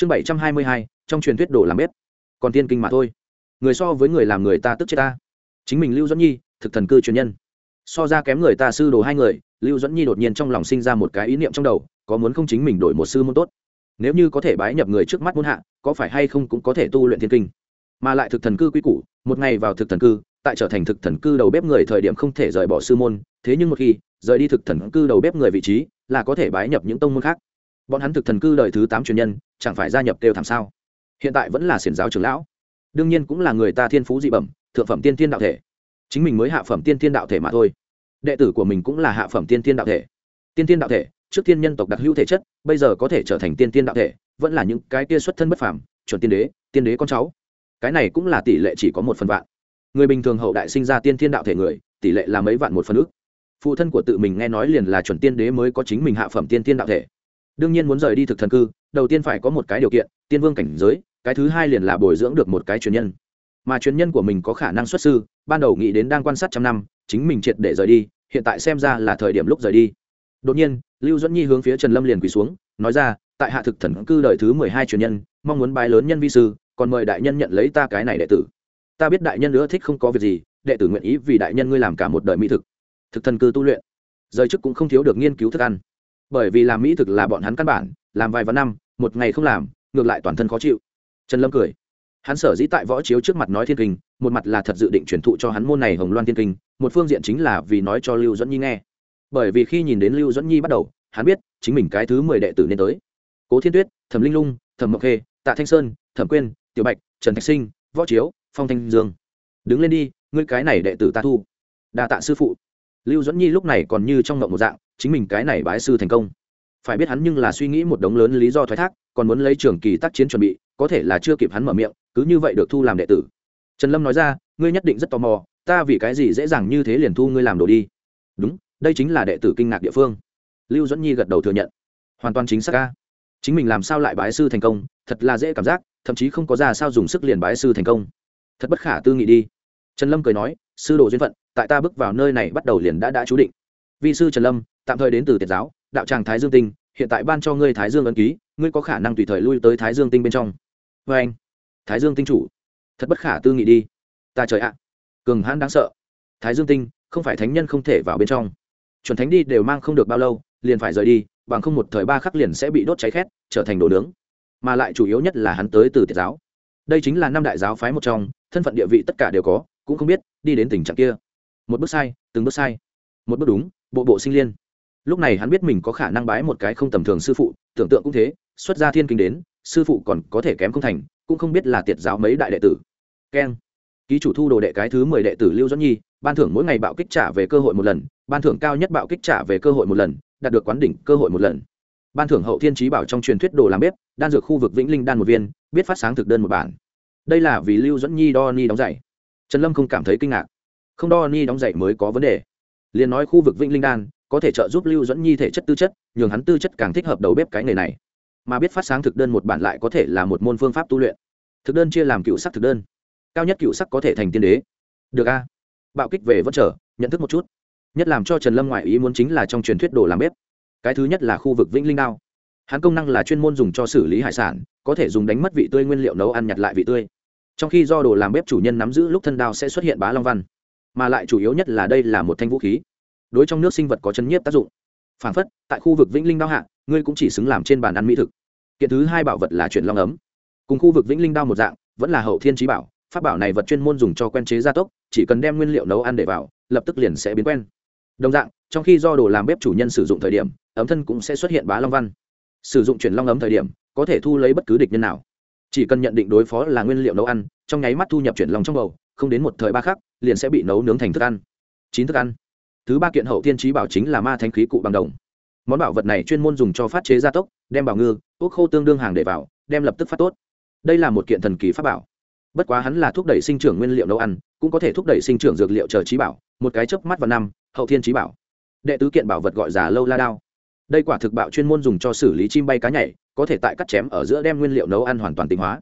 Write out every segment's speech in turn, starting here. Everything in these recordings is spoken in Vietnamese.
chương bảy trăm hai mươi hai, trong truyền thuyết đồ làm bếp. Còn tiên kinh mà thôi. Người so với người làm người ta tức chết ta. Chính mình lưu dẫn nhi, thực thần cư truyền nhân. So ra kém người ta sư đồ hai người, lưu dẫn nhi đột nhiên trong lòng sinh ra một cái ý niệm trong đầu, có muốn không chính mình đổi một sư môn tốt? Nếu như có thể bái nhập người trước mắt môn hạ, có phải hay không cũng có thể tu luyện thiên kinh? Mà lại thực thần cư quy củ, một ngày vào thực thần cư, tại trở thành thực thần cư đầu bếp người thời điểm không thể rời bỏ sư môn, thế nhưng một khi rời đi thực thần cư đầu bếp người vị trí, là có thể bái nhập những tông môn khác bọn hắn thực thần cư đời thứ tám truyền nhân, chẳng phải gia nhập đều thảm sao? Hiện tại vẫn là xiển giáo trưởng lão. Đương nhiên cũng là người ta thiên phú dị bẩm, thượng phẩm tiên thiên đạo thể. Chính mình mới hạ phẩm tiên thiên đạo thể mà thôi. Đệ tử của mình cũng là hạ phẩm tiên thiên đạo thể. Tiên thiên đạo thể, trước tiên nhân tộc đặc hữu thể chất, bây giờ có thể trở thành tiên thiên đạo thể, vẫn là những cái kia xuất thân bất phàm, chuẩn tiên đế tiên đế con cháu. Cái này cũng là tỷ lệ chỉ có một phần vạn. Người bình thường hậu đại sinh ra tiên thiên đạo thể người, tỷ lệ là mấy vạn một phần ước phụ thân của tự mình nghe nói liền là chuẩn tiên đế mới có chính mình hạ phẩm tiên thiên đạo thể đương nhiên muốn rời đi thực thần cư, đầu tiên phải có một cái điều kiện, tiên vương cảnh giới, cái thứ hai liền là bồi dưỡng được một cái truyền nhân. Mà truyền nhân của mình có khả năng xuất sư, ban đầu nghĩ đến đang quan sát trăm năm, chính mình triệt để rời đi, hiện tại xem ra là thời điểm lúc rời đi. Đột nhiên, lưu dẫn nhi hướng phía trần lâm liền quỳ xuống, nói ra, tại hạ thực thần cư đời thứ mười hai truyền nhân, mong muốn bái lớn nhân vi sư, còn mời đại nhân nhận lấy ta cái này đệ tử. Ta biết đại nhân nữa thích không có việc gì, đệ tử nguyện ý vì đại nhân ngươi làm cả một đời mỹ thực. Thực thần cư tu luyện, rời chức cũng không thiếu được nghiên cứu thức ăn bởi vì làm mỹ thực là bọn hắn căn bản, làm vài vạn năm, một ngày không làm, ngược lại toàn thân khó chịu. Trần lâm cười. Hắn sở dĩ tại võ chiếu trước mặt nói thiên kinh, một mặt là thật dự định truyền thụ cho hắn môn này hồng loan thiên kinh, một phương diện chính là vì nói cho lưu dẫn nhi nghe. Bởi vì khi nhìn đến lưu dẫn nhi bắt đầu, hắn biết chính mình cái thứ mười đệ tử nên tới. Cố thiên tuyết, thẩm linh lung, thẩm mộc khê, tạ thanh sơn, thẩm quyên, tiểu bạch, trần thạch sinh, võ chiếu, phong thanh dương. Đứng lên đi, ngươi cái này đệ tử ta thu. Đa tạ sư phụ. Lưu dẫn nhi lúc này còn như trong ngộng một dạng chính mình cái này bái sư thành công. Phải biết hắn nhưng là suy nghĩ một đống lớn lý do thoái thác, còn muốn lấy trường kỳ tác chiến chuẩn bị, có thể là chưa kịp hắn mở miệng, cứ như vậy được thu làm đệ tử. Trần lâm nói ra, ngươi nhất định rất tò mò, ta vì cái gì dễ dàng như thế liền thu ngươi làm đồ đi. Đúng, đây chính là đệ tử kinh ngạc địa phương. Lưu dẫn nhi gật đầu thừa nhận. Hoàn toàn chính xác ca chính mình làm sao lại bái sư thành công, thật là dễ cảm giác, thậm chí không có ra sao dùng sức liền bái sư thành công. Thật bất khả tư nghị đi. Trần lâm cười nói, sư đồ duyên phận, tại ta bước vào nơi này bắt đầu liền đã đã chú định. Vi sư trần lâm tạm thời đến từ tiệt giáo, đạo tràng thái dương tinh, hiện tại ban cho ngươi thái dương ấn ký, ngươi có khả năng tùy thời lui tới thái dương tinh bên trong. Vê anh, thái dương tinh chủ, thật bất khả tư nghị đi. Ta trời ạ, cường hãn đáng sợ. Thái dương tinh, không phải thánh nhân không thể vào bên trong. Chuẩn thánh đi đều mang không được bao lâu, liền phải rời đi, bằng không một thời ba khắc liền sẽ bị đốt cháy khét, trở thành đồ nướng. Mà lại chủ yếu nhất là hắn tới từ tiệt giáo. Đây chính là năm đại giáo phái một trong, thân phận địa vị tất cả đều có, cũng không biết, đi đến tình trạng kia. Một bước sai, từng bước sai. Một bước đúng, bộ bộ sinh liên lúc này hắn biết mình có khả năng bái một cái không tầm thường sư phụ, tưởng tượng cũng thế, xuất gia thiên kinh đến, sư phụ còn có thể kém không thành, cũng không biết là tiệt giáo mấy đại đệ tử. Keng. Ký chủ thu đồ đệ cái thứ mười đệ tử lưu doãn nhi, ban thưởng mỗi ngày bạo kích trả về cơ hội một lần, ban thưởng cao nhất bạo kích trả về cơ hội một lần, đạt được quán đỉnh cơ hội một lần. Ban thưởng hậu thiên trí bảo trong truyền thuyết đồ làm bếp, đan dược khu vực vĩnh linh đan một viên, biết phát sáng thực đơn một bản. Đây là vì lưu dẫn nhi đo ni đóng dạy trần lâm không cảm thấy kinh ngạc. Không đo ni đóng dạy mới có vấn đề. Liền nói khu vực vĩnh linh đan có thể trợ giúp lưu dẫn nhi thể chất tư chất, nhường hắn tư chất càng thích hợp đầu bếp cái nghề này. Mà biết phát sáng thực đơn một bản lại có thể là một môn phương pháp tu luyện. Thực đơn chia làm cựu sắc thực đơn. Cao nhất cựu sắc có thể thành tiên đế. Được a. Bạo kích về vẫn trở nhận thức một chút. Nhất làm cho trần lâm ngoại ý muốn chính là trong truyền thuyết đồ làm bếp. Cái thứ nhất là khu vực vĩnh linh đao. Hắn công năng là chuyên môn dùng cho xử lý hải sản, có thể dùng đánh mất vị tươi nguyên liệu nấu ăn nhặt lại vị tươi. Trong khi do đồ làm bếp chủ nhân nắm giữ lúc thân đao sẽ xuất hiện bá long văn. Mà lại chủ yếu nhất là đây là một thanh vũ khí đối trong nước sinh vật có chân nhiếp tác dụng. Phản phất, tại khu vực vĩnh linh đao hạ, ngươi cũng chỉ xứng làm trên bàn ăn mỹ thực. Kiện thứ hai bảo vật là chuyển long ấm. Cùng khu vực vĩnh linh đao một dạng, vẫn là hậu thiên trí bảo, pháp bảo này vật chuyên môn dùng cho quen chế gia tốc, chỉ cần đem nguyên liệu nấu ăn để vào, lập tức liền sẽ biến quen. Đồng dạng, trong khi do đồ làm bếp chủ nhân sử dụng thời điểm, ấm thân cũng sẽ xuất hiện bá long văn. Sử dụng chuyển long ấm thời điểm, có thể thu lấy bất cứ địch nhân nào. Chỉ cần nhận định đối phó là nguyên liệu nấu ăn, trong nháy mắt thu nhập chuyển lòng trong bầu, không đến một thời ba khắc, liền sẽ bị nấu nướng thành thức ăn. Chín thức ăn thứ ba kiện hậu thiên trí bảo chính là ma thanh khí cụ bằng đồng. Món bảo vật này chuyên môn dùng cho phát chế gia tốc, đem bảo ngư, ốc khô tương đương hàng để vào, đem lập tức phát tốt. Đây là một kiện thần kỳ pháp bảo. Bất quá hắn là thúc đẩy sinh trưởng nguyên liệu nấu ăn, cũng có thể thúc đẩy sinh trưởng dược liệu chờ trí bảo, một cái chớp mắt vào năm, hậu thiên trí bảo. Đệ tứ kiện bảo vật gọi giả lâu la đao. Đây quả thực bạo chuyên môn dùng cho xử lý chim bay cá nhảy, có thể tại cắt chém ở giữa đem nguyên liệu nấu ăn hoàn toàn tinh hóa.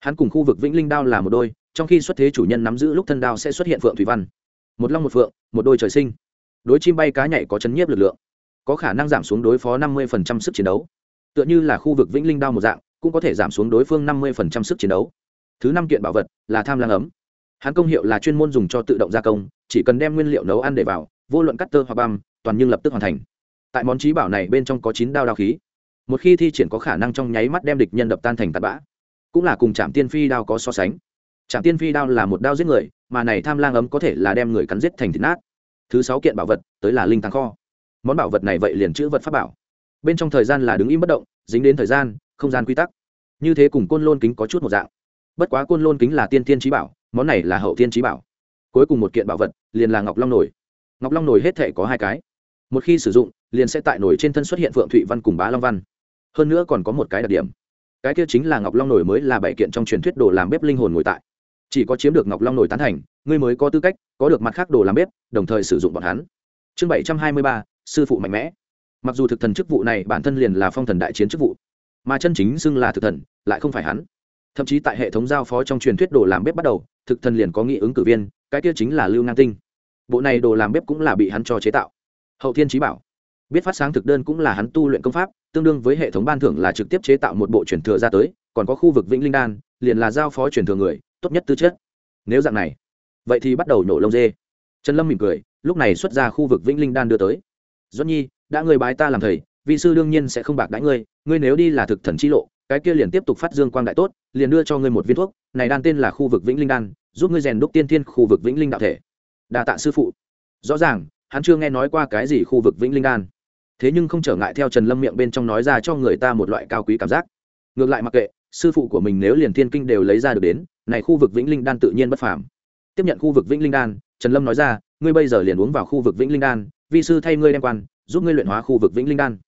Hắn cùng khu vực vĩnh linh đao là một đôi, trong khi xuất thế chủ nhân nắm giữ lúc thân đao sẽ xuất hiện phượng thủy văn. Một long một phượng, một đôi trời sinh đối chim bay cá nhảy có chấn nhiếp lực lượng, có khả năng giảm xuống đối phó năm mươi sức chiến đấu. Tựa như là khu vực vĩnh linh đao một dạng, cũng có thể giảm xuống đối phương năm mươi sức chiến đấu. Thứ năm kiện bảo vật là tham lang ấm. Hắn công hiệu là chuyên môn dùng cho tự động gia công, chỉ cần đem nguyên liệu nấu ăn để vào, vô luận cắt tơ hoặc băm, toàn nhưng lập tức hoàn thành. Tại món trí bảo này bên trong có chín đao đao khí. Một khi thi triển có khả năng trong nháy mắt đem địch nhân đập tan thành tạt bã. Cũng là cùng trạm tiên phi đao có so sánh. Trạm tiên phi đao là một đao giết người, mà này tham lang ấm có thể là đem người cắn giết thành thịt nát thứ sáu kiện bảo vật, tới là linh tàng kho. Món bảo vật này vậy liền chữ vật pháp bảo. Bên trong thời gian là đứng im bất động, dính đến thời gian, không gian quy tắc. Như thế cùng côn lôn kính có chút một dạng. Bất quá côn lôn kính là tiên tiên trí bảo, món này là hậu tiên trí bảo. Cuối cùng một kiện bảo vật, liền là ngọc long nổi ngọc long nổi hết thể có hai cái. Một khi sử dụng, liền sẽ tại nổi trên thân xuất hiện phượng thụy văn cùng bá long văn. Hơn nữa còn có một cái đặc điểm. Cái kia chính là ngọc long nổi mới là bảy kiện trong truyền thuyết đồ làm bếp linh hồn ngồi tại chỉ có chiếm được ngọc long nổi tán thành, ngươi mới có tư cách, có được mặt khác đồ làm bếp, đồng thời sử dụng bọn hắn. Chương bảy trăm hai mươi ba, sư phụ mạnh mẽ. Mặc dù thực thần chức vụ này bản thân liền là phong thần đại chiến chức vụ, mà chân chính xưng là thực thần lại không phải hắn. Thậm chí tại hệ thống giao phó trong truyền thuyết đồ làm bếp bắt đầu, thực thần liền có nghị ứng cử viên, cái kia chính là lưu ngang tinh. Bộ này đồ làm bếp cũng là bị hắn cho chế tạo. Hậu thiên trí bảo. Biết phát sáng thực đơn cũng là hắn tu luyện công pháp, tương đương với hệ thống ban thưởng là trực tiếp chế tạo một bộ truyền thừa ra tới, còn có khu vực vĩnh linh đan, liền là giao phó truyền thừa người tốt nhất tư chất. Nếu dạng này, vậy thì bắt đầu nổ lông dê. Trần lâm mỉm cười, lúc này xuất ra khu vực vĩnh linh đan đưa tới. Doãn nhi, đã người bái ta làm thầy, vị sư đương nhiên sẽ không bạc đãi ngươi ngươi nếu đi là thực thần chi lộ, cái kia liền tiếp tục phát dương quang đại tốt, liền đưa cho ngươi một viên thuốc, này đan tên là khu vực vĩnh linh đan, giúp ngươi rèn đúc tiên thiên khu vực vĩnh linh đạo thể. Đa tạ sư phụ. Rõ ràng, hắn chưa nghe nói qua cái gì khu vực vĩnh linh đan. Thế nhưng không trở ngại theo trần lâm miệng bên trong nói ra cho người ta một loại cao quý cảm giác. Ngược lại mặc kệ, sư phụ của mình nếu liền thiên kinh đều lấy ra được đến này khu vực vĩnh linh đan tự nhiên bất phàm. Tiếp nhận khu vực vĩnh linh đan, trần lâm nói ra, ngươi bây giờ liền uống vào khu vực vĩnh linh đan, vi sư thay ngươi đem quan, giúp ngươi luyện hóa khu vực vĩnh linh đan.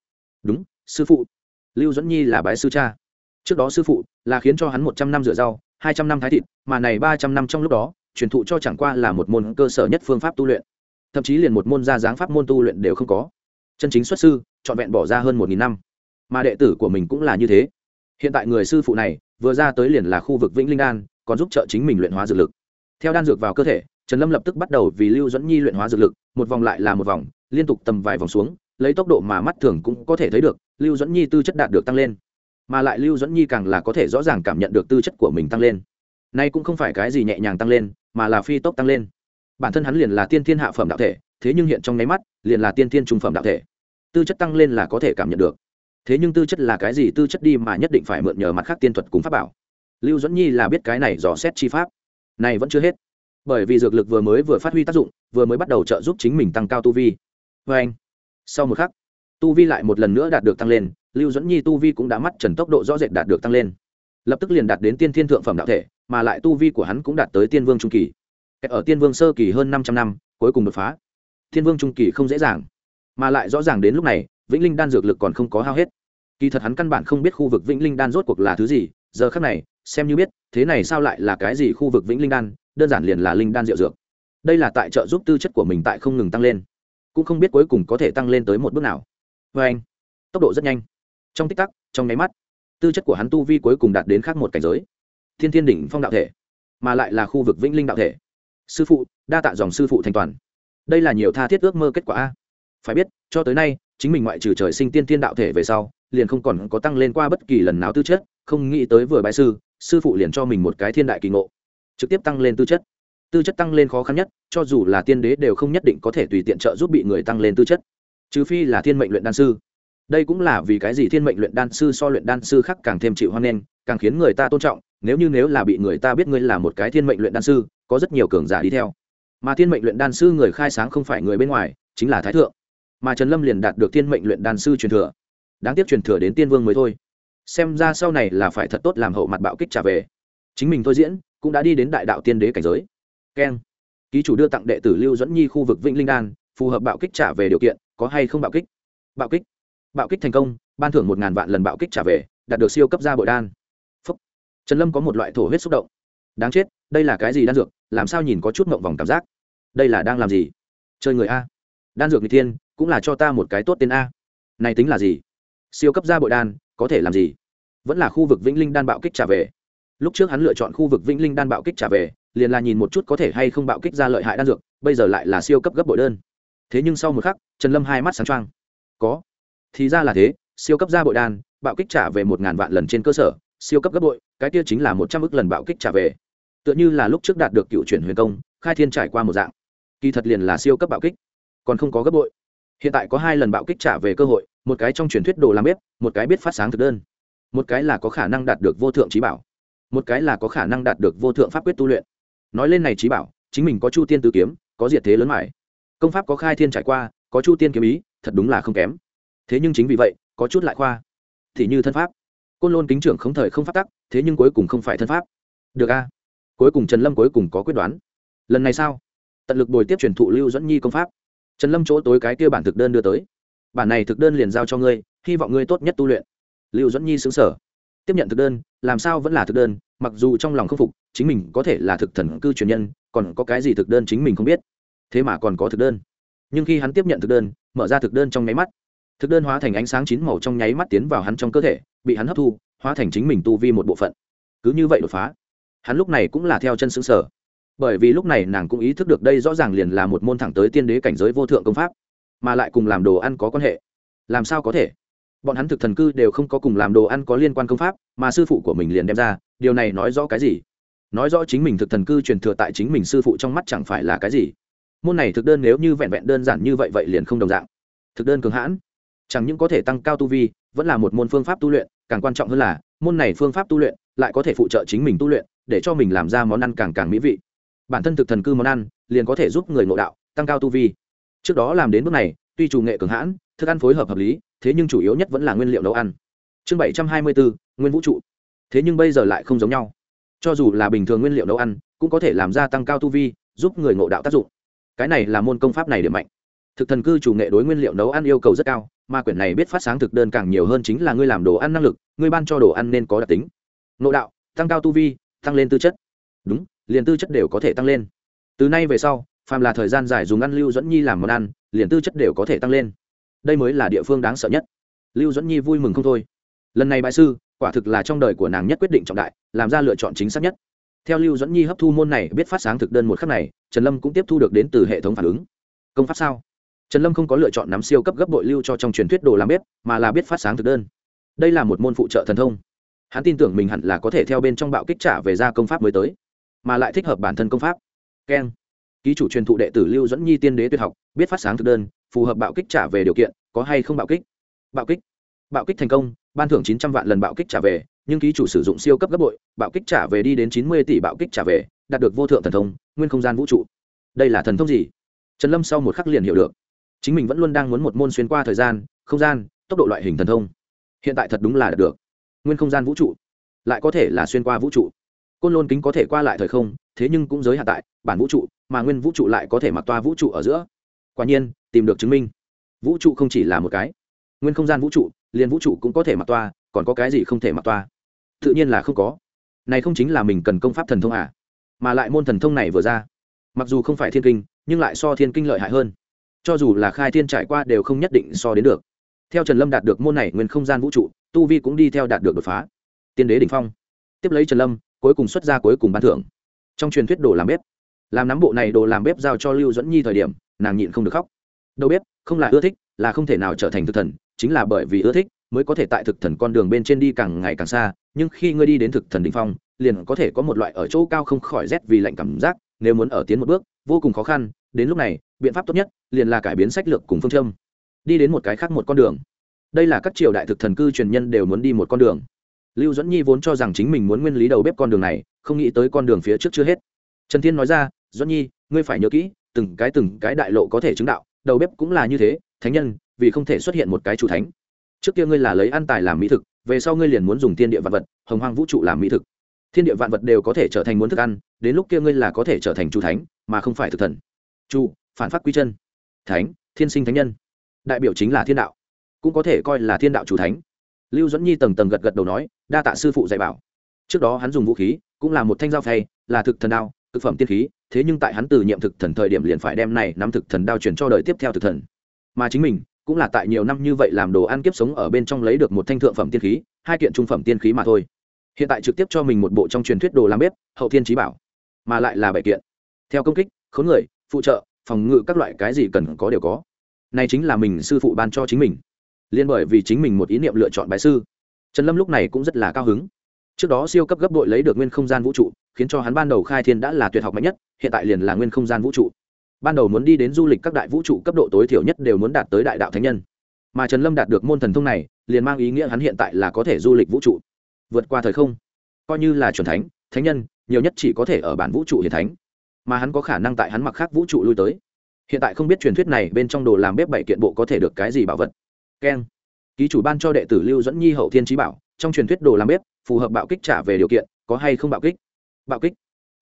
Đúng, sư phụ. Lưu dẫn nhi là bái sư cha. Trước đó sư phụ là khiến cho hắn một trăm năm rửa rau, hai trăm năm thái thịt, mà này ba trăm năm trong lúc đó, truyền thụ cho chẳng qua là một môn cơ sở nhất phương pháp tu luyện. Thậm chí liền một môn gia dáng pháp môn tu luyện đều không có. Chân chính xuất sư, trọn vẹn bỏ ra hơn một nghìn năm. Mà đệ tử của mình cũng là như thế. Hiện tại người sư phụ này, vừa ra tới liền là khu vực vĩnh linh đan còn giúp trợ chính mình luyện hóa dược lực. Theo đan dược vào cơ thể, trần lâm lập tức bắt đầu vì lưu dẫn nhi luyện hóa dược lực, một vòng lại là một vòng, liên tục tầm vài vòng xuống, lấy tốc độ mà mắt thường cũng có thể thấy được, lưu dẫn nhi tư chất đạt được tăng lên. Mà lại lưu dẫn nhi càng là có thể rõ ràng cảm nhận được tư chất của mình tăng lên. Nay cũng không phải cái gì nhẹ nhàng tăng lên, mà là phi tốc tăng lên. Bản thân hắn liền là tiên thiên hạ phẩm đạo thể, thế nhưng hiện trong nháy mắt, liền là tiên thiên trung phẩm đạo thể. Tư chất tăng lên là có thể cảm nhận được. Thế nhưng tư chất là cái gì tư chất đi mà nhất định phải mượn nhờ mặt khác tiên thuật cùng pháp bảo lưu dẫn nhi là biết cái này dò xét chi pháp. Này vẫn chưa hết. Bởi vì dược lực vừa mới vừa phát huy tác dụng, vừa mới bắt đầu trợ giúp chính mình tăng cao tu vi. Vê anh, sau một khắc, tu vi lại một lần nữa đạt được tăng lên, lưu dẫn nhi tu vi cũng đã mắt trần tốc độ rõ rệt đạt được tăng lên. Lập tức liền đạt đến tiên thiên thượng phẩm đạo thể, mà lại tu vi của hắn cũng đạt tới tiên vương trung kỳ. Ở tiên vương sơ kỳ hơn 500 năm, cuối cùng đột phá. Tiên vương trung kỳ không dễ dàng, mà lại rõ ràng đến lúc này, vĩnh linh đan dược lực còn không có hao hết. Kỳ thật hắn căn bản không biết khu vực vĩnh linh đan rốt cuộc là thứ gì, giờ khác này xem như biết, thế này sao lại là cái gì khu vực vĩnh linh đan, đơn giản liền là linh đan diệu dược. Đây là tại trợ giúp tư chất của mình tại không ngừng tăng lên. Cũng không biết cuối cùng có thể tăng lên tới một bước nào. Vê anh, tốc độ rất nhanh. Trong tích tắc, trong nháy mắt, tư chất của hắn tu vi cuối cùng đạt đến khác một cảnh giới. Thiên thiên đỉnh phong đạo thể, mà lại là khu vực vĩnh linh đạo thể. Sư phụ, đa tạ dòng sư phụ thành toàn. Đây là nhiều tha thiết ước mơ kết quả a. Phải biết, cho tới nay, chính mình ngoại trừ trời sinh tiên thiên đạo thể về sau, liền không còn có tăng lên qua bất kỳ lần nào tư chất, không nghĩ tới vừa bại sư sư phụ liền cho mình một cái thiên đại kỳ ngộ, trực tiếp tăng lên tư chất. Tư chất tăng lên khó khăn nhất, cho dù là tiên đế đều không nhất định có thể tùy tiện trợ giúp bị người tăng lên tư chất. Trừ phi là thiên mệnh luyện đan sư. Đây cũng là vì cái gì thiên mệnh luyện đan sư so luyện đan sư khác càng thêm chịu hoan nghênh, càng khiến người ta tôn trọng, nếu như nếu là bị người ta biết ngươi là một cái thiên mệnh luyện đan sư, có rất nhiều cường giả đi theo. Mà thiên mệnh luyện đan sư người khai sáng không phải người bên ngoài, chính là thái thượng. Mà trần lâm liền đạt được thiên mệnh luyện đan sư truyền thừa. Đáng tiếc truyền thừa đến tiên vương mới thôi xem ra sau này là phải thật tốt làm hậu mặt bạo kích trả về. Chính mình thôi diễn, cũng đã đi đến đại đạo tiên đế cảnh giới. Keng. Ký chủ đưa tặng đệ tử lưu dẫn nhi khu vực vĩnh linh đan, phù hợp bạo kích trả về điều kiện, có hay không bạo kích? Bạo kích. Bạo kích thành công, ban thưởng một ngàn vạn lần bạo kích trả về, đạt được siêu cấp gia bội đan. Phúc. trần lâm có một loại thổ huyết xúc động. Đáng chết, đây là cái gì đan dược, làm sao nhìn có chút mộng vòng cảm giác? Đây là đang làm gì? Chơi người a. Đan dược n g thiên, cũng là cho ta một cái tốt tên a. Này tính là gì? Siêu cấp gia bội đan có thể làm gì? Vẫn là khu vực vĩnh linh đan bạo kích trả về. Lúc trước hắn lựa chọn khu vực vĩnh linh đan bạo kích trả về, liền là nhìn một chút có thể hay không bạo kích ra lợi hại đan dược, bây giờ lại là siêu cấp gấp bội đơn. Thế nhưng sau một khắc, trần lâm hai mắt sáng trăng có. Thì ra là thế, siêu cấp ra bội đan, bạo kích trả về một ngàn vạn lần trên cơ sở, siêu cấp gấp bội, cái kia chính là một trăm ước lần bạo kích trả về. Tựa như là lúc trước đạt được cựu chuyển huyền công, khai thiên trải qua một dạng. Kỳ thật liền là siêu cấp bạo kích, còn không có gấp bội hiện tại có hai lần bạo kích trả về cơ hội, một cái trong truyền thuyết đồ làm bếp, một cái biết phát sáng thực đơn. Một cái là có khả năng đạt được vô thượng trí bảo. Một cái là có khả năng đạt được vô thượng pháp quyết tu luyện. Nói lên này trí bảo, chính mình có chu tiên tứ kiếm, có diệt thế lớn mải công pháp có khai thiên trải qua, có chu tiên kiếm ý, thật đúng là không kém. Thế nhưng chính vì vậy, có chút lại khoa. Thì như thân pháp. Côn lôn kính trưởng không thời không phát tắc, thế nhưng cuối cùng không phải thân pháp. Được a. Cuối cùng trần lâm cuối cùng có quyết đoán. Lần này sao? Tận lực bồi tiếp truyền thụ lưu dẫn nhi công pháp trần lâm chỗ tối cái kia bản thực đơn đưa tới. Bản này thực đơn liền giao cho ngươi, hy vọng ngươi tốt nhất tu luyện. Lưu dẫn nhi xứng sở tiếp nhận thực đơn, làm sao vẫn là thực đơn, mặc dù trong lòng không phục, chính mình có thể là thực thần cư truyền nhân, còn có cái gì thực đơn chính mình không biết. Thế mà còn có thực đơn. Nhưng khi hắn tiếp nhận thực đơn, mở ra thực đơn trong nháy mắt, thực đơn hóa thành ánh sáng chín màu trong nháy mắt tiến vào hắn trong cơ thể, bị hắn hấp thu, hóa thành chính mình tu vi một bộ phận. Cứ như vậy đột phá. Hắn lúc này cũng là theo chân xứng sở bởi vì lúc này nàng cũng ý thức được đây rõ ràng liền là một môn thẳng tới tiên đế cảnh giới vô thượng công pháp, mà lại cùng làm đồ ăn có quan hệ. Làm sao có thể? Bọn hắn thực thần cư đều không có cùng làm đồ ăn có liên quan công pháp, mà sư phụ của mình liền đem ra, điều này nói rõ cái gì? Nói rõ chính mình thực thần cư truyền thừa tại chính mình sư phụ trong mắt chẳng phải là cái gì? Môn này thực đơn nếu như vẹn vẹn đơn giản như vậy vậy liền không đồng dạng. Thực đơn cường hãn. Chẳng những có thể tăng cao tu vi, vẫn là một môn phương pháp tu luyện, càng quan trọng hơn là, môn này phương pháp tu luyện lại có thể phụ trợ chính mình tu luyện, để cho mình làm ra món ăn càng càng mỹ vị bản thân thực thần cư món ăn, liền có thể giúp người ngộ đạo, tăng cao tu vi. Trước đó làm đến bước này, tuy chủ nghệ cường hãn, thức ăn phối hợp hợp lý, thế nhưng chủ yếu nhất vẫn là nguyên liệu nấu ăn. Chương bảy trăm hai mươi bốn nguyên vũ trụ. Thế nhưng bây giờ lại không giống nhau. Cho dù là bình thường nguyên liệu nấu ăn, cũng có thể làm ra tăng cao tu vi, giúp người ngộ đạo tác dụng. Cái này là môn công pháp này điểm mạnh. Thực thần cư chủ nghệ đối nguyên liệu nấu ăn yêu cầu rất cao, mà quyển này biết phát sáng thực đơn càng nhiều hơn chính là ngươi làm đồ ăn năng lực, ngươi ban cho đồ ăn nên có đặc tính. Ngộ đạo, tăng cao tu vi, tăng lên tư chất đúng, liền tư chất đều có thể tăng lên. Từ nay về sau, phàm là thời gian dài dùng ăn lưu dẫn nhi làm món ăn, liền tư chất đều có thể tăng lên. Đây mới là địa phương đáng sợ nhất. Lưu dẫn nhi vui mừng không thôi. Lần này bại sư, quả thực là trong đời của nàng nhất quyết định trọng đại, làm ra lựa chọn chính xác nhất. Theo lưu dẫn nhi hấp thu môn này, biết phát sáng thực đơn một khắc này, trần lâm cũng tiếp thu được đến từ hệ thống phản ứng. Công pháp sao? Trần lâm không có lựa chọn nắm siêu cấp gấp bội lưu cho trong truyền thuyết đồ làm bếp, mà là biết phát sáng thực đơn. Đây là một môn phụ trợ thần thông. Hắn tin tưởng mình hẳn là có thể theo bên trong bạo kích trả về ra công pháp mới tới mà lại thích hợp bản thân công pháp. Keng. Ký chủ truyền thụ đệ tử lưu dẫn nhi tiên đế tuyệt học, biết phát sáng thực đơn, phù hợp bạo kích trả về điều kiện, có hay không bạo kích? Bạo kích. Bạo kích thành công, ban thưởng chín trăm vạn lần bạo kích trả về, nhưng ký chủ sử dụng siêu cấp gấp bội, bạo kích trả về đi đến chín mươi tỷ bạo kích trả về, đạt được vô thượng thần thông, nguyên không gian vũ trụ. Đây là thần thông gì? Trần lâm sau một khắc liền hiểu được. Chính mình vẫn luôn đang muốn một môn xuyên qua thời gian, không gian, tốc độ loại hình thần thông. Hiện tại thật đúng là đạt được. Nguyên không gian vũ trụ. Lại có thể là xuyên qua vũ trụ côn lôn kính có thể qua lại thời không, thế nhưng cũng giới hạn tại bản vũ trụ, mà nguyên vũ trụ lại có thể mặc toa vũ trụ ở giữa. Quả nhiên, tìm được chứng minh. Vũ trụ không chỉ là một cái. Nguyên không gian vũ trụ, liền vũ trụ cũng có thể mặc toa, còn có cái gì không thể mặc toa? Tự nhiên là không có. Này không chính là mình cần công pháp thần thông à? Mà lại môn thần thông này vừa ra. Mặc dù không phải thiên kinh, nhưng lại so thiên kinh lợi hại hơn. Cho dù là khai thiên trải qua đều không nhất định so đến được. Theo trần lâm đạt được môn này nguyên không gian vũ trụ, tu vi cũng đi theo đạt được đột phá. Tiên đế đ ỉ n h phong. Tiếp lấy trần lâm cuối cùng xuất ra cuối cùng ban thưởng. Trong truyền thuyết đồ làm bếp, làm nắm bộ này đồ làm bếp giao cho lưu dẫn nhi thời điểm, nàng nhịn không được khóc. Đầu bếp, không là ưa thích, là không thể nào trở thành thực thần, chính là bởi vì ưa thích mới có thể tại thực thần con đường bên trên đi càng ngày càng xa, nhưng khi ngươi đi đến thực thần đ ỉ n h phong, liền có thể có một loại ở chỗ cao không khỏi rét vì lạnh cảm giác, nếu muốn ở tiến một bước, vô cùng khó khăn, đến lúc này, biện pháp tốt nhất liền là cải biến sách lược cùng phương châm. Đi đến một cái khác một con đường. Đây là các triều đại thực thần cư truyền nhân đều muốn đi một con đường lưu dẫn nhi vốn cho rằng chính mình muốn nguyên lý đầu bếp con đường này, không nghĩ tới con đường phía trước chưa hết. Trần thiên nói ra dẫn nhi, ngươi phải nhớ kỹ, từng cái từng cái đại lộ có thể chứng đạo, đầu bếp cũng là như thế, thánh nhân, vì không thể xuất hiện một cái chủ thánh. Trước kia ngươi là lấy ăn tài làm mỹ thực, về sau ngươi liền muốn dùng thiên địa vạn vật, hồng hoang vũ trụ làm mỹ thực. Thiên địa vạn vật đều có thể trở thành muốn thức ăn, đến lúc kia ngươi là có thể trở thành chủ thánh, mà không phải thực thần. Chu, phản phát quy chân. Thánh, thiên sinh thánh nhân. Đại biểu chính là thiên đạo, cũng có thể coi là thiên đạo chủ thánh lưu dẫn nhi tầng tầng gật gật đầu nói, đa tạ sư phụ dạy bảo. Trước đó hắn dùng vũ khí, cũng là một thanh dao phay, là thực thần đao, thực phẩm tiên khí, thế nhưng tại hắn từ nhiệm thực thần thời điểm liền phải đem này nắm thực thần đao chuyển cho đời tiếp theo thực thần. Mà chính mình, cũng là tại nhiều năm như vậy làm đồ ăn kiếp sống ở bên trong lấy được một thanh thượng phẩm tiên khí, hai kiện trung phẩm tiên khí mà thôi. Hiện tại trực tiếp cho mình một bộ trong truyền thuyết đồ làm bếp, hậu thiên trí bảo, mà lại là bảy kiện. Theo công kích, khốn người, phụ trợ, phòng ngự các loại cái gì cần có đều có. Này chính là mình sư phụ ban cho chính mình liên bởi vì chính mình một ý niệm lựa chọn bài sư, trần lâm lúc này cũng rất là cao hứng. Trước đó siêu cấp gấp đội lấy được nguyên không gian vũ trụ, khiến cho hắn ban đầu khai thiên đã là tuyệt học mạnh nhất, hiện tại liền là nguyên không gian vũ trụ. Ban đầu muốn đi đến du lịch các đại vũ trụ cấp độ tối thiểu nhất đều muốn đạt tới đại đạo thánh nhân. Mà trần lâm đạt được môn thần thông này, liền mang ý nghĩa hắn hiện tại là có thể du lịch vũ trụ. Vượt qua thời không, coi như là c thánh thánh nhân, nhiều nhất chỉ có thể ở bản vũ trụ hiền thánh. Mà hắn có khả năng tại hắn mặc khác vũ trụ lui tới. Hiện tại không biết truyền thuyết này bên trong đồ làm bếp bảy kiện bộ có thể được cái gì bảo vật keng. Ký chủ ban cho đệ tử lưu dẫn nhi hậu thiên trí bảo, trong truyền thuyết đồ làm bếp, phù hợp bạo kích trả về điều kiện, có hay không bạo kích? Bạo kích.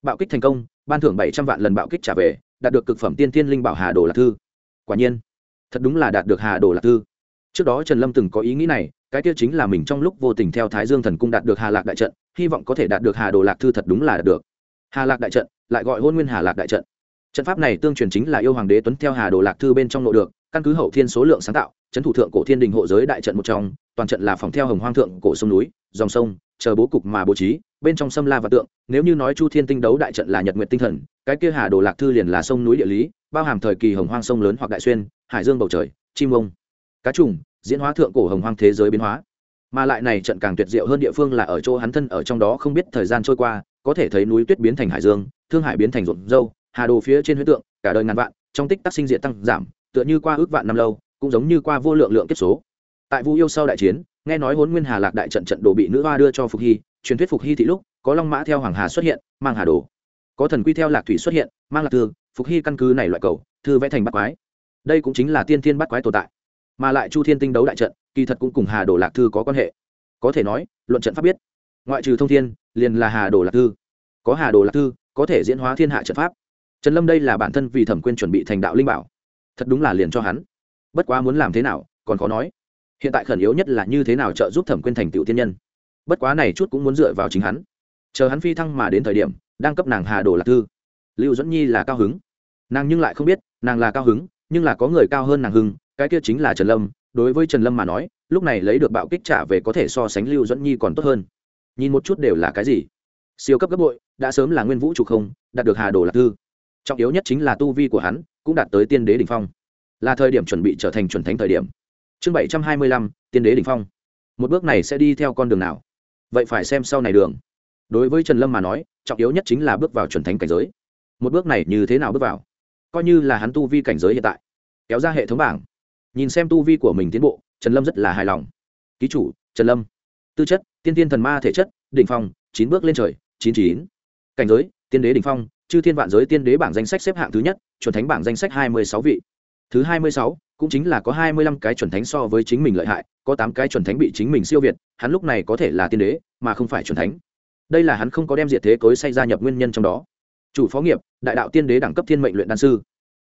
Bạo kích thành công, ban thưởng bảy trăm vạn lần bạo kích trả về, đạt được cực phẩm tiên thiên linh bảo hà đồ lạc thư. Quả nhiên, thật đúng là đạt được hà đồ lạc thư. Trước đó trần lâm từng có ý nghĩ này, cái kia chính là mình trong lúc vô tình theo thái dương thần cung đạt được hà lạc đại trận, hy vọng có thể đạt được hà đồ lạc thư thật đúng là đạt được. Hà lạc đại trận, lại gọi hôn nguyên hà lạc đại trận. Trận pháp này tương truyền chính là yêu hoàng đế tuấn theo hà đồ lạc thư bên trong nội được, căn cứ hậu thiên số lượng sáng tạo trấn thủ thượng cổ thiên đình hộ giới đại trận một trong, toàn trận là phòng theo hồng hoang thượng cổ sông núi, dòng sông, chờ bố cục mà bố trí, bên trong sâm la và tượng, nếu như nói chu thiên tinh đấu đại trận là nhật nguyện tinh thần, cái kia hà đồ lạc thư liền là sông núi địa lý, bao hàm thời kỳ hồng hoang sông lớn hoặc đại xuyên, hải dương bầu trời, chim ông, cá trùng, diễn hóa thượng cổ hồng hoang thế giới biến hóa. Mà lại này trận càng tuyệt diệu hơn địa phương là ở chỗ hắn thân ở trong đó không biết thời gian trôi qua, có thể thấy núi tuyết biến thành hải dương, thương hải biến thành rộn dâu, hà đồ phía trên huyết tượng, cả đời ngàn vạn, trong tích tắc sinh diện tăng giảm, tựa như qua ước vạn năm lâu cũng giống như qua vô lượng lượng kiếp số. Tại vu yêu sau đại chiến, nghe nói hốn nguyên hà lạc đại trận trận đồ bị nữ hoa đưa cho phục hy, truyền thuyết phục hy thị lúc, có long mã theo hoàng hà xuất hiện, mang hà đồ. Có thần quy theo lạc thủy xuất hiện, mang lạc thư, phục hy căn cứ này loại cầu, thư vẽ thành bắt quái. Đây cũng chính là tiên thiên bắt quái tồn tại. Mà lại chu thiên tinh đấu đại trận, kỳ thật cũng cùng hà đồ lạc thư có quan hệ. Có thể nói, luận trận pháp biết, ngoại trừ thông thiên, liền là hà đồ lạc thư. Có hà đồ lạc thư, có thể diễn hóa thiên hạ trận pháp. Trần lâm đây là bản thân vì thẩm quyên chuẩn bị thành đạo linh bảo. Thật đúng là liền cho hắn bất quá muốn làm thế nào, còn khó nói. Hiện tại khẩn yếu nhất là như thế nào trợ giúp thẩm quyên thành tựu tiên nhân. Bất quá này chút cũng muốn dựa vào chính hắn. Chờ hắn phi thăng mà đến thời điểm, đang cấp nàng hà đồ lạc thư. Lưu dẫn nhi là cao hứng. Nàng nhưng lại không biết, nàng là cao hứng, nhưng là có người cao hơn nàng hưng, cái kia chính là trần lâm. Đối với trần lâm mà nói, lúc này lấy được bạo kích trả về có thể so sánh lưu dẫn nhi còn tốt hơn. Nhìn một chút đều là cái gì? Siêu cấp gấp bội, đã sớm là nguyên vũ trục không, đạt được hà đồ lạc thư. Trọng yếu nhất chính là tu vi của hắn, cũng đạt tới tiên đế đ ỉ n h phong là thời điểm chuẩn bị trở thành chuẩn thánh thời điểm. Chương bảy trăm hai mươi lăm, tiên đế đ ỉ n h phong. Một bước này sẽ đi theo con đường nào? Vậy phải xem sau này đường. Đối với trần lâm mà nói, trọng yếu nhất chính là bước vào chuẩn thánh cảnh giới. Một bước này như thế nào bước vào? Coi như là hắn tu vi cảnh giới hiện tại, kéo ra hệ thống bảng. Nhìn xem tu vi của mình tiến bộ, trần lâm rất là hài lòng. Ký chủ, trần lâm. Tư chất, tiên tiên thần ma thể chất, đỉnh phong, chín bước lên trời, chín chín cảnh giới, tiên đế đỉnh phong, chư thiên vạn giới tiên đế bảng danh sách xếp hạng thứ nhất, chuẩn thánh bảng danh sách hai mươi sáu vị thứ hai mươi sáu cũng chính là có hai mươi lăm cái chuẩn thánh so với chính mình lợi hại có tám cái chuẩn thánh bị chính mình siêu việt hắn lúc này có thể là tiên đế mà không phải chuẩn thánh đây là hắn không có đem diệt thế cối say gia nhập nguyên nhân trong đó chủ phó nghiệp đại đạo tiên đế đẳng cấp thiên mệnh luyện đan sư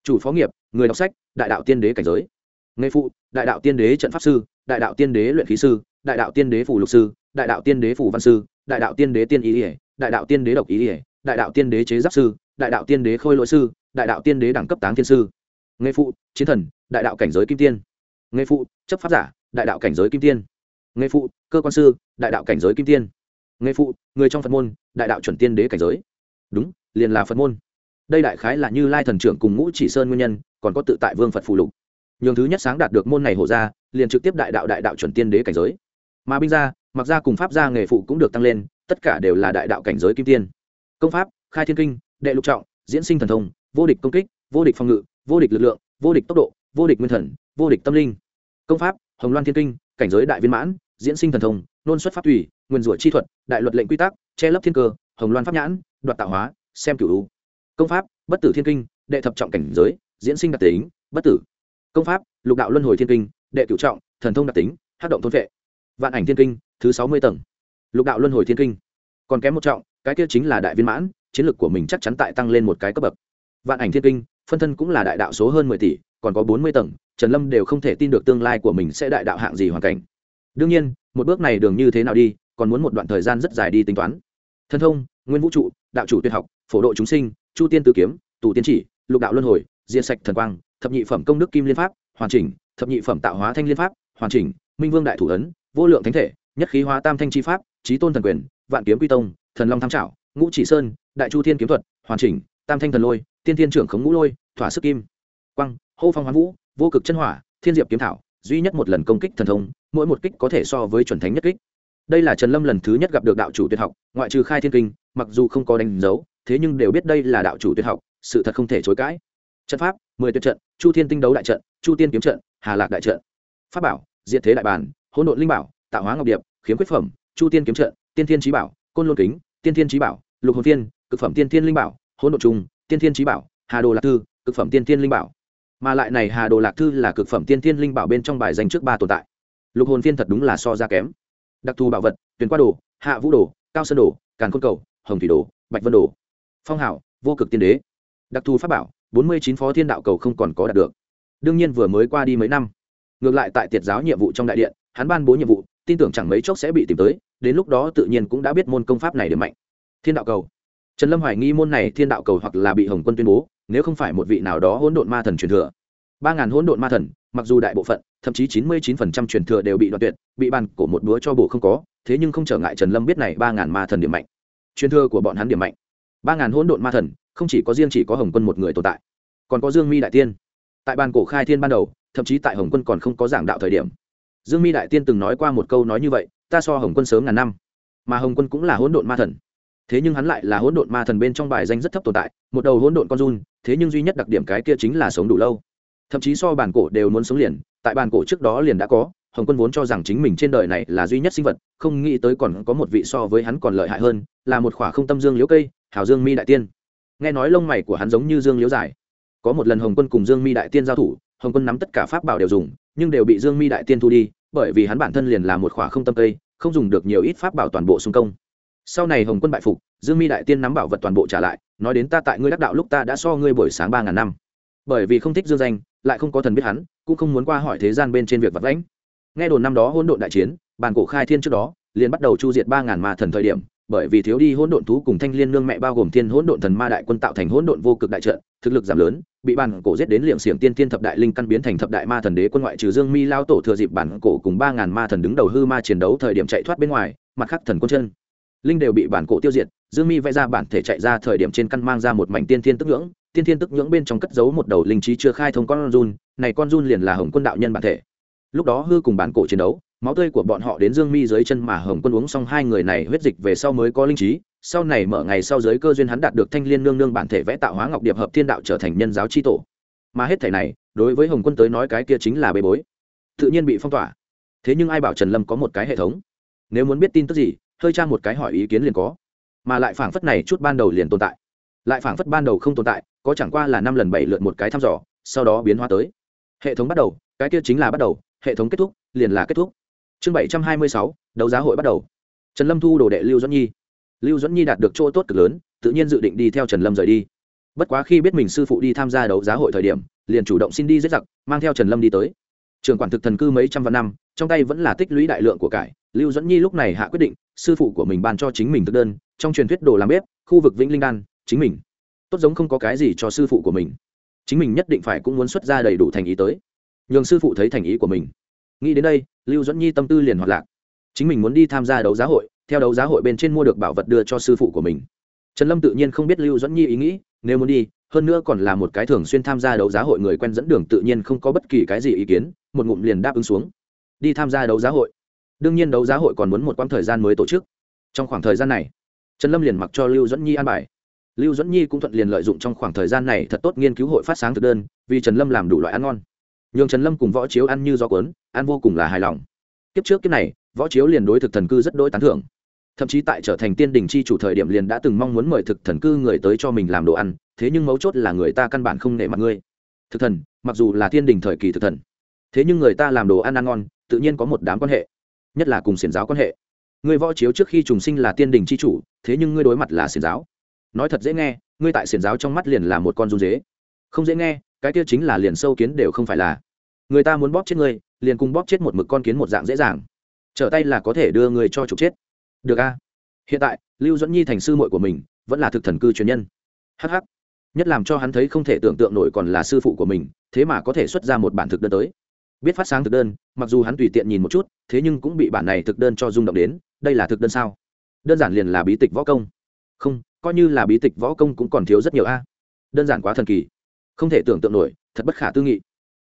chủ phó nghiệp người đọc sách đại đạo tiên đế cảnh giới nghề phụ đại đạo tiên đế trận pháp sư đại đạo tiên đế luyện khí sư đại đạo tiên đế phủ lục sư đại đạo tiên đế phủ văn sư đại đạo tiên đế tiên ý ỉa đại đạo tiên đế độc ý ỉa đại đạo tiên đế chế giáp sư đại đạo tiên đế khôi lỗi sư đại đạo tiên đế đẳng cấp táng thiên sư nghề phụ, chiến thần, đại đạo cảnh giới kim tiên. Nghề phụ, chấp pháp giả, đại đạo cảnh giới kim tiên. Nghề phụ, cơ quan sư, đại đạo cảnh giới kim tiên. Nghề phụ, người trong phật môn, đại đạo chuẩn tiên đế cảnh giới. Đúng, liền là phật môn. Đây đại khái là như lai thần trưởng cùng ngũ chỉ sơn nguyên nhân, còn có tự tại vương phật phù lục. Nhường thứ nhất sáng đạt được môn này hộ ra, liền trực tiếp đại đạo đại đạo chuẩn tiên đế cảnh giới. Mà binh gia, mặc gia cùng pháp gia nghề phụ cũng được tăng lên, tất cả đều là đại đạo cảnh giới kim tiên. Công pháp, khai thiên kinh, đệ lục trọng, diễn sinh thần thông, vô địch công kích, vô địch phòng ngự vô địch lực lượng, vô địch tốc độ, vô địch nguyên thần, vô địch tâm linh. Công pháp, hồng loan thiên kinh, cảnh giới đại viên mãn, diễn sinh thần thông, nôn xuất pháp thủy nguyên rủa chi thuật, đại luật lệnh quy tắc, che lấp thiên cơ, hồng loan pháp nhãn, đoạt tạo hóa, xem cửu công pháp, bất tử thiên kinh, đệ thập trọng cảnh giới, diễn sinh đặc tính, bất tử. Công pháp, lục đạo luân hồi thiên kinh, đệ cửu trọng, thần thông đặc tính hát động thôn vệ. Vạn ảnh thiên kinh, thứ sáu mươi tầng. Lục đạo luân hồi thiên kinh. Còn kém một trọng, cái kia chính là đại viên mãn, chiến lược của mình chắc chắn tại tăng lên một cái cấp bậc. Vạn ảnh thiên kinh phân thân cũng là đại đạo số hơn mười tỷ, còn có bốn mươi tầng, trần lâm đều không thể tin được tương lai của mình sẽ đại đạo hạng gì hoàn cảnh. Đương nhiên, một bước này đường như thế nào đi, còn muốn một đoạn thời gian rất dài đi tính toán. Thân thông, nguyên vũ trụ, đạo chủ tuyệt học, phổ độ chúng sinh, chu tiên tử kiếm, tù tiên chỉ, lục đạo luân hồi diện sạch thần quang, thập nhị phẩm công đức kim liên pháp, hoàn chỉnh, thập nhị phẩm tạo hóa thanh liên pháp, hoàn chỉnh, minh vương đại thủ ấn, vô lượng thánh thể, nhất khí hóa tam thanh chi pháp trí tôn thần quyền, vạn kiếm quy tông, thần long tham trảo, ngũ chỉ sơn, đại chu thiên kiếm thuật, hoàn chỉnh tam thanh thần lôi tiên thiên trưởng khống ngũ lôi thỏa sức kim quăng hô phong hoán vũ vô cực chân hỏa thiên diệp kiếm thảo duy nhất một lần công kích thần thông mỗi một kích có thể so với chuẩn thánh nhất kích. Đây là trần lâm lần thứ nhất gặp được đạo chủ tuyệt học ngoại trừ khai thiên kinh mặc dù không có đánh dấu thế nhưng đều biết đây là đạo chủ tuyệt học sự thật không thể chối cãi. Trận pháp mười tuyệt trận chu thiên tinh đấu đại trận chu tiên kiếm trận hà lạc đại trận. Pháp bảo diệt thế đại bản hỗn độn linh bảo tạo hóa ngọc điệp khiếm quyết phẩm chu tiên kiếm trận tiên thiên trí bảo côn lôn kính tiên thiên trí bảo lục hồn Tiên, cực phẩm tiên thiên linh bảo hỗn độn trung tiên thiên trí bảo, hà đồ lạc thư, cực phẩm tiên thiên linh bảo. Mà lại này hà đồ lạc thư là cực phẩm tiên thiên linh bảo bên trong bài danh trước ba tồn tại. Lục hồn phiên thật đúng là so ra kém. Đặc thù bảo vật tuyển qua đồ, hạ vũ đồ, cao sơn đồ, càn Côn cầu, hồng thủy đồ, bạch vân đồ. Phong hảo, vô cực tiên đế. Đặc thù pháp bảo, bốn mươi chín phó thiên đạo cầu không còn có đạt được. Đương nhiên vừa mới qua đi mấy năm. Ngược lại tại tiệt giáo nhiệm vụ trong đại điện, hắn ban bố nhiệm vụ, tin tưởng chẳng mấy chốc sẽ bị tìm tới, đến lúc đó tự nhiên cũng đã biết môn công pháp này điểm mạnh. Thiên đạo cầu trần lâm hoài nghi môn này thiên đạo cầu hoặc là bị hồng quân tuyên bố, nếu không phải một vị nào đó hỗn độn ma thần truyền thừa. Ba ngàn hỗn độn ma thần, mặc dù đại bộ phận, thậm chí chín mươi chín phần trăm truyền thừa đều bị đoạt tuyệt, bị bàn cổ một búa cho bổ không có, thế nhưng không trở ngại trần lâm biết này ba ngàn ma thần điểm mạnh. Truyền thừa của bọn hắn điểm mạnh. Ba ngàn hỗn độn ma thần, không chỉ có riêng chỉ có hồng quân một người tồn tại, còn có dương mi đại tiên. Tại bàn cổ khai thiên ban đầu, thậm chí tại hồng quân còn không có giảng đạo thời điểm. Dương mi đại tiên từng nói qua một câu nói như vậy, ta so hồng quân sớm ngàn năm, mà hồng quân cũng là hỗn độn ma thần thế nhưng hắn lại là hỗn độn ma thần bên trong bài danh rất thấp tồn tại, một đầu hỗn độn con run, thế nhưng duy nhất đặc điểm cái kia chính là sống đủ lâu. Thậm chí so bản cổ đều muốn sống liền, tại bản cổ trước đó liền đã có, hồng quân vốn cho rằng chính mình trên đời này là duy nhất sinh vật, không nghĩ tới còn có một vị so với hắn còn lợi hại hơn, là một khỏa không tâm dương liễu cây, hào dương mi đại tiên. Nghe nói lông mày của hắn giống như dương liễu dài. Có một lần hồng quân cùng dương mi đại tiên giao thủ, hồng quân nắm tất cả pháp bảo đều dùng, nhưng đều bị dương mi đại tiên thu đi, bởi vì hắn bản thân liền là một khỏa không tâm cây, không dùng được nhiều ít pháp bảo toàn bộ xung công sau này hồng quân bại phục, dương mi đại tiên nắm bảo vật toàn bộ trả lại, nói đến ta tại ngươi đắc đạo lúc ta đã so ngươi buổi sáng ba ngàn năm. Bởi vì không thích dương danh, lại không có thần biết hắn, cũng không muốn qua hỏi thế gian bên trên việc vật lãnh nghe đồn năm đó hỗn độn đại chiến, bàn cổ khai thiên trước đó, liền bắt đầu chu diệt ba ngàn ma thần thời điểm, bởi vì thiếu đi hỗn độn thú cùng thanh liên nương mẹ bao gồm thiên hỗn độn thần ma đại quân tạo thành hỗn độn vô cực đại trận, thực lực giảm lớn, bị bản cổ giết đến liệm xiềng tiên tiên thập đại linh căn biến thành thập đại ma thần đế quân ngoại trừ dương mi lao tổ thừa dịp bản cổ cùng ba ngàn ma thần đứng đầu hư ma chiến đấu thời điểm chạy thoát bên ngoài, mặt khắc thần quân chân linh đều bị bản cổ tiêu diệt, dương mi vẽ ra bản thể chạy ra thời điểm trên căn mang ra một mảnh tiên thiên tức ngưỡng tiên thiên tức ngưỡng bên trong cất giấu một đầu linh trí chưa khai thông con run, này con run liền là hồng quân đạo nhân bản thể. Lúc đó hư cùng bản cổ chiến đấu, máu tươi của bọn họ đến dương mi dưới chân mà hồng quân uống xong hai người này huyết dịch về sau mới có linh trí, sau này mở ngày sau giới cơ duyên hắn đạt được thanh liên nương nương bản thể vẽ tạo hóa ngọc điệp hợp thiên đạo trở thành nhân giáo tri tổ. Mà hết thể này, đối với hồng quân tới nói cái kia chính là bê bối. Tự nhiên bị phong tỏa. Thế nhưng ai bảo trần lâm có một cái hệ thống? Nếu muốn biết tin tức gì hơi tra một cái hỏi ý kiến liền có. Mà lại phảng phất này chút ban đầu liền tồn tại. Lại phảng phất ban đầu không tồn tại, có chẳng qua là năm lần bảy lượt một cái thăm dò, sau đó biến hóa tới. Hệ thống bắt đầu, cái kia chính là bắt đầu, hệ thống kết thúc, liền là kết thúc. Chương bảy trăm hai mươi sáu, đấu giá hội bắt đầu. Trần lâm thu đồ đệ lưu dẫn nhi. Lưu dẫn nhi đạt được chỗ tốt cực lớn, tự nhiên dự định đi theo trần lâm rời đi. Bất quá khi biết mình sư phụ đi tham gia đấu giá hội thời điểm, liền chủ động xin đi giết giặc, mang theo trần lâm đi tới trường quản thực thần cư mấy trăm vạn năm, trong tay vẫn là tích lũy đại lượng của cải. Lưu dẫn nhi lúc này hạ quyết định, sư phụ của mình ban cho chính mình thực đơn, trong truyền thuyết đồ làm bếp, khu vực vĩnh linh đan, chính mình. Tốt giống không có cái gì cho sư phụ của mình. Chính mình nhất định phải cũng muốn xuất ra đầy đủ thành ý tới. Nhường sư phụ thấy thành ý của mình. Nghĩ đến đây, lưu dẫn nhi tâm tư liền hoạt lạc. Chính mình muốn đi tham gia đấu giá hội, theo đấu giá hội bên trên mua được bảo vật đưa cho sư phụ của mình. Trần lâm tự nhiên không biết lưu dẫn nhi ý nghĩ, nếu muốn đi hơn nữa còn là một cái thường xuyên tham gia đấu giá hội người quen dẫn đường tự nhiên không có bất kỳ cái gì ý kiến, một ngụm liền đáp ứng xuống. Đi tham gia đấu giá hội. Đương nhiên đấu giá hội còn muốn một quãng thời gian mới tổ chức. Trong khoảng thời gian này, trần lâm liền mặc cho lưu dẫn nhi an bài. Lưu dẫn nhi cũng thuận liền lợi dụng trong khoảng thời gian này thật tốt nghiên cứu hội phát sáng thực đơn, vì trần lâm làm đủ loại ăn ngon. Nhường trần lâm cùng võ chiếu ăn như gió cuốn, ăn vô cùng là hài lòng. Kiếp trước kiếp này, võ chiếu liền đối thực thần cư rất đỗi tán thưởng. Thậm chí tại trở thành tiên đình chi chủ thời điểm liền đã từng mong muốn mời thực thần cư người tới cho mình làm đồ ăn thế nhưng mấu chốt là người ta căn bản không nể mặt ngươi. Thực thần, mặc dù là thiên đình thời kỳ thực thần, thế nhưng người ta làm đồ ăn ăn ngon, tự nhiên có một đám quan hệ, nhất là cùng xiển giáo quan hệ. Ngươi võ chiếu trước khi trùng sinh là tiên đình chi chủ, thế nhưng ngươi đối mặt là xiển giáo. Nói thật dễ nghe, ngươi tại xiển giáo trong mắt liền là một con run dế. Không dễ nghe, cái kia chính là liền sâu kiến đều không phải là. Người ta muốn bóp chết ngươi, liền cùng bóp chết một mực con kiến một dạng dễ dàng. Trở tay là có thể đưa người cho trục chết. Được a. Hiện tại, lưu dẫn nhi thành sư muội của mình, vẫn là thực thần cư truyền nhân. Hh nhất làm cho hắn thấy không thể tưởng tượng nổi còn là sư phụ của mình, thế mà có thể xuất ra một bản thực đơn tới. Biết phát sáng thực đơn, mặc dù hắn tùy tiện nhìn một chút, thế nhưng cũng bị bản này thực đơn cho rung động đến, đây là thực đơn sao? Đơn giản liền là bí tịch võ công. Không, coi như là bí tịch võ công cũng còn thiếu rất nhiều a. Đơn giản quá thần kỳ. Không thể tưởng tượng nổi, thật bất khả tư nghị.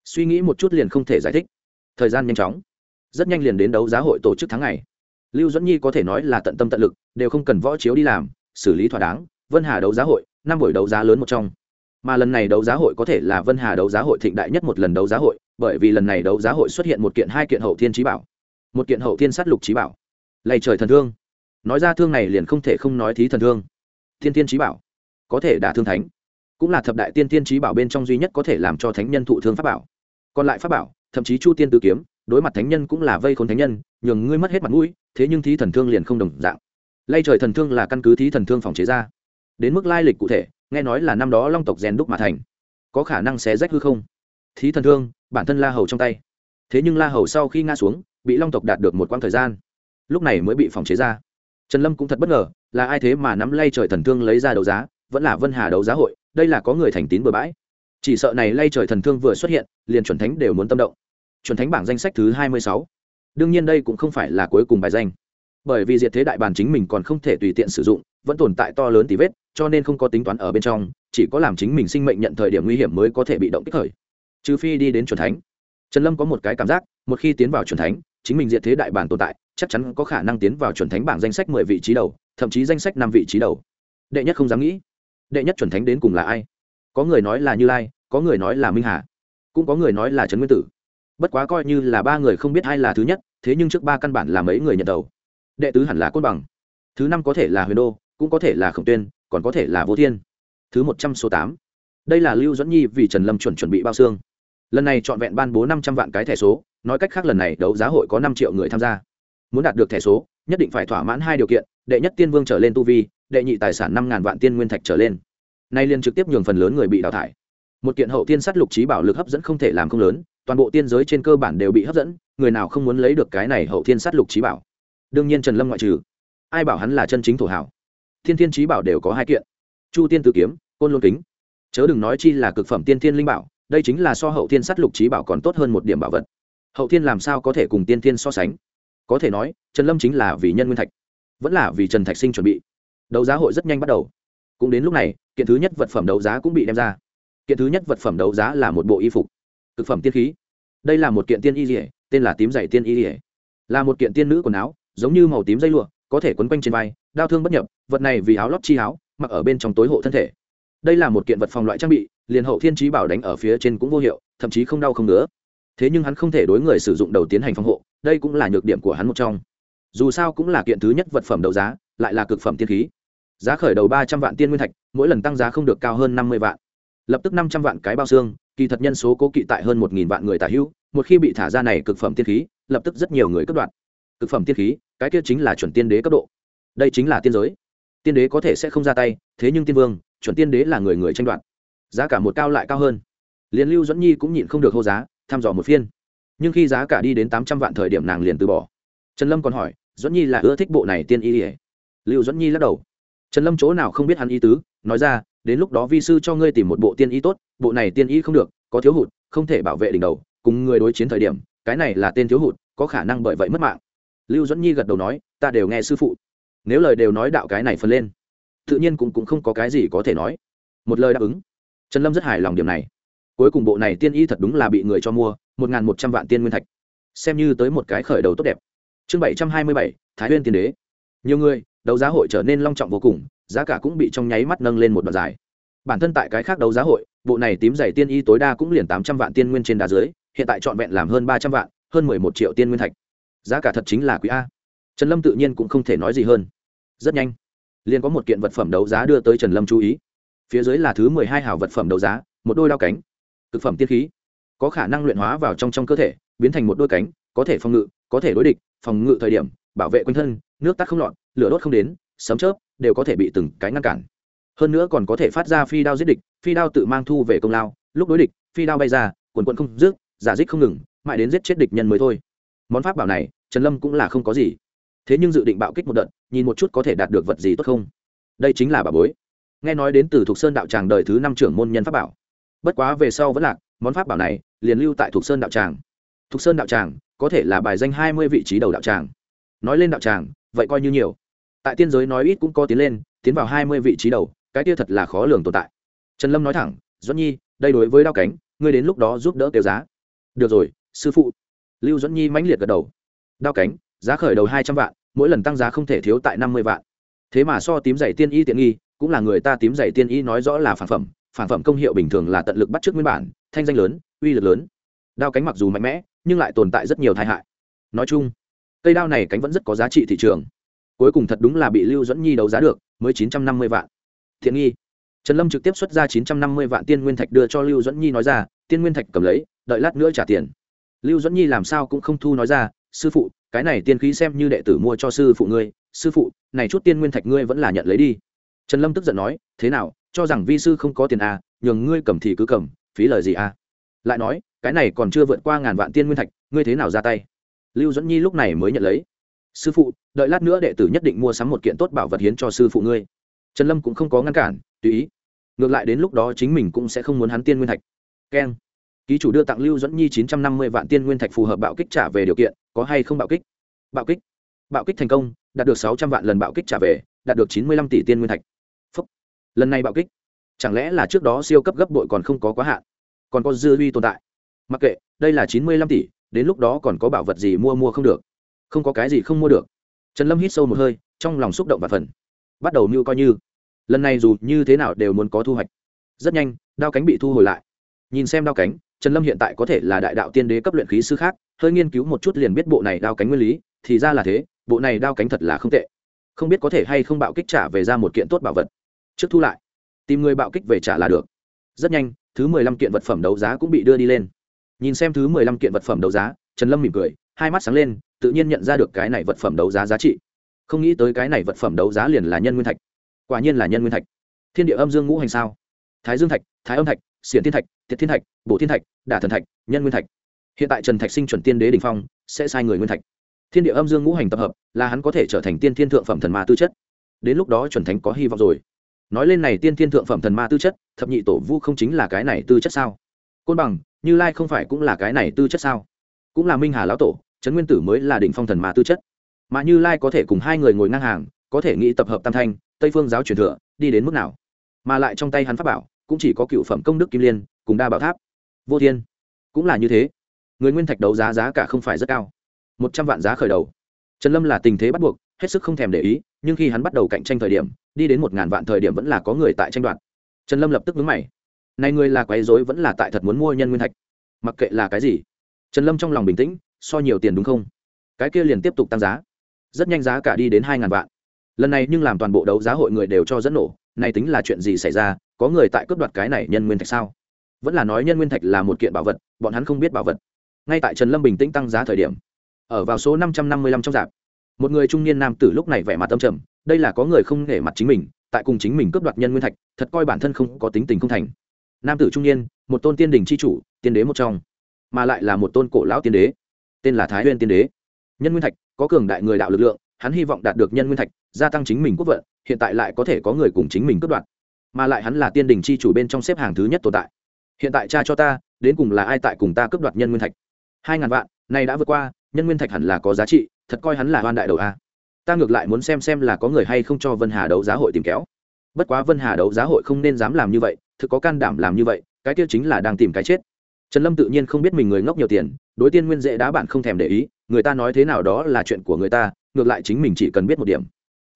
Suy nghĩ một chút liền không thể giải thích. Thời gian nhanh chóng. Rất nhanh liền đến đấu giá hội tổ chức tháng ngày. Lưu dẫn nhi có thể nói là tận tâm tận lực, đều không cần võ chiếu đi làm, xử lý thỏa đáng, vân hà đấu giá hội năm buổi đấu giá lớn một trong. Mà lần này đấu giá hội có thể là vân hà đấu giá hội thịnh đại nhất một lần đấu giá hội, bởi vì lần này đấu giá hội xuất hiện một kiện hai kiện hậu thiên trí bảo. Một kiện hậu thiên sát lục trí bảo. Lầy trời thần thương. Nói ra thương này liền không thể không nói thí thần thương. Thiên thiên trí bảo. Có thể đả thương thánh. Cũng là thập đại tiên thiên trí bảo bên trong duy nhất có thể làm cho thánh nhân thụ thương pháp bảo. Còn lại pháp bảo, thậm chí chu tiên tử kiếm, đối mặt thánh nhân cũng là vây khốn thánh nhân, nhường ngươi mất hết mặt mũi, thế nhưng thí thần thương liền không đồng dạng. Lay trời thần thương là căn cứ thí thần thương phòng chế ra đến mức lai lịch cụ thể, nghe nói là năm đó long tộc rèn đúc mà thành. Có khả năng xé rách hư không? Thí thần thương, bản thân la hầu trong tay. Thế nhưng la hầu sau khi ngã xuống, bị long tộc đạt được một quãng thời gian. Lúc này mới bị phòng chế ra. Trần lâm cũng thật bất ngờ, là ai thế mà nắm lay trời thần thương lấy ra đấu giá, vẫn là vân hà đấu giá hội, đây là có người thành tín bừa bãi. Chỉ sợ này lay trời thần thương vừa xuất hiện, liền chuẩn thánh đều muốn tâm động. Chuẩn thánh bảng danh sách thứ hai mươi sáu. Đương nhiên đây cũng không phải là cuối cùng bài danh. Bởi vì diệt thế đại bàn chính mình còn không thể tùy tiện sử dụng, vẫn tồn tại to lớn tí vết cho nên không có tính toán ở bên trong, chỉ có làm chính mình sinh mệnh nhận thời điểm nguy hiểm mới có thể bị động kích khởi. Trừ phi đi đến chuẩn thánh. Trần lâm có một cái cảm giác, một khi tiến vào chuẩn thánh, chính mình diệt thế đại bản tồn tại, chắc chắn có khả năng tiến vào chuẩn thánh bảng danh sách mười vị trí đầu, thậm chí danh sách năm vị trí đầu. Đệ nhất không dám nghĩ. Đệ nhất chuẩn thánh đến cùng là ai? Có người nói là như lai, có người nói là minh hà, cũng có người nói là trấn nguyên tử. Bất quá coi như là ba người không biết ai là thứ nhất, thế nhưng trước ba căn bản là mấy người nhận đầu. Đệ tứ hẳn là cốt bằng. Thứ năm có thể là huyền đô, cũng có thể là khổng tuyên còn có thể là vô thiên. Thứ một trăm số tám. Đây là lưu dẫn nhi vì trần lâm chuẩn chuẩn bị bao xương. Lần này trọn vẹn ban bố năm trăm vạn cái thẻ số, nói cách khác lần này đấu giá hội có năm triệu người tham gia. Muốn đạt được thẻ số, nhất định phải thỏa mãn hai điều kiện, đệ nhất tiên vương trở lên tu vi, đệ nhị tài sản năm ngàn vạn tiên nguyên thạch trở lên. Nay liên trực tiếp nhường phần lớn người bị đào thải. Một kiện hậu tiên sát lục trí bảo lực hấp dẫn không thể làm không lớn, toàn bộ tiên giới trên cơ bản đều bị hấp dẫn, người nào không muốn lấy được cái này hậu tiên sát lục trí bảo? Đương nhiên trần lâm ngoại trừ. Ai bảo hắn là chân chính thổ hảo? Thiên thiên trí bảo đều có hai kiện. Chu tiên tử kiếm, côn lôn kính. Chớ đừng nói chi là cực phẩm tiên thiên linh bảo, đây chính là so hậu thiên sát lục trí bảo còn tốt hơn một điểm bảo vật. Hậu thiên làm sao có thể cùng tiên thiên so sánh? Có thể nói, trần lâm chính là vì nhân nguyên thạch, vẫn là vì trần thạch sinh chuẩn bị. Đấu giá hội rất nhanh bắt đầu. Cũng đến lúc này, kiện thứ nhất vật phẩm đấu giá cũng bị đem ra. Kiện thứ nhất vật phẩm đấu giá là một bộ y phục thực phẩm tiên khí. Đây là một kiện tiên y dỉa tên là tím dày tiên y dỉa là một kiện tiên nữ quần áo, giống như màu tím dây lụa có thể quấn quanh trên vai, đau thương bất nhập, vật này vì áo lót chi áo, mặc ở bên trong tối hộ thân thể. Đây là một kiện vật phòng loại trang bị, liền hậu thiên trí bảo đánh ở phía trên cũng vô hiệu, thậm chí không đau không nữa thế nhưng hắn không thể đối người sử dụng đầu tiến hành phòng hộ, đây cũng là nhược điểm của hắn một trong. Dù sao cũng là kiện thứ nhất vật phẩm đấu giá, lại là cực phẩm tiên khí. Giá khởi đầu ba trăm vạn tiên nguyên thạch, mỗi lần tăng giá không được cao hơn năm mươi vạn. Lập tức năm trăm vạn cái bao xương, kỳ thật nhân số cố kỵ tại hơn một nghìn vạn người tả hữu, một khi bị thả ra này cực phẩm tiên khí, lập tức rất nhiều người cất đoạn cực phẩm tiên khí, cái kia chính là chuẩn tiên đế cấp độ. Đây chính là tiên giới. Tiên đế có thể sẽ không ra tay, thế nhưng tiên vương, chuẩn tiên đế là người người tranh đoạt. Giá cả một cao lại cao hơn. Liền lưu dẫn nhi cũng nhịn không được hô giá, thăm dò một phiên. Nhưng khi giá cả đi đến tám trăm vạn thời điểm nàng liền từ bỏ. Trần lâm còn hỏi dẫn nhi là ưa thích bộ này tiên y ỉa lưu dẫn nhi lắc đầu. Trần lâm chỗ nào không biết hắn ý tứ, nói ra, đến lúc đó vi sư cho ngươi tìm một bộ tiên y tốt, bộ này tiên y không được, có thiếu hụt, không thể bảo vệ đỉnh đầu, cùng người đối chiến thời điểm, cái này là tên thiếu hụt, có khả năng bởi vậy mất mạng lưu dẫn nhi gật đầu nói ta đều nghe sư phụ. Nếu lời đều nói đạo cái này phân lên tự nhiên cũng, cũng không có cái gì có thể nói. Một lời đáp ứng. Trần lâm rất hài lòng điểm này. Cuối cùng bộ này tiên y thật đúng là bị người cho mua một n g h n một trăm vạn tiên nguyên thạch. Xem như tới một cái khởi đầu tốt đẹp. Chương bảy trăm hai mươi bảy thái huyên tiên đế. Nhiều người đấu giá hội trở nên long trọng vô cùng giá cả cũng bị trong nháy mắt nâng lên một đoạn dài. Bản thân tại cái khác đấu giá hội bộ này tím dày tiên y tối đa cũng liền tám trăm vạn tiên nguyên trên đá dưới hiện tại trọn vẹn làm hơn ba trăm vạn hơn mười một triệu tiên nguyên thạch giá cả thật chính là quý a. Trần lâm tự nhiên cũng không thể nói gì hơn. Rất nhanh, liền có một kiện vật phẩm đấu giá đưa tới trần lâm chú ý. Phía dưới là thứ mười hai hào vật phẩm đấu giá, một đôi đao cánh thực phẩm tiên khí. Có khả năng luyện hóa vào trong trong cơ thể, biến thành một đôi cánh, có thể phòng ngự, có thể đối địch, phòng ngự thời điểm, bảo vệ quanh thân, nước tắt không lọt, lửa đốt không đến, sấm chớp đều có thể bị từng cái ngăn cản. Hơn nữa còn có thể phát ra phi đao giết địch, phi đao tự mang thu về công lao, lúc đối địch, phi đao bay ra, quần quận không rước, giả dích không ngừng, mãi đến giết chết địch nhân mới thôi món pháp bảo này, trần lâm cũng là không có gì. Thế nhưng dự định bạo kích một đợt, nhìn một chút có thể đạt được vật gì tốt không? Đây chính là bà bối. Nghe nói đến từ thục sơn đạo tràng đời thứ năm trưởng môn nhân pháp bảo. Bất quá về sau vẫn lạc, món pháp bảo này liền lưu tại thục sơn đạo tràng. Thục sơn đạo tràng có thể là bài danh hai mươi vị trí đầu đạo tràng. Nói lên đạo tràng, vậy coi như nhiều. Tại tiên giới nói ít cũng có tiến lên, tiến vào hai mươi vị trí đầu, cái kia thật là khó lường tồn tại. Trần lâm nói thẳng doãn nhi, đây đối với đao cánh, ngươi đến lúc đó giúp đỡ tiêu giá. Được rồi, sư phụ lưu Dẫn nhi mãnh liệt gật đầu. Đao cánh, giá khởi đầu hai trăm vạn, mỗi lần tăng giá không thể thiếu tại năm mươi vạn. Thế mà so tím giày tiên y tiện nghi, cũng là người ta tím giày tiên y nói rõ là phản phẩm phản phẩm công hiệu bình thường là tận lực bắt trước nguyên bản, thanh danh lớn, uy lực lớn. Đao cánh mặc dù mạnh mẽ, nhưng lại tồn tại rất nhiều tai hại. Nói chung, cây đao này cánh vẫn rất có giá trị thị trường. Cuối cùng thật đúng là bị lưu dẫn nhi đấu giá được, mới chín trăm năm mươi vạn. Thiện nghi. Trần lâm trực tiếp xuất ra chín trăm năm mươi vạn tiên nguyên thạch đưa cho lưu dẫn nhi nói ra, tiên nguyên thạch cầm lấy, đợi lát nữa trả tiền lưu dẫn nhi làm sao cũng không thu nói ra sư phụ cái này tiên khí xem như đệ tử mua cho sư phụ ngươi sư phụ này chút tiên nguyên thạch ngươi vẫn là nhận lấy đi. Trần lâm tức giận nói thế nào cho rằng vi sư không có tiền à, nhường ngươi cầm thì cứ cầm phí lời gì à? Lại nói cái này còn chưa vượt qua ngàn vạn tiên nguyên thạch ngươi thế nào ra tay? Lưu dẫn nhi lúc này mới nhận lấy sư phụ đợi lát nữa đệ tử nhất định mua sắm một kiện tốt bảo vật hiến cho sư phụ ngươi. Trần lâm cũng không có ngăn cản tùy ý. Ngược lại đến lúc đó chính mình cũng sẽ không muốn hắn tiên nguyên thạch. Keng ký chủ đưa tặng lưu dẫn nhi chín trăm năm mươi vạn tiên nguyên thạch phù hợp bạo kích trả về điều kiện, có hay không bạo kích? Bạo kích. Bạo kích thành công, đạt được sáu trăm vạn lần bạo kích trả về, đạt được chín mươi lăm tỷ tiên nguyên thạch. Phúc. lần này bạo kích, chẳng lẽ là trước đó siêu cấp gấp bội còn không có quá hạn? Còn có dư uy tồn tại. Mặc kệ, đây là chín mươi lăm tỷ, đến lúc đó còn có bảo vật gì mua mua không được? Không có cái gì không mua được. Trần lâm hít sâu một hơi, trong lòng xúc động và phần. Bắt đầu mưu coi như. Lần này dù như thế nào đều muốn có thu hoạch. Rất nhanh, đao cánh bị thu hồi lại. Nhìn xem đao cánh trần lâm hiện tại có thể là đại đạo tiên đế cấp luyện khí sư khác, hơi nghiên cứu một chút liền biết bộ này đao cánh nguyên lý, thì ra là thế, bộ này đao cánh thật là không tệ. Không biết có thể hay không bạo kích trả về ra một kiện tốt bảo vật. Trước thu lại. Tìm người bạo kích về trả là được. Rất nhanh, thứ mười lăm kiện vật phẩm đấu giá cũng bị đưa đi lên. Nhìn xem thứ mười lăm kiện vật phẩm đấu giá, trần lâm mỉm cười, hai mắt sáng lên, tự nhiên nhận ra được cái này vật phẩm đấu giá giá trị. Không nghĩ tới cái này vật phẩm đấu giá liền là nhân nguyên thạch. Quả nhiên là nhân nguyên thạch. Thiên địa âm dương ngũ hành sao? Thái dương thạch, thái âm thạch xiển thiên thạch, thiệt thiên thạch bộ thiên thạch, đả thần thạch, nhân nguyên thạch. Hiện tại trần thạch sinh chuẩn tiên đế đình phong, sẽ sai người nguyên thạch. Thiên địa âm dương ngũ hành tập hợp, là hắn có thể trở thành tiên thiên thượng phẩm thần ma tư chất. Đến lúc đó chuẩn thánh có hy vọng rồi. Nói lên này tiên thiên thượng phẩm thần ma tư chất, thập nhị tổ vu không chính là cái này tư chất sao? Côn bằng, như lai không phải cũng là cái này tư chất sao? Cũng là minh hà lão tổ, trấn nguyên tử mới là đỉnh phong thần ma tư chất. Mà như lai có thể cùng hai người ngồi ngang hàng, có thể nghĩ tập hợp tam thanh, tây phương giáo truyền thừa, đi đến mức nào? Mà lại trong tay hắn pháp bảo cũng chỉ có cựu phẩm công đức kim liên, cùng đa bảo tháp, vô thiên. Cũng là như thế. Người nguyên thạch đấu giá giá cả không phải rất cao. Một trăm vạn giá khởi đầu. Trần lâm là tình thế bắt buộc, hết sức không thèm để ý, nhưng khi hắn bắt đầu cạnh tranh thời điểm, đi đến một ngàn vạn thời điểm vẫn là có người tại tranh đoạt. Trần lâm lập tức vướng mày. Này người là quấy dối vẫn là tại thật muốn mua nhân nguyên thạch? Mặc kệ là cái gì. Trần lâm trong lòng bình tĩnh, so nhiều tiền đúng không? Cái kia liền tiếp tục tăng giá. Rất nhanh giá cả đi đến hai ngàn vạn. Lần này nhưng làm toàn bộ đấu giá hội người đều cho dẫn nổ này tính là chuyện gì xảy ra, có người tại cướp đoạt cái này nhân nguyên thạch sao? Vẫn là nói nhân nguyên thạch là một kiện bảo vật, bọn hắn không biết bảo vật. Ngay tại trần lâm bình tĩnh tăng giá thời điểm, ở vào số năm trăm năm mươi lăm trong dạp, một người trung niên nam tử lúc này vẻ mặt tâm trầm, đây là có người không nể mặt chính mình, tại cùng chính mình cướp đoạt nhân nguyên thạch, thật coi bản thân không có tính tình không thành. Nam tử trung niên, một tôn tiên đình c h i chủ, tiên đế một trong, mà lại là một tôn cổ lão tiên đế, tên là thái huyên tiên đế. Nhân nguyên thạch, có cường đại người đạo lực lượng, hắn hy vọng đạt được nhân nguyên thạch, gia tăng chính mình quốc vận hiện tại lại có thể có người cùng chính mình cướp đoạt, mà lại hắn là tiên đình c h i chủ bên trong xếp hàng thứ nhất tồn tại. Hiện tại cha cho ta, đến cùng là ai tại cùng ta cướp đoạt nhân nguyên thạch? Hai ngàn vạn, này đã vượt qua, nhân nguyên thạch hẳn là có giá trị, thật coi hắn là hoan đại đầu a. Ta ngược lại muốn xem xem là có người hay không cho vân hà đấu giá hội tìm kéo. Bất quá vân hà đấu giá hội không nên dám làm như vậy, thực có can đảm làm như vậy, cái tiêu chính là đang tìm cái chết. Trần lâm tự nhiên không biết mình người ngốc nhiều tiền, đối tiên nguyên dễ đá bạn không thèm để ý, người ta nói thế nào đó là chuyện của người ta, ngược lại chính mình chỉ cần biết một điểm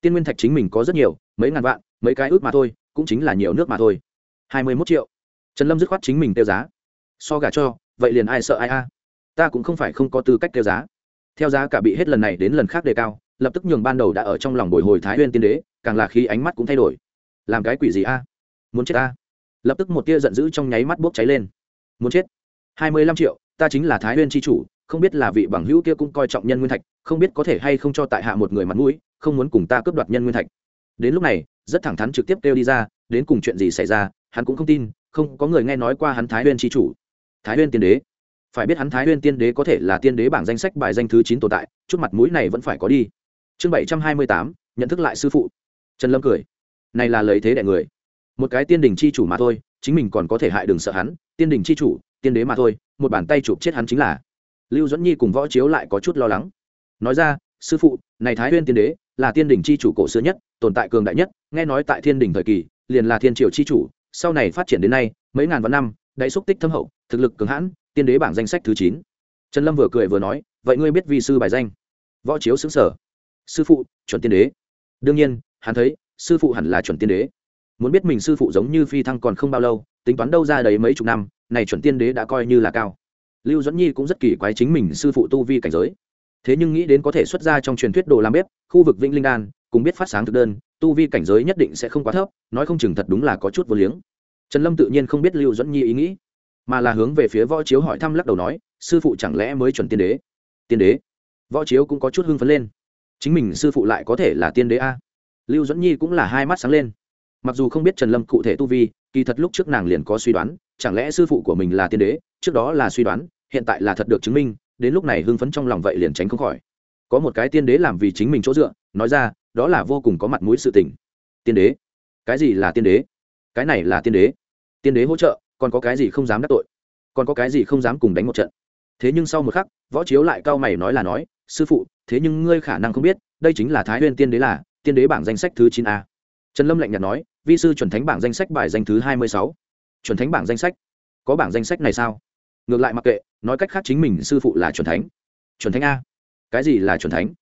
tiên nguyên thạch chính mình có rất nhiều, mấy ngàn vạn, mấy cái ước mà thôi, cũng chính là nhiều nước mà thôi. Hai mươi mốt triệu. Trần lâm dứt khoát chính mình tiêu giá. So gà cho, vậy liền ai sợ ai a? Ta cũng không phải không có tư cách tiêu giá. Theo giá cả bị hết lần này đến lần khác đề cao, lập tức nhường ban đầu đã ở trong lòng bồi hồi thái huyên tiên đế, càng là khi ánh mắt cũng thay đổi. Làm cái quỷ gì a? Muốn chết a lập tức một tia giận dữ trong nháy mắt bốc cháy lên. Muốn chết. Hai mươi lăm triệu, ta chính là thái huyên tri chủ, không biết là vị bằng hữu kia cũng coi trọng nhân nguyên thạch, không biết có thể hay không cho tại hạ một người mặt mũi không muốn cùng ta cướp đoạt nhân nguyên thạch. Đến lúc này, rất thẳng thắn trực tiếp kêu đi ra, đến cùng chuyện gì xảy ra, hắn cũng không tin, không có người nghe nói qua hắn thái huyên tri chủ. Thái huyên tiên đế. Phải biết hắn thái huyên tiên đế có thể là tiên đế bảng danh sách bài danh thứ chín tồn tại, chút mặt mũi này vẫn phải có đi. Chương bảy trăm hai mươi tám, nhận thức lại sư phụ. Trần lâm cười. Này là lấy thế đại người. Một cái tiên đình c h i chủ mà thôi, chính mình còn có thể hại đừng sợ hắn, tiên đình c h i chủ, tiên đế mà thôi, một bàn tay chụp chết hắn chính là. Lưu dẫn nhi cùng võ chiếu lại có chút lo lắng. Nói ra sư phụ, này thái huyên tiên đế là tiên đình c h i chủ cổ xưa nhất, tồn tại cường đại nhất, nghe nói tại thiên đình thời kỳ, liền là thiên triều c h i chủ, sau này phát triển đến nay, mấy ngàn vạn năm, đại xúc tích thâm hậu, thực lực cường hãn, tiên đế bảng danh sách thứ chín. Trần lâm vừa cười vừa nói, vậy ngươi biết vi sư bài danh? Võ chiếu xứng sở sư phụ, chuẩn tiên đế. Đương nhiên, hắn thấy, sư phụ hẳn là chuẩn tiên đế. Muốn biết mình sư phụ giống như phi thăng còn không bao lâu, tính toán đâu ra đấy mấy chục năm, này chuẩn tiên đế đã coi như là cao. Lưu dẫn nhi cũng rất kỳ quái chính mình sư phụ tu vi cảnh giới thế nhưng nghĩ đến có thể xuất ra trong truyền thuyết đồ làm bếp, khu vực vĩnh linh đan, cùng biết phát sáng thực đơn, tu vi cảnh giới nhất định sẽ không quá thấp, nói không chừng thật đúng là có chút vô liếng. Trần lâm tự nhiên không biết lưu dẫn nhi ý nghĩ, mà là hướng về phía võ chiếu hỏi thăm lắc đầu nói, sư phụ chẳng lẽ mới chuẩn tiên đế? Tiên đế? Võ chiếu cũng có chút hưng phấn lên. Chính mình sư phụ lại có thể là tiên đế a? Lưu dẫn nhi cũng là hai mắt sáng lên. Mặc dù không biết trần lâm cụ thể tu vi, kỳ thật lúc trước nàng liền có suy đoán, chẳng lẽ sư phụ của mình là tiên đế? Trước đó là suy đoán, hiện tại là thật được chứng minh đến lúc này hưng phấn trong lòng vậy liền tránh không khỏi. Có một cái tiên đế làm vì chính mình chỗ dựa, nói ra, đó là vô cùng có mặt mũi sự tình. Tiên đế? Cái gì là tiên đế? Cái này là tiên đế. Tiên đế hỗ trợ, còn có cái gì không dám đắc tội? Còn có cái gì không dám cùng đánh một trận? Thế nhưng sau một khắc, võ chiếu lại cao mày nói là nói, sư phụ, thế nhưng ngươi khả năng không biết, đây chính là thái huyên tiên đế là, tiên đế bảng danh sách thứ chín a. Trần lâm lạnh nhạt nói, vi sư chuẩn thánh bảng danh sách bài danh thứ hai mươi sáu. Chuẩn thánh bảng danh sách? Có bảng danh sách này sao? Ngược lại mặc kệ, nói cách khác chính mình sư phụ là chuẩn thánh. Chuẩn thánh a. Cái gì là chuẩn thánh?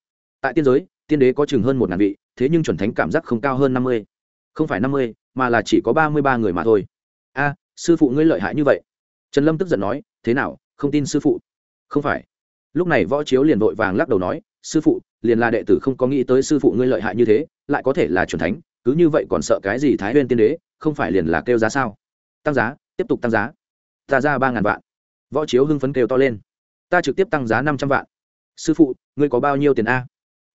Tại tiên giới, tiên đế có chừng hơn một ngàn vị, thế nhưng chuẩn thánh cảm giác không cao hơn năm mươi. Không phải năm mươi, mà là chỉ có ba mươi ba người mà thôi. A, sư phụ ngươi lợi hại như vậy. Trần lâm tức giận nói, thế nào, không tin sư phụ? Không phải. Lúc này võ chiếu liền vội vàng lắc đầu nói, sư phụ, liền là đệ tử không có nghĩ tới sư phụ ngươi lợi hại như thế, lại có thể là chuẩn thánh, cứ như vậy còn sợ cái gì thái huyên tiên đế, không phải liền là kêu giá sao? Tăng giá, tiếp tục tăng giá. Ta ra ba ngàn vạn võ chiếu hưng phấn kêu to lên. Ta trực tiếp tăng giá năm trăm vạn. Sư phụ, ngươi có bao nhiêu tiền a?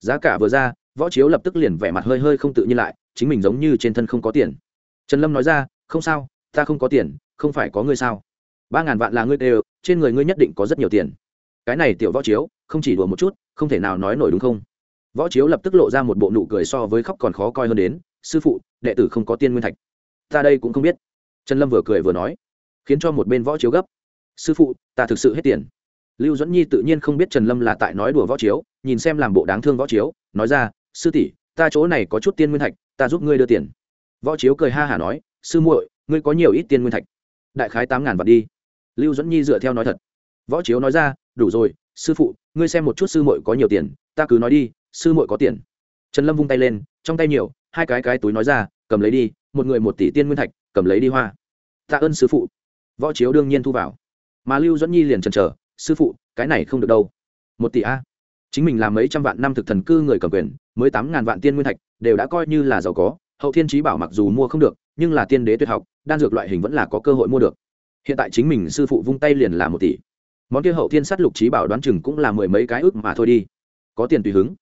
Giá cả vừa ra, võ chiếu lập tức liền vẻ mặt hơi hơi không tự nhiên lại, chính mình giống như trên thân không có tiền. Trần lâm nói ra, không sao, ta không có tiền, không phải có ngươi sao? Ba ngàn vạn là ngươi đều, trên người ngươi nhất định có rất nhiều tiền. Cái này tiểu võ chiếu, không chỉ đùa một chút, không thể nào nói nổi đúng không? Võ chiếu lập tức lộ ra một bộ nụ cười so với khóc còn khó coi hơn đến, sư phụ, đệ tử không có tiên nguyên thạch. Ta đây cũng không biết. Trần lâm vừa cười vừa nói, khiến cho một bên võ chiếu gấp sư phụ, ta thực sự hết tiền. Lưu dẫn nhi tự nhiên không biết trần lâm là tại nói đùa võ chiếu, nhìn xem làm bộ đáng thương võ chiếu, nói ra, sư tỷ, ta chỗ này có chút tiên nguyên thạch, ta giúp ngươi đưa tiền. Võ chiếu cười ha hả nói, sư muội, ngươi có nhiều ít tiên nguyên thạch? Đại khái tám ngàn vạn đi. Lưu dẫn nhi dựa theo nói thật. Võ chiếu nói ra, đủ rồi, sư phụ, ngươi xem một chút sư muội có nhiều tiền, ta cứ nói đi, sư muội có tiền. Trần lâm vung tay lên, trong tay nhiều, hai cái cái túi nói ra, cầm lấy đi, một người một tỷ tiên nguyên thạch, cầm lấy đi hoa. Tạ ơn sư phụ. Võ chiếu đương nhiên thu vào mà lưu dẫn nhi liền chần chờ, sư phụ, cái này không được đâu. Một tỷ a? Chính mình làm mấy trăm vạn năm thực thần cư người cầm quyền, mới tám ngàn vạn tiên nguyên thạch, đều đã coi như là giàu có. Hậu thiên trí bảo mặc dù mua không được, nhưng là tiên đế tuyệt học, đan dược loại hình vẫn là có cơ hội mua được. Hiện tại chính mình sư phụ vung tay liền là một tỷ. Món kia hậu thiên sát lục trí bảo đoán chừng cũng là mười mấy cái ước mà thôi đi. Có tiền tùy hứng.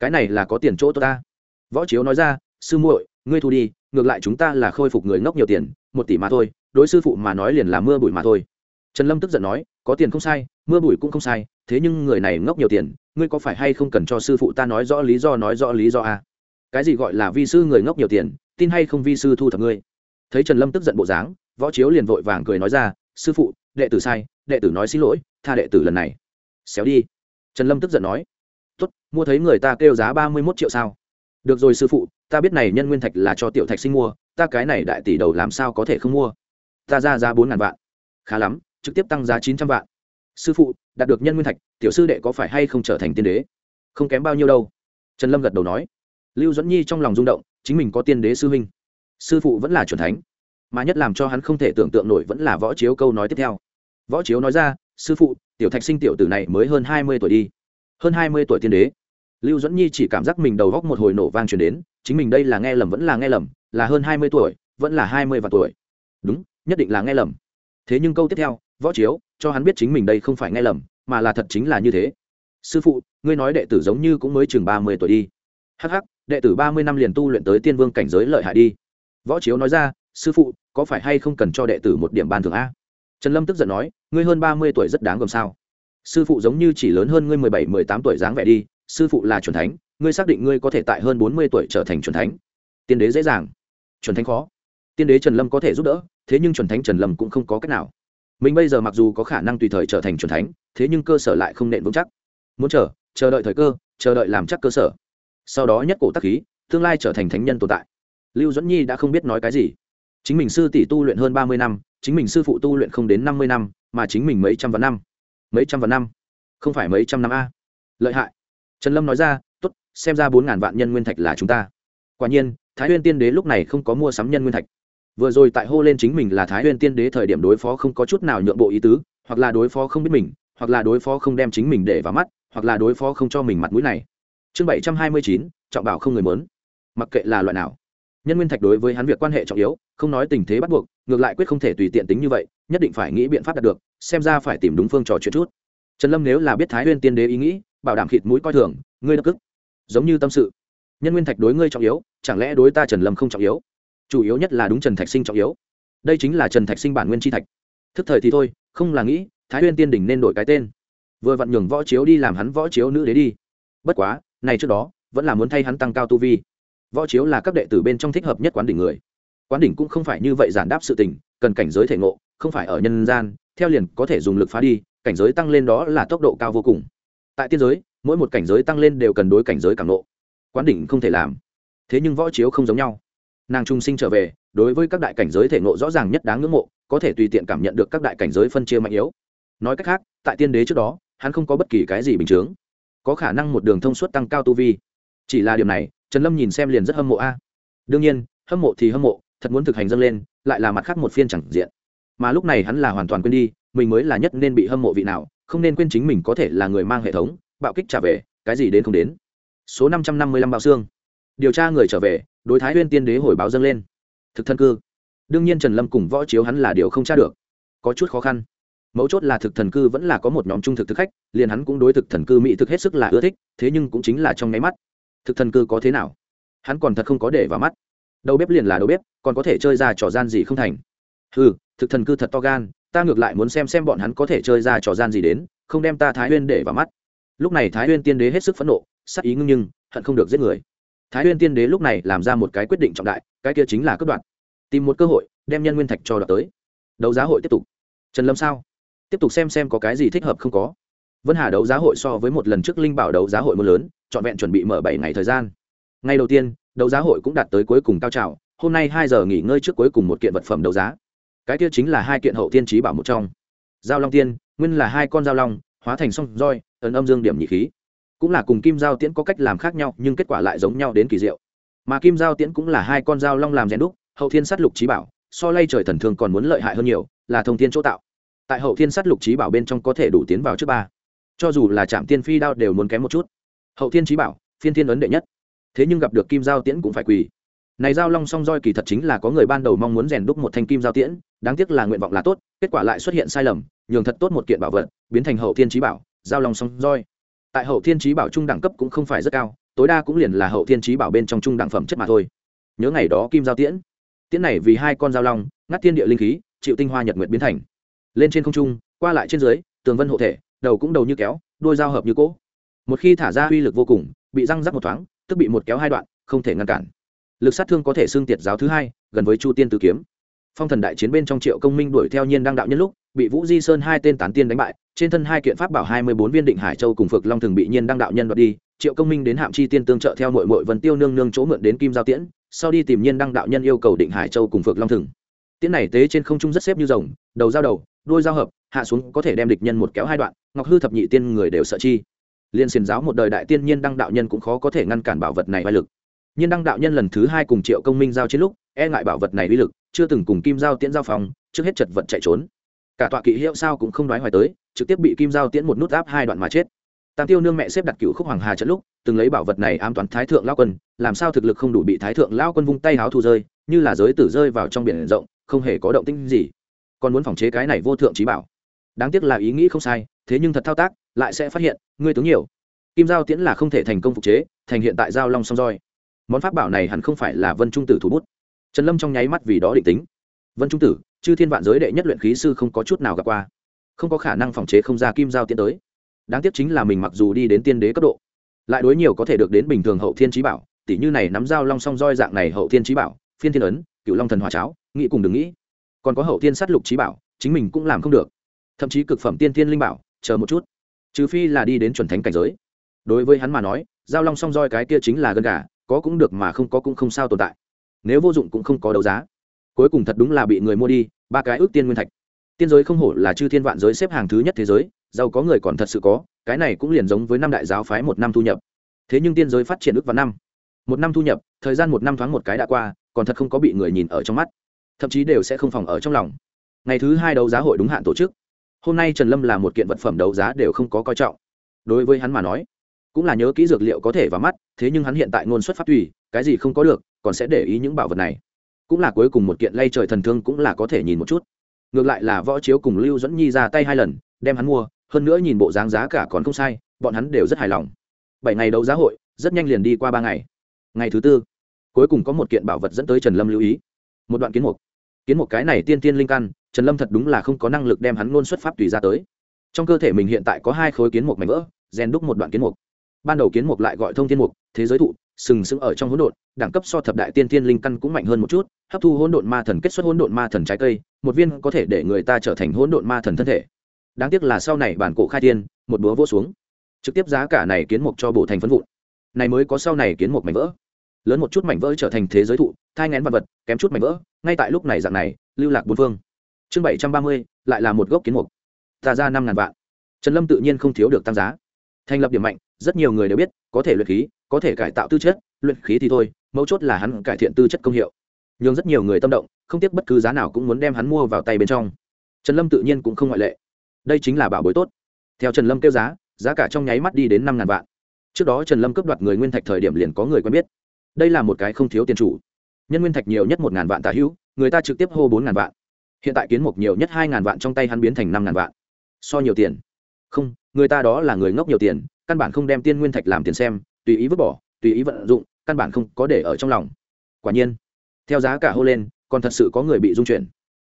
Cái này là có tiền chỗ tôi ta. Võ chiếu nói ra, sư muội, ngươi thu đi, ngược lại chúng ta là khôi phục người ngốc nhiều tiền, một tỷ mà thôi, đối sư phụ mà nói liền là mưa bụi mà thôi trần lâm tức giận nói, có tiền không sai, mưa bụi cũng không sai, thế nhưng người này ngốc nhiều tiền, ngươi có phải hay không cần cho sư phụ ta nói rõ lý do, nói rõ lý do à? cái gì gọi là vi sư người ngốc nhiều tiền, tin hay không vi sư thu thập ngươi? Thấy trần lâm tức giận bộ dáng, võ chiếu liền vội vàng cười nói ra, sư phụ, đệ tử sai, đệ tử nói xin lỗi, tha đệ tử lần này. Xéo đi. Trần lâm tức giận nói, tốt, mua thấy người ta kêu giá ba mươi mốt triệu sao? Được rồi sư phụ, ta biết này nhân nguyên thạch là cho tiểu thạch sinh mua, ta cái này đại tỷ đầu làm sao có thể không mua? Ta ra giá bốn ngàn vạn. Khá lắm trực tiếp tăng giá chín trăm vạn. Sư phụ, đạt được nhân nguyên thạch, tiểu sư đệ có phải hay không trở thành tiên đế? Không kém bao nhiêu đâu. Trần lâm gật đầu nói. Lưu dẫn nhi trong lòng rung động, chính mình có tiên đế sư huynh. Sư phụ vẫn là c thánh, mà nhất làm cho hắn không thể tưởng tượng nổi vẫn là võ chiếu câu nói tiếp theo. Võ chiếu nói ra, sư phụ, tiểu thạch sinh tiểu tử này mới hơn hai mươi tuổi đi. Hơn hai mươi tuổi tiên đế. Lưu dẫn nhi chỉ cảm giác mình đầu góc một hồi nổ vang truyền đến, chính mình đây là nghe lầm vẫn là nghe lầm, là hơn hai mươi tuổi, vẫn là hai mươi vạn tuổi. Đúng, nhất định là nghe lầm thế nhưng câu tiếp theo, võ chiếu, cho hắn biết chính mình đây không phải nghe lầm, mà là thật chính là như thế. Sư phụ, ngươi nói đệ tử giống như cũng mới chừng ba mươi tuổi đi. Hh ắ c ắ c đệ tử ba mươi năm liền tu luyện tới tiên vương cảnh giới lợi hại đi. Võ chiếu nói ra, sư phụ, có phải hay không cần cho đệ tử một điểm ban thường a? Trần lâm tức giận nói, ngươi hơn ba mươi tuổi rất đáng gồm sao? Sư phụ giống như chỉ lớn hơn ngươi mười bảy, mười tám tuổi dáng vẻ đi, sư phụ là c thánh, ngươi xác định ngươi có thể tại hơn bốn mươi tuổi trở thành c thánh? Tiên đế dễ dàng. C thánh khó. Tiên đế trần lâm có thể giúp đỡ thế nhưng chuẩn thánh trần lâm cũng không có cách nào. Mình bây giờ mặc dù có khả năng tùy thời trở thành chuẩn thánh, thế nhưng cơ sở lại không nện vững chắc. Muốn chờ chờ đợi thời cơ, chờ đợi làm chắc cơ sở. Sau đó nhất cổ tắc khí, tương lai trở thành thánh nhân tồn tại. Lưu duẫn nhi đã không biết nói cái gì. Chính mình sư tỷ tu luyện hơn ba mươi năm, chính mình sư phụ tu luyện không đến năm mươi năm, mà chính mình mấy trăm vạn năm. Mấy trăm vạn năm? Không phải mấy trăm năm a. Lợi hại. Trần lâm nói ra t ố t xem ra bốn ngàn vạn nhân nguyên thạch là chúng ta. Quả nhiên, thái huyên tiên đế lúc này không có mua sắm nhân nguyên thạch vừa rồi tại hô lên chính mình là thái huyên tiên đế thời điểm đối phó không có chút nào nhượng bộ ý tứ, hoặc là đối phó không biết mình, hoặc là đối phó không đem chính mình để vào mắt, hoặc là đối phó không cho mình mặt mũi này. Chương bảy trăm hai mươi chín, trọng bảo không người mớn mặc kệ là loại nào, nhân nguyên thạch đối với hắn việc quan hệ trọng yếu, không nói tình thế bắt buộc, ngược lại quyết không thể tùy tiện tính như vậy, nhất định phải nghĩ biện pháp đạt được, xem ra phải tìm đúng phương trò chuyện chút. Trần lâm nếu là biết thái huyên tiên đế ý nghĩ, bảo đảm khịt mũi coi thường, ngươi đ cức giống như tâm sự, nhân nguyên thạch đối ngươi trọng yếu, chẳng lẽ đối ta trần lâm không trọng yếu? Chủ yếu nhất là đúng trần thạch sinh trọng yếu. Đây chính là trần thạch sinh bản nguyên tri thạch. Thức thời thì thôi, không là nghĩ, thái huyên tiên đỉnh nên đổi cái tên. Vừa vặn nhường võ chiếu đi làm hắn võ chiếu nữ đế đi. Bất quá, này trước đó, vẫn là muốn thay hắn tăng cao tu vi. Võ chiếu là các đệ tử bên trong thích hợp nhất quán đỉnh người. Quán đỉnh cũng không phải như vậy giản đáp sự tình, cần cảnh giới thể ngộ, không phải ở nhân gian, theo liền có thể dùng lực phá đi, cảnh giới tăng lên đó là tốc độ cao vô cùng. Tại tiên giới, mỗi một cảnh giới tăng lên đều cần đối cảnh giới càng nộ quán đỉnh không thể làm. Thế nhưng võ chiếu không giống nhau nàng trung sinh trở về, đối với các đại cảnh giới thể ngộ rõ ràng nhất đáng ngưỡng mộ, có thể tùy tiện cảm nhận được các đại cảnh giới phân chia mạnh yếu. Nói cách khác, tại tiên đế trước đó, hắn không có bất kỳ cái gì bình chướng. Có khả năng một đường thông suốt tăng cao tu vi. Chỉ là điều này, trần lâm nhìn xem liền rất hâm mộ a. Đương nhiên, hâm mộ thì hâm mộ, thật muốn thực hành dâng lên, lại là mặt khác một phiên chẳng diện. Mà lúc này hắn là hoàn toàn quên đi, mình mới là nhất nên bị hâm mộ vị nào, không nên quên chính mình có thể là người mang hệ thống, bạo kích trả về, cái gì đến không đến. Số năm trăm năm mươi lăm bao xương điều tra người trở về, đối thái huyên tiên đế hồi báo dâng lên. Thực thân cư. Đương nhiên trần lâm cùng võ chiếu hắn là điều không tra được. Có chút khó khăn. Mấu chốt là thực thần cư vẫn là có một nhóm trung thực thực khách, liền hắn cũng đối thực thần cư mỹ thực hết sức là ưa thích, thế nhưng cũng chính là trong nháy mắt. Thực thần cư có thế nào? Hắn còn thật không có để vào mắt. Đầu bếp liền là đầu bếp, còn có thể chơi ra trò gian gì không thành? Ừ thực thần cư thật to gan, ta ngược lại muốn xem xem bọn hắn có thể chơi ra trò gian gì đến, không đem ta thái huyên để vào mắt. Lúc này thái huyên tiên đế hết sức phẫn nộ, sắc ý ngưng nhưng, hận không được giết người thái huyên tiên đế lúc này làm ra một cái quyết định trọng đại, cái kia chính là cướp đoạt. Tìm một cơ hội, đem nhân nguyên thạch cho đoạt tới. Đấu giá hội tiếp tục. Trần lâm sao? Tiếp tục xem xem có cái gì thích hợp không có. Vân hà đấu giá hội so với một lần trước linh bảo đấu giá hội mưa lớn, trọn vẹn chuẩn bị mở bảy ngày thời gian. Ngày đầu tiên, đấu giá hội cũng đạt tới cuối cùng cao trào, hôm nay hai giờ nghỉ ngơi trước cuối cùng một kiện vật phẩm đấu giá. Cái kia chính là hai kiện hậu tiên trí bảo một trong. Giao long tiên, nguyên là hai con giao long, hóa thành song roi, ấn âm dương điểm nhị khí cũng là cùng kim giao tiễn có cách làm khác nhau, nhưng kết quả lại giống nhau đến kỳ diệu. Mà kim giao tiễn cũng là hai con dao long làm rèn đúc, hậu thiên sát lục trí bảo, so lay trời thần thường còn muốn lợi hại hơn nhiều, là thông thiên chỗ tạo. Tại hậu thiên sát lục trí bảo bên trong có thể đủ tiến vào trước ba. Cho dù là trạm tiên phi đao đều muốn kém một chút. Hậu thiên trí bảo, phiên thiên ấn đệ nhất. Thế nhưng gặp được kim giao tiễn cũng phải quỳ. Này giao long song roi kỳ thật chính là có người ban đầu mong muốn rèn đúc một thanh kim giao tiễn, đáng tiếc là nguyện vọng là tốt, kết quả lại xuất hiện sai lầm, nhường thật tốt một kiện bảo vật, biến thành hậu thiên trí bảo giao long song roi tại hậu thiên trí bảo trung đẳng cấp cũng không phải rất cao, tối đa cũng liền là hậu thiên trí bảo bên trong trung đẳng phẩm chất mà thôi. Nhớ ngày đó kim giao tiễn. Tiễn này vì hai con giao long, ngắt thiên địa linh khí, chịu tinh hoa nhật nguyệt biến thành. Lên trên không trung, qua lại trên dưới, tường vân hộ thể, đầu cũng đầu như kéo đôi dao hợp như cỗ. Một khi thả ra uy lực vô cùng, bị răng rắc một thoáng, tức bị một kéo hai đoạn, không thể ngăn cản. Lực sát thương có thể xương tiệt giáo thứ hai, gần với chu tiên tử kiếm. Phong thần đại chiến bên trong triệu công minh đuổi theo nhiên đăng đạo nhân lúc, bị vũ di sơn hai tên tán tiên đánh bại trên thân hai kiện pháp bảo hai mươi bốn viên định hải châu cùng phược long thường bị nhiên đăng đạo nhân đoạt đi, triệu công minh đến hạm chi tiên tương trợ theo nội mội vân tiêu nương nương chỗ mượn đến kim giao tiễn, sau đi tìm nhiên đăng đạo nhân yêu cầu định hải châu cùng phược long thường. Tiễn này tế trên không trung rất xếp như rồng, đầu giao đầu, đuôi giao hợp, hạ xuống có thể đem địch nhân một kéo hai đoạn, ngọc hư thập nhị tiên người đều sợ chi. Liên xiền giáo một đời đại tiên nhiên đăng đạo nhân cũng khó có thể ngăn cản bảo vật này vai lực. Nhiên đăng đạo nhân lần thứ hai cùng triệu công minh giao chiến lúc e ngại bảo vật này uy lực, chưa từng cùng kim giao tiễn giao phòng, trước hết chật vật chạy trốn cả tọa kỵ hiệu sao cũng không đoái hoài tới, trực tiếp bị kim giao tiễn một nút áp hai đoạn mà chết. Tam tiêu nương mẹ xếp đặt cựu khúc hoàng hà trận lúc, từng lấy bảo vật này ám toán thái thượng lao quân, làm sao thực lực không đủ bị thái thượng lao quân vung tay háo thu rơi, như là giới tử rơi vào trong biển rộng, không hề có động tĩnh gì. Còn muốn phòng chế cái này vô thượng trí bảo. Đáng tiếc là ý nghĩ không sai, thế nhưng thật thao tác, lại sẽ phát hiện, ngươi tướng nhiều. Kim giao tiễn là không thể thành công phục chế, thành hiện tại giao long song roi. Món pháp bảo này hẳn không phải là vân trung tử thủ bút. Trần lâm trong nháy mắt vì đó định tính. Vân trung tử chư thiên vạn giới đệ nhất luyện khí sư không có chút nào gặp qua. Không có khả năng phòng chế không ra kim giao tiến tới. Đáng tiếc chính là mình mặc dù đi đến tiên đế cấp độ, lại đối nhiều có thể được đến bình thường hậu thiên trí bảo tỷ như này nắm dao long song roi dạng này hậu thiên trí bảo, phiên thiên ấn cựu long thần hòa cháo, nghĩ cùng đừng nghĩ. Còn có hậu thiên sát lục trí bảo, chính mình cũng làm không được. Thậm chí cực phẩm tiên thiên linh bảo, chờ một chút. Trừ phi là đi đến chuẩn thánh cảnh giới. Đối với hắn mà nói giao long song roi cái kia chính là gân gà, có cũng được mà không có cũng không sao tồn tại. Nếu vô dụng cũng không có đấu giá cuối cùng thật đúng là bị người mua đi, ba cái ước tiên nguyên thạch. Tiên giới không hổ là chư thiên vạn giới xếp hàng thứ nhất thế giới, giàu có người còn thật sự có, cái này cũng liền giống với năm đại giáo phái một năm thu nhập. Thế nhưng tiên giới phát triển ước vào năm. Một năm thu nhập, thời gian một năm thoáng một cái đã qua, còn thật không có bị người nhìn ở trong mắt. Thậm chí đều sẽ không phòng ở trong lòng. Ngày thứ hai đấu giá hội đúng hạn tổ chức. Hôm nay trần lâm là một kiện vật phẩm đấu giá đều không có coi trọng. Đối với hắn mà nói, cũng là nhớ kỹ dược liệu có thể vào mắt, thế nhưng hắn hiện tại ngôn xuất phát tùy, cái gì không có được, còn sẽ để ý những bảo vật này cũng là cuối cùng một kiện lay trời thần thương cũng là có thể nhìn một chút. Ngược lại là võ chiếu cùng lưu dẫn nhi ra tay hai lần, đem hắn mua, hơn nữa nhìn bộ dáng giá cả còn không sai, bọn hắn đều rất hài lòng. Bảy ngày đấu giá hội, rất nhanh liền đi qua ba ngày. Ngày thứ tư, cuối cùng có một kiện bảo vật dẫn tới trần lâm lưu ý. Một đoạn kiến mục. Kiến mục cái này tiên tiên linh căn, trần lâm thật đúng là không có năng lực đem hắn ngôn xuất pháp tùy ra tới. Trong cơ thể mình hiện tại có hai khối kiến mục mảnh vỡ, rèn đúc một đoạn kiến mục. Ban đầu kiến mục lại gọi thông thiên mục, thế giới thụ sừng sững ở trong hỗn độn, đẳng cấp so thập đại tiên tiên linh căn cũng mạnh hơn một chút, hấp thu hỗn độn ma thần kết xuất hỗn độn ma thần trái cây, một viên có thể để người ta trở thành hỗn độn ma thần thân thể. Đáng tiếc là sau này bản cổ khai tiên một búa vỗ xuống, trực tiếp giá cả này kiến mục cho bổ thành phân vụn. Này mới có sau này kiến mục mảnh vỡ. Lớn một chút mảnh vỡ trở thành thế giới thụ, thai nghén vật vật, kém chút mảnh vỡ, ngay tại lúc này dạng này, lưu lạc bốn phương. Chương bảy trăm ba mươi, lại là một gốc kiến mục. Ta ra năm ngàn vạn. Trần lâm tự nhiên không thiếu được tăng giá. Thành lập điểm mạnh, rất nhiều người đều biết, có thể luyện khí có thể cải tạo tư chất, luyện khí thì thôi, mấu chốt là hắn cải thiện tư chất công hiệu. N h ư n g rất nhiều người tâm động, không tiếc bất cứ giá nào cũng muốn đem hắn mua vào tay bên trong. Trần lâm tự nhiên cũng không ngoại lệ. Đây chính là bảo bối tốt. Theo trần lâm kêu giá giá cả trong nháy mắt đi đến năm ngàn vạn. Trước đó trần lâm cướp đoạt người nguyên thạch thời điểm liền có người quen biết. Đây là một cái không thiếu tiền chủ. Nhân nguyên thạch nhiều nhất một ngàn vạn tả hữu, người ta trực tiếp hô bốn ngàn vạn. Hiện tại kiến mục nhiều nhất hai ngàn vạn trong tay hắn biến thành năm ngàn vạn. So nhiều tiền. Không, người ta đó là người ngốc nhiều tiền, căn bản không đem tiên nguyên thạch làm tiền xem tùy ý vứt bỏ, tùy ý vận dụng, căn bản không có để ở trong lòng. Quả nhiên, theo giá cả hô lên, còn thật sự có người bị dung chuyển.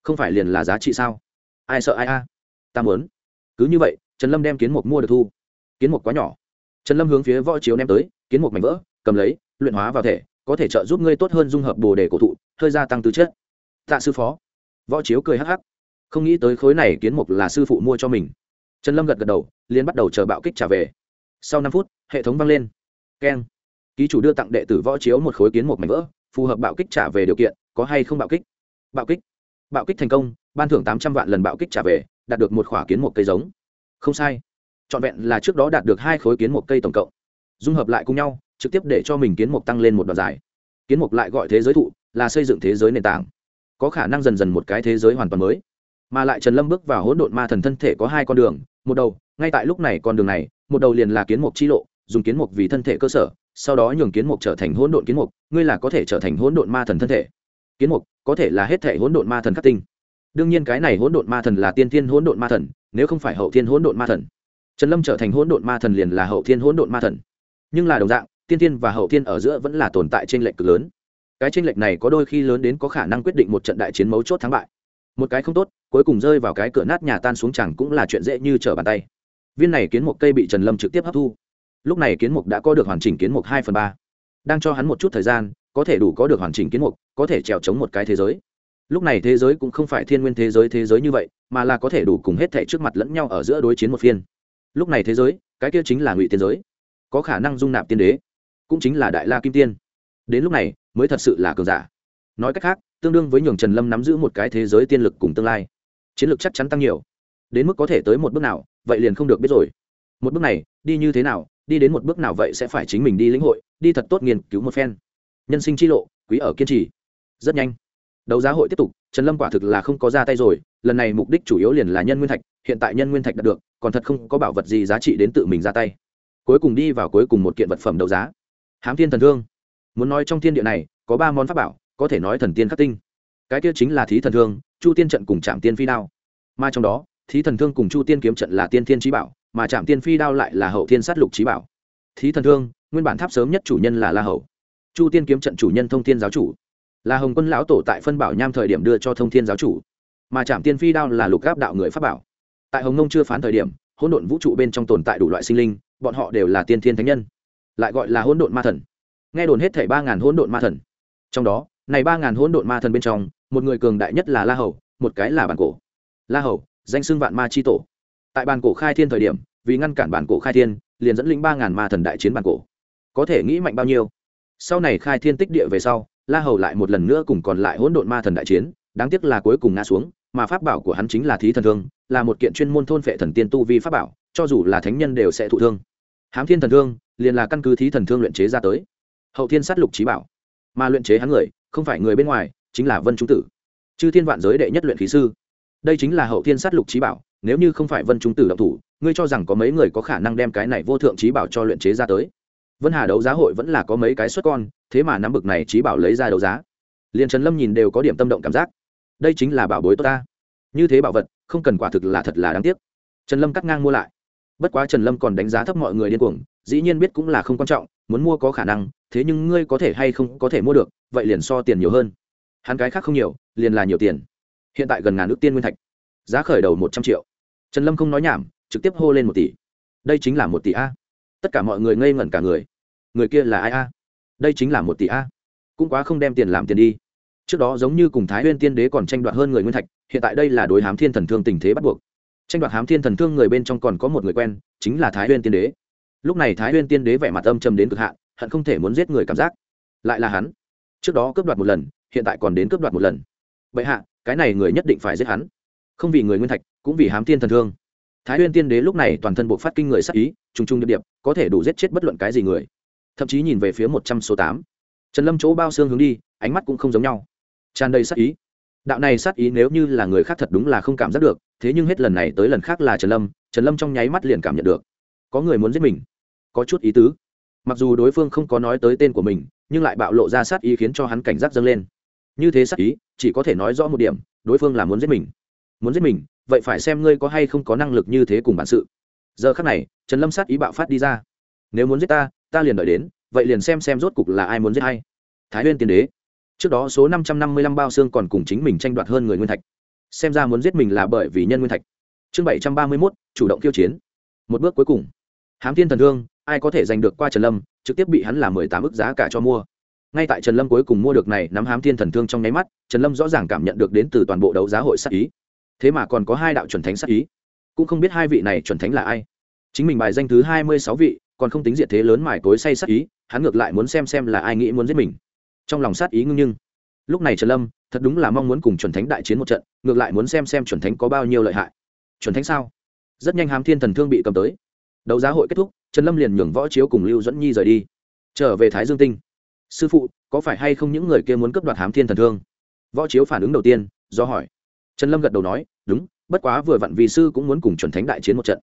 Không phải liền là giá trị sao? Ai sợ ai a? Ta muốn. Cứ như vậy, trần lâm đem kiến mục mua được thu. Kiến mục quá nhỏ. Trần lâm hướng phía võ chiếu ném tới, kiến mục mảnh vỡ, cầm lấy, luyện hóa vào thể, có thể trợ giúp ngươi tốt hơn dung hợp bồ đề cổ thụ, hơi gia tăng tư chất. Tạ sư phó. Võ chiếu cười hắc hắc. Không nghĩ tới khối này kiến mục là sư phụ mua cho mình. Trần lâm gật gật đầu liên bắt đầu chờ bạo kích trả về. Sau năm phút, hệ thống vang lên keng. Ký chủ đưa tặng đệ tử võ chiếu một khối kiến một mảnh vỡ, phù hợp bạo kích trả về điều kiện, có hay không bạo kích? Bạo kích. Bạo kích thành công, ban thưởng tám trăm vạn lần bạo kích trả về, đạt được một khỏa kiến một cây giống. Không sai. Trọn vẹn là trước đó đạt được hai khối kiến một cây tổng cộng. Dung hợp lại cùng nhau, trực tiếp để cho mình kiến mục tăng lên một đoạn dài. Kiến mục lại gọi thế giới thụ, là xây dựng thế giới nền tảng. Có khả năng dần dần một cái thế giới hoàn toàn mới. Mà lại trần lâm bước vào hỗn độn ma thần thân thể có hai con đường, một đầu, ngay tại lúc này con đường này, một đầu liền là kiến mục chi lộ dùng kiến mục vì thân thể cơ sở, sau đó nhường kiến mục trở thành hỗn độn kiến mục, ngươi là có thể trở thành hỗn độn ma thần thân thể. Kiến mục, có thể là hết thể hỗn độn ma thần khắc tinh. Đương nhiên cái này hỗn độn ma thần là tiên thiên hỗn độn ma thần, nếu không phải hậu thiên hỗn độn ma thần. Trần lâm trở thành hỗn độn ma thần liền là hậu thiên hỗn độn ma thần. Nhưng là đồng dạng, tiên thiên và hậu thiên ở giữa vẫn là tồn tại t r ê n lệch cực lớn. Cái t r ê n lệch này có đôi khi lớn đến có khả năng quyết định một trận đại chiến mấu chốt thắng bại. Một cái không tốt, cuối cùng rơi vào cái cửa nát nhà tan xuống chẳng cũng là chuyện dễ như trở bàn tay. Viên này kiến mục cây bị trần lâm trực tiếp hấp thu lúc này kiến mục đã có được hoàn chỉnh kiến mục hai phần ba. Đang cho hắn một chút thời gian, có thể đủ có được hoàn chỉnh kiến mục, có thể trèo chống một cái thế giới. Lúc này thế giới cũng không phải thiên nguyên thế giới thế giới như vậy, mà là có thể đủ cùng hết thể trước mặt lẫn nhau ở giữa đối chiến một phiên. Lúc này thế giới, cái kia chính là ngụy tiên giới. Có khả năng dung nạp tiên đế, cũng chính là đại la kim tiên. Đến lúc này, mới thật sự là cường giả. Nói cách khác, tương đương với nhường trần lâm nắm giữ một cái thế giới tiên lực cùng tương lai. Chiến lược chắc chắn tăng nhiều. Đến mức có thể tới một bước nào, vậy liền không được biết rồi. Một bước này, đi như thế nào đi đến một bước nào vậy sẽ phải chính mình đi lĩnh hội, đi thật tốt nghiên cứu một phen. Nhân sinh chi lộ, quý ở kiên trì. Rất nhanh. Đấu giá hội tiếp tục, trần lâm quả thực là không có ra tay rồi, lần này mục đích chủ yếu liền là nhân nguyên thạch, hiện tại nhân nguyên thạch đạt được, còn thật không có bảo vật gì giá trị đến tự mình ra tay. Cuối cùng đi vào cuối cùng một kiện vật phẩm đấu giá. Hám thiên thần thương. Muốn nói trong thiên địa này, có ba món pháp bảo, có thể nói thần tiên khắc tinh. Cái kia chính là thí thần thương, chu tiên trận cùng trạm tiên phi đao. Mà trong đó, thí thần thương cùng chu tiên kiếm trận là tiên thiên trí bảo mà trạm tiên phi đao lại là hậu thiên sát lục trí bảo. Thí thần thương, nguyên bản tháp sớm nhất chủ nhân là la hậu chu tiên kiếm trận chủ nhân thông thiên giáo chủ. Là hồng quân lão tổ tại phân bảo nham thời điểm đưa cho thông thiên giáo chủ. Mà trạm tiên phi đao là lục gáp đạo người pháp bảo. Tại hồng nông chưa phán thời điểm, hỗn độn vũ trụ bên trong tồn tại đủ loại sinh linh, bọn họ đều là tiên thiên thánh nhân. Lại gọi là hỗn độn ma thần. Nghe đồn hết thảy ba ngàn hỗn độn ma thần. Trong đó, này ba ngàn hỗn độn ma thần bên trong, một người cường đại nhất là la hầu, một cái là bản cổ. La hầu, danh xưng vạn ma chi tổ tại bàn cổ khai thiên thời điểm, vì ngăn cản bản cổ khai thiên, liền dẫn lĩnh ba ngàn ma thần đại chiến bản cổ. Có thể nghĩ mạnh bao nhiêu? Sau này khai thiên tích địa về sau, la hầu lại một lần nữa cùng còn lại hỗn độn ma thần đại chiến, đáng tiếc là cuối cùng ngã xuống, mà pháp bảo của hắn chính là thí thần thương, là một kiện chuyên môn thôn phệ thần tiên tu vi pháp bảo, cho dù là thánh nhân đều sẽ thụ thương. Hám thiên thần thương, liền là căn cứ thí thần thương luyện chế ra tới. Hậu thiên sát lục trí bảo. Mà luyện chế hắn người, không phải người bên ngoài, chính là vân trung tử. Chư thiên vạn giới đệ nhất luyện khí sư đây chính là hậu thiên sát lục trí bảo, nếu như không phải vân trung tử động thủ, ngươi cho rằng có mấy người có khả năng đem cái này vô thượng trí bảo cho luyện chế ra tới? Vân hà đấu giá hội vẫn là có mấy cái xuất con, thế mà nắm bực này trí bảo lấy ra đấu giá. Liền trần lâm nhìn đều có điểm tâm động cảm giác. Đây chính là bảo bối tốt ta. Như thế bảo vật, không cần quả thực là thật là đáng tiếc. Trần lâm cắt ngang mua lại. Bất quá trần lâm còn đánh giá thấp mọi người điên cuồng, dĩ nhiên biết cũng là không quan trọng, muốn mua có khả năng, thế nhưng ngươi có thể hay không có thể mua được, vậy liền so tiền nhiều hơn. Hắn cái khác không nhiều, liền là nhiều tiền hiện tại gần ngàn ước tiên nguyên thạch. Giá khởi đầu một trăm triệu. Trần lâm không nói nhảm, trực tiếp hô lên một tỷ. Đây chính là một tỷ a. Tất cả mọi người ngây ngẩn cả người. Người kia là ai a? Đây chính là một tỷ a. Cũng quá không đem tiền làm tiền đi. Trước đó giống như cùng thái huyên tiên đế còn tranh đoạt hơn người nguyên thạch, hiện tại đây là đối hám thiên thần thương tình thế bắt buộc. Tranh đoạt hám thiên thần thương người bên trong còn có một người quen, chính là thái huyên tiên đế. Lúc này thái huyên tiên đế vẻ mặt âm trầm đến cực hạn, hận không thể muốn giết người cảm giác. Lại là hắn. Trước đó cướp đoạt một lần, hiện tại còn đến cướp đoạt một lần. Vậy hạ cái này người nhất định phải giết hắn. Không vì người nguyên thạch, cũng vì hám thiên thần thương. Thái huyên tiên đế lúc này toàn thân bộ phát kinh người sắc ý trung trung điệp điệp, có thể đủ giết chết bất luận cái gì người. Thậm chí nhìn về phía một trăm số tám. Trần lâm chỗ bao xương hướng đi, ánh mắt cũng không giống nhau. Tràn đầy sắc ý. Đạo này sát ý nếu như là người khác thật đúng là không cảm giác được, thế nhưng hết lần này tới lần khác là trần lâm trần lâm trong nháy mắt liền cảm nhận được. Có người muốn giết mình. Có chút ý tứ. Mặc dù đối phương không có nói tới tên của mình, nhưng lại bạo lộ ra sát ý khiến cho hắn cảnh giác dâng lên như thế sát ý, chỉ có thể nói rõ một điểm, đối phương là muốn giết mình. Muốn giết mình, vậy phải xem ngươi có hay không có năng lực như thế cùng bản sự. Giờ khắc này, trần lâm sát ý bạo phát đi ra. Nếu muốn giết ta ta liền đợi đến, vậy liền xem xem rốt cục là ai muốn giết hay thái huyên tiên đế. Trước đó số năm trăm năm mươi lăm bao xương còn cùng chính mình tranh đoạt hơn người nguyên thạch. Xem ra muốn giết mình là bởi vì nhân nguyên thạch. Chương bảy trăm ba mươi mốt, chủ động kiêu chiến. Một bước cuối cùng. Hám thiên thần thương, ai có thể giành được qua trần lâm, trực tiếp bị hắn là mười tám ức giá cả cho mua ngay tại trần lâm cuối cùng mua được này nắm hám thiên thần thương trong nháy mắt, trần lâm rõ ràng cảm nhận được đến từ toàn bộ đấu giá hội sắc ý. Thế mà còn có hai đạo chuẩn thánh sắc ý. Cũng không biết hai vị này chuẩn thánh là ai. Chính mình bài danh thứ hai mươi sáu vị, còn không tính diện thế lớn mải cối say sắc ý, hắn ngược lại muốn xem xem là ai nghĩ muốn giết mình. Trong lòng sát ý ngưng nhưng. Lúc này trần lâm, thật đúng là mong muốn cùng chuẩn thánh đại chiến một trận, ngược lại muốn xem xem chuẩn thánh có bao nhiêu lợi hại. Chuẩn thánh sao? Rất nhanh hám thiên thần thương bị cầm tới. Đấu giá hội kết thúc, trần lâm liền nhường võ chiếu cùng lưu dẫn nhi rời đi. Trở về thái dương tinh sư phụ, có phải hay không những người kia muốn cướp đoạt hám thiên thần thương? Võ chiếu phản ứng đầu tiên, do hỏi. Trần lâm gật đầu nói, đúng, bất quá vừa vặn vì sư cũng muốn cùng chuẩn thánh đại chiến một trận.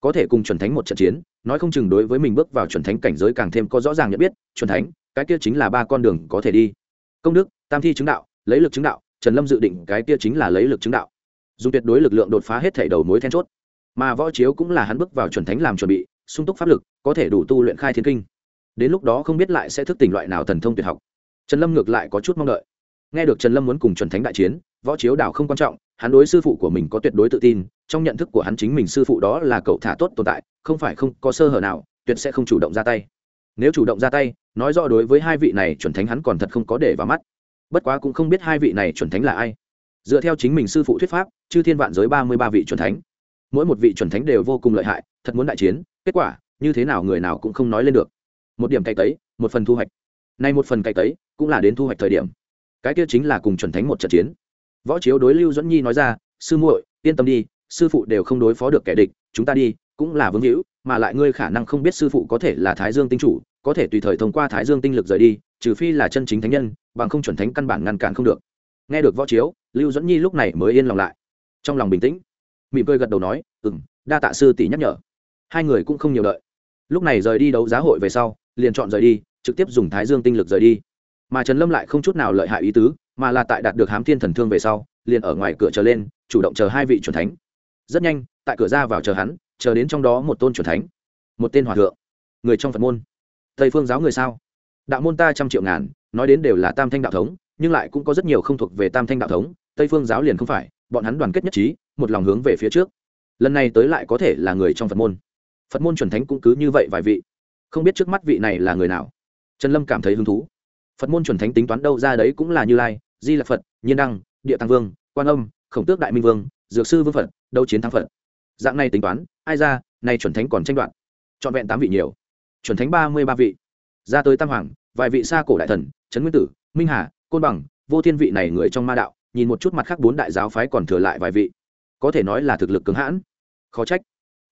Có thể cùng chuẩn thánh một trận chiến, nói không chừng đối với mình bước vào chuẩn thánh cảnh giới càng thêm có rõ ràng nhận biết, chuẩn thánh, cái kia chính là ba con đường có thể đi. Công đức, tam thi chứng đạo, lấy lực chứng đạo, trần lâm dự định cái kia chính là lấy lực chứng đạo. Dùng tuyệt đối lực lượng đột phá hết thể đầu mối then chốt. Mà võ chiếu cũng là hắn bước vào chuẩn thánh làm chuẩn bị, sung túc pháp lực, có thể đủ tu luyện khai thiên kinh đến lúc đó không biết lại sẽ thức tỉnh loại nào thần thông tuyệt học. Trần lâm ngược lại có chút mong đợi. Nghe được trần lâm muốn cùng chuẩn thánh đại chiến, võ chiếu đảo không quan trọng, hắn đối sư phụ của mình có tuyệt đối tự tin, trong nhận thức của hắn chính mình sư phụ đó là cậu thả tốt tồn tại, không phải không có sơ hở nào, tuyệt sẽ không chủ động ra tay. Nếu chủ động ra tay, nói rõ đối với hai vị này chuẩn thánh hắn còn thật không có để vào mắt. Bất quá cũng không biết hai vị này chuẩn thánh là ai. Dựa theo chính mình sư phụ thuyết pháp, chư thiên vạn giới ba mươi ba vị chuẩn thánh. Mỗi một vị chuẩn thánh đều vô cùng lợi hại, thật muốn đại chiến, kết quả, như thế nào người nào cũng không nói lên được một điểm cày tấy, một phần thu hoạch. Nay một phần cày tấy cũng là đến thu hoạch thời điểm. Cái kia chính là cùng chuẩn thánh một trận chiến. Võ chiếu đối lưu dẫn nhi nói ra, sư muội, yên tâm đi, sư phụ đều không đối phó được kẻ địch, chúng ta đi, cũng là vương hữu, mà lại ngươi khả năng không biết sư phụ có thể là thái dương tinh chủ, có thể tùy thời thông qua thái dương tinh lực rời đi, trừ phi là chân chính thánh nhân, bằng không chuẩn thánh căn bản ngăn cản không được. Nghe được võ chiếu, lưu dẫn nhi lúc này mới yên lòng lại. Trong lòng bình tĩnh, mỉm cười gật đầu nói ừ m đa tạ sư tỷ nhắc nhở. Hai người cũng không nhiều đợi. Lúc này rời đi đấu giá hội về sau liền chọn rời đi, trực tiếp dùng thái dương tinh lực rời đi. Mà trần lâm lại không chút nào lợi hại ý tứ, mà là tại đạt được hám thiên thần thương về sau, liền ở ngoài cửa chờ lên, chủ động chờ hai vị c thánh. Rất nhanh, tại cửa ra vào chờ hắn, chờ đến trong đó một tôn c thánh. Một tên hòa thượng. Người trong phật môn. Tây phương giáo người sao? Đạo môn ta trăm triệu ngàn, nói đến đều là tam thanh đạo thống, nhưng lại cũng có rất nhiều không thuộc về tam thanh đạo thống, tây phương giáo liền không phải, bọn hắn đoàn kết nhất trí, một lòng hướng về phía trước. Lần này tới lại có thể là người trong phật môn. Phật môn chuẩn thánh cũng cứ như vậy vài vị không biết trước mắt vị này là người nào. Trần lâm cảm thấy hứng thú. Phật môn chuẩn thánh tính toán đâu ra đấy cũng là như lai, di lạc phật, nhiên đăng, địa tăng vương, quan âm, khổng tước đại minh vương, dược sư vương phật đâu chiến thắng phật. Dạng này tính toán, ai ra nay chuẩn thánh còn tranh đoạt. Trọn vẹn tám vị nhiều. Chuẩn thánh ba mươi ba vị. Ra tới tam hoàng, vài vị xa cổ đại thần, trấn nguyên tử, minh hà, côn bằng, vô thiên vị này người trong ma đạo, nhìn một chút mặt khác bốn đại giáo phái còn thừa lại vài vị. Có thể nói là thực lực cứng hãn. Khó trách.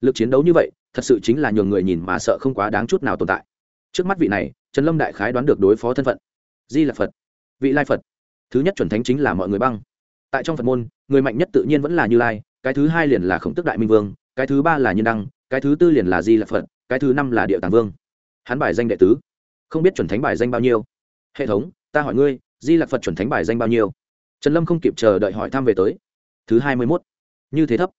Lực chiến đấu như vậy thật sự chính là nhường người nhìn mà sợ không quá đáng chút nào tồn tại. Trước mắt vị này, trần lâm đại khái đoán được đối phó thân phận. Di là phật, vị lai phật. Thứ nhất chuẩn thánh chính là mọi người băng. Tại trong phật môn, người mạnh nhất tự nhiên vẫn là như lai, cái thứ hai liền là khổng tức đại minh vương, cái thứ ba là nhân đăng, cái thứ tư liền là di là phật, cái thứ năm là địa tàng vương. Hắn bài danh đệ tứ. Không biết chuẩn thánh bài danh bao nhiêu. Hệ thống, ta hỏi ngươi, di lạc phật chuẩn thánh bài danh bao nhiêu? Trần lâm không kịp chờ đợi hỏi thăm về tới. Thứ hai mươi mốt. Như thế thấp.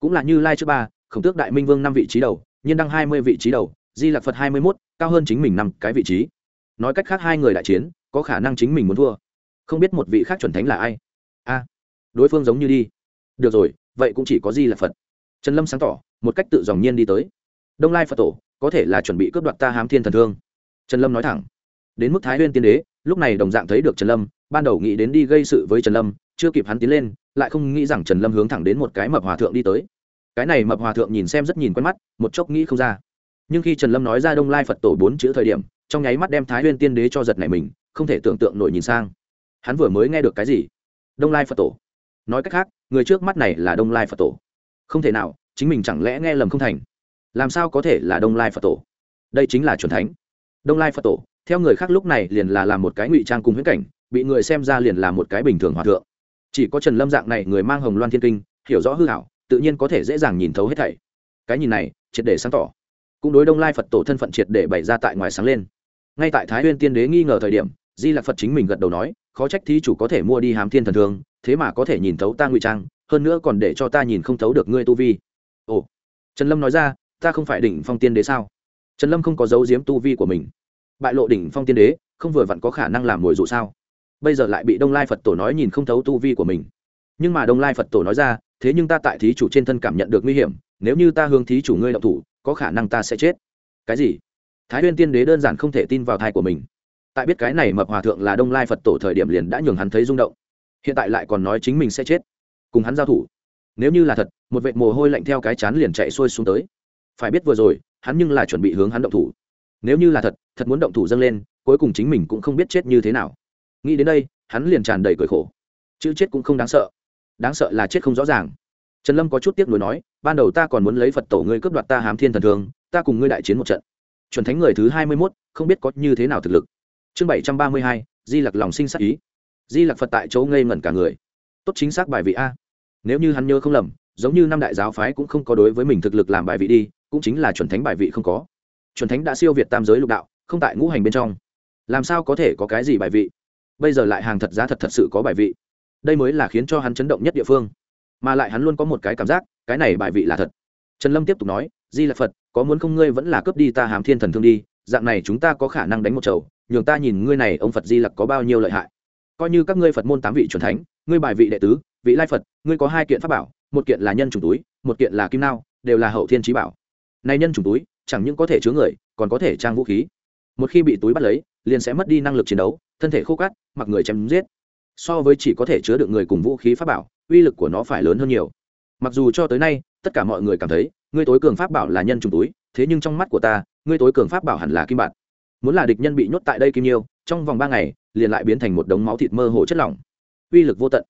Cũng là như lai trước ba khổng tước đại minh vương năm vị trí đầu, nhiên đăng hai mươi vị trí đầu, di lạc phật hai mươi mốt, cao hơn chính mình năm cái vị trí. Nói cách khác hai người đại chiến, có khả năng chính mình muốn thua. Không biết một vị khác chuẩn thánh là ai. A, đối phương giống như đi. Được rồi, vậy cũng chỉ có di lạc phật. Trần lâm sáng tỏ, một cách tự dòng nhiên đi tới. Đông lai phật tổ, có thể là chuẩn bị cướp đoạt ta hám thiên thần thương. Trần lâm nói thẳng. Đến mức thái huyên tiên đế, lúc này đồng dạng thấy được trần lâm, ban đầu nghĩ đến đi gây sự với trần lâm, chưa kịp hắn tiến lên, lại không nghĩ rằng trần lâm hướng thẳng đến một cái mập hòa thượng đi tới cái này mập hòa thượng nhìn xem rất nhìn quen mắt, một chốc nghĩ không ra. Nhưng khi trần lâm nói ra đông lai phật tổ bốn chữ thời điểm, trong nháy mắt đem thái huyên tiên đế cho giật này mình, không thể tưởng tượng nổi nhìn sang. Hắn vừa mới nghe được cái gì? Đông lai phật tổ. Nói cách khác, người trước mắt này là đông lai phật tổ. Không thể nào, chính mình chẳng lẽ nghe lầm không thành? Làm sao có thể là đông lai phật tổ? Đây chính là c thánh. Đông lai phật tổ, theo người khác lúc này liền là làm một cái ngụy trang cùng huyễn cảnh, bị người xem ra liền là một cái bình thường hòa thượng. Chỉ có trần lâm dạng này người mang hồng loan thiên kinh, hiểu rõ hư hảo tự nhiên có thể dễ dàng nhìn thấu hết thảy. Cái nhìn này, triệt để sáng tỏ. Cũng đối đông lai phật tổ thân phận triệt để bày ra tại ngoài sáng lên. Ngay tại thái huyên tiên đế nghi ngờ thời điểm, di lạc phật chính mình gật đầu nói, khó trách thí chủ có thể mua đi hám thiên thần thương, thế mà có thể nhìn thấu ta ngụy trang, hơn nữa còn để cho ta nhìn không thấu được ngươi tu vi. Ồ. Trần lâm nói ra, ta không phải đỉnh phong tiên đế sao? Trần lâm không có dấu diếm tu vi của mình. Bại lộ đỉnh phong tiên đế, không vừa vặn có khả năng làm mồi dụ sao? Bây giờ lại bị đông lai phật tổ nói nhìn không thấu tu vi của mình. Nhưng mà đông lai phật tổ nói ra thế nhưng ta tại thí chủ trên thân cảm nhận được nguy hiểm, nếu như ta hướng thí chủ ngươi động thủ, có khả năng ta sẽ chết. Cái gì? Thái huyên tiên đế đơn giản không thể tin vào thai của mình. Tại biết cái này mập hòa thượng là đông lai phật tổ thời điểm liền đã nhường hắn thấy rung động. Hiện tại lại còn nói chính mình sẽ chết. Cùng hắn giao thủ. Nếu như là thật, một vệ mồ hôi lạnh theo cái chán liền chạy xuôi xuống tới. Phải biết vừa rồi, hắn nhưng là chuẩn bị hướng hắn động thủ. Nếu như là thật thật muốn động thủ dâng lên, cuối cùng chính mình cũng không biết chết như thế nào. Nghĩ đến đây, hắn liền tràn đầy cười khổ. Chữ chết cũng không đáng sợ đáng sợ là chết không rõ ràng. Trần lâm có chút tiếc nuối nói, ban đầu ta còn muốn lấy phật tổ ngươi cướp đoạt ta hám thiên thần thương, ta cùng ngươi đại chiến một trận. Chuẩn thánh người thứ hai mươi mốt, không biết có như thế nào thực lực. Chương bảy trăm ba mươi hai, di lặc lòng sinh sắc ý. Di lặc phật tại chỗ ngây ngẩn cả người. Tốt chính xác bài vị a. Nếu như hắn nhớ không lầm, giống như năm đại giáo phái cũng không có đối với mình thực lực làm bài vị đi, cũng chính là chuẩn thánh bài vị không có. Chuẩn thánh đã siêu việt tam giới lục đạo, không tại ngũ hành bên trong. Làm sao có thể có cái gì bài vị? Bây giờ lại hàng thật giá thật thật sự có bài vị đây mới là khiến cho hắn chấn động nhất địa phương. Mà lại hắn luôn có một cái cảm giác, cái này bài vị là thật. Trần lâm tiếp tục nói, di là phật, có muốn không ngươi vẫn là cướp đi ta hàm thiên thần thương đi, dạng này chúng ta có khả năng đánh một chầu, nhường ta nhìn ngươi này ông phật di lặc có bao nhiêu lợi hại. Coi như các ngươi phật môn tám vị c thánh, ngươi bài vị đệ tứ, vị lai phật, ngươi có hai kiện pháp bảo, một kiện là nhân trùng túi, một kiện là kim nao, đều là hậu thiên trí bảo. Này nhân trùng túi, chẳng những có thể chứa người, còn có thể trang vũ khí. Một khi bị túi bắt lấy, liền sẽ mất đi năng lực chiến đấu, thân thể khô cát, mặc người chém giết so với chỉ có thể chứa được người cùng vũ khí pháp bảo, uy lực của nó phải lớn hơn nhiều. Mặc dù cho tới nay, tất cả mọi người cảm thấy, ngươi tối cường pháp bảo là nhân trùng túi, thế nhưng trong mắt của ta, ngươi tối cường pháp bảo hẳn là kim bạn. Muốn là địch nhân bị nhốt tại đây kim nhiêu, trong vòng ba ngày, liền lại biến thành một đống máu thịt mơ hồ chất lỏng. Uy lực vô tận.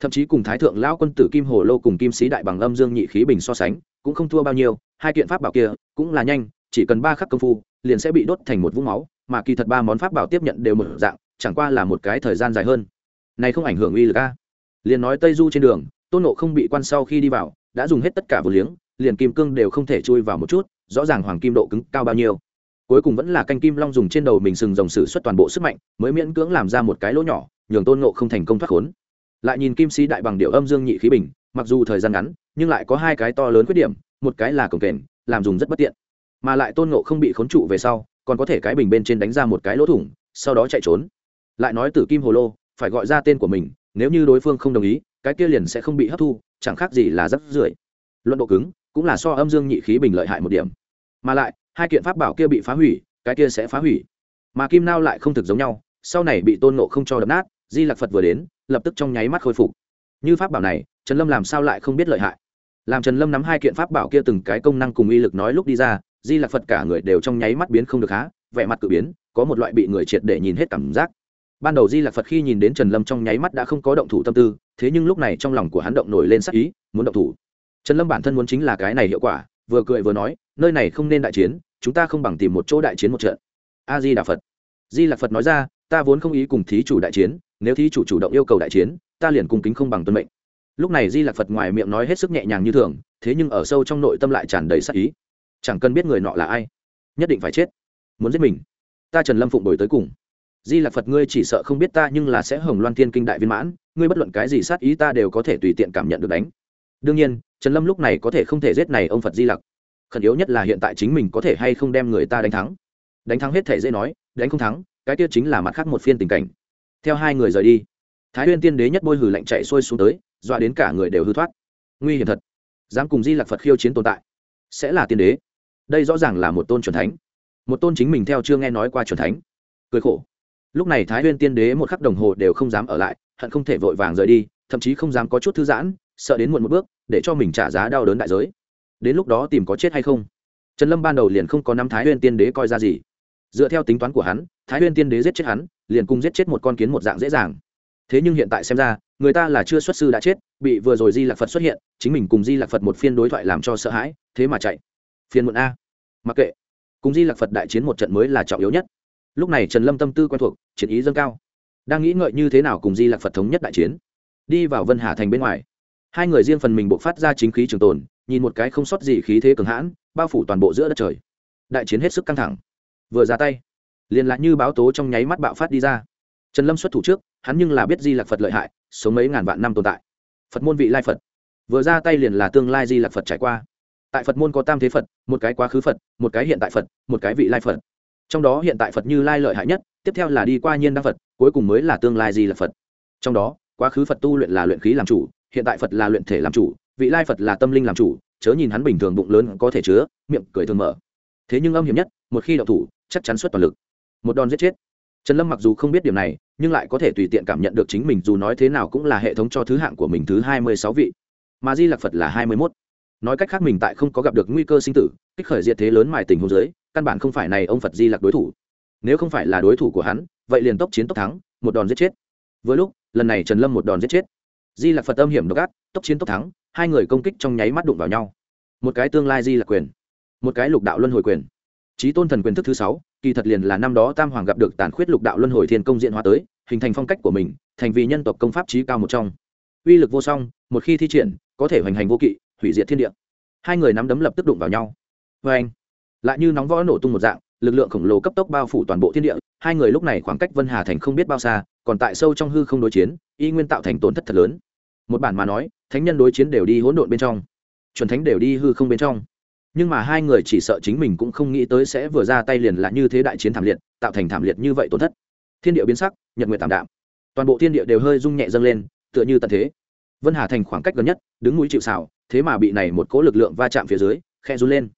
Thậm chí cùng thái thượng lão quân tử kim hồ lô cùng kim sĩ đại bằng âm dương nhị khí bình so sánh, cũng không thua bao nhiêu, hai kiện pháp bảo kia, cũng là nhanh, chỉ cần ba khắc công phu, liền sẽ bị đốt thành một vũng máu, mà kỳ thật ba món pháp bảo tiếp nhận đều một dạng, chẳng qua là một cái thời gian dài hơn này không ảnh hưởng uy lực a. Liền nói tây du trên đường, tôn nộ không bị quan sau khi đi vào, đã dùng hết tất cả vừa liếng, liền kim cương đều không thể chui vào một chút, rõ ràng hoàng kim độ cứng cao bao nhiêu. Cuối cùng vẫn là canh kim long dùng trên đầu mình sừng rồng sử xuất toàn bộ sức mạnh, mới miễn cưỡng làm ra một cái lỗ nhỏ, nhường tôn nộ không thành công thoát khốn. Lại nhìn kim sĩ đại bằng điệu âm dương nhị khí bình, mặc dù thời gian ngắn, nhưng lại có hai cái to lớn khuyết điểm, một cái là cổng kềnh, làm dùng rất bất tiện. Mà lại tôn nộ không bị khốn trụ về sau, còn có thể cái bình bên trên đánh ra một cái lỗ thủng, sau đó chạy trốn. Lại nói từ kim hồ lô phải gọi ra tên của mình, nếu như đối phương không đồng ý, cái kia liền sẽ không bị hấp thu, chẳng khác gì là rất rưởi. Luận độ cứng, cũng là so âm dương nhị khí bình lợi hại một điểm. Mà lại, hai kiện pháp bảo kia bị phá hủy, cái kia sẽ phá hủy. Mà kim nao lại không thực giống nhau, sau này bị tôn nộ không cho đập nát, di lạc phật vừa đến, lập tức trong nháy mắt khôi phục. Như pháp bảo này, trần lâm làm sao lại không biết lợi hại? Làm trần lâm nắm hai kiện pháp bảo kia từng cái công năng cùng uy lực nói lúc đi ra, di lạc phật cả người đều trong nháy mắt biến không được há vẻ mặt cử biến, có một loại bị người triệt để nhìn hết cảm giác ban đầu di lạc phật khi nhìn đến trần lâm trong nháy mắt đã không có động thủ tâm tư, thế nhưng lúc này trong lòng của hắn động nổi lên sắc ý, muốn động thủ. Trần lâm bản thân muốn chính là cái này hiệu quả, vừa cười vừa nói, nơi này không nên đại chiến, chúng ta không bằng tìm một chỗ đại chiến một trận. A di đà phật. Di lạc phật nói ra, ta vốn không ý cùng thí chủ đại chiến, nếu thí chủ chủ động yêu cầu đại chiến, ta liền cung kính không bằng tuân mệnh. Lúc này di lạc phật ngoài miệng nói hết sức nhẹ nhàng như thường, thế nhưng ở sâu trong nội tâm lại tràn đầy sắc ý. Chẳng cần biết người nọ là ai, nhất định phải chết, muốn giết mình. Ta trần lâm phụng đổi tới cùng di lạc phật ngươi chỉ sợ không biết ta nhưng là sẽ hồng loan thiên kinh đại viên mãn, ngươi bất luận cái gì sát ý ta đều có thể tùy tiện cảm nhận được đánh. Đương nhiên, trần lâm lúc này có thể không thể giết này ông phật di lặc. Khẩn yếu nhất là hiện tại chính mình có thể hay không đem người ta đánh thắng. Đánh thắng hết thể dễ nói, đánh không thắng, cái kia chính là mặt khác một phiên tình cảnh. Theo hai người rời đi, thái huyên tiên đế nhất bôi hử lạnh chạy xuôi xuống tới, dọa đến cả người đều hư thoát. Nguy hiểm thật. Dám cùng di Lặc phật khiêu chiến tồn tại, sẽ là tiên đế. Đây rõ ràng là một tôn c thánh. Một tôn chính mình theo chưa nghe nói qua c thánh. Cười khổ lúc này thái huyên tiên đế một khắc đồng hồ đều không dám ở lại, hận không thể vội vàng rời đi, thậm chí không dám có chút thư giãn, sợ đến muộn một bước, để cho mình trả giá đau đớn đại giới. Đến lúc đó tìm có chết hay không? Trần lâm ban đầu liền không có năm thái huyên tiên đế coi ra gì. Dựa theo tính toán của hắn, thái huyên tiên đế giết chết hắn, liền cùng giết chết một con kiến một dạng dễ dàng. Thế nhưng hiện tại xem ra, người ta là chưa xuất sư đã chết, bị vừa rồi di lạc phật xuất hiện, chính mình cùng di lạc phật một phiên đối thoại làm cho sợ hãi, thế mà chạy. Phiên muộn a. Mặc kệ. Cùng di lạc phật đại chiến một trận mới là trọng yếu nhất lúc này trần lâm tâm tư quen thuộc, chiến ý dâng cao. Đang nghĩ ngợi như thế nào cùng di lạc phật thống nhất đại chiến. Đi vào vân hà thành bên ngoài. Hai người riêng phần mình buộc phát ra chính khí trường tồn, nhìn một cái không sót gì khí thế cường hãn, bao phủ toàn bộ giữa đất trời. Đại chiến hết sức căng thẳng. Vừa ra tay, liền lại như báo tố trong nháy mắt bạo phát đi ra. Trần lâm xuất thủ trước, hắn nhưng là biết di lạc phật lợi hại, sống mấy ngàn vạn năm tồn tại. Phật môn vị lai phật. Vừa ra tay liền là tương lai di lạc phật trải qua. Tại phật môn có tam thế phật, một cái quá khứ phật, một cái hiện tại phật, một cái vị lai phật trong đó hiện tại phật như lai lợi hại nhất, tiếp theo là đi qua nhiên đăng phật, cuối cùng mới là tương lai di lạc phật. Trong đó, quá khứ phật tu luyện là luyện khí làm chủ, hiện tại phật là luyện thể làm chủ, vị lai phật là tâm linh làm chủ, chớ nhìn hắn bình thường bụng lớn có thể chứa, miệng cười thường mở. Thế nhưng âm hiểm nhất, một khi đậu thủ, chắc chắn xuất toàn lực. Một đòn giết chết. Trần lâm mặc dù không biết điểm này, nhưng lại có thể tùy tiện cảm nhận được chính mình dù nói thế nào cũng là hệ thống cho thứ hạng của mình thứ hai mươi sáu vị. Mà di lạc phật là hai mươi mốt. Nói cách khác mình tại không có gặp được nguy cơ sinh tử, kích khởi diệt thế lớn mài tình hồ dưới căn bản không phải này ông phật di lạc đối thủ. Nếu không phải là đối thủ của hắn, vậy liền tốc chiến tốc thắng, một đòn giết chết. Vừa lúc, lần này trần lâm một đòn giết chết. Di lạc phật âm hiểm độc ác, tốc chiến tốc thắng, hai người công kích trong nháy mắt đụng vào nhau. Một cái tương lai di lạc quyền, một cái lục đạo luân hồi quyền. Trí tôn thần quyền thức thứ sáu, kỳ thật liền là năm đó tam hoàng gặp được tàn khuyết lục đạo luân hồi thiên công diện hóa tới, hình thành phong cách của mình, thành vì nhân tộc công pháp trí cao một trong. Uy lực vô song, một khi thi triển, có thể hoành hành vô kỵ, hủy diệt thiên địa. Hai người nắm đấm lập tức đụng vào nhau. Vê anh lại như nóng võ nổ tung một dạng, lực lượng khổng lồ cấp tốc bao phủ toàn bộ thiên địa, hai người lúc này khoảng cách vân hà thành không biết bao xa, còn tại sâu trong hư không đối chiến, y nguyên tạo thành tổn thất thật lớn. Một bản mà nói, thánh nhân đối chiến đều đi hỗn độn bên trong, chuẩn thánh đều đi hư không bên trong. Nhưng mà hai người chỉ sợ chính mình cũng không nghĩ tới sẽ vừa ra tay liền là như thế đại chiến thảm liệt, tạo thành thảm liệt như vậy tổn thất. Thiên địa biến sắc, nhật nguyệt tạm đạm. Toàn bộ thiên địa đều hơi rung nhẹ dâng lên, tựa như tận thế. Vân hà thành khoảng cách gần nhất, đứng mũi chịu xảo thế mà bị này một cỗ lực lượng va chạm phía dưới khe run lên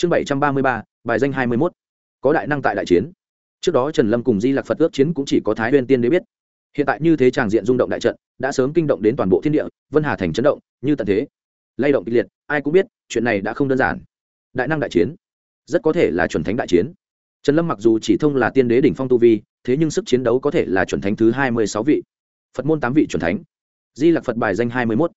chương bảy trăm ba mươi ba, bài danh hai mươi mốt. Có đại năng tại đại chiến. Trước đó trần lâm cùng di lạc phật ước chiến cũng chỉ có thái huyên tiên đế biết. Hiện tại như thế tràng diện rung động đại trận, đã sớm kinh động đến toàn bộ thiên địa, vân hà thành chấn động, như tận thế. Lay động kịch liệt, ai cũng biết, chuyện này đã không đơn giản. Đại năng đại chiến, rất có thể là chuẩn thánh đại chiến. Trần lâm mặc dù chỉ thông là tiên đế đỉnh phong tu vi, thế nhưng sức chiến đấu có thể là chuẩn thánh thứ hai mươi sáu vị. Phật môn tám vị chuẩn thánh. Di lạc phật bài danh hai mươi mốt.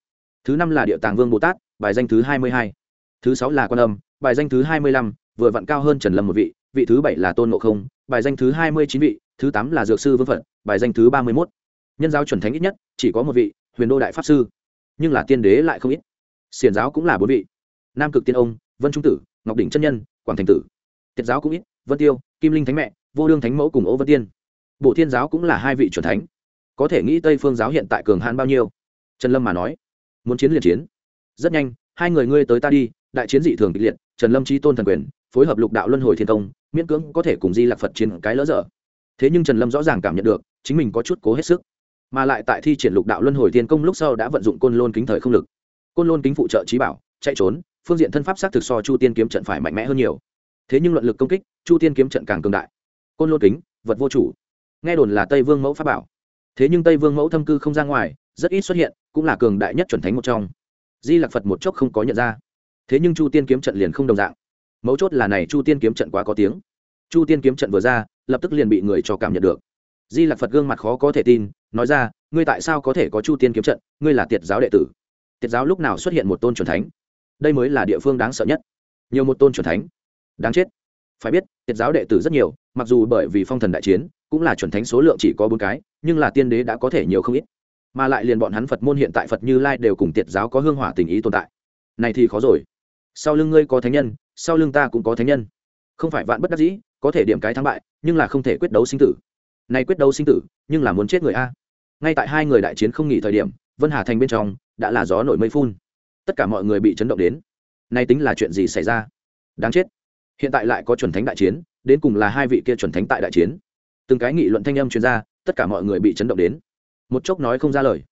Thứ năm là địa tàng vương bồ tát, bài danh thứ hai mươi hai. Thứ sáu là quan âm bài danh thứ hai mươi lăm, vừa vặn cao hơn trần lâm một vị vị thứ bảy là tôn ngộ không, bài danh thứ hai mươi chín vị, thứ tám là dược sư vương phật, bài danh thứ ba mươi mốt. Nhân giáo chuẩn thánh ít nhất, chỉ có một vị, huyền đô đại pháp sư. Nhưng là tiên đế lại không ít. Xiền giáo cũng là bốn vị. Nam cực tiên ông, vân trung tử, ngọc đỉnh chân nhân, quảng thành tử. Tiết giáo cũng ít, vân tiêu, kim linh thánh mẹ, vô đương thánh mẫu cùng ô vân tiên. Bộ thiên giáo cũng là hai vị chuẩn thánh. Có thể nghĩ tây phương giáo hiện tại cường hàn bao nhiêu? Trần lâm mà nói. Muốn chiến liền chiến. Rất nhanh, hai người ngươi tới ta đi, đại chiến dị thường kịch liệt trần lâm chi tôn thần quyền, phối hợp lục đạo luân hồi thiên công, miễn cưỡng có thể cùng di lạc phật chiến cái lỡ dở. Thế nhưng trần lâm rõ ràng cảm nhận được, chính mình có chút cố hết sức. Mà lại tại thi triển lục đạo luân hồi thiên công lúc sau đã vận dụng côn lôn kính thời không lực. Côn lôn kính phụ trợ trí bảo, chạy trốn, phương diện thân pháp xác thực so chu tiên kiếm trận phải mạnh mẽ hơn nhiều. Thế nhưng luận lực công kích, chu tiên kiếm trận càng cường đại. Côn lôn kính, vật vô chủ. Nghe đồn là tây vương mẫu pháp bảo. Thế nhưng tây vương mẫu thâm cư không ra ngoài, rất ít xuất hiện, cũng là cường đại nhất chuẩn thánh một trong. Di lạc phật một chốc không có nhận ra thế nhưng chu tiên kiếm trận liền không đồng dạng. Mấu chốt là này chu tiên kiếm trận quá có tiếng. Chu tiên kiếm trận vừa ra, lập tức liền bị người cho cảm nhận được. Di lạc phật gương mặt khó có thể tin, nói ra, ngươi tại sao có thể có chu tiên kiếm trận? Ngươi là tiệt giáo đệ tử. Tiệt giáo lúc nào xuất hiện một tôn c thánh? Đây mới là địa phương đáng sợ nhất. Nhiều một tôn c thánh. Đáng chết. Phải biết, tiệt giáo đệ tử rất nhiều, mặc dù bởi vì phong thần đại chiến, cũng là chuẩn thánh số lượng chỉ có bốn cái, nhưng là tiên đế đã có thể nhiều không ít. Mà lại liền bọn hắn phật môn hiện tại phật như lai đều cùng tiệt giáo có hương hỏa tình ý tồn tại. Này thì khó rồi sau lưng ngươi có thánh nhân, sau lưng ta cũng có thánh nhân. Không phải vạn bất đắc dĩ, có thể điểm cái thắng bại, nhưng là không thể quyết đấu sinh tử. Này quyết đấu sinh tử, nhưng là muốn chết người a. Ngay tại hai người đại chiến không nghỉ thời điểm, vân hà thành bên trong đã là gió nổi mây phun. Tất cả mọi người bị chấn động đến. Nay tính là chuyện gì xảy ra? Đáng chết. Hiện tại lại có chuẩn thánh đại chiến, đến cùng là hai vị kia chuẩn thánh tại đại chiến. Từng cái nghị luận thanh âm chuyên gia tất cả mọi người bị chấn động đến. Một chốc nói không ra lời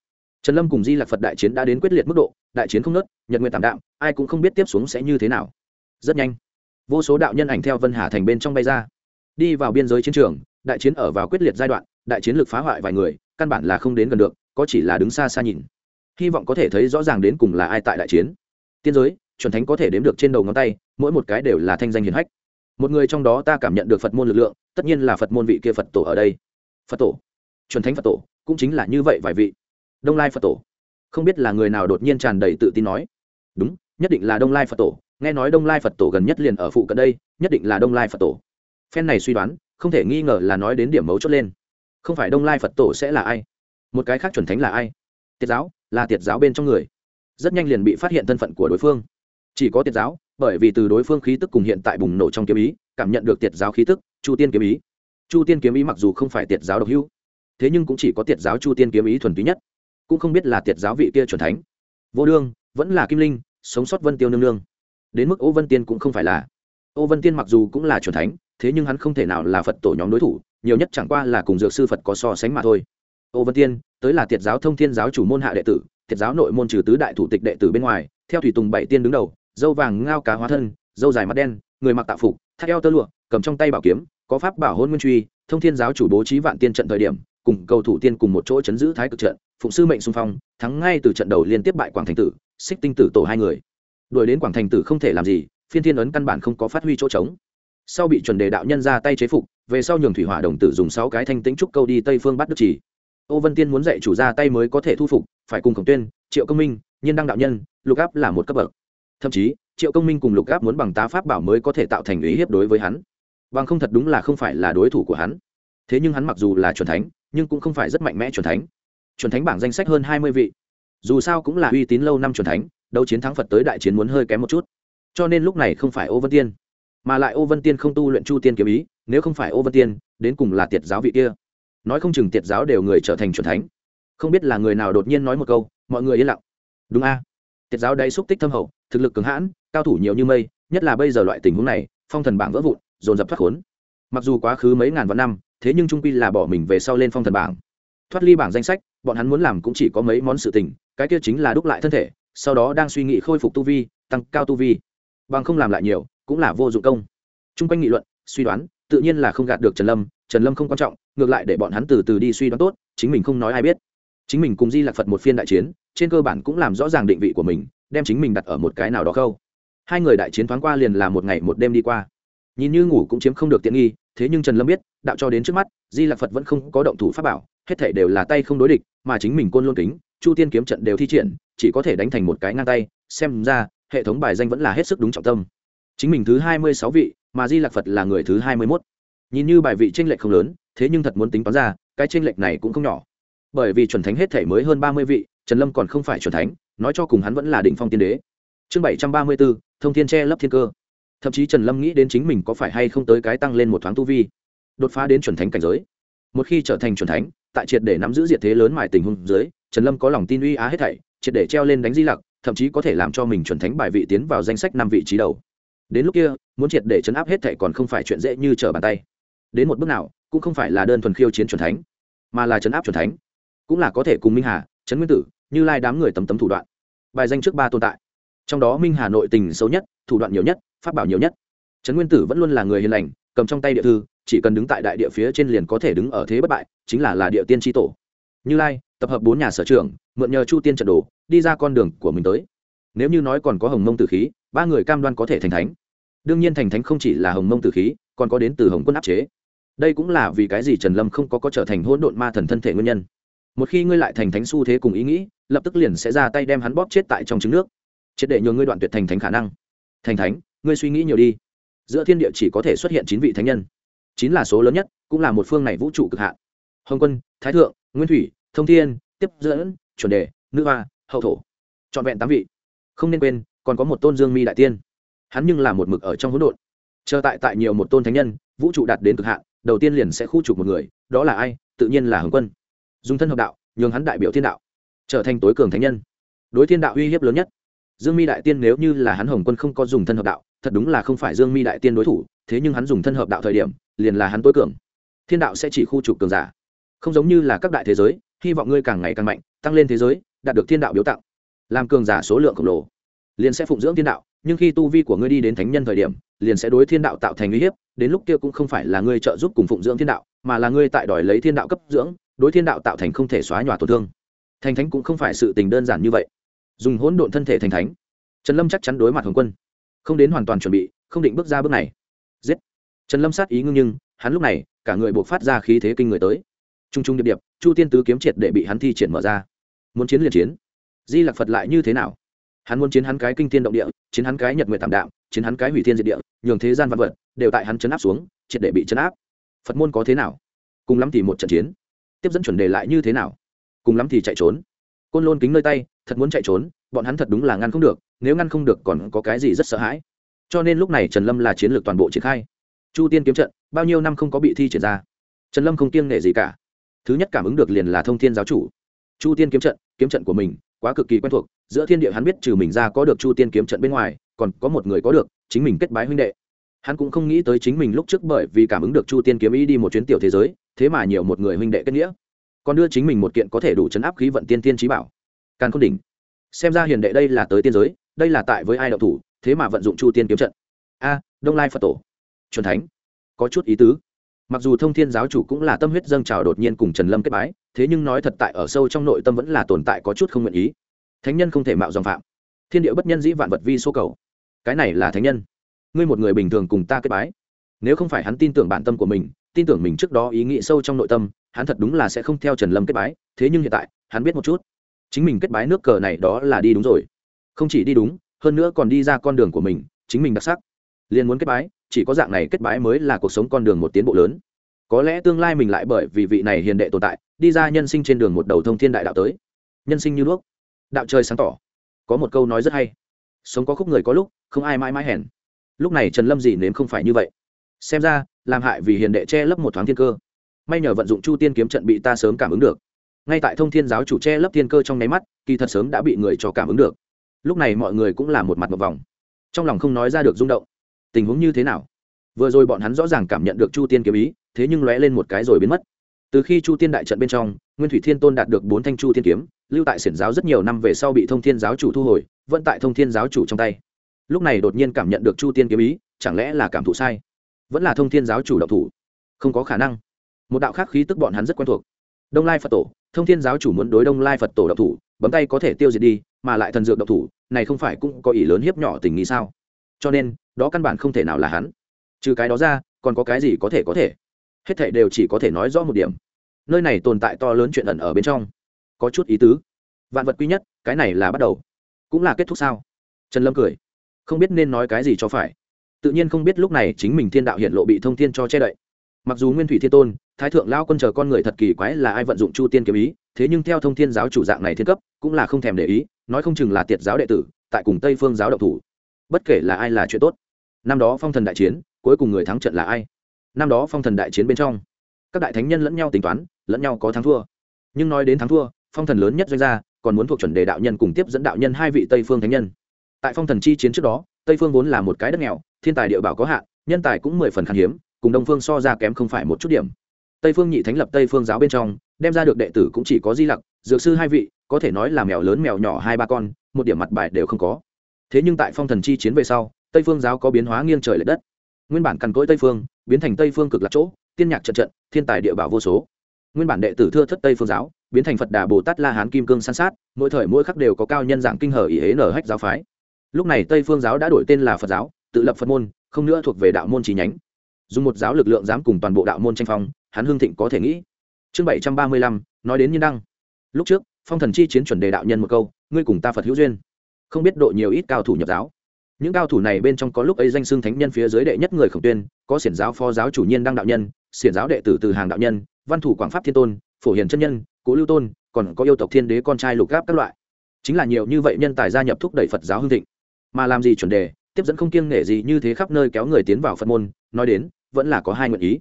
trần lâm cùng di lạc phật đại chiến đã đến quyết liệt mức độ, đại chiến không nớt, nhật nguyện tảm đạm, ai cũng không biết tiếp xuống sẽ như thế nào. Rất nhanh, vô số đạo nhân ảnh theo vân hà thành bên trong bay ra. Đi vào biên giới chiến trường, đại chiến ở vào quyết liệt giai đoạn, đại chiến lực phá hoại vài người, căn bản là không đến gần được, có chỉ là đứng xa xa nhìn. Hy vọng có thể thấy rõ ràng đến cùng là ai tại đại chiến. Tiên giới, chuẩn thánh có thể đếm được trên đầu ngón tay, mỗi một cái đều là thanh danh hiền hách. Một người trong đó ta cảm nhận được phật môn lực lượng, tất nhiên là phật môn vị kia phật tổ ở đây. Phật tổ, chuẩn thánh phật tổ, cũng chính là như vậy vài vị đông lai phật tổ. Không biết là người nào đột nhiên tràn đầy tự tin nói, đúng, nhất định là đông lai phật tổ. Nghe nói đông lai phật tổ gần nhất liền ở phụ cận đây, nhất định là đông lai phật tổ. Phen này suy đoán, không thể nghi ngờ là nói đến điểm mấu chốt lên. Không phải đông lai phật tổ sẽ là ai? Một cái khác chuẩn thánh là ai? Tiết giáo, là tiết giáo bên trong người. Rất nhanh liền bị phát hiện thân phận của đối phương. Chỉ có tiết giáo, bởi vì từ đối phương khí tức cùng hiện tại bùng nổ trong kiếm ý, cảm nhận được tiết giáo khí tức, chu tiên kiếm ý. Chu tiên kiếm ý mặc dù không phải tiết giáo độc hưu thế nhưng cũng chỉ có tiết giáo chu tiên kiếm ý thuần túy nhất cũng không biết là tiệt giáo vị kia chuẩn thánh. Vô đương, vẫn là kim linh, sống sót vân tiêu nương nương. Đến mức ô vân tiên cũng không phải là. Ô vân tiên mặc dù cũng là chuẩn thánh, thế nhưng hắn không thể nào là phật tổ nhóm đối thủ, nhiều nhất chẳng qua là cùng dược sư phật có so sánh mà thôi. Ô vân tiên, tới là tiệt giáo thông thiên giáo chủ môn hạ đệ tử, tiệt giáo nội môn trừ tứ đại thủ tịch đệ tử bên ngoài, theo thủy tùng bảy tiên đứng đầu, dâu vàng ngao cá hóa thân, dâu dài mắt đen, người mặc tạo phục, thắt eo tơ lụa, cầm trong tay bảo kiếm, có pháp bảo hôn nguyên truy, thông thiên giáo chủ bố trí vạn tiên trận thời điểm cùng cầu thủ tiên cùng một chỗ chấn giữ thái cực trận, phụng sư mệnh xung phong, thắng ngay từ trận đầu liên tiếp bại quảng thành tử xích tinh tử tổ hai người. Đuổi đến quảng thành tử không thể làm gì, phiên thiên ấn căn bản không có phát huy chỗ trống. Sau bị chuẩn đề đạo nhân ra tay chế phục, về sau nhường thủy hỏa đồng tử dùng sáu cái thanh tĩnh trúc câu đi tây phương bắt đức chỉ ô vân tiên muốn dạy chủ ra tay mới có thể thu phục, phải cùng khổng tuyên, triệu công minh, nhiên đăng đạo nhân, lục áp là một cấp bậc. Thậm chí, triệu công minh cùng lục áp muốn bằng tá pháp bảo mới có thể tạo thành ý hiếp đối với hắn. Bằng không thật đúng là không phải là đối thủ của hắn. Thế nhưng hắn mặc dù là c thánh nhưng cũng không phải rất mạnh mẽ c thánh. c thánh bảng danh sách hơn hai mươi vị. Dù sao cũng là uy tín lâu năm c thánh, đấu chiến thắng phật tới đại chiến muốn hơi kém một chút. Cho nên lúc này không phải ô vân tiên, mà lại ô vân tiên không tu luyện chu tiên kiếm ý, nếu không phải ô vân tiên, đến cùng là tiệt giáo vị kia. Nói không chừng tiệt giáo đều người trở thành chuẩn thánh. Không biết là người nào đột nhiên nói một câu, mọi người yên lặng. Đúng a. Tiệt giáo đây xúc tích thâm hậu, thực lực cường hãn, cao thủ nhiều như mây, nhất là bây giờ loại tình huống này, phong thần bảng vỡ vụn, dồn dập thoát khốn. Mặc dù quá khứ mấy ngàn vạn năm thế nhưng trung quy là bỏ mình về sau lên phong thần bảng. Thoát ly bảng danh sách, bọn hắn muốn làm cũng chỉ có mấy món sự tình, cái kia chính là đúc lại thân thể, sau đó đang suy nghĩ khôi phục tu vi, tăng cao tu vi. Bằng không làm lại nhiều, cũng là vô dụng công. T r u n g quanh nghị luận, suy đoán, tự nhiên là không gạt được trần lâm trần lâm không quan trọng, ngược lại để bọn hắn từ từ đi suy đoán tốt, chính mình không nói ai biết. Chính mình cùng di lạc phật một phiên đại chiến, trên cơ bản cũng làm rõ ràng định vị của mình, đem chính mình đặt ở một cái nào đó khâu. Hai người đại chiến thoáng qua liền là một ngày một đêm đi qua nhìn như ngủ cũng chiếm không được tiện nghi, thế nhưng trần lâm biết, đạo cho đến trước mắt, di lạc phật vẫn không có động thủ pháp bảo, hết thể đều là tay không đối địch, mà chính mình côn lôn kính, chu tiên kiếm trận đều thi triển, chỉ có thể đánh thành một cái ngang tay, xem ra, hệ thống bài danh vẫn là hết sức đúng trọng tâm. Chính mình thứ hai mươi sáu vị, mà di lạc phật là người thứ hai mươi mốt. Nhìn như bài vị tranh lệch không lớn, thế nhưng thật muốn tính toán ra, cái tranh lệch này cũng không nhỏ. Bởi vì chuẩn thánh hết thể mới hơn ba mươi vị, trần lâm còn không phải chuẩn thánh, nói cho cùng hắn vẫn là định phong tiên đế. Chương bảy trăm ba mươi b ố thông thiên che lấp thiên cơ thậm chí trần lâm nghĩ đến chính mình có phải hay không tới cái tăng lên một thoáng tu vi, đột phá đến chuẩn thánh cảnh giới. Một khi trở thành chuẩn thánh, tại triệt để nắm giữ diệt thế lớn mài tình huống dưới, trần lâm có lòng tin uy á hết thảy, triệt để treo lên đánh di lặc, thậm chí có thể làm cho mình chuẩn thánh bài vị tiến vào danh sách năm vị trí đầu. Đến lúc kia, muốn triệt để chấn áp hết thảy còn không phải chuyện dễ như trở bàn tay. Đến một bước nào, cũng không phải là đơn thuần khiêu chiến chuẩn thánh, mà là chấn áp chuẩn thánh. Cũng là có thể cùng minh hà, trấn nguyên tử, như lai đám người tấm tấm thủ đoạn. Bài danh trước ba tồn tại. Trong đó minh hà nội tình xấu nhất thủ đoạn nhiều nhất, pháp bảo nhiều nhất. Trấn nguyên tử vẫn luôn là người hiền lành, cầm trong tay địa thư, chỉ cần đứng tại đại địa phía trên liền có thể đứng ở thế bất bại, chính là là địa tiên tri tổ. Như lai, tập hợp bốn nhà sở trường, mượn nhờ chu tiên trận đồ, đi ra con đường của mình tới. Nếu như nói còn có hồng mông tử khí, ba người cam đoan có thể thành thánh. Đương nhiên thành thánh không chỉ là hồng mông tử khí, còn có đến từ hồng quân áp chế. Đây cũng là vì cái gì trần lâm không có có trở thành hỗn độn ma thần thân thể nguyên nhân. Một khi ngươi lại thành thánh xu thế cùng ý nghĩ, lập tức liền sẽ ra tay đem hắn bóp chết tại trong trứng nước. Triệt để nhường ngươi đoạn tuyệt thành thánh khả năng thành thánh, ngươi suy nghĩ nhiều đi. Giữa thiên địa chỉ có thể xuất hiện chín vị thánh nhân. Chín là số lớn nhất, cũng là một phương này vũ trụ cực hạn. Hồng quân, thái thượng, nguyên thủy, thông thiên, tiếp dẫn, chuẩn đề, nữ hoa, hậu thổ. Trọn vẹn tám vị. Không nên quên, còn có một tôn dương mi đại tiên. Hắn nhưng là một mực ở trong hỗn độn. Chờ tại tại nhiều một tôn thánh nhân, vũ trụ đạt đến cực hạn, đầu tiên liền sẽ khu trục một người, đó là ai? Tự nhiên là hồng quân. Dùng thân hợp đạo, nhường hắn đại biểu thiên đạo, trở thành tối cường thánh nhân. Đối thiên đạo uy hiếp lớn nhất dương mi đại tiên nếu như là hắn hồng quân không có dùng thân hợp đạo, thật đúng là không phải dương mi đại tiên đối thủ, thế nhưng hắn dùng thân hợp đạo thời điểm, liền là hắn tối cường. Thiên đạo sẽ chỉ khu trục cường giả. Không giống như là các đại thế giới, hy vọng ngươi càng ngày càng mạnh, tăng lên thế giới, đạt được thiên đạo biếu tặng. Làm cường giả số lượng khổng lồ, liền sẽ phụng dưỡng thiên đạo, nhưng khi tu vi của ngươi đi đến thánh nhân thời điểm, liền sẽ đối thiên đạo tạo thành uy hiếp, đến lúc kia cũng không phải là ngươi trợ giúp cùng phụng dưỡng thiên đạo, mà là ngươi tại đòi lấy thiên đạo cấp dưỡng, đối thiên đạo tạo thành không thể xóa nhòa tổn thương. Thành thánh cũng không phải sự tình đơn giản như vậy dùng hỗn độn thân thể thành thánh. Trần lâm chắc chắn đối mặt hồng quân. Không đến hoàn toàn chuẩn bị, không định bước ra bước này. Giết. Trần lâm sát ý ngưng nhưng, hắn lúc này, cả người buộc phát ra khí thế kinh người tới. T r u n g t r u n g điệp điệp, chu tiên tứ kiếm triệt để bị hắn thi triển mở ra. Muốn chiến liền chiến. Di lạc phật lại như thế nào? Hắn muốn chiến hắn cái kinh thiên động địa, chiến hắn cái nhật nguyện tạm đạo chiến hắn cái hủy thiên diệt địa, nhường thế gian vật vật đều tại hắn chấn áp xuống, triệt để bị chấn áp. Phật môn có thế nào? Cùng lắm thì một trận chiến. Tiếp dẫn chuẩn đề lại như thế nào? Cùng lắm thì chạy trốn côn lôn kính nơi tay, thật muốn chạy trốn, bọn hắn thật đúng là ngăn không được, nếu ngăn không được còn có cái gì rất sợ hãi. Cho nên lúc này trần lâm là chiến lược toàn bộ triển khai. Chu tiên kiếm trận, bao nhiêu năm không có bị thi triển ra. Trần lâm không kiêng nể gì cả. Thứ nhất cảm ứng được liền là thông thiên giáo chủ. Chu tiên kiếm trận kiếm trận của mình, quá cực kỳ quen thuộc, giữa thiên địa hắn biết trừ mình ra có được chu tiên kiếm trận bên ngoài, còn có một người có được, chính mình kết bái huynh đệ. Hắn cũng không nghĩ tới chính mình lúc trước bởi vì cảm ứng được chu tiên kiếm ý đi một chuyến tiểu thế giới, thế mà nhiều một người huynh đệ kết nghĩa còn đưa chính mình một kiện có thể đủ chấn áp khí vận tiên tiên trí bảo. Càn khôn đỉnh, xem ra hiền đệ đây là tới tiên giới, đây là tại với ai đậu thủ, thế mà vận dụng chu tiên kiếm trận. A, đông lai phật tổ c thánh, có chút ý tứ. Mặc dù thông thiên giáo chủ cũng là tâm huyết dâng trào đột nhiên cùng trần lâm kết bái, thế nhưng nói thật tại ở sâu trong nội tâm vẫn là tồn tại có chút không nguyện ý. Thánh nhân không thể mạo dòng phạm. Thiên địa bất nhân dĩ vạn vật vi số cầu. Cái này là thánh nhân. Ngươi một người bình thường cùng ta kết bái. Nếu không phải hắn tin tưởng bản tâm của mình tin tưởng mình trước đó ý nghĩ sâu trong nội tâm, hắn thật đúng là sẽ không theo trần lâm kết bái, thế nhưng hiện tại, hắn biết một chút. Chính mình kết bái nước cờ này đó là đi đúng rồi. Không chỉ đi đúng, hơn nữa còn đi ra con đường của mình, chính mình đặc sắc. Liền muốn kết bái, chỉ có dạng này kết bái mới là cuộc sống con đường một tiến bộ lớn. Có lẽ tương lai mình lại bởi vì vị này hiền đệ tồn tại, đi ra nhân sinh trên đường một đầu thông thiên đại đạo tới. Nhân sinh như đuốc đạo trời sáng tỏ. Có một câu nói rất hay. Sống có khúc người có lúc, không ai mãi mãi hèn. Lúc này trần lâm gì nếm không phải như vậy xem ra, làm hại vì hiền đệ che lấp một thoáng thiên cơ. May nhờ vận dụng chu tiên kiếm trận bị ta sớm cảm ứng được. Ngay tại thông thiên giáo chủ che lấp thiên cơ trong nháy mắt, kỳ thật sớm đã bị người cho cảm ứng được. Lúc này mọi người cũng là một mặt một vòng. Trong lòng không nói ra được rung động. Tình huống như thế nào? Vừa rồi bọn hắn rõ ràng cảm nhận được chu tiên kiếm ý, thế nhưng lóe lên một cái rồi biến mất. Từ khi chu tiên đại trận bên trong, nguyên thủy thiên tôn đạt được bốn thanh chu tiên kiếm, lưu tại xiển giáo rất nhiều năm về sau bị thông thiên giáo chủ thu hồi, vẫn tại thông thiên giáo chủ trong tay. Lúc này đột nhiên cảm nhận được chu tiên kiếm ý, chẳng lẽ là cảm thụ sai? Vẫn là thông thiên giáo chủ độc thủ. Không có khả năng. Một đạo khác khí tức bọn hắn rất quen thuộc. Đông lai phật tổ, thông thiên giáo chủ muốn đối đông lai phật tổ độc thủ, bấm tay có thể tiêu diệt đi, mà lại thần dược độc thủ, này không phải cũng có ý lớn hiếp nhỏ tình nghĩ sao? Cho nên, đó căn bản không thể nào là hắn. Trừ cái đó ra, còn có cái gì có thể có thể? Hết thảy đều chỉ có thể nói rõ một điểm. Nơi này tồn tại to lớn chuyện ẩn ở bên trong. Có chút ý tứ. Vạn vật quý nhất, cái này là bắt đầu. Cũng là kết thúc sao? Trần lâm cười. Không biết nên nói cái gì cho phải tự nhiên không biết lúc này chính mình thiên đạo hiện lộ bị thông thiên cho che đậy. Mặc dù nguyên thủy thiên tôn, thái thượng lao quân chờ con người thật kỳ quái là ai vận dụng chu tiên kiếm ý, thế nhưng theo thông thiên giáo chủ dạng này thiên cấp, cũng là không thèm để ý, nói không chừng là tiệt giáo đệ tử, tại cùng tây phương giáo độc thủ. Bất kể là ai là chuyện tốt. Năm đó phong thần đại chiến, cuối cùng người thắng trận là ai? Năm đó phong thần đại chiến bên trong, các đại thánh nhân lẫn nhau tính toán, lẫn nhau có thắng thua. Nhưng nói đến thắng thua, phong thần lớn nhất doanh gia, còn muốn thuộc chuẩn đề đạo nhân cùng tiếp dẫn đạo nhân hai vị tây phương thánh nhân. Tại phong thần chi chiến trước đó tây phương vốn là một cái đất nghèo, thiên tài địa bảo có hạn, nhân tài cũng mười phần khan hiếm, cùng đông phương so ra kém không phải một chút điểm. Tây phương nhị thánh lập tây phương giáo bên trong, đem ra được đệ tử cũng chỉ có di lặc, dược sư hai vị, có thể nói là mèo lớn mèo nhỏ hai ba con, một điểm mặt bài đều không có. Thế nhưng tại phong thần chi chiến về sau, tây phương giáo có biến hóa nghiêng trời l ệ đất. Nguyên bản cằn cỗi tây phương, biến thành tây phương cực lạc chỗ, tiên nhạc trận trận, thiên tài địa bảo vô số. Nguyên bản đệ tử thưa thất tây phương giáo, biến thành phật đà bồ tát la hán kim cương san sát, mỗi thời mỗi khắc đều có cao nhân giảng kinh hở ý hế nở hách giáo phái lúc này tây phương giáo đã đổi tên là phật giáo, tự lập phật môn, không nữa thuộc về đạo môn trí nhánh. Dùng một giáo lực lượng dám cùng toàn bộ đạo môn tranh phong, hắn hương thịnh có thể nghĩ. Chương bảy trăm ba mươi lăm, nói đến nhiên đăng. Lúc trước, phong thần chi chiến chuẩn đề đạo nhân một câu, ngươi cùng ta phật hữu duyên. Không biết độ nhiều ít cao thủ nhập giáo. Những cao thủ này bên trong có lúc ấy danh xưng thánh nhân phía dưới đệ nhất người khổng tuyên, có xiển giáo phó giáo chủ nhiên đăng đạo nhân, xiển giáo đệ tử từ hàng đạo nhân, văn thủ quảng pháp thiên tôn, phổ hiền chân nhân, cố lưu tôn, còn có yêu tộc thiên đế con trai lục gáp các loại. Chính là nhiều như vậy nhân tài gia nhập thúc đẩy phật giáo hương thịnh mà làm gì chuẩn đề, tiếp dẫn không kiêng nể gì như thế khắp nơi kéo người tiến vào phật môn, nói đến, vẫn là có hai nguyện ý.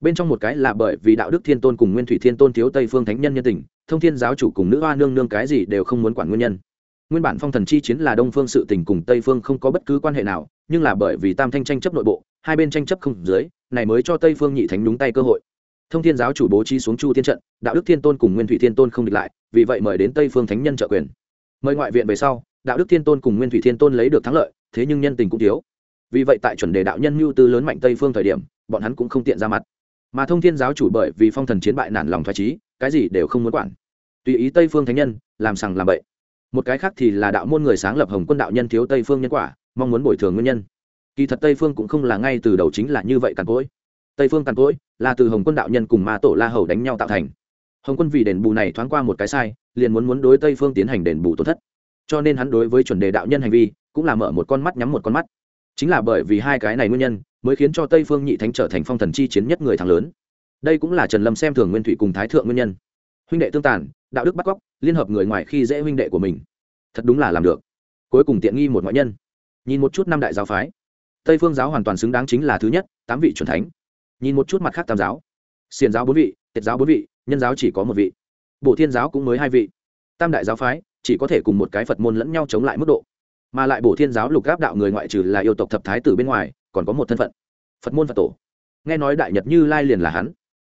Bên trong một cái là bởi vì đạo đức thiên tôn cùng nguyên thủy thiên tôn thiếu tây phương thánh nhân nhân tình, thông thiên giáo chủ cùng nữ hoa nương nương cái gì đều không muốn quản nguyên nhân. Nguyên bản phong thần chi chiến là đông phương sự tình cùng tây phương không có bất cứ quan hệ nào, nhưng là bởi vì tam thanh tranh chấp nội bộ, hai bên tranh chấp không dưới, này mới cho tây phương nhị thánh đúng tay cơ hội. Thông thiên giáo chủ bố trí xuống chu thiên trận, đạo đức thiên tôn cùng nguyên thủy thiên tôn không địch lại, vì vậy mời đến tây phương thánh nhân trợ quyền. Mời ngoại viện về sau đạo đức thiên tôn cùng nguyên thủy thiên tôn lấy được thắng lợi, thế nhưng nhân tình cũng thiếu. Vì vậy tại chuẩn đề đạo nhân mưu tư lớn mạnh tây phương thời điểm, bọn hắn cũng không tiện ra mặt. Mà thông thiên giáo chủ bởi vì phong thần chiến bại nản lòng thoải trí cái gì đều không muốn quản. Tùy ý tây phương thánh nhân, làm sằng làm bậy. Một cái khác thì là đạo môn người sáng lập hồng quân đạo nhân thiếu tây phương nhân quả, mong muốn bồi thường nguyên nhân. Kỳ thật tây phương cũng không là ngay từ đầu chính là như vậy càn cỗi. Tây phương càn cỗi là từ hồng quân đạo nhân cùng ma tổ la hầu đánh nhau tạo thành. Hồng quân vì đền bù này thoáng qua một cái sai, liền muốn muốn đối tây phương tiến hành đền bù tổn thất cho nên hắn đối với chuẩn đề đạo nhân hành vi cũng là mở một con mắt nhắm một con mắt. Chính là bởi vì hai cái này nguyên nhân mới khiến cho tây phương nhị thánh trở thành phong thần chi chiến nhất người thắng lớn. Đây cũng là trần lâm xem thường nguyên thủy cùng thái thượng nguyên nhân. Huynh đệ tương tàn, đạo đức bắt cóc, liên hợp người ngoài khi dễ huynh đệ của mình. Thật đúng là làm được. Cuối cùng tiện nghi một ngoại nhân. Nhìn một chút năm đại giáo phái. Tây phương giáo hoàn toàn xứng đáng chính là thứ nhất, tám vị c h u ẩ n thánh. Nhìn một chút mặt khác tam giáo. Xiền giáo bốn vị, tiệt giáo bốn vị, nhân giáo chỉ có một vị. Bộ thiên giáo cũng mới hai vị. Tam đại giáo phái chỉ có thể cùng một cái phật môn lẫn nhau chống lại mức độ. Mà lại bổ thiên giáo lục gáp đạo người ngoại trừ là yêu tộc thập thái tử bên ngoài, còn có một thân phận. Phật môn phật tổ. Nghe nói đại nhật như lai liền là hắn.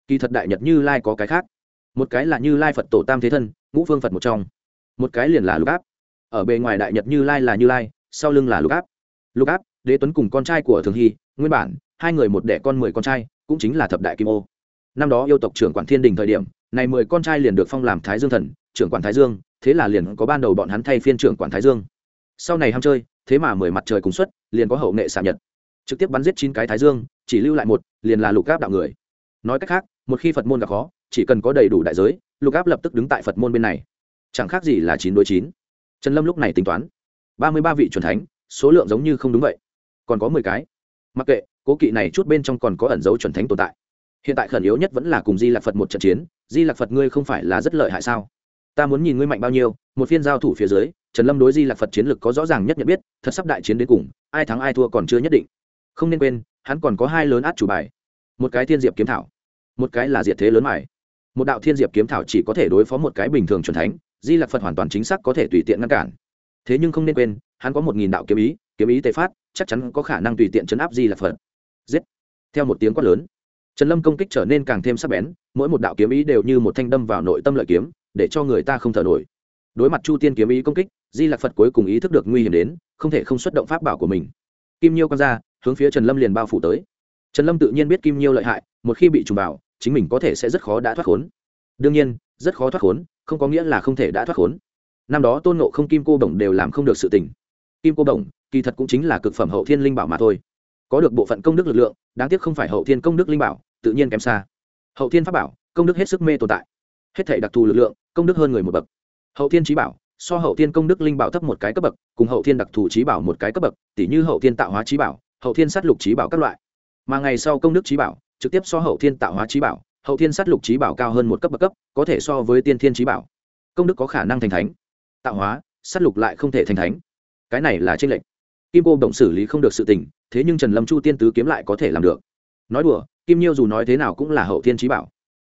Kỳ thật đại nhật như lai có cái khác. Một cái là như lai phật tổ tam thế thân, ngũ phương phật một trong. Một cái liền là lục áp ở bề ngoài đại nhật như lai là như lai, sau lưng là lục áp lục áp đế tuấn cùng con trai của thường hy, nguyên bản, hai người một đẻ con mười con trai, cũng chính là thập đại kim ô. Năm đó yêu tộc trưởng quản thiên đình thời điểm, này mười con trai liền được phong làm thái dương thần, trưởng quản thái dương thế là liền có ban đầu bọn hắn thay phiên trưởng quản thái dương. Sau này ham chơi, thế mà mười mặt trời cùng xuất, liền có hậu nghệ xả nhật. Trực tiếp bắn giết chín cái thái dương, chỉ lưu lại một, liền là lục áp đạo người. Nói cách khác, một khi phật môn gặp khó, chỉ cần có đầy đủ đại giới, lục áp lập tức đứng tại phật môn bên này. Chẳng khác gì là chín đối chín. Trần lâm lúc này tính toán, ba mươi ba vị c thánh, số lượng giống như không đúng vậy. Còn có mười cái. Mặc kệ, cố kỵ này chút bên trong còn có ẩn dấu c thánh tồn tại. Hiện tại khẩn yếu nhất vẫn là cùng di lạc phật một trận chiến. Di lạc phật ngươi không phải là rất lợi hại sao? Ta muốn nhìn ngươi mạnh bao nhiêu, một phiên giao thủ phía dưới, trần lâm đối di lạc phật chiến lược có rõ ràng nhất nhận biết, thật sắp đại chiến đến cùng, ai thắng ai thua còn chưa nhất định. Không nên quên, hắn còn có hai lớn át chủ bài. Một cái thiên diệp kiếm thảo, một cái là diệt thế lớn mải một đạo thiên diệp kiếm thảo chỉ có thể đối phó một cái bình thường c thánh, di lạc phật hoàn toàn chính xác có thể tùy tiện ngăn cản. Thế nhưng không nên quên, hắn có một nghìn đạo kiếm ý kiếm ý tề phát, chắc chắn có khả năng tùy tiện chấn áp di lạc phật. Giết! Theo một tiếng quát lớn, trần lâm công kích trở nên càng thêm sắc bén, mỗi một đạo kiếm ý đều như một thanh đâm vào nội tâm lợi kiếm để cho người ta không thở nổi. Đối mặt chu tiên kiếm ý công kích, di lạc phật cuối cùng ý thức được nguy hiểm đến, không thể không xuất động pháp bảo của mình. Kim nhiêu quăng ra hướng phía trần lâm liền bao phủ tới. Trần lâm tự nhiên biết kim nhiêu lợi hại, một khi bị trùng vào, chính mình có thể sẽ rất khó đã thoát khốn. Đương nhiên, rất khó thoát khốn, không có nghĩa là không thể đã thoát khốn. Năm đó tôn nộ không kim cô bổng đều làm không được sự tình. Kim cô bổng kỳ thật cũng chính là cực phẩm hậu thiên linh bảo mà thôi. Có được bộ phận công đức lực lượng, đáng tiếc không phải hậu thiên công đức linh bảo, tự nhiên kém xa. Hậu thiên pháp bảo, công đức hết sức mê tồn tại. Hết thể đặc thù lực lượng công đức hơn người một bậc. Hậu thiên trí bảo, so hậu thiên công đức linh bảo thấp một cái cấp bậc, cùng hậu thiên đặc thù trí bảo một cái cấp bậc tỷ như hậu thiên tạo hóa trí bảo, hậu thiên sát lục trí bảo các loại. Mà ngày sau công đức trí bảo, trực tiếp so hậu thiên tạo hóa trí bảo, hậu thiên sát lục trí bảo cao hơn một cấp bậc cấp, có thể so với tiên thiên trí bảo. Công đức có khả năng thành thánh. Tạo hóa, sát lục lại không thể thành thánh. Cái này là tranh lệch. Kim cô động xử lý không được sự tình, thế nhưng trần lâm chu tiên tứ kiếm lại có thể làm được. Nói đùa, kim nhiêu dù nói thế nào cũng là hậu thiên trí bảo.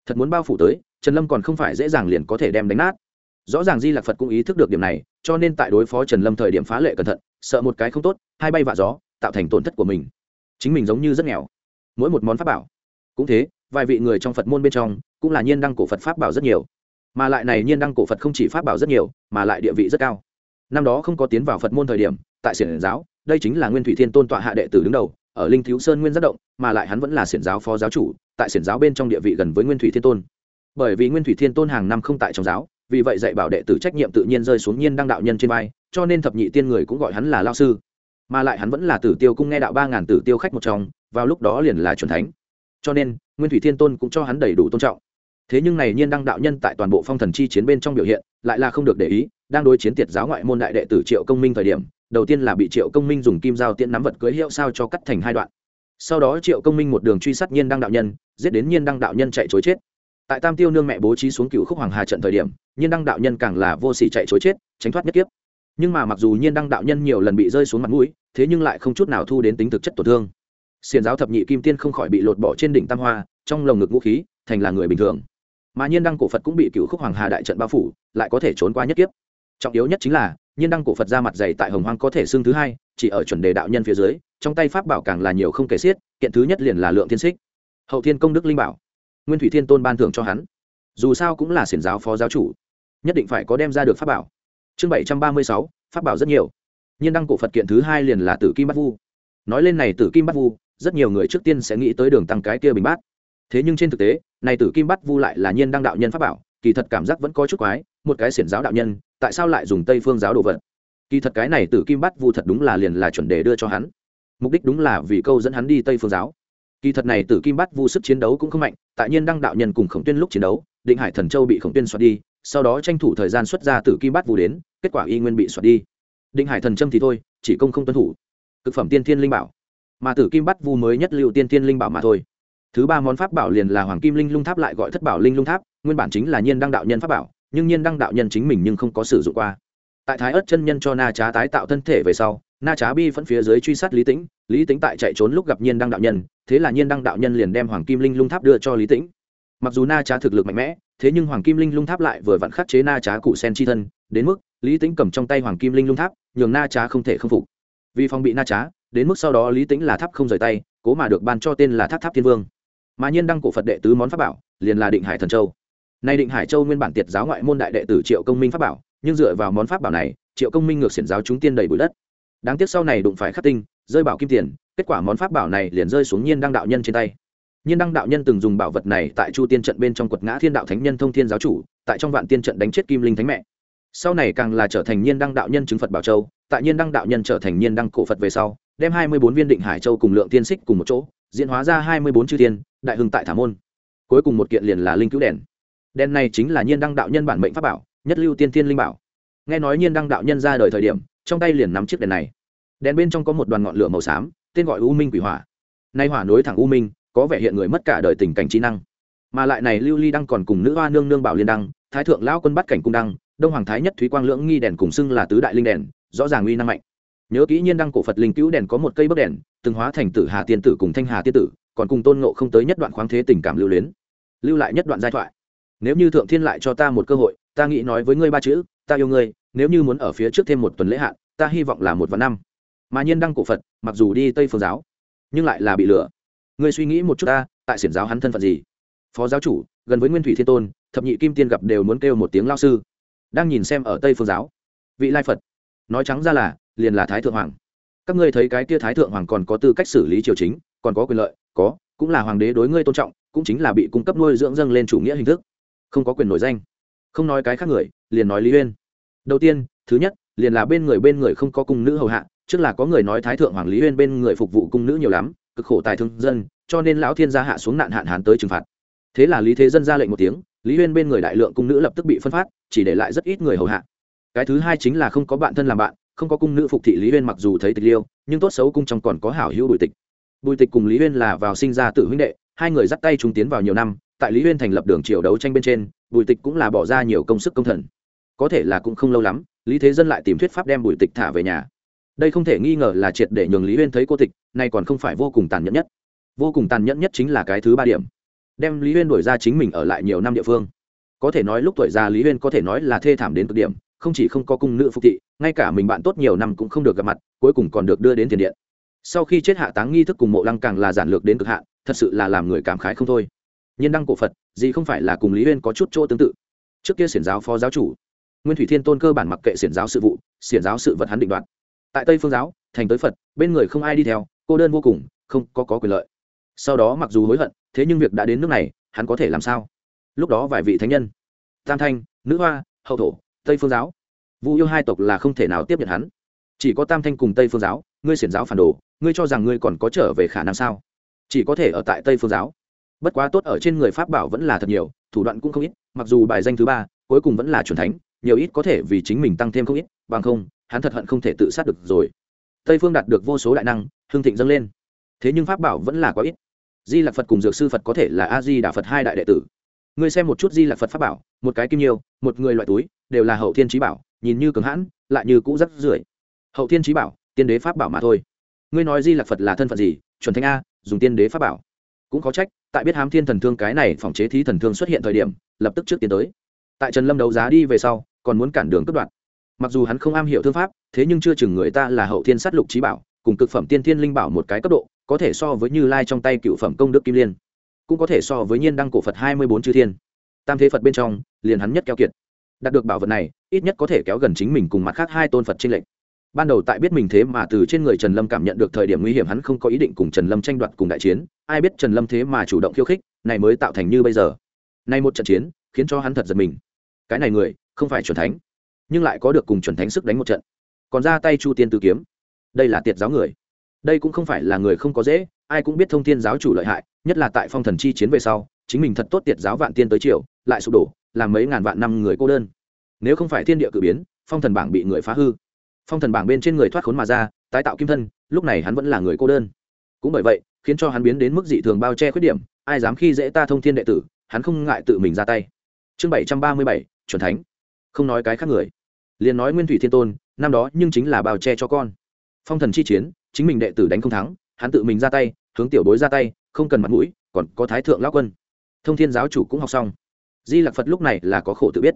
Thật muốn bao phủ tới trần lâm còn không phải dễ dàng liền có thể đem đánh nát. Rõ ràng di lạc phật cũng ý thức được điểm này, cho nên tại đối phó trần lâm thời điểm phá lệ cẩn thận, sợ một cái không tốt, hai bay vạ gió, tạo thành tổn thất của mình. Chính mình giống như rất nghèo. Mỗi một món pháp bảo. Cũng thế, vài vị người trong phật môn bên trong, cũng là nhiên đăng cổ phật pháp bảo rất nhiều. Mà lại này nhiên đăng cổ phật không chỉ pháp bảo rất nhiều, mà lại địa vị rất cao. Năm đó không có tiến vào phật môn thời điểm, tại xiển giáo, đây chính là nguyên thủy thiên tôn tọa hạ đệ tử đứng đầu, ở linh thiếu sơn nguyên giác động, mà lại hắn vẫn là xiển giáo phó giáo chủ, tại xiển giáo bên trong địa vị gần với nguyên thủy thiên tôn bởi vì nguyên thủy thiên tôn hàng năm không tại trong giáo, vì vậy dạy bảo đệ tử trách nhiệm tự nhiên rơi xuống nhiên đăng đạo nhân trên vai, cho nên thập nhị tiên người cũng gọi hắn là lao sư. Mà lại hắn vẫn là tử tiêu cung nghe đạo ba ngàn tử tiêu khách một trong, vào lúc đó liền là c thánh. Cho nên, nguyên thủy thiên tôn cũng cho hắn đầy đủ tôn trọng. Thế nhưng này nhiên đăng đạo nhân tại toàn bộ phong thần chi chiến bên trong biểu hiện, lại là không được để ý, đang đối chiến tiệt giáo ngoại môn đại đệ tử triệu công minh thời điểm, đầu tiên là bị triệu công minh dùng kim dao tiễn nắm vật cưới hiệu sao cho cắt thành hai đoạn. Sau đó triệu công minh một đường truy sát nhiên đăng đạo nhân, giết đến nhiên đăng đạo nhân chạy chối chết tại tam tiêu nương mẹ bố trí xuống cựu khúc hoàng hà trận thời điểm, nhiên đăng đạo nhân càng là vô s ỉ chạy chối chết, tránh thoát nhất kiếp. Nhưng mà mặc dù nhiên đăng đạo nhân nhiều lần bị rơi xuống mặt mũi, thế nhưng lại không chút nào thu đến tính thực chất tổn thương. Xiền giáo thập nhị kim tiên không khỏi bị lột bỏ trên đỉnh tam hoa, trong lồng ngực vũ khí, thành là người bình thường. Mà nhiên đăng cổ phật cũng bị cựu khúc hoàng hà đại trận bao phủ, lại có thể trốn qua nhất kiếp. Trọng yếu nhất chính là, nhiên đăng cổ phật ra mặt dày tại hồng hoang có thể xưng thứ hai, chỉ ở chuẩn đề đạo nhân phía dưới, trong tay pháp bảo càng là nhiều không kể xiết, kiện thứ nhất liền là lượng thiên xích. Hậu thiên công đức linh bảo nguyên thủy thiên tôn ban thưởng cho hắn. Dù sao cũng là xiển giáo phó giáo chủ, nhất định phải có đem ra được pháp bảo. Chương bảy trăm ba mươi sáu, pháp bảo rất nhiều. Nhiên đăng cổ phật kiện thứ hai liền là tử kim bát vu. Nói lên này tử kim bát vu, rất nhiều người trước tiên sẽ nghĩ tới đường tăng cái kia bình bát. Thế nhưng trên thực tế, này tử kim bát vu lại là nhiên đăng đạo nhân pháp bảo, kỳ thật cảm giác vẫn có chút quái, một cái xiển giáo đạo nhân, tại sao lại dùng tây phương giáo đồ vật? Kỳ thật cái này tử kim bát vu thật đúng là liền là chuẩn đề đưa cho hắn. Mục đích đúng là vì câu dẫn hắn đi tây phương giáo kỳ thật này tử kim bát vu sức chiến đấu cũng không mạnh, tại nhiên đăng đạo nhân cùng khổng tuyên lúc chiến đấu, định hải thần châu bị khổng tuyên xoát đi, sau đó tranh thủ thời gian xuất ra tử kim bát vu đến, kết quả y nguyên bị xoát đi. Định hải thần châm thì thôi, chỉ công không tuân thủ. Cực phẩm tiên thiên linh bảo. Mà tử kim bát vu mới nhất liệu tiên thiên linh bảo mà thôi. Thứ ba món pháp bảo liền là hoàng kim linh lung tháp lại gọi thất bảo linh lung tháp, nguyên bản chính là nhiên đăng đạo nhân pháp bảo, nhưng nhiên đăng đạo nhân chính mình nhưng không có sử dụng qua. Tại thái ớt chân nhân cho na trá tái tạo thân thể về sau, na trá bi vẫn phía dưới truy sát lý tĩnh lý tĩnh tại chạy trốn lúc gặp nhiên đăng đạo nhân thế là nhiên đăng đạo nhân liền đem hoàng kim linh lung tháp đưa cho lý tĩnh mặc dù na trá thực lực mạnh mẽ thế nhưng hoàng kim linh lung tháp lại vừa vặn khắc chế na trá cụ sen chi thân đến mức lý tĩnh cầm trong tay hoàng kim linh lung tháp nhường na trá không thể k phục vì phòng bị na trá đến mức sau đó lý tĩnh là tháp không rời tay cố mà được ban cho tên là tháp tháp thiên vương mà nhiên đăng cổ phật đệ tứ món pháp bảo liền là định hải thần châu nay định hải châu nguyên bản tiệt giáo ngoại môn đại đệ tử triệu công minh pháp bảo nhưng dựa vào món pháp bảo này triệu công minh ngược xiển giáo chúng tiên đầy bụi đất đáng tiếc sau này đụng phải khắc tinh rơi bảo kim tiền kết quả món pháp bảo này liền rơi xuống nhiên đăng đạo nhân trên tay. Nhiên đăng đạo nhân từng dùng bảo vật này tại chu tiên trận bên trong quật ngã thiên đạo thánh nhân thông thiên giáo chủ, tại trong vạn tiên trận đánh chết kim linh thánh mẹ. Sau này càng là trở thành nhiên đăng đạo nhân chứng phật bảo châu, tại nhiên đăng đạo nhân trở thành nhiên đăng cổ phật về sau, đem hai mươi bốn viên định hải châu cùng lượng tiên xích cùng một chỗ, diễn hóa ra hai mươi bốn chư thiên, đại hưng tại thả môn. Cuối cùng một kiện liền là linh cứu đèn. Đèn này chính là nhiên đăng đạo nhân bản mệnh pháp bảo, nhất lưu tiên thiên linh bảo. Nghe nói nhiên đăng đạo nhân ra đời thời điểm, trong tay liền nắm chiếc đèn này. Đèn bên trong có một đoàn ngọn lửa màu xám tên gọi u minh quỷ hỏa. Nay hỏa nối thẳng u minh, có vẻ hiện người mất cả đời tình cảnh trí năng. Mà lại này lưu ly đăng còn cùng nữ hoa nương nương bảo liên đăng, thái thượng lão quân bắt cảnh cung đăng, đông hoàng thái nhất thúy quang lưỡng nghi đèn cùng xưng là tứ đại linh đèn, rõ ràng uy năng mạnh. Nhớ kỹ nhiên đăng cổ phật linh cứu đèn có một cây bấc đèn, từng hóa thành tử hà tiên tử cùng thanh hà tiên tử, còn cùng tôn ngộ không tới nhất đoạn khoáng thế tình cảm lưu luyến. Lưu lại nhất đoạn giai thoại. Nếu như thượng thiên lại cho ta một cơ hội, ta nghĩ nói với ngươi ba chữ, ta yêu ngươi, nếu như muốn ở phía trước thêm một tuần lễ hạn, ta hy vọng là một vạn năm mà nhiên đăng cổ phật, mặc dù đi tây phương giáo, nhưng lại là bị lừa. Ngươi suy nghĩ một chút ta, tại xiển giáo hắn thân phận gì? Phó giáo chủ, gần với nguyên thủy thiên tôn, thập nhị kim tiên gặp đều muốn kêu một tiếng lao sư. Đang nhìn xem ở tây phương giáo, vị lai phật, nói trắng ra là, liền là thái thượng hoàng. Các ngươi thấy cái kia thái thượng hoàng còn có tư cách xử lý triều chính, còn có quyền lợi, có, cũng là hoàng đế đối ngươi tôn trọng, cũng chính là bị cung cấp nuôi dưỡng dâng lên chủ nghĩa hình thức. Không có quyền nổi danh. Không nói cái khác người, liền nói lý uyên. Đầu tiên, thứ nhất, liền là bên người bên người không có cung nữ hầu hạ trước là có người nói thái thượng hoàng lý uyên bên người phục vụ cung nữ nhiều lắm, cực khổ tài thương dân, cho nên lão thiên gia hạ xuống nạn hạn hán tới trừng phạt. Thế là lý thế dân ra lệnh một tiếng, lý uyên bên người đại lượng cung nữ lập tức bị phân phát, chỉ để lại rất ít người hầu hạ. Cái thứ hai chính là không có bạn thân làm bạn, không có cung nữ phục thị lý uyên mặc dù thấy tịch liêu, nhưng tốt xấu cung trong còn có hảo hữu bùi tịch. Bùi tịch cùng lý uyên là vào sinh ra tự huynh đệ, hai người dắt tay chúng tiến vào nhiều năm, tại lý uyên thành lập đường triều đấu tranh bên trên, bùi tịch cũng là bỏ ra nhiều công sức công thần. Có thể là cũng không lâu lắm, lý thế dân lại tìm thuyết pháp đem bùi tịch thả về nhà đây không thể nghi ngờ là triệt để nhường lý uyên thấy cô tịch, nay còn không phải vô cùng tàn nhẫn nhất. Vô cùng tàn nhẫn nhất chính là cái thứ ba điểm. Đem lý uyên đổi ra chính mình ở lại nhiều năm địa phương. Có thể nói lúc tuổi già lý uyên có thể nói là thê thảm đến cực điểm, không chỉ không có cung nữ phục thị, ngay cả mình bạn tốt nhiều năm cũng không được gặp mặt, cuối cùng còn được đưa đến tiền điện. Sau khi chết hạ táng nghi thức cùng mộ lăng càng là giản lược đến cực hạn, thật sự là làm người cảm khái không thôi. Nhân đăng cổ phật, gì không phải là cùng lý uyên có chút chỗ tương tự. Trước kia xiển giáo phó giáo chủ, nguyên thủy thiên tôn cơ bản mặc kệ xiển giáo sự vụ, xiển giáo sự vật hắn định đoạt tại tây phương giáo thành tới phật bên người không ai đi theo cô đơn vô cùng không có, có quyền lợi. Sau đó mặc dù hối hận thế nhưng việc đã đến nước này hắn có thể làm sao? Lúc đó vài vị thánh nhân tam thanh nữ hoa hậu thổ tây phương giáo vu yêu hai tộc là không thể nào tiếp nhận hắn. Chỉ có tam thanh cùng tây phương giáo ngươi xiển giáo phản đồ ngươi cho rằng ngươi còn có trở về khả năng sao? Chỉ có thể ở tại tây phương giáo. Bất quá tốt ở trên người pháp bảo vẫn là thật nhiều thủ đoạn cũng không ít mặc dù bài danh thứ ba cuối cùng vẫn là c thánh nhiều ít có thể vì chính mình tăng thêm không ít bằng không hắn thật hận không thể tự sát được rồi. Tây phương đạt được vô số đại năng hương thịnh dâng lên. Thế nhưng pháp bảo vẫn là quá ít. Di lạc phật cùng dược sư phật có thể là a di đà phật hai đại đệ tử. Ngươi xem một chút di lạc phật pháp bảo, một cái kim nhiêu một người loại túi, đều là hậu thiên trí bảo, nhìn như cứng hãn, lại như cũ rất rưởi. Hậu thiên trí bảo, tiên đế pháp bảo mà thôi. Ngươi nói di lạc phật là thân phận gì? Chuẩn thanh a, dùng tiên đế pháp bảo. Cũng có trách, tại biết hám thiên thần thương cái này phòng chế thí thần thương xuất hiện thời điểm, lập tức trước tiến tới. Tại trần lâm đấu giá đi về sau, còn muốn cản đường cướp đoạt mặc dù hắn không am hiểu thương pháp, thế nhưng chưa chừng người ta là hậu thiên sát lục trí bảo, cùng cực phẩm tiên thiên linh bảo một cái cấp độ, có thể so với như lai trong tay cựu phẩm công đức kim liên, cũng có thể so với nhiên đăng cổ phật hai mươi bốn chư thiên. Tam thế phật bên trong, liền hắn nhất keo kiệt. Đạt được bảo vật này, ít nhất có thể kéo gần chính mình cùng mặt khác hai tôn phật trinh lệnh ban đầu tại biết mình thế mà từ trên người trần lâm cảm nhận được thời điểm nguy hiểm, hắn không có ý định cùng trần lâm tranh đoạt cùng đại chiến. Ai biết trần lâm thế mà chủ động khiêu khích, này mới tạo thành như bây giờ. Nay một trận chiến, khiến cho hắn thật giật mình. Cái này người, không phải chuẩn thánh nhưng lại có được cùng chuẩn thánh sức đánh một trận. Còn ra tay chu tiên tử kiếm. Đây là tiệt giáo người. Đây cũng không phải là người không có dễ, ai cũng biết thông thiên giáo chủ lợi hại, nhất là tại phong thần chi chiến về sau, chính mình thật tốt tiệt giáo vạn tiên tới triều, lại sụp đổ, làm mấy ngàn vạn năm người cô đơn. Nếu không phải thiên địa cử biến, phong thần bảng bị người phá hư. Phong thần bảng bên trên người thoát khốn mà ra, tái tạo kim thân, lúc này hắn vẫn là người cô đơn. Cũng bởi vậy, khiến cho hắn biến đến mức dị thường bao che khuyết điểm, ai dám khi dễ ta thông thiên đệ tử, hắn không ngại tự mình ra tay. Chương bảy trăm ba mươi bảy, chuẩn thánh không nói cái khác người. Liền nói nguyên thủy thiên tôn, năm đó nhưng chính là bao che cho con. Phong thần chi chiến, chính mình đệ tử đánh không thắng, hắn tự mình ra tay, hướng tiểu bối ra tay, không cần mặt mũi, còn có thái thượng lão quân. Thông thiên giáo chủ cũng học xong. Di lạc phật lúc này là có khổ tự biết.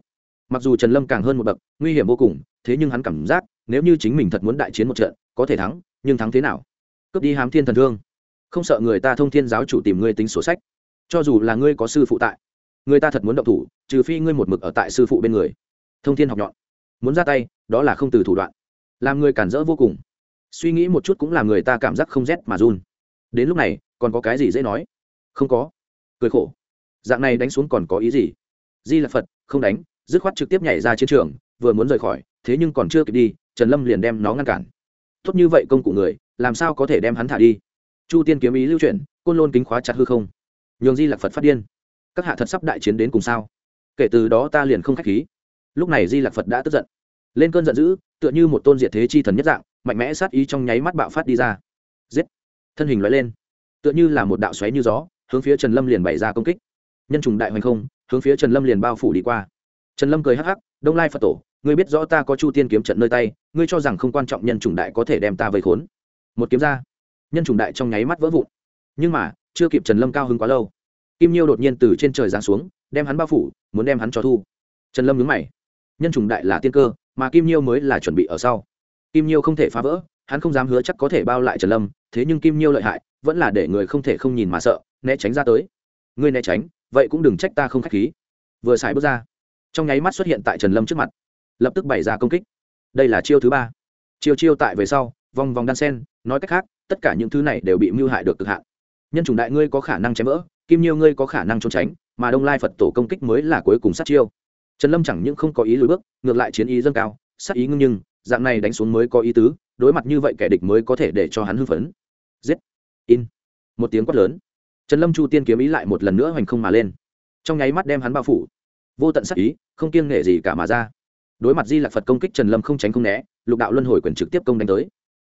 Mặc dù trần lâm càng hơn một bậc, nguy hiểm vô cùng, thế nhưng hắn cảm giác, nếu như chính mình thật muốn đại chiến một trận, có thể thắng, nhưng thắng thế nào? Cướp đi hám thiên thần thương. Không sợ người ta thông thiên giáo chủ tìm ngươi tính sổ sách. Cho dù là ngươi có sư phụ tại, người ta thật muốn động thủ, trừ phi ngươi một mực ở tại sư phụ bên người thông thiên học nhọn. Muốn ra tay, đó là không từ thủ đoạn. Làm người cản rỡ vô cùng. Suy nghĩ một chút cũng làm người ta cảm giác không rét mà run. Đến lúc này, còn có cái gì dễ nói? Không có. Cười khổ. Dạng này đánh xuống còn có ý gì? Di là phật, không đánh, dứt khoát trực tiếp nhảy ra chiến trường, vừa muốn rời khỏi, thế nhưng còn chưa kịp đi, trần lâm liền đem nó ngăn cản. Tốt như vậy công cụ người, làm sao có thể đem hắn thả đi? Chu tiên kiếm ý lưu chuyển, côn lôn kính khóa chặt hư không. Nhường di lạc phật phát điên. Các hạ thật sắp đại chiến đến cùng sao? Kể từ đó ta liền không k h á c h khí lúc này di lạc phật đã tức giận. Lên cơn giận dữ, tựa như một tôn diệt thế chi thần nhất dạng, mạnh mẽ sát ý trong nháy mắt bạo phát đi ra. Giết! Thân hình loại lên, tựa như là một đạo xoáy như gió, hướng phía trần lâm liền bày ra công kích. Nhân trùng đại hoành không, hướng phía trần lâm liền bao phủ đi qua. Trần lâm cười hắc hắc, đông lai phật tổ, ngươi biết rõ ta có chu tiên kiếm trận nơi tay, ngươi cho rằng không quan trọng nhân chủng đại có thể đem ta vây khốn. Một kiếm ra, nhân chủng đại trong nháy mắt vỡ vụn. Nhưng mà, chưa kịp trần lâm cao hứng quá lâu, kim nhiêu đột nhiên từ trên trời giáng xuống, đem hắn bao phủ, muốn đem hắn cho thu. Trần lâm nhướng mày nhân chủng đại là tiên cơ, mà kim nhiêu mới là chuẩn bị ở sau. Kim nhiêu không thể phá vỡ, hắn không dám hứa chắc có thể bao lại trần lâm, thế nhưng kim nhiêu lợi hại, vẫn là để người không thể không nhìn mà sợ, né tránh ra tới. Ngươi né tránh, vậy cũng đừng trách ta không k h á c h khí. Vừa xài bước ra, trong nháy mắt xuất hiện tại trần lâm trước mặt, lập tức bày ra công kích. Đây là chiêu thứ ba. Chiêu chiêu tại về sau, vòng vòng đan sen, nói cách khác, tất cả những thứ này đều bị mưu hại được cực hạn. Nhân chủng đại ngươi có khả năng chém vỡ, kim nhiêu ngươi có khả năng trốn tránh, mà đông lai phật tổ công kích mới là cuối cùng sát chiêu trần lâm chẳng những không có ý lùi bước, ngược lại chiến ý dâng cao sát ý ngưng nhưng, dạng này đánh xuống mới có ý tứ, đối mặt như vậy kẻ địch mới có thể để cho hắn hưng phấn. Giết! In! Một tiếng quát lớn. Trần lâm chu tiên kiếm ý lại một lần nữa hoành không mà lên. Trong nháy mắt đem hắn bao phủ. Vô tận sắc ý, không kiêng nghệ gì cả mà ra. Đối mặt di lạc phật công kích trần lâm không tránh không né, lục đạo luân hồi quyền trực tiếp công đánh tới.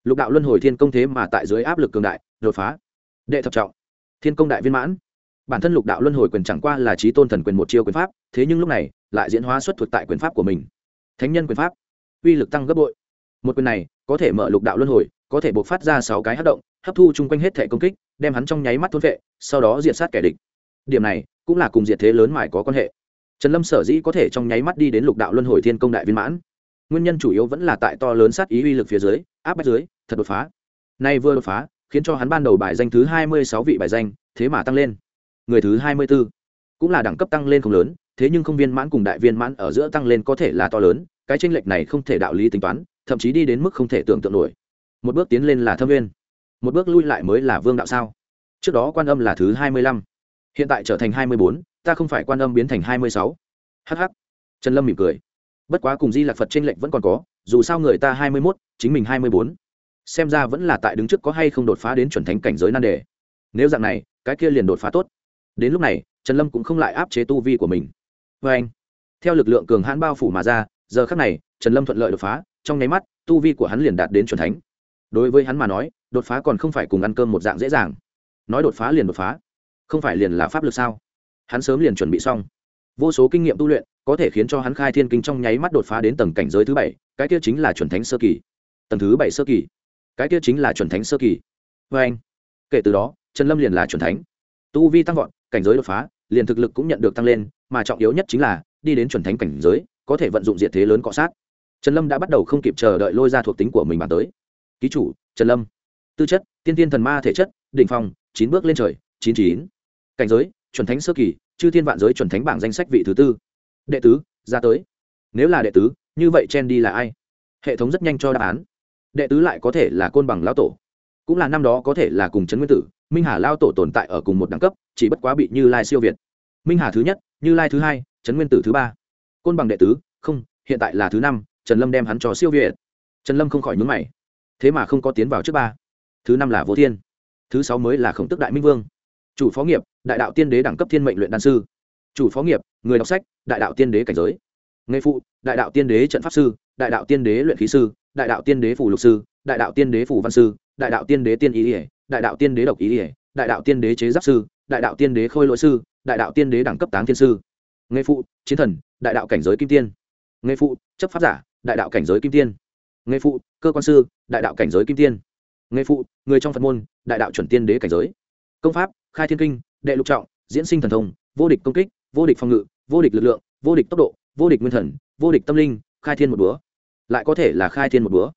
Lục đạo luân hồi thiên công thế mà tại dưới áp lực cường đại, đột phá. Đệ thập trọng. Thiên công đại viên mãn. Bản thân lục đạo luân hồi quyền chẳng qua là trí tôn thần quyền một chiêu quyền pháp, thế nhưng lúc này lại diễn hóa xuất thuộc tại quyền pháp của mình. Thánh nhân quyền pháp. Uy lực tăng gấp bội. Một quyền này có thể mở lục đạo luân hồi, có thể buộc phát ra sáu cái hát động, hấp thu chung quanh hết thể công kích, đem hắn trong nháy mắt thôn vệ, sau đó diệt sát kẻ địch. Điểm này cũng là cùng diệt thế lớn mải có quan hệ. Trần lâm sở dĩ có thể trong nháy mắt đi đến lục đạo luân hồi thiên công đại viên mãn. Nguyên nhân chủ yếu vẫn là tại to lớn sát ý uy lực phía dưới, áp bách dưới, thật đột phá. Nay vừa đột phá, khiến cho hắn ban đầu bài danh thứ hai mươi sáu vị bài danh, thế mà tăng lên. Người thứ hai mươi b ố cũng là đẳng cấp tăng lên không lớn thế nhưng không viên mãn cùng đại viên mãn ở giữa tăng lên có thể là to lớn, cái tranh lệch này không thể đạo lý tính toán, thậm chí đi đến mức không thể tưởng tượng nổi. Một bước tiến lên là thâm viên một bước lui lại mới là vương đạo sao? Trước đó quan âm là thứ hai mươi lăm, hiện tại trở thành hai mươi bốn, ta không phải quan âm biến thành hai mươi sáu. Hh trần lâm mỉm cười. Bất quá cùng di lạc phật tranh lệch vẫn còn có, dù sao người ta hai mươi mốt, chính mình hai mươi bốn. Xem ra vẫn là tại đứng trước có hay không đột phá đến chuẩn thánh cảnh giới nan đề. Nếu dạng này, cái kia liền đột phá tốt. Đến lúc này, trần lâm cũng không lại áp chế tu vi của mình vê anh, theo lực lượng cường hãn bao phủ mà ra, giờ khắc này, trần lâm thuận lợi đột phá, trong nháy mắt, tu vi của hắn liền đạt đến c thánh. Đối với hắn mà nói, đột phá còn không phải cùng ăn cơm một dạng dễ dàng. Nói đột phá liền đột phá, không phải liền là pháp lực sao? Hắn sớm liền chuẩn bị xong. Vô số kinh nghiệm tu luyện, có thể khiến cho hắn khai thiên kinh trong nháy mắt đột phá đến tầng cảnh giới thứ bảy, cái kia chính là chuẩn thánh sơ kỳ. Tầng thứ bảy sơ kỳ. Cái kia chính là chuẩn thánh sơ kỳ. Vê anh, kể từ đó, trần lâm liền là chuẩn thánh. Tu vi tăng vọt, cảnh giới đột phá, liền thực lực cũng nhận được tăng lên mà trọng yếu nhất chính là, đi đến chuẩn thánh cảnh giới, có thể vận dụng diện thế lớn cọ sát. Trần lâm đã bắt đầu không kịp chờ đợi lôi ra thuộc tính của mình bàn tới. Ký chủ, trần lâm. Tư chất, tiên tiên thần ma thể chất, đỉnh phong, chín bước lên trời, chín chín. Cảnh giới, chuẩn thánh sơ kỳ, chư thiên vạn giới chuẩn thánh bảng danh sách vị thứ tư. Đệ tứ, ra tới. Nếu là đệ tứ, như vậy chen đi là ai? Hệ thống rất nhanh cho đáp án. Đệ tứ lại có thể là côn bằng lao tổ. Cũng là năm đó có thể là cùng trấn nguyên tử, minh hà lao tổ tồn tại ở cùng một đẳng cấp, chỉ bất quá bị như lai siêu việt. Minh hà thứ nhất như lai thứ hai, trấn nguyên tử thứ ba. Côn bằng đệ tứ, không, hiện tại là thứ năm, trần lâm đem hắn cho siêu việt. Trần lâm không khỏi nhúng mày. Thế mà không có tiến vào trước ba. Thứ năm là vô thiên. Thứ sáu mới là khổng tức đại minh vương. Chủ phó nghiệp, đại đạo tiên đế đẳng cấp thiên mệnh luyện đan sư. Chủ phó nghiệp, người đọc sách, đại đạo tiên đế cảnh giới. Nghề phụ, đại đạo tiên đế trận pháp sư, đại đạo tiên đế luyện khí sư, đại đạo tiên đế phủ lục sư, đại đạo tiên đế phủ văn sư, đại đạo tiên đế tiên ý ỉa đại đạo tiên đế độc ý ỉa đại đạo tiên đế chế giáp sư đại đạo tiên đế khôi lỗi sư, đại đạo tiên đế đẳng cấp táng thiên sư. Nghề phụ, chiến thần, đại đạo cảnh giới kim tiên. Nghề phụ, chấp pháp giả, đại đạo cảnh giới kim tiên. Nghề phụ, cơ quan sư, đại đạo cảnh giới kim tiên. Nghề phụ, người trong phật môn, đại đạo chuẩn tiên đế cảnh giới. Công pháp, khai thiên kinh, đệ lục trọng, diễn sinh thần thông, vô địch công kích, vô địch phòng ngự, vô địch lực lượng, vô địch tốc độ, vô địch nguyên thần, vô địch tâm linh, khai thiên một búa. Lại có thể là khai thiên một búa.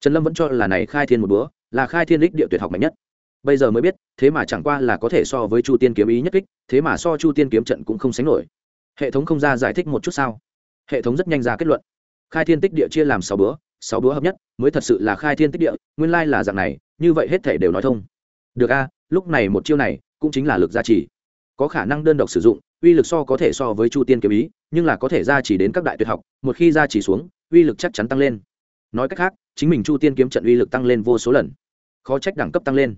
Trần lâm vẫn cho là này khai thiên một búa là khai thiên đích địa tuyệt học mạnh nhất bây giờ mới biết thế mà chẳng qua là có thể so với chu tiên kiếm ý nhất kích thế mà so chu tiên kiếm trận cũng không sánh nổi. Hệ thống không ra giải thích một chút sao? Hệ thống rất nhanh ra kết luận. Khai thiên tích địa chia làm sáu bữa, sáu bữa hợp nhất mới thật sự là khai thiên tích địa nguyên lai là dạng này như vậy hết thể đều nói thông. Được a lúc này một chiêu này cũng chính là lực gia trì. Có khả năng đơn độc sử dụng uy lực so có thể so với chu tiên kiếm ý nhưng là có thể gia trì đến các đại tuyệt học một khi gia trì xuống uy lực chắc chắn tăng lên. Nói cách khác chính mình chu tiên kiếm trận uy lực tăng lên vô số lần. Khó trách đẳng cấp tăng lên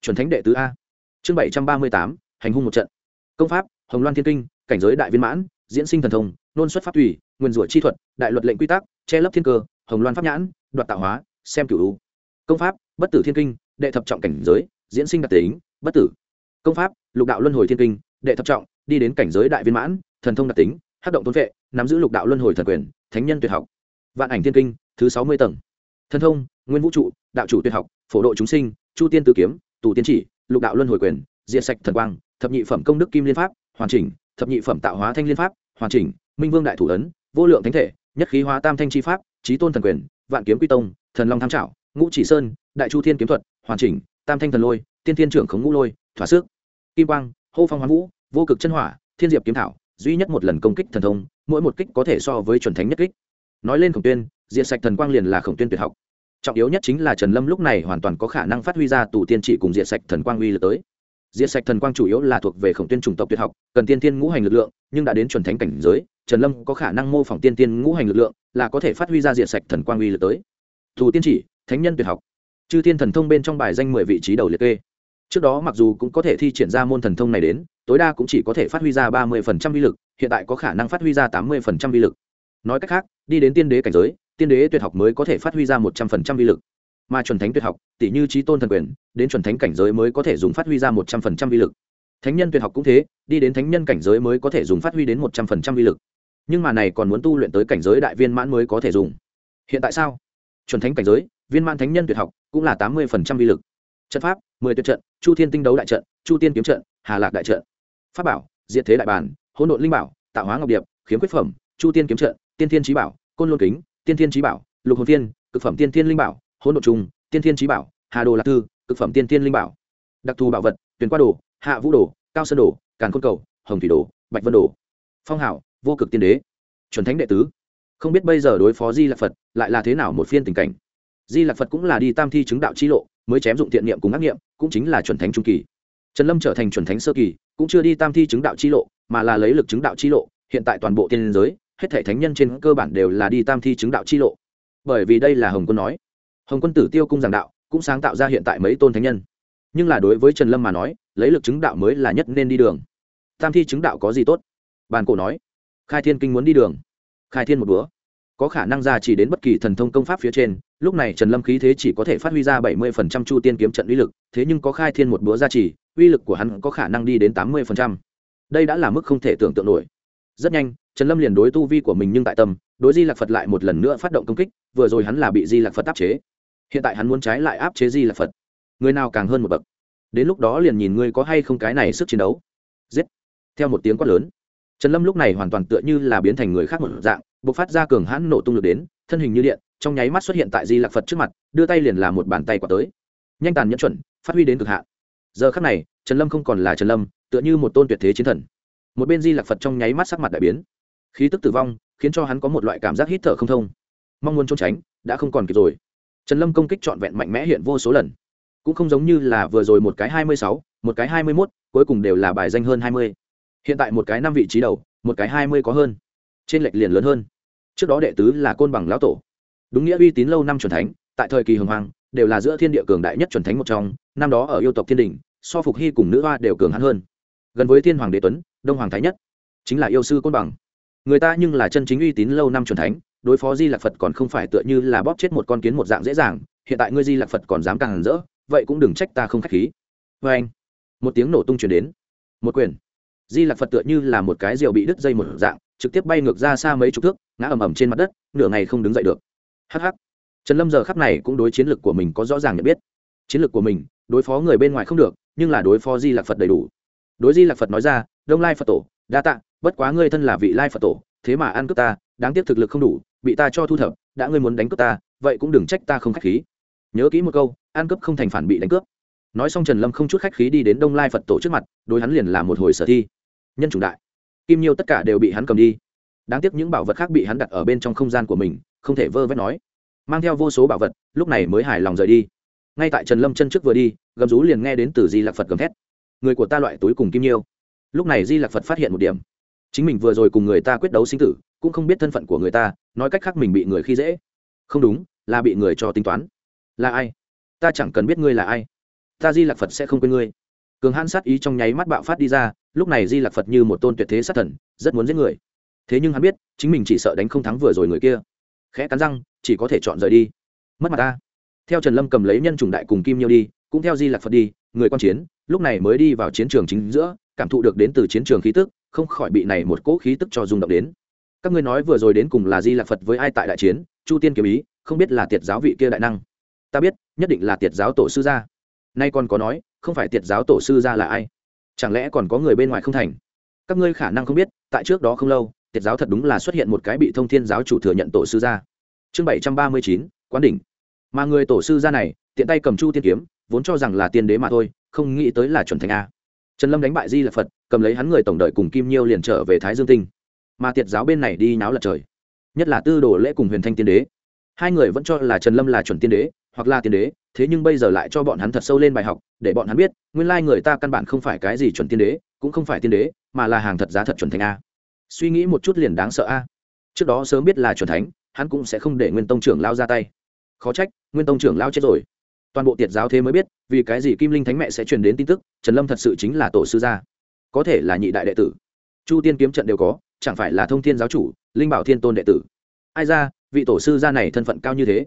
chuẩn thánh đệ tứ a. Chương bảy trăm ba mươi tám, hành hung một trận. Công pháp, hồng loan thiên kinh, cảnh giới đại viên mãn, diễn sinh thần thông, nôn xuất pháp thủy nguyên rủa chi thuật, đại luật lệnh quy tắc, che lấp thiên cơ, hồng loan pháp nhãn, đoạt tạo hóa, xem cửu công pháp, bất tử thiên kinh, đệ thập trọng cảnh giới, diễn sinh đặc tính, bất tử. Công pháp, lục đạo luân hồi thiên kinh, đệ thập trọng, đi đến cảnh giới đại viên mãn, thần thông đặc tính hát động tôn vệ, nắm giữ lục đạo luân hồi thần quyền, thánh nhân tuyệt học. Vạn ảnh thiên kinh, thứ sáu mươi tầng. Thần thông, nguyên vũ trụ, đạo chủ tuyệt học, phổ độ chúng sinh, chu tiên tử kiếm tù tiên chỉ, lục đạo luân hồi quyền diện sạch thần quang, thập nhị phẩm công đức kim liên pháp, hoàn chỉnh, thập nhị phẩm tạo hóa thanh liên pháp, hoàn chỉnh, minh vương đại thủ ấn, vô lượng thánh thể, nhất khí hóa tam thanh chi pháp trí tôn thần quyền, vạn kiếm quy tông, thần long tham trảo ngũ chỉ sơn, đại chu thiên kiếm thuật, hoàn chỉnh, tam thanh thần lôi, tiên thiên trưởng khống ngũ lôi, thỏa sức. Kim quang, hô phong hoán vũ, vô cực chân hỏa, thiên diệp kiếm thảo, duy nhất một lần công kích thần thông, mỗi một kích có thể so với chuẩn thánh nhất kích. Nói lên khổng tuyên diện sạch thần quang liền là khổng tuyên tuyệt học trọng yếu nhất chính là trần lâm lúc này hoàn toàn có khả năng phát huy ra tù tiên trị cùng diệt sạch thần quang uy lực tới. Diệt sạch thần quang chủ yếu là thuộc về khổng tiên chủng tộc tuyệt học, cần tiên tiên ngũ hành lực lượng, nhưng đã đến chuẩn thánh cảnh giới, trần lâm có khả năng mô phỏng tiên tiên ngũ hành lực lượng, là có thể phát huy ra diệt sạch thần quang uy lực tới. Thủ tiên chỉ thánh nhân tuyệt học. Chư tiên thần thông bên trong bài danh mười vị trí đầu liệt kê. Trước đó mặc dù cũng có thể thi triển ra môn thần thông này đến, tối đa cũng chỉ có thể phát huy ra ba mươi phần trăm uy lực, hiện tại có khả năng phát huy ra tám mươi phần trăm uy lực. Nói cách khác, đi đến tiên đế cảnh giới tiên đế tuyệt học mới có thể phát huy ra một trăm phần trăm vi lực. Mà chuẩn thánh tuyệt học tỷ như trí tôn thần quyền, đến chuẩn thánh cảnh giới mới có thể dùng phát huy ra một trăm phần trăm vi lực. Thánh nhân tuyệt học cũng thế, đi đến thánh nhân cảnh giới mới có thể dùng phát huy đến một trăm phần trăm vi lực. Nhưng mà này còn muốn tu luyện tới cảnh giới đại viên mãn mới có thể dùng. Hiện tại sao? Chuẩn thánh cảnh giới, viên mãn thánh nhân tuyệt học cũng là tám mươi phần trăm vi lực. Trận pháp, mười tuyệt trận, chu thiên tinh đấu đại trận, chu tiên kiếm trận, hà lạc đại trận. Pháp bảo, diệt thế đại bản, hỗn độn linh bảo, tạo hóa ngọc điệp, khiếm quyết phẩm, chu tiên kiếm trận, tiên thiên trí bảo, côn lôn kính tiên thiên trí bảo, lục hồn tiên, cực phẩm tiên thiên linh bảo, hỗn Độ trung tiên thiên trí bảo, hà đồ lạc thư, cực phẩm tiên thiên linh bảo. Đặc thù bảo vật, tuyển qua đồ, hạ vũ đồ, cao sơn đồ, càn côn cầu, hồng thủy đồ, bạch vân đồ. Phong hảo, vô cực tiên đế. Chuẩn thánh đệ tứ. Không biết bây giờ đối phó di lạc phật, lại là thế nào một phiên tình cảnh. Di lạc phật cũng là đi tam thi chứng đạo chi lộ, mới chém dụng thiện niệm cùng ác niệm, cũng chính là chuẩn thánh trung kỳ. Trần lâm trở thành chuẩn thánh sơ kỳ, cũng chưa đi tam thi chứng đạo chi lộ, mà là lấy lực chứng đạo chi lộ, hiện tại toàn bộ tiên giới hết thể thánh nhân trên cơ bản đều là đi tam thi chứng đạo chi lộ. Bởi vì đây là hồng quân nói. Hồng quân tử tiêu cung giảng đạo, cũng sáng tạo ra hiện tại mấy tôn thánh nhân. Nhưng là đối với trần lâm mà nói, lấy lực chứng đạo mới là nhất nên đi đường. Tam thi chứng đạo có gì tốt? Bàn cổ nói. Khai thiên kinh muốn đi đường. Khai thiên một búa có khả năng ra chỉ đến bất kỳ thần thông công pháp phía trên, lúc này trần lâm khí thế chỉ có thể phát huy ra bảy mươi phần trăm chu tiên kiếm trận uy lực, thế nhưng có khai thiên một búa gia trì uy lực của hắn có khả năng đi đến tám mươi phần trăm. Đây đã là mức không thể tưởng tượng nổi. Rất nhanh trần lâm liền đối tu vi của mình nhưng tại tâm, đối di lạc phật lại một lần nữa phát động công kích, vừa rồi hắn là bị di lạc phật áp chế. Hiện tại hắn muốn trái lại áp chế di lạc phật. Người nào càng hơn một bậc? Đến lúc đó liền nhìn ngươi có hay không cái này sức chiến đấu. Giết! Theo một tiếng quát lớn, trần lâm lúc này hoàn toàn tựa như là biến thành người khác một dạng b ộ c phát ra cường hãn nổ tung lực đến, thân hình như điện, trong nháy mắt xuất hiện tại di lạc phật trước mặt, đưa tay liền làm một bàn tay quả tới. Nhanh tàn nhẫn chuẩn, phát huy đến cực hạn. Giờ khắc này, trần lâm không còn là trần lâm, tựa như một tôn tuyệt thế chiến thần. Một bên di lạc phật trong nháy mắt sắc mặt đại biến khí tức tử vong, khiến cho hắn có một loại cảm giác hít thở không thông. Mong muốn trốn tránh, đã không còn kịp rồi. Trần lâm công kích trọn vẹn mạnh mẽ hiện vô số lần. Cũng không giống như là vừa rồi một cái hai mươi sáu, một cái hai mươi mốt, cuối cùng đều là bài danh hơn hai mươi. Hiện tại một cái năm vị trí đầu, một cái hai mươi có hơn. Trên lệch liền lớn hơn. Trước đó đệ tứ là côn bằng lão tổ. Đúng nghĩa uy tín lâu năm c thánh, tại thời kỳ hồng hoàng, đều là giữa thiên địa cường đại nhất c thánh một trong, năm đó ở yêu tộc thiên đình, so phục hy cùng nữ hoa đều cường hắn hơn. Gần với thiên hoàng đế tuấn, đông hoàng thái nhất, chính là yêu sư côn bằng người ta nhưng là chân chính uy tín lâu năm c thánh, đối phó di lạc phật còn không phải tựa như là bóp chết một con kiến một dạng dễ dàng, hiện tại ngươi di lạc phật còn dám càng hẳn rỡ, vậy cũng đừng trách ta không k h á c h khí. Vê anh, một tiếng nổ tung chuyển đến. Một quyền. Di lạc phật tựa như là một cái rượu bị đứt dây một dạng, trực tiếp bay ngược ra xa mấy chục thước, ngã ầm ầm trên mặt đất, nửa ngày không đứng dậy được. Hh trần lâm giờ khắp này cũng đối chiến lược của mình có rõ ràng nhận biết. Chiến lược của mình, đối phó người bên ngoài không được, nhưng là đối phó di lạc phật đầy đủ. Đối di lạc phật nói ra, đông lai phật tổ đa tạ, bất quá ngươi thân là vị lai phật tổ, thế mà ăn cướp ta, đáng tiếc thực lực không đủ, bị ta cho thu thập, đã ngươi muốn đánh cướp ta, vậy cũng đừng trách ta không khách khí. Nhớ kỹ một câu, ăn cướp không thành phản bị đánh cướp. Nói xong trần lâm không chút khách khí đi đến đông lai phật tổ trước mặt, đối hắn liền là một hồi sở thi. Nhân chủng đại. Kim nhiêu tất cả đều bị hắn cầm đi. Đáng tiếc những bảo vật khác bị hắn đặt ở bên trong không gian của mình, không thể vơ vét nói. Mang theo vô số bảo vật, lúc này mới hài lòng rời đi. Ngay tại trần lâm chân trước vừa đi, gầm rú liền nghe đến từ di lạc phật gầm thét. Người của ta loại túi cùng kim nhiêu lúc này di lạc phật phát hiện một điểm. Chính mình vừa rồi cùng người ta quyết đấu sinh tử, cũng không biết thân phận của người ta, nói cách khác mình bị người khi dễ. Không đúng, là bị người cho tính toán. Là ai? Ta chẳng cần biết ngươi là ai. Ta di lạc phật sẽ không quên ngươi. Cường hãn sát ý trong nháy mắt bạo phát đi ra, lúc này di lạc phật như một tôn tuyệt thế sát thần, rất muốn giết người. Thế nhưng hắn biết, chính mình chỉ sợ đánh không thắng vừa rồi người kia. Khẽ cắn răng, chỉ có thể chọn rời đi. Mất mặt ta. Theo trần lâm cầm lấy nhân chủng đại cùng kim nhiêu đi, cũng theo di lạc phật đi, người quan chiến, lúc này mới đi vào chiến trường chính giữa cảm thụ được đến từ chiến trường khí tức, không khỏi bị này một cỗ khí tức cho rung động đến. Các ngươi nói vừa rồi đến cùng là di lạc phật với ai tại đại chiến, chu tiên kiếm ý, không biết là tiệt giáo vị kia đại năng. Ta biết, nhất định là tiệt giáo tổ sư gia. Nay còn có nói, không phải tiệt giáo tổ sư gia là ai? Chẳng lẽ còn có người bên ngoài không thành? Các ngươi khả năng không biết, tại trước đó không lâu, tiệt giáo thật đúng là xuất hiện một cái bị thông thiên giáo chủ thừa nhận tổ sư gia. Chương bảy trăm ba mươi chín, quán đỉnh. Mà người tổ sư gia này, tiện tay cầm chu tiên kiếm, vốn cho rằng là tiên đế mà thôi, không nghĩ tới là chuẩn thành a trần lâm đánh bại di là phật, cầm lấy hắn người tổng đợi cùng kim nhiêu liền trở về thái dương tinh. Mà tiệt giáo bên này đi náo lật trời. Nhất là tư đồ lễ cùng huyền thanh tiên đế. Hai người vẫn cho là trần lâm là chuẩn tiên đế, hoặc là tiên đế, thế nhưng bây giờ lại cho bọn hắn thật sâu lên bài học, để bọn hắn biết, nguyên lai người ta căn bản không phải cái gì chuẩn tiên đế, cũng không phải tiên đế, mà là hàng thật giá thật chuẩn thành a. Suy nghĩ một chút liền đáng sợ a. Trước đó sớm biết là chuẩn thánh, hắn cũng sẽ không để nguyên tông trưởng lao ra tay. Khó trách, nguyên tông trưởng lao chết rồi toàn bộ tiệt giáo thế mới biết, vì cái gì kim linh thánh mẹ sẽ truyền đến tin tức, trần lâm thật sự chính là tổ sư gia. Có thể là nhị đại đệ tử. Chu tiên kiếm trận đều có, chẳng phải là thông thiên giáo chủ, linh bảo thiên tôn đệ tử. Ai ra, vị tổ sư gia này thân phận cao như thế?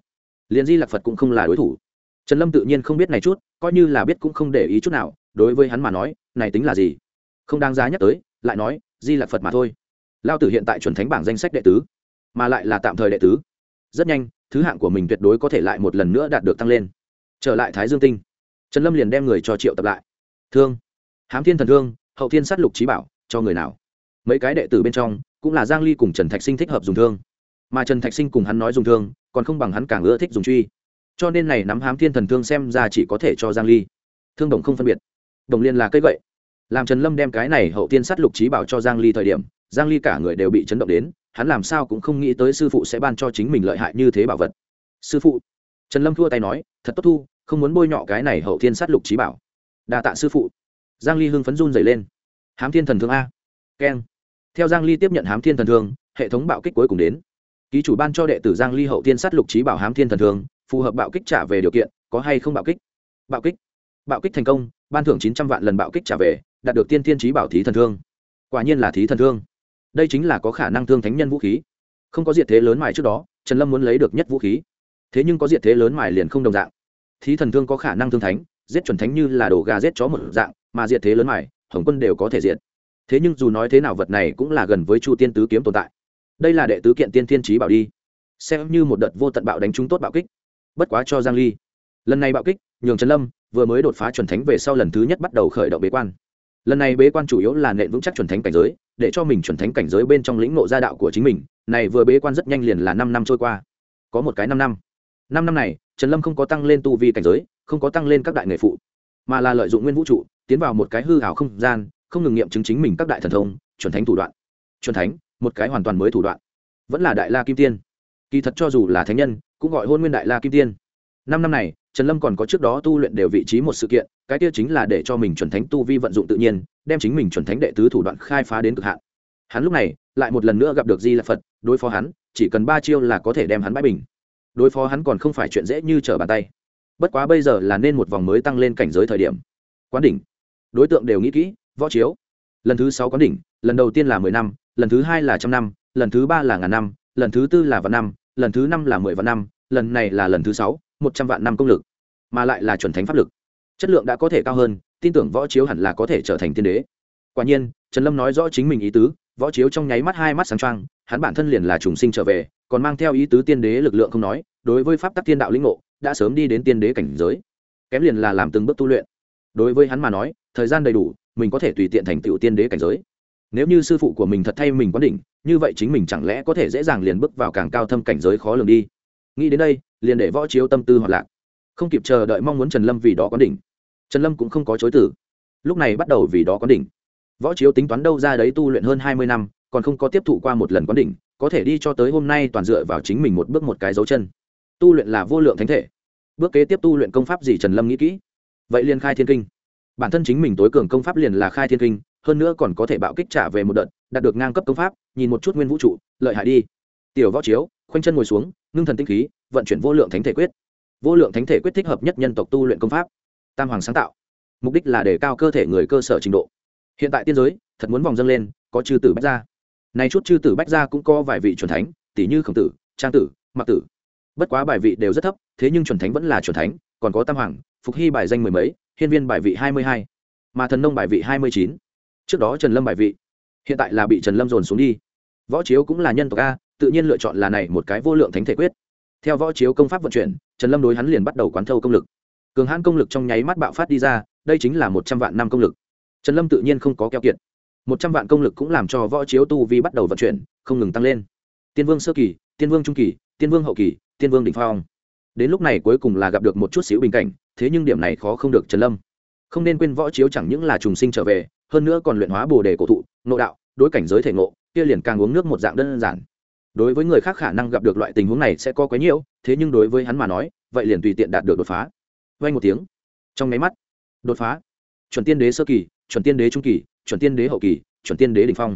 Liền di lạc phật cũng không là đối thủ. Trần lâm tự nhiên không biết này chút, coi như là biết cũng không để ý chút nào, đối với hắn mà nói, này tính là gì? Không đáng giá nhắc tới, lại nói, di lạc phật mà thôi. Lao tử hiện tại chuẩn thánh bảng danh sách đệ tứ, mà lại là tạm thời đệ tứ. Rất nhanh, thứ hạng của mình tuyệt đối có thể lại một lần nữa đạt được tăng lên trở lại thái dương tinh. Trần lâm liền đem người cho triệu tập lại. Thương. Hám thiên thần thương, hậu thiên sát lục trí bảo, cho người nào? Mấy cái đệ tử bên trong, cũng là giang ly cùng trần thạch sinh thích hợp dùng thương. Mà trần thạch sinh cùng hắn nói dùng thương, còn không bằng hắn càng ưa thích dùng truy. Cho nên này nắm hám thiên thần thương xem ra chỉ có thể cho giang ly. Thương đồng không phân biệt. Đồng liên là cây gậy. Làm trần lâm đem cái này hậu tiên sát lục trí bảo cho giang ly thời điểm, giang ly cả người đều bị chấn động đến, hắn làm sao cũng không nghĩ tới sư phụ sẽ ban cho chính mình lợi hại như thế bảo vật. Sư phụ trần lâm thua tay nói, thật tốt thu, không muốn bôi nhọ cái này hậu thiên sát lục trí bảo. Đa tạ sư phụ. Giang ly hưng phấn run dày lên. Hám thiên thần thương a. Keng. Theo giang ly tiếp nhận hám thiên thần thương, hệ thống bạo kích cuối cùng đến. Ký chủ ban cho đệ tử giang ly hậu thiên sát lục trí bảo hám thiên thần thương, phù hợp bạo kích trả về điều kiện, có hay không bạo kích? Bạo kích. Bạo kích thành công, ban thưởng 900 vạn lần bạo kích trả về, đạt được tiên thiên trí bảo thí thần thương. Quả nhiên là thí thần thương. Đây chính là có khả năng thương thánh nhân vũ khí. Không có diệt thế lớn mài trước đó, trần lâm muốn lấy được nhất vũ khí thế nhưng có diệt thế lớn mài liền không đồng dạng. Thí thần thương có khả năng thương thánh, giết chuẩn thánh như là đồ gà giết chó một dạng, mà diệt thế lớn mài, hồng quân đều có thể diệt. Thế nhưng dù nói thế nào vật này cũng là gần với chu tiên tứ kiếm tồn tại. Đây là đệ tứ kiện tiên thiên trí bảo đi. Xem như một đợt vô tận bạo đánh trúng tốt bạo kích. Bất quá cho giang ly. Lần này bạo kích, nhường trần lâm vừa mới đột phá chuẩn thánh về sau lần thứ nhất bắt đầu khởi động bế quan. Lần này bế quan chủ yếu là nện vững chắc chuẩn thánh cảnh giới, để cho mình chuẩn thánh cảnh giới bên trong lĩnh ngộ gia đạo của chính mình, này vừa bế quan rất nhanh liền là năm năm trôi qua. Có một cái năm năm năm năm này, trần lâm không có tăng lên tu vi cảnh giới, không có tăng lên các đại nghề phụ, mà là lợi dụng nguyên vũ trụ, tiến vào một cái hư hảo không gian, không ngừng nghiệm chứng chính mình các đại thần thông, chuẩn thánh thủ đoạn. Chuẩn thánh, một cái hoàn toàn mới thủ đoạn. Vẫn là đại la kim tiên. Kỳ thật cho dù là thánh nhân, cũng gọi hôn nguyên đại la kim tiên. Năm năm này, trần lâm còn có trước đó tu luyện đều vị trí một sự kiện, cái kia chính là để cho mình chuẩn thánh tu vi vận dụng tự nhiên, đem chính mình chuẩn thánh đệ tứ thủ đoạn khai phá đến cực hạn. Hắn lúc này, lại một lần nữa gặp được di lạc phật, đối phó hắn, chỉ cần ba chiêu là có thể đem hắn bãi bình đối phó hắn còn không phải chuyện dễ như trở bàn tay. Bất quá bây giờ là nên một vòng mới tăng lên cảnh giới thời điểm. Quán đỉnh. Đối tượng đều nghĩ kỹ, võ chiếu. Lần thứ sáu quán đỉnh, lần đầu tiên là mười năm, lần thứ hai là trăm năm, lần thứ ba là ngàn năm, lần thứ tư là vạn năm, lần thứ năm là mười vạn năm, lần này là lần thứ sáu, một trăm vạn năm công lực. Mà lại là chuẩn thánh pháp lực. Chất lượng đã có thể cao hơn, tin tưởng võ chiếu hẳn là có thể trở thành tiên đế. Quả nhiên, trần lâm nói rõ chính mình ý tứ, võ chiếu trong nháy mắt hai mắt sáng trăng hắn bản thân liền là trùng sinh trở về còn mang theo ý tứ tiên đế lực lượng không nói, đối với pháp tắc tiên đạo lĩnh ngộ, đã sớm đi đến tiên đế cảnh giới. Kém liền là làm từng bước tu luyện. Đối với hắn mà nói, thời gian đầy đủ, mình có thể tùy tiện thành tựu tiên đế cảnh giới. Nếu như sư phụ của mình thật thay mình quán đỉnh, như vậy chính mình chẳng lẽ có thể dễ dàng liền bước vào càng cao thâm cảnh giới khó lường đi. Nghĩ đến đây, liền để võ chiếu tâm tư hoạt lạc. Không kịp chờ đợi mong muốn trần lâm vì đó quán đỉnh. Trần lâm cũng không có chối tử lúc này bắt đầu vì đó quán đỉnh. Võ chiếu tính toán đâu ra đấy tu luyện hơn hai mươi năm, còn không có tiếp thụ qua một lần quán đỉnh có thể đi cho tới hôm nay toàn dựa vào chính mình một bước một cái dấu chân. Tu luyện là vô lượng thánh thể. Bước kế tiếp tu luyện công pháp gì trần lâm nghĩ kỹ. Vậy liền khai thiên kinh. Bản thân chính mình tối cường công pháp liền là khai thiên kinh, hơn nữa còn có thể bạo kích trả về một đợt, đạt được ngang cấp công pháp, nhìn một chút nguyên vũ trụ, lợi hại đi. Tiểu võ chiếu, khoanh chân ngồi xuống, ngưng thần tinh khí, vận chuyển vô lượng thánh thể quyết. Vô lượng thánh thể quyết thích hợp nhất nhân tộc tu luyện công pháp. Tam hoàng sáng tạo. Mục đích là để cao cơ thể người cơ sở trình độ. Hiện tại tiên giới, thật muốn vòng dâng lên, có chư tử bách gia này chút chư tử bách gia cũng có vài vị chuẩn thánh, tỷ như khổng tử, trang tử mặc tử. Bất quá bài vị đều rất thấp, thế nhưng chuẩn thánh vẫn là chuẩn thánh, còn có tam hoàng, phục hy bài danh mười mấy, hiên viên bài vị hai mươi hai, mà thần nông bài vị hai mươi chín. Trước đó trần lâm bài vị, hiện tại là bị trần lâm dồn xuống đi. Võ chiếu cũng là nhân tộc a, tự nhiên lựa chọn là này một cái vô lượng thánh thể quyết. Theo võ chiếu công pháp vận chuyển, trần lâm đối hắn liền bắt đầu quán thâu công lực. Cường hãn công lực trong nháy mắt bạo phát đi ra, đây chính là một trăm vạn năm công lực. Trần lâm tự nhiên không có keo kiệt một trăm vạn công lực cũng làm cho võ chiếu tu vi bắt đầu vận chuyển, không ngừng tăng lên. Tiên vương sơ kỳ, tiên vương trung kỳ, tiên vương hậu kỳ, tiên vương đ ỉ n h phong. Đến lúc này cuối cùng là gặp được một chút xíu bình cảnh, thế nhưng điểm này khó không được trần lâm. Không nên quên võ chiếu chẳng những là trùng sinh trở về, hơn nữa còn luyện hóa bồ đề cổ thụ nộ đạo, đối cảnh giới thể ngộ, kia liền càng uống nước một dạng đơn giản. Đối với người khác khả năng gặp được loại tình huống này sẽ có quấy nhiễu, thế nhưng đối với hắn mà nói, vậy liền tùy tiện đạt được đột phá. Vay một tiếng. Trong máy mắt, đột phá. Chuẩn tiên đế sơ kỳ, chuẩn tiên đế trung kỳ chuẩn tiên đế hậu kỳ, chuẩn tiên đế đ ỉ n h phong.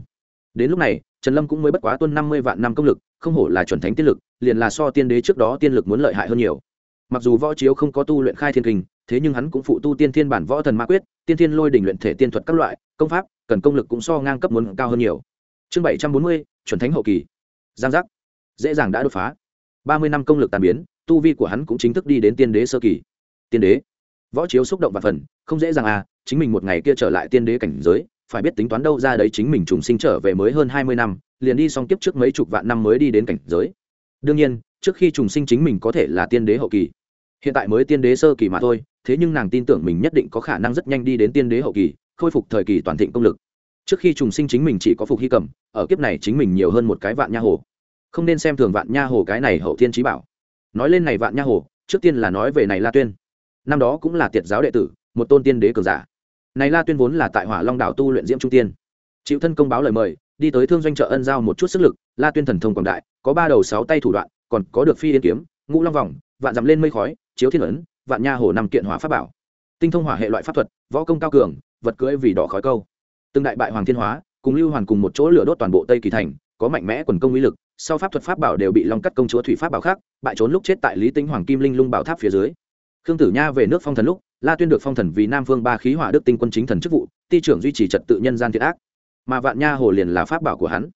Đến lúc này, trần lâm cũng mới bất quá tuân năm mươi vạn năm công lực, không hổ là chuẩn thánh tiên lực, liền là so tiên đế trước đó tiên lực muốn lợi hại hơn nhiều. Mặc dù võ chiếu không có tu luyện khai thiên kinh, thế nhưng hắn cũng phụ tu tiên thiên bản võ thần ma quyết, tiên thiên lôi đỉnh luyện thể tiên thuật các loại, công pháp, cần công lực cũng so ngang cấp muốn cao hơn nhiều. Chương bảy trăm bốn mươi, chuẩn thánh hậu kỳ. Giang giác. Dễ dàng đã đột phá. Ba mươi năm công lực tàn biến, tu vi của hắn cũng chính thức đi đến tiên đế sơ kỳ. Tiên đế. Võ chiếu xúc động và phần, không dễ dàng à chính mình một ngày kia trở lại tiên đế cảnh giới phải biết tính toán đâu ra đấy chính mình trùng sinh trở về mới hơn hai mươi năm, liền đi xong kiếp trước mấy chục vạn năm mới đi đến cảnh giới. Đương nhiên, trước khi trùng sinh chính mình có thể là tiên đế hậu kỳ. Hiện tại mới tiên đế sơ kỳ mà thôi, thế nhưng nàng tin tưởng mình nhất định có khả năng rất nhanh đi đến tiên đế hậu kỳ, khôi phục thời kỳ toàn thịnh công lực. Trước khi trùng sinh chính mình chỉ có phục hy cầm, ở kiếp này chính mình nhiều hơn một cái vạn nha hồ. Không nên xem thường vạn nha hồ cái này hậu thiên trí bảo. Nói lên này vạn nha hồ, trước tiên là nói về này la tuyên. Năm đó cũng là tiệt giáo đệ tử, một tôn tiên đế cường giả này la tuyên vốn là tại hỏa long đảo tu luyện diễm trung tiên. Chịu thân công báo lời mời, đi tới thương doanh trợ ân giao một chút sức lực, la tuyên thần thông quảng đại, có ba đầu sáu tay thủ đoạn, còn có được phi yên kiếm, ngũ long vòng, vạn dặm lên mây khói, chiếu thiên ấn, vạn nha hồ nằm kiện hỏa pháp bảo. Tinh thông hỏa hệ loại pháp thuật, võ công cao cường, vật cưỡi vì đỏ khói câu. Từng đại bại hoàng thiên hóa, cùng lưu hoàn cùng một chỗ lửa đốt toàn bộ tây kỳ thành, có mạnh mẽ quần công uy lực, sau pháp thuật pháp bảo đều bị long cắt công chúa thủy pháp bảo khác, bại trốn lúc chết tại lý tinh hoàng kim linh lung bảo tháp phía dưới. Khương tử nha về nước phong thần lúc la tuyên được phong thần vì nam phương ba khí hỏa đức tinh quân chính thần chức vụ, ti trưởng duy trì trật tự nhân gian thiệt ác. Mà vạn nha hồ liền là pháp bảo của hắn.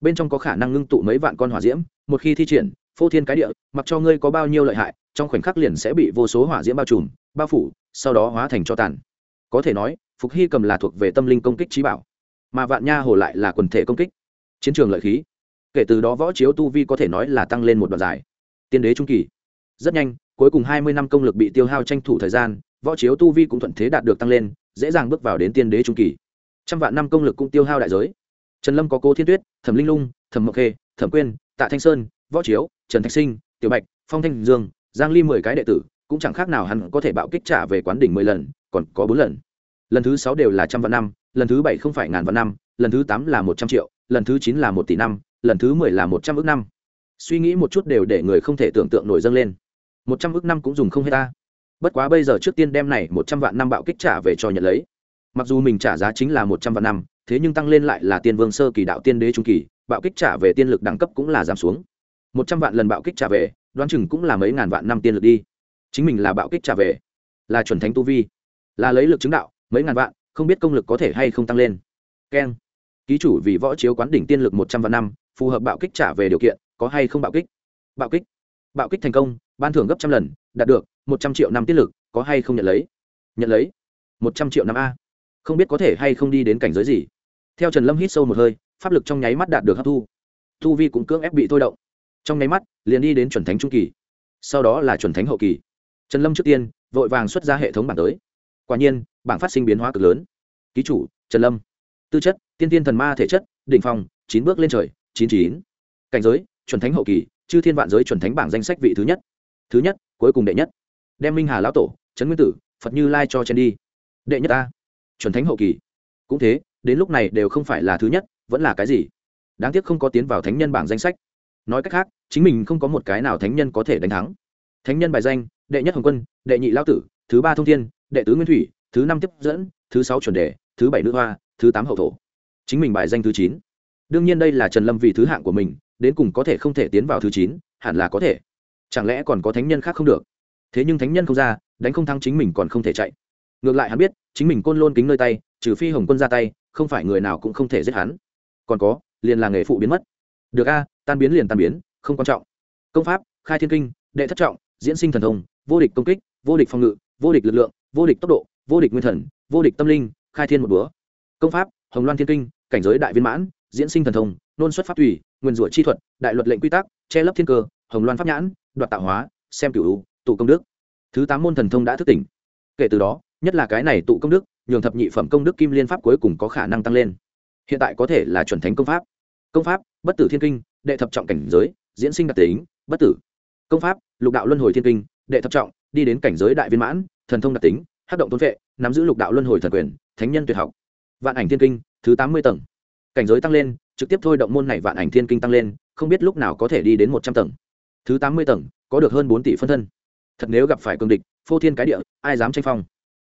Bên trong có khả năng ngưng tụ mấy vạn con hỏa diễm, một khi thi triển, phô thiên cái địa, mặc cho ngươi có bao nhiêu lợi hại, trong khoảnh khắc liền sẽ bị vô số hỏa diễm bao trùm, bao phủ, sau đó hóa thành cho tàn. Có thể nói, phục hy cầm là thuộc về tâm linh công kích trí bảo, mà vạn nha hồ lại là quần thể công kích. Chiến trường lợi khí. Kể từ đó võ chiếu tu vi có thể nói là tăng lên một đoạn dài. Tiên đế trung kỳ. Rất nhanh, cuối cùng hai mươi năm công lực bị tiêu hao tranh thủ thời gian võ chiếu tu vi cũng thuận thế đạt được tăng lên, dễ dàng bước vào đến tiên đế trung kỳ. Trăm vạn năm công lực cũng tiêu hao đại giới. Trần lâm có cố thiên tuyết, thẩm linh lung, thẩm mộc khê, thẩm quyên, tạ thanh sơn, võ chiếu, trần thạch sinh, tiểu bạch, phong thanh dương, giang ly mười cái đệ tử, cũng chẳng khác nào hắn có thể bạo kích trả về quán đỉnh mười lần, còn có bốn lần. Lần thứ sáu đều là trăm vạn năm, lần thứ bảy không phải ngàn vạn năm, lần thứ tám là một trăm triệu, lần thứ chín là một tỷ năm, lần thứ mười là một trăm ước năm. Suy nghĩ một chút đều để người không thể tưởng tượng nổi dâng lên. Một trăm ước năm cũng dùng không hết ta bất quá bây giờ trước tiên đem này một trăm vạn năm bạo kích trả về cho nhận lấy. Mặc dù mình trả giá chính là một trăm vạn năm, thế nhưng tăng lên lại là tiên vương sơ kỳ đạo tiên đế trung kỳ, bạo kích trả về tiên lực đẳng cấp cũng là giảm xuống. Một trăm vạn lần bạo kích trả về, đoán chừng cũng là mấy ngàn vạn năm tiên lực đi. Chính mình là bạo kích trả về, là chuẩn thánh tu vi, là lấy lực chứng đạo, mấy ngàn vạn, không biết công lực có thể hay không tăng lên. Keng. Ký chủ vì võ chiếu quán đỉnh tiên lực một trăm vạn năm, phù hợp bạo kích trả về điều kiện, có hay không bạo kích? Bạo kích. Bạo kích thành công, ban thưởng gấp trăm lần, đạt được một trăm triệu năm tiết lực, có hay không nhận lấy? Nhận lấy. Một trăm triệu năm a. Không biết có thể hay không đi đến cảnh giới gì. Theo trần lâm hít sâu một hơi, pháp lực trong nháy mắt đạt được hấp thu. Thu vi cũng cưỡng ép bị thôi động. Trong nháy mắt, liền đi đến chuẩn thánh trung kỳ. Sau đó là chuẩn thánh hậu kỳ. Trần lâm trước tiên, vội vàng xuất ra hệ thống bảng tới. Quả nhiên, bảng phát sinh biến hóa cực lớn. Ký chủ, trần lâm. Tư chất, tiên tiên thần ma thể chất, đỉnh phong, chín bước lên trời, chín chín. Cảnh giới, chuẩn thánh hậu kỳ, chư thiên vạn giới chuẩn thánh bảng danh sách vị thứ nhất. Thứ nhất, cuối cùng đệ nhất đem minh hà lão tổ, trấn nguyên tử, phật như lai cho chen đi. đệ nhất ta, chuẩn thánh hậu kỳ. cũng thế, đến lúc này đều không phải là thứ nhất, vẫn là cái gì? đáng tiếc không có tiến vào thánh nhân bảng danh sách. nói cách khác, chính mình không có một cái nào thánh nhân có thể đánh thắng. thánh nhân bài danh, đệ nhất hồng quân, đệ nhị lao tử, thứ ba thông thiên, đệ tứ nguyên thủy, thứ năm tiếp dẫn, thứ sáu chuẩn đề, thứ bảy nữ hoa, thứ tám hậu thổ. chính mình bài danh thứ chín. đương nhiên đây là trần lâm vì thứ hạng của mình, đến cùng có thể không thể tiến vào thứ chín, hẳn là có thể. chẳng lẽ còn có thánh nhân khác không được? Thế nhưng thánh nhân không ra, đánh không thắng chính mình còn không thể chạy. Ngược lại hắn biết, chính mình côn lôn kính nơi tay, trừ phi hồng quân ra tay, không phải người nào cũng không thể giết hắn. Còn có, liền là nghề phụ biến mất. Được a, tan biến liền tan biến, không quan trọng. Công pháp, khai thiên kinh, đệ thất trọng, diễn sinh thần thông, vô địch công kích, vô địch phòng ngự, vô địch lực lượng, vô địch tốc độ, vô địch nguyên thần, vô địch tâm linh, khai thiên một búa công pháp, hồng loan thiên kinh, cảnh giới đại viên mãn, diễn sinh thần thông, nôn xuất pháp thủy nguyên rủa chi thuật, đại luật lệnh quy tắc, che lấp thiên cơ, hồng loan pháp nhãn, đoạt tạo hóa, xem cửu tụ công đức. Thứ tám môn thần thông đã thức tỉnh. Kể từ đó, nhất là cái này tụ công đức, nhường thập nhị phẩm công đức kim liên pháp cuối cùng có khả năng tăng lên. Hiện tại có thể là chuẩn thánh công pháp. Công pháp, bất tử thiên kinh, đệ thập trọng cảnh giới, diễn sinh đặc tính, bất tử. Công pháp, lục đạo luân hồi thiên kinh, đệ thập trọng, đi đến cảnh giới đại viên mãn, thần thông đặc tính hát động tôn vệ, nắm giữ lục đạo luân hồi thần quyền, thánh nhân tuyệt học. Vạn ảnh thiên kinh, thứ tám mươi tầng. Cảnh giới tăng lên, trực tiếp thôi động môn này vạn ảnh thiên kinh tăng lên, không biết lúc nào có thể đi đến một trăm tầng. Thứ tám mươi tầng, có được hơn bốn tỷ phân thân thật nếu gặp phải cường địch phô thiên cái địa ai dám tranh phong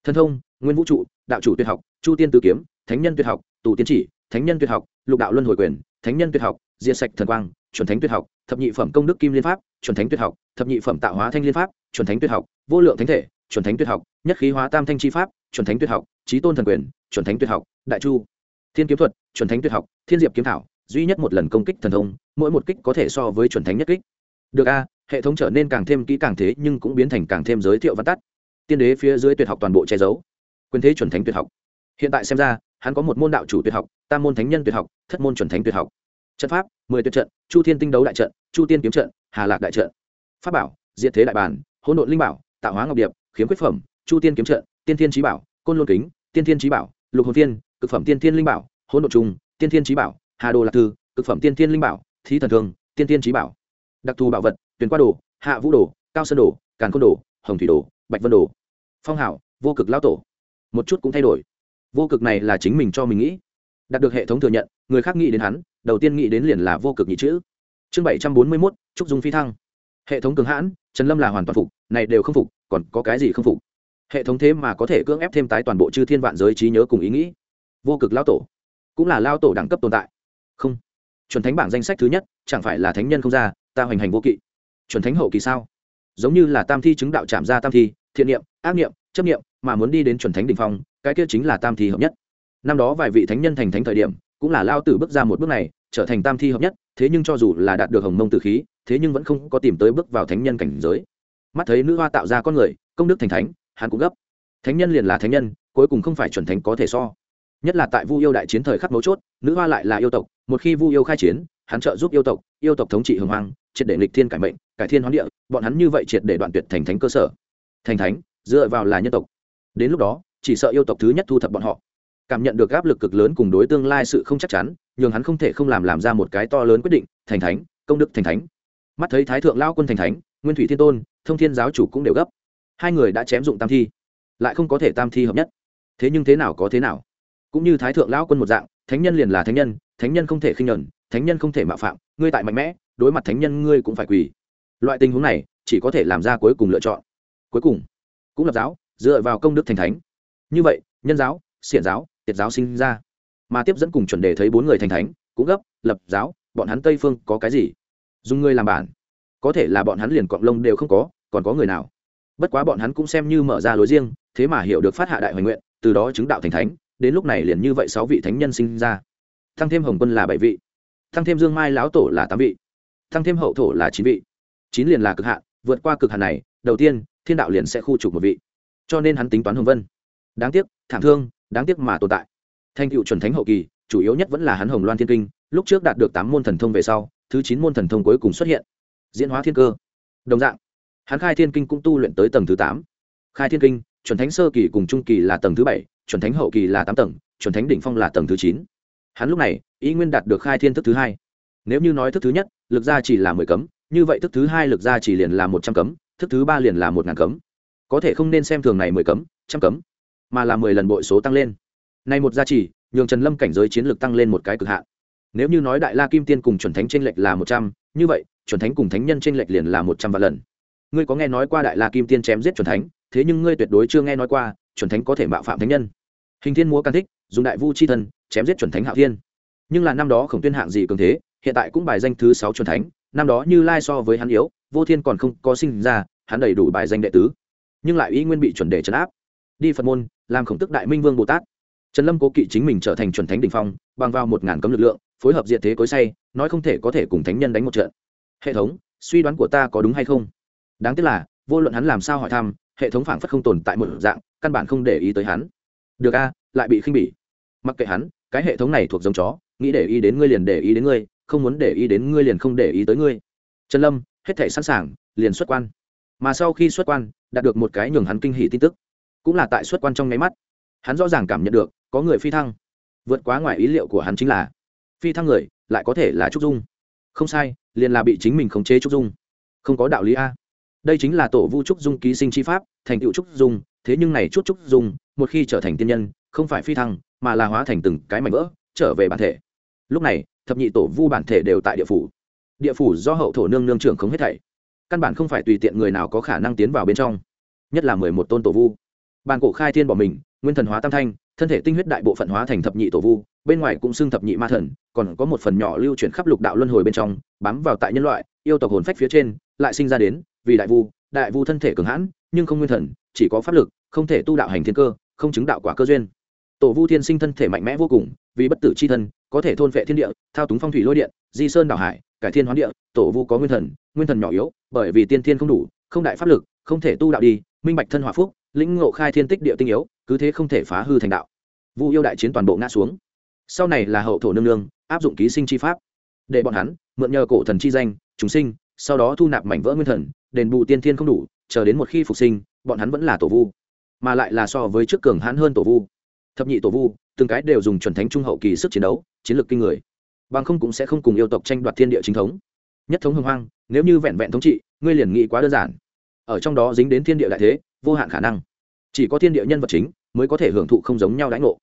thân thông nguyên vũ trụ đạo chủ tuyệt học chu tiên tử kiếm thánh nhân tuyệt học tù tiến chỉ thánh nhân tuyệt học lục đạo luân hồi quyền thánh nhân tuyệt học diệt sạch thần quang chuẩn thánh tuyệt học thập nhị phẩm công đức kim liên pháp chuẩn thánh tuyệt học thập nhị phẩm tạo hóa thanh liên pháp chuẩn thánh tuyệt học vô lượng thánh thể chuẩn thánh tuyệt học nhất khí hóa tam thanh chi pháp chuẩn thánh tuyệt học trí tôn thần quyền chuẩn thánh tuyệt học đại chu thiên kiếm thuật chuẩn thánh tuyệt học thiên diệp kiếm thảo duy nhất một lần công kích thần thông mỗi một kích có thể so với chuẩn thánh nhất kích được a hệ thống trở nên càng thêm kỹ càng thế nhưng cũng biến thành càng thêm giới thiệu văn tắt. Tiên đế phía dưới tuyệt học toàn bộ che giấu. Quyền thế chuẩn thánh tuyệt học. Hiện tại xem ra, hắn có một môn đạo chủ tuyệt học, tam môn thánh nhân tuyệt học, thất môn chuẩn thánh tuyệt học. Trận pháp, mười tuyệt trận, chu thiên tinh đấu đại trận, chu tiên kiếm trận, hà lạc đại trận. Pháp bảo diện thế đại bản, hỗn độn linh bảo, tạo hóa ngọc điệp, khiếm quyết phẩm, chu tiên kiếm trận, tiên thiên trí bảo, côn lôn kính, tiên thiên trí bảo, lục hồn tiên cực phẩm tiên thiên linh bảo, hỗn độn trung tiên thiên trí bảo, hà đồ lạc thư, cực phẩm tiên thiên linh bảo, thí thần thường tiên thiên trí bảo. Đặc thù bảo vật tuyển qua đồ, hạ vũ đồ, cao sơn đồ, càn côn đồ, hồng thủy đồ, bạch vân đồ. Phong hảo, vô cực lao tổ. Một chút cũng thay đổi. Vô cực này là chính mình cho mình nghĩ. Đạt được hệ thống thừa nhận, người khác nghĩ đến hắn, đầu tiên nghĩ đến liền là vô cực nhị chữ. Chương bảy trăm bốn mươi mốt, trúc dung phi thăng. Hệ thống cường hãn, trần lâm là hoàn toàn phục, này đều không phục, còn có cái gì không phục? Hệ thống thế mà có thể cưỡng ép thêm tái toàn bộ chư thiên vạn giới trí nhớ cùng ý nghĩ. Vô cực lao tổ. Cũng là lao tổ đẳng cấp tồn tại. Không. Chuẩn thánh bảng danh sách thứ nhất, chẳng phải là thánh nhân không ra, ta hoành hành vô kỵ chuẩn thánh hậu kỳ sao? Giống như là tam thi chứng đạo chạm ra tam thi, thiện niệm, ác niệm, chấp niệm, mà muốn đi đến chuẩn thánh đ ỉ n h phong, cái kia chính là tam thi hợp nhất. Năm đó vài vị thánh nhân thành thánh thời điểm, cũng là lao tử bước ra một bước này, trở thành tam thi hợp nhất, thế nhưng cho dù là đạt được hồng mông tử khí, thế nhưng vẫn không có tìm tới bước vào thánh nhân cảnh giới. Mắt thấy nữ hoa tạo ra con người, công đức thành thánh, hắn cũng gấp. Thánh nhân liền là thánh nhân, cuối cùng không phải chuẩn thánh có thể so. Nhất là tại vu yêu đại chiến thời khắc mấu chốt, nữ hoa lại là yêu tộc, một khi vu yêu khai chiến, hắn trợ giúp yêu tộc yêu tộc thống trị hồng hoang, triệt để lịch thiên cải mệnh cải thiên hoán địa, bọn hắn như vậy triệt để đoạn tuyệt thành thánh cơ sở. Thành thánh, dựa vào là nhân tộc. Đến lúc đó, chỉ sợ yêu tộc thứ nhất thu thập bọn họ. Cảm nhận được áp lực cực lớn cùng đối tương lai sự không chắc chắn, nhường hắn không thể không làm làm ra một cái to lớn quyết định, thành thánh, công đức thành thánh. Mắt thấy thái thượng lao quân thành thánh, nguyên thủy thiên tôn, thông thiên giáo chủ cũng đều gấp. Hai người đã chém dụng tam thi, lại không có thể tam thi hợp nhất. Thế nhưng thế nào có thế nào. Cũng như thái thượng lão quân một dạng, thánh nhân liền là thánh nhân thánh nhân không thể khinh nhẫn, thánh nhân không thể mạo phạm, ngươi tại mạnh mẽ, đối mặt thánh nhân ngươi cũng phải quỳ loại tình huống này chỉ có thể làm ra cuối cùng lựa chọn. Cuối cùng, cũng lập giáo, dựa vào công đức thành thánh. Như vậy, nhân giáo, xiển giáo, tiệt giáo sinh ra. Mà tiếp dẫn cùng chuẩn đề thấy bốn người thành thánh, cũng gấp, lập giáo, bọn hắn tây phương có cái gì? Dùng ngươi làm bản. Có thể là bọn hắn liền cọng lông đều không có, còn có người nào? Bất quá bọn hắn cũng xem như mở ra lối riêng, thế mà hiểu được phát hạ đại hoành nguyện, từ đó chứng đạo thành thánh, đến lúc này liền như vậy sáu vị thánh nhân sinh ra. Thăng thêm hồng quân là bảy vị. Thăng thêm dương mai lão tổ là tám vị. Thăng thêm hậu thổ là chín vị chín liền là cực hạn, vượt qua cực hạn này, đầu tiên, thiên đạo liền sẽ khu trục một vị. Cho nên hắn tính toán hồng vân. Đáng tiếc, thảm thương, đáng tiếc mà tồn tại. Thành cựu chuẩn thánh hậu kỳ, chủ yếu nhất vẫn là hắn hồng loan thiên kinh, lúc trước đạt được tám môn thần thông về sau, thứ chín môn thần thông cuối cùng xuất hiện. Diễn hóa thiên cơ. Đồng dạng, hắn khai thiên kinh cũng tu luyện tới tầng thứ tám. Khai thiên kinh, chuẩn thánh sơ kỳ cùng trung kỳ là tầng thứ bảy, chuẩn thánh hậu kỳ là tám tầng, chuẩn thánh đỉnh phong là tầng thứ chín. Hắn lúc này, ý nguyên đạt được khai thiên thức thứ hai. Nếu như nói thức thứ nhất, lực ra chỉ là mười cấm như vậy thức thứ hai lực gia chỉ liền là một trăm cấm, thức thứ ba liền là một ngàn cấm. Có thể không nên xem thường này mười cấm, trăm cấm, mà là mười lần bội số tăng lên. Này một gia chỉ nhường trần lâm cảnh giới chiến lược tăng lên một cái cực hạn. Nếu như nói đại la kim tiên cùng chuẩn thánh tranh lệch là một trăm, như vậy, chuẩn thánh cùng thánh nhân tranh lệch liền là một trăm vạn lần. Ngươi có nghe nói qua đại la kim tiên chém giết chuẩn thánh, thế nhưng ngươi tuyệt đối chưa nghe nói qua, chuẩn thánh có thể mạo phạm thánh nhân. Hình thiên múa can thích, dùng đại vu chi thân chém giết chuẩn thánh hạo thiên. Nhưng là năm đó khổng tuyên hạng gì cường thế, hiện tại cũng bài danh thứ sáu chuẩn thánh năm đó như lai so với hắn yếu, vô thiên còn không có sinh ra, hắn đầy đủ bài danh đệ tứ. Nhưng lại y nguyên bị chuẩn đề trấn áp. Đi phật môn, làm khổng tức đại minh vương bồ tát. Trần lâm cố kỵ chính mình trở thành chuẩn thánh đình phong, bằng vào một ngàn cấm lực lượng, phối hợp diện thế cối say, nói không thể có thể cùng thánh nhân đánh một trận. Hệ thống, suy đoán của ta có đúng hay không? Đáng tiếc là, vô luận hắn làm sao hỏi thăm, hệ thống phảng phất không tồn tại một dạng, căn bản không để ý tới hắn. Được a, lại bị khinh bỉ. Mặc kệ hắn, cái hệ thống này thuộc giống chó, nghĩ để ý đến ngươi liền để ý đến ngươi không muốn để ý đến ngươi liền không để ý tới ngươi. Trần lâm, hết thể sẵn sàng, liền xuất quan. Mà sau khi xuất quan, đạt được một cái nhường hắn kinh hỉ tin tức. Cũng là tại xuất quan trong nháy mắt, hắn rõ ràng cảm nhận được, có người phi thăng. Vượt quá ngoài ý liệu của hắn chính là, phi thăng người, lại có thể là trúc dung. Không sai, liền là bị chính mình khống chế trúc dung. Không có đạo lý a. Đây chính là tổ vu trúc dung ký sinh chi pháp, thành tựu trúc dung, thế nhưng này chút trúc dung, một khi trở thành tiên nhân, không phải phi thăng, mà là hóa thành từng cái mảnh vỡ, trở về bản thể. Lúc này thập nhị tổ vu bản thể đều tại địa phủ. Địa phủ do hậu thổ nương nương trưởng không hết thảy. Căn bản không phải tùy tiện người nào có khả năng tiến vào bên trong. Nhất là mười một tôn tổ vu. Bàn cổ khai thiên bỏ mình, nguyên thần hóa tam thanh, thân thể tinh huyết đại bộ phận hóa thành thập nhị tổ vu, bên ngoài cũng xưng thập nhị ma thần, còn có một phần nhỏ lưu chuyển khắp lục đạo luân hồi bên trong, bám vào tại nhân loại, yêu tộc hồn phách phía trên, lại sinh ra đến, vì đại vu đại vu thân thể cường hãn, nhưng không nguyên thần, chỉ có pháp lực, không thể tu đạo hành thiên cơ, không chứng đạo quả cơ duyên. Tổ vu thiên sinh thân thể mạnh mẽ vô cùng vì bất tử c h i thân, có thể thôn vệ thiên địa, thao túng phong thủy lôi điện, di sơn đảo hải, cải thiên hoán địa, tổ vu có nguyên thần nguyên thần nhỏ yếu, bởi vì tiên thiên không đủ, không đại pháp lực, không thể tu đạo đi, minh bạch thân hòa phúc, lĩnh ngộ khai thiên tích địa tinh yếu, cứ thế không thể phá hư thành đạo. Vu yêu đại chiến toàn bộ ngã xuống. Sau này là hậu thổ nương nương, áp dụng ký sinh chi pháp. Để bọn hắn, mượn nhờ cổ thần chi danh, chúng sinh, sau đó thu nạp mảnh vỡ nguyên thần, đền bù tiên thiên không đủ, chờ đến một khi phục sinh, bọn hắn vẫn là tổ vu, mà lại là so với trước cường hãn hơn tổ vu. Thập nhị tổ vu từng cái đều dùng chuẩn thánh trung hậu kỳ sức chiến đấu, chiến lược kinh người. Bằng không cũng sẽ không cùng yêu tộc tranh đoạt thiên địa chính thống. Nhất thống hưng hoang, nếu như vẹn vẹn thống trị, ngươi liền nghĩ quá đơn giản. Ở trong đó dính đến thiên địa đại thế, vô hạn khả năng. Chỉ có thiên địa nhân vật chính mới có thể hưởng thụ không giống nhau đãi ngộ.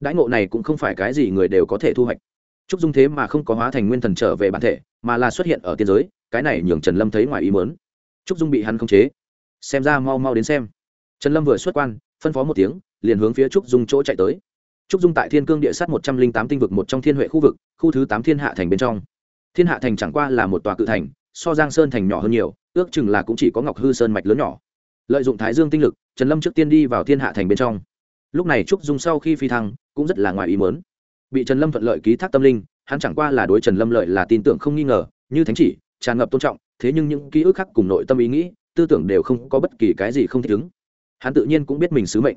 Đãi ngộ này cũng không phải cái gì người đều có thể thu hoạch. Trúc dung thế mà không có hóa thành nguyên thần trở về bản thể, mà là xuất hiện ở tiên giới, cái này nhường trần lâm thấy ngoài ý mớn trúc dung bị hắn khống chế. Xem ra mau mau đến xem. Trần lâm vừa xuất quan, phân phó một tiếng, liền hướng phía trúc dung chỗ chạy tới trúc dung tại thiên cương địa sát một trăm linh tám tinh vực một trong thiên huệ khu vực, khu thứ tám thiên hạ thành bên trong. Thiên hạ thành chẳng qua là một tòa cự thành, so giang sơn thành nhỏ hơn nhiều, ước chừng là cũng chỉ có ngọc hư sơn mạch lớn nhỏ. Lợi dụng thái dương tinh lực, trần lâm trước tiên đi vào thiên hạ thành bên trong. Lúc này trúc dung sau khi phi thăng, cũng rất là ngoài ý mớn bị trần lâm thuận lợi ký thác tâm linh, hắn chẳng qua là đối trần lâm lợi là tin tưởng không nghi ngờ, như thánh chỉ, tràn ngập tôn trọng, thế nhưng những ký ức khác cùng nội tâm ý nghĩ, tư tưởng đều không có bất kỳ cái gì không thích ứng. Hắn tự nhiên cũng biết mình sứ mệnh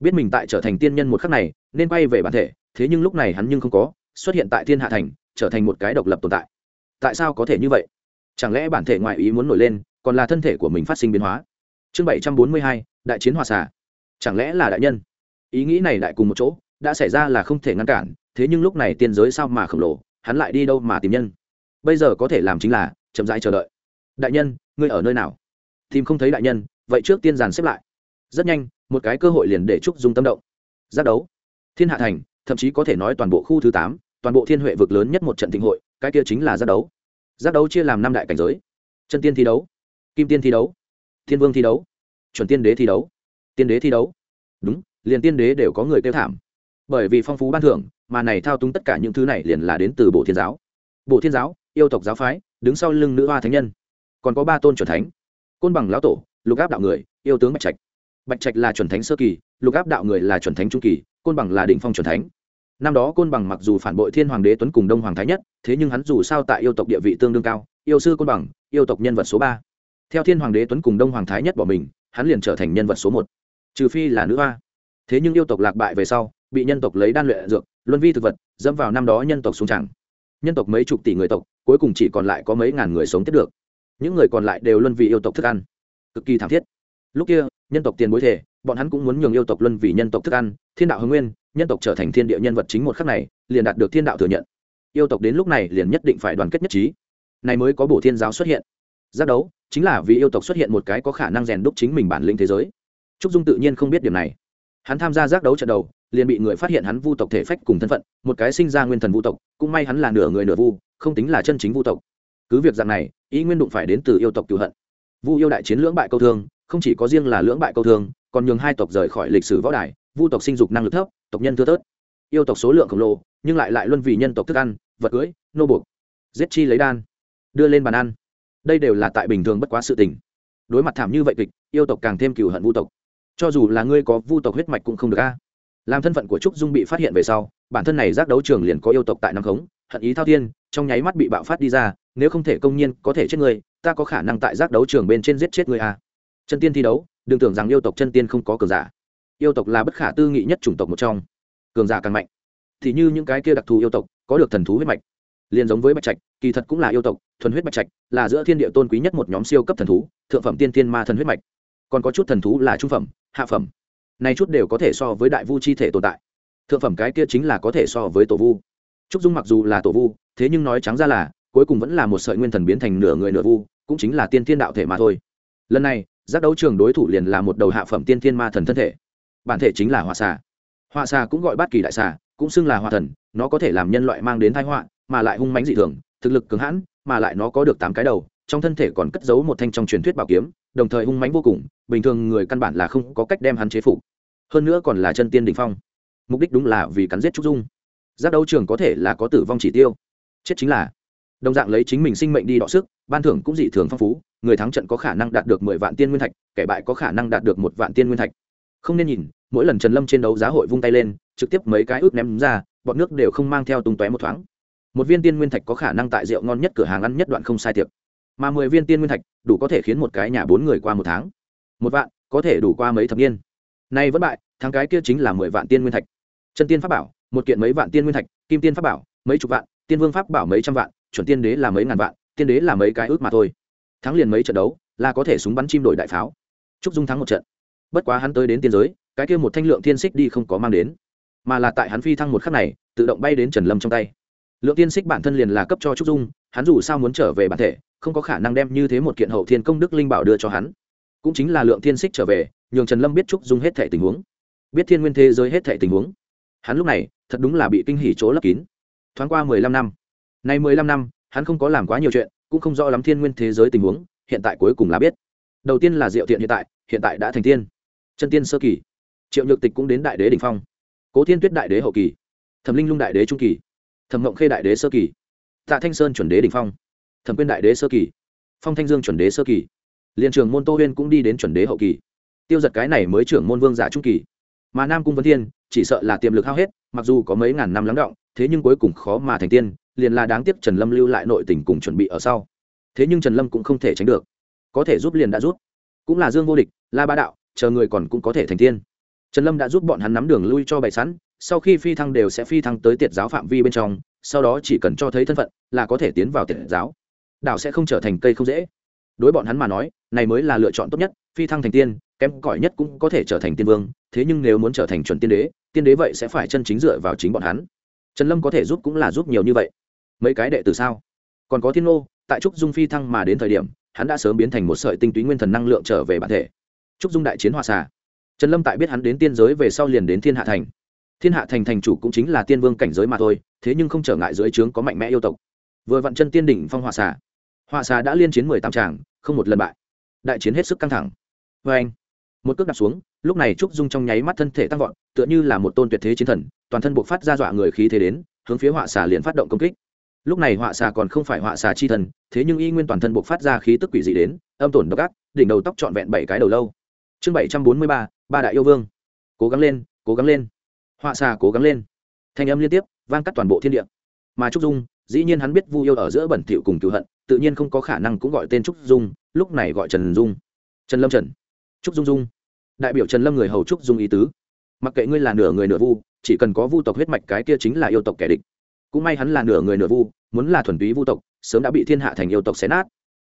biết mình tại trở thành tiên nhân một khắc này, nên quay về bản thể, thế nhưng lúc này hắn nhưng không có, xuất hiện tại thiên hạ thành, trở thành một cái độc lập tồn tại. Tại sao có thể như vậy? Chẳng lẽ bản thể ngoại ý muốn nổi lên, còn là thân thể của mình phát sinh biến hóa? Chương bảy trăm bốn mươi hai, đại chiến hòa xà. Chẳng lẽ là đại nhân? Ý nghĩ này đại cùng một chỗ, đã xảy ra là không thể ngăn cản, thế nhưng lúc này tiên giới sao mà khổng lồ, hắn lại đi đâu mà tìm nhân? Bây giờ có thể làm chính là chậm rãi chờ đợi. Đại nhân, ngươi ở nơi nào? Tìm không thấy đại nhân, vậy trước tiên giàn xếp lại rất nhanh, một cái cơ hội liền để trúc dung tâm động. Giác đấu. Thiên hạ thành, thậm chí có thể nói toàn bộ khu thứ tám, toàn bộ thiên huệ vực lớn nhất một trận thịnh hội, cái kia chính là giác đấu. Giác đấu chia làm năm đại cảnh giới. Chân tiên thi đấu, kim tiên thi đấu, thiên vương thi đấu, chuẩn tiên đế thi đấu. Tiên đế thi đấu. Đúng, liền tiên đế đều có người kêu thảm. Bởi vì phong phú ban thưởng, mà này thao túng tất cả những thứ này liền là đến từ bộ thiên giáo. Bộ thiên giáo, yêu tộc giáo phái, đứng sau lưng nữ hoa thánh nhân. Còn có ba tôn c thánh. Côn bằng lão tổ, lục áp đạo người, yêu tướng bạch trạch bạch trạch là chuẩn thánh sơ kỳ, lục áp đạo người là chuẩn thánh trung kỳ, côn bằng là đỉnh phong chuẩn thánh. Năm đó côn bằng mặc dù phản bội thiên hoàng đế tuấn cùng đông hoàng thái nhất, thế nhưng hắn dù sao tại yêu tộc địa vị tương đương cao, yêu sư côn bằng, yêu tộc nhân vật số ba. Theo thiên hoàng đế tuấn cùng đông hoàng thái nhất bỏ mình, hắn liền trở thành nhân vật số một. Trừ phi là nữ hoa. Thế nhưng yêu tộc lạc bại về sau, bị nhân tộc lấy đan luyện dược, luân vi thực vật, dẫm vào năm đó nhân tộc xuống chẳng nhân tộc mấy chục tỷ người tộc, cuối cùng chỉ còn lại có mấy ngàn người sống tiếp được. Những người còn lại đều luân vị yêu tộc thức ăn. Cực kỳ thảm thiết. Lúc kia nhân tộc tiền bối thể, bọn hắn cũng muốn nhường yêu tộc luân vì nhân tộc thức ăn, thiên đạo hưng nguyên, nhân tộc trở thành thiên địa nhân vật chính một khắc này, liền đạt được thiên đạo thừa nhận. Yêu tộc đến lúc này liền nhất định phải đoàn kết nhất trí. Này mới có bổ thiên giáo xuất hiện. Giác đấu, chính là vì yêu tộc xuất hiện một cái có khả năng rèn đúc chính mình bản lĩnh thế giới. Trúc dung tự nhiên không biết điểm này. Hắn tham gia giác đấu trận đầu, liền bị người phát hiện hắn vu tộc thể phách cùng thân phận, một cái sinh ra nguyên thần vu tộc, cũng may hắn là nửa người nửa vu, không tính là chân chính vu tộc. Cứ việc dạng này, ý nguyên đụng phải đến từ yêu tộc cựu hận. Vu yêu đại chiến lưỡng bại câu thương không chỉ có riêng là lưỡng bại câu thương, còn nhường hai tộc rời khỏi lịch sử võ đài, vu tộc sinh dục năng lực thấp, tộc nhân thưa thớt. Yêu tộc số lượng khổng lồ, nhưng lại lại luân vì nhân tộc thức ăn, vật cưỡi nô buộc, giết chi lấy đan, đưa lên bàn ăn. Đây đều là tại bình thường bất quá sự tình. Đối mặt thảm như vậy kịch, yêu tộc càng thêm cừu hận vu tộc. Cho dù là ngươi có vu tộc huyết mạch cũng không được a. Làm thân phận của trúc dung bị phát hiện về sau, bản thân này giác đấu trường liền có yêu tộc tại nam khống, hận ý thao thiên, trong nháy mắt bị bạo phát đi ra, nếu không thể công nhiên có thể chết người ta có khả năng tại giác đấu trường bên trên giết chết người a chân tiên thi đấu, đừng tưởng rằng yêu tộc chân tiên không có cường giả. Yêu tộc là bất khả tư nghị nhất chủng tộc một trong. Cường giả càng mạnh. Thì như những cái kia đặc thù yêu tộc, có được thần thú huyết mạch. Liền giống với bạch trạch, kỳ thật cũng là yêu tộc, thuần huyết bạch trạch là giữa thiên địa tôn quý nhất một nhóm siêu cấp thần thú, thượng phẩm tiên tiên ma thần huyết mạch. Còn có chút thần thú là trung phẩm, hạ phẩm. Này chút đều có thể so với đại vu chi thể tồn tại. Thượng phẩm cái kia chính là có thể so với tổ vu. Trúc dung mặc dù là tổ vu, thế nhưng nói trắng ra là, cuối cùng vẫn là một sợi nguyên thần biến thành nửa người nửa vu, cũng chính là tiên thiên đạo thể mà thôi. Lần này giác đấu trường đối thủ liền là một đầu hạ phẩm tiên thiên ma thần thân thể. Bản thể chính là hỏa xà. Hỏa xà cũng gọi bát kỳ đại xà, cũng xưng là hỏa thần, nó có thể làm nhân loại mang đến thái họa, mà lại hung mãnh dị thường, thực lực cứng hãn, mà lại nó có được tám cái đầu, trong thân thể còn cất giấu một thanh trong truyền thuyết bảo kiếm, đồng thời hung mãnh vô cùng, bình thường người căn bản là không có cách đem hắn chế phục. Hơn nữa còn là chân tiên đỉnh phong. Mục đích đúng là vì cắn giết trúc dung. Giác đấu trường có thể là có tử vong chỉ tiêu. Chết chính là đồng dạng lấy chính mình sinh mệnh đi đọ sức, ban thưởng cũng dị thường phong phú, người thắng trận có khả năng đạt được mười vạn tiên nguyên thạch, kẻ bại có khả năng đạt được một vạn tiên nguyên thạch. Không nên nhìn, mỗi lần trần lâm trên đấu giá hội vung tay lên, trực tiếp mấy cái ước ném ra, bọn nước đều không mang theo tung tóe một thoáng. Một viên tiên nguyên thạch có khả năng tại rượu ngon nhất cửa hàng ăn nhất đoạn không sai tiệc. Mà mười viên tiên nguyên thạch đủ có thể khiến một cái nhà bốn người qua một tháng. Một vạn, có thể đủ qua mấy thập niên. Nay vẫn bại thắng cái kia chính là mười vạn tiên nguyên thạch. Chân tiên pháp bảo, một kiện mấy vạn tiên nguyên thạch, kim tiên pháp bảo, mấy chục vạn, tiên vương pháp bảo mấy trăm vạn chuẩn tiên đế là mấy ngàn vạn, tiên đế là mấy cái ước mà thôi. Thắng liền mấy trận đấu, là có thể súng bắn chim đổi đại pháo. Trúc dung thắng một trận. Bất quá hắn tới đến tiên giới, cái kia một thanh lượng tiên xích đi không có mang đến. Mà là tại hắn phi thăng một khắc này, tự động bay đến trần lâm trong tay. Lượng tiên xích bản thân liền là cấp cho trúc dung, hắn dù sao muốn trở về bản thể, không có khả năng đem như thế một kiện hậu thiên công đức linh bảo đưa cho hắn. Cũng chính là lượng tiên xích trở về, nhường trần lâm biết trúc dung hết thể tình huống. Biết thiên nguyên thế giới hết thể tình huống. Hắn lúc này, thật đúng là bị kinh hỉ chỗ lấp kín. Thoáng qua mười lăm năm nay mười lăm năm, hắn không có làm quá nhiều chuyện, cũng không rõ lắm thiên nguyên thế giới tình huống, hiện tại cuối cùng là biết. Đầu tiên là diệu thiện hiện tại hiện tại đã thành tiên. Chân tiên sơ kỳ. Triệu nhược tịch cũng đến đại đế đỉnh phong. Cố thiên tuyết đại đế hậu kỳ. Thẩm linh lung đại đế trung kỳ. Thẩm ngộng khê đại đế sơ kỳ. Tạ thanh sơn chuẩn đế đỉnh phong. Thẩm quyên đại đế sơ kỳ. Phong thanh dương chuẩn đế sơ kỳ. Liên trường môn tô huyên cũng đi đến chuẩn đế hậu kỳ. Tiêu giật cái này mới trưởng môn vương giả trung kỳ. Mà nam cung vân thiên, chỉ sợ là tiềm lực hao hết mặc dù có mấy ngàn năm lắng động thế nhưng cuối cùng khó mà thành tiên liền là đáng tiếc trần lâm lưu lại nội tình cùng chuẩn bị ở sau. Thế nhưng trần lâm cũng không thể tránh được. Có thể giúp liền đã giúp, cũng là dương vô địch la ba đạo chờ người còn cũng có thể thành tiên. Trần lâm đã giúp bọn hắn nắm đường lui cho bày sẵn sau khi phi thăng đều sẽ phi thăng tới tiệt giáo phạm vi bên trong sau đó chỉ cần cho thấy thân phận là có thể tiến vào tiệt giáo. Đạo sẽ không trở thành cây không dễ. Đối bọn hắn mà nói này mới là lựa chọn tốt nhất phi thăng thành tiên kém cỏi nhất cũng có thể trở thành tiên vương thế nhưng nếu muốn trở thành chuẩn tiên đế tiên đế vậy sẽ phải chân chính dựa vào chính bọn hắn. Trần lâm có thể giúp cũng là giúp nhiều như vậy. Mấy cái đệ từ sao? Còn có thiên Ô, tại trúc dung phi thăng mà đến thời điểm hắn đã sớm biến thành một sợi tinh túy nguyên thần năng lượng trở về bản thể. Trúc dung đại chiến hòa xà trần lâm tại biết hắn đến tiên giới về sau liền đến thiên hạ thành. Thiên hạ thành thành chủ cũng chính là tiên vương cảnh giới mà thôi thế nhưng không trở ngại dưới trướng có mạnh mẽ yêu tộc. Vừa vặn chân tiên đỉnh phong hòa xà hòa xà đã liên chiến mười tám tràng không một lần bại. Đại chiến hết sức căng thẳng. Vê anh. Một cước đặt xuống lúc này trúc dung trong nháy mắt thân thể tăng vọt, tựa như là một tôn tuyệt thế chiến thần, toàn thân buộc phát ra dọa người khí thế đến, hướng phía họa xà liền phát động công kích. Lúc này họa xà còn không phải họa xà chi thần, thế nhưng y nguyên toàn thân buộc phát ra khí tức quỷ dị đến, âm tổn độc ác, đỉnh đầu tóc trọn vẹn bảy cái đầu lâu. Chương bảy trăm bốn mươi ba ba đại yêu vương. Cố gắng lên, cố gắng lên. Họa xà cố gắng lên. Thanh âm liên tiếp, vang cắt toàn bộ thiên địa. Mà trúc dung, dĩ nhiên hắn biết vu yêu ở giữa bẩn thỉu cùng cựu hận, tự nhiên không có khả năng cũng gọi tên trúc dung, lúc này gọi trần dung. Trần lâm trần. Trúc dung dung đại biểu trần lâm người hầu trúc dung ý tứ. Mặc kệ ngươi là nửa người nửa vu, chỉ cần có vu tộc huyết mạch cái kia chính là yêu tộc kẻ địch. Cũng may hắn là nửa người nửa vu, muốn là thuần túy vu tộc, sớm đã bị thiên hạ thành yêu tộc xé nát.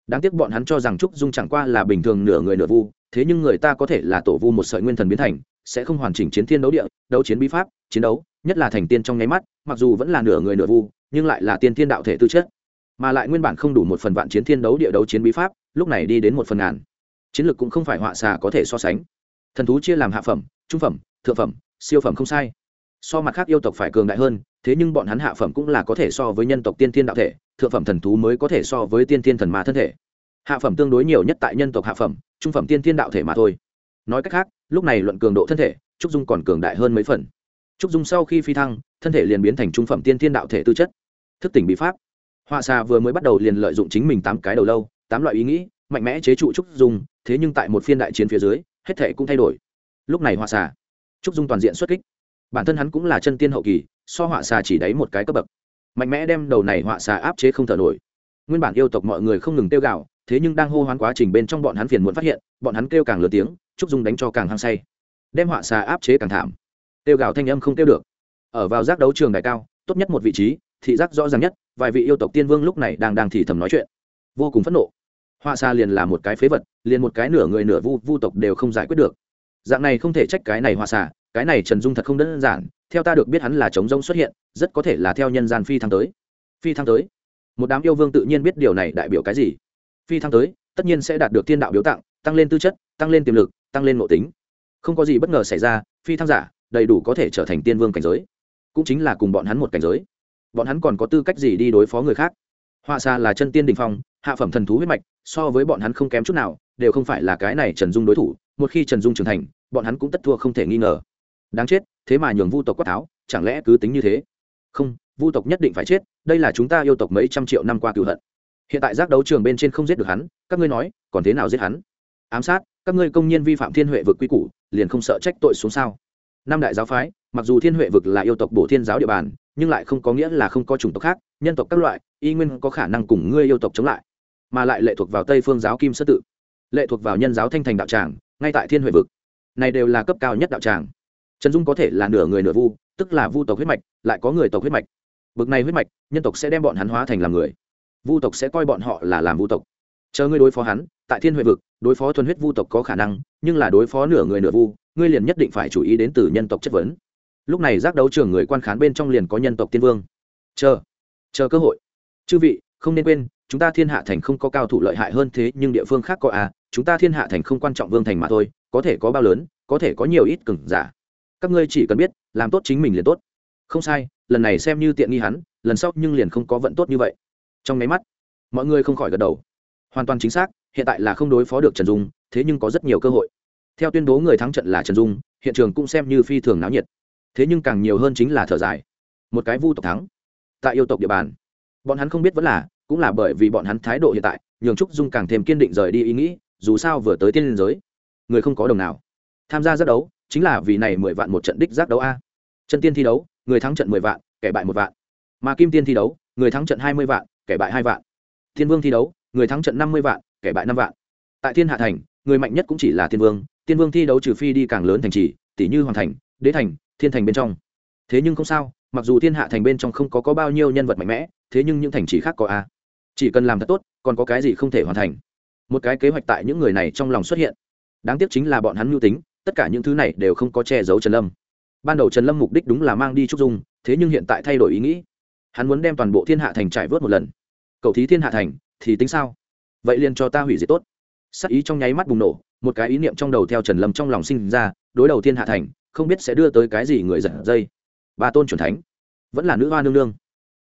Đáng tiếc bọn hắn cho rằng trúc dung chẳng qua là bình thường nửa người nửa vu, thế nhưng người ta có thể là tổ vu một sợi nguyên thần biến thành, sẽ không hoàn chỉnh chiến thiên đấu địa, đấu chiến bí pháp, chiến đấu, nhất là thành tiên trong nháy mắt, mặc dù vẫn là nửa người nửa vu, nhưng lại là tiên thiên đạo thể tư chất. Mà lại nguyên bản không đủ một phần vạn chiến thiên đấu địa đấu chiến bí pháp, lúc này đi đến một phần ngàn. Chiến lược cũng không phải họa xà có thể so sánh thần thú chia làm hạ phẩm, trung phẩm, thượng phẩm, siêu phẩm không sai. So mặt khác yêu tộc phải cường đại hơn, thế nhưng bọn hắn hạ phẩm cũng là có thể so với nhân tộc tiên thiên đạo thể, thượng phẩm thần thú mới có thể so với tiên thiên thần ma thân thể. Hạ phẩm tương đối nhiều nhất tại nhân tộc hạ phẩm, trung phẩm tiên thiên đạo thể mà thôi. Nói cách khác, lúc này luận cường độ thân thể, trúc dung còn cường đại hơn mấy phần. Trúc dung sau khi phi thăng, thân thể liền biến thành trung phẩm tiên thiên đạo thể tư chất. Thức tỉnh bị pháp. Họa xà vừa mới bắt đầu liền lợi dụng chính mình tám cái đầu lâu, tám loại ý nghĩ, mạnh mẽ chế trụ trúc dung, thế nhưng tại một phiên đại chiến phía dưới hết thể cũng thay đổi. Lúc này họa xà. Trúc dung toàn diện xuất kích. Bản thân hắn cũng là chân tiên hậu kỳ, so họa xà chỉ đáy một cái cấp bậc. Mạnh mẽ đem đầu này họa xà áp chế không thở nổi. Nguyên bản yêu tộc mọi người không ngừng tiêu gạo thế nhưng đang hô hoán quá trình bên trong bọn hắn phiền muốn phát hiện, bọn hắn kêu càng lớn tiếng, trúc dung đánh cho càng hăng say. Đem họa xà áp chế càng thảm. Tiêu gạo thanh âm không tiêu được. Ở vào giác đấu trường đại cao, tốt nhất một vị trí, thị giác rõ ràng nhất, vài vị yêu tộc tiên vương lúc này đang đang thì thầm nói chuyện. Vô cùng phẫn nộ họa xa liền là một cái phế vật, liền một cái nửa người nửa vu vu tộc đều không giải quyết được. Dạng này không thể trách cái này họa xà cái này trần dung thật không đơn giản, theo ta được biết hắn là chống rông xuất hiện, rất có thể là theo nhân gian phi thăng tới. Phi thăng tới? Một đám yêu vương tự nhiên biết điều này đại biểu cái gì? Phi thăng tới, tất nhiên sẽ đạt được thiên đạo biếu tặng, tăng lên tư chất, tăng lên tiềm lực, tăng lên nội tính. Không có gì bất ngờ xảy ra, phi thăng giả, đầy đủ có thể trở thành tiên vương cảnh giới. Cũng chính là cùng bọn hắn một cảnh giới. Bọn hắn còn có tư cách gì đi đối phó người khác? Họa xa là chân tiên đình phong hạ phẩm thần thú huyết mạch, so với bọn hắn không kém chút nào, đều không phải là cái này trần dung đối thủ, một khi trần dung trưởng thành, bọn hắn cũng tất thua không thể nghi ngờ. Đáng chết, thế mà nhường vu tộc quát tháo, chẳng lẽ cứ tính như thế? Không, vu tộc nhất định phải chết, đây là chúng ta yêu tộc mấy trăm triệu năm qua cựu hận. Hiện tại giác đấu trường bên trên không giết được hắn, các ngươi nói, còn thế nào giết hắn? Ám sát, các ngươi công nhân vi phạm thiên huệ vực quy củ, liền không sợ trách tội xuống sao? Năm đại giáo phái, mặc dù thiên huệ vực là yêu tộc bổ thiên giáo địa bàn, nhưng lại không có nghĩa là không có chủng tộc khác, nhân tộc các loại, y nguyên có khả năng cùng ngươi yêu tộc chống lại mà lại lệ thuộc vào tây phương giáo kim sơ tự, lệ thuộc vào nhân giáo thanh thành đạo tràng, ngay tại thiên huệ vực, này đều là cấp cao nhất đạo tràng. Trần dung có thể là nửa người nửa vu, tức là vu tộc huyết mạch, lại có người tộc huyết mạch. Bực này huyết mạch, nhân tộc sẽ đem bọn hắn hóa thành làm người. Vu tộc sẽ coi bọn họ là làm vu tộc. Chờ ngươi đối phó hắn, tại thiên huệ vực, đối phó thuần huyết vu tộc có khả năng, nhưng là đối phó nửa người nửa vu, ngươi liền nhất định phải chú ý đến từ nhân tộc chất vấn. Lúc này giác đấu trường người quan khán bên trong liền có nhân tộc tiên vương. Chờ chờ cơ hội. Chư vị không nên quên, chúng ta thiên hạ thành không có cao thủ lợi hại hơn thế, nhưng địa phương khác có à chúng ta thiên hạ thành không quan trọng vương thành mà thôi, có thể có bao lớn, có thể có nhiều ít cừng giả. Các ngươi chỉ cần biết, làm tốt chính mình liền tốt. Không sai, lần này xem như tiện nghi hắn, lần sau nhưng liền không có vận tốt như vậy. Trong máy mắt, mọi người không khỏi gật đầu. Hoàn toàn chính xác, hiện tại là không đối phó được trần dung, thế nhưng có rất nhiều cơ hội. Theo tuyên bố người thắng trận là trần dung, hiện trường cũng xem như phi thường náo nhiệt. Thế nhưng càng nhiều hơn chính là thở dài. Một cái vu tộc thắng. Tại yêu tộc địa bàn bọn hắn không biết vẫn là, cũng là bởi vì bọn hắn thái độ hiện tại, nhường trúc dung càng thêm kiên định rời đi ý nghĩ, dù sao vừa tới tiên liên giới, người không có đồng nào. Tham gia giác đấu, chính là vì này mười vạn một trận đích giác đấu a. Chân tiên thi đấu, người thắng trận mười vạn, kẻ bại một vạn. Mà kim tiên thi đấu, người thắng trận hai mươi vạn, kẻ bại hai vạn. Thiên vương thi đấu, người thắng trận năm mươi vạn, kẻ bại năm vạn. Tại thiên hạ thành, người mạnh nhất cũng chỉ là thiên vương tiên vương thi đấu trừ phi đi càng lớn thành trì tỷ như hoàng thành, đế thành, thiên thành bên trong. Thế nhưng không sao mặc dù thiên hạ thành bên trong không có, có bao nhiêu nhân vật mạnh mẽ thế nhưng những thành trì khác có a. Chỉ cần làm thật tốt còn có cái gì không thể hoàn thành? Một cái kế hoạch tại những người này trong lòng xuất hiện. Đáng tiếc chính là bọn hắn mưu tính tất cả những thứ này đều không có che giấu trần lâm. Ban đầu trần lâm mục đích đúng là mang đi trúc dung thế nhưng hiện tại thay đổi ý nghĩ. Hắn muốn đem toàn bộ thiên hạ thành trải vớt một lần. Cậu thí thiên hạ thành thì tính sao? Vậy liền cho ta hủy diệt tốt. Sắc ý trong nháy mắt bùng nổ một cái ý niệm trong đầu theo trần lâm trong lòng sinh ra đối đầu thiên hạ thành không biết sẽ đưa tới cái gì người giật dây ba tôn c thánh, vẫn là nữ hoa nương nương.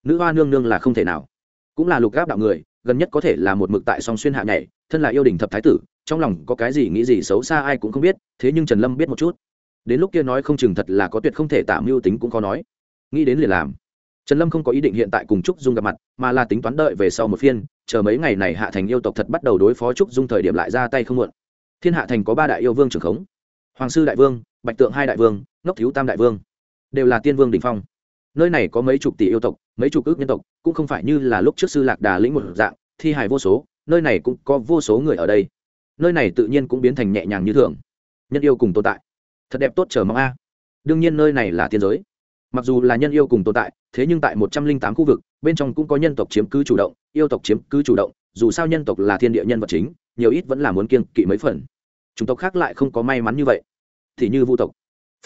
Nữ hoa nương nương là không thể nào. Cũng là lục gáp đạo người, gần nhất có thể là một mực tại song xuyên hạ nhảy, thân là yêu đình thập thái tử, trong lòng có cái gì nghĩ gì xấu xa ai cũng không biết, thế nhưng trần lâm biết một chút. Đến lúc kia nói không chừng thật là có tuyệt không thể tạo mưu tính cũng khó nói. Nghĩ đến liền làm. Trần lâm không có ý định hiện tại cùng trúc dung gặp mặt, mà là tính toán đợi về sau một phiên, chờ mấy ngày này hạ thành yêu tộc thật bắt đầu đối phó trúc dung thời điểm lại ra tay không muộn. Thiên hạ thành có ba đại yêu vương trưởng khống. Hoàng sư đại vương, bạch tượng hai đại vương, ngốc thiếu tam đại vương đều là tiên vương đỉnh phong. Nơi này có mấy chục tỷ yêu tộc, mấy chục ước nhân tộc, cũng không phải như là lúc trước sư lạc đà lĩnh một dạng, thi hài vô số, nơi này cũng có vô số người ở đây. Nơi này tự nhiên cũng biến thành nhẹ nhàng như thường. Nhân yêu cùng tồn tại. Thật đẹp tốt chờ mong a. Đương nhiên nơi này là tiên giới. Mặc dù là nhân yêu cùng tồn tại, thế nhưng tại một trăm linh tám khu vực, bên trong cũng có nhân tộc chiếm cứ chủ động, yêu tộc chiếm cứ chủ động, dù sao nhân tộc là thiên địa nhân vật chính, nhiều ít vẫn là muốn kiêng kỵ mấy phần. Chủng tộc khác lại không có may mắn như vậy. Thì như vu tộc,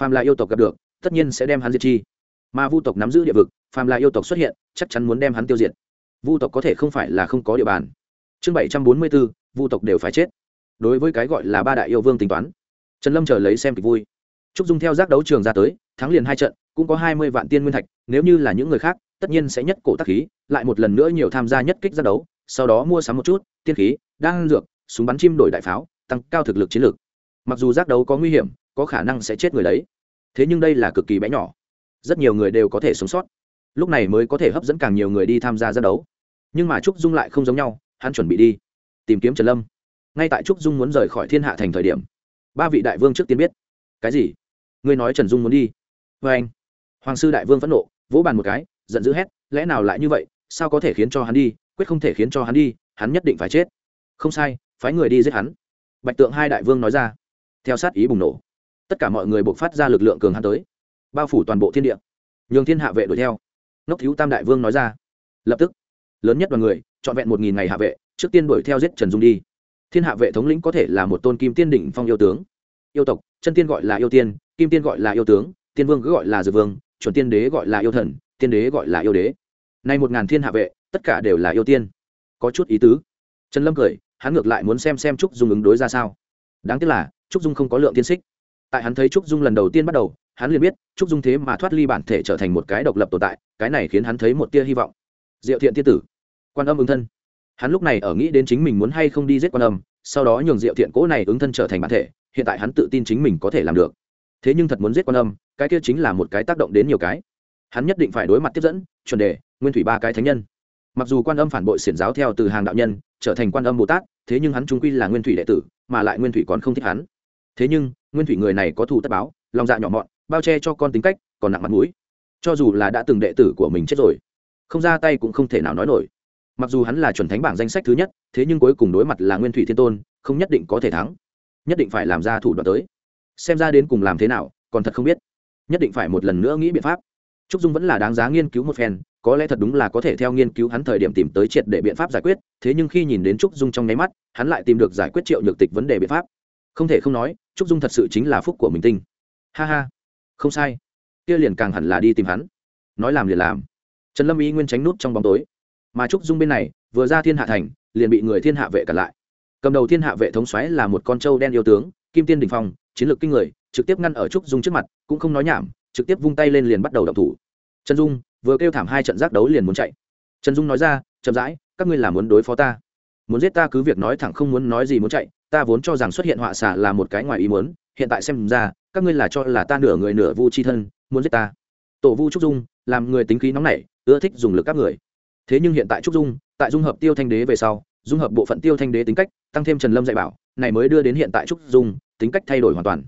phàm là yêu tộc gặp được tất nhiên sẽ đem hắn diệt chi. Mà vu tộc nắm giữ địa vực, phàm là yêu tộc xuất hiện, chắc chắn muốn đem hắn tiêu diệt. Vu tộc có thể không phải là không có địa bàn. Chương bảy trăm bốn mươi bốn, vu tộc đều phải chết. Đối với cái gọi là ba đại yêu vương tính toán, trần lâm chờ lấy xem kịch vui. Trúc dung theo giác đấu trường ra tới, thắng liền hai trận, cũng có hai mươi vạn tiên nguyên thạch, nếu như là những người khác, tất nhiên sẽ nhất cổ tác khí, lại một lần nữa nhiều tham gia nhất kích giác đấu, sau đó mua sắm một chút, tiên khí, đan dược, súng bắn chim đổi đại pháo, tăng cao thực lực chiến lược. Mặc dù giác đấu có nguy hiểm, có khả năng sẽ chết người đấy thế nhưng đây là cực kỳ bé nhỏ. Rất nhiều người đều có thể sống sót. Lúc này mới có thể hấp dẫn càng nhiều người đi tham gia giác đấu. Nhưng mà trúc dung lại không giống nhau, hắn chuẩn bị đi. Tìm kiếm trần lâm. Ngay tại trúc dung muốn rời khỏi thiên hạ thành thời điểm, ba vị đại vương trước tiên biết. Cái gì? Ngươi nói trần dung muốn đi. Vê anh, hoàng sư đại vương phẫn nộ, vỗ bàn một cái, giận dữ hét, lẽ nào lại như vậy? Sao có thể khiến cho hắn đi? Quyết không thể khiến cho hắn đi, hắn nhất định phải chết. Không sai, phái người đi giết hắn. Bạch tượng hai đại vương nói ra. Theo sát ý bùng nổ tất cả mọi người buộc phát ra lực lượng cường hắn tới, bao phủ toàn bộ thiên địa, nhường thiên hạ vệ đuổi theo. Nốc thiếu tam đại vương nói ra, lập tức, lớn nhất đoàn người, trọn vẹn một nghìn ngày hạ vệ, trước tiên đuổi theo giết trần dung đi. Thiên hạ vệ thống lĩnh có thể là một tôn kim tiên đỉnh phong yêu tướng. Yêu tộc, chân tiên gọi là yêu tiên, kim tiên gọi là yêu tướng, tiên vương cứ gọi là dược vương, chuẩn tiên đế gọi là yêu thần, tiên đế gọi là yêu đế. Nay một ngàn thiên hạ vệ, tất cả đều là yêu tiên. Có chút ý tứ. Trần lâm cười, hắn ngược lại muốn xem xem trúc dung ứng đối ra sao. Đáng tiếc là, trúc dung không có lượng tiên xích tại hắn thấy trúc dung lần đầu tiên bắt đầu, hắn liền biết trúc dung thế mà thoát ly bản thể trở thành một cái độc lập tồn tại, cái này khiến hắn thấy một tia hy vọng. Diệu thiện tiên tử, quan âm ứng thân. Hắn lúc này ở nghĩ đến chính mình muốn hay không đi giết quan âm, sau đó nhường diệu thiện cỗ này ứng thân trở thành bản thể, hiện tại hắn tự tin chính mình có thể làm được. Thế nhưng thật muốn giết quan âm, cái kia chính là một cái tác động đến nhiều cái. Hắn nhất định phải đối mặt tiếp dẫn, chuẩn đề, nguyên thủy ba cái thánh nhân. Mặc dù quan âm phản bội xiển giáo theo từ hàng đạo nhân, trở thành quan âm bồ tát, thế nhưng hắn trung quy là nguyên thủy đệ tử, mà lại nguyên thủy còn không thích hắn thế nhưng, nguyên thủy người này có thù tất báo, lòng dạ nhỏ mọn, bao che cho con tính cách, còn nặng mặt mũi. Cho dù là đã từng đệ tử của mình chết rồi, không ra tay cũng không thể nào nói nổi. Mặc dù hắn là chuẩn thánh bảng danh sách thứ nhất, thế nhưng cuối cùng đối mặt là nguyên thủy thiên tôn, không nhất định có thể thắng. Nhất định phải làm ra thủ đoạn tới. Xem ra đến cùng làm thế nào, còn thật không biết. Nhất định phải một lần nữa nghĩ biện pháp. Trúc dung vẫn là đáng giá nghiên cứu một phen, có lẽ thật đúng là có thể theo nghiên cứu hắn thời điểm tìm tới triệt để biện pháp giải quyết, thế nhưng khi nhìn đến trúc dung trong nháy mắt, hắn lại tìm được giải quyết triệu nhược tịch vấn đề biện pháp không thể không nói, trúc dung thật sự chính là phúc của mình tinh. Ha ha, không sai. Kia liền càng hẳn là đi tìm hắn. Nói làm liền làm. Trần lâm ý nguyên tránh nút trong bóng tối. Mà trúc dung bên này, vừa ra thiên hạ thành, liền bị người thiên hạ vệ cản lại. Cầm đầu thiên hạ vệ thống xoáy là một con trâu đen yêu tướng, kim tiên đình phong, chiến lược kinh người, trực tiếp ngăn ở trúc dung trước mặt, cũng không nói nhảm, trực tiếp vung tay lên liền bắt đầu đập thủ. Trần dung, vừa kêu thảm hai trận giác đấu liền muốn chạy. Trần dung nói ra, chậm rãi, các ngươi là muốn đối phó ta. Muốn giết ta cứ việc nói thẳng không muốn nói gì muốn chạy ta vốn cho rằng xuất hiện họa xả là một cái ngoài ý muốn, hiện tại xem ra, các ngươi là cho là ta nửa người nửa vu chi thân, muốn giết ta. Tổ vu trúc dung, làm người tính khí nóng nảy, ưa thích dùng lực các người. Thế nhưng hiện tại trúc dung, tại dung hợp tiêu thanh đế về sau, dung hợp bộ phận tiêu thanh đế tính cách, tăng thêm trần lâm dạy bảo, này mới đưa đến hiện tại trúc dung, tính cách thay đổi hoàn toàn.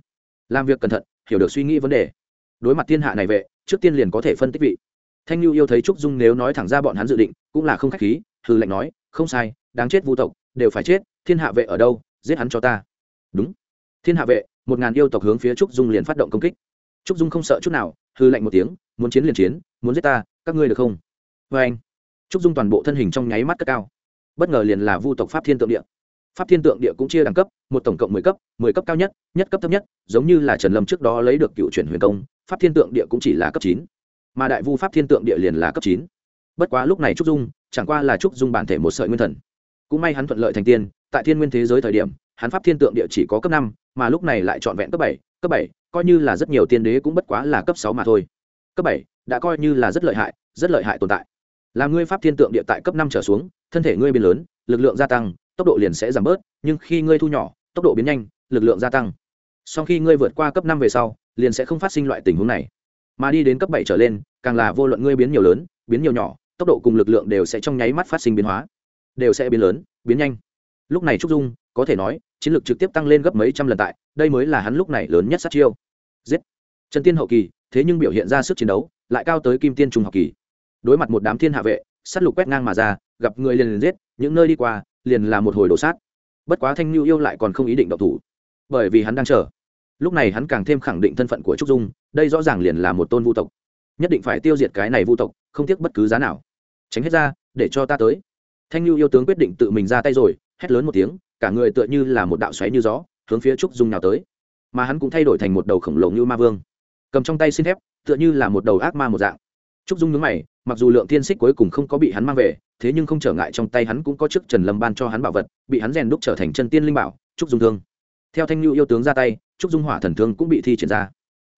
Làm việc cẩn thận, hiểu được suy nghĩ vấn đề. Đối mặt thiên hạ này vệ, trước tiên liền có thể phân tích vị. Thanh lưu yêu thấy trúc dung nếu nói thẳng ra bọn hắn dự định, cũng là không khách khí, hừ lạnh nói, không sai, đáng chết vu tộc, đều phải chết, thiên hạ vệ ở đâu giết hắn cho ta. Đúng. Thiên hạ vệ, một ngàn yêu tộc hướng phía trúc dung liền phát động công kích. Trúc dung không sợ chút nào hư lạnh một tiếng, muốn chiến liền chiến, muốn giết ta, các ngươi được không? Vê anh, trúc dung toàn bộ thân hình trong nháy mắt cất cao. Bất ngờ liền là vu tộc pháp thiên tượng địa. Pháp thiên tượng địa cũng chia đẳng cấp, một tổng cộng mười cấp mười cấp cao nhất nhất cấp thấp nhất, giống như là trần lâm trước đó lấy được cựu chuyển huyền công, pháp thiên tượng địa cũng chỉ là cấp chín. Mà đại vu pháp thiên tượng địa liền là cấp chín. Bất quá lúc này trúc dung, chẳng qua là trúc dung bản thể một sợi nguyên thần. Cũng may hắn thuận lợi thành tiên tại thiên nguyên thế giới thời điểm, hắn pháp thiên tượng địa chỉ có cấp năm, mà lúc này lại trọn vẹn cấp bảy cấp bảy, coi như là rất nhiều tiên đế cũng bất quá là cấp sáu mà thôi. Cấp bảy, đã coi như là rất lợi hại, rất lợi hại tồn tại. Là ngươi pháp thiên tượng địa tại cấp năm trở xuống, thân thể ngươi biến lớn, lực lượng gia tăng, tốc độ liền sẽ giảm bớt, nhưng khi ngươi thu nhỏ, tốc độ biến nhanh, lực lượng gia tăng. Sau khi ngươi vượt qua cấp năm về sau, liền sẽ không phát sinh loại tình huống này. Mà đi đến cấp bảy trở lên, càng là vô luận ngươi biến nhiều lớn, biến nhiều nhỏ, tốc độ cùng lực lượng đều sẽ trong nháy mắt phát sinh biến hóa. Đều sẽ biến lớn, biến nhanh lúc này trúc dung, có thể nói, chiến lược trực tiếp tăng lên gấp mấy trăm lần tại, đây mới là hắn lúc này lớn nhất sát chiêu. Giết! Trần tiên hậu kỳ, thế nhưng biểu hiện ra sức chiến đấu, lại cao tới kim tiên trung học kỳ. Đối mặt một đám thiên hạ vệ, sát lục quét ngang mà ra, gặp người liền liền giết, những nơi đi qua, liền là một hồi đổ sát. Bất quá thanh lưu yêu lại còn không ý định động thủ, bởi vì hắn đang chờ. Lúc này hắn càng thêm khẳng định thân phận của trúc dung, đây rõ ràng liền là một tôn vu tộc. Nhất định phải tiêu diệt cái này vu tộc, không tiếc bất cứ giá nào. Tránh hết ra, để cho ta tới. Thanh lưu yêu tướng quyết định tự mình ra tay rồi hét lớn một tiếng, cả người tựa như là một đạo xoáy như gió, hướng phía trúc dung nào tới. Mà hắn cũng thay đổi thành một đầu khổng lồ như ma vương. Cầm trong tay xin thép, tựa như là một đầu ác ma một dạng. Trúc dung nhướng mày, mặc dù lượng thiên xích cuối cùng không có bị hắn mang về, thế nhưng không trở ngại trong tay hắn cũng có chức trần lâm ban cho hắn bảo vật, bị hắn rèn đúc trở thành chân tiên linh bảo, trúc dung thương. Theo thanh lưu yêu tướng ra tay, trúc dung hỏa thần thương cũng bị thi triển ra.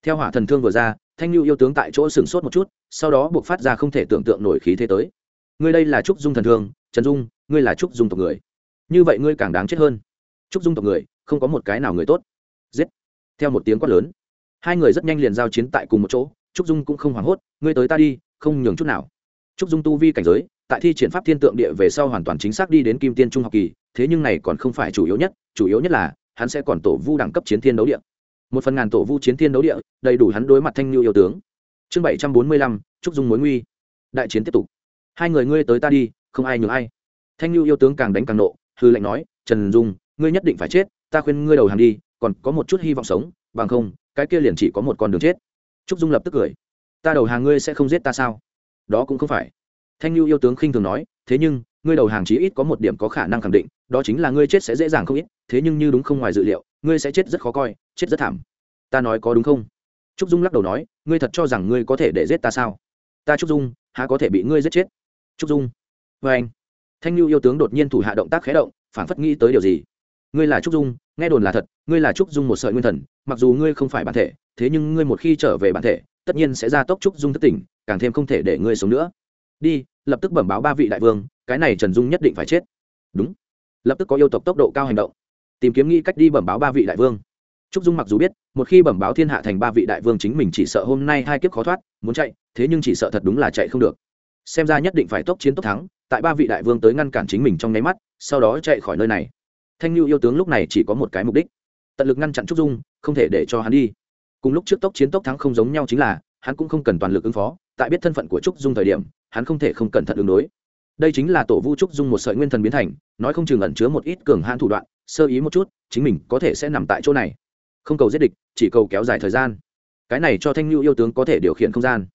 Theo hỏa thần thương vừa ra, thanh lưu yêu tướng tại chỗ sửng sốt một chút, sau đó buộc phát ra không thể tưởng tượng nổi khí thế tới. Ngươi đây là trúc dung thần thương, trần dung, ngươi là trúc dung tộc người như vậy ngươi càng đáng chết hơn. Trúc dung tộc người, không có một cái nào người tốt. Giết. Theo một tiếng quát lớn, hai người rất nhanh liền giao chiến tại cùng một chỗ, trúc dung cũng không hoảng hốt, ngươi tới ta đi, không nhường chút nào. Trúc dung tu vi cảnh giới, tại thi triển pháp thiên tượng địa về sau hoàn toàn chính xác đi đến kim tiên trung học kỳ, thế nhưng này còn không phải chủ yếu nhất, chủ yếu nhất là, hắn sẽ còn tổ vu đẳng cấp chiến thiên đấu địa. Một phần ngàn tổ vu chiến thiên đấu địa, đầy đủ hắn đối mặt thanh lưu yêu tướng. Chương bảy trăm bốn mươi lăm, trúc dung mối nguy. Đại chiến tiếp tục. Hai người ngươi tới ta đi, không ai nhường ai. Thanh lưu yêu tướng càng đánh càng nộ hư lệnh nói, trần dung, ngươi nhất định phải chết, ta khuyên ngươi đầu hàng đi, còn có một chút hy vọng sống, bằng không, cái kia liền chỉ có một con đường chết. Trúc dung lập tức cười. Ta đầu hàng ngươi sẽ không giết ta sao? Đó cũng không phải. Thanh lưu yêu tướng khinh thường nói, thế nhưng, ngươi đầu hàng chí ít có một điểm có khả năng khẳng định, đó chính là ngươi chết sẽ dễ dàng không ít, thế nhưng như đúng không ngoài dự liệu, ngươi sẽ chết rất khó coi, chết rất thảm. Ta nói có đúng không? Trúc dung lắc đầu nói, ngươi thật cho rằng ngươi có thể để giết ta sao? Ta trúc dung, há có thể bị ngươi giết chết? Trúc dung. Vê anh thanh lưu yêu tướng đột nhiên thủ hạ động tác khé động phản phất nghĩ tới điều gì. Ngươi là trúc dung, nghe đồn là thật, ngươi là trúc dung một sợi nguyên thần, mặc dù ngươi không phải bản thể, thế nhưng ngươi một khi trở về bản thể, tất nhiên sẽ ra tốc trúc dung thất tỉnh, càng thêm không thể để ngươi sống nữa. Đi, lập tức bẩm báo ba vị đại vương, cái này trần dung nhất định phải chết. Đúng. Lập tức có yêu tộc tốc độ cao hành động. Tìm kiếm nghĩ cách đi bẩm báo ba vị đại vương. Trúc dung mặc dù biết, một khi bẩm báo thiên hạ thành ba vị đại vương chính mình chỉ sợ hôm nay hai kiếp khó thoát, muốn chạy, thế nhưng chỉ sợ thật đúng là chạy không được. Xem ra nhất định phải tốc chiến tốc thắng tại ba vị đại vương tới ngăn cản chính mình trong nháy mắt, sau đó chạy khỏi nơi này. Thanh lưu yêu tướng lúc này chỉ có một cái mục đích, tận lực ngăn chặn trúc dung, không thể để cho hắn đi. Cùng lúc trước tốc chiến tốc thắng không giống nhau chính là, hắn cũng không cần toàn lực ứng phó, tại biết thân phận của trúc dung thời điểm, hắn không thể không cẩn thận ứng đối. Đây chính là tổ vu trúc dung một sợi nguyên thần biến thành, nói không chừng ẩn chứa một ít cường hãn thủ đoạn, sơ ý một chút, chính mình có thể sẽ nằm tại chỗ này. Không cầu giết địch, chỉ cầu kéo dài thời gian. Cái này cho thanh lưu yêu tướng có thể điều khiển không gian,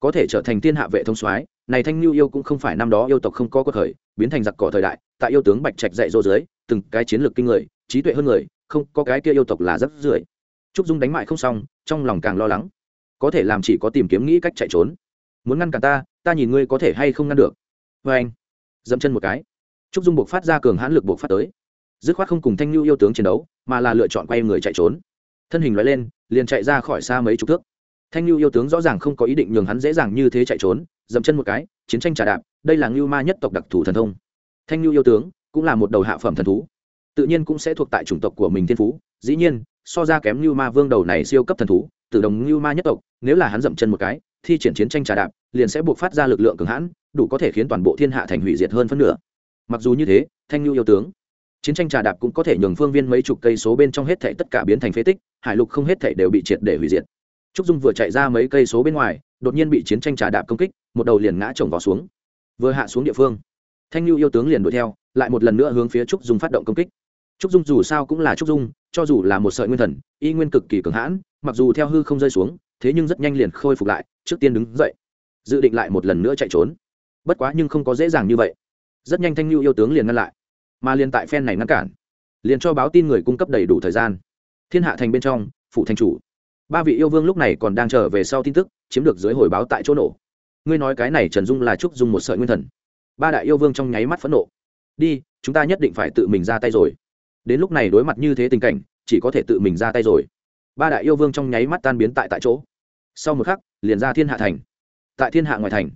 có thể trở thành thiên hạ vệ thông soái này thanh lưu yêu cũng không phải năm đó yêu tộc không có cơ thời biến thành giặc cỏ thời đại, tại yêu tướng bạch trạch dạy dỗ dưới, từng cái chiến lược kinh người, trí tuệ hơn người, không có cái kia yêu tộc là rất rưởi trúc dung đánh mại không xong, trong lòng càng lo lắng. Có thể làm chỉ có tìm kiếm nghĩ cách chạy trốn. Muốn ngăn cản ta ta nhìn ngươi có thể hay không ngăn được. Vê anh, dẫm chân một cái. Trúc dung buộc phát ra cường hãn lực buộc phát tới. Dứt khoát không cùng thanh lưu yêu tướng chiến đấu, mà là lựa chọn quay người chạy trốn. Thân hình loại lên, liền chạy ra khỏi xa mấy chục thước thanh lưu yêu tướng rõ ràng không có ý định nhường hắn dễ dàng như thế chạy trốn, dậm chân một cái, chiến tranh trả đạp, đây là ngưu ma nhất tộc đặc thù thần thông. Thanh lưu yêu tướng cũng là một đầu hạ phẩm thần thú, tự nhiên cũng sẽ thuộc tại chủng tộc của mình thiên phú, dĩ nhiên, so ra kém ngưu ma vương đầu này siêu cấp thần thú từ đồng ngưu ma nhất tộc, nếu là hắn dậm chân một cái, thi triển chiến tranh trà đạp, liền sẽ buộc phát ra lực lượng cường hãn, đủ có thể khiến toàn bộ thiên hạ thành hủy diệt hơn phân nửa. Mặc dù như thế, thanh lưu yêu tướng, chiến tranh trà đạp cũng có thể nhường phương viên mấy chục cây số bên trong hết thảy tất cả biến thành phế tích, hải lục không hết thảy đều bị triệt để hủy diệt trúc dung vừa chạy ra mấy cây số bên ngoài, đột nhiên bị chiến tranh trà đạp công kích, một đầu liền ngã chồng vào xuống. Vừa hạ xuống địa phương, thanh lưu yêu tướng liền đuổi theo, lại một lần nữa hướng phía trúc dung phát động công kích. Trúc dung dù sao cũng là trúc dung, cho dù là một sợi nguyên thần, y nguyên cực kỳ cường hãn, mặc dù theo hư không rơi xuống, thế nhưng rất nhanh liền khôi phục lại, trước tiên đứng dậy, dự định lại một lần nữa chạy trốn. Bất quá nhưng không có dễ dàng như vậy. Rất nhanh thanh lưu yêu tướng liền ngăn lại, mà liền tại phen này ngăn cản, liền cho báo tin người cung cấp đầy đủ thời gian. Thiên hạ thành bên trong phụ thành chủ ba vị yêu vương lúc này còn đang trở về sau tin tức, chiếm được dưới hồi báo tại chỗ nổ. Ngươi nói cái này trần dung là trúc dung một sợi nguyên thần. Ba đại yêu vương trong nháy mắt phẫn nộ. Đi, chúng ta nhất định phải tự mình ra tay rồi. Đến lúc này đối mặt như thế tình cảnh, chỉ có thể tự mình ra tay rồi. Ba đại yêu vương trong nháy mắt tan biến tại tại chỗ. Sau một khắc, liền ra thiên hạ thành. Tại thiên hạ ngoài thành.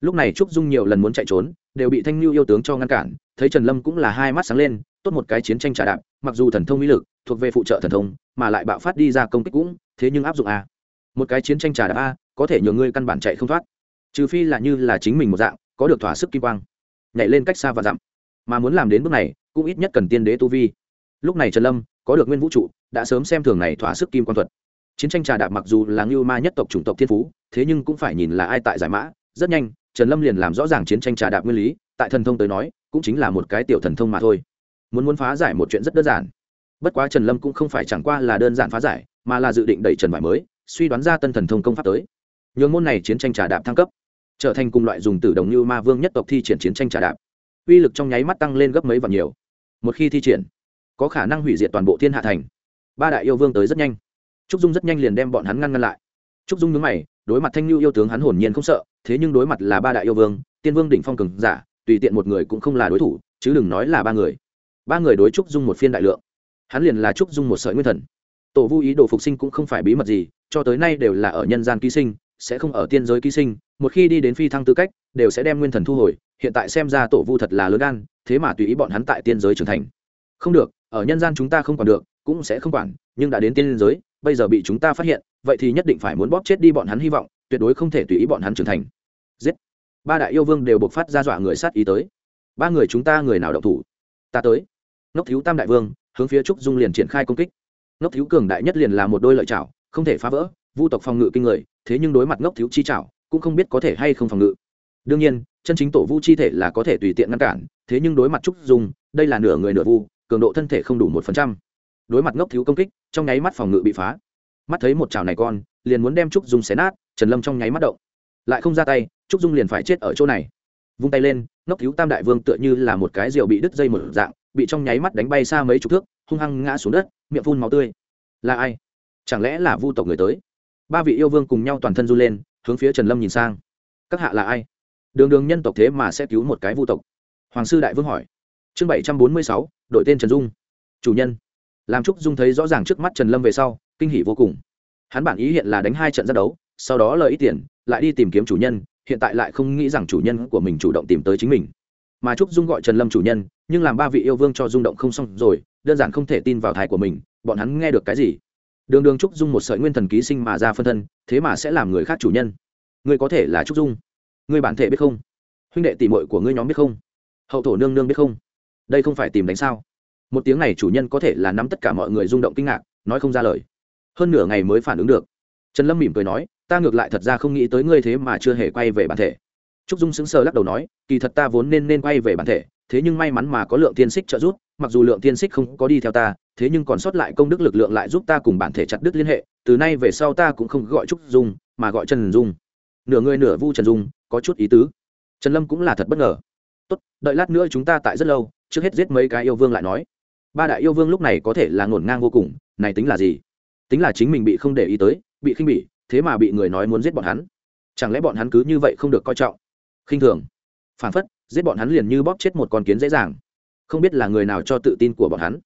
Lúc này trúc dung nhiều lần muốn chạy trốn, đều bị thanh lưu yêu tướng cho ngăn cản, thấy trần lâm cũng là hai mắt sáng lên, tốt một cái chiến tranh trả đạp, mặc dù thần thông mỹ lực, thuộc về phụ trợ thần thông, mà lại bạo phát đi ra công kích cũng thế nhưng áp dụng a. Một cái chiến tranh trà đạp a, có thể nhường ngươi căn bản chạy không thoát. Trừ phi là như là chính mình một dạng, có được thỏa sức kim quang. Nhảy lên cách xa và dặm. Mà muốn làm đến bước này, cũng ít nhất cần tiên đế tu vi. Lúc này trần lâm, có được nguyên vũ trụ, đã sớm xem thường này thỏa sức kim quang thuật. Chiến tranh trà đạp mặc dù là ngưu ma nhất tộc chủng tộc thiên phú, thế nhưng cũng phải nhìn là ai tại giải mã. Rất nhanh, trần lâm liền làm rõ ràng chiến tranh trà đạp nguyên lý, tại thần thông tới nói, cũng chính là một cái tiểu thần thông mà thôi. Muốn muốn phá giải một chuyện rất đơn giản. Bất quá trần lâm cũng không phải chẳng qua là đơn giản phá giải mà là dự định đẩy trần vải mới, suy đoán ra tân thần thông công pháp tới. Nhường môn này chiến tranh trà đạp thăng cấp, trở thành cùng loại dùng tử đồng như ma vương nhất tộc thi triển chiến tranh trà đạp. Uy lực trong nháy mắt tăng lên gấp mấy và nhiều. Một khi thi triển, có khả năng hủy diệt toàn bộ thiên hạ thành. Ba đại yêu vương tới rất nhanh. Trúc dung rất nhanh liền đem bọn hắn ngăn ngăn lại. Trúc dung nhướng mày, đối mặt thanh lưu yêu tướng hắn hồn nhiên không sợ, thế nhưng đối mặt là ba đại yêu vương, tiên vương đỉnh phong cường giả, tùy tiện một người cũng không là đối thủ, chứ đừng nói là ba người. Ba người đối trúc dung một phiên đại lượng. Hắn liền là trúc dung một sợi nguyên thần tổ vu ý đồ phục sinh cũng không phải bí mật gì, cho tới nay đều là ở nhân gian ký sinh, sẽ không ở tiên giới ký sinh, một khi đi đến phi thăng tư cách, đều sẽ đem nguyên thần thu hồi, hiện tại xem ra tổ vu thật là lớn gan, thế mà tùy ý bọn hắn tại tiên giới trưởng thành. Không được, ở nhân gian chúng ta không còn được, cũng sẽ không quản, nhưng đã đến tiên giới, bây giờ bị chúng ta phát hiện, vậy thì nhất định phải muốn bóp chết đi bọn hắn hy vọng, tuyệt đối không thể tùy ý bọn hắn trưởng thành. Giết. Ba đại yêu vương đều buộc phát ra dọa người sát ý tới. Ba người chúng ta người nào động thủ? Ta tới. Nóc thiếu tam đại vương, hướng phía trúc dung liền triển khai công kích ngốc thiếu cường đại nhất liền là một đôi lợi chảo không thể phá vỡ, vu tộc phòng ngự kinh người, thế nhưng đối mặt ngốc thiếu chi chảo cũng không biết có thể hay không phòng ngự. Đương nhiên, chân chính tổ vu chi thể là có thể tùy tiện ngăn cản, thế nhưng đối mặt trúc dung, đây là nửa người nửa vu, cường độ thân thể không đủ một phần trăm. Đối mặt ngốc thiếu công kích, trong nháy mắt phòng ngự bị phá. Mắt thấy một chảo này con, liền muốn đem trúc dung xé nát, trần lâm trong nháy mắt động. Lại không ra tay, trúc dung liền phải chết ở chỗ này. Vung tay lên, ngốc thiếu tam đại vương tựa như là một cái rượu bị đứt dây một dạng bị trong nháy mắt đánh bay xa mấy chục thước, hung hăng ngã xuống đất, miệng phun máu tươi. Là ai? Chẳng lẽ là vu tộc người tới? Ba vị yêu vương cùng nhau toàn thân run lên, hướng phía trần lâm nhìn sang. Các hạ là ai? Đường đường nhân tộc thế mà sẽ cứu một cái vu tộc? Hoàng sư đại vương hỏi. Chương bảy trăm bốn mươi sáu, đội tên trần dung. Chủ nhân. Làm trúc dung thấy rõ ràng trước mắt trần lâm về sau, kinh hỷ vô cùng. Hắn bản ý hiện là đánh hai trận ra đấu, sau đó lợi ít tiền, lại đi tìm kiếm chủ nhân, hiện tại lại không nghĩ rằng chủ nhân của mình chủ động tìm tới chính mình. Mà trúc dung gọi trần lâm chủ nhân nhưng làm ba vị yêu vương cho rung động không xong rồi, đơn giản không thể tin vào thai của mình, bọn hắn nghe được cái gì? Đường đường trúc dung một sợi nguyên thần ký sinh mà ra phân thân, thế mà sẽ làm người khác chủ nhân. Ngươi có thể là trúc dung. Ngươi bản thể biết không? Huynh đệ tỷ muội của ngươi nhóm biết không? Hậu thổ nương nương biết không? Đây không phải tìm đánh sao? Một tiếng này chủ nhân có thể là nắm tất cả mọi người rung động kinh ngạc, nói không ra lời. Hơn nửa ngày mới phản ứng được. Trần lâm mỉm cười nói, ta ngược lại thật ra không nghĩ tới ngươi thế mà chưa hề quay về bản thể. Trúc dung sững sờ lắc đầu nói, kỳ thật ta vốn nên nên quay về bản thể thế nhưng may mắn mà có lượng tiên xích trợ giúp, mặc dù lượng tiên xích không có đi theo ta, thế nhưng còn sót lại công đức lực lượng lại giúp ta cùng bản thể chặt đứt liên hệ, từ nay về sau ta cũng không gọi trúc dung, mà gọi trần dung. Nửa người nửa vu trần dung, có chút ý tứ. Trần lâm cũng là thật bất ngờ. Tốt, đợi lát nữa chúng ta tại rất lâu, trước hết giết mấy cái yêu vương lại nói. Ba đại yêu vương lúc này có thể là ngổn ngang vô cùng, này tính là gì? Tính là chính mình bị không để ý tới, bị khinh bỉ, thế mà bị người nói muốn giết bọn hắn. Chẳng lẽ bọn hắn cứ như vậy không được coi trọng? Khinh thường. Phản phất giết bọn hắn liền như bóp chết một con kiến dễ dàng. Không biết là người nào cho tự tin của bọn hắn.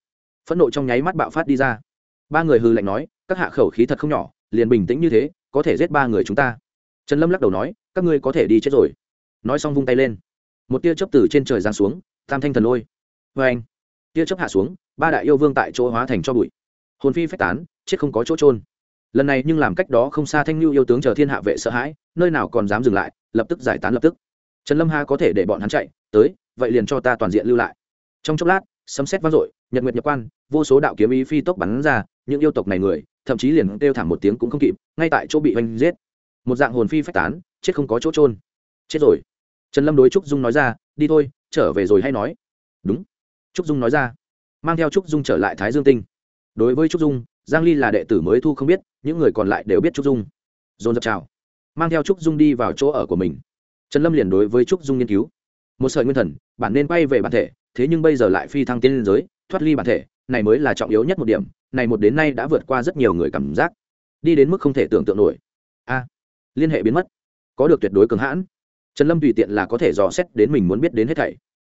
Phẫn nộ trong nháy mắt bạo phát đi ra. Ba người hư lạnh nói, các hạ khẩu khí thật không nhỏ, liền bình tĩnh như thế, có thể giết ba người chúng ta. Trần lâm lắc đầu nói, các ngươi có thể đi chết rồi. Nói xong vung tay lên. Một tia chấp từ trên trời giáng xuống, tam thanh thần lôi. Vê anh tia chấp hạ xuống, ba đại yêu vương tại chỗ hóa thành cho bụi. Hồn phi phách tán, chết không có chỗ trôn lần này nhưng làm cách đó không xa thanh lưu yêu tướng chờ thiên hạ vệ sợ hãi, nơi nào còn dám dừng lại, lập tức giải tán lập tức trần lâm ha có thể để bọn hắn chạy, tới, vậy liền cho ta toàn diện lưu lại. Trong chốc lát, sấm xét vang dội, nhật nguyệt nhập quan, vô số đạo kiếm ý phi tốc bắn ra, những yêu tộc này người, thậm chí liền kêu thảm một tiếng cũng không kịp, ngay tại chỗ bị oanh giết. Một dạng hồn phi phách tán, chết không có chỗ trôn chết rồi. Trần lâm đối trúc dung nói ra, đi thôi, trở về rồi hay nói. Đúng. Trúc dung nói ra, mang theo trúc dung trở lại thái dương tinh. Đối với trúc dung, giang ly là đệ tử mới thu không biết, những người còn lại đều biết trúc dung. Dồn dập chào. Mang theo trúc dung đi vào chỗ ở của mình trần lâm liền đối với trúc dung nghiên cứu. Một sợi nguyên thần, bản nên quay về bản thể, thế nhưng bây giờ lại phi thăng tiên liên giới, thoát ly bản thể, này mới là trọng yếu nhất một điểm, này một đến nay đã vượt qua rất nhiều người cảm giác. Đi đến mức không thể tưởng tượng nổi. A à, liên hệ biến mất. Có được tuyệt đối cường hãn. Trần lâm tùy tiện là có thể dò xét đến mình muốn biết đến hết thảy.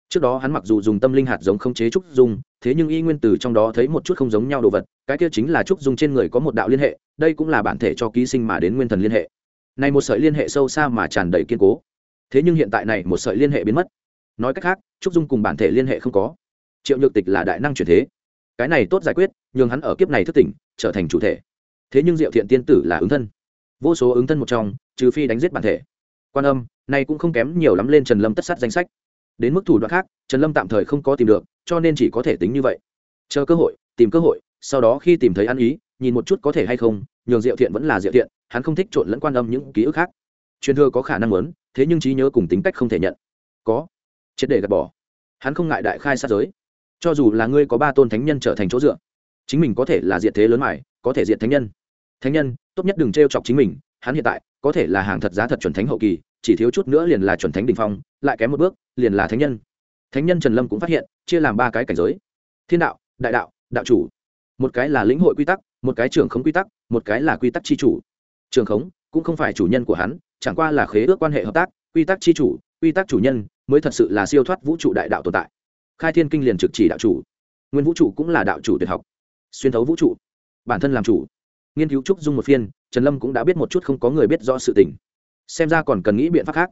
Trước đó hắn mặc dù dùng tâm linh hạt giống không chế trúc dung, thế nhưng y nguyên từ trong đó thấy một chút không giống nhau đồ vật, cái kia chính là trúc dung trên người có một đạo liên hệ, đây cũng là bản thể cho ký sinh mà đến nguyên thần liên hệ. Này một sợi liên hệ sâu xa mà tràn đầy kiên cố thế nhưng hiện tại này một sợi liên hệ biến mất. Nói cách khác, trúc dung cùng bản thể liên hệ không có. Triệu nhược tịch là đại năng chuyển thế. Cái này tốt giải quyết, nhường hắn ở kiếp này thức tỉnh, trở thành chủ thể. Thế nhưng diệu thiện tiên tử là ứng thân. Vô số ứng thân một trong, trừ phi đánh giết bản thể. Quan âm này cũng không kém nhiều lắm lên trần lâm tất sát danh sách. Đến mức thủ đoạn khác, trần lâm tạm thời không có tìm được, cho nên chỉ có thể tính như vậy. Chờ cơ hội, tìm cơ hội, sau đó khi tìm thấy ăn ý, nhìn một chút có thể hay không, nhường diệu thiện vẫn là diệu thiện, hắn không thích trộn lẫn quan âm những ký ức khác. Truyền thừa có khả năng lớn thế nhưng trí nhớ cùng tính cách không thể nhận. Có. Triệt để gạt bỏ. Hắn không ngại đại khai sát giới. Cho dù là ngươi có ba tôn thánh nhân trở thành chỗ dựa, chính mình có thể là diện thế lớn mải có thể diện thánh nhân. Thánh nhân, tốt nhất đừng t r e o chọc chính mình, hắn hiện tại có thể là hàng thật giá thật chuẩn thánh hậu kỳ, chỉ thiếu chút nữa liền là chuẩn thánh đình phong, lại kém một bước, liền là thánh nhân. Thánh nhân trần lâm cũng phát hiện, chia làm ba cái cảnh giới. Thiên đạo, đại đạo đạo chủ. Một cái là lĩnh hội quy tắc, một cái trưởng khống quy tắc, một cái là quy tắc c h i chủ. Trường khống cũng không phải chủ nhân của hắn chẳng qua là khế ước quan hệ hợp tác, quy tắc chi chủ, quy tắc chủ nhân mới thật sự là siêu thoát vũ trụ đại đạo tồn tại. Khai thiên kinh liền trực chỉ đạo chủ. Nguyên vũ trụ cũng là đạo chủ tuyệt học. Xuyên thấu vũ trụ. Bản thân làm chủ. Nghiên cứu trúc dung một phiên, trần lâm cũng đã biết một chút không có người biết rõ sự tình. Xem ra còn cần nghĩ biện pháp khác.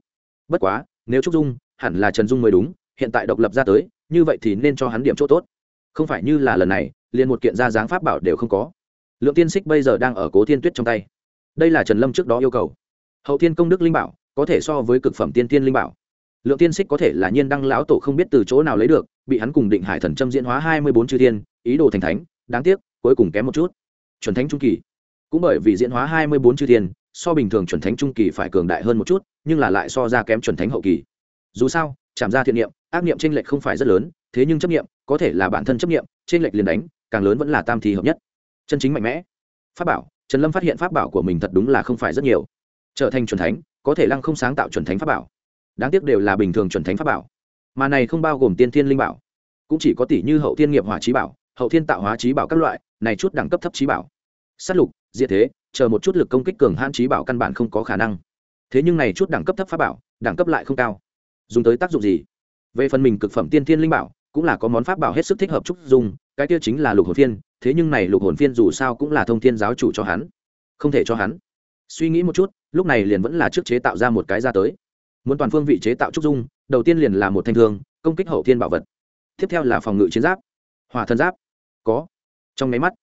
Bất quá, nếu trúc dung hẳn là trần dung mới đúng, hiện tại độc lập ra tới, như vậy thì nên cho hắn điểm chỗ tốt. Không phải như là lần này, liền một kiện ra dáng pháp bảo đều không có. Lượng tiên xích bây giờ đang ở cố thiên tuyết trong tay. Đây là trần lâm trước đó yêu cầu hậu thiên công đức linh bảo, có thể so với cực phẩm tiên tiên linh bảo. Lượng tiên xích có thể là nhiên đăng lão tổ không biết từ chỗ nào lấy được, bị hắn cùng định hải thần châm diễn hóa hai mươi bốn chư thiên, ý đồ thành thánh, đáng tiếc, cuối cùng kém một chút. Chuẩn thánh trung kỳ. Cũng bởi vì diễn hóa hai mươi bốn chư thiên, so bình thường chuẩn thánh trung kỳ phải cường đại hơn một chút, nhưng là lại so ra kém chuẩn thánh hậu kỳ. Dù sao, chạm ra thiện niệm, ác niệm tranh lệch không phải rất lớn, thế nhưng chấp niệm, có thể là bản thân chấp niệm tranh lệch liền đánh, càng lớn vẫn là tam thi hợp nhất. Chân chính mạnh mẽ. Pháp bảo, trần lâm phát hiện pháp bảo của mình thật đúng là không phải rất nhiều trở thành chuẩn thánh, có thể lăng không sáng tạo chuẩn thánh pháp bảo. Đáng tiếc đều là bình thường chuẩn thánh pháp bảo. Mà này không bao gồm tiên thiên linh bảo, cũng chỉ có tỷ như hậu thiên nghiệp hỏa trí bảo, hậu thiên tạo hóa trí bảo các loại, này chút đẳng cấp thấp trí bảo. S á t lục, diệt thế, chờ một chút lực công kích cường hãn trí bảo căn bản không có khả năng. Thế nhưng này chút đẳng cấp thấp pháp bảo, đẳng cấp lại không cao. Dùng tới tác dụng gì? Về phần mình cực phẩm tiên thiên linh bảo, cũng là có món pháp bảo hết sức thích hợp trúc dùng cái kia chính là lục hồn phiên, thế nhưng này lục hồn phiên dù sao cũng là thông thiên giáo chủ cho hắn, không thể cho hắn suy nghĩ một chút, lúc này liền vẫn là trước chế tạo ra một cái ra tới. Muốn toàn phương vị chế tạo trúc dung, đầu tiên liền là một thanh thương, công kích hậu thiên bảo vật. Tiếp theo là phòng ngự chiến giáp. Hỏa thân giáp. Có. Trong máy mắt,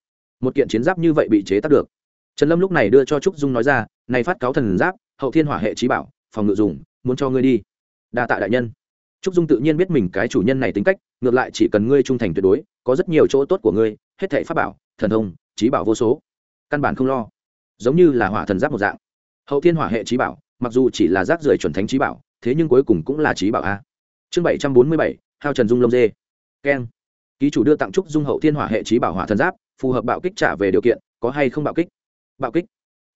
một kiện chiến giáp như vậy bị chế tác được. Trần lâm lúc này đưa cho trúc dung nói ra, này phát cáo thần giáp, hậu thiên hỏa hệ trí bảo, phòng ngự dùng, muốn cho ngươi đi. Đa tạ đại nhân. Trúc dung tự nhiên biết mình cái chủ nhân này tính cách, ngược lại chỉ cần ngươi trung thành tuyệt đối, có rất nhiều chỗ tốt của ngươi, hết thảy pháp bảo, thần thông, trí bảo vô số. Căn bản không lo giống như là hỏa thần giáp một dạng. Hậu thiên hỏa hệ trí bảo, mặc dù chỉ là giáp rời chuẩn thánh trí bảo, thế nhưng cuối cùng cũng là trí bảo a. Chương bảy trăm bốn mươi bảy, hao trần dung lông dê. Keng ký chủ đưa tặng trúc dung hậu thiên hỏa hệ trí bảo hỏa thần giáp, phù hợp bạo kích trả về điều kiện, có hay không bạo kích? Bạo kích.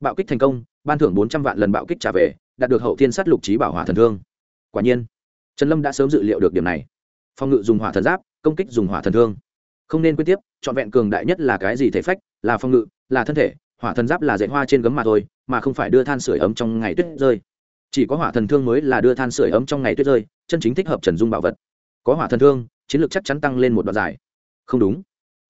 Bạo kích thành công, ban thưởng bốn trăm vạn lần bạo kích trả về, đạt được hậu thiên sát lục trí bảo hỏa thần thương. Quả nhiên, trần lâm đã sớm dự liệu được điểm này. Phòng ngự dùng hỏa thần giáp, công kích dùng hỏa thần thương. Không nên quyết tiếp, trọn vẹn cường đại nhất là cái gì thể phách? Là phòng ngự, là thân thể hỏa thần giáp là dạy hoa trên gấm mà thôi, mà không phải đưa than sửa ấm trong ngày tuyết rơi. Chỉ có hỏa thần thương mới là đưa than sửa ấm trong ngày tuyết rơi, chân chính thích hợp trần dung bảo vật. Có hỏa thần thương, chiến lược chắc chắn tăng lên một đoạn dài. Không đúng.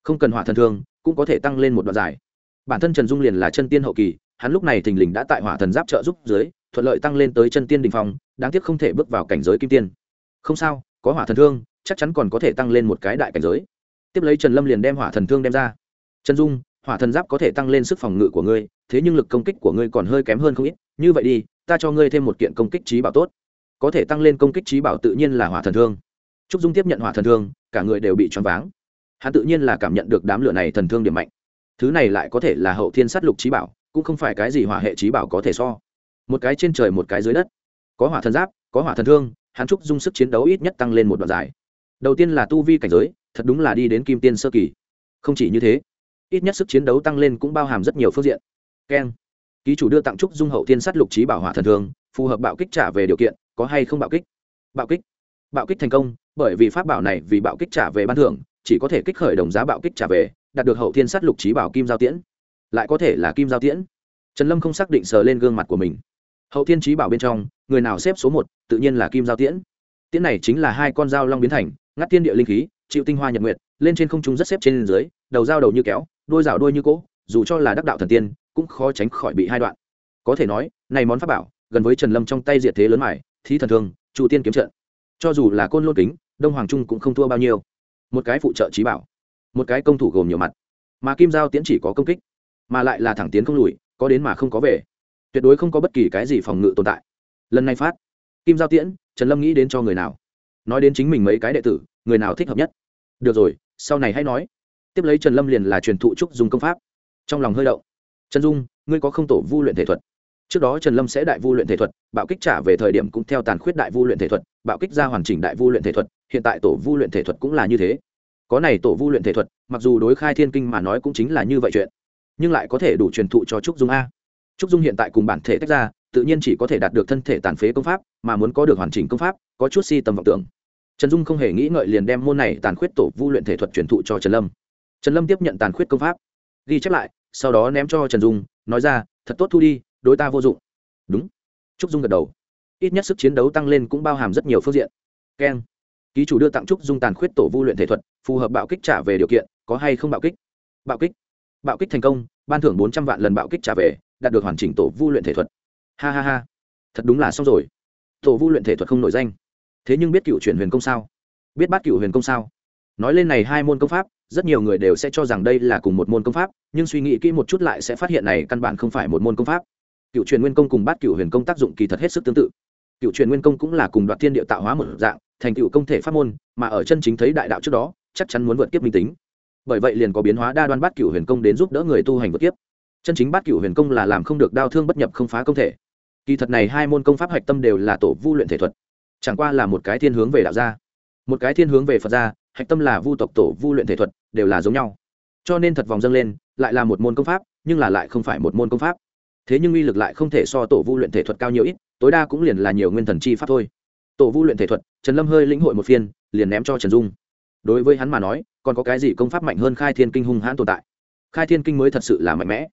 Không cần hỏa thần thương, cũng có thể tăng lên một đoạn dài. Bản thân trần dung liền là chân tiên hậu kỳ, hắn lúc này thình lình đã tại hỏa thần giáp trợ giúp dưới, thuận lợi tăng lên tới chân tiên đình phong, đáng tiếc không thể bước vào cảnh giới kim tiên. Không sao, có hỏa thần thương, chắc chắn còn có thể tăng lên một cái đại cảnh giới. Tiếp lấy trần lâm liền đem hỏa thần thương đem ra. Trần dung hỏa thần giáp có thể tăng lên sức phòng ngự của ngươi, thế nhưng lực công kích của ngươi còn hơi kém hơn không ít. Như vậy đi, ta cho ngươi thêm một kiện công kích trí bảo tốt. Có thể tăng lên công kích trí bảo tự nhiên là hỏa thần thương. Trúc dung tiếp nhận hỏa thần thương, cả người đều bị choáng váng. Hắn tự nhiên là cảm nhận được đám lửa này thần thương điểm mạnh. Thứ này lại có thể là hậu thiên sát lục trí bảo, cũng không phải cái gì hỏa hệ trí bảo có thể so. Một cái trên trời một cái dưới đất. Có hỏa thần giáp, có hỏa thần thương, hắn trúc dung sức chiến đấu ít nhất tăng lên một đoạn dài. Đầu tiên là tu vi cảnh giới, thật đúng là đi đến kim tiên sơ kỳ. Không chỉ như thế ít nhất sức chiến đấu tăng lên cũng bao hàm rất nhiều phương diện. Keng. Ký chủ đưa tặng trúc dung hậu thiên sát lục trí bảo hỏa thần thường phù hợp bạo kích trả về điều kiện, có hay không bạo kích? Bạo kích. Bạo kích thành công, bởi vì pháp bảo này vì bạo kích trả về ban thưởng, chỉ có thể kích khởi đồng giá bạo kích trả về, đạt được hậu thiên sát lục trí bảo kim giao tiễn. Lại có thể là kim giao tiễn. Trần lâm không xác định sờ lên gương mặt của mình. Hậu thiên trí bảo bên trong, người nào xếp số một, tự nhiên là kim giao tiễn. Tiễn này chính là hai con dao long biến thành, ngắt thiên địa linh khí, chịu tinh hoa nhật nguyệt lên trên không trung rất xếp trên dưới, đầu dao đầu như kéo đôi rào đôi như cỗ, dù cho là đắc đạo thần tiên, cũng khó tránh khỏi bị hai đoạn. Có thể nói, này món pháp bảo, gần với trần lâm trong tay diệt thế lớn mải thí thần thương chủ tiên kiếm trận. Cho dù là côn lôn kính, đông hoàng trung cũng không thua bao nhiêu. Một cái phụ trợ trí bảo, một cái công thủ gồm nhiều mặt, mà kim giao tiễn chỉ có công kích, mà lại là thẳng tiến không lùi, có đến mà không có về. Tuyệt đối không có bất kỳ cái gì phòng ngự tồn tại. Lần này phát, kim giao tiễn, trần lâm nghĩ đến cho người nào? Nói đến chính mình mấy cái đệ tử, người nào thích hợp nhất? Được rồi sau này hãy nói. Tiếp lấy trần lâm liền là truyền thụ trúc dùng công pháp. Trong lòng hơi đậu trần dung, ngươi có không tổ vu luyện thể thuật? Trước đó trần lâm sẽ đại vu luyện thể thuật, bạo kích trả về thời điểm cũng theo tàn khuyết đại vu luyện thể thuật, bạo kích ra hoàn chỉnh đại vu luyện thể thuật, hiện tại tổ vu luyện thể thuật cũng là như thế. Có này tổ vu luyện thể thuật, mặc dù đối khai thiên kinh mà nói cũng chính là như vậy chuyện, nhưng lại có thể đủ truyền thụ cho trúc dung a. Trúc dung hiện tại cùng bản thể tách ra, tự nhiên chỉ có thể đạt được thân thể tàn phế công pháp, mà muốn có được hoàn chỉnh công pháp, có chút si tầm vọng tưởng trần dung không hề nghĩ ngợi liền đem môn này tàn khuyết tổ vu luyện thể thuật truyền thụ cho trần lâm. Trần lâm tiếp nhận tàn khuyết công pháp, ghi chép lại, sau đó ném cho trần dung, nói ra, thật tốt thu đi, đối ta vô dụng. Đúng. Trúc dung gật đầu. Ít nhất sức chiến đấu tăng lên cũng bao hàm rất nhiều phương diện. Keng. Ký chủ đưa tặng trúc dung tàn khuyết tổ vu luyện thể thuật, phù hợp bạo kích trả về điều kiện, có hay không bạo kích? Bạo kích. Bạo kích thành công, ban thưởng bốn trăm vạn lần bạo kích trả về, đạt được hoàn chỉnh tổ vu luyện thể thuật. Ha ha ha. Thật đúng là xong rồi. Tổ vu luyện thể thuật không nổi danh thế nhưng biết cựu chuyển huyền công sao? Biết bát cựu huyền công sao? Nói lên này hai môn công pháp, rất nhiều người đều sẽ cho rằng đây là cùng một môn công pháp, nhưng suy nghĩ kỹ một chút lại sẽ phát hiện này căn bản không phải một môn công pháp. Cựu truyền nguyên công cùng bát cựu huyền công tác dụng kỳ thật hết sức tương tự. Cựu truyền nguyên công cũng là cùng đoạt thiên địa tạo hóa một dạng, thành cựu công thể pháp môn, mà ở chân chính thấy đại đạo trước đó, chắc chắn muốn vượt kiếp minh tính. Bởi vậy liền có biến hóa đa đoan bát cựu huyền công đến giúp đỡ người tu hành vượt kiếp. Chân chính bát cựu huyền công là làm không được đau thương bất nhập không phá công thể. Kỳ thật này hai môn công pháp hạch tâm đều là tổ vu luyện thể thuật chẳng qua là một cái thiên hướng về đạo gia. Một cái thiên hướng về phật gia, hạch tâm là vu tộc tổ, vu luyện thể thuật, đều là giống nhau. Cho nên thật vòng dâng lên, lại là một môn công pháp, nhưng là lại không phải một môn công pháp. Thế nhưng uy lực lại không thể so tổ vu luyện thể thuật cao nhiều ít, tối đa cũng liền là nhiều nguyên thần chi pháp thôi. Tổ vu luyện thể thuật, trần lâm hơi lĩnh hội một phiên, liền ném cho trần dung. Đối với hắn mà nói, còn có cái gì công pháp mạnh hơn khai thiên kinh hung hãn tồn tại? Khai thiên kinh mới thật sự là mạnh mẽ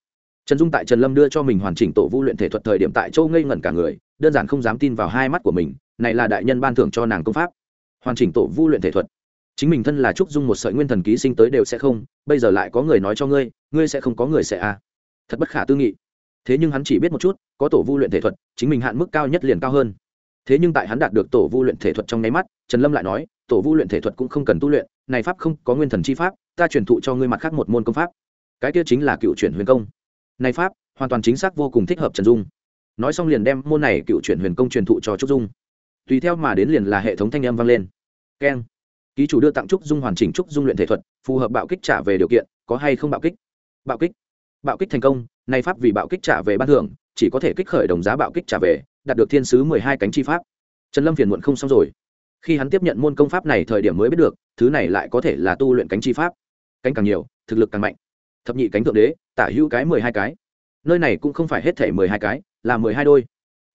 trần dung tại trần lâm đưa cho mình hoàn chỉnh tổ vu luyện thể thuật thời điểm tại châu ngây ngẩn cả người, đơn giản không dám tin vào hai mắt của mình, này là đại nhân ban thưởng cho nàng công pháp. Hoàn chỉnh tổ vu luyện thể thuật. Chính mình thân là trúc dung một sợi nguyên thần ký sinh tới đều sẽ không, bây giờ lại có người nói cho ngươi ngươi sẽ không có người sẽ a. À. thật bất khả tư nghị. Thế nhưng hắn chỉ biết một chút, có tổ vu luyện thể thuật, chính mình hạn mức cao nhất liền cao hơn. Thế nhưng tại hắn đạt được tổ vu luyện thể thuật trong nháy mắt, trần lâm lại nói, tổ vu luyện thể thuật cũng không cần tu luyện, này pháp không có nguyên thần chi pháp, ta truyền thụ cho ngươi mặt khác một môn công pháp. Cái kia chính là cựu chuyển huyền công này pháp, hoàn toàn chính xác vô cùng thích hợp trần dung. Nói xong liền đem môn này cựu chuyển huyền công truyền thụ cho trúc dung. Tùy theo mà đến liền là hệ thống thanh âm vang lên. Keng. Ký chủ đưa tặng trúc dung hoàn chỉnh trúc dung luyện thể thuật, phù hợp bạo kích trả về điều kiện, có hay không bạo kích? Bạo kích. Bạo kích thành công nay pháp vì bạo kích trả về ban thưởng, chỉ có thể kích khởi đồng giá bạo kích trả về, đạt được thiên sứ mười hai cánh chi pháp. Trần lâm phiền muộn không xong rồi. Khi hắn tiếp nhận môn công pháp này thời điểm mới biết được, thứ này lại có thể là tu luyện cánh chi pháp. Cánh càng nhiều, thực lực càng mạnh. Thập nhị cánh thượng đế tả hữu cái mười hai cái. Nơi này cũng không phải hết thể mười hai cái, là mười hai đôi.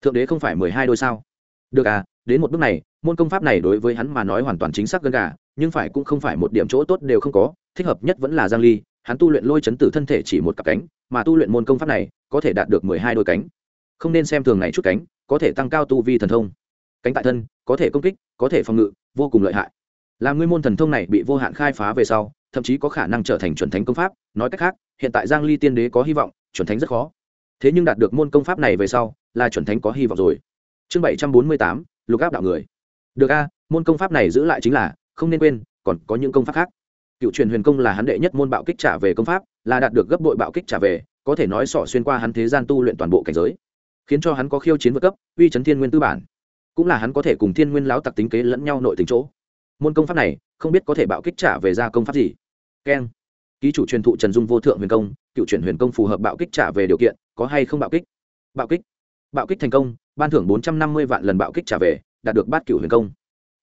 Thượng đế không phải mười hai đôi sao? Được à đến một bước này, môn công pháp này đối với hắn mà nói hoàn toàn chính xác gần gà, nhưng phải cũng không phải một điểm chỗ tốt đều không có, thích hợp nhất vẫn là giang ly. Hắn tu luyện lôi chấn tử thân thể chỉ một cặp cánh, mà tu luyện môn công pháp này, có thể đạt được mười hai đôi cánh. Không nên xem thường này chút cánh, có thể tăng cao tu vi thần thông. Cánh tại thân, có thể công kích, có thể phòng ngự, vô cùng lợi hại. Làm ngươi môn thần thông này bị vô hạn khai phá về sau, thậm chí có khả năng trở thành chuẩn thánh công pháp, nói cách khác hiện tại giang ly tiên đế có hy vọng chuẩn thánh rất khó. Thế nhưng đạt được môn công pháp này về sau là chuẩn thánh có hy vọng rồi. Chương 748, lục áp đạo người. Được a môn công pháp này giữ lại chính là không nên quên còn có những công pháp khác. Cựu truyền huyền công là hắn đệ nhất môn bạo kích trả về công pháp là đạt được gấp bội bạo kích trả về có thể nói sỏ xuyên qua hắn thế gian tu luyện toàn bộ cảnh giới. Khiến cho hắn có khiêu chiến vượt cấp uy chấn thiên nguyên tư bản. Cũng là hắn có thể cùng thiên nguyên láo tặc tính kế lẫn nhau nội tình chỗ. Môn công pháp này không biết có thể bạo kích trả về ra công pháp gì. Keng ký chủ truyền thụ trần dung vô thượng huyền công, cựu chuyển huyền công phù hợp bạo kích trả về điều kiện, có hay không bạo kích? Bạo kích. Bạo kích thành công, ban thưởng bốn trăm năm mươi vạn lần bạo kích trả về, đạt được bát cựu huyền công.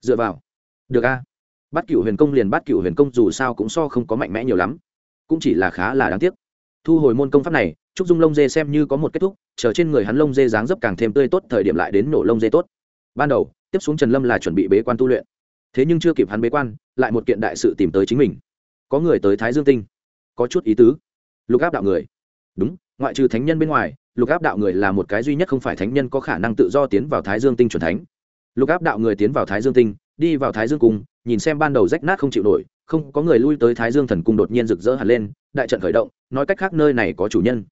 Dựa vào. Được a. Bát cựu huyền công liền bát cựu huyền công dù sao cũng so không có mạnh mẽ nhiều lắm. Cũng chỉ là khá là đáng tiếc. Thu hồi môn công pháp này, trúc dung lông dê xem như có một kết thúc, chờ trên người hắn lông dê dáng dấp càng thêm tươi tốt, thời điểm lại đến nổ lông dê tốt. Ban đầu, tiếp xuống trần lâm là chuẩn bị bế quan tu luyện. Thế nhưng chưa kịp hắn bế quan, lại một kiện đại sự tìm tới chính mình có người tới thái dương tinh. Có chút ý tứ. Lục áp đạo người. Đúng, ngoại trừ thánh nhân bên ngoài, lục áp đạo người là một cái duy nhất không phải thánh nhân có khả năng tự do tiến vào thái dương tinh c thánh. Lục áp đạo người tiến vào thái dương tinh, đi vào thái dương cung, nhìn xem ban đầu rách nát không chịu nổi, không có người lui tới thái dương thần cung đột nhiên rực rỡ hẳn lên, đại trận khởi động, nói cách khác nơi này có chủ nhân.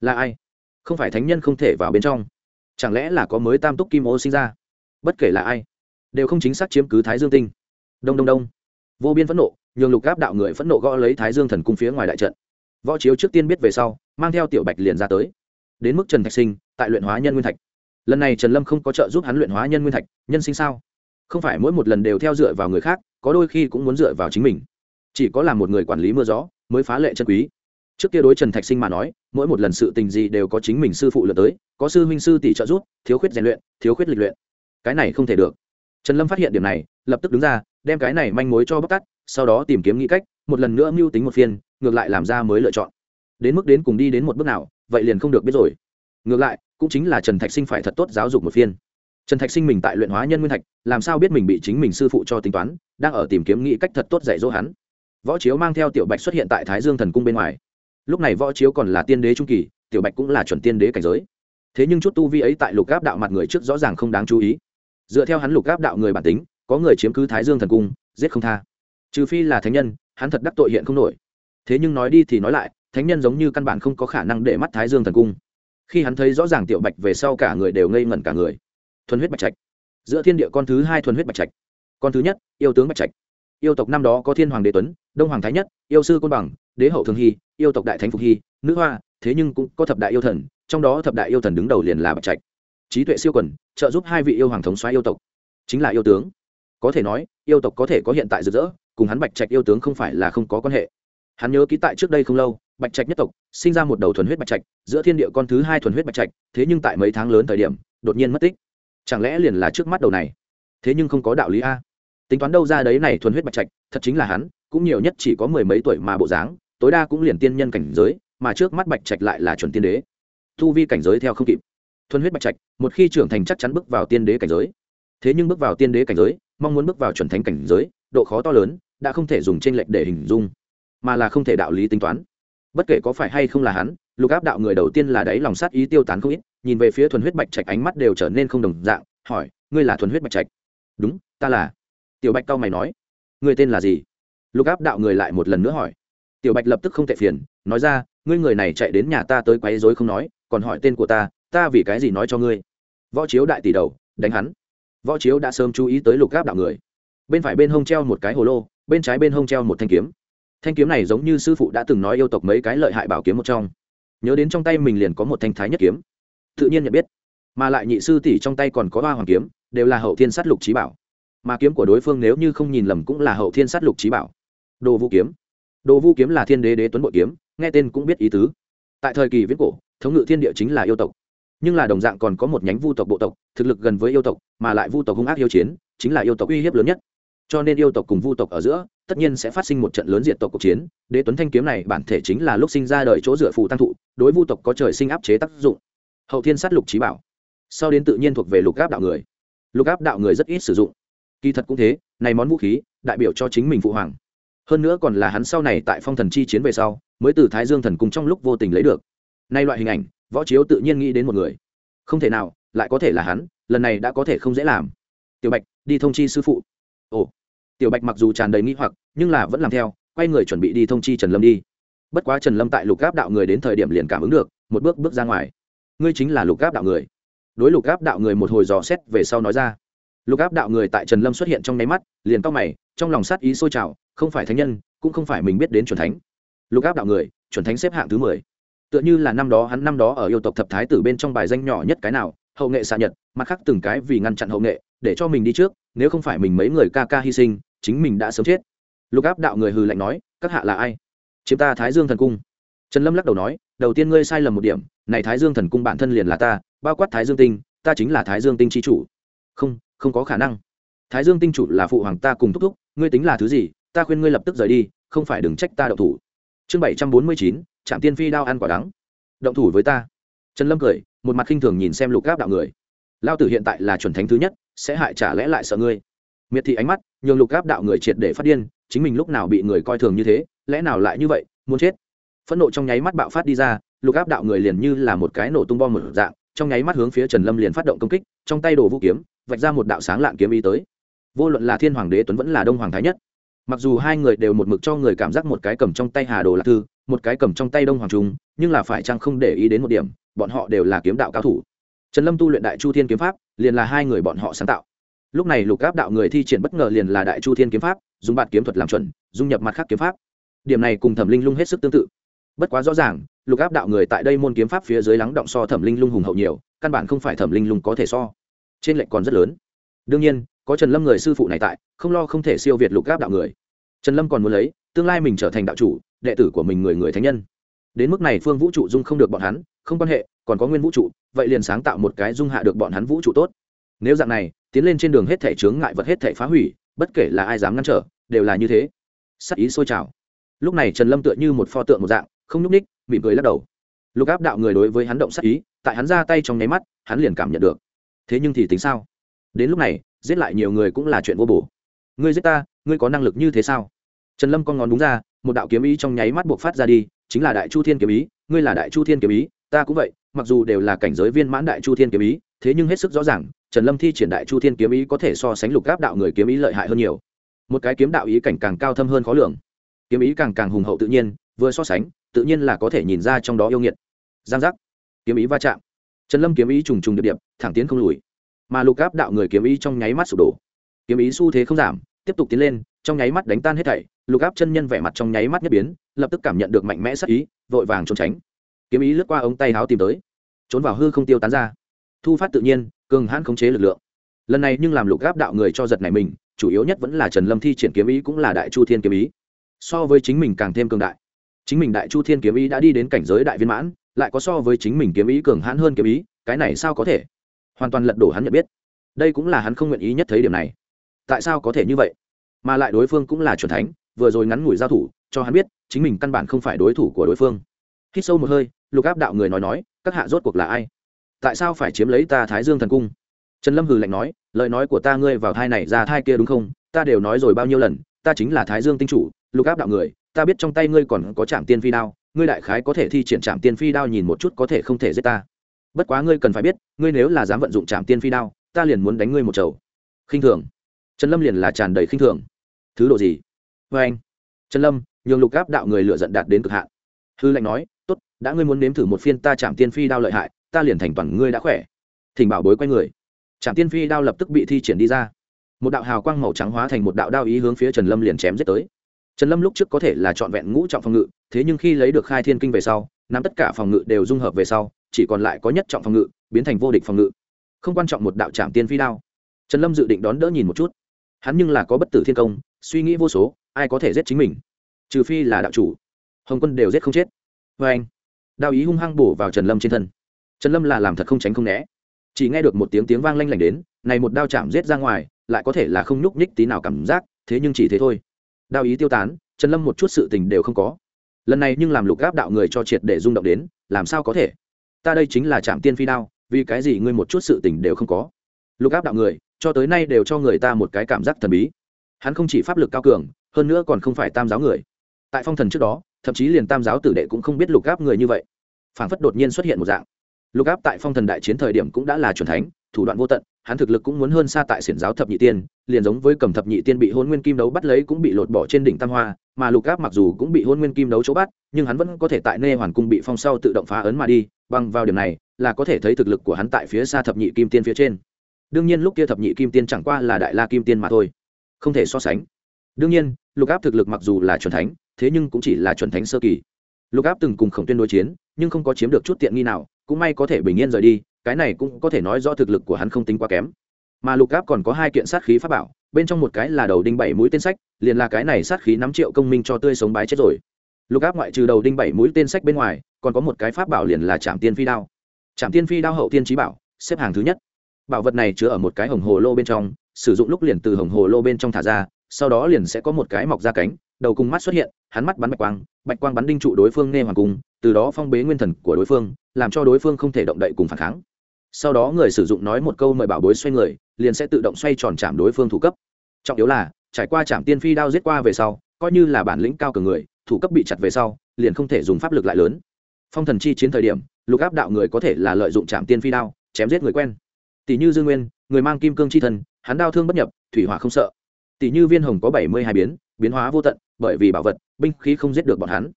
Là ai? Không phải thánh nhân không thể vào bên trong. Chẳng lẽ là có mới tam túc kim ô sinh ra? Bất kể là ai, đều không chính xác chiếm cứ thái dương tinh. Đông đông đông. Vô biên phẫn nộ nhường lục gáp đạo người phẫn nộ gõ lấy thái dương thần cung phía ngoài đại trận. Võ chiếu trước tiên biết về sau, mang theo tiểu bạch liền ra tới. Đến mức trần thạch sinh, tại luyện hóa nhân nguyên thạch. Lần này trần lâm không có trợ giúp hắn luyện hóa nhân nguyên thạch, nhân sinh sao? Không phải mỗi một lần đều theo dựa vào người khác, có đôi khi cũng muốn dựa vào chính mình. Chỉ có là một người quản lý mưa gió, mới phá lệ chân quý. Trước kia đối trần thạch sinh mà nói, mỗi một lần sự tình gì đều có chính mình sư phụ lượt tới, có sư huynh sư tỷ trợ giúp, thiếu khuyết rèn luyện, thiếu khuyết lịch luyện. Cái này không thể được trần lâm phát hiện điểm này, lập tức đứng ra, đem cái này manh mối cho bóc tát, sau đó tìm kiếm nghĩ cách, một lần nữa mưu tính một phiên, ngược lại làm ra mới lựa chọn. Đến mức đến cùng đi đến một bước nào, vậy liền không được biết rồi. Ngược lại, cũng chính là trần thạch sinh phải thật tốt giáo dục một phiên. Trần thạch sinh mình tại luyện hóa nhân nguyên thạch, làm sao biết mình bị chính mình sư phụ cho tính toán, đang ở tìm kiếm nghĩ cách thật tốt dạy dỗ hắn. Võ chiếu mang theo tiểu bạch xuất hiện tại thái dương thần cung bên ngoài. Lúc này võ chiếu còn là tiên đế trung kỳ, tiểu bạch cũng là chuẩn tiên đế cảnh giới. Thế nhưng chút tu vi ấy tại lục gáp đạo mặt người trước rõ ràng không đáng chú ý dựa theo hắn lục gáp đạo người bản tính, có người chiếm cứ thái dương thần cung, giết không tha. Trừ phi là thánh nhân, hắn thật đắc tội hiện không nổi. Thế nhưng nói đi thì nói lại, thánh nhân giống như căn bản không có khả năng để mắt thái dương thần cung. Khi hắn thấy rõ ràng tiểu bạch về sau cả người đều ngây ngẩn cả người. Thuần huyết bạch trạch. Giữa thiên địa con thứ hai thuần huyết bạch trạch. Con thứ nhất, yêu tướng bạch trạch. Yêu tộc năm đó có thiên hoàng đế tuấn, đông hoàng thái nhất, yêu sư côn bằng, đế hậu thường hy, yêu tộc đại thánh phục hy, nữ hoa, thế nhưng cũng có thập đại yêu thần, trong đó thập đại yêu thần đứng đầu liền là bạch trạch trí tuệ siêu quần, trợ giúp hai vị yêu hoàng thống xoáy yêu tộc. Chính là yêu tướng. Có thể nói, yêu tộc có thể có hiện tại rực rỡ, cùng hắn bạch trạch yêu tướng không phải là không có quan hệ. Hắn nhớ ký tại trước đây không lâu, bạch trạch nhất tộc sinh ra một đầu thuần huyết bạch trạch, giữa thiên địa con thứ hai thuần huyết bạch trạch, thế nhưng tại mấy tháng lớn thời điểm, đột nhiên mất tích. Chẳng lẽ liền là trước mắt đầu này? Thế nhưng không có đạo lý a. Tính toán đâu ra đấy này thuần huyết bạch trạch, thật chính là hắn, cũng nhiều nhất chỉ có mười mấy tuổi mà bộ dáng, tối đa cũng liền tiên nhân cảnh giới, mà trước mắt bạch trạch lại là chuẩn tiên đế. Thu vi cảnh giới theo không kịp thuần huyết bạch trạch, một khi trưởng thành chắc chắn bước vào tiên đế cảnh giới. Thế nhưng bước vào tiên đế cảnh giới, mong muốn bước vào chuẩn thánh cảnh giới, độ khó to lớn, đã không thể dùng tranh lệch để hình dung, mà là không thể đạo lý tính toán. Bất kể có phải hay không là hắn, lục áp đạo người đầu tiên là đáy lòng sát ý tiêu tán không ít, nhìn về phía thuần huyết bạch trạch ánh mắt đều trở nên không đồng dạng, hỏi, ngươi là thuần huyết bạch trạch? Đúng, ta là. Tiểu bạch cao mày nói, ngươi tên là gì? Lục áp đạo người lại một lần nữa hỏi. Tiểu bạch lập tức không tệ phiền, nói ra, ngươi người này chạy đến nhà ta tới quấy rối không nói, còn hỏi tên của ta ta vì cái gì nói cho ngươi? Võ chiếu đại tỷ đầu, đánh hắn. Võ chiếu đã sớm chú ý tới lục áp đạo người. Bên phải bên hông treo một cái hồ lô, bên trái bên hông treo một thanh kiếm. Thanh kiếm này giống như sư phụ đã từng nói yêu tộc mấy cái lợi hại bảo kiếm một trong. Nhớ đến trong tay mình liền có một thanh thái nhất kiếm. Tự nhiên nhận biết. Mà lại nhị sư tỷ trong tay còn có ba hoàng kiếm, đều là hậu thiên sát lục trí bảo. Mà kiếm của đối phương nếu như không nhìn lầm cũng là hậu thiên sát lục trí bảo. Đồ vũ kiếm. Đồ vũ kiếm là thiên đế đế tuấn bội kiếm, nghe tên cũng biết ý tứ. Tại thời kỳ viễn cổ, thống ngự thiên địa chính là yêu tộc nhưng là đồng dạng còn có một nhánh vu tộc bộ tộc, thực lực gần với yêu tộc, mà lại vu tộc hung ác yêu chiến, chính là yêu tộc uy hiếp lớn nhất. Cho nên yêu tộc cùng vu tộc ở giữa, tất nhiên sẽ phát sinh một trận lớn diện tộc cuộc chiến, đế tuấn thanh kiếm này bản thể chính là lúc sinh ra đời chỗ dựa phù tăng thụ, đối vu tộc có trời sinh áp chế tác dụng. Hậu thiên sát lục trí bảo. Sau đến tự nhiên thuộc về lục áp đạo người. Lục áp đạo người rất ít sử dụng. Kỳ thật cũng thế, này món vũ khí, đại biểu cho chính mình phụ hoàng. Hơn nữa còn là hắn sau này tại phong thần chi chiến về sau, mới từ thái dương thần cung trong lúc vô tình lấy được. Nay loại hình ảnh võ chiếu tự nhiên nghĩ đến một người. Không thể nào, lại có thể là hắn, lần này đã có thể không dễ làm. Tiểu bạch, đi thông chi sư phụ. Ồ. Tiểu bạch mặc dù tràn đầy nghĩ hoặc, nhưng là vẫn làm theo, quay người chuẩn bị đi thông chi trần lâm đi. Bất quá trần lâm tại lục gáp đạo người đến thời điểm liền cảm ứng được, một bước bước ra ngoài. Ngươi chính là lục gáp đạo người. Đối lục gáp đạo người một hồi dò xét về sau nói ra. Lục áp đạo người tại trần lâm xuất hiện trong nháy mắt, liền cao mày, trong lòng sát ý sôi trào, không phải thánh nhân, cũng không phải mình biết đến c thánh. Lục áp đạo người c thánh xếp hạng thứ mười tựa như là năm đó hắn năm đó ở yêu tộc thập thái tử bên trong bài danh nhỏ nhất cái nào, hậu nghệ xạ nhật, mặt khác từng cái vì ngăn chặn hậu nghệ, để cho mình đi trước, nếu không phải mình mấy người ca ca hy sinh, chính mình đã sớm chết. Lục áp đạo người hừ lạnh nói, các hạ là ai? Chiếm ta thái dương thần cung. Trần lâm lắc đầu nói, đầu tiên ngươi sai lầm một điểm, này thái dương thần cung bản thân liền là ta, bao quát thái dương tinh, ta chính là thái dương tinh c h i chủ. Không không có khả năng. Thái dương tinh chủ là phụ hoàng ta cùng thúc thúc, ngươi tính là thứ gì, ta khuyên ngươi lập tức rời đi, không phải đừng trách ta động thủ. Chương bảy trăm bốn mươi chín trạm tiên phi đao ăn quả đắng. Động thủ với ta. Trần lâm cười, một mặt khinh thường nhìn xem lục gáp đạo người. Lao tử hiện tại là chuẩn thánh thứ nhất, sẽ hại trả lẽ lại sợ ngươi. Miệt thị ánh mắt, nhường lục gáp đạo người triệt để phát điên, chính mình lúc nào bị người coi thường như thế, lẽ nào lại như vậy, muốn chết? Phẫn nộ trong nháy mắt bạo phát đi ra, lục áp đạo người liền như là một cái nổ tung bom một dạng, trong nháy mắt hướng phía trần lâm liền phát động công kích, trong tay đồ vũ kiếm, vạch ra một đạo sáng lạn kiếm ý tới. Vô luận là thiên hoàng đế tuấn vẫn là đông hoàng thái nhất. Mặc dù hai người đều một mực cho người cảm giác một cái cầm trong tay hà đồ lạc thư một cái cầm trong tay đông hoàng trung, nhưng là phải chăng không để ý đến một điểm, bọn họ đều là kiếm đạo cao thủ. Trần lâm tu luyện đại chu thiên kiếm pháp, liền là hai người bọn họ sáng tạo. Lúc này lục áp đạo người thi triển bất ngờ liền là đại chu thiên kiếm pháp, dùng bạt kiếm thuật làm chuẩn, dung nhập mặt khác kiếm pháp. Điểm này cùng thẩm linh lung hết sức tương tự. Bất quá rõ ràng, lục áp đạo người tại đây môn kiếm pháp phía dưới lắng động so thẩm linh lung hùng hậu nhiều, căn bản không phải thẩm linh lung có thể so. Trên lệnh còn rất lớn. Đương nhiên, có trần lâm người sư phụ này tại, không lo không thể siêu việt lục áp đạo người. Trần lâm còn muốn lấy, tương lai mình trở thành đạo chủ đệ tử của mình người người thánh nhân. Đến mức này phương vũ trụ dung không được bọn hắn, không quan hệ, còn có nguyên vũ trụ, vậy liền sáng tạo một cái dung hạ được bọn hắn vũ trụ tốt. Nếu dạng này, tiến lên trên đường hết thể chướng ngại vật hết thể phá hủy, bất kể là ai dám ngăn trở, đều là như thế. Sắc ý sôi trào. Lúc này trần lâm tựa như một pho tượng một dạng, không nhúc ních mỉm cười lắc đầu. Lục áp đạo người đối với hắn động sắc ý, tại hắn ra tay trong nháy mắt, hắn liền cảm nhận được. Thế nhưng thì tính sao? Đến lúc này, giết lại nhiều người cũng là chuyện vô bổ. Ngươi giết ta, ngươi có năng lực như thế sao? Trần lâm con ngón đúng ra một đạo kiếm ý trong nháy mắt buộc phát ra đi, chính là đại chu thiên kiếm ý, ngươi là đại chu thiên kiếm ý, ta cũng vậy, mặc dù đều là cảnh giới viên mãn đại chu thiên kiếm ý, thế nhưng hết sức rõ ràng, trần lâm thi triển đại chu thiên kiếm ý có thể so sánh lục gáp đạo người kiếm ý lợi hại hơn nhiều. Một cái kiếm đạo ý cảnh càng cao thâm hơn khó lường. Kiếm ý càng càng hùng hậu tự nhiên, vừa so sánh, tự nhiên là có thể nhìn ra trong đó yêu nghiệt. Giang giác. Kiếm ý va chạm. Trần lâm kiếm ý trùng trùng điệp điệp, thẳng tiến không lùi. Mà lục áp đạo người kiếm ý trong nháy mắt sụp đổ. Kiếm ý xu thế không giảm, tiếp tục tiến lên trong nháy mắt đánh tan hết thảy, lục áp chân nhân vẻ mặt trong nháy mắt nhất biến, lập tức cảm nhận được mạnh mẽ sắc ý, vội vàng trốn tránh. Kiếm ý lướt qua ống tay háo tìm tới, trốn vào hư không tiêu tán ra. Thu phát tự nhiên, cường hãn khống chế lực lượng. Lần này nhưng làm lục áp đạo người cho giật này mình, chủ yếu nhất vẫn là trần lâm thi triển kiếm ý cũng là đại chu thiên kiếm ý. So với chính mình càng thêm cường đại. Chính mình đại chu thiên kiếm ý đã đi đến cảnh giới đại viên mãn, lại có so với chính mình kiếm ý cường hãn hơn kiếm ý, cái này sao có thể? Hoàn toàn lật đổ hắn nhận biết. Đây cũng là hắn không nguyện ý nhất thấy điểm này. Tại sao có thể như vậy? Mà lại đối phương cũng là c thánh, vừa rồi ngắn ngủi giao thủ, cho hắn biết, chính mình căn bản không phải đối thủ của đối phương. Hít sâu một hơi, lục áp đạo người nói nói, các hạ rốt cuộc là ai? Tại sao phải chiếm lấy ta thái dương thần cung? Trần lâm hừ lạnh nói, lời nói của ta ngươi vào thai này ra thai kia đúng không? Ta đều nói rồi bao nhiêu lần, ta chính là thái dương tinh chủ, lục áp đạo người, ta biết trong tay ngươi còn có trạm tiên phi đao, ngươi đại khái có thể thi triển trạm tiên phi đao nhìn một chút có thể không thể giết ta. Bất quá ngươi cần phải biết, ngươi nếu là dám vận dụng trạm tiên phi đao, ta liền muốn đánh ngươi một chầu. Khinh thường. Trần lâm liền là tràn đầy khinh thường thứ độ gì? Vê anh. Trần lâm, nhường lục áp đạo người lựa giận đạt đến cực hạn. Hư lệnh nói, tốt, đã ngươi muốn nếm thử một phiên ta chạm tiên phi đao lợi hại, ta liền thành toàn ngươi đã khỏe. Thỉnh bảo bối quay người. Chạm tiên phi đao lập tức bị thi triển đi ra. Một đạo hào quang màu trắng hóa thành một đạo đao ý hướng phía trần lâm liền chém giết tới. Trần lâm lúc trước có thể là trọn vẹn ngũ trọng phòng ngự, thế nhưng khi lấy được khai thiên kinh về sau, nắm tất cả phòng ngự đều dung hợp về sau, chỉ còn lại có nhất trọng phòng ngự, biến thành vô địch phòng ngự. Không quan trọng một đạo trạm tiên phi đao. Trần lâm dự định đón đỡ nhìn một chút. Hắn nhưng là có bất tử thiên công suy nghĩ vô số, ai có thể giết chính mình? Trừ phi là đạo chủ. Hồng quân đều giết không chết. Vê anh, đạo ý hung hăng bổ vào trần lâm trên thân. Trần lâm là làm thật không tránh không né. Chỉ nghe được một tiếng tiếng vang lanh lảnh đến, này một đao chạm giết ra ngoài, lại có thể là không nhúc nhích tí nào cảm giác, thế nhưng chỉ thế thôi. Đao ý tiêu tán, trần lâm một chút sự tình đều không có. Lần này nhưng làm lục gáp đạo người cho triệt để rung động đến, làm sao có thể? Ta đây chính là trạm tiên phi đao, vì cái gì ngươi một chút sự tình đều không có? Lục áp đạo người, cho tới nay đều cho người ta một cái cảm giác thần bí hắn không chỉ pháp lực cao cường, hơn nữa còn không phải tam giáo người. Tại phong thần trước đó, thậm chí liền tam giáo tử đệ cũng không biết lục áp người như vậy. Phảng phất đột nhiên xuất hiện một dạng. Lục áp tại phong thần đại chiến thời điểm cũng đã là c thánh, thủ đoạn vô tận, hắn thực lực cũng muốn hơn xa tại xiển giáo thập nhị tiên, liền giống với cầm thập nhị tiên bị hôn nguyên kim đấu bắt lấy cũng bị lột bỏ trên đỉnh tam hoa, mà lục áp mặc dù cũng bị hôn nguyên kim đấu chỗ bắt, nhưng hắn vẫn có thể tại nê hoàn cung bị phong sau tự động phá ấn mà đi, bằng vào điểm này, là có thể thấy thực lực của hắn tại phía xa thập nhị kim tiên phía trên. Đương nhiên lúc kia thập nhị kim tiên chẳng qua là đại la kim tiên mà thôi không thể so sánh. Đương nhiên, lục áp thực lực mặc dù là c thánh, thế nhưng cũng chỉ là c thánh sơ kỳ. Lục áp từng cùng khổng tuyên đối chiến, nhưng không có chiếm được chút tiện nghi nào, cũng may có thể bình yên rời đi, cái này cũng có thể nói do thực lực của hắn không tính quá kém. Mà lục áp còn có hai kiện sát khí pháp bảo, bên trong một cái là đầu đinh bảy mũi tên sách, liền là cái này sát khí nắm triệu công minh cho tươi sống bái chết rồi. Lục áp ngoại trừ đầu đinh bảy mũi tên sách bên ngoài, còn có một cái pháp bảo liền là trạm tiên phi đao. Trạm tiên phi đao hậu tiên trí bảo, xếp hàng thứ nhất. Bảo vật này chứa ở một cái hồng hồ lô bên trong sử dụng lúc liền từ hồng hồ lô bên trong thả ra, sau đó liền sẽ có một cái mọc ra cánh, đầu cùng mắt xuất hiện, hắn mắt bắn bạch quang bạch quang bắn đinh trụ đối phương nghe hoàng cung, từ đó phong bế nguyên thần của đối phương, làm cho đối phương không thể động đậy cùng phản kháng. Sau đó người sử dụng nói một câu mời bảo bối xoay người, liền sẽ tự động xoay tròn chạm đối phương thủ cấp. Trọng yếu là, trải qua trạm tiên phi đao giết qua về sau, coi như là bản lĩnh cao cường người, thủ cấp bị chặt về sau, liền không thể dùng pháp lực lại lớn. Phong thần chi chiến thời điểm, lục áp đạo người có thể là lợi dụng trạm tiên phi đao, chém giết người quen. Tỷ như dương nguyên, người mang kim cương chi thân hắn đao thương bất nhập, thủy hỏa không sợ. Tỷ như viên hồng có bảy mươi hai biến biến hóa vô tận, bởi vì bảo vật, binh khí không giết được bọn hắn.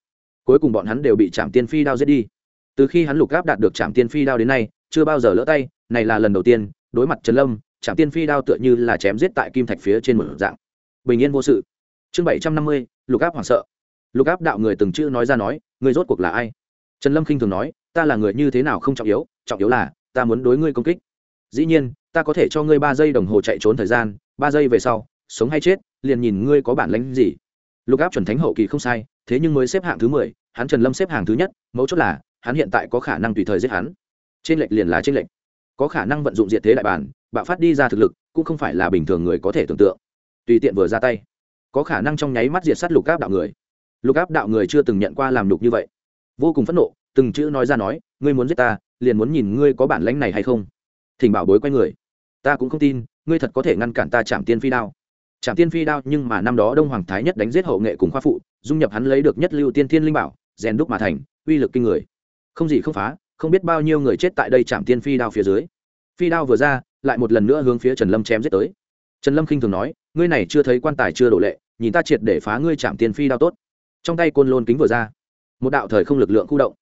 Cuối cùng bọn hắn đều bị trạm tiên phi đao giết đi. Từ khi hắn lục áp đạt được trạm tiên phi đao đến nay, chưa bao giờ lỡ tay, này là lần đầu tiên, đối mặt trần lâm trạm tiên phi đao tựa như là chém giết tại kim thạch phía trên một dạng. Bình yên vô sự. Chương bảy trăm năm mươi, lục áp hoảng sợ. Lục áp đạo người từng chữ nói ra nói người rốt cuộc là ai? Trần lâm khinh thường nói, ta là người như thế nào không trọng yếu trọng yếu là ta muốn đối ngươi công kích. Dĩ nhiên ta có thể cho ngươi ba giây đồng hồ chạy trốn thời gian ba giây về sau sống hay chết liền nhìn ngươi có bản lãnh gì. Lục áp chuẩn thánh hậu kỳ không sai thế nhưng mới xếp hạng thứ mười hắn trần lâm xếp hạng thứ nhất mấu chốt là hắn hiện tại có khả năng tùy thời giết hắn. Trên lệnh liền là trên lệnh, có khả năng vận dụng diện thế đại bản bạo phát đi ra thực lực cũng không phải là bình thường người có thể tưởng tượng. Tùy tiện vừa ra tay có khả năng trong nháy mắt diệt sát lục áp đạo người. Lục áp đạo người chưa từng nhận qua làm lục như vậy. Vô cùng phẫn nộ từng chữ nói ra nói ngươi muốn giết ta liền muốn nhìn ngươi có bản lãnh này hay không? Thỉnh bảo bối quay người. Ta cũng không tin, ngươi thật có thể ngăn cản ta chạm tiên phi đao. Chạm tiên phi đao nhưng mà năm đó đông hoàng thái nhất đánh giết hậu nghệ cùng khoa phụ, dung nhập hắn lấy được nhất lưu tiên thiên linh bảo, rèn đúc mà thành, uy lực kinh người. Không gì không phá, không biết bao nhiêu người chết tại đây chạm tiên phi đao phía dưới. Phi đao vừa ra, lại một lần nữa hướng phía trần lâm chém giết tới. Trần lâm khinh thường nói, ngươi này chưa thấy quan tài chưa đổ lệ, nhìn ta triệt để phá ngươi chạm tiên phi đao tốt. Trong tay côn lôn kính vừa ra, một đạo thời không lực lượng khu động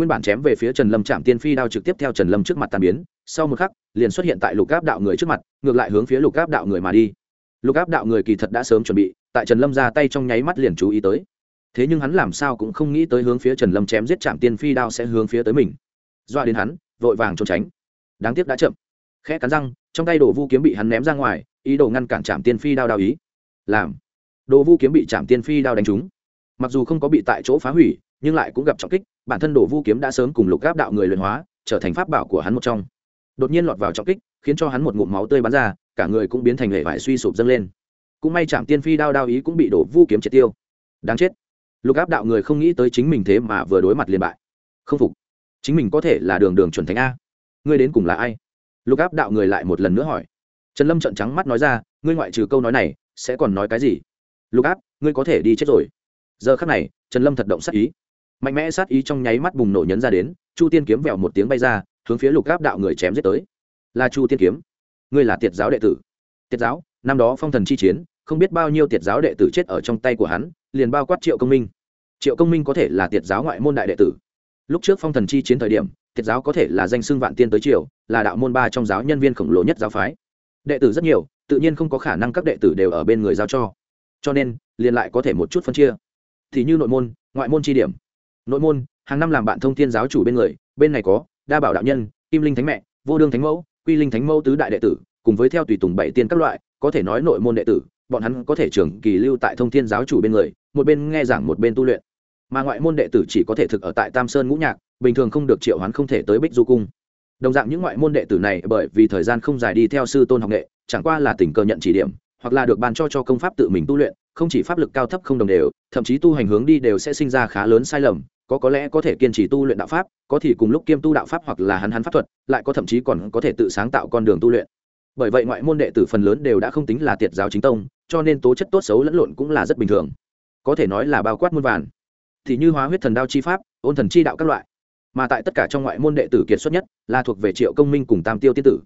nguyên bản chém về phía trần lâm chạm tiên phi đao trực tiếp theo trần lâm trước mặt tàn biến, sau một khắc, liền xuất hiện tại lục áp đạo người trước mặt, ngược lại hướng phía lục áp đạo người mà đi. Lục áp đạo người kỳ thật đã sớm chuẩn bị, tại trần lâm ra tay trong nháy mắt liền chú ý tới. Thế nhưng hắn làm sao cũng không nghĩ tới hướng phía trần lâm chém giết chạm tiên phi đao sẽ hướng phía tới mình. Doa đến hắn, vội vàng trốn tránh. Đáng tiếc đã chậm. Khẽ cắn răng, trong tay đồ vu kiếm bị hắn ném ra ngoài, ý đồ ngăn cản chạm tiên phi đao đao ý. Làm. Đồ vu kiếm bị chạm tiên phi đao đánh trúng. Mặc dù không có bị tại chỗ phá hủy nhưng lại cũng gặp trọng kích, bản thân đổ vu kiếm đã sớm cùng lục gáp đạo người luyện hóa, trở thành pháp bảo của hắn một trong. Đột nhiên lọt vào trọng kích, khiến cho hắn một ngụm máu tươi bắn ra, cả người cũng biến thành hệ vải suy sụp dâng lên. Cũng may chạm tiên phi đao đao ý cũng bị đổ vu kiếm triệt tiêu. Đáng chết. Lục áp đạo người không nghĩ tới chính mình thế mà vừa đối mặt liền bại. Không phục. Chính mình có thể là đường đường chuẩn thánh a. Ngươi đến cùng là ai? Lục áp đạo người lại một lần nữa hỏi. Trần lâm trợn trắng mắt nói ra, ngươi ngoại trừ câu nói này, sẽ còn nói cái gì? Lục áp ngươi có thể đi chết rồi. Giờ khắc này, trần lâm thật động sát ý mạnh mẽ sát ý trong nháy mắt bùng nổ nhấn ra đến, chu tiên kiếm vẹo một tiếng bay ra, hướng phía lục áp đạo người chém giết tới. Là chu tiên kiếm. Ngươi là tiệt giáo đệ tử. Tiệt giáo, năm đó phong thần chi chiến, không biết bao nhiêu tiệt giáo đệ tử chết ở trong tay của hắn, liền bao quát triệu công minh. Triệu công minh có thể là tiệt giáo ngoại môn đại đệ tử. Lúc trước phong thần chi chiến thời điểm, tiệt giáo có thể là danh xưng vạn tiên tới triều, là đạo môn ba trong giáo nhân viên khổng lồ nhất giáo phái. Đệ tử rất nhiều, tự nhiên không có khả năng các đệ tử đều ở bên người giao cho. Cho nên, liền lại có thể một chút phân chia. Thì như nội môn, ngoại môn chi điểm nội môn, hàng năm làm bạn thông thiên giáo chủ bên người, bên này có đa bảo đạo nhân, kim linh thánh mẹ, vô đương thánh mẫu, quy linh thánh mẫu tứ đại đệ tử, cùng với theo tùy tùng bảy tiên các loại, có thể nói nội môn đệ tử, bọn hắn có thể trưởng kỳ lưu tại thông thiên giáo chủ bên người, một bên nghe giảng một bên tu luyện. Mà ngoại môn đệ tử chỉ có thể thực ở tại tam sơn ngũ nhạc, bình thường không được triệu hoán không thể tới bích du cung. Đồng dạng những ngoại môn đệ tử này bởi vì thời gian không dài đi theo sư tôn học nghệ, chẳng qua là tình cờ nhận chỉ điểm, hoặc là được bàn cho cho công pháp tự mình tu luyện, không chỉ pháp lực cao thấp không đồng đều, thậm chí tu hành hướng đi đều sẽ sinh ra khá lớn sai lầm có có lẽ có thể kiên trì tu luyện đạo pháp, có thì cùng lúc kiêm tu đạo pháp hoặc là hắn hắn pháp thuật, lại có thậm chí còn có thể tự sáng tạo con đường tu luyện. Bởi vậy ngoại môn đệ tử phần lớn đều đã không tính là tiệt giáo chính tông, cho nên tố chất tốt xấu lẫn lộn cũng là rất bình thường. Có thể nói là bao quát muôn vàn. Thì như hóa huyết thần đao chi pháp, ôn thần chi đạo các loại. Mà tại tất cả trong ngoại môn đệ tử kiệt xuất nhất là thuộc về triệu công minh cùng tam tiêu tiên tử.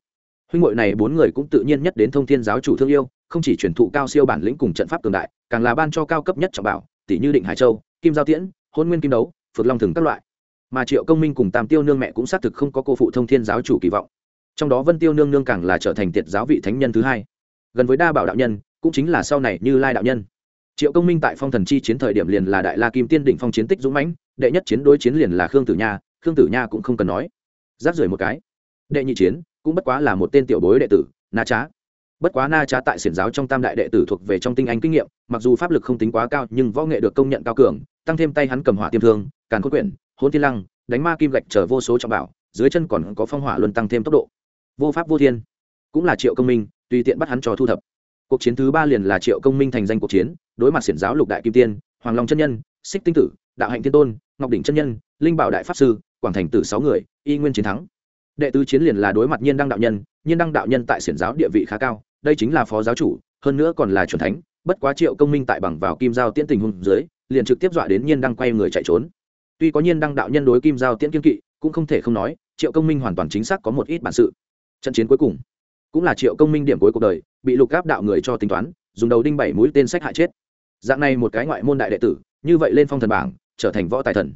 Huynh hội này bốn người cũng tự nhiên nhất đến thông thiên giáo chủ thương yêu, không chỉ truyền thụ cao siêu bản lĩnh cùng trận pháp cường đại, càng là ban cho cao cấp nhất trọng bảo tỷ như định hải châu, kim giao tiễn, hôn nguyên kim đấu phược long thường các loại. Mà triệu công minh cùng tam tiêu nương mẹ cũng xác thực không có cô phụ thông thiên giáo chủ kỳ vọng. Trong đó vân tiêu nương nương càng là trở thành tiệt giáo vị thánh nhân thứ hai. Gần với đa bảo đạo nhân, cũng chính là sau này như lai đạo nhân. Triệu công minh tại phong thần chi chiến thời điểm liền là đại la kim tiên đỉnh phong chiến tích dũng mãnh, đệ nhất chiến đối chiến liền là khương tử nha, khương tử nha cũng không cần nói. Giáp rời một cái. Đệ nhị chiến cũng bất quá là một tên tiểu bối đệ tử, na trá. Bất quá na trá tại xiển giáo trong tam đại đệ tử thuộc về trong tinh anh kinh nghiệm, mặc dù pháp lực không tính quá cao, nhưng võ nghệ được công nhận cao cường, tăng thêm tay hắn cầm hỏa tiêm thương càn khôn quyển hôn thiên lăng, đánh ma kim gạch trở vô số trọng bảo, dưới chân còn có phong hỏa luân tăng thêm tốc độ. Vô pháp vô thiên. Cũng là triệu công minh, tùy tiện bắt hắn trò thu thập. Cuộc chiến thứ ba liền là triệu công minh thành danh cuộc chiến, đối mặt xiển giáo lục đại kim tiên, hoàng long chân nhân, xích tinh tử, đạo hạnh thiên tôn, ngọc đỉnh chân nhân, linh bảo đại pháp sư, quảng thành tử sáu người, y nguyên chiến thắng. Đệ tứ chiến liền là đối mặt nhiên đăng đạo nhân, nhiên đăng đạo nhân tại xiển giáo địa vị khá cao, đây chính là phó giáo chủ, hơn nữa còn là truyền thánh, bất quá triệu công minh tại bằng vào kim giao tiễn tình hùng dưới, liền trực tiếp dọa đến nhiên đăng quay người chạy trốn tuy có nhiên đăng đạo nhân đối kim giao tiễn kiên kỵ, cũng không thể không nói, triệu công minh hoàn toàn chính xác có một ít bản sự. Trận chiến cuối cùng, cũng là triệu công minh điểm cuối cuộc đời, bị lục gáp đạo người cho tính toán, dùng đầu đinh bảy mũi tên sách hại chết. Dạng này một cái ngoại môn đại đệ tử, như vậy lên phong thần bảng, trở thành võ tài thần.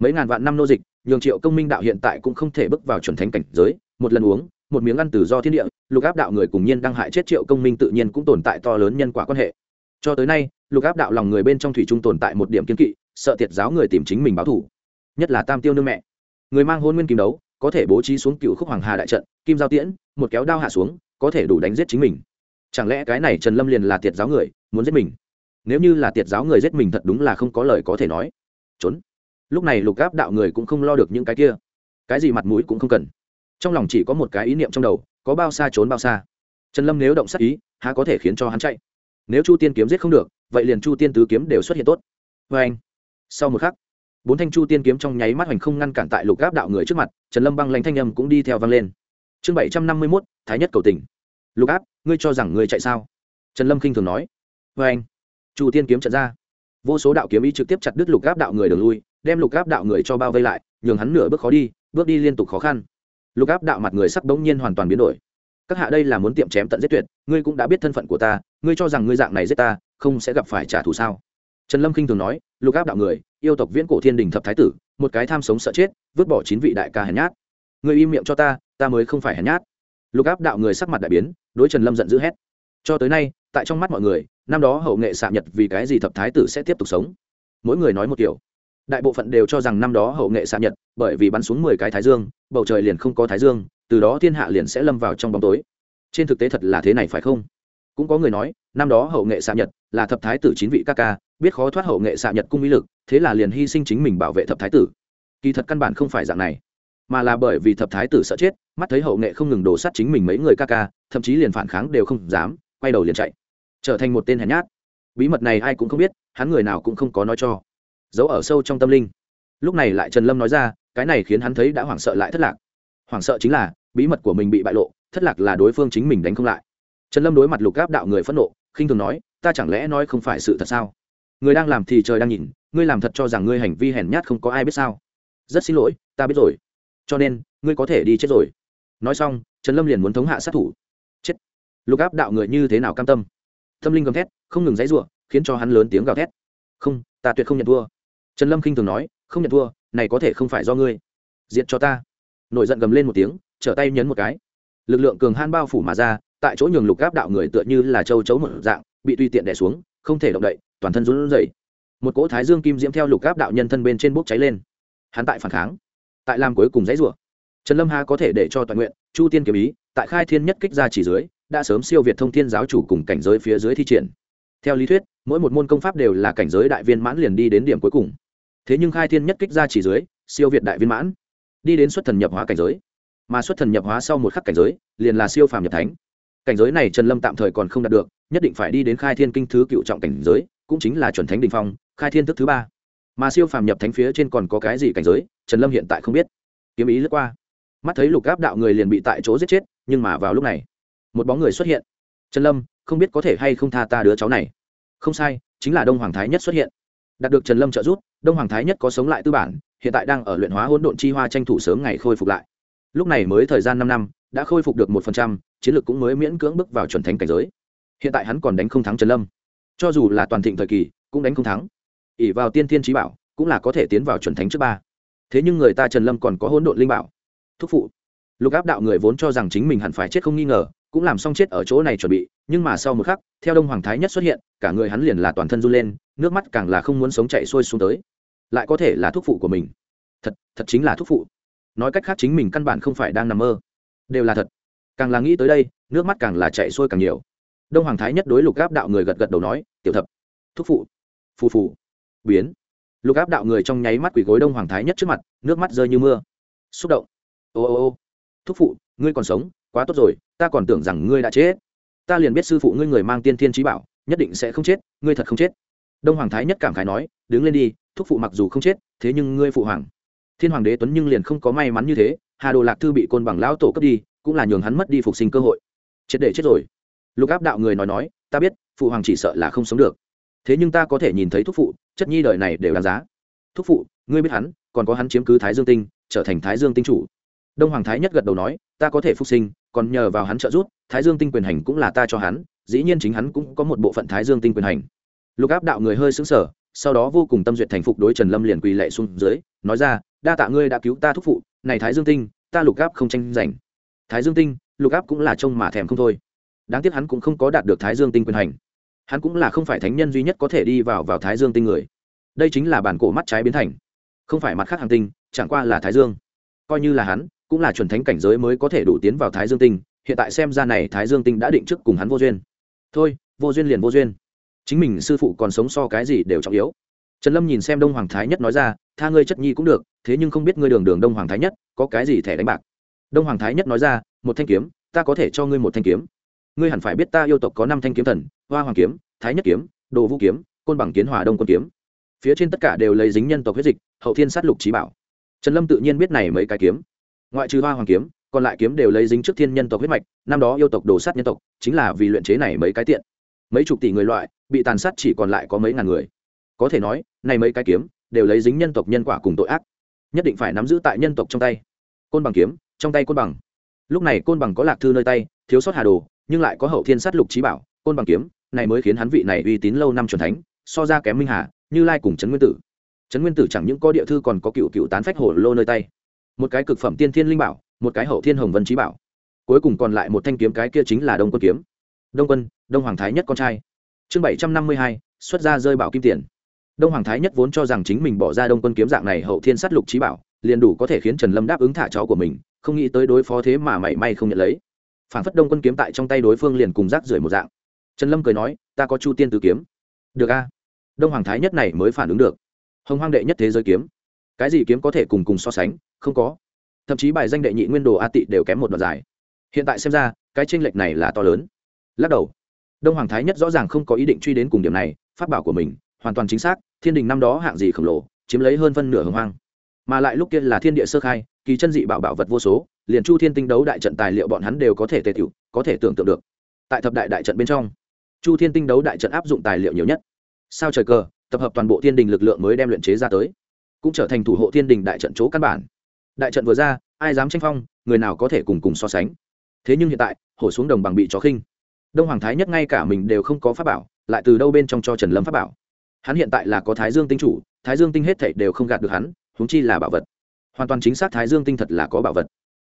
Mấy ngàn vạn năm nô dịch, nhường triệu công minh đạo hiện tại cũng không thể bước vào chuẩn thánh cảnh giới, một lần uống, một miếng ăn từ do thiên địa, lục áp đạo người cùng nhiên đang hại chết triệu công minh tự nhiên cũng tồn tại to lớn nhân quả quan hệ. Cho tới nay, lục áp đạo lòng người bên trong thủy trung tồn tại một điểm kiên kỵ sợ tiệt giáo người tìm chính mình báo thủ nhất là tam tiêu nương mẹ. Người mang hôn nguyên kim đấu, có thể bố trí xuống cựu khúc hoàng hà đại trận, kim giao tiễn, một kéo đao hạ xuống, có thể đủ đánh giết chính mình. Chẳng lẽ cái này trần lâm liền là tiệt giáo người, muốn giết mình? Nếu như là tiệt giáo người giết mình thật đúng là không có lời có thể nói. Trốn. Lúc này lục áp đạo người cũng không lo được những cái kia. Cái gì mặt mũi cũng không cần. Trong lòng chỉ có một cái ý niệm trong đầu, có bao xa trốn bao xa. Trần lâm nếu động sắc ý, há có thể khiến cho hắn chạy. Nếu chu tiên kiếm giết không được, vậy liền chu tiên tứ kiếm đều xuất hiện tốt. Vê anh sau một khắc, bốn thanh chu tiên kiếm trong nháy mắt hoành không ngăn cản tại lục gáp đạo người trước mặt, trần lâm băng lanh thanh âm cũng đi theo văng lên. Chương bảy trăm năm mươi mốt, thái nhất cầu tình lục áp ngươi cho rằng ngươi chạy sao? Trần lâm k i n h thường nói. Vê anh, chu tiên kiếm trận ra. Vô số đạo kiếm ý trực tiếp chặt đứt lục gáp đạo người đường lui, đem lục gáp đạo người cho bao vây lại, nhường hắn nửa bước khó đi, bước đi liên tục khó khăn. Lục áp đạo mặt người sắc bỗng nhiên hoàn toàn biến đổi. Các hạ đây là muốn tiệm chém tận giết tuyệt, ngươi cũng đã biết thân phận của ta, ngươi cho rằng ngươi dạng này giết ta, không sẽ gặp phải trả thù sao? Trần lâm k i n h thường nói, lục áp đạo người, yêu tộc viễn cổ thiên đình thập thái tử, một cái tham sống sợ chết, vứt bỏ chín vị đại ca hèn nhát. Ngươi im miệng cho ta ta mới không phải hèn nhát. Lục áp đạo người sắc mặt đại biến, đối trần lâm giận dữ hét. Cho tới nay, tại trong mắt mọi người, năm đó hậu nghệ xạ nhật vì cái gì thập thái tử sẽ tiếp tục sống? Mỗi người nói một kiểu. Đại bộ phận đều cho rằng năm đó hậu nghệ xạ nhật, bởi vì bắn xuống mười cái thái dương, bầu trời liền không có thái dương, từ đó thiên hạ liền sẽ lâm vào trong bóng tối. Trên thực tế thật là thế này phải không? Cũng có người nói, năm đó hậu nghệ xạ nhật là thập thái tử chín vị ca ca biết khó thoát hậu nghệ xạ nhật cung mỹ lực, thế là liền hy sinh chính mình bảo vệ thập thái tử. Kỳ thật căn bản không phải dạng này, mà là bởi vì thập thái tử sợ chết, mắt thấy hậu nghệ không ngừng đổ sát chính mình mấy người ca ca, thậm chí liền phản kháng đều không dám, quay đầu liền chạy, trở thành một tên hèn nhát. Bí mật này ai cũng không biết, hắn người nào cũng không có nói cho. Giấu ở sâu trong tâm linh. Lúc này lại trần lâm nói ra, cái này khiến hắn thấy đã hoảng sợ lại thất lạc. Hoảng sợ chính là, bí mật của mình bị bại lộ, thất lạc là đối phương chính mình đánh không lại. Trần lâm đối mặt lục gáp đạo người phẫn nộ, khinh thường nói, ta chẳng lẽ nói không phải sự thật sao? Người đang làm thì trời đang nhìn, ngươi làm thật cho rằng ngươi hành vi hèn nhát không có ai biết sao? Rất xin lỗi, ta biết rồi. Cho nên, ngươi có thể đi chết rồi. Nói xong, trần lâm liền muốn thống hạ sát thủ. Chết. Lục áp đạo người như thế nào cam tâm? Tâm linh gầm thét, không ngừng dãy r u ộ khiến cho hắn lớn tiếng gào thét. Không, ta tuyệt không nhận thua. Trần lâm k i n h thường nói, không nhận thua, này có thể không phải do ngươi. Diện cho ta. Nổi giận gầm lên một tiếng, trở tay nhấn một cái. Lực lượng cường han bao phủ mà ra, tại chỗ nhường lục Áp đạo người tựa như là châu chấu một dạng, bị tùy tiện đẻ xuống, không thể động đậy toàn thân run rẩy. Một cỗ thái dương kim diễm theo lục gáp đạo nhân thân bên trên bốc cháy lên. Hắn tại phản kháng, tại làm cuối cùng dãy rủa. Trần lâm ha có thể để cho toàn nguyện, chu tiên kiếm ý, tại khai thiên nhất kích ra chỉ dưới, đã sớm siêu việt thông thiên giáo chủ cùng cảnh giới phía dưới thi triển. Theo lý thuyết, mỗi một môn công pháp đều là cảnh giới đại viên mãn liền đi đến điểm cuối cùng. Thế nhưng khai thiên nhất kích ra chỉ dưới, siêu việt đại viên mãn. Đi đến xuất thần nhập hóa cảnh giới. Mà xuất thần nhập hóa sau một khắc cảnh giới, liền là siêu phàm nhập thánh. Cảnh giới này trần lâm tạm thời còn không đạt được, nhất định phải đi đến khai thiên kinh thứ cựu trọng cảnh giới cũng chính là chuẩn thánh đình phong, khai thiên thức thứ ba. Mà siêu phàm nhập thánh phía trên còn có cái gì cảnh giới, trần lâm hiện tại không biết. Kiếm ý lướt qua. Mắt thấy lục áp đạo người liền bị tại chỗ giết chết, nhưng mà vào lúc này, một bóng người xuất hiện. Trần lâm, không biết có thể hay không tha ta đứa cháu này. Không sai, chính là đông hoàng thái nhất xuất hiện. Đạt được trần lâm trợ giúp, đông hoàng thái nhất có sống lại tư bản, hiện tại đang ở luyện hóa hỗn độn chi hoa tranh thủ sớm ngày khôi phục lại. Lúc này mới thời gian năm năm, đã khôi phục được một phần trăm, chiến lược cũng mới miễn cưỡng bước vào chuẩn thánh cảnh giới. Hiện tại hắn còn đánh không thắng trần lâm cho dù là toàn thịnh thời kỳ, cũng đánh không thắng. ỉ vào tiên thiên trí bảo, cũng là có thể tiến vào chuẩn thánh trước ba. thế nhưng người ta trần lâm còn có hỗn độn linh bảo. thúc phụ, lục áp đạo người vốn cho rằng chính mình hẳn phải chết không nghi ngờ, cũng làm xong chết ở chỗ này chuẩn bị, nhưng mà sau một khắc, theo đông hoàng thái nhất xuất hiện, cả người hắn liền là toàn thân run lên, nước mắt càng là không muốn sống chạy xuôi xuống tới. lại có thể là thuốc phụ của mình. thật thật chính là thuốc phụ. nói cách khác chính mình căn bản không phải đang nằm mơ. đều là thật. càng là nghĩ tới đây, nước mắt càng là chạy xuôi càng nhiều đông hoàng thái nhất đối lục gáp đạo người gật gật đầu nói, tiểu thập, Thúc phụ, phù phù. Biến. Lục áp đạo người trong nháy mắt quỷ gối đông hoàng thái nhất trước mặt, nước mắt rơi như mưa. Xúc động. Ô ô ô, thúc phụ, ngươi còn sống, quá tốt rồi, ta còn tưởng rằng ngươi đã chết. Ta liền biết sư phụ ngươi người mang tiên thiên trí bảo, nhất định sẽ không chết, ngươi thật không chết. Đông hoàng thái nhất cảm khái nói, đứng lên đi, thúc phụ mặc dù không chết, thế nhưng ngươi phụ hoàng. Thiên hoàng đế tuấn nhưng liền không có may mắn như thế, hà đồ lạc thư bị côn bằng lão tổ cướp đi, cũng là nhường hắn mất đi phục sinh cơ hội. Chết để chết rồi lục áp đạo người nói nói, ta biết, phụ hoàng chỉ sợ là không sống được. Thế nhưng ta có thể nhìn thấy thúc phụ, chất nhi đời này đều đáng giá. Thúc phụ, ngươi biết hắn, còn có hắn chiếm cứ thái dương tinh, trở thành thái dương tinh chủ. Đông hoàng thái nhất gật đầu nói, ta có thể phục sinh, còn nhờ vào hắn trợ giúp, thái dương tinh quyền hành cũng là ta cho hắn, dĩ nhiên chính hắn cũng có một bộ phận thái dương tinh quyền hành. Lục áp đạo người hơi xứng sở sau đó vô cùng tâm duyệt thành phục đối trần lâm liền quỳ lệ xuống dưới, nói ra, đa tạ ngươi đã cứu ta thúc phụ, này thái dương tinh, ta lục áp không tranh giành. Thái dương tinh, lục áp cũng là trông mà thèm không thôi đáng tiếc hắn cũng không có đạt được thái dương tinh quyền hành. Hắn cũng là không phải thánh nhân duy nhất có thể đi vào vào thái dương tinh người. Đây chính là bản cổ mắt trái biến thành. Không phải mặt khác hàng tinh, chẳng qua là thái dương. Coi như là hắn, cũng là chuẩn thánh cảnh giới mới có thể đủ tiến vào thái dương tinh. Hiện tại xem ra này thái dương tinh đã định trước cùng hắn vô duyên. Thôi, vô duyên liền vô duyên. Chính mình sư phụ còn sống so cái gì đều trọng yếu. Trần lâm nhìn xem đông hoàng thái nhất nói ra, tha ngươi chất nhi cũng được, thế nhưng không biết ngươi đường đường đông hoàng thái nhất có cái gì thẻ đánh bạc? Đông hoàng thái nhất nói ra, một thanh kiếm, ta có thể cho ngươi một thanh kiếm ngươi hẳn phải biết ta yêu tộc có năm thanh kiếm thần, hoa hoàng kiếm, thái nhất kiếm, đồ vũ kiếm, côn bằng kiến hòa đông quân kiếm. Phía trên tất cả đều lấy dính nhân tộc huyết dịch, hậu thiên sát lục trí bảo. Trần lâm tự nhiên biết này mấy cái kiếm. Ngoại trừ hoa hoàng kiếm, còn lại kiếm đều lấy dính trước thiên nhân tộc huyết mạch, năm đó yêu tộc đồ sát nhân tộc, chính là vì luyện chế này mấy cái tiện. Mấy chục tỷ người loại, bị tàn sát chỉ còn lại có mấy ngàn người. Có thể nói, này mấy cái kiếm đều lấy dính nhân tộc nhân quả cùng tội ác. Nhất định phải nắm giữ tại nhân tộc trong tay. Côn bằng kiếm, trong tay côn bằng. Lúc này côn bằng có lạc thư nơi tay thiếu sót hà đồ, nhưng lại có hậu thiên sát lục trí bảo, côn bằng kiếm, này mới khiến hắn vị này uy tín lâu năm truyền thánh, so ra kém minh hà, như lai cùng trấn nguyên tử. Trấn nguyên tử chẳng những có địa thư còn có cựu cựu tán phách hổ lô nơi tay. Một cái cực phẩm tiên thiên linh bảo, một cái hậu thiên hồng vân trí bảo. Cuối cùng còn lại một thanh kiếm cái kia chính là đông quân kiếm. Đông quân, đông hoàng thái nhất con trai. Chương bảy trăm năm mươi hai, xuất ra rơi bảo kim tiền. Đông hoàng thái nhất vốn cho rằng chính mình bỏ ra đông quân kiếm dạng này hậu thiên sát lục trí bảo, liền đủ có thể khiến trần lâm đáp ứng thả cháu của mình, không nghĩ tới đối phó thế mà mảy may không nhận lấy phản phất đông quân kiếm tại trong tay đối phương liền cùng rác rưởi một dạng. Trần lâm cười nói, ta có chu tiên tử kiếm. Được a. Đông hoàng thái nhất này mới phản ứng được. Hồng hoang đệ nhất thế giới kiếm. Cái gì kiếm có thể cùng cùng so sánh? Không có. Thậm chí bài danh đệ nhị nguyên đồ a tị đều kém một đoạn dài. Hiện tại xem ra, cái tranh lệch này là to lớn. Lắc đầu. Đông hoàng thái nhất rõ ràng không có ý định truy đến cùng điểm này phát bảo của mình, hoàn toàn chính xác, thiên đình năm đó hạng gì khổng lồ, chiếm lấy hơn phân nửa hồng hoang. Mà lại lúc kia là thiên địa sơ khai, kỳ chân dị bảo bảo vật vô số liền chu thiên tinh đấu đại trận tài liệu bọn hắn đều có thể tề tiểu có thể tưởng tượng được. Tại thập đại đại trận bên trong, chu thiên tinh đấu đại trận áp dụng tài liệu nhiều nhất. Sao trời cờ, tập hợp toàn bộ thiên đình lực lượng mới đem luyện chế ra tới, cũng trở thành thủ hộ thiên đình đại trận chỗ căn bản. Đại trận vừa ra, ai dám tranh phong, người nào có thể cùng cùng so sánh. Thế nhưng hiện tại, hổ xuống đồng bằng bị chó khinh. Đông hoàng thái nhất ngay cả mình đều không có pháp bảo, lại từ đâu bên trong cho trần lâm pháp bảo? Hắn hiện tại là có thái dương tinh chủ, thái dương tinh hết thảy đều không gạt được hắn húng chi là bảo vật. Hoàn toàn chính xác thái dương tinh thật là có bảo vật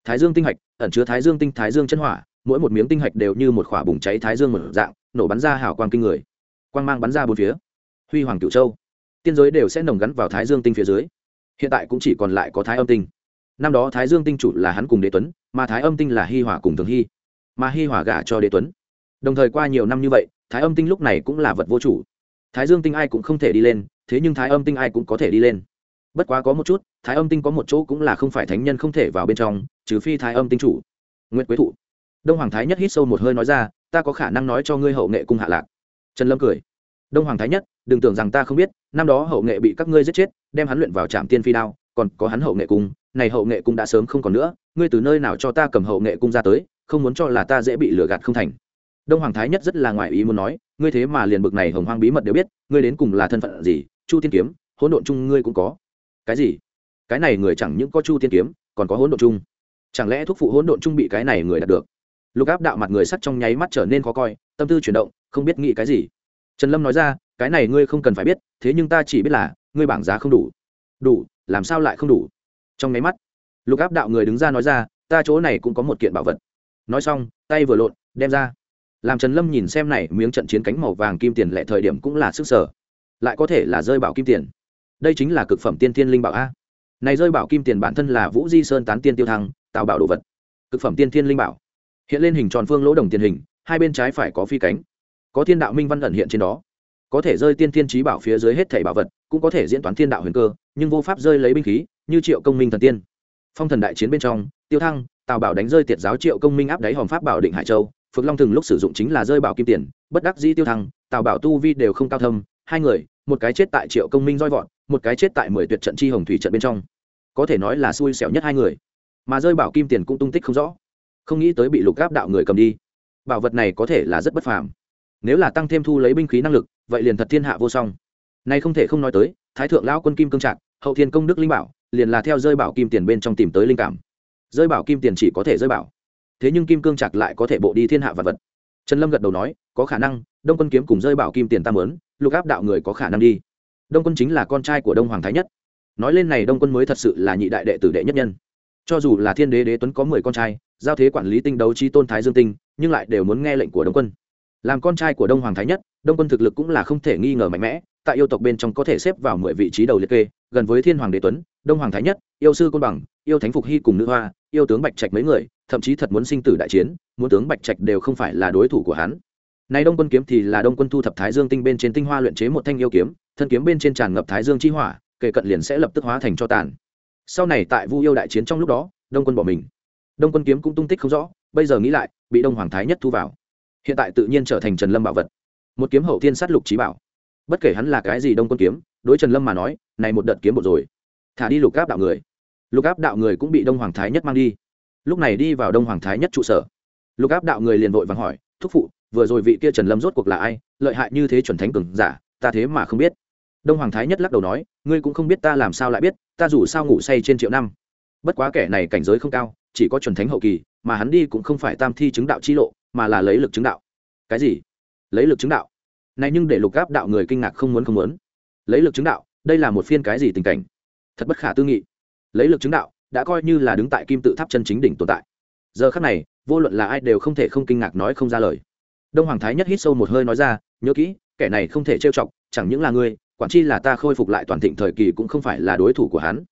thái dương tinh hạch, ẩn chứa thái dương tinh, thái dương chân hỏa, mỗi một miếng tinh hạch đều như một khỏa bùng cháy thái dương một dạng, nổ bắn ra hào quang kinh người. Quang mang bắn ra bốn phía. Huy hoàng cửu châu. Tiên giới đều sẽ nồng gắn vào thái dương tinh phía dưới. Hiện tại cũng chỉ còn lại có thái âm tinh. Năm đó thái dương tinh chủ là hắn cùng đế tuấn, mà thái âm tinh là hi hỏa cùng thường hy mà hi hỏa gả cho đế tuấn. Đồng thời qua nhiều năm như vậy, thái âm tinh lúc này cũng là vật vô chủ. Thái dương tinh ai cũng không thể đi lên, thế nhưng thái âm tinh ai cũng có thể đi lên bất quá có một chút, thái âm tinh có một chỗ cũng là không phải thánh nhân không thể vào bên trong, trừ phi thái âm tinh chủ. Nguyễn quế thụ. Đông hoàng thái nhất hít sâu một hơi nói ra, ta có khả năng nói cho ngươi hậu nghệ cung hạ lạc. Trần lâm cười. Đông hoàng thái nhất, đừng tưởng rằng ta không biết, năm đó hậu nghệ bị các ngươi giết chết, đem hắn luyện vào trạm tiên phi đao, còn có hắn hậu nghệ cung, này hậu nghệ cung đã sớm không còn nữa, ngươi từ nơi nào cho ta cầm hậu nghệ cung ra tới, không muốn cho là ta dễ bị lừa gạt không thành. Đông hoàng thái nhất rất là ngoại ý muốn nói, ngươi thế mà liền bực này hồng hoang bí mật đều biết, ngươi đến cùng là thân phận gì, chu tiên kiếm, hỗn độn chung ngươi cũng có cái gì? Cái này người chẳng những có chu tiên kiếm, còn có hỗn độn chung chẳng lẽ thuốc phụ hỗn độn chung bị cái này người đạt được? Lục áp đạo mặt người sắt trong nháy mắt trở nên khó coi, tâm tư chuyển động, không biết nghĩ cái gì. Trần lâm nói ra, cái này ngươi không cần phải biết, thế nhưng ta chỉ biết là, ngươi bảng giá không đủ. Đủ, làm sao lại không đủ? Trong nháy mắt, lục áp đạo người đứng ra nói ra, ta chỗ này cũng có một kiện bảo vật. Nói xong, tay vừa lộn, đem ra. Làm trần lâm nhìn xem này, miếng trận chiến cánh màu vàng kim tiền lệ thời điểm cũng là sức sở. Lại có thể là rơi bảo kim tiền đây chính là cực phẩm tiên thiên linh bảo a. Này rơi bảo kim tiền bản thân là vũ di sơn tán tiên tiêu thăng, tạo bảo đồ vật. Cực phẩm tiên thiên linh bảo. Hiện lên hình tròn phương lỗ đồng tiền hình, hai bên trái phải có phi cánh. Có thiên đạo minh văn ẩn hiện trên đó. Có thể rơi tiên thiên trí bảo phía dưới hết thảy bảo vật, cũng có thể diễn toán thiên đạo huyền cơ, nhưng vô pháp rơi lấy binh khí, như triệu công minh thần tiên. Phong thần đại chiến bên trong, tiêu thăng, tào bảo đánh rơi tiệt giáo triệu công minh áp đáy hòm pháp bảo định hải châu phước long thường lúc sử dụng chính là rơi bảo kim tiền, bất đắc dĩ tiêu thăng, tào bảo tu vi đều không cao thâm, hai người, một cái chết tại triệu công minh roi vọt một cái chết tại mười tuyệt trận chi hồng thủy trận bên trong. Có thể nói là xui xẻo nhất hai người. Mà rơi bảo kim tiền cũng tung tích không rõ. Không nghĩ tới bị lục gáp đạo người cầm đi. Bảo vật này có thể là rất bất phàm. Nếu là tăng thêm thu lấy binh khí năng lực, vậy liền thật thiên hạ vô song. Nay không thể không nói tới, thái thượng lão quân kim cương trạc, hậu thiên công đức linh bảo, liền là theo rơi bảo kim tiền bên trong tìm tới linh cảm. Rơi bảo kim tiền chỉ có thể rơi bảo. Thế nhưng kim cương trạc lại có thể bộ đi thiên hạ vật vật. Trần lâm gật đầu nói, có khả năng, đông quân kiếm cùng rơi bảo kim tiền tam lớn lục áp đạo người có khả năng đi đông quân chính là con trai của đông hoàng thái nhất. Nói lên này đông quân mới thật sự là nhị đại đệ tử đệ nhất nhân. Cho dù là thiên đế đế tuấn có mười con trai, giao thế quản lý tinh đấu chi tôn thái dương tinh, nhưng lại đều muốn nghe lệnh của đông quân. Làm con trai của đông hoàng thái nhất, đông quân thực lực cũng là không thể nghi ngờ mạnh mẽ, tại yêu tộc bên trong có thể xếp vào mười vị trí đầu liệt kê, gần với thiên hoàng đế tuấn, đông hoàng thái nhất, yêu sư côn bằng, yêu thánh phục hy cùng nữ hoa, yêu tướng bạch trạch mấy người, thậm chí thật muốn sinh tử đại chiến, muốn tướng bạch trạch đều không phải là đối thủ của hắn. Nay đông quân kiếm thì là đông quân thu thập thái dương tinh bên trên tinh hoa luyện chế một thanh yêu kiếm thân kiếm bên trên tràn ngập thái dương chi hỏa, kể cận liền sẽ lập tức hóa thành cho tàn. Sau này tại vu yêu đại chiến trong lúc đó, đông quân bỏ mình. Đông quân kiếm cũng tung tích không rõ, bây giờ nghĩ lại, bị đông hoàng thái nhất thu vào. Hiện tại tự nhiên trở thành trần lâm bảo vật. Một kiếm hậu thiên sát lục trí bảo. Bất kể hắn là cái gì đông quân kiếm, đối trần lâm mà nói, này một đợt kiếm một rồi. Thả đi lục áp đạo người. Lục áp đạo người cũng bị đông hoàng thái nhất mang đi. Lúc này đi vào đông hoàng thái nhất trụ sở. Lục áp đạo người liền vội vàng hỏi, thúc phụ, vừa rồi vị kia trần lâm rốt cuộc là ai? Lợi hại như thế chuẩn thánh cường giả, ta thế mà không biết đông hoàng thái nhất lắc đầu nói, ngươi cũng không biết ta làm sao lại biết, ta dù sao ngủ say trên triệu năm. Bất quá kẻ này cảnh giới không cao, chỉ có chuẩn thánh hậu kỳ, mà hắn đi cũng không phải tam thi chứng đạo chi lộ, mà là lấy lực chứng đạo. Cái gì? Lấy lực chứng đạo. Này nhưng để lục gáp đạo người kinh ngạc không muốn không muốn. Lấy lực chứng đạo, đây là một phiên cái gì tình cảnh? Thật bất khả tư nghị. Lấy lực chứng đạo, đã coi như là đứng tại kim tự tháp chân chính đỉnh tồn tại. Giờ khắc này, vô luận là ai đều không thể không kinh ngạc nói không ra lời. Đông hoàng thái nhất hít sâu một hơi nói ra, nhớ kỹ, kẻ này không thể trêu chọc, chẳng những là ngươi quản chi là ta khôi phục lại toàn thịnh thời kỳ cũng không phải là đối thủ của hắn.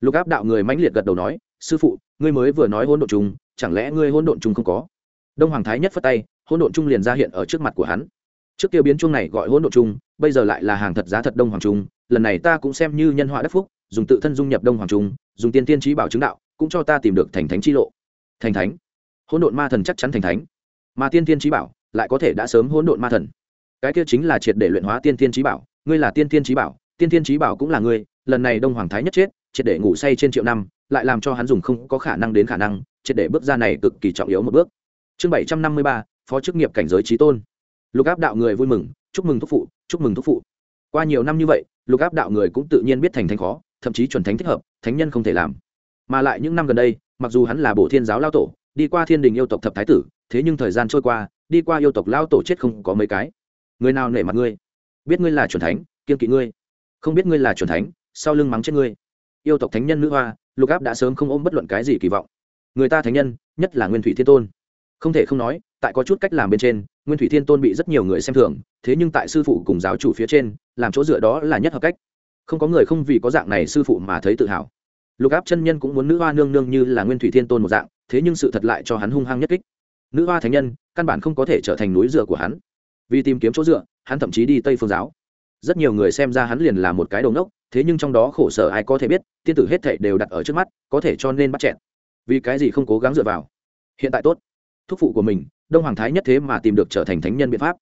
Lục áp đạo người mãnh liệt gật đầu nói, sư phụ, ngươi mới vừa nói hỗn độn chung, chẳng lẽ ngươi hỗn độn chung không có? Đông hoàng thái nhất phất tay, hỗn độn chung liền ra hiện ở trước mặt của hắn. Trước kia biến chung này gọi hỗn độn chung, bây giờ lại là hàng thật giá thật đông hoàng trung lần này ta cũng xem như nhân họa đắc phúc, dùng tự thân dung nhập đông hoàng trung dùng tiên tiên trí bảo chứng đạo, cũng cho ta tìm được thành thánh chi lộ. Thành thánh? Hỗn độn ma thần chắc chắn thành thánh. Mà tiên tiên trí bảo lại có thể đã sớm hỗn độn ma thần. Cái kia chính là triệt để luyện hóa tiên tiên trí bảo ngươi là tiên thiên trí bảo, tiên thiên trí bảo cũng là ngươi, lần này đông hoàng thái nhất chết, triệt để ngủ say trên triệu năm, lại làm cho hắn dùng không có khả năng đến khả năng, triệt để bước ra này cực kỳ trọng yếu một bước. Chương bảy trăm năm mươi ba, phó chức nghiệp cảnh giới trí tôn. Lục áp đạo người vui mừng, chúc mừng thúc phụ, chúc mừng thúc phụ. Qua nhiều năm như vậy, lục áp đạo người cũng tự nhiên biết thành thánh khó, thậm chí chuẩn thánh thích hợp, thánh nhân không thể làm. Mà lại những năm gần đây, mặc dù hắn là bổ thiên giáo lao tổ, đi qua thiên đình yêu tộc thập thái tử, thế nhưng thời gian trôi qua, đi qua yêu tộc lao tổ chết không có mấy cái. Người nào nể mặt ngươi? Biết ngươi là chuẩn thánh kiên kỵ ngươi. Không biết ngươi là chuẩn thánh, sau lưng mắng chết ngươi. Yêu tộc thánh nhân nữ hoa, lục áp đã sớm không ôm bất luận cái gì kỳ vọng. Người ta thánh nhân, nhất là nguyên thủy thiên tôn. Không thể không nói, tại có chút cách làm bên trên, nguyên thủy thiên tôn bị rất nhiều người xem thường, thế nhưng tại sư phụ cùng giáo chủ phía trên, làm chỗ dựa đó là nhất hợp cách. Không có người không vì có dạng này sư phụ mà thấy tự hào. Lục áp chân nhân cũng muốn nữ hoa nương nương như là nguyên thủy thiên tôn một dạng, thế nhưng sự thật lại cho hắn hung hăng nhất kích. Nữ hoa thánh nhân, căn bản không có thể trở thành núi dựa của hắn. Vì tìm kiếm chỗ dựa hắn thậm chí đi tây phương giáo. Rất nhiều người xem ra hắn liền là một cái đầu nốc thế nhưng trong đó khổ sở ai có thể biết, tiên tử hết thệ đều đặt ở trước mắt, có thể cho nên bắt chẹn vì cái gì không cố gắng dựa vào? Hiện tại tốt. Thúc phụ của mình, đông hoàng thái nhất thế mà tìm được trở thành thánh nhân biện pháp.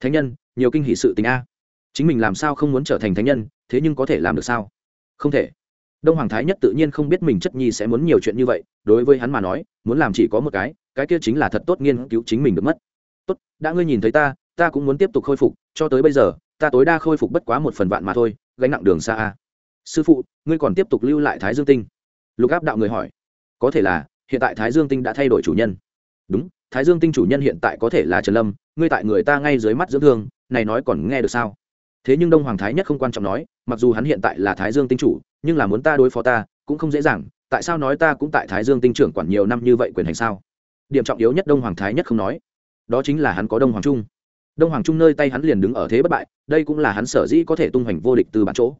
Thánh nhân, nhiều kinh hỷ sự tình a. Chính mình làm sao không muốn trở thành thánh nhân, thế nhưng có thể làm được sao? Không thể. Đông hoàng thái nhất tự nhiên không biết mình chất nhi sẽ muốn nhiều chuyện như vậy, đối với hắn mà nói, muốn làm chỉ có một cái cái kia chính là thật tốt nghiên cứu chính mình được mất. Tốt, đã ngươi nhìn thấy ta ta cũng muốn tiếp tục khôi phục, cho tới bây giờ, ta tối đa khôi phục bất quá một phần vạn mà thôi, gánh nặng đường xa a. Sư phụ, ngươi còn tiếp tục lưu lại thái dương tinh? Lục áp đạo người hỏi. Có thể là, hiện tại thái dương tinh đã thay đổi chủ nhân. Đúng, thái dương tinh chủ nhân hiện tại có thể là trần lâm, ngươi tại người ta ngay dưới mắt dưỡng thương, này nói còn nghe được sao? Thế nhưng đông hoàng thái nhất không quan trọng nói, mặc dù hắn hiện tại là thái dương tinh chủ, nhưng là muốn ta đối phó ta, cũng không dễ dàng, tại sao nói ta cũng tại thái dương tinh trưởng quản nhiều năm như vậy quyền hành sao? Điểm trọng yếu nhất đông hoàng thái nhất không nói. Đó chính là hắn có đông hoàng trung đông hoàng trung nơi tay hắn liền đứng ở thế bất bại, đây cũng là hắn sở dĩ có thể tung hoành vô địch từ bản chỗ.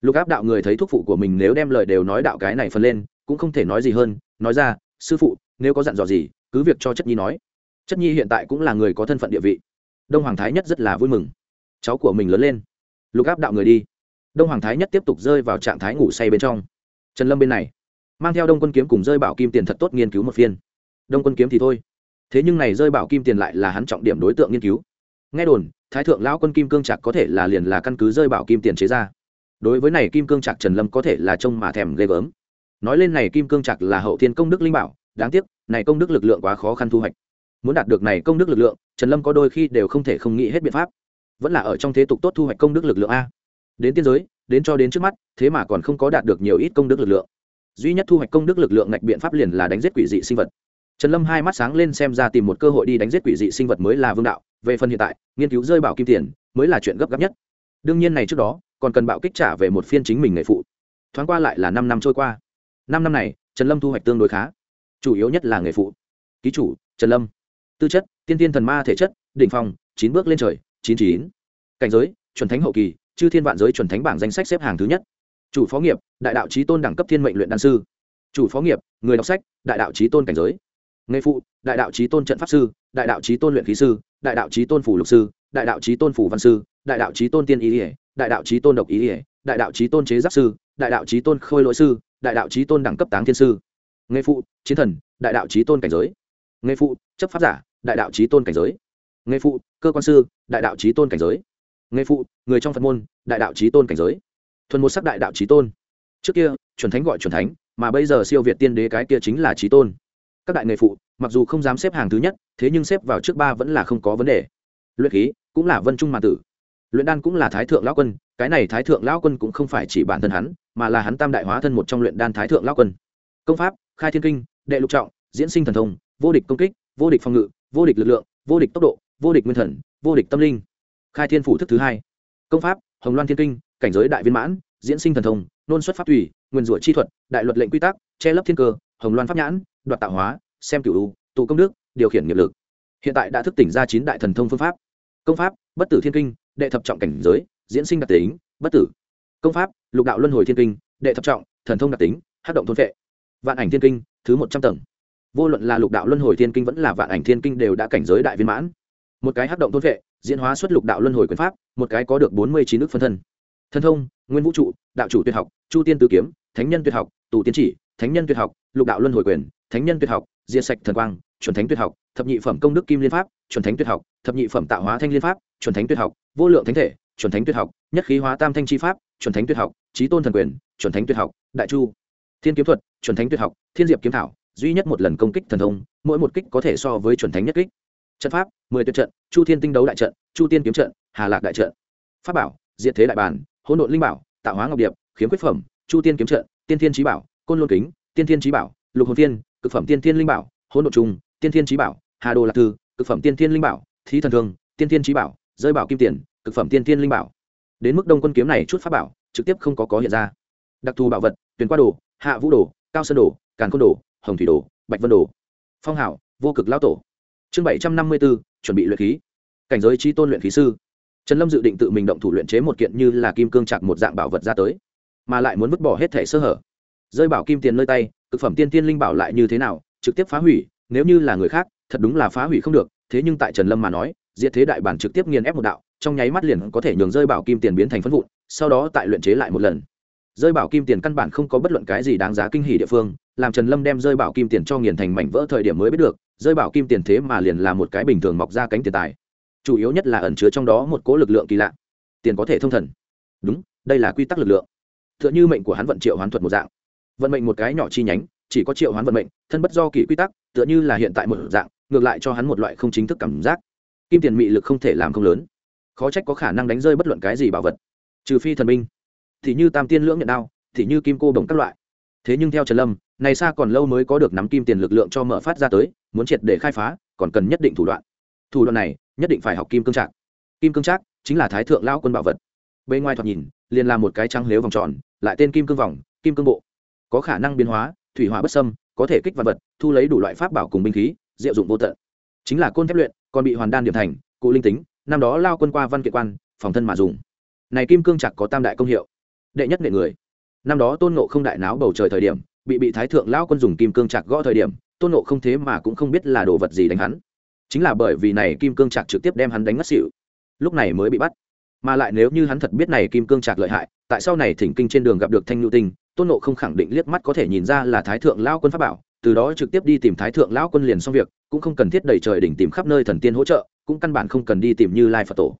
Lục áp đạo người thấy thuốc phụ của mình nếu đem lời đều nói đạo cái này phân lên, cũng không thể nói gì hơn, nói ra, sư phụ, nếu có dặn dò gì, cứ việc cho chất nhi nói. Chất nhi hiện tại cũng là người có thân phận địa vị. Đông hoàng thái nhất rất là vui mừng. Cháu của mình lớn lên. Lục áp đạo người đi. Đông hoàng thái nhất tiếp tục rơi vào trạng thái ngủ say bên trong. Trần lâm bên này, mang theo đông quân kiếm cùng rơi bảo kim tiền thật tốt nghiên cứu một phiên. Đông quân kiếm thì thôi. Thế nhưng này rơi bảo kim tiền lại là hắn trọng điểm đối tượng nghiên cứu nghe đồn, thái thượng lão quân kim cương trạc có thể là liền là căn cứ rơi bảo kim tiền chế ra. Đối với này kim cương trạc trần lâm có thể là trông mà thèm ghê gớm. Nói lên này kim cương trạc là hậu thiên công đức linh bảo, đáng tiếc, này công đức lực lượng quá khó khăn thu hoạch. Muốn đạt được này công đức lực lượng, trần lâm có đôi khi đều không thể không nghĩ hết biện pháp. Vẫn là ở trong thế tục tốt thu hoạch công đức lực lượng a. Đến tiên giới, đến cho đến trước mắt, thế mà còn không có đạt được nhiều ít công đức lực lượng. Duy nhất thu hoạch công đức lực lượng ngạch biện pháp liền là đánh giết quỷ dị sinh vật trần lâm hai mắt sáng lên xem ra tìm một cơ hội đi đánh giết quỷ dị sinh vật mới là vương đạo. Về phần hiện tại, nghiên cứu rơi bảo kim tiền mới là chuyện gấp gáp nhất. Đương nhiên này trước đó, còn cần bạo kích trả về một phiên chính mình nghề phụ. Thoáng qua lại là năm năm trôi qua. Năm năm này, trần lâm thu hoạch tương đối khá. Chủ yếu nhất là nghề phụ. Ký chủ, trần lâm. Tư chất, tiên tiên thần ma thể chất, đỉnh phong, chín bước lên trời, chín chín cảnh giới, chuẩn thánh hậu kỳ, chư thiên vạn giới chuẩn thánh bảng danh sách xếp hàng thứ nhất. Chủ phó nghiệp, đại đạo trí tôn đẳng cấp thiên mệnh luyện đan sư. Chủ phó nghiệp, người đọc sách, đại đạo trí tôn cảnh giới nghề phụ đại đạo trí tôn trận pháp sư đại đạo trí tôn luyện khí sư đại đạo trí tôn phủ lục sư đại đạo trí tôn phủ văn sư đại đạo trí tôn tiên ý ỉa đại đạo trí tôn độc ý ỉa đại đạo trí tôn chế giáp sư đại đạo trí tôn khôi lỗi sư đại đạo trí tôn đẳng cấp táng thiên sư nghề phụ chiến thần đại đạo trí tôn cảnh giới nghề phụ chấp pháp giả đại đạo trí tôn cảnh giới nghề phụ cơ quan sư đại đạo trí tôn cảnh giới nghề phụ người trong phật môn đại đạo trí tôn cảnh giới thuần một sắc đại đạo trí tôn trước kia chuẩn thánh gọi chuẩn thánh mà bây giờ siêu việt tiên đế cái kia chính là trí tôn các đại nghề phụ, mặc dù không dám xếp hàng thứ nhất, thế nhưng xếp vào trước ba vẫn là không có vấn đề. Luyện khí, cũng là vân trung mà tử. Luyện đan cũng là thái thượng lão quân, cái này thái thượng lão quân cũng không phải chỉ bản thân hắn, mà là hắn tam đại hóa thân một trong luyện đan thái thượng lão quân. Công pháp, khai thiên kinh, đệ lục trọng, diễn sinh thần thông, vô địch công kích, vô địch phòng ngự, vô địch lực lượng, vô địch tốc độ, vô địch nguyên thần, vô địch tâm linh. Khai thiên phủ thức thứ hai. Công pháp, hồng loan thiên kinh, cảnh giới đại viên mãn, diễn sinh thần thông, nôn xuất pháp thủy nguyên rủa chi thuật, đại luật lệnh quy tắc, che lấp thiên cơ, hồng loan pháp nhãn đoạt tạo hóa, xem cửu u, tụ công đức, điều khiển nghiệp lực. Hiện tại đã thức tỉnh ra chín đại thần thông phương pháp. Công pháp, bất tử thiên kinh, đệ thập trọng cảnh giới, diễn sinh đặc tính, bất tử. Công pháp, lục đạo luân hồi thiên kinh, đệ thập trọng, thần thông đặc tính hát động thôn vệ vạn ảnh thiên kinh, thứ một trăm tầng. Vô luận là lục đạo luân hồi thiên kinh vẫn là vạn ảnh thiên kinh đều đã cảnh giới đại viên mãn. Một cái hát động thôn vệ diễn hóa xuất lục đạo luân hồi quyền pháp, một cái có được bốn mươi chín nước phân thân. Thân thông, nguyên vũ trụ, đạo chủ tuyệt học, chu tiên tử kiếm, thánh nhân tuyệt học, tù tiến chỉ thánh nhân tuyệt học, lục đạo luân hồi quyền, thánh nhân tuyệt học, diệt sạch thần quang, chuẩn thánh tuyệt học, thập nhị phẩm công đức kim liên pháp, chuẩn thánh tuyệt học, thập nhị phẩm tạo hóa thanh liên pháp, chuẩn thánh tuyệt học, vô lượng thánh thể, chuẩn thánh tuyệt học, nhất khí hóa tam thanh chi pháp, chuẩn thánh tuyệt học trí tôn thần quyền, chuẩn thánh tuyệt học, đại chu. Thiên kiếm thuật, chuẩn thánh tuyệt học, thiên diệp kiếm thảo, duy nhất một lần công kích thần thông, mỗi một kích có thể so với chuẩn thánh nhất kích. Trận pháp, mười tuyệt trận, chu thiên tinh đấu đại trận, chu tiên kiếm trận, hà lạc đại trận. Pháp bảo, diệt thế đại bản, hỗn độn linh bảo, tạo hóa ngọc điệp, khiếm quyết phẩm, chu tiên kiếm trận, tiên thiên trí bảo côn lôn kính tiên thiên trí bảo lục hồn Tiên, cực phẩm tiên thiên linh bảo hỗn Độ trung tiên thiên trí bảo hà đồ lạc thư cực phẩm tiên thiên linh bảo thí thần thương tiên thiên trí bảo rơi bảo kim tiền cực phẩm tiên thiên linh bảo. Đến mức đông quân kiếm này chút pháp bảo trực tiếp không có có hiện ra. Đặc thù bảo vật tuyển qua đồ hạ vũ đồ cao sơn đồ càn côn đồ hồng thủy đồ bạch vân đồ. Phong hảo vô cực lao tổ. Chương bảy trăm năm mươi b ố chuẩn bị luyện khí. Cảnh giới trí tôn luyện khí sư. Trần lâm dự định tự mình động thủ luyện chế một kiện như là kim cương chặt một dạng bảo vật ra tới mà lại muốn vứt bỏ hết thẻ sơ hở rơi bảo kim tiền nơi tay, cực phẩm tiên tiên linh bảo lại như thế nào, trực tiếp phá hủy, nếu như là người khác, thật đúng là phá hủy không được, thế nhưng tại trần lâm mà nói, diệt thế đại bản trực tiếp nghiền ép một đạo, trong nháy mắt liền có thể nhường rơi bảo kim tiền biến thành phân vụn, sau đó tại luyện chế lại một lần. Rơi bảo kim tiền căn bản không có bất luận cái gì đáng giá kinh hỉ địa phương, làm trần lâm đem rơi bảo kim tiền cho nghiền thành mảnh vỡ thời điểm mới biết được, rơi bảo kim tiền thế mà liền là một cái bình thường mọc ra cánh tiền tài. Chủ yếu nhất là ẩn chứa trong đó một cố lực lượng kỳ lạ. Tiền có thể thông thần. Đúng, đây là quy tắc lực lượng. T h ư ợ n h ư mệnh của hắn vận triệu hoán thuật một dạng vận mệnh một cái nhỏ chi nhánh, chỉ có triệu hoán vận mệnh, thân bất do kỳ quy tắc, tựa như là hiện tại một dạng, ngược lại cho hắn một loại không chính thức cảm giác. Kim tiền mị lực không thể làm không lớn. Khó trách có khả năng đánh rơi bất luận cái gì bảo vật. Trừ phi thần minh, thì như tam tiên lưỡng nhận đao, thì như kim cô đồng các loại. Thế nhưng theo trần lâm, này xa còn lâu mới có được nắm kim tiền lực lượng cho mở phát ra tới, muốn triệt để khai phá, còn cần nhất định thủ đoạn. Thủ đoạn này, nhất định phải học kim cương trạc. Kim cương trác chính là thái thượng lao quân bảo vật. Bên ngoài thoạt nhìn, liền là một cái trăng lếu vòng tròn, lại tên kim cương vòng, kim cương bộ có khả năng biến hóa, thủy hỏa bất sâm có thể kích vật vật, thu lấy đủ loại pháp bảo cùng binh khí, diệu dụng vô tận. Chính là côn thép luyện, còn bị hoàn đan điểm thành, cụ linh tính, năm đó lao quân qua văn kiện quan, phòng thân mà dùng. Này kim cương chặt có tam đại công hiệu. Đệ nhất nghệ người. Năm đó tôn nộ không đại náo bầu trời thời điểm, bị bị thái thượng lao quân dùng kim cương chặt gõ thời điểm, tôn nộ không thế mà cũng không biết là đồ vật gì đánh hắn. Chính là bởi vì này kim cương chặt trực tiếp đem hắn đánh ngất xỉu. Lúc này mới bị bắt. Mà lại nếu như hắn thật biết này kim cương chặt lợi hại, tại sau này thỉnh kinh trên đường gặp được thanh nhu tinh tôn nộ không khẳng định liếc mắt có thể nhìn ra là thái thượng lao quân pháp bảo, từ đó trực tiếp đi tìm thái thượng lão quân liền xong việc, cũng không cần thiết đầy trời đỉnh tìm khắp nơi thần tiên hỗ trợ, cũng căn bản không cần đi tìm như lai phật tổ.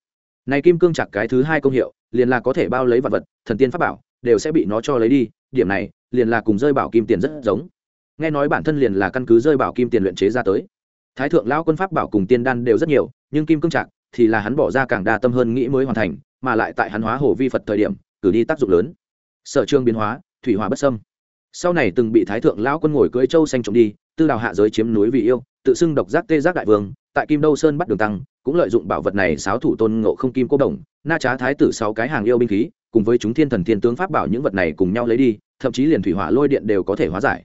Này kim cương chặt cái thứ hai công hiệu, liền là có thể bao lấy vật vật, thần tiên pháp bảo, đều sẽ bị nó cho lấy đi, điểm này, liền là cùng rơi bảo kim tiền rất giống. Nghe nói bản thân liền là căn cứ rơi bảo kim tiền luyện chế ra tới. Thái thượng lão quân pháp bảo cùng tiên đan đều rất nhiều, nhưng kim cương chặt thì là hắn bỏ ra càng đa tâm hơn nghĩ mới hoàn thành, mà lại tại hắn hóa hồ vi phật thời điểm, cử đi tác dụng lớn. Sở trương biến hóa thủy hòa bất sâm sau này từng bị thái thượng lão quân ngồi cưỡi châu xanh trộm đi, tư đào hạ giới chiếm núi vì yêu, tự xưng độc giác tê giác đại vương, tại kim đâu sơn bắt đường tăng, cũng lợi dụng bảo vật này sáo thủ tôn ngộ không kim cô đồng, na trá thái tử sáu cái hàng yêu binh khí, cùng với chúng thiên thần thiên tướng pháp bảo những vật này cùng nhau lấy đi, thậm chí liền thủy hỏa lôi điện đều có thể hóa giải.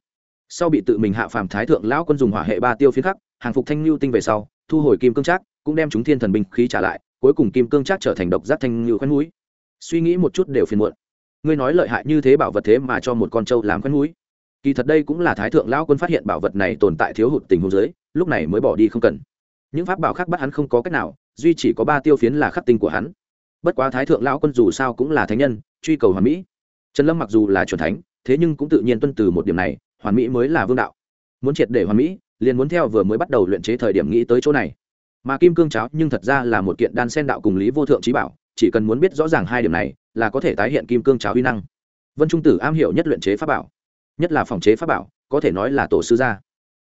Sau bị tự mình hạ phàm thái thượng lão quân dùng hỏa hệ ba tiêu phiến khắc, hàng phục thanh lưu tinh về sau, thu hồi kim cương trác, cũng đem chúng thiên thần binh khí trả lại, cuối cùng kim cương trác trở thành độc giác thanh lưu khoen núi suy nghĩ một chút đều phiền muộn ngươi nói lợi hại như thế bảo vật thế mà cho một con trâu làm quen núi kỳ thật đây cũng là thái thượng lão quân phát hiện bảo vật này tồn tại thiếu hụt tình huống dưới, lúc này mới bỏ đi không cần. Những pháp bảo khác bắt hắn không có cách nào, duy chỉ có ba tiêu phiến là khắc tinh của hắn. Bất quá thái thượng lão quân dù sao cũng là thánh nhân, truy cầu hoàn mỹ. Trần lâm mặc dù là c thánh, thế nhưng cũng tự nhiên tuân từ một điểm này, hoàn mỹ mới là vương đạo. Muốn triệt để hoàn mỹ, liền muốn theo vừa mới bắt đầu luyện chế thời điểm nghĩ tới chỗ này. Mà kim cương cháo nhưng thật ra là một kiện đan sen đạo cùng lý vô thượng trí bảo chỉ cần muốn biết rõ ràng hai điểm này, là có thể tái hiện kim cương cháo uy năng. Vân trung tử am hiểu nhất luyện chế pháp bảo, nhất là phòng chế pháp bảo, có thể nói là tổ sư gia.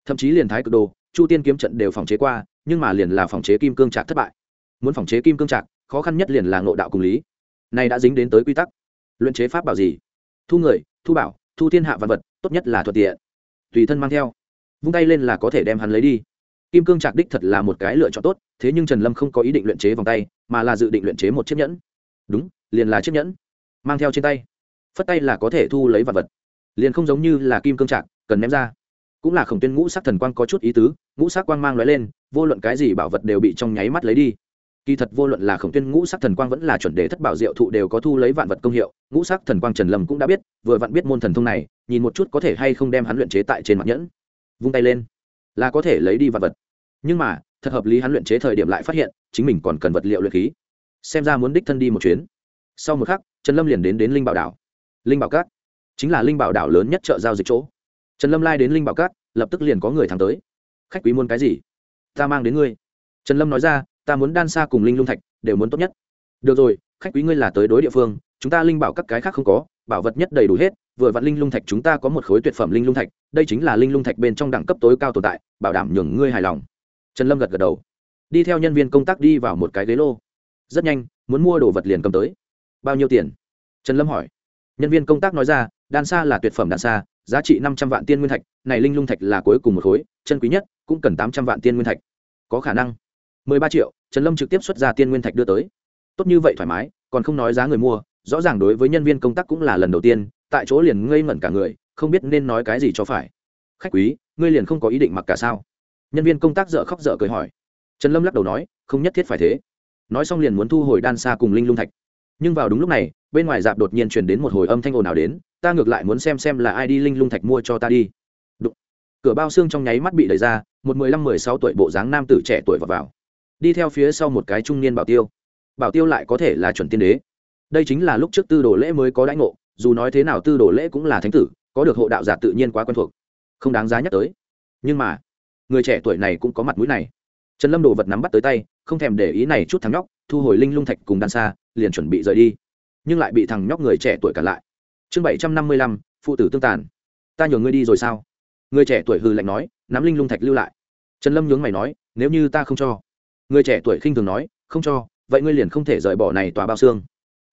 Thậm chí liền thái cực đồ, chu tiên kiếm trận đều phòng chế qua, nhưng mà liền là phòng chế kim cương trạc thất bại. Muốn phòng chế kim cương trạc, khó khăn nhất liền là ngộ đạo cùng lý. Này đã dính đến tới quy tắc. Luyện chế pháp bảo gì? Thu người, thu bảo, thu thiên hạ vật vật, tốt nhất là thuận tiện. Tùy thân mang theo. Vung tay lên là có thể đem hắn lấy đi kim cương trạc đích thật là một cái lựa chọn tốt, thế nhưng trần lâm không có ý định luyện chế vòng tay, mà là dự định luyện chế một chiếc nhẫn. Đúng, liền là chiếc nhẫn. Mang theo trên tay. Phất tay là có thể thu lấy vật vật. Liền không giống như là kim cương trạc, cần ném ra. Cũng là khổng tuyên ngũ sắc thần quang có chút ý tứ, ngũ sắc quang mang lóe lên, vô luận cái gì bảo vật đều bị trong nháy mắt lấy đi. Kỳ thật vô luận là khổng tuyên ngũ sắc thần quang vẫn là chuẩn đề thất bảo diệu thụ đều có thu lấy vạn vật công hiệu, ngũ sắc thần quang trần lâm cũng đã biết, vừa vặn biết môn thần thông này, nhìn một chút có thể hay không đem hắn luyện chế tại trên mặt nhẫn. Vung tay lên là có thể lấy đi vật vật. Nhưng mà, thật hợp lý hắn luyện chế thời điểm lại phát hiện, chính mình còn cần vật liệu luyện khí. Xem ra muốn đích thân đi một chuyến. Sau một khắc, trần lâm liền đến đến linh bảo đảo. Linh bảo cát chính là linh bảo đảo lớn nhất chợ giao dịch chỗ. Trần lâm lai đến linh bảo cát, lập tức liền có người thắng tới. Khách quý muốn cái gì? Ta mang đến ngươi. Trần lâm nói ra, ta muốn đan xa cùng linh lung thạch, đều muốn tốt nhất. Được rồi, khách quý ngươi là tới đối địa phương, chúng ta linh bảo các cái khác không có bảo vật nhất đầy đủ hết, vừa vặn linh lung thạch chúng ta có một khối tuyệt phẩm linh lung thạch, đây chính là linh lung thạch bên trong đẳng cấp tối cao tồn tại, bảo đảm nhường ngươi hài lòng. Trần lâm gật gật đầu. Đi theo nhân viên công tác đi vào một cái ghế lô. Rất nhanh, muốn mua đồ vật liền cầm tới. Bao nhiêu tiền? Trần lâm hỏi. Nhân viên công tác nói ra, đan xa là tuyệt phẩm đan xa giá trị năm trăm vạn tiên nguyên thạch, này linh lung thạch là cuối cùng một khối, chân quý nhất, cũng cần tám trăm vạn tiên nguyên thạch. Có khả năng. Mười ba triệu. Trần lâm trực tiếp xuất ra tiên nguyên thạch đưa tới. Tốt như vậy thoải mái, còn không nói giá người mua rõ ràng đối với nhân viên công tác cũng là lần đầu tiên tại chỗ liền ngây ngẩn cả người không biết nên nói cái gì cho phải. Khách quý ngươi liền không có ý định mặc cả sao? Nhân viên công tác dợ khóc dợ cười hỏi. Trần lâm lắc đầu nói không nhất thiết phải thế. Nói xong liền muốn thu hồi đan xa cùng linh lung thạch. Nhưng vào đúng lúc này bên ngoài dạp đột nhiên truyền đến một hồi âm thanh ồn nào đến ta ngược lại muốn xem xem là ai đi linh lung thạch mua cho ta đi. Đụng. cửa bao xương trong nháy mắt bị đẩy ra một mười lăm mười sáu tuổi bộ dáng nam tử trẻ tuổi vào, vào. Đi theo phía sau một cái trung niên bảo tiêu. Bảo tiêu lại có thể là chuẩn tiên đế đây chính là lúc trước tư đồ lễ mới có đãi ngộ, dù nói thế nào tư đồ lễ cũng là thánh tử, có được hộ đạo giả tự nhiên quá quen thuộc. Không đáng giá nhắc tới. Nhưng mà, người trẻ tuổi này cũng có mặt mũi này. Trần lâm đồ vật nắm bắt tới tay, không thèm để ý này chút thằng nhóc, thu hồi linh lung thạch cùng đan xa liền chuẩn bị rời đi. Nhưng lại bị thằng nhóc người trẻ tuổi cản lại. Chương bảy trăm năm mươi lăm, phụ tử tương tàn. Ta nhường ngươi đi rồi sao? Người trẻ tuổi hư lạnh nói, nắm linh lung thạch lưu lại. Trần lâm nhướng mày nói, nếu như ta không cho. Người trẻ tuổi khinh thường nói, không cho, vậy ngươi liền không thể rời bỏ này tòa bao xương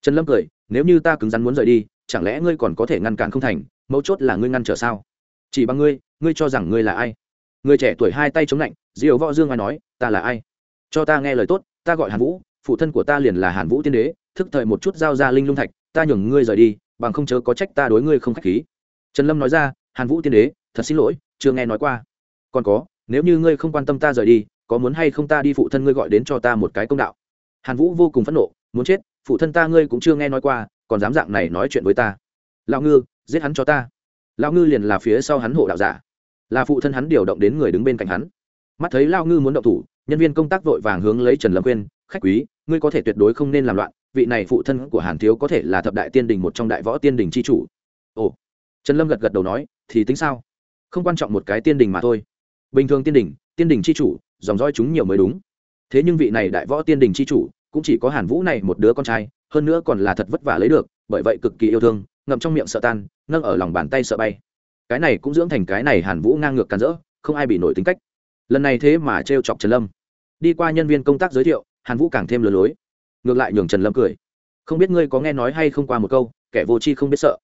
trần lâm cười, nếu như ta cứng rắn muốn rời đi, chẳng lẽ ngươi còn có thể ngăn cản không thành? Mấu chốt là ngươi ngăn trở sao? Chỉ bằng ngươi ngươi cho rằng ngươi là ai? Người trẻ tuổi hai tay chống lạnh diều võ dương ai nói, ta là ai? Cho ta nghe lời tốt, ta gọi hàn vũ, phụ thân của ta liền là hàn vũ tiên đế, thức thời một chút giao ra linh lung thạch, ta nhường ngươi rời đi, bằng không chớ có trách ta đối ngươi không khách khí. Trần lâm nói ra, hàn vũ tiên đế, thật xin lỗi, chưa nghe nói qua. Còn có, nếu như ngươi không quan tâm ta rời đi, có muốn hay không ta đi phụ thân ngươi gọi đến cho ta một cái công đạo? Hàn vũ vô cùng phẫn nộ, muốn chết phụ thân ta ngươi cũng chưa nghe nói qua, còn dám dạng này nói chuyện với ta. Lão ngư, giết hắn cho ta. Lão ngư liền là phía sau hắn hộ đạo giả. Là phụ thân hắn điều động đến người đứng bên cạnh hắn. Mắt thấy lão ngư muốn động thủ, nhân viên công tác vội vàng hướng lấy trần lâm khuyên, khách quý, ngươi có thể tuyệt đối không nên làm loạn, vị này phụ thân của hàn thiếu có thể là thập đại tiên đình một trong đại võ tiên đình c h i chủ. Ồ. Trần lâm gật gật đầu nói, thì tính sao? Không quan trọng một cái tiên đình mà thôi. Bình thường tiên đình tiên đình c h i chủ, dòng dõi chúng nhiều mới đúng. Thế nhưng vị này đại võ tiên đình c h i chủ cũng chỉ có hàn vũ này một đứa con trai, hơn nữa còn là thật vất vả lấy được, bởi vậy cực kỳ yêu thương, ngậm trong miệng sợ tan, nâng ở lòng bàn tay sợ bay. Cái này cũng dưỡng thành cái này hàn vũ ngang ngược càn rỡ, không ai bị nổi tính cách. Lần này thế mà t chọc trần lâm. Đi qua nhân viên công tác giới thiệu, hàn vũ càng thêm lừa lối. Ngược lại nhường trần lâm cười. Không biết ngươi có nghe nói hay không qua một câu, kẻ vô tri không biết sợ.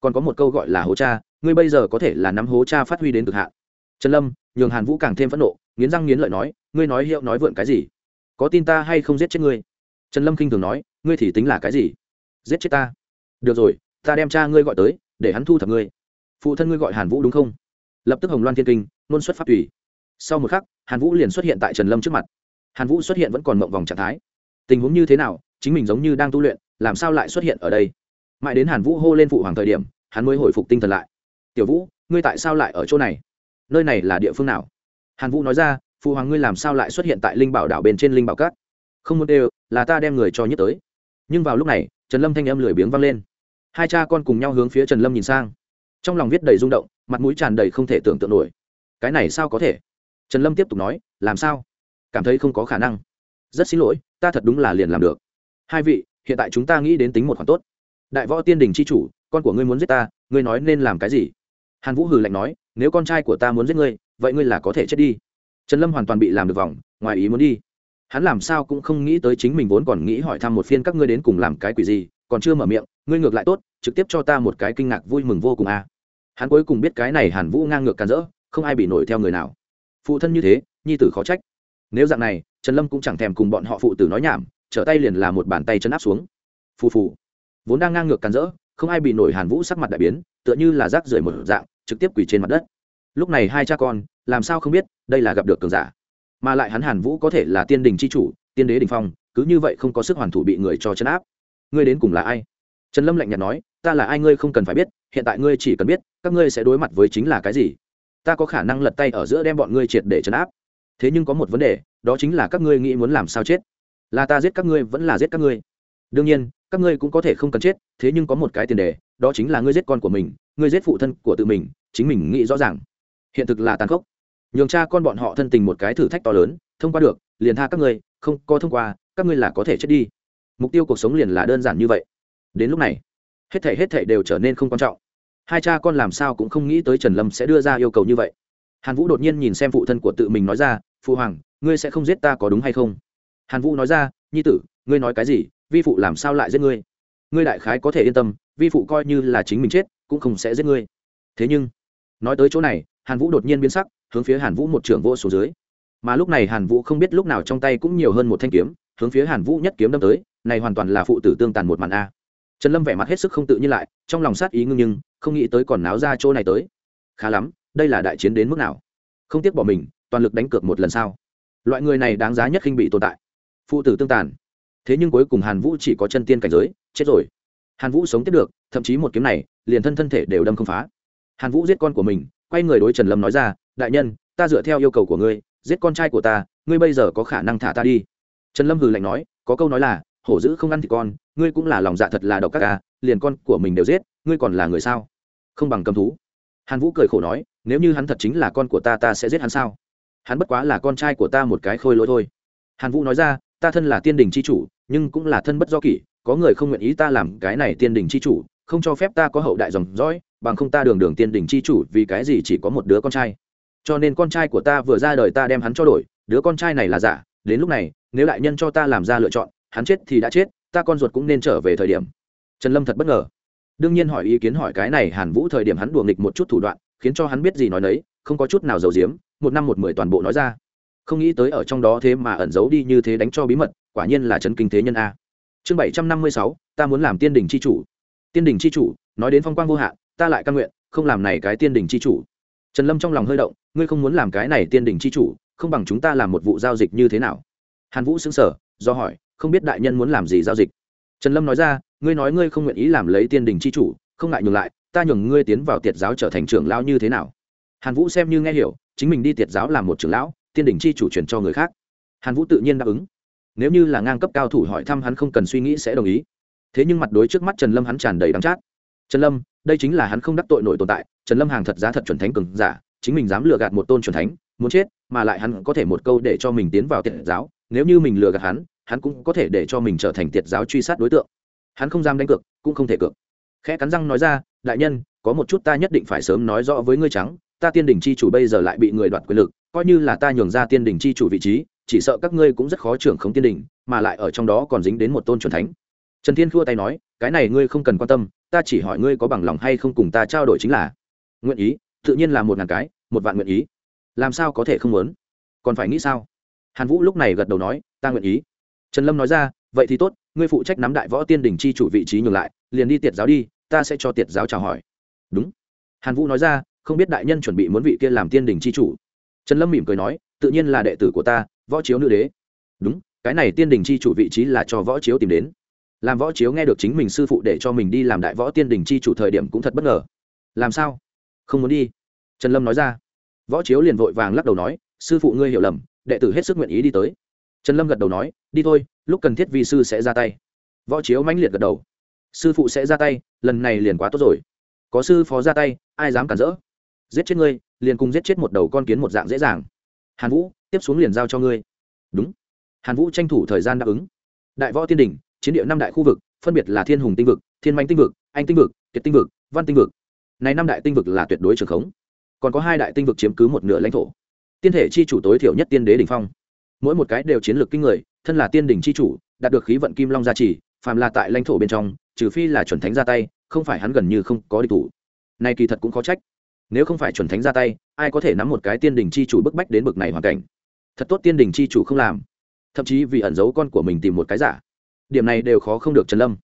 Còn có một câu gọi là hố cha, ngươi bây giờ có thể là nắm hố cha phát huy đến cực hạn. Trần lâm nhường hàn vũ càng thêm phẫn nộ, nghiến răng nghiến lợi nói, ngươi nói hiệu nói vượn cái gì? Có tin ta hay không giết chết ngươi? Trần lâm k i n h thường nói, ngươi thì tính là cái gì? Giết chết ta. Được rồi, ta đem cha ngươi gọi tới, để hắn thu thập ngươi. Phụ thân ngươi gọi hàn vũ đúng không? Lập tức hồng loan thiên kinh nôn xuất phát tùy. Sau một khắc, hàn vũ liền xuất hiện tại trần lâm trước mặt. Hàn vũ xuất hiện vẫn còn mộng vòng trạng thái. Tình huống như thế nào, chính mình giống như đang tu luyện, làm sao lại xuất hiện ở đây? Mãi đến hàn vũ hô lên phụ hoàng thời điểm, hắn mới hồi phục tinh thần lại. Tiểu vũ, ngươi tại sao lại ở chỗ này? Nơi này là địa phương nào? Hàn vũ nói ra, phụ hoàng ngươi làm sao lại xuất hiện tại linh bảo đảo bên trên linh bảo cát không muốn đều, là ta đem người cho nhất tới. Nhưng vào lúc này, trần lâm thanh âm lười biếng vang lên. Hai cha con cùng nhau hướng phía trần lâm nhìn sang. Trong lòng viết đầy rung động, mặt mũi tràn đầy không thể tưởng tượng nổi. Cái này sao có thể? Trần lâm tiếp tục nói, làm sao? Cảm thấy không có khả năng. Rất xin lỗi, ta thật đúng là liền làm được. Hai vị, hiện tại chúng ta nghĩ đến tính một khoản tốt. Đại võ tiên đình c h i chủ, con của ngươi muốn giết ta, ngươi nói nên làm cái gì? Hàn vũ hừ lạnh nói, nếu con trai của ta muốn giết ngươi, vậy ngươi là có thể chết đi. Trần lâm hoàn toàn bị làm được vòng, ngoài ý muốn đi hắn làm sao cũng không nghĩ tới chính mình vốn còn nghĩ hỏi thăm một phiên các ngươi đến cùng làm cái quỷ gì, còn chưa mở miệng, ngươi ngược lại tốt, trực tiếp cho ta một cái kinh ngạc vui mừng vô cùng à. hắn cuối cùng biết cái này hàn vũ ngang ngược càn rỡ, không ai bị nổi theo người nào. Phụ thân như thế, nhi tử khó trách. Nếu dạng này, trần lâm cũng chẳng thèm cùng bọn họ phụ tử nói nhảm, trở tay liền là một bàn tay chân áp xuống. Phù phù. Vốn đang ngang ngược càn rỡ, không ai bị nổi hàn vũ sắc mặt đại biến, tựa như là rác rưởi một dạng, trực tiếp quỳ trên mặt đất. Lúc này hai cha con, làm sao không biết, đây là gặp được cường giả mà lại hắn hàn vũ có thể là tiên đình c h i chủ, tiên đế đình phong, cứ như vậy không có sức hoàn thủ bị người cho chấn áp. Ngươi đến cùng là ai? Trần lâm lạnh nhạt nói, ta là ai ngươi không cần phải biết, hiện tại ngươi chỉ cần biết, các ngươi sẽ đối mặt với chính là cái gì. Ta có khả năng lật tay ở giữa đem bọn ngươi triệt để chấn áp. Thế nhưng có một vấn đề, đó chính là các ngươi nghĩ muốn làm sao chết? Là ta giết các ngươi vẫn là giết các ngươi? Đương nhiên, các ngươi cũng có thể không cần chết, thế nhưng có một cái tiền đề, đó chính là ngươi giết con của mình, ngươi giết phụ thân của tự mình, chính mình nghĩ rõ ràng. Hiện thực là tàn khốc nhường cha con bọn họ thân tình một cái thử thách to lớn, thông qua được, liền tha các ngươi, không có thông qua, các ngươi là có thể chết đi. Mục tiêu cuộc sống liền là đơn giản như vậy. Đến lúc này, hết thể hết thể đều trở nên không quan trọng. Hai cha con làm sao cũng không nghĩ tới trần lâm sẽ đưa ra yêu cầu như vậy. Hàn vũ đột nhiên nhìn xem phụ thân của tự mình nói ra, phụ hoàng, ngươi sẽ không giết ta có đúng hay không? Hàn vũ nói ra, nhi tử, ngươi nói cái gì, vi phụ làm sao lại giết ngươi? Ngươi đại khái có thể yên tâm, vi phụ coi như là chính mình chết, cũng không sẽ giết ngươi. Thế nhưng, nói tới chỗ này, hàn vũ đột nhiên biến sắc hướng phía hàn vũ một trưởng vô số dưới. Mà lúc này hàn vũ không biết lúc nào trong tay cũng nhiều hơn một thanh kiếm, hướng phía hàn vũ nhất kiếm đâm tới, này hoàn toàn là phụ tử tương tàn một màn a. Trần lâm vẻ mặt hết sức không tự nhiên lại, trong lòng sát ý ngưng nhưng, không nghĩ tới còn náo ra chỗ này tới. Khá lắm, đây là đại chiến đến mức nào? Không tiếc bỏ mình, toàn lực đánh cược một lần sau loại người này đáng giá nhất khinh bị tồn tại. Phụ tử tương tàn. Thế nhưng cuối cùng hàn vũ chỉ có chân tiên cảnh giới, chết rồi. Hàn vũ sống tiếp được, thậm chí một kiếm này, liền thân thân thể đều đâm không phá. Hàn vũ giết con của mình, quay người đối trần lâm nói ra đại nhân, ta dựa theo yêu cầu của ngươi, giết con trai của ta, ngươi bây giờ có khả năng thả ta đi. Trần lâm hừ lạnh nói, có câu nói là, hổ dữ không ăn thì con, ngươi cũng là lòng dạ thật là độc các ca à, liền con của mình đều giết, ngươi còn là người sao? Không bằng cầm thú. Hàn vũ cười khổ nói, nếu như hắn thật chính là con của ta ta sẽ giết hắn sao? Hắn bất quá là con trai của ta một cái khôi lỗi thôi. Hàn vũ nói ra, ta thân là tiên đình c h i chủ, nhưng cũng là thân bất do kỷ, có người không nguyện ý ta làm cái này tiên đình c h i chủ, không cho phép ta có hậu đại dòng dõi, bằng không ta đường đường tiên đình c h i chủ vì cái gì chỉ có một đứa con trai cho nên con trai của ta vừa ra đời ta đem hắn cho đổi, đứa con trai này là giả, đến lúc này, nếu đại nhân cho ta làm ra lựa chọn, hắn chết thì đã chết, ta con ruột cũng nên trở về thời điểm. Trần lâm thật bất ngờ. Đương nhiên hỏi ý kiến hỏi cái này hàn vũ thời điểm hắn đùa nghịch một chút thủ đoạn, khiến cho hắn biết gì nói nấy, không có chút nào giàu diếm một năm một mười toàn bộ nói ra. Không nghĩ tới ở trong đó thế mà ẩn giấu đi như thế đánh cho bí mật, quả nhiên là trấn kinh thế nhân a. Chương bảy trăm năm mươi sáu, ta muốn làm tiên đình c h i chủ. Tiên đình c h i chủ, nói đến phong quang vô hạn, ta lại căn nguyện, không làm này cái tiên đình c h i chủ trần lâm trong lòng hơi động, ngươi không muốn làm cái này tiên đình c h i chủ, không bằng chúng ta làm một vụ giao dịch như thế nào? Hàn vũ xứng sở do hỏi, không biết đại nhân muốn làm gì giao dịch? Trần lâm nói ra, ngươi nói ngươi không nguyện ý làm lấy tiên đình c h i chủ, không ngại nhường lại, ta nhường ngươi tiến vào tiệt giáo trở thành trưởng lão như thế nào? Hàn vũ xem như nghe hiểu, chính mình đi tiệt giáo làm một trưởng lão, tiên đình chi chủ truyền cho người khác. Hàn vũ tự nhiên đáp ứng. Nếu như là ngang cấp cao thủ hỏi thăm hắn không cần suy nghĩ sẽ đồng ý. Thế nhưng mặt đối trước mắt trần lâm hắn tràn đầy đắng chát. Trần lâm đây chính là hắn không đắc tội nổi tồn tại, trần lâm hàng thật giá thật chuẩn thánh cường giả, chính mình dám lừa gạt một tôn chuẩn thánh, muốn chết, mà lại hắn có thể một câu để cho mình tiến vào tiệt giáo, nếu như mình lừa gạt hắn hắn cũng có thể để cho mình trở thành tiệt giáo truy sát đối tượng. Hắn không dám đánh cược, cũng không thể cược. Khẽ cắn răng nói ra, đại nhân, có một chút ta nhất định phải sớm nói rõ với ngươi trắng ta tiên đình chi chủ bây giờ lại bị người đoạt quyền lực, coi như là ta nhường ra tiên đình chi chủ vị trí, chỉ sợ các ngươi cũng rất khó trưởng khống tiên đình, mà lại ở trong đó còn dính đến một tôn c thánh. Trần thiên khua tay nói cái này ngươi không cần quan tâm, ta chỉ hỏi ngươi có bằng lòng hay không cùng ta trao đổi chính là, nguyện ý, tự nhiên là một ngàn cái, một vạn nguyện ý. Làm sao có thể không muốn? Còn phải nghĩ sao? Hàn vũ lúc này gật đầu nói, ta nguyện ý. Trần lâm nói ra, vậy thì tốt, ngươi phụ trách nắm đại võ tiên đình chi chủ vị trí nhường lại, liền đi tiệt giáo đi, ta sẽ cho tiệt giáo chào hỏi. Đúng. Hàn vũ nói ra, không biết đại nhân chuẩn bị muốn vị kia làm tiên đình chi chủ. Trần lâm mỉm cười nói, tự nhiên là đệ tử của ta, võ chiếu nữ đế. Đúng, cái này tiên đình chi chủ vị trí là cho võ chiếu tìm đến làm võ chiếu nghe được chính mình sư phụ để cho mình đi làm đại võ tiên đình chi chủ thời điểm cũng thật bất ngờ. Làm sao? Không muốn đi. Trần lâm nói ra. Võ chiếu liền vội vàng lắc đầu nói, sư phụ ngươi hiểu lầm, đệ tử hết sức nguyện ý đi tới. Trần lâm gật đầu nói, đi thôi, lúc cần thiết vi sư sẽ ra tay. Võ chiếu mãnh liệt gật đầu. Sư phụ sẽ ra tay, lần này liền quá tốt rồi. Có sư phó ra tay, ai dám cản rỡ? Giết chết ngươi, liền cùng giết chết một đầu con kiến một dạng dễ dàng. Hàn vũ, tiếp xuống liền giao cho ngươi. Đúng. Hàn vũ tranh thủ thời gian đáp ứng. Đại võ tiên đình chiến địa năm đại khu vực, phân biệt là thiên hùng tinh vực, thiên manh tinh vực, anh tinh vực, kiệt tinh vực, văn tinh vực. Này năm đại tinh vực là tuyệt đối trường khống. Còn có hai đại tinh vực chiếm cứ một nửa lãnh thổ. Tiên thể chi chủ tối thiểu nhất tiên đế đỉnh phong. Mỗi một cái đều chiến lược kinh người, thân là tiên đỉnh chi chủ, đạt được khí vận kim long gia trì, phàm là tại lãnh thổ bên trong, trừ phi là chuẩn thánh ra tay, không phải hắn gần như không có địch thủ. Nay kỳ thật cũng có trách. Nếu không phải chuẩn thánh ra tay, ai có thể nắm một cái tiên đình chi chủ bức bách đến bực này hoàn cảnh? Thật tốt tiên đình chi chủ không làm. Thậm chí vì ẩn giấu con của mình tìm một cái giả điểm này đều khó không được trần lâm.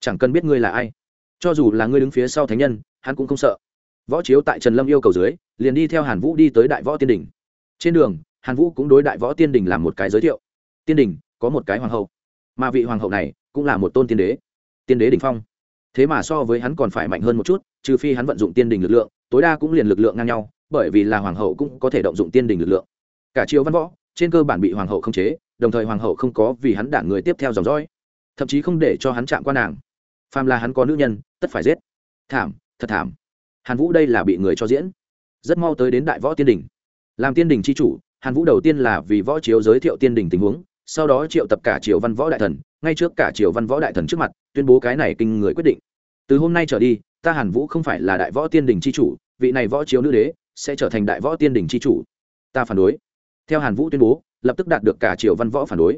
Chẳng cần biết ngươi là ai. Cho dù là ngươi đứng phía sau thánh nhân, hắn cũng không sợ. Võ chiếu tại trần lâm yêu cầu dưới, liền đi theo hàn vũ đi tới đại võ tiên đình trên đường, hàn vũ cũng đối đại võ tiên đình làm một cái giới thiệu. Tiên đình có một cái hoàng hậu. Mà vị hoàng hậu này, cũng là một tôn tiên đế. Tiên đế đ ỉ n h phong. Thế mà so với hắn còn phải mạnh hơn một chút, trừ phi hắn vận dụng tiên đình lực lượng, tối đa cũng liền lực lượng ngang nhau, bởi vì là hoàng hậu cũng có thể động dụng tiên đình lực lượng. Cả triều văn võ, trên cơ bản bị hoàng hậu không chế, đồng thời hoàng hậu không có vì hắn đản người tiếp theo dòng dõi thậm chí không để cho hắn chạm qua nàng. Phàm là hắn có nữ nhân, tất phải giết. Thảm, thật thảm. Hàn vũ đây là bị người cho diễn. Rất mau tới đến đại võ tiên đình làm tiên đình c h i chủ, hàn vũ đầu tiên là vì võ chiếu giới thiệu tiên đình tình huống, sau đó triệu tập cả triều văn võ đại thần, ngay trước cả triều văn võ đại thần trước mặt, tuyên bố cái này kinh người quyết định. Từ hôm nay trở đi, ta hàn vũ không phải là đại võ tiên đình c h i chủ, vị này võ chiếu nữ đế sẽ trở thành đại võ tiên đình c h i chủ. Ta phản đối. Theo hàn vũ tuyên bố, lập tức đạt được cả triều văn võ phản đối.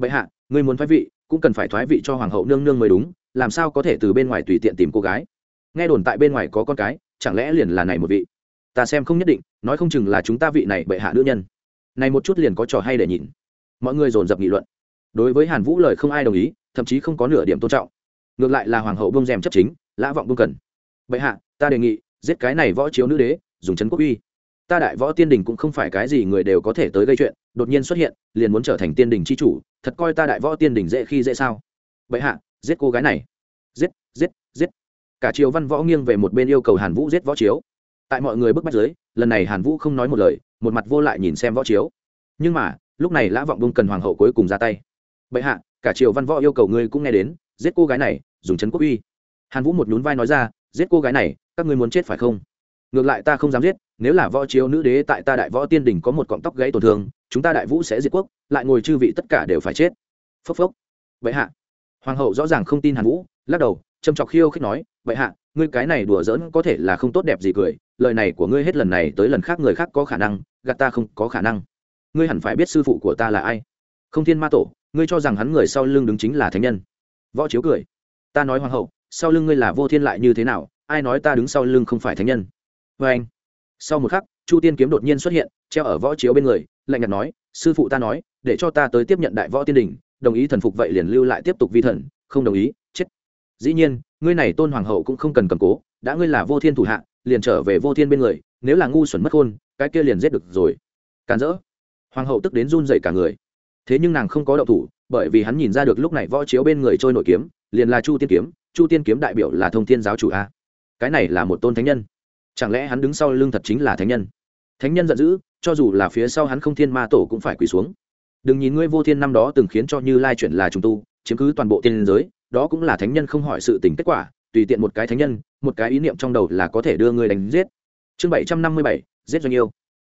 Vậy hạ, ngươi muốn thoái vị cũng cần phải thoái vị cho hoàng hậu nương nương mới đúng, làm sao có thể từ bên ngoài tùy tiện tìm cô gái? Nghe đồn tại bên ngoài có con cái, chẳng lẽ liền là này một vị? Ta xem không nhất định, nói không chừng là chúng ta vị này bệ hạ nữ nhân. Này một chút liền có trò hay để nhìn mọi người dồn dập nghị luận. Đối với hàn vũ lời không ai đồng ý, thậm chí không có nửa điểm tôn trọng. Ngược lại là hoàng hậu bông rèm chấp chính, lã vọng bông cần. Bệ hạ, ta đề nghị, giết cái này võ chiếu nữ đế, dùng trấn quốc uy. Ta đại võ tiên đình cũng không phải cái gì người đều có thể tới gây chuyện đột nhiên xuất hiện liền muốn trở thành tiên đình c h i chủ thật coi ta đại võ tiên đình dễ khi dễ sao? Bệ hạ giết cô gái này. Giết giết giết. Cả triều văn võ nghiêng về một bên yêu cầu hàn vũ giết võ chiếu. Tại mọi người bức bách dưới, lần này hàn vũ không nói một lời một mặt vô lại nhìn xem võ chiếu. Nhưng mà lúc này lã vọng bông cần hoàng hậu cuối cùng ra tay. Bệ hạ cả triều văn võ yêu cầu ngươi cũng nghe đến giết cô gái này dùng chấn quốc uy. Hàn vũ một nhún vai nói ra giết cô gái này các ngươi muốn chết phải không? Ngược lại ta không dám giết nếu là võ chiếu nữ đế tại ta đại võ tiên đình có một cọng tóc gãy tổn thương chúng ta đại vũ sẽ diệt quốc, lại ngồi chư vị tất cả đều phải chết. Phốc phốc. Vậy hạ. Hoàng hậu rõ ràng không tin hàn vũ, lắc đầu, châm chọc khiêu khích nói, vậy hạ, ngươi cái này đùa giỡn có thể là không tốt đẹp gì cười, lời này của ngươi hết lần này tới lần khác người khác có khả năng, gạt ta không có khả năng. Ngươi hẳn phải biết sư phụ của ta là ai. Không thiên ma tổ, ngươi cho rằng hắn người sau lưng đứng chính là thánh nhân. Võ chiếu cười. Ta nói hoàng hậu, sau lưng ngươi là vô thiên lại như thế nào, ai nói ta đứng sau lưng không phải thánh nhân? Vê anh sau một khắc chu tiên kiếm đột nhiên xuất hiện, treo ở võ chiếu bên người, lạnh nhạt nói, sư phụ ta nói, để cho ta tới tiếp nhận đại võ tiên đình đồng ý thần phục vậy liền lưu lại tiếp tục vi thần, không đồng ý, chết. Dĩ nhiên, ngươi này tôn hoàng hậu cũng không cần cầm cố, đã ngươi là vô thiên thủ hạ, liền trở về vô thiên bên người, nếu là ngu xuẩn mất khôn cái kia liền giết được rồi. Càn rỡ. Hoàng hậu tức đến run dậy cả người. Thế nhưng nàng không có động thủ, bởi vì hắn nhìn ra được lúc này võ chiếu bên người trôi nổi kiếm, liền là chu tiên kiếm, chu tiên kiếm đại biểu là thông thiên giáo chủ a. Cái này là một tôn thánh nhân chẳng lẽ hắn đứng sau lưng thật chính là thánh nhân? Thánh nhân giận dữ, cho dù là phía sau hắn không thiên ma tổ cũng phải quỳ xuống. Đừng nhìn ngươi vô thiên năm đó từng khiến cho như lai chuyển là trùng tu, chiếm cứ toàn bộ tiên giới, đó cũng là thánh nhân không hỏi sự tình kết quả, tùy tiện một cái thánh nhân, một cái ý niệm trong đầu là có thể đưa ngươi đánh giết. Chương bảy trăm năm mươi bảy, giết doanh yêu.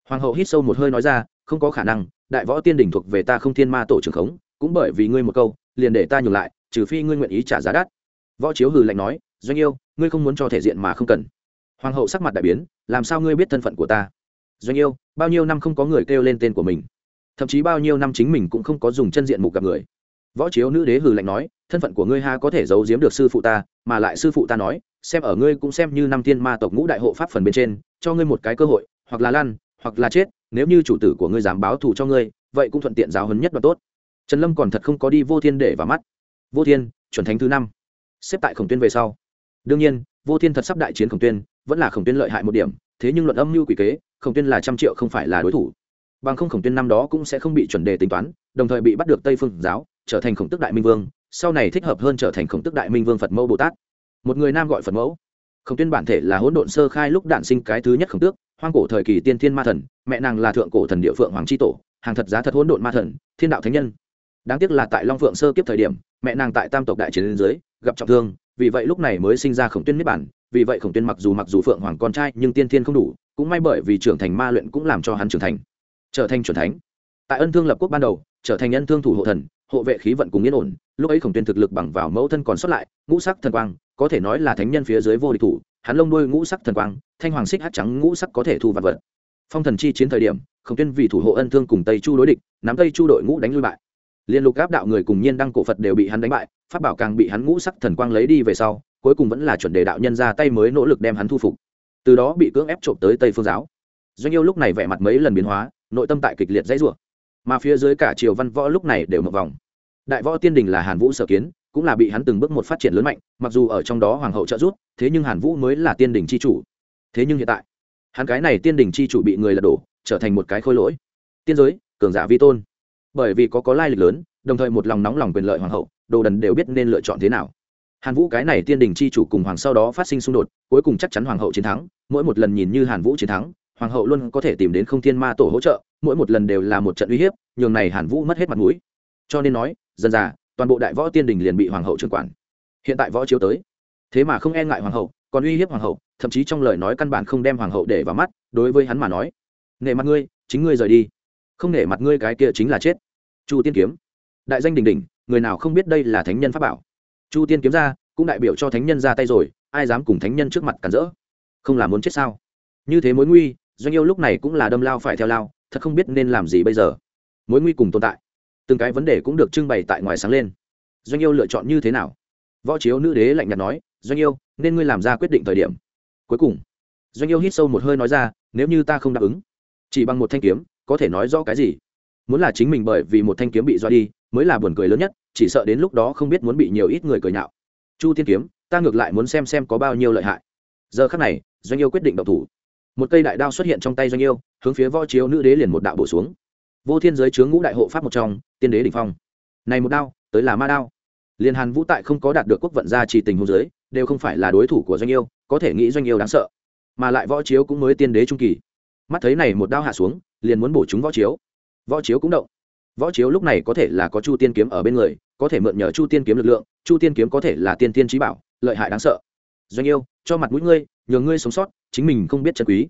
Hoàng hậu hít sâu một hơi nói ra, không có khả năng, đại võ tiên đỉnh thuộc về ta không thiên ma tổ trưởng khống, cũng bởi vì ngươi một câu, liền để ta nhường lại, trừ phi ngươi nguyện ý trả giá đắt. Võ chiếu hừ lạnh nói, doanh yêu, ngươi không muốn cho thể diện mà không cần hoàng hậu sắc mặt đại biến, làm sao ngươi biết thân phận của ta? Doanh yêu, bao nhiêu năm không có người kêu lên tên của mình? Thậm chí bao nhiêu năm chính mình cũng không có dùng chân diện mục gặp người. Võ chiếu nữ đế hừ lạnh nói, thân phận của ngươi ha có thể giấu giếm được sư phụ ta, mà lại sư phụ ta nói, xem ở ngươi cũng xem như năm tiên ma tộc ngũ đại hộ pháp phần bên trên, cho ngươi một cái cơ hội, hoặc là lăn, hoặc là chết, nếu như chủ tử của ngươi dám báo thù cho ngươi, vậy cũng thuận tiện giáo hấn nhất và tốt. Trần lâm còn thật không có đi vô thiên để vào mắt. Vô thiên, chuẩn thánh thứ năm. Xếp tại khổng tuyên về sau. Đương nhiên, vô thiên thật sắp đại chiến khổng tuyên vẫn là khổng tuyên lợi hại một điểm, thế nhưng luận âm mưu quỷ kế, khổng tuyên là trăm triệu không phải là đối thủ. Bằng không khổng tuyên năm đó cũng sẽ không bị chuẩn đề tính toán, đồng thời bị bắt được tây phương giáo, trở thành khổng tức đại minh vương, sau này thích hợp hơn trở thành khổng tức đại minh vương phật mẫu bồ tát. Một người nam gọi phật mẫu. Khổng tuyên bản thể là hỗn độn sơ khai lúc đản sinh cái thứ nhất khổng tước, hoang cổ thời kỳ tiên thiên ma thần, mẹ nàng là thượng cổ thần địa phượng hoàng tri tổ, hàng thật giá thật hỗn độn ma thần, thiên đạo thánh nhân. Đáng tiếc là tại long phượng sơ kiếp thời điểm, mẹ nàng tại tam tộc đại chiến dưới, gặp trọng thương, vì vậy lúc này mới sinh ra khổng tuyên niết bản vì vậy khổng tuyên mặc dù mặc dù phượng hoàng con trai nhưng tiên thiên không đủ, cũng may bởi vì trưởng thành ma luyện cũng làm cho hắn trưởng thành. Trở thành chuẩn thánh. Tại ân thương lập quốc ban đầu, trở thành ân thương thủ hộ thần, hộ vệ khí vận cùng yên ổn, lúc ấy khổng tuyên thực lực bằng vào mẫu thân còn xuất lại, ngũ sắc thần quang, có thể nói là thánh nhân phía dưới vô địch thủ, hắn lông đuôi ngũ sắc thần quang, thanh hoàng xích hát trắng ngũ sắc có thể thu vật vật. Phong thần chi chiến thời điểm, khổng tuyên vì thủ hộ ân thương cùng tây chu đối địch, nắm tây chu đội ngũ đánh lui bại. Liên lục áp đạo người cùng nhiên đăng cổ phật đều bị hắn đánh bại, pháp bảo càng bị hắn ngũ sắc thần quang lấy đi về sau cuối cùng vẫn là chuẩn đề đạo nhân ra tay mới nỗ lực đem hắn thu phục. Từ đó bị cưỡng ép trộm tới tây phương giáo. Doanh yêu lúc này vẻ mặt mấy lần biến hóa, nội tâm tại kịch liệt dãy rủa. Mà phía dưới cả triều văn võ lúc này đều một vòng. Đại võ tiên đình là hàn vũ sở kiến, cũng là bị hắn từng bước một phát triển lớn mạnh, mặc dù ở trong đó hoàng hậu trợ giúp, thế nhưng hàn vũ mới là tiên đình c h i chủ. Thế nhưng hiện tại, hắn cái này tiên đình c h i chủ bị người lật đổ, trở thành một cái khôi lỗi. Tiên giới, cường giả vi tôn. Bởi vì có có lai lịch lớn, đồng thời một lòng nóng lòng quyền lợi hoàng hậu, đồ đần đều biết nên lựa chọn thế nào hàn vũ cái này tiên đình c h i chủ cùng hoàng sau đó phát sinh xung đột, cuối cùng chắc chắn hoàng hậu chiến thắng, mỗi một lần nhìn như hàn vũ chiến thắng, hoàng hậu luôn có thể tìm đến không thiên ma tổ hỗ trợ, mỗi một lần đều là một trận uy hiếp, nhường này hàn vũ mất hết mặt mũi. Cho nên nói dần dà toàn bộ đại võ tiên đình liền bị hoàng hậu trưởng quản. Hiện tại võ chiếu tới. Thế mà không e ngại hoàng hậu, còn uy hiếp hoàng hậu, thậm chí trong lời nói căn bản không đem hoàng hậu để vào mắt, đối với hắn mà nói, nể mặt ngươi, chính ngươi rời đi. Không nể mặt ngươi cái kia chính là chết. Chu tiên kiếm. Đại danh đình đình người nào không biết đây là thánh nhân pháp bảo? Chu tiên kiếm ra, cũng đại biểu cho thánh nhân ra tay rồi, ai dám cùng thánh nhân trước mặt cản rỡ? Không là muốn chết sao? Như thế mối nguy, doanh yêu lúc này cũng là đâm lao phải theo lao, thật không biết nên làm gì bây giờ. Mối nguy cùng tồn tại, từng cái vấn đề cũng được trưng bày tại ngoài sáng lên. Doanh yêu lựa chọn như thế nào? Võ chiếu nữ đế lạnh nhạt nói, doanh yêu, nên ngươi làm ra quyết định thời điểm. Cuối cùng, doanh yêu hít sâu một hơi nói ra, nếu như ta không đáp ứng, chỉ bằng một thanh kiếm, có thể nói rõ cái gì? Muốn là chính mình bởi vì một thanh kiếm bị dọa đi mới là buồn cười lớn nhất, chỉ sợ đến lúc đó không biết muốn bị nhiều ít người cười nhạo. Chu tiên kiếm, ta ngược lại muốn xem xem có bao nhiêu lợi hại. Giờ khắc này, doanh yêu quyết định động thủ. Một cây đại đao xuất hiện trong tay doanh yêu, hướng phía võ chiếu nữ đế liền một đạo bổ xuống. Vô thiên giới chướng ngũ đại hộ pháp một trong, tiên đế đ ỉ n h phong. Này một đao, tới là ma đao. Liền hàn vũ tại không có đạt được quốc vận gia chỉ tình hôn giới đều không phải là đối thủ của doanh yêu, có thể nghĩ doanh yêu đáng sợ. Mà lại võ chiếu cũng mới tiên đế trung kỳ. Mắt thấy này một đao hạ xuống, liền muốn bổ chúng võ chiếu. Võ chiếu cũng động võ chiếu lúc này có thể là có chu tiên kiếm ở bên người, có thể mượn nhờ chu tiên kiếm lực lượng, chu tiên kiếm có thể là tiên tiên trí bảo, lợi hại đáng sợ. Doanh yêu, cho mặt mũi ngươi, nhờ ngươi sống sót, chính mình không biết trần quý.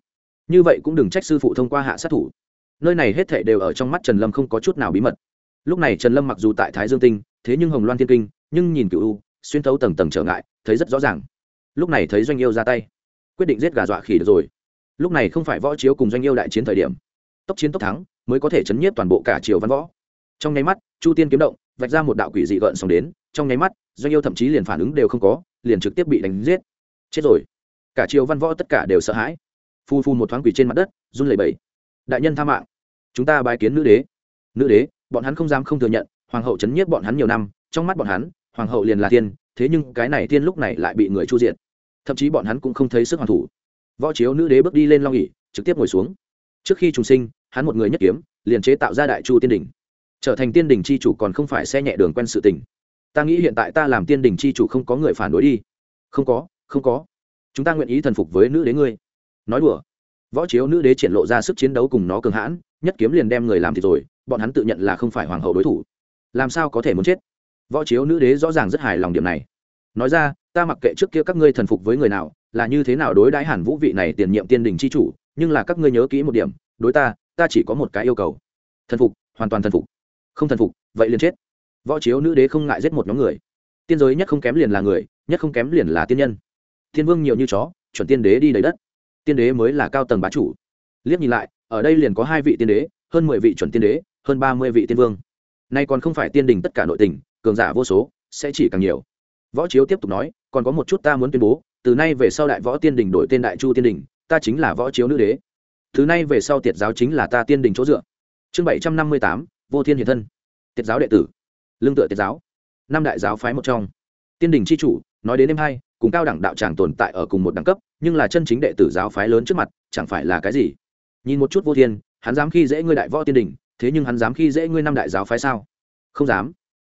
Như vậy cũng đừng trách sư phụ thông qua hạ sát thủ. Nơi này hết thảy đều ở trong mắt trần lâm không có chút nào bí mật. Lúc này trần lâm mặc dù tại thái dương tinh, thế nhưng hồng loan thiên kinh, nhưng nhìn cựu u, xuyên thấu tầng tầng trở ngại, thấy rất rõ ràng. Lúc này thấy doanh yêu ra tay, quyết định giết gà dọa khỉ được rồi. Lúc này không phải võ chiếu cùng doanh yêu đại chiến thời điểm. Tốc chiến tốc thắng, mới có thể chấn nhiếp toàn bộ cả triều văn võ trong nháy mắt, chu tiên kiếm động, vạch ra một đạo quỷ dị gợn xong đến, trong nháy mắt, doanh yêu thậm chí liền phản ứng đều không có, liền trực tiếp bị đánh giết. Chết rồi. Cả triều văn võ tất cả đều sợ hãi. Phu phu một thoáng quỷ trên mặt đất, run lẩy bẩy. Đại nhân tha mạng. Chúng ta bài kiến nữ đế. Nữ đế, bọn hắn không dám không thừa nhận, hoàng hậu chấn nhiếp bọn hắn nhiều năm, trong mắt bọn hắn, hoàng hậu liền là tiên, thế nhưng cái này tiên lúc này lại bị người chu diện thậm chí bọn hắn cũng không thấy sức hoàn thủ. Võ chiếu nữ đế bước đi lên long ỉ trực tiếp ngồi xuống. Trước khi trùng sinh, hắn một người nhất kiếm, liền chế tạo ra đại chu tiên đình trở thành tiên đình c h i chủ còn không phải xe nhẹ đường quen sự tình. Ta nghĩ hiện tại ta làm tiên đình c h i chủ không có người phản đối đi. Không có không có. Chúng ta nguyện ý thần phục với nữ đế ngươi. Nói đùa. Võ chiếu nữ đế triển lộ ra sức chiến đấu cùng nó cường hãn, nhất kiếm liền đem người làm thì rồi, bọn hắn tự nhận là không phải hoàng hậu đối thủ. Làm sao có thể muốn chết? Võ chiếu nữ đế rõ ràng rất hài lòng điểm này. Nói ra, ta mặc kệ trước kia các ngươi thần phục với người nào, là như thế nào đối đãi hàn vũ vị này tiền nhiệm tiên đình c h i chủ, nhưng là các ngươi nhớ kỹ một điểm, đối ta ta chỉ có một cái yêu cầu. Thần phục, hoàn toàn thần phục không thần phục, vậy liền chết. Võ chiếu nữ đế không ngại giết một nhóm người. Tiên giới nhất không kém liền là người, nhất không kém liền là tiên nhân. Thiên vương nhiều như chó, chuẩn tiên đế đi đầy đất. Tiên đế mới là cao tầng bá chủ. Liếc nhìn lại, ở đây liền có hai vị tiên đế, hơn mười vị chuẩn tiên đế, hơn ba mươi vị tiên vương. Nay còn không phải tiên đình tất cả nội tình, cường giả vô số, sẽ chỉ càng nhiều. Võ chiếu tiếp tục nói, còn có một chút ta muốn tuyên bố, từ nay về sau đại võ tiên đình đổi tên đại chu tiên đình, ta chính là võ chiếu nữ đế. Từ nay về sau tiệt giáo chính là ta tiên đình chỗ dựa. Chương bảy trăm năm mươi tám vô thiên hiện thân. Tiết giáo đệ tử. Lương tựa tiết giáo. Năm đại giáo phái một trong. Tiên đình c h i chủ, nói đến đêm hai, cùng cao đẳng đạo tràng tồn tại ở cùng một đẳng cấp, nhưng là chân chính đệ tử giáo phái lớn trước mặt, chẳng phải là cái gì? Nhìn một chút vô thiên, hắn dám khi dễ ngươi đại võ tiên đình, thế nhưng hắn dám khi dễ ngươi năm đại giáo phái sao? Không dám.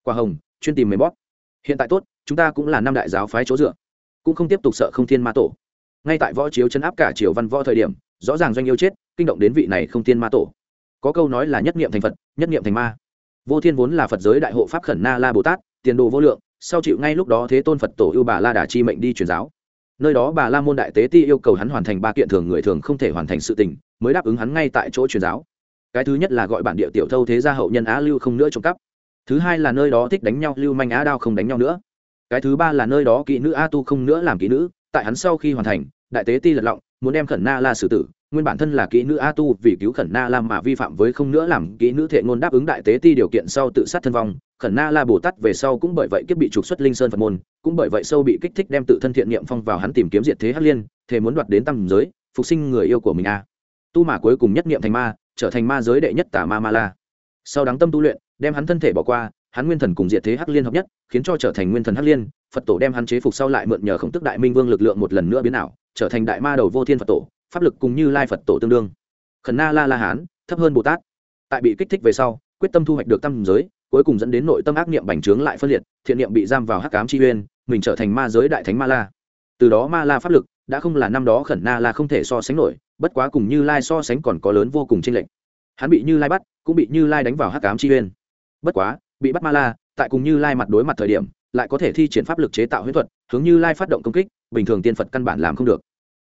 Quả hồng, chuyên tìm mềm bóp. Hiện tại tốt, chúng ta cũng là năm đại giáo phái chỗ dựa. Cũng không tiếp tục sợ không thiên ma tổ. Ngay tại võ chiếu chấn áp cả triều văn võ thời điểm, rõ ràng doanh yêu chết, kinh động đến vị này không thiên ma tổ có câu nói là nhất niệm thành phật, nhất niệm thành ma. Vô thiên vốn là phật giới đại hộ pháp khẩn na la bồ tát, tiền đồ vô lượng, sau chịu ngay lúc đó thế tôn phật tổ yêu bà la đà chi mệnh đi truyền giáo. Nơi đó bà la môn đại tế ti yêu cầu hắn hoàn thành ba kiện thường người thường không thể hoàn thành sự tình, mới đáp ứng hắn ngay tại chỗ truyền giáo. Cái thứ nhất là gọi bản địa tiểu thâu thế gia hậu nhân á lưu không nữa trộm cắp. Thứ hai là nơi đó thích đánh nhau, lưu manh á đao không đánh nhau nữa. Cái thứ ba là nơi đó kỹ nữ a tu không nữa làm kỹ nữ, tại hắn sau khi hoàn thành, đại tế ti lật lọng muốn đem khẩn na la xử tử, nguyên bản thân là kỹ nữ a tu vì cứu khẩn na la mà vi phạm với không nữa làm kỹ nữ thệ ngôn đáp ứng đại tế ti điều kiện sau tự sát thân vong, khẩn na la bồ tát về sau cũng bởi vậy kiếp bị trục xuất linh sơn phật môn, cũng bởi vậy sâu bị kích thích đem tự thân thiện niệm phong vào hắn tìm kiếm diệt thế hắc liên, thề muốn đoạt đến tầm giới, phục sinh người yêu của mình a. Tu mà cuối cùng nhất niệm thành ma, trở thành ma giới đệ nhất tả ma ma la. Sau đáng tâm tu luyện, đem hắn thân thể bỏ qua, hắn nguyên thần cùng diệt thế hắc liên hợp nhất, khiến cho trở thành nguyên thần hắc liên, phật tổ đem hắn chế phục sau lại mượn nhờ khổng tức đại minh vương lực lượng một lần nữa biến ảo trở thành đại ma đầu vô thiên phật tổ, pháp lực cùng như lai phật tổ tương đương. Khẩn na la la hán, thấp hơn bồ tát. Tại bị kích thích về sau, quyết tâm thu hoạch được tâm giới, cuối cùng dẫn đến nội tâm ác niệm bành trướng lại phân liệt, thiện niệm bị giam vào hắc cám chi uyên, mình trở thành ma giới đại thánh ma la. Từ đó ma la pháp lực đã không là năm đó khẩn na la không thể so sánh nổi, bất quá cùng như lai so sánh còn có lớn vô cùng tranh lệch. Hắn bị như lai bắt, cũng bị như lai đánh vào hắc cám chi uyên. Bất quá, bị bắt ma la, tại cùng như lai mặt đối mặt thời điểm, lại có thể thi triển pháp lực chế tạo huyễn thuật, hướng như lai phát động công kích bình thường tiên phật căn bản làm không được.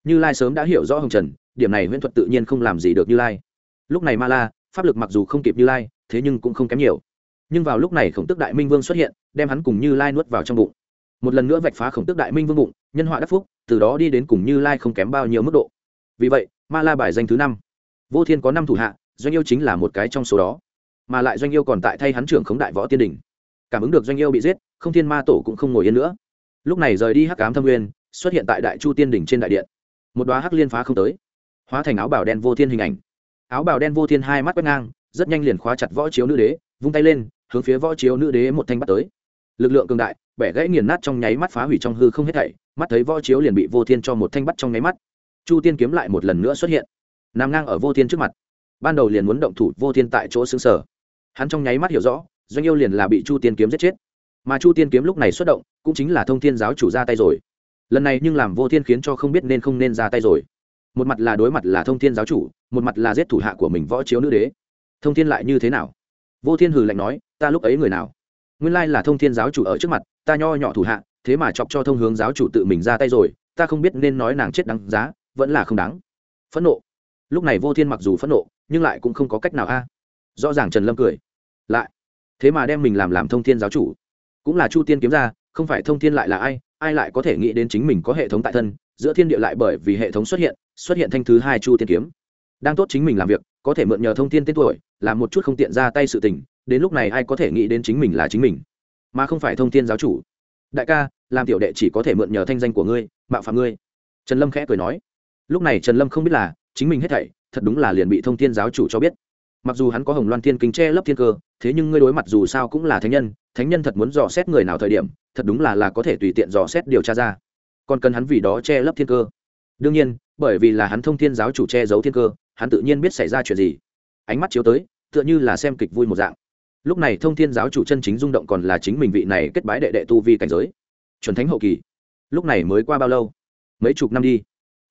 Như lai sớm đã hiểu rõ hồng trần, điểm này huyễn thuật tự nhiên không làm gì được như lai. Lúc này ma la, pháp lực mặc dù không kịp như lai, thế nhưng cũng không kém nhiều. Nhưng vào lúc này khổng tức đại minh vương xuất hiện, đem hắn cùng như lai nuốt vào trong bụng. Một lần nữa vạch phá khổng tức đại minh vương bụng, nhân họa đắc phúc, từ đó đi đến cùng như lai không kém bao nhiêu mức độ. Vì vậy, ma la bài danh thứ năm. Vô thiên có năm thủ hạ, doanh yêu chính là một cái trong số đó. Mà lại doanh yêu còn tại thay hắn trưởng khống đại võ tiên đình cảm ứng được doanh yêu bị giết, không thiên ma tổ cũng không ngồi yên nữa. Lúc này rời đi hắc cám thâm nguyên xuất hiện tại đại chu tiên đỉnh trên đại điện. Một đoá hắc liên phá không tới, hóa thành áo bào đen vô thiên hình ảnh. Áo bào đen vô thiên hai mắt quét ngang, rất nhanh liền khóa chặt võ chiếu nữ đế, vung tay lên, hướng phía võ chiếu nữ đế một thanh bắt tới. Lực lượng cường đại, bẻ gãy nghiền nát trong nháy mắt phá hủy trong hư không hết thảy, mắt thấy võ chiếu liền bị vô thiên cho một thanh bắt trong nháy mắt. Chu tiên kiếm lại một lần nữa xuất hiện, nằm ngang ở vô thiên trước mặt. Ban đầu liền muốn động thủ, vô thiên tại chỗ xương sở hắn trong nháy mắt hiểu rõ, doanh yêu liền là bị chu tiên kiếm giết chết. Mà chu tiên kiếm lúc này xuất động, cũng chính là thông thiên giáo chủ ra tay rồi lần này nhưng làm vô thiên khiến cho không biết nên không nên ra tay rồi. Một mặt là đối mặt là thông thiên giáo chủ, một mặt là giết thủ hạ của mình võ chiếu nữ đế. Thông thiên lại như thế nào? Vô thiên hừ lạnh nói, ta lúc ấy người nào? Nguyên lai là thông thiên giáo chủ ở trước mặt, ta nho nhỏ thủ hạ, thế mà chọc cho thông hướng giáo chủ tự mình ra tay rồi, ta không biết nên nói nàng chết đáng giá, vẫn là không đáng. Phẫn nộ. Lúc này vô thiên mặc dù phẫn nộ, nhưng lại cũng không có cách nào a. Rõ ràng trần lâm cười. Lại. Thế mà đem mình làm làm thông thiên giáo chủ. Cũng là chu tiên kiếm ra, không phải thông thiên lại là ai ai lại có thể nghĩ đến chính mình có hệ thống tại thân, giữa thiên địa lại bởi vì hệ thống xuất hiện xuất hiện thanh thứ hai chu tiên kiếm. Đang tốt chính mình làm việc, có thể mượn nhờ thông tin tên tuổi, làm một chút không tiện ra tay sự tình, đến lúc này ai có thể nghĩ đến chính mình là chính mình, mà không phải thông tin giáo chủ. Đại ca, làm tiểu đệ chỉ có thể mượn nhờ thanh danh của ngươi, mạo phạm ngươi. Trần lâm khẽ cười nói. Lúc này trần lâm không biết là chính mình hết thảy, thật đúng là liền bị thông tin giáo chủ cho biết. Mặc dù hắn có hồng loan thiên kính che lấp thiên cơ, thế nhưng ngươi đối mặt dù sao cũng là thánh nhân thánh nhân thật muốn dò xét người nào thời điểm thật đúng là là có thể tùy tiện dò xét điều tra ra. Còn cần hắn vì đó che lấp thiên cơ. Đương nhiên, bởi vì là hắn thông thiên giáo chủ che giấu thiên cơ, hắn tự nhiên biết xảy ra chuyện gì. Ánh mắt chiếu tới, tựa như là xem kịch vui một dạng. Lúc này thông thiên giáo chủ chân chính rung động còn là chính mình vị này kết bái đệ đệ tu vi cảnh giới. Chuẩn thánh hậu kỳ. Lúc này mới qua bao lâu? Mấy chục năm đi.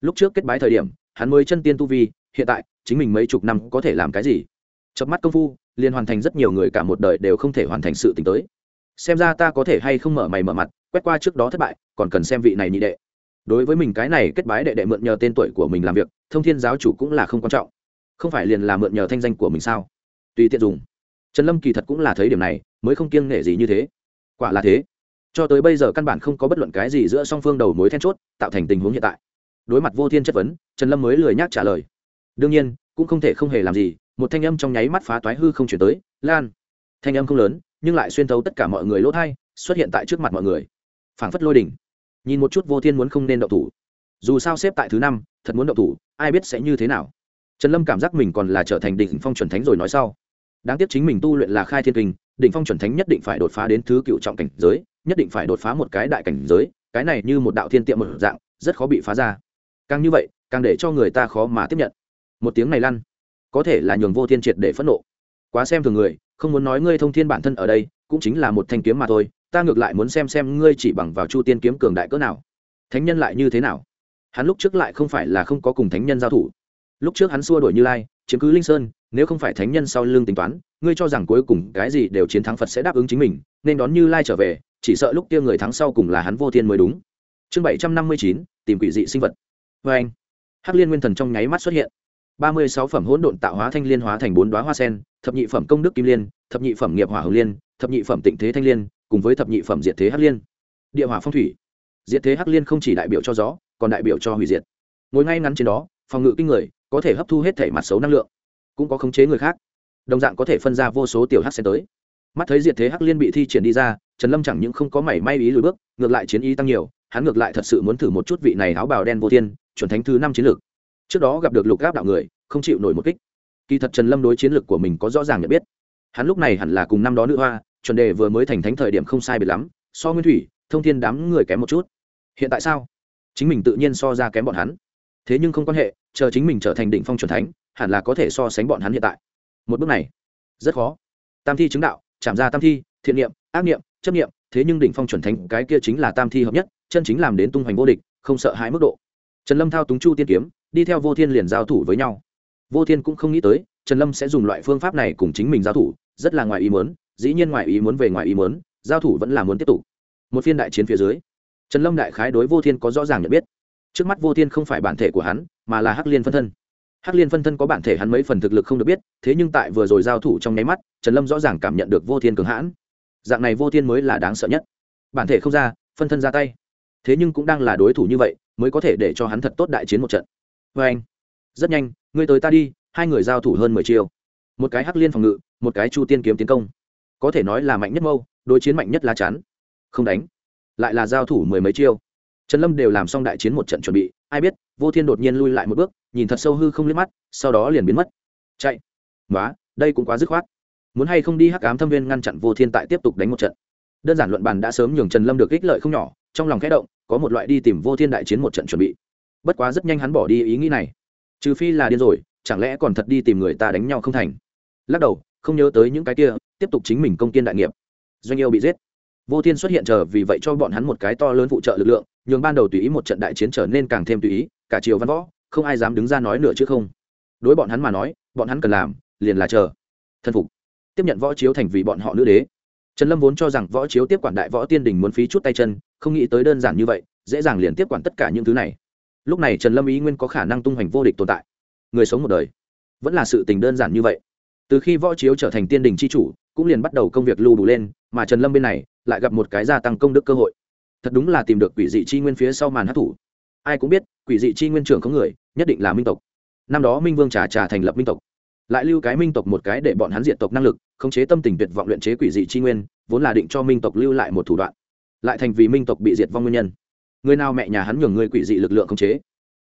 Lúc trước kết bái thời điểm, hắn mới chân tiên tu vi, hiện tại, chính mình mấy chục năm có thể làm cái gì? Chập mắt công phu, liền hoàn thành rất nhiều người cả một đời đều không thể hoàn thành sự t tới xem ra ta có thể hay không mở mày mở mặt, quét qua trước đó thất bại, còn cần xem vị này nhị đệ. Đối với mình cái này kết bái đệ đệ mượn nhờ tên tuổi của mình làm việc, thông thiên giáo chủ cũng là không quan trọng. Không phải liền là mượn nhờ thanh danh của mình sao? Tùy tiện dùng. Trần lâm kỳ thật cũng là thấy điểm này, mới không kiêng nể gì như thế. Quả là thế. Cho tới bây giờ căn bản không có bất luận cái gì giữa song phương đầu mối then chốt, tạo thành tình huống hiện tại. Đối mặt vô thiên chất vấn, trần lâm mới lười nhác trả lời. Đương nhiên, cũng không thể không hề làm gì, một thanh âm trong nháy mắt phá toái hư không chuyển tới, lan. Thanh âm không lớn nhưng lại xuyên thấu tất cả mọi người lỗ thai, xuất hiện tại trước mặt mọi người. Phảng phất lôi đỉnh. Nhìn một chút vô thiên muốn không nên động thủ. Dù sao xếp tại thứ năm, thật muốn động thủ, ai biết sẽ như thế nào. Trần lâm cảm giác mình còn là trở thành đỉnh phong chuẩn thánh rồi nói sau. Đáng tiếc chính mình tu luyện là khai thiên kinh, đỉnh phong chuẩn thánh nhất định phải đột phá đến thứ cựu trọng cảnh giới, nhất định phải đột phá một cái đại cảnh giới, cái này như một đạo thiên tiệm một dạng, rất khó bị phá ra. Càng như vậy, càng để cho người ta khó mà tiếp nhận. Một tiếng này lăn, có thể là nhường vô thiên triệt để phẫn nộ. Quá xem thường người không muốn nói ngươi thông thiên bản thân ở đây, cũng chính là một thanh kiếm mà thôi, ta ngược lại muốn xem xem ngươi chỉ bằng vào chu tiên kiếm cường đại cỡ nào. Thánh nhân lại như thế nào? Hắn lúc trước lại không phải là không có cùng thánh nhân giao thủ. Lúc trước hắn xua đổi như lai, chiếm cứ linh sơn, nếu không phải thánh nhân sau lưng tính toán, ngươi cho rằng cuối cùng cái gì đều chiến thắng phật sẽ đáp ứng chính mình, nên đón như lai trở về, chỉ sợ lúc kia người thắng sau cùng là hắn vô thiên mới đúng. Chương bảy trăm năm mươi chín, tìm quỷ dị sinh vật. Vê anh hắc liên nguyên thần trong nháy mắt xuất hiện ba mươi sáu phẩm hỗn độn tạo hóa thanh liên hóa thành bốn đoá hoa sen, thập nhị phẩm công đức kim liên, thập nhị phẩm nghiệp hỏa hồng liên, thập nhị phẩm tịnh thế thanh liên, cùng với thập nhị phẩm diệt thế hắc liên. Địa hỏa phong thủy. Diệt thế hắc liên không chỉ đại biểu cho gió, còn đại biểu cho hủy diệt. Ngồi ngay ngắn trên đó, phòng ngự kinh người, có thể hấp thu hết thể mặt xấu năng lượng, cũng có khống chế người khác. Đồng dạng có thể phân ra vô số tiểu hắc sen tới. Mắt thấy diệt thế hắc liên bị thi triển đi ra, trần lâm chẳng những không có mảy may ý lùi bước, ngược lại chiến ý tăng nhiều, hắn ngược lại thật sự muốn thử một chút vị này áo bào đen vô thiên, chuẩn thánh thứ năm chiến lược trước đó gặp được lục gáp đạo người, không chịu nổi một kích. Kỳ thật trần lâm đối chiến lược của mình có rõ ràng nhận biết. Hắn lúc này hẳn là cùng năm đó nữ hoa, chuẩn đề vừa mới thành thánh thời điểm không sai biệt lắm, so nguyên thủy, thông thiên đám người kém một chút. Hiện tại sao? Chính mình tự nhiên so ra kém bọn hắn. Thế nhưng không quan hệ, chờ chính mình trở thành đỉnh phong c thánh, hẳn là có thể so sánh bọn hắn hiện tại. Một bước này, rất khó. Tam thi chứng đạo, chạm ra tam thi, thiện niệm, ác niệm, chấp niệm, thế nhưng đỉnh phong chuẩn thánh, cái kia chính là tam thi hợp nhất, chân chính làm đến tung hoành vô địch, không sợ hãi mức độ. Trần lâm thao túng chu tiên kiếm đi theo vô thiên liền giao thủ với nhau. Vô thiên cũng không nghĩ tới, trần lâm sẽ dùng loại phương pháp này cùng chính mình giao thủ, rất là ngoài ý muốn, dĩ nhiên ngoài ý muốn về ngoài ý muốn, giao thủ vẫn là muốn tiếp tục. Một phiên đại chiến phía dưới, trần lâm đại khái đối vô thiên có rõ ràng nhận biết. Trước mắt vô thiên không phải bản thể của hắn, mà là hắc liên phân thân. Hắc liên phân thân có bản thể hắn mấy phần thực lực không được biết, thế nhưng tại vừa rồi giao thủ trong nháy mắt, trần lâm rõ ràng cảm nhận được vô thiên cường hãn. Dạng này vô thiên mới là đáng sợ nhất. Bản thể không ra, phân thân ra tay. Thế nhưng cũng đang là đối thủ như vậy, mới có thể để cho hắn thật tốt đại chiến một trận vê anh. Rất nhanh, ngươi tới ta đi, hai người giao thủ hơn mười chiêu. Một cái hắc liên phòng ngự, một cái chu tiên kiếm tiến công. Có thể nói là mạnh nhất mâu, đối chiến mạnh nhất lá chắn. Không đánh, lại là giao thủ mười mấy chiêu. Trần lâm đều làm xong đại chiến một trận chuẩn bị, ai biết, vô thiên đột nhiên lui lại một bước, nhìn thật sâu hư không liếc mắt, sau đó liền biến mất. Chạy. Nói đây cũng quá dứt khoát. Muốn hay không đi hắc ám thâm viên ngăn chặn vô thiên tại tiếp tục đánh một trận. Đơn giản luận bàn đã sớm nhường trần lâm được ích lợi không nhỏ, trong lòng khẽ động, có một loại đi tìm vô thiên đại chiến một trận chuẩn bị bất quá rất nhanh hắn bỏ đi ý nghĩ này. Trừ phi là điên rồi, chẳng lẽ còn thật đi tìm người ta đánh nhau không thành? Lắc đầu, không nhớ tới những cái kia, tiếp tục chính mình công tiên đại nghiệp. Doanh yêu bị giết. Vô thiên xuất hiện chờ vì vậy cho bọn hắn một cái to lớn phụ trợ lực lượng, nhường ban đầu tùy ý một trận đại chiến trở nên càng thêm tùy ý, cả triều văn võ, không ai dám đứng ra nói nữa chứ không. Đối bọn hắn mà nói, bọn hắn cần làm, liền là chờ. Thân phục. Tiếp nhận võ chiếu thành vì bọn họ nữ đế. Trần lâm vốn cho rằng võ chiếu tiếp quản đại võ tiên đình muốn phí chút tay chân, không nghĩ tới đơn giản như vậy, dễ dàng liền tiếp quản tất cả những thứ này lúc này trần lâm ý nguyên có khả năng tung hoành vô địch tồn tại. Người sống một đời, vẫn là sự tình đơn giản như vậy. Từ khi võ chiếu trở thành tiên đình c h i chủ, cũng liền bắt đầu công việc lưu đủ lên, mà trần lâm bên này lại gặp một cái gia tăng công đức cơ hội. Thật đúng là tìm được quỷ dị chi nguyên phía sau màn hát thủ. Ai cũng biết, quỷ dị chi nguyên trưởng có người, nhất định là minh tộc. Năm đó minh vương trà trà thành lập minh tộc. Lại lưu cái minh tộc một cái để bọn hắn diện tộc năng lực, khống chế tâm tình tuyệt vọng luyện chế quỷ dị chi nguyên, vốn là định cho minh tộc lưu lại một thủ đoạn. Lại thành vì minh tộc bị diệt vong nguyên nhân người nào mẹ nhà hắn nhường người quỷ dị lực lượng khống chế?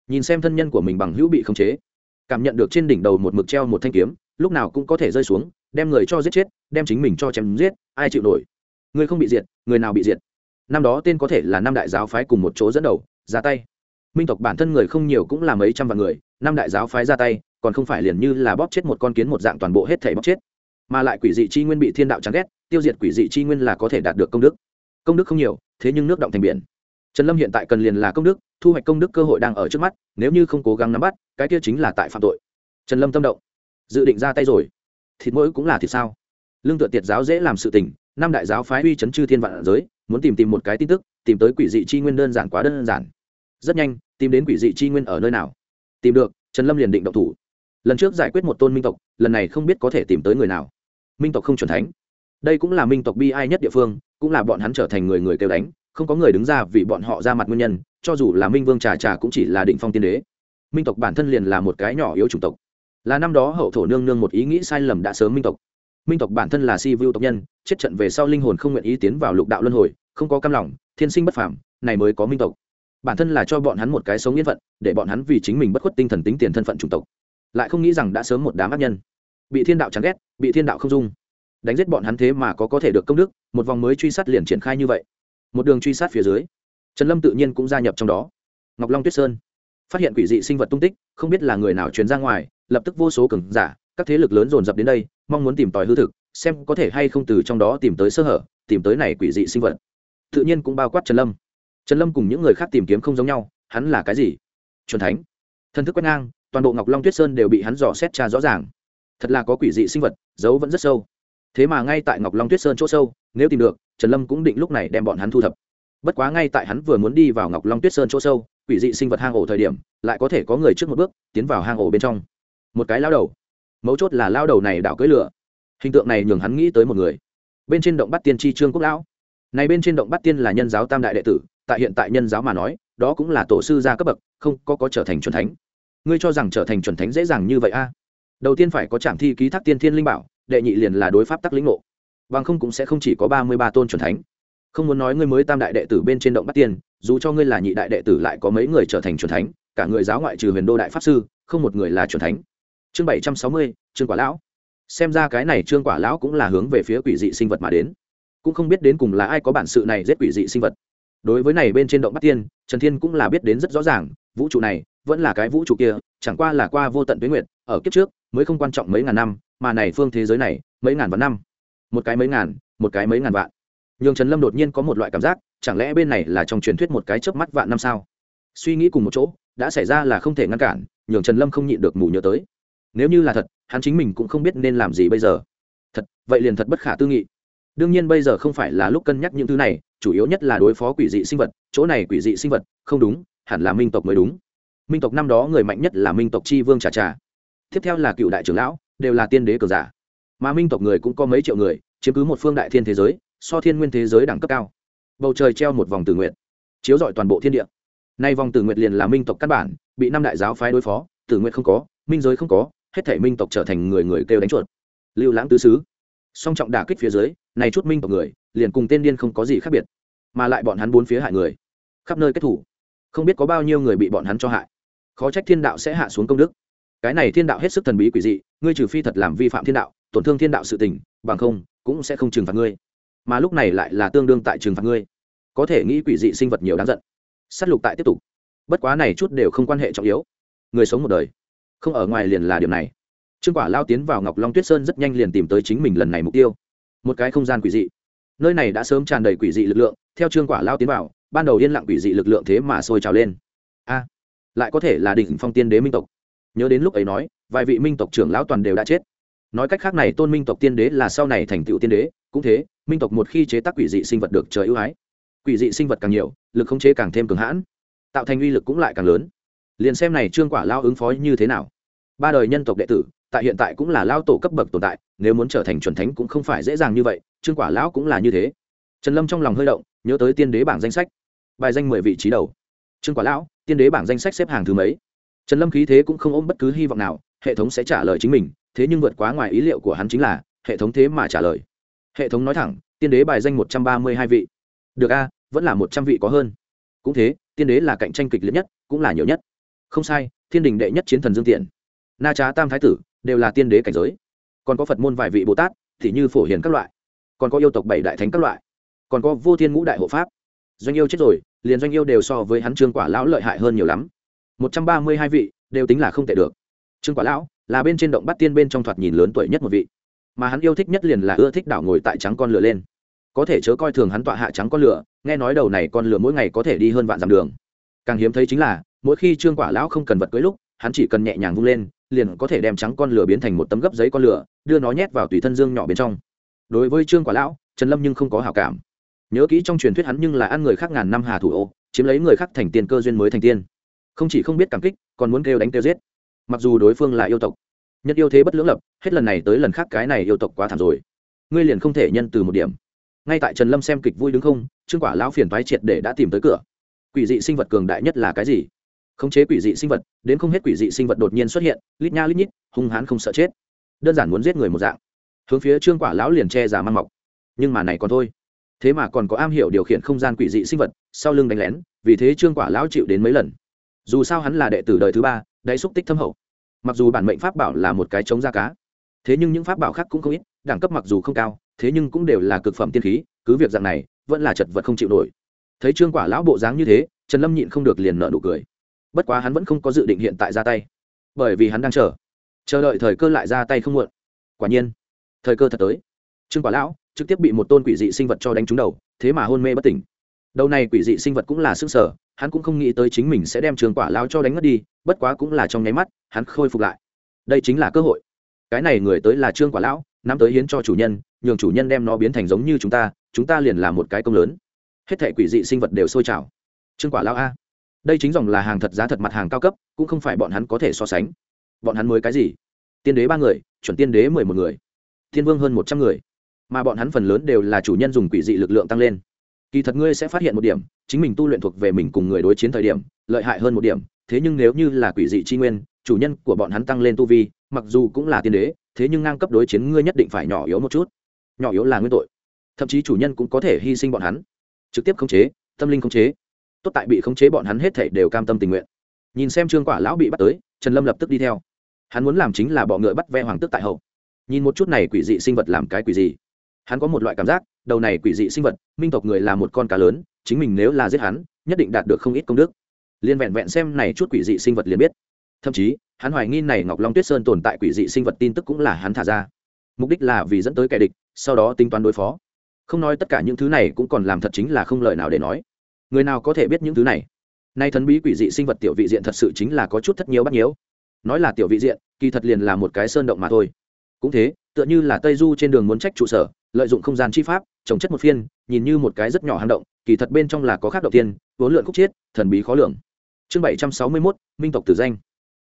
Nhìn xem thân nhân của mình bằng hữu bị khống chế. Cảm nhận được trên đỉnh đầu một mực treo một thanh kiếm, lúc nào cũng có thể rơi xuống, đem người cho giết chết, đem chính mình cho chém giết, ai chịu nổi? Người không bị diệt, người nào bị diệt? Năm đó tên có thể là năm đại giáo phái cùng một chỗ dẫn đầu, ra tay. Minh tộc bản thân người không nhiều cũng là mấy trăm vạn người, năm đại giáo phái ra tay, còn không phải liền như là bóp chết một con kiến một dạng toàn bộ hết thể bóp chết. Mà lại quỷ dị chi nguyên bị thiên đạo chán ghét, tiêu diệt quỷ dị chi nguyên là có thể đạt được công đức. Công đức không nhiều, thế nhưng nước động thành biển trần lâm hiện tại cần liền là công đức, thu hoạch công đức cơ hội đang ở trước mắt, nếu như không cố gắng nắm bắt, cái kia chính là tại phạm tội. Trần lâm tâm động. Dự định ra tay rồi. Thịt mỗi cũng là thịt sao? Lương tựa tiệt giáo dễ làm sự tình, năm đại giáo phái uy chấn chư thiên vạn giới, muốn tìm tìm một cái tin tức, tìm tới quỷ dị chi nguyên đơn giản quá đơn giản. Rất nhanh, tìm đến quỷ dị chi nguyên ở nơi nào? Tìm được, trần lâm liền định động thủ. Lần trước giải quyết một tôn minh tộc, lần này không biết có thể tìm tới người nào. Minh tộc không chuẩn thánh. Đây cũng là minh tộc bi ai nhất địa phương, cũng là bọn hắn trở thành người người kêu đánh không có người đứng ra vì bọn họ ra mặt nguyên nhân, cho dù là minh vương trà trà cũng chỉ là định phong tiên đế. Minh tộc bản thân liền là một cái nhỏ yếu chủng tộc. Là năm đó hậu thổ nương nương một ý nghĩ sai lầm đã sớm minh tộc. Minh tộc bản thân là si vu tộc nhân, chết trận về sau linh hồn không nguyện ý tiến vào lục đạo luân hồi, không có cam lòng, thiên sinh bất phảm này mới có minh tộc. Bản thân là cho bọn hắn một cái sống yên phận, để bọn hắn vì chính mình bất khuất tinh thần tính tiền thân phận chủng tộc. Lại không nghĩ rằng đã sớm một đám ác nhân. Bị thiên đạo chán ghét, bị thiên đạo không dung. Đánh giết bọn hắn thế mà có có thể được công đức, một vòng mới truy sát liền triển khai như vậy một đường truy sát phía dưới. Trần lâm tự nhiên cũng gia nhập trong đó. Ngọc long tuyết sơn. Phát hiện quỷ dị sinh vật tung tích, không biết là người nào truyền ra ngoài, lập tức vô số cường giả, các thế lực lớn dồn dập đến đây, mong muốn tìm tòi hư thực, xem có thể hay không từ trong đó tìm tới sơ hở, tìm tới này quỷ dị sinh vật. Tự nhiên cũng bao quát trần lâm. Trần lâm cùng những người khác tìm kiếm không giống nhau, hắn là cái gì? C thánh. Thân thức quét ngang, toàn bộ ngọc long tuyết sơn đều bị hắn dò xét tra rõ ràng. Thật là có quỷ dị sinh vật, dấu vẫn rất sâu thế mà ngay tại ngọc long tuyết sơn chỗ sâu, nếu tìm được, trần lâm cũng định lúc này đem bọn hắn thu thập. Bất quá ngay tại hắn vừa muốn đi vào ngọc long tuyết sơn chỗ sâu, quỷ dị sinh vật hang ổ thời điểm, lại có thể có người trước một bước, tiến vào hang ổ bên trong. Một cái lao đầu. Mấu chốt là lao đầu này đảo cưỡi lửa. Hình tượng này nhường hắn nghĩ tới một người. Bên trên động bắt tiên tri trương quốc lão. Này bên trên động bắt tiên là nhân giáo tam đại đệ tử, tại hiện tại nhân giáo mà nói, đó cũng là tổ sư gia cấp bậc, không có có trở thành c h u ẩ n thánh. Ngươi cho rằng trở thành c h u thánh dễ dàng như vậy a? Đầu tiên phải có trạm thi ký thác tiên thiên linh bảo đệ nhị liền là đối pháp tắc lĩnh ngộ. Bằng không cũng sẽ không chỉ có ba mươi ba tôn c h u thánh. Không muốn nói ngươi mới tam đại đệ tử bên trên động bắt tiên dù cho ngươi là nhị đại đệ tử lại có mấy người trở thành c h u thánh, cả người giáo ngoại trừ huyền đô đại pháp sư, không một người là c h u thánh. Chương bảy trăm sáu mươi, trương quả lão. Xem ra cái này trương quả lão cũng là hướng về phía quỷ dị sinh vật mà đến. Cũng không biết đến cùng là ai có bản sự này giết quỷ dị sinh vật. Đối với này bên trên động bắt tiên trần thiên cũng là biết đến rất rõ ràng, vũ trụ này vẫn là cái vũ trụ kia, chẳng qua là qua vô tận tuyến nguyện ở kiếp trước mới không quan trọng mấy ngàn năm mà này phương thế giới này, mấy ngàn vạn năm. Một cái mấy ngàn, một cái mấy ngàn vạn. Nhường trần lâm đột nhiên có một loại cảm giác, chẳng lẽ bên này là trong truyền thuyết một cái chớp mắt vạn năm sao? Suy nghĩ cùng một chỗ, đã xảy ra là không thể ngăn cản, nhường trần lâm không nhịn được mù nhớ tới. Nếu như là thật, hắn chính mình cũng không biết nên làm gì bây giờ. Thật, vậy liền thật bất khả tư nghị. Đương nhiên bây giờ không phải là lúc cân nhắc những thứ này, chủ yếu nhất là đối phó quỷ dị sinh vật, chỗ này quỷ dị sinh vật, không đúng, hẳn là minh tộc mới đúng. Minh tộc năm đó người mạnh nhất là minh tộc chi vương trà trà. Tiếp theo là cựu đại trưởng lão đều là tiên đế cờ giả. Mà minh tộc người cũng có mấy triệu người, chiếm cứ một phương đại thiên thế giới, so thiên nguyên thế giới đẳng cấp cao. Bầu trời treo một vòng tử nguyện, chiếu rọi toàn bộ thiên địa. Nay vòng tử nguyện liền là minh tộc căn bản, bị năm đại giáo phái đối phó, tử nguyện không có, minh giới không có, hết thể minh tộc trở thành người người kêu đánh chuột. Lưu lãng tứ xứ. Song trọng đả kích phía dưới, này chút minh tộc người, liền cùng tên điên không có gì khác biệt, mà lại bọn hắn bốn phía hại người. Khắp nơi kết thủ, không biết có bao nhiêu người bị bọn hắn cho hại. Khó trách thiên đạo sẽ hạ xuống công đức. Cái này thiên đạo hết sức thần bí quỷ dị ngươi trừ phi thật làm vi phạm thiên đạo, tổn thương thiên đạo sự tình, bằng không, cũng sẽ không trừng phạt ngươi. Mà lúc này lại là tương đương tại trừng phạt ngươi. Có thể nghĩ quỷ dị sinh vật nhiều đáng giận. S á t lục tại tiếp tục. Bất quá này chút đều không quan hệ trọng yếu. Người sống một đời, không ở ngoài liền là điều này. Trương quả lao tiến vào ngọc long tuyết sơn rất nhanh liền tìm tới chính mình lần này mục tiêu. Một cái không gian quỷ dị. Nơi này đã sớm tràn đầy quỷ dị lực lượng, theo trương quả lao tiến vào, ban đầu yên lặng quỷ dị lực lượng thế mà sôi trào lên. A, lại có thể là đỉnh phong tiên đế minh tộc. Nhớ đến lúc ấy nói vài vị minh tộc trưởng lão toàn đều đã chết. Nói cách khác này, tôn minh tộc tiên đế là sau này thành tựu tiên đế, cũng thế, minh tộc một khi chế tác quỷ dị sinh vật được trời ưu ái. Quỷ dị sinh vật càng nhiều, lực không chế càng thêm cường hãn, tạo thành uy lực cũng lại càng lớn. Liền xem này trương quả lao ứng phó như thế nào. Ba đời nhân tộc đệ tử, tại hiện tại cũng là lao tổ cấp bậc tồn tại, nếu muốn trở thành chuẩn thánh cũng không phải dễ dàng như vậy, trương quả lão cũng là như thế. Trần lâm trong lòng hơi động, nhớ tới tiên đế bảng danh sách. Bài danh mười vị trí đầu. Trương quả lão, tiên đế bảng danh sách xếp hàng thứ mấy? Trần lâm khí thế cũng không ôm bất cứ hy vọng nào hệ thống sẽ trả lời chính mình, thế nhưng vượt quá ngoài ý liệu của hắn chính là, hệ thống thế mà trả lời. Hệ thống nói thẳng, tiên đế bài danh một trăm ba mươi hai vị. Được a, vẫn là một trăm vị có hơn. Cũng thế, tiên đế là cạnh tranh kịch liệt nhất, cũng là nhiều nhất. Không sai, thiên đình đệ nhất chiến thần dương tiện. Na trá tam thái tử, đều là tiên đế cảnh giới. Còn có phật môn vài vị bồ tát, thì như phổ hiền các loại. Còn có yêu tộc bảy đại thánh các loại. Còn có vô thiên ngũ đại hộ pháp. Doanh yêu chết rồi, liền doanh yêu đều so với hắn trương quả lão lợi hại hơn nhiều lắm. Một trăm ba mươi hai vị, đều tính là không tệ được trương quả lão là bên trên động bắt tiên bên trong thoạt nhìn lớn tuổi nhất một vị, mà hắn yêu thích nhất liền là ưa thích đảo ngồi tại trắng con lửa lên. Có thể chớ coi thường hắn tọa hạ trắng con lửa, nghe nói đầu này con lửa mỗi ngày có thể đi hơn vạn dặm đường. Càng hiếm thấy chính là, mỗi khi trương quả lão không cần vật cưới lúc, hắn chỉ cần nhẹ nhàng vung lên, liền có thể đem trắng con lửa biến thành một tấm gấp giấy con lửa, đưa nó nhét vào tùy thân dương nhỏ bên trong. Đối với trương quả lão, trần lâm nhưng không có hảo cảm. Nhớ kỹ trong truyền thuyết hắn nhưng là ăn người khác ngàn năm hà thủ ô, chiếm lấy người khác thành tiên cơ duyên mới thành tiên. Không chỉ không biết cảm kích, còn muốn kêu đánh kêu giết mặc dù đối phương là yêu tộc, nhất yêu thế bất lưỡng lập, hết lần này tới lần khác cái này yêu tộc quá thảm rồi. Ngươi liền không thể nhân từ một điểm. Ngay tại trần lâm xem kịch vui đứng không, trương quả lão phiền thoái triệt để đã tìm tới cửa. Quỷ dị sinh vật cường đại nhất là cái gì? Khống chế quỷ dị sinh vật, đến không hết quỷ dị sinh vật đột nhiên xuất hiện, lít nha lít nhít, hung hãn không sợ chết. Đơn giản muốn giết người một dạng. Hướng phía trương quả lão liền che giả mang mọc. Nhưng mà này còn thôi. Thế mà còn có am hiểu điều khiển không gian quỷ dị sinh vật, sau lưng đánh lén, vì thế trương quả lão chịu đến mấy lần. Dù sao hắn là đệ tử đời thứ ba đáy xúc tích thâm hậu. Mặc dù bản mệnh pháp bảo là một cái chống da cá, thế nhưng những pháp bảo khác cũng không ít, đẳng cấp mặc dù không cao, thế nhưng cũng đều là cực phẩm tiên khí, cứ việc dạng này, vẫn là chật vật không chịu nổi. Thấy trương quả lão bộ dáng như thế, trần lâm nhịn không được liền nợ nụ cười. Bất quá hắn vẫn không có dự định hiện tại ra tay, bởi vì hắn đang chờ. Chờ đợi thời cơ lại ra tay không muộn. Quả nhiên, thời cơ thật tới. Trương quả lão trực tiếp bị một tôn quỷ dị sinh vật cho đánh trúng đầu, thế mà hôn mê bất tỉnh. Đầu này quỷ dị sinh vật cũng là s ư ơ n g sở hắn cũng không nghĩ tới chính mình sẽ đem trường quả lão cho đánh mất đi, bất quá cũng là trong nháy mắt, hắn khôi phục lại. Đây chính là cơ hội. Cái này người tới là trương quả lão, nắm tới hiến cho chủ nhân, nhường chủ nhân đem nó biến thành giống như chúng ta chúng ta liền là một cái công lớn. Hết thể quỷ dị sinh vật đều sôi trào. Trương quả lão a. Đây chính dòng là hàng thật giá thật mặt hàng cao cấp, cũng không phải bọn hắn có thể so sánh. Bọn hắn mới cái gì? Tiên đế ba người, chuẩn tiên đế mười một người. Thiên vương hơn một trăm người. Mà bọn hắn phần lớn đều là chủ nhân dùng quỷ dị lực lượng tăng lên kỳ thật ngươi sẽ phát hiện một điểm, chính mình tu luyện thuộc về mình cùng người đối chiến thời điểm, lợi hại hơn một điểm. Thế nhưng nếu như là quỷ dị tri nguyên, chủ nhân của bọn hắn tăng lên tu vi, mặc dù cũng là tiên đế, thế nhưng ngang cấp đối chiến ngươi nhất định phải nhỏ yếu một chút. Nhỏ yếu là nguyên tội. Thậm chí chủ nhân cũng có thể hy sinh bọn hắn. Trực tiếp khống chế, tâm linh khống chế. Tốt tại bị khống chế bọn hắn hết thể đều cam tâm tình nguyện. Nhìn xem trương quả lão bị bắt tới, trần lâm lập tức đi theo. Hắn muốn làm chính là bọ ngựa bắt ve hoàng tước tại hậu. Nhìn một chút này quỷ dị sinh vật làm cái quỷ gì? Hắn có một loại cảm giác đầu này quỷ dị sinh vật, minh tộc người là một con cá lớn, chính mình nếu là giết hắn, nhất định đạt được không ít công đức. Liên vẹn vẹn xem này chút quỷ dị sinh vật liền biết. Thậm chí, hắn hoài nghi này ngọc long tuyết sơn tồn tại quỷ dị sinh vật tin tức cũng là hắn thả ra. Mục đích là vì dẫn tới kẻ địch, sau đó tính toán đối phó. Không nói tất cả những thứ này cũng còn làm thật chính là không lời nào để nói. Người nào có thể biết những thứ này? Nay thần bí quỷ dị sinh vật tiểu vị diện thật sự chính là có chút thất nhiều bắt nhiễu. Nói là tiểu vị diện, kỳ thật liền là một cái sơn động mà thôi. Cũng thế, tựa như là tây du trên đường muốn trách trụ sở, lợi dụng không gian chi pháp trồng chất một phiên, nhìn như một cái rất nhỏ hang động, kỳ thật bên trong là có khác đầu tiên, vốn lượn khúc chiết thần bí khó lường. Chương bảy trăm sáu mươi mốt, minh tộc tử danh.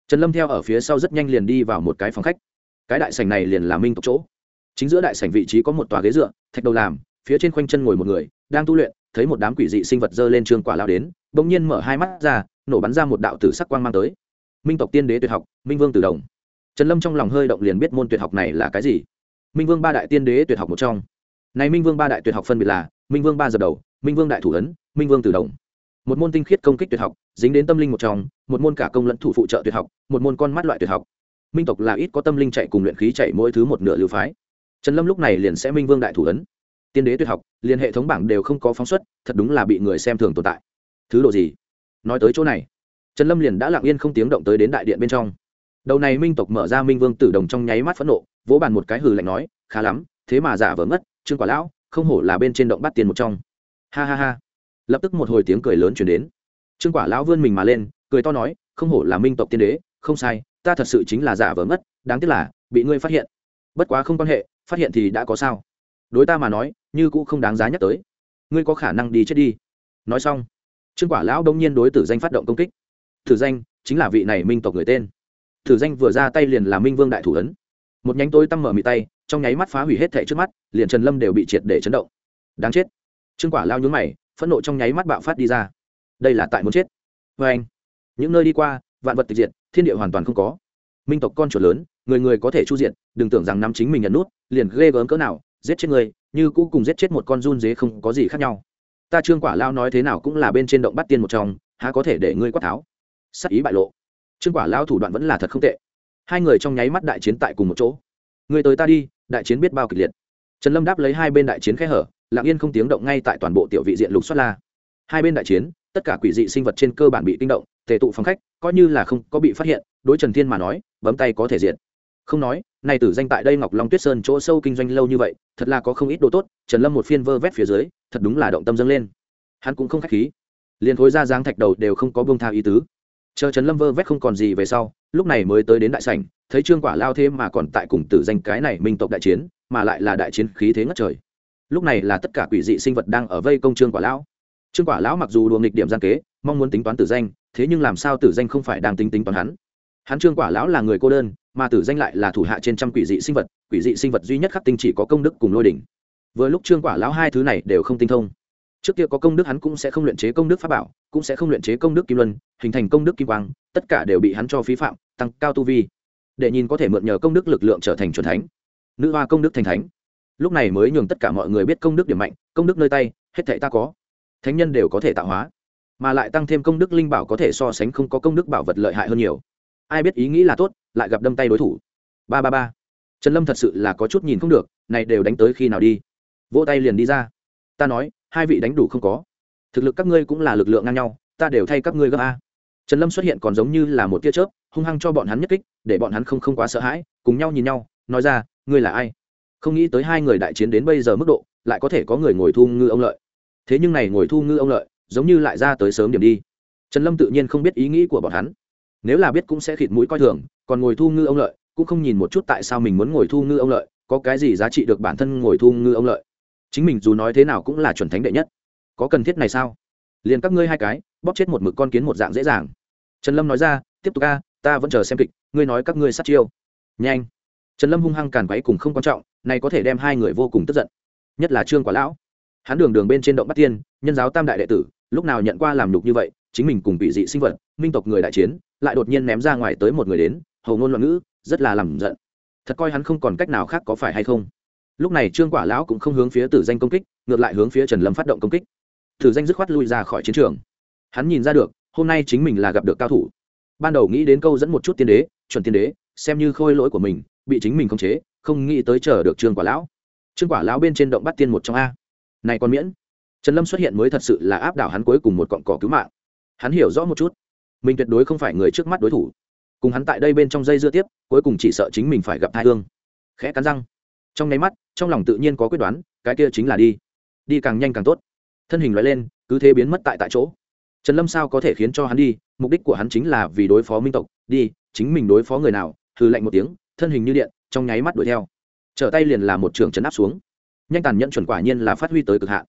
Trần lâm theo ở phía sau rất nhanh liền đi vào một cái phòng khách. Cái đại sảnh này liền là minh tộc chỗ. Chính giữa đại sảnh vị trí có một tòa ghế dựa, thạch đầu làm, phía trên khoanh chân ngồi một người, đang tu luyện, thấy một đám quỷ dị sinh vật dơ lên trường quả lao đến, bỗng nhiên mở hai mắt ra, nổ bắn ra một đạo tử sắc quang mang tới. Minh tộc tiên đế tuyệt học, minh vương tử đồng. Trần lâm trong lòng hơi động liền biết môn tuyệt học này là cái gì. Minh vương ba đại tiên đế tuyệt học một trong này minh vương ba đại tuyệt học phân biệt là, minh vương ba dập đầu, minh vương đại thủ ấn, minh vương tử đồng. Một môn tinh khiết công kích tuyệt học, dính đến tâm linh một trong, một môn cả công lẫn thủ phụ trợ tuyệt học, một môn con mắt loại tuyệt học. Minh tộc là ít có tâm linh chạy cùng luyện khí chạy mỗi thứ một nửa lưu phái. Trần lâm lúc này liền sẽ minh vương đại thủ ấn. Tiên đế tuyệt học, liền hệ thống bảng đều không có phóng xuất, thật đúng là bị người xem thường tồn tại. Thứ độ gì? Nói tới chỗ này, trần lâm liền đã lặng yên không tiếng động tới đến đại điện bên trong. Đầu này minh tộc mở ra minh vương tử đồng trong nháy mắt phẫn nộ, vỗ bàn một cái hừ lạnh nói, khá lắm, thế mà giả vờ mất trương quả lão, không hổ là bên trên động bắt tiền một trong. Ha ha ha. Lập tức một hồi tiếng cười lớn chuyển đến. Trương quả lão vươn mình mà lên, cười to nói, không hổ là minh tộc tiên đế, không sai, ta thật sự chính là giả vờ mất, đáng tiếc là, bị ngươi phát hiện. Bất quá không quan hệ, phát hiện thì đã có sao. Đối ta mà nói, như cũng không đáng giá nhắc tới. Ngươi có khả năng đi chết đi. Nói xong, trương quả lão đông nhiên đối tử danh phát động công kích. Tử danh chính là vị này minh tộc người tên. Tử danh vừa ra tay liền là minh vương đại thủ ấn một nhánh tối tăm mở mị tay, trong nháy mắt phá hủy hết thẻ trước mắt, liền trần lâm đều bị triệt để chấn động. Đáng chết. Trương quả lao nhúng mày, phẫn nộ trong nháy mắt bạo phát đi ra. Đây là tại muốn chết. Vê anh. Những nơi đi qua, vạn vật tịch diệt, thiên địa hoàn toàn không có. Minh tộc con chuột lớn, người người có thể chu diện đừng tưởng rằng nắm chính mình nhận nút, liền ghê gớm cỡ nào, giết chết người, như cũ cùng giết chết một con run dế không có gì khác nhau. Ta trương quả lao nói thế nào cũng là bên trên động bắt tiên một trong, há có thể để ngươi quát tháo? Sắc ý bại lộ. Trương quả lao thủ đoạn vẫn là thật không tệ hai người trong nháy mắt đại chiến tại cùng một chỗ. Người tới ta đi, đại chiến biết bao kịch liệt. Trần lâm đáp lấy hai bên đại chiến khe hở lạng yên không tiếng động ngay tại toàn bộ tiểu vị diện lục xoát la. Hai bên đại chiến, tất cả quỷ dị sinh vật trên cơ bản bị kinh động, tề tụ phòng khách, coi như là không có bị phát hiện, đối trần thiên mà nói, bấm tay có thể diện không nói này tử danh tại đây ngọc long tuyết sơn chỗ sâu kinh doanh lâu như vậy, thật là có không ít đồ tốt, trần lâm một phiên vơ vét phía dưới, thật đúng là động tâm dâng lên. Hắn cũng không k h á c h khí. Liền thối ra giáng thạch đầu đều không có bông thao ý tứ chờ trần lâm vơ vét không còn gì về sau, lúc này mới tới đến đại sảnh, thấy trương quả lao thế mà còn tại cùng tử danh cái này minh tộc đại chiến, mà lại là đại chiến khí thế ngất trời. Lúc này là tất cả quỷ dị sinh vật đang ở vây công trương quả lão. Trương quả lão mặc dù đùa nghịch điểm gian kế, mong muốn tính toán tử danh, thế nhưng làm sao tử danh không phải đang tính tính toán hắn? Hắn trương quả lão là người cô đơn, mà tử danh lại là thủ hạ trên trăm quỷ dị sinh vật, quỷ dị sinh vật duy nhất khắc tinh chỉ có công đức cùng lôi đỉnh. Vừa lúc trương quả lão hai thứ này đều không tinh thông trước kia có công đức hắn cũng sẽ không luyện chế công đức pháp bảo cũng sẽ không luyện chế công đức kim luân hình thành công đức kim quang tất cả đều bị hắn cho phí phạm tăng cao tu vi để nhìn có thể mượn nhờ công đức lực lượng trở thành c thánh nữ hoa công đức thành thánh lúc này mới nhường tất cả mọi người biết công đức điểm mạnh công đức nơi tay hết thệ ta có thánh nhân đều có thể tạo hóa mà lại tăng thêm công đức linh bảo có thể so sánh không có công đức bảo vật lợi hại hơn nhiều ai biết ý nghĩ là tốt lại gặp đâm tay đối thủ ba ba ba trần lâm thật sự là có chút nhìn không được này đều đánh tới khi nào đi vỗ tay liền đi ra ta nói hai vị đánh đủ không có. Thực lực các ngươi cũng là lực lượng ngang nhau, ta đều thay các ngươi gấp a. Trần lâm xuất hiện còn giống như là một tia chớp, hung hăng cho bọn hắn nhất kích, để bọn hắn không không quá sợ hãi, cùng nhau nhìn nhau, nói ra, ngươi là ai? Không nghĩ tới hai người đại chiến đến bây giờ mức độ, lại có thể có người ngồi thu ngư ông lợi. Thế nhưng này ngồi thu ngư ông lợi, giống như lại ra tới sớm điểm đi. Trần lâm tự nhiên không biết ý nghĩ của bọn hắn. Nếu là biết cũng sẽ khịt mũi coi thường, còn ngồi thu ngư ông lợi, cũng không nhìn một chút tại sao mình muốn ngồi thu ngư ông lợi, có cái gì giá trị được bản thân ngồi thu ngư ông lợi? Chính mình dù nói thế nào cũng là chuẩn thánh đệ nhất. Có cần thiết này sao? Liền các ngươi hai cái, bóp chết một mực con kiến một dạng dễ dàng. Trần lâm nói ra, tiếp tục ca ta vẫn chờ xem kịch, ngươi nói các ngươi sát chiêu. Nhanh. Trần lâm hung hăng càn quấy cùng không quan trọng, này có thể đem hai người vô cùng tức giận. Nhất là trương quả lão. Hắn đường đường bên trên động bắt tiên, nhân giáo tam đại đệ tử, lúc nào nhận qua làm nhục như vậy, chính mình cùng bị dị sinh vật, minh tộc người đại chiến, lại đột nhiên ném ra ngoài tới một người đến, hầu ngôn loạn ngữ, rất là làm giận. Thật coi hắn không còn cách nào khác có phải hay không? Lúc này trương quả lão cũng không hướng phía tử danh công kích, ngược lại hướng phía trần lâm phát động công kích. Tử danh dứt khoát lui ra khỏi chiến trường. Hắn nhìn ra được, hôm nay chính mình là gặp được cao thủ. Ban đầu nghĩ đến câu dẫn một chút tiên đế, chuẩn tiên đế, xem như khôi lỗi của mình, bị chính mình khống chế, không nghĩ tới chờ được trương quả lão. Trương quả lão bên trên động bắt tiên một trong a. Này còn miễn. Trần lâm xuất hiện mới thật sự là áp đảo hắn cuối cùng một cọn cỏ cứu mạng. Hắn hiểu rõ một chút. Mình tuyệt đối không phải người trước mắt đối thủ. Cùng hắn tại đây bên trong dây dưa tiếp, cuối cùng chỉ sợ chính mình phải gặp thai hương. Khẽ cắn răng trong nháy mắt, trong lòng tự nhiên có quyết đoán, cái kia chính là đi. Đi càng nhanh càng tốt. Thân hình loại lên, cứ thế biến mất tại tại chỗ. Trần lâm sao có thể khiến cho hắn đi? Mục đích của hắn chính là vì đối phó minh tộc. Đi, chính mình đối phó người nào? Hư lạnh một tiếng, thân hình như điện, trong nháy mắt đuổi theo. Trở tay liền là một trường trấn áp xuống. Nhanh tàn nhẫn chuẩn quả nhiên là phát huy tới cực hạn.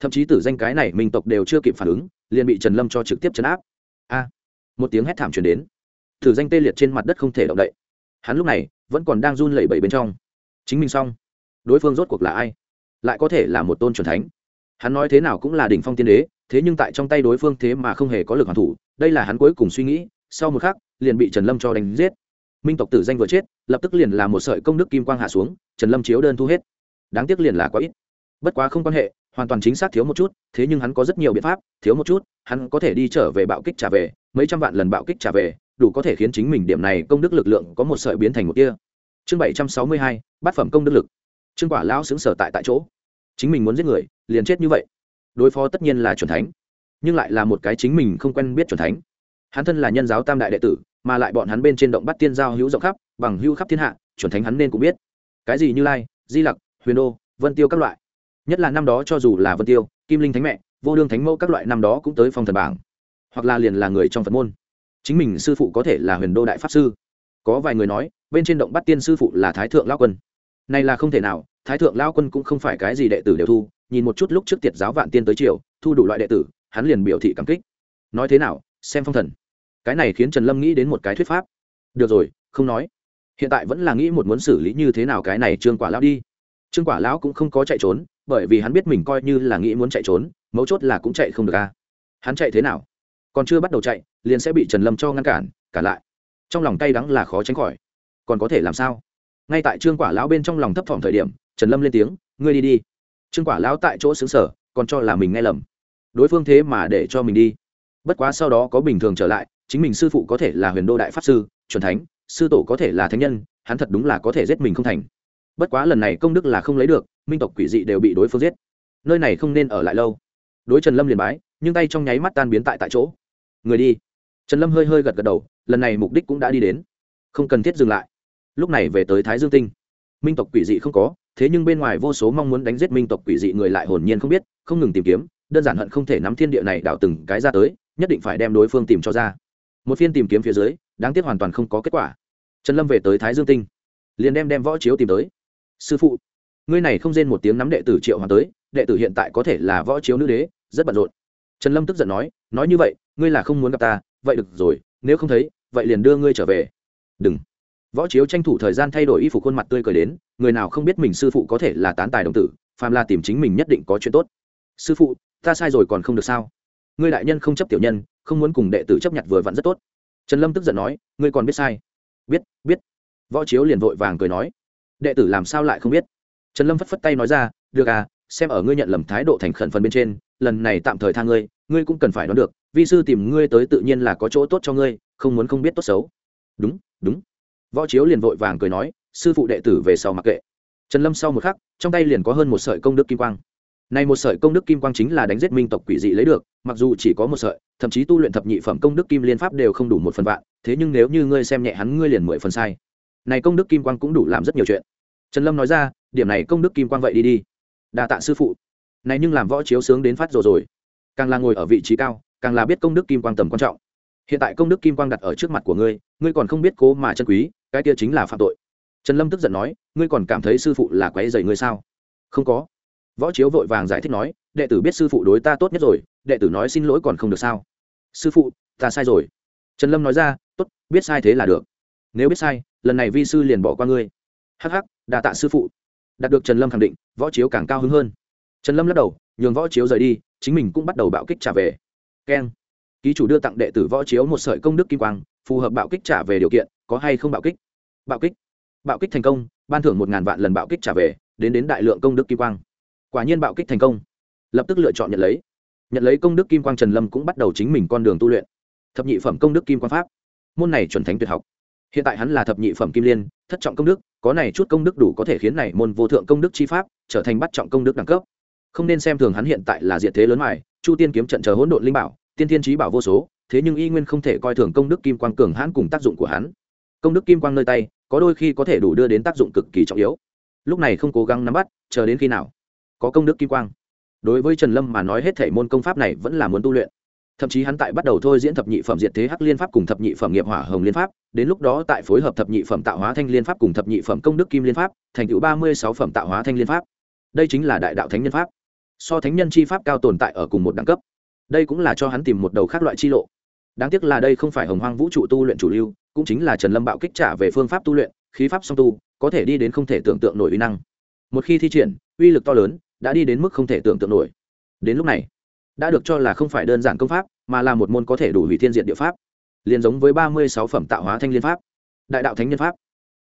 Thậm chí tử danh cái này minh tộc đều chưa kịp phản ứng, liền bị trần lâm cho trực tiếp chấn áp. A! Một tiếng hét thảm truyền đến. Tử danh tê liệt trên mặt đất không thể động đậy. Hắn lúc này vẫn còn đang run lẩy bẩy bên trong chính mình xong. Đối phương rốt cuộc là ai? Lại có thể là một tôn c thánh. Hắn nói thế nào cũng là đỉnh phong tiên đế, thế nhưng tại trong tay đối phương thế mà không hề có lực hoàn thủ, đây là hắn cuối cùng suy nghĩ, sau một khắc, liền bị trần lâm cho đánh giết. Minh tộc tử danh vừa chết, lập tức liền là một sợi công đức kim quang hạ xuống, trần lâm chiếu đơn thu hết. Đáng tiếc liền là quá ít. Bất quá không quan hệ, hoàn toàn chính xác thiếu một chút, thế nhưng hắn có rất nhiều biện pháp, thiếu một chút, hắn có thể đi trở về bạo kích trả về, mấy trăm vạn lần bạo kích trả về, đủ có thể khiến chính mình điểm này công đức lực lượng có một sợi biến thành một kia chương bảy trăm sáu mươi hai bát phẩm công đức lực. Trương quả lão xứng sở tại tại chỗ. Chính mình muốn giết người, liền chết như vậy. Đối phó tất nhiên là c thánh, nhưng lại là một cái chính mình không quen biết c thánh. Hắn thân là nhân giáo tam đại đệ tử, mà lại bọn hắn bên trên động bắt tiên giao hữu rộng khắp, bằng hữu khắp thiên hạ, chuẩn thánh hắn nên cũng biết. Cái gì như lai, di lặc, huyền đô, vân tiêu các loại. Nhất là năm đó cho dù là vân tiêu, kim linh thánh mẹ, vô đương thánh mẫu các loại năm đó cũng tới phong thần bảng. Hoặc là liền là người trong phật môn. Chính mình sư phụ có thể là huyền đô đại pháp sư. Có vài người nói, bên trên động bắt tiên sư phụ là thái thượng lao quân này là không thể nào, thái thượng lao quân cũng không phải cái gì đệ tử đều thu, nhìn một chút lúc trước tiệt giáo vạn tiên tới triều, thu đủ loại đệ tử, hắn liền biểu thị cảm kích. Nói thế nào, xem phong thần. Cái này khiến trần lâm nghĩ đến một cái thuyết pháp. Được rồi, không nói. Hiện tại vẫn là nghĩ một muốn xử lý như thế nào cái này trương quả lão đi. Trương quả lão cũng không có chạy trốn, bởi vì hắn biết mình coi như là nghĩ muốn chạy trốn, mấu chốt là cũng chạy không được a hắn chạy thế nào? Còn chưa bắt đầu chạy, liền sẽ bị trần lâm cho ngăn cản cả lại. Trong lòng cay đắng là khó tránh khỏi. Còn có thể làm sao? Ngay tại trương quả lão bên trong lòng thấp thỏm thời điểm, trần lâm lên tiếng, ngươi đi đi. Trương quả lão tại chỗ xứng sở còn cho là mình nghe lầm. Đối phương thế mà để cho mình đi. Bất quá sau đó có bình thường trở lại, chính mình sư phụ có thể là huyền đô đại pháp sư c thánh, sư tổ có thể là thánh nhân, hắn thật đúng là có thể giết mình không thành. Bất quá lần này công đức là không lấy được, minh tộc quỷ dị đều bị đối phương giết. Nơi này không nên ở lại lâu. Đối trần lâm liền bái, nhưng tay trong nháy mắt tan biến tại tại chỗ. Người đi. Trần lâm hơi hơi gật gật đầu, lần này mục đích cũng đã đi đến. Không cần thiết dừng lại lúc này về tới thái dương tinh. Minh tộc quỷ dị không có, thế nhưng bên ngoài vô số mong muốn đánh giết minh tộc quỷ dị người lại hồn nhiên không biết, không ngừng tìm kiếm, đơn giản hận không thể nắm thiên địa này đảo từng cái ra tới, nhất định phải đem đối phương tìm cho ra. Một phiên tìm kiếm phía dưới, đáng tiếc hoàn toàn không có kết quả. Trần lâm về tới thái dương tinh, liền đem đem võ chiếu tìm tới. Sư phụ, ngươi này không rên một tiếng nắm đệ tử triệu hoàng tới, đệ tử hiện tại có thể là võ chiếu nữ đế, rất bận rộn. Trần lâm tức giận nói nói như vậy, ngươi là không muốn gặp ta, vậy được rồi, nếu không thấy, vậy liền đưa ngươi trở về. Đừng võ chiếu tranh thủ thời gian thay đổi y phục khuôn mặt tươi cười đến, người nào không biết mình sư phụ có thể là tán tài đồng tử, phàm là tìm chính mình nhất định có chuyện tốt. Sư phụ, ta sai rồi còn không được sao? Ngươi đại nhân không chấp tiểu nhân, không muốn cùng đệ tử chấp nhận vừa vặn rất tốt. Trần lâm tức giận nói, ngươi còn biết sai. Biết biết. Võ chiếu liền vội vàng cười nói. Đệ tử làm sao lại không biết? Trần lâm phất phất tay nói ra, được à xem ở ngươi nhận lầm thái độ thành khẩn phần bên trên, lần này tạm thời tha ngươi ngươi cũng cần phải đoán được, vi sư tìm ngươi tới tự nhiên là có chỗ tốt cho ngươi, không muốn không biết tốt xấu. Đúng đúng võ chiếu liền vội vàng cười nói, sư phụ đệ tử về sau mặc kệ. Trần lâm sau một khắc, trong tay liền có hơn một sợi công đức kim quang. Này một sợi công đức kim quang chính là đánh giết minh tộc quỷ dị lấy được, mặc dù chỉ có một sợi, thậm chí tu luyện thập nhị phẩm công đức kim liên pháp đều không đủ một phần vạn, thế nhưng nếu như ngươi xem nhẹ hắn, ngươi liền mười phần sai. Này công đức kim quang cũng đủ làm rất nhiều chuyện. Trần lâm nói ra, điểm này công đức kim quang vậy đi đi. Đà tạ sư phụ. Này nhưng làm võ chiếu sướng đến phát rồi rồi. Càng là ngồi ở vị trí cao, càng là biết công đức kim quang tầm quan trọng. Hiện tại công đức kim quang đặt ở trước mặt của ngươi ngươi còn không biết cố mà chân quý cái kia chính là phạm tội. Trần lâm tức giận nói, ngươi còn cảm thấy sư phụ là quái dày ngươi sao? Không có. Võ chiếu vội vàng giải thích nói, đệ tử biết sư phụ đối ta tốt nhất rồi, đệ tử nói xin lỗi còn không được sao? Sư phụ, ta sai rồi. Trần lâm nói ra, tốt, biết sai thế là được. Nếu biết sai, lần này vi sư liền bỏ qua ngươi. Hắc hắc đà tạ sư phụ. Đạt được trần lâm khẳng định, võ chiếu càng cao hứng hơn. Trần lâm lắc đầu, nhường võ chiếu rời đi, chính mình cũng bắt đầu bạo kích trả về. Keng. Ký chủ đưa tặng đệ tử võ chiếu một sợi công đức kim quang, phù hợp bạo kích trả về điều kiện, có hay không bạo kích? Bạo kích. Bạo kích thành công, ban thưởng một ngàn vạn lần bạo kích trả về, đến đến đại lượng công đức kim quang. Quả nhiên bạo kích thành công. Lập tức lựa chọn nhận lấy. Nhận lấy công đức kim quang trần lâm cũng bắt đầu chính mình con đường tu luyện. Thập nhị phẩm công đức kim quang pháp. Môn này chuẩn thánh tuyệt học. Hiện tại hắn là thập nhị phẩm kim liên, thất trọng công đức, có này chút công đức đủ có thể khiến này môn vô thượng công đức chi pháp trở thành bắt trọng công đức đẳng cấp. Không nên xem thường hắn hiện tại là diện thế lớn mài chu tiên kiếm trận chờ hỗn độn linh bảo, tiên thiên trí bảo vô số, thế nhưng y nguyên không thể coi thường công đức kim quang cường hãn cùng tác dụng của hắn công đức kim quang nơi tay, có đôi khi có thể đủ đưa đến tác dụng cực kỳ trọng yếu. Lúc này không cố gắng nắm bắt, chờ đến khi nào? Có công đức kim quang. Đối với trần lâm mà nói hết thể môn công pháp này vẫn là muốn tu luyện. Thậm chí hắn tại bắt đầu thôi diễn thập nhị phẩm diệt thế hắc liên pháp cùng thập nhị phẩm nghiệp hỏa hồng liên pháp, đến lúc đó tại phối hợp thập nhị phẩm tạo hóa thanh liên pháp cùng thập nhị phẩm công đức kim liên pháp, thành tựu ba mươi sáu phẩm tạo hóa thanh liên pháp. Đây chính là đại đạo thánh nhân pháp. So thánh nhân chi pháp cao tồn tại ở cùng một đẳng cấp. Đây cũng là cho hắn tìm một đầu khác loại chi lộ. Đáng tiếc là đây không phải hồng hoang vũ trụ tu luyện chủ lưu cũng chính là trần lâm bạo kích trả về phương pháp tu luyện, khí pháp song tu, có thể đi đến không thể tưởng tượng nổi uy năng. Một khi thi triển, uy lực to lớn, đã đi đến mức không thể tưởng tượng nổi. Đến lúc này, đã được cho là không phải đơn giản công pháp, mà là một môn có thể đủ hủy thiên diện địa pháp. Liền giống với ba mươi sáu phẩm tạo hóa thanh liên pháp, đại đạo thánh nhân pháp,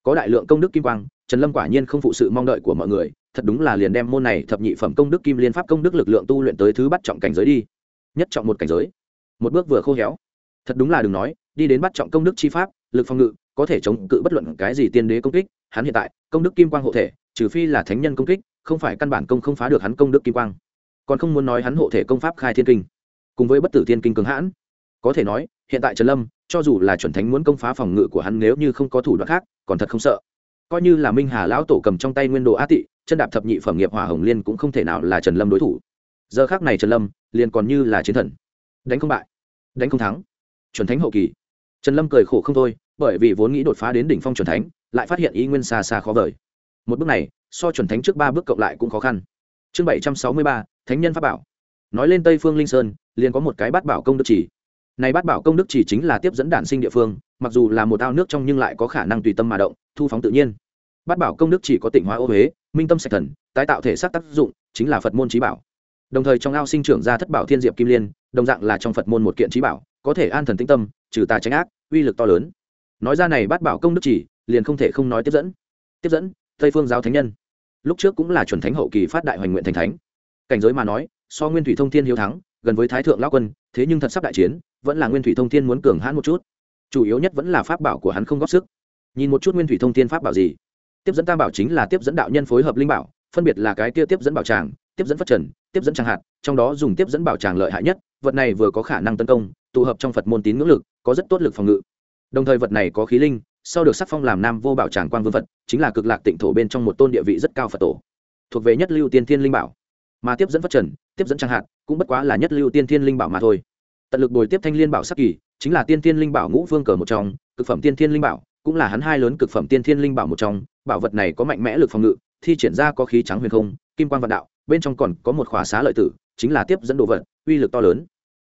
có đại lượng công đức kim quang, trần lâm quả nhiên không phụ sự mong đợi của mọi người, thật đúng là liền đem môn này thập nhị phẩm công đức kim liên pháp công đức lực lượng tu luyện tới thứ bắt trọng cảnh giới đi. Nhất trọng một cảnh giới. Một bước vừa khô héo. Thật đúng là đừng nói, đi đến bắt trọng công đức chi pháp lực phòng ngự, có thể chống cự bất luận cái gì tiên đế công kích, hắn hiện tại, công đức kim quang hộ thể, trừ phi là thánh nhân công kích, không phải căn bản công không phá được hắn công đức kim quang. Còn không muốn nói hắn hộ thể công pháp khai thiên kinh, cùng với bất tử thiên kinh cường hãn. Có thể nói, hiện tại trần lâm, cho dù là chuẩn thánh muốn công phá phòng ngự của hắn nếu như không có thủ đoạn khác, còn thật không sợ. Coi như là minh hà lão tổ cầm trong tay nguyên đồ á tị, chân đạp thập nhị phẩm nghiệp hỏa hồng liên cũng không thể nào là trần lâm đối thủ. Giờ khác này trần lâm, liền còn như là chiến thần. Đánh không bại, đánh không thắng. Chuẩn thánh hậu kỳ. Trần lâm cười khổ không thôi bởi vì vốn nghĩ đột phá đến đỉnh phong chuẩn thánh, lại phát hiện ý nguyên xa xa khó vời. Một bước này, so chuẩn thánh trước ba bước cộng lại cũng khó khăn. Chương bảy trăm sáu mươi ba, thánh nhân pháp bảo. Nói lên tây phương linh sơn, liền có một cái bát bảo công đức chỉ. Này bát bảo công đức chỉ chính là tiếp dẫn đản sinh địa phương, mặc dù là một ao nước trong nhưng lại có khả năng tùy tâm mà động, thu phóng tự nhiên. Bát bảo công đức chỉ có tịnh hóa ô huế, minh tâm sạch thần, tái tạo thể xác tác dụng, chính là phật môn trí bảo. Đồng thời trong ao sinh trưởng ra thất bảo thiên diệp kim liên, đồng dạng là trong phật môn một kiện trí bảo, có thể an thần tĩnh tâm, trừ tà tránh ác, uy lực to lớn nói ra này bát bảo công đức chỉ, liền không thể không nói tiếp dẫn. Tiếp dẫn, tây phương giáo thánh nhân. Lúc trước cũng là chuẩn thánh hậu kỳ phát đại hoành nguyện thành thánh. Cảnh giới mà nói, so nguyên thủy thông thiên hiếu thắng, gần với thái thượng lão quân, thế nhưng thật sắp đại chiến, vẫn là nguyên thủy thông thiên muốn cường hãn một chút. Chủ yếu nhất vẫn là pháp bảo của hắn không góp sức. Nhìn một chút nguyên thủy thông thiên pháp bảo gì. Tiếp dẫn tam bảo chính là tiếp dẫn đạo nhân phối hợp linh bảo, phân biệt là cái kia tiếp dẫn bảo tràng, tiếp dẫn phát trần, tiếp dẫn tràng hạt, trong đó dùng tiếp dẫn bảo tràng lợi hại nhất, vật này vừa có khả năng tấn công, tụ hợp trong phật môn tín ngưỡng lực, có rất tốt lực phòng ngự đồng thời vật này có khí linh, sau được sắc phong làm nam vô bảo tràng quan vương vật, chính là cực lạc tịnh thổ bên trong một tôn địa vị rất cao phật tổ. Thuộc về nhất lưu tiên thiên linh bảo. Mà tiếp dẫn phát trần, tiếp dẫn trang hạt, cũng bất quá là nhất lưu tiên thiên linh bảo mà thôi. Tận lực bồi tiếp thanh liên bảo sắc kỳ, chính là tiên thiên linh bảo ngũ vương cờ một trong, cực phẩm tiên thiên linh bảo, cũng là hắn hai lớn cực phẩm tiên thiên linh bảo một trong. Bảo vật này có mạnh mẽ lực phòng ngự, thi triển ra có khí trắng huyền không, kim quan vạn đạo, bên trong còn có một khỏa xá lợi tử, chính là tiếp dẫn đồ vật, uy lực to lớn.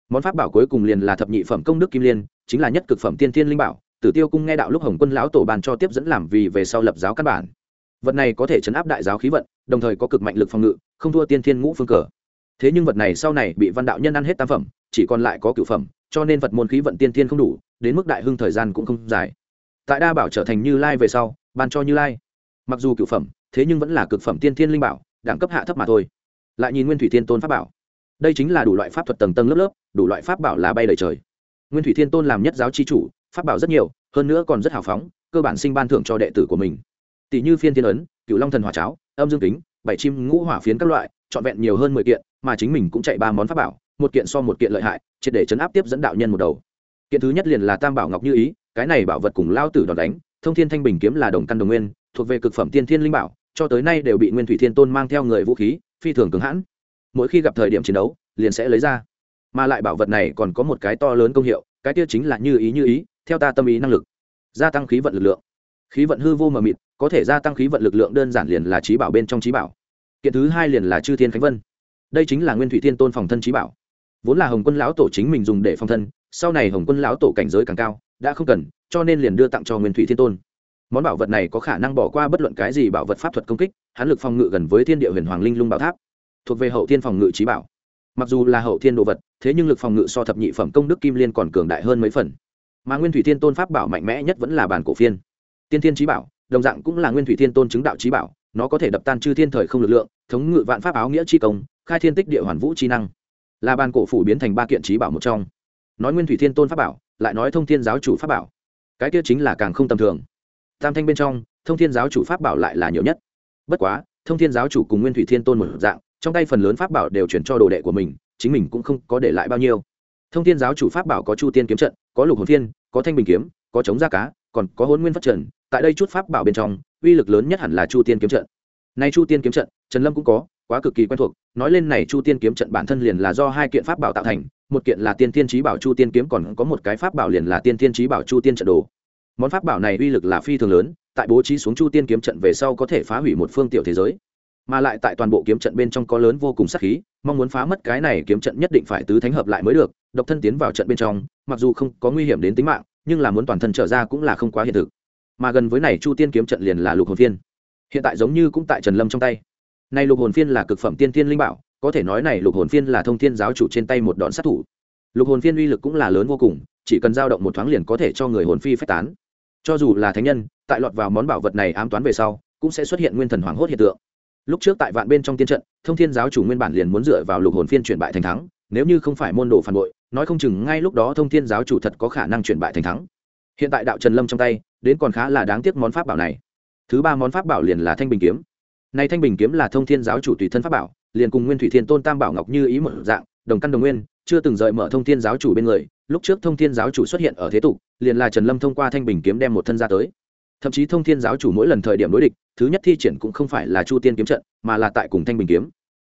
Món pháp bảo cuối cùng liền là thập nhị phẩm công đức kim liên chính là nhất cực phẩm tiên thiên linh bảo, tử tiêu cung nghe đạo lúc hồng quân lão tổ bàn cho tiếp dẫn làm vì về sau lập giáo căn bản. Vật này có thể chấn áp đại giáo khí vận, đồng thời có cực mạnh lực phòng ngự, không thua tiên thiên ngũ phương cờ. Thế nhưng vật này sau này bị văn đạo nhân ăn hết tam phẩm, chỉ còn lại có cựu phẩm, cho nên vật môn khí vận tiên thiên không đủ, đến mức đại hưng thời gian cũng không dài. Tại đa bảo trở thành như lai về sau, ban cho như lai. Mặc dù cựu phẩm, thế nhưng vẫn là cực phẩm tiên thiên linh bảo, đẳng cấp hạ thấp mà thôi. Lại nhìn nguyên thủy thiên tôn pháp bảo. Đây chính là đủ loại pháp thuật tầng tầng lớp lớp, đủ loại pháp bảo là bay đầy trời nguyên thủy thiên tôn làm nhất giáo chi chủ, pháp bảo rất nhiều, hơn nữa còn rất hào phóng, cơ bản sinh ban thưởng cho đệ tử của mình. Tỷ như phiên thiên ấn cựu long thần hỏa cháo, âm dương kính, bảy chim ngũ hỏa phiến các loại, trọn vẹn nhiều hơn mười kiện, mà chính mình cũng chạy ba món pháp bảo, một kiện so một kiện lợi hại, triệt để chấn áp tiếp dẫn đạo nhân một đầu. Kiện thứ nhất liền là tam bảo ngọc như ý, cái này bảo vật cùng lao tử đòn đánh, thông thiên thanh bình kiếm là đồng căn đồng nguyên, thuộc về cực phẩm tiên thiên linh bảo, cho tới nay đều bị nguyên thủy thiên tôn mang theo người vũ khí, phi thường cứng hãn. Mỗi khi gặp thời điểm chiến đấu, liền sẽ lấy ra mà lại bảo vật này còn có một cái to lớn công hiệu, cái kia chính là như ý như ý, theo ta tâm ý năng lực, gia tăng khí vận lực lượng. Khí vận hư vô mờ mịt, có thể gia tăng khí vận lực lượng đơn giản liền là trí bảo bên trong trí bảo. Kiện thứ hai liền là chư thiên khánh vân. Đây chính là nguyên thủy thiên tôn phòng thân trí bảo. Vốn là hồng quân lão tổ chính mình dùng để phòng thân, sau này hồng quân lão tổ cảnh giới càng cao, đã không cần, cho nên liền đưa tặng cho nguyên thủy thiên tôn. Món bảo vật này có khả năng bỏ qua bất luận cái gì bảo vật pháp thuật công kích hán lực phòng ngự gần với thiên địa huyền hoàng linh lung bảo tháp, thuộc về hậu thiên phòng ngự trí bảo mặc dù là hậu thiên đồ vật, thế nhưng lực phòng ngự so thập nhị phẩm công đức kim liên còn cường đại hơn mấy phần. Mà nguyên thủy thiên tôn pháp bảo mạnh mẽ nhất vẫn là bản cổ phiên. Tiên thiên trí bảo, đồng dạng cũng là nguyên thủy thiên tôn chứng đạo trí bảo, nó có thể đập tan chư thiên thời không lực lượng, thống ngự vạn pháp áo nghĩa chi công, khai thiên tích địa hoàn vũ chi năng. Là bàn cổ phủ biến thành ba kiện trí bảo một trong. Nói nguyên thủy thiên tôn pháp bảo, lại nói thông thiên giáo chủ pháp bảo. Cái kia chính là càng không tầm thường. Tam thanh bên trong, thông thiên giáo chủ pháp bảo lại là nhiều nhất. Bất quá, thông thiên giáo chủ cùng nguyên thủy thiên tôn một dạng trong tay phần lớn pháp bảo đều chuyển cho đồ đệ của mình, chính mình cũng không có để lại bao nhiêu. Thông thiên giáo chủ pháp bảo có chu tiên kiếm trận, có lục hồn thiên, có thanh bình kiếm, có chống da cá, còn có hôn nguyên phát trần. Tại đây chút pháp bảo bên trong, uy lực lớn nhất hẳn là chu tiên kiếm trận. Nay chu tiên kiếm trận, trần lâm cũng có, quá cực kỳ quen thuộc. Nói lên này chu tiên kiếm trận bản thân liền là do hai kiện pháp bảo tạo thành, một kiện là tiên tiên trí bảo chu tiên kiếm, còn có một cái pháp bảo liền là tiên tiên trí bảo chu tiên trận đồ. Món pháp bảo này uy lực là phi thường lớn, tại bố trí xuống chu tiên kiếm trận về sau có thể phá hủy một phương tiểu thế giới mà lại tại toàn bộ kiếm trận bên trong có lớn vô cùng sát khí, mong muốn phá mất cái này kiếm trận nhất định phải tứ thánh hợp lại mới được, độc thân tiến vào trận bên trong, mặc dù không có nguy hiểm đến tính mạng, nhưng là muốn toàn thân trở ra cũng là không quá hiện thực. Mà gần với này chu tiên kiếm trận liền là lục hồn phiên. Hiện tại giống như cũng tại trần lâm trong tay. Nay lục hồn phiên là cực phẩm tiên thiên linh bảo, có thể nói này lục hồn phiên là thông thiên giáo chủ trên tay một đòn sát thủ. Lục hồn phiên uy lực cũng là lớn vô cùng, chỉ cần dao động một thoáng liền có thể cho người hồn phi phách tán. Cho dù là thánh nhân, tại lọt vào món bảo vật này ám toán về sau, cũng sẽ xuất hiện nguyên thần hoảng hốt hiện tượng lúc trước tại vạn bên trong tiên trận, thông thiên giáo chủ nguyên bản liền muốn dựa vào lục hồn phiên chuyển bại thành thắng, nếu như không phải môn đồ phản bội, nói không chừng ngay lúc đó thông thiên giáo chủ thật có khả năng chuyển bại thành thắng. Hiện tại đạo trần lâm trong tay, đến còn khá là đáng tiếc món pháp bảo này. Thứ ba món pháp bảo liền là thanh bình kiếm. Này thanh bình kiếm là thông thiên giáo chủ tùy thân pháp bảo, liền cùng nguyên thủy thiên tôn tam bảo ngọc như ý một dạng, đồng căn đồng nguyên, chưa từng rời mở thông thiên giáo chủ bên người. Lúc trước thông thiên giáo chủ xuất hiện ở thế tục, liền là trần lâm thông qua thanh bình kiếm đem một thân ra tới thậm chí thông thiên giáo chủ mỗi lần thời điểm đối địch, thứ nhất thi triển cũng không phải là chu tiên kiếm trận, mà là tại cùng thanh bình kiếm.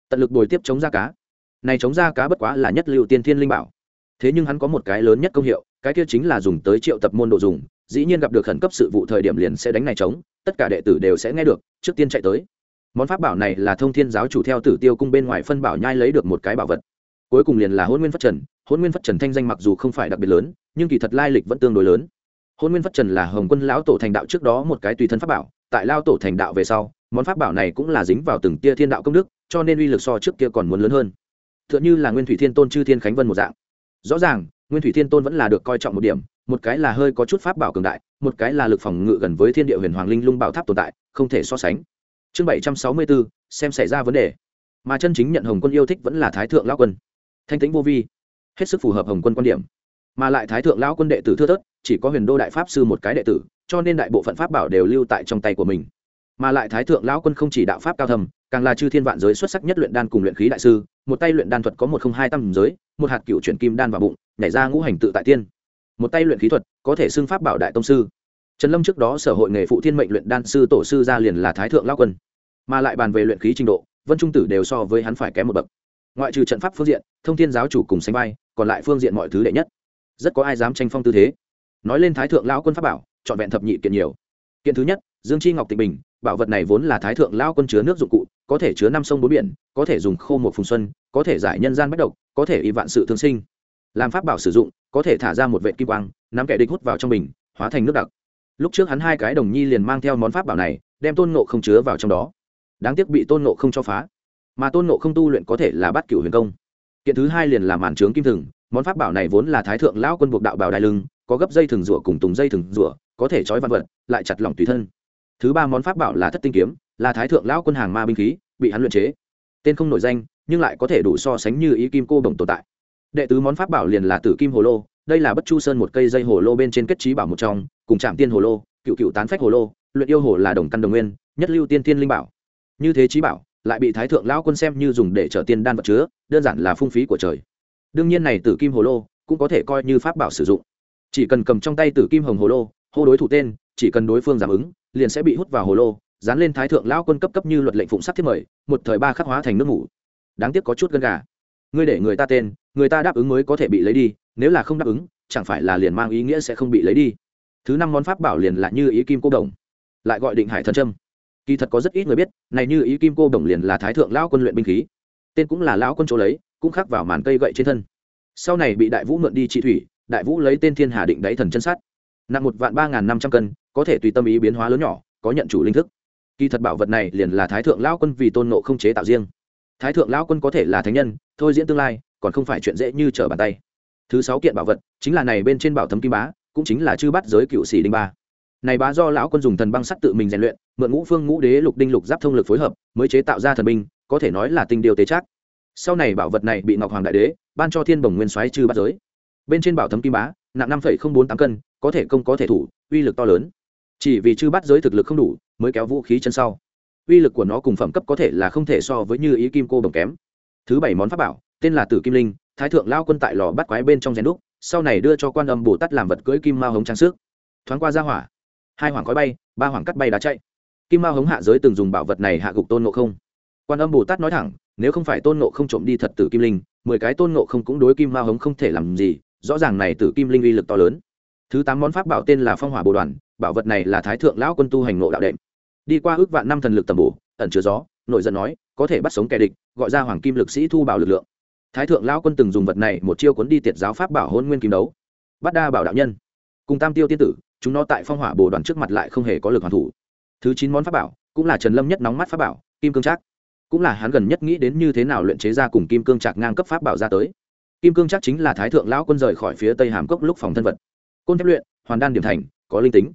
Tận lực bồi tiếp chống ra cá. Này chống ra cá bất quá là nhất lưu tiên thiên linh bảo. Thế nhưng hắn có một cái lớn nhất công hiệu, cái kia chính là dùng tới triệu tập môn đồ dùng, dĩ nhiên gặp được khẩn cấp sự vụ thời điểm liền sẽ đánh này chống, tất cả đệ tử đều sẽ nghe được, trước tiên chạy tới. Món pháp bảo này là thông thiên giáo chủ theo tử tiêu cung bên ngoài phân bảo nhai lấy được một cái bảo vật. Cuối cùng liền là hôn nguyên phát trần hôn nguyên phát trần thanh danh mặc dù không phải đặc biệt lớn, nhưng kỳ thật lai lịch vẫn tương đối lớn hôn nguyên phất trần là hồng quân lão tổ thành đạo trước đó một cái tùy thân pháp bảo, tại lao tổ thành đạo về sau, món pháp bảo này cũng là dính vào từng tia thiên đạo công đức, cho nên uy lực so trước kia còn muốn lớn hơn. T h ư ợ n h ư là nguyên thủy thiên tôn chư thiên khánh vân một dạng. Rõ ràng, nguyên thủy thiên tôn vẫn là được coi trọng một điểm, một cái là hơi có chút pháp bảo cường đại, một cái là lực phòng ngự gần với thiên địa huyền hoàng linh lung bảo tháp tồn tại, không thể so sánh. Chương bảy trăm sáu mươi bốn, xem xảy ra vấn đề. Mà chân chính nhận hồng quân yêu thích vẫn là thái thượng lao quân. Thanh tĩnh vô vi. Hết sức phù hợp hồng quân quan điểm mà lại thái thượng lão quân đệ tử thưa thớt, chỉ có huyền đô đại pháp sư một cái đệ tử, cho nên đại bộ phận pháp bảo đều lưu tại trong tay của mình. Mà lại thái thượng lão quân không chỉ đạo pháp cao thầm càng là chư thiên vạn giới xuất sắc nhất luyện đan cùng luyện khí đại sư, một tay luyện đan thuật có một không hai tâm giới, một hạt cựu chuyển kim đan vào bụng, nhảy ra ngũ hành tự tại tiên. Một tay luyện khí thuật, có thể xưng pháp bảo đại tông sư. Trần lâm trước đó sở hội nghề phụ thiên mệnh luyện đan sư tổ sư ra liền là thái thượng lão quân. Mà lại bàn về luyện khí trình độ, vân trung tử đều so với hắn phải kém một bậc. Ngoại trừ trận pháp phương diện, thông thiên giáo chủ cùng sánh vai, còn lại phương diện mọi thứ đệ nhất rất có ai dám tranh phong tư thế. Nói lên thái thượng lão quân pháp bảo chọn vẹn thập nhị kiện nhiều. Kiện thứ nhất, dương chi ngọc tịnh bình, bảo vật này vốn là thái thượng lão quân chứa nước dụng cụ, có thể chứa năm sông bốn biển, có thể dùng khô một phùng xuân, có thể giải nhân gian bất độc, có thể y vạn sự thương sinh. Làm pháp bảo sử dụng, có thể thả ra một vệ kim quang, nắm kẻ địch hút vào trong bình, hóa thành nước đặc. Lúc trước hắn hai cái đồng nhi liền mang theo món pháp bảo này, đem tôn nộ không chứa vào trong đó. Đáng tiếc bị tôn nộ không cho phá. Mà tôn nộ không tu luyện có thể là bắt cửu huyền công. Kiện thứ hai liền là màn trướng kim thừng món pháp bảo này vốn là thái thượng lão quân buộc đạo bảo đai lưng, có gấp dây thừng rủa cùng tùng dây thừng rủa, có thể trói văn vật, lại chặt lỏng tùy thân. Thứ ba món pháp bảo là thất tinh kiếm, là thái thượng lão quân hàng ma binh khí, bị hắn luyện chế. Tên không nổi danh, nhưng lại có thể đủ so sánh như ý kim cô đồng tồn tại. Đệ tứ món pháp bảo liền là tử kim hồ lô, đây là bất chu sơn một cây dây hồ lô bên trên kết trí bảo một trong, cùng trạm tiên hồ lô, cựu cựu tán phách hồ lô, luyện yêu hồ là đồng căn đồng nguyên, nhất lưu tiên tiên linh bảo. Như thế trí bảo, lại bị thái thượng lão quân xem như dùng để trở tiên đan vật chứa, đơn giản là phung phí của trời đương nhiên này tử kim hồ lô cũng có thể coi như pháp bảo sử dụng. Chỉ cần cầm trong tay tử kim hồng hồ lô, hô đối thủ tên, chỉ cần đối phương giảm ứng, liền sẽ bị hút vào hồ lô, dán lên thái thượng lão quân cấp cấp như luật lệnh phụng sắc thiết mời, một thời ba khắc hóa thành nước ngủ đáng tiếc có chút gân gà. Ngươi để người ta tên, người ta đáp ứng mới có thể bị lấy đi, nếu là không đáp ứng, chẳng phải là liền mang ý nghĩa sẽ không bị lấy đi. Thứ năm món pháp bảo liền là như ý kim cô đồng, lại gọi định hải thần trâm kỳ thật có rất ít người biết, này như ý kim cô đồng liền là thái thượng lão quân luyện binh khí. Tên cũng là lão quân chỗ lấy cũng khắc vào màn cây gậy trên thân. Sau này bị đại vũ mượn đi trị thủy, đại vũ lấy tên thiên hà định đáy thần chân sát. Nặng một vạn ba n g h n năm trăm cân, có thể tùy tâm ý biến hóa lớn nhỏ, có nhận chủ linh thức. Kỳ thật bảo vật này liền là thái thượng lão quân vì tôn nộ không chế tạo riêng. Thái thượng lão quân có thể là thánh nhân, thôi diễn tương lai, còn không phải chuyện dễ như trở bàn tay. Thứ sáu kiện bảo vật, chính là này bên trên bảo thấm kim bá, cũng chính là chư bắt giới cựu sĩ đinh ba. Này bá do lão quân dùng thần băng sắt tự mình rèn luyện, mượn ngũ phương ngũ đế lục đinh lục giáp thông lực phối hợp, mới chế tạo ra thần binh, có thể nói là tinh điều tế chắc sau này bảo vật này bị ngọc hoàng đại đế ban cho thiên bồng nguyên soái chư bắt giới. Bên trên bảo thấm kim bá, nặng năm bốn tám cân, có thể công có thể thủ, uy lực to lớn. Chỉ vì chư bắt giới thực lực không đủ, mới kéo vũ khí chân sau. Uy lực của nó cùng phẩm cấp có thể là không thể so với như ý kim cô đồng kém. Thứ bảy món pháp bảo, tên là tử kim linh, thái thượng lao quân tại lò bắt quái bên trong rèn đúc, sau này đưa cho quan âm bồ tát làm vật cưỡi kim mao hống trang sức. Thoáng qua ra hỏa, hai hoàng khói bay, ba hoàng cắt bay đá chạy. Kim mao hống hạ giới từng dùng bảo vật này hạ gục tôn ngộ không. Quan âm bồ tát nói thẳng nếu không phải tôn ngộ không trộm đi thật tử kim linh, mười cái tôn ngộ không cũng đối kim ma hống không thể làm gì, rõ ràng này tử kim linh uy lực to lớn. Thứ tám món pháp bảo tên là phong hỏa bồ đoàn, bảo vật này là thái thượng lão quân tu hành nộ đạo đệm. Đi qua ước vạn năm thần lực tầm bổ, ẩn chứa gió nội giận nói, có thể bắt sống kẻ địch, gọi ra hoàng kim lực sĩ thu bảo lực lượng. Thái thượng lão quân từng dùng vật này một chiêu cuốn đi tiệt giáo pháp bảo hôn nguyên kim đấu. Bắt đa bảo đạo nhân. Cùng tam tiêu tiên tử, chúng nó tại phong hỏa bồ đoàn trước mặt lại không hề có lực hoàn thủ. Thứ chín món pháp bảo, cũng là trần lâm nhất nóng mắt pháp bảo, kim cương trác cũng là hắn gần nhất nghĩ đến như thế nào luyện chế ra cùng kim cương trạc ngang cấp pháp bảo ra tới. Kim cương chắc chính là thái thượng lão quân rời khỏi phía tây hàm cốc lúc phòng thân vật. Côn thép luyện, hoàn đan điểm thành, có linh tính.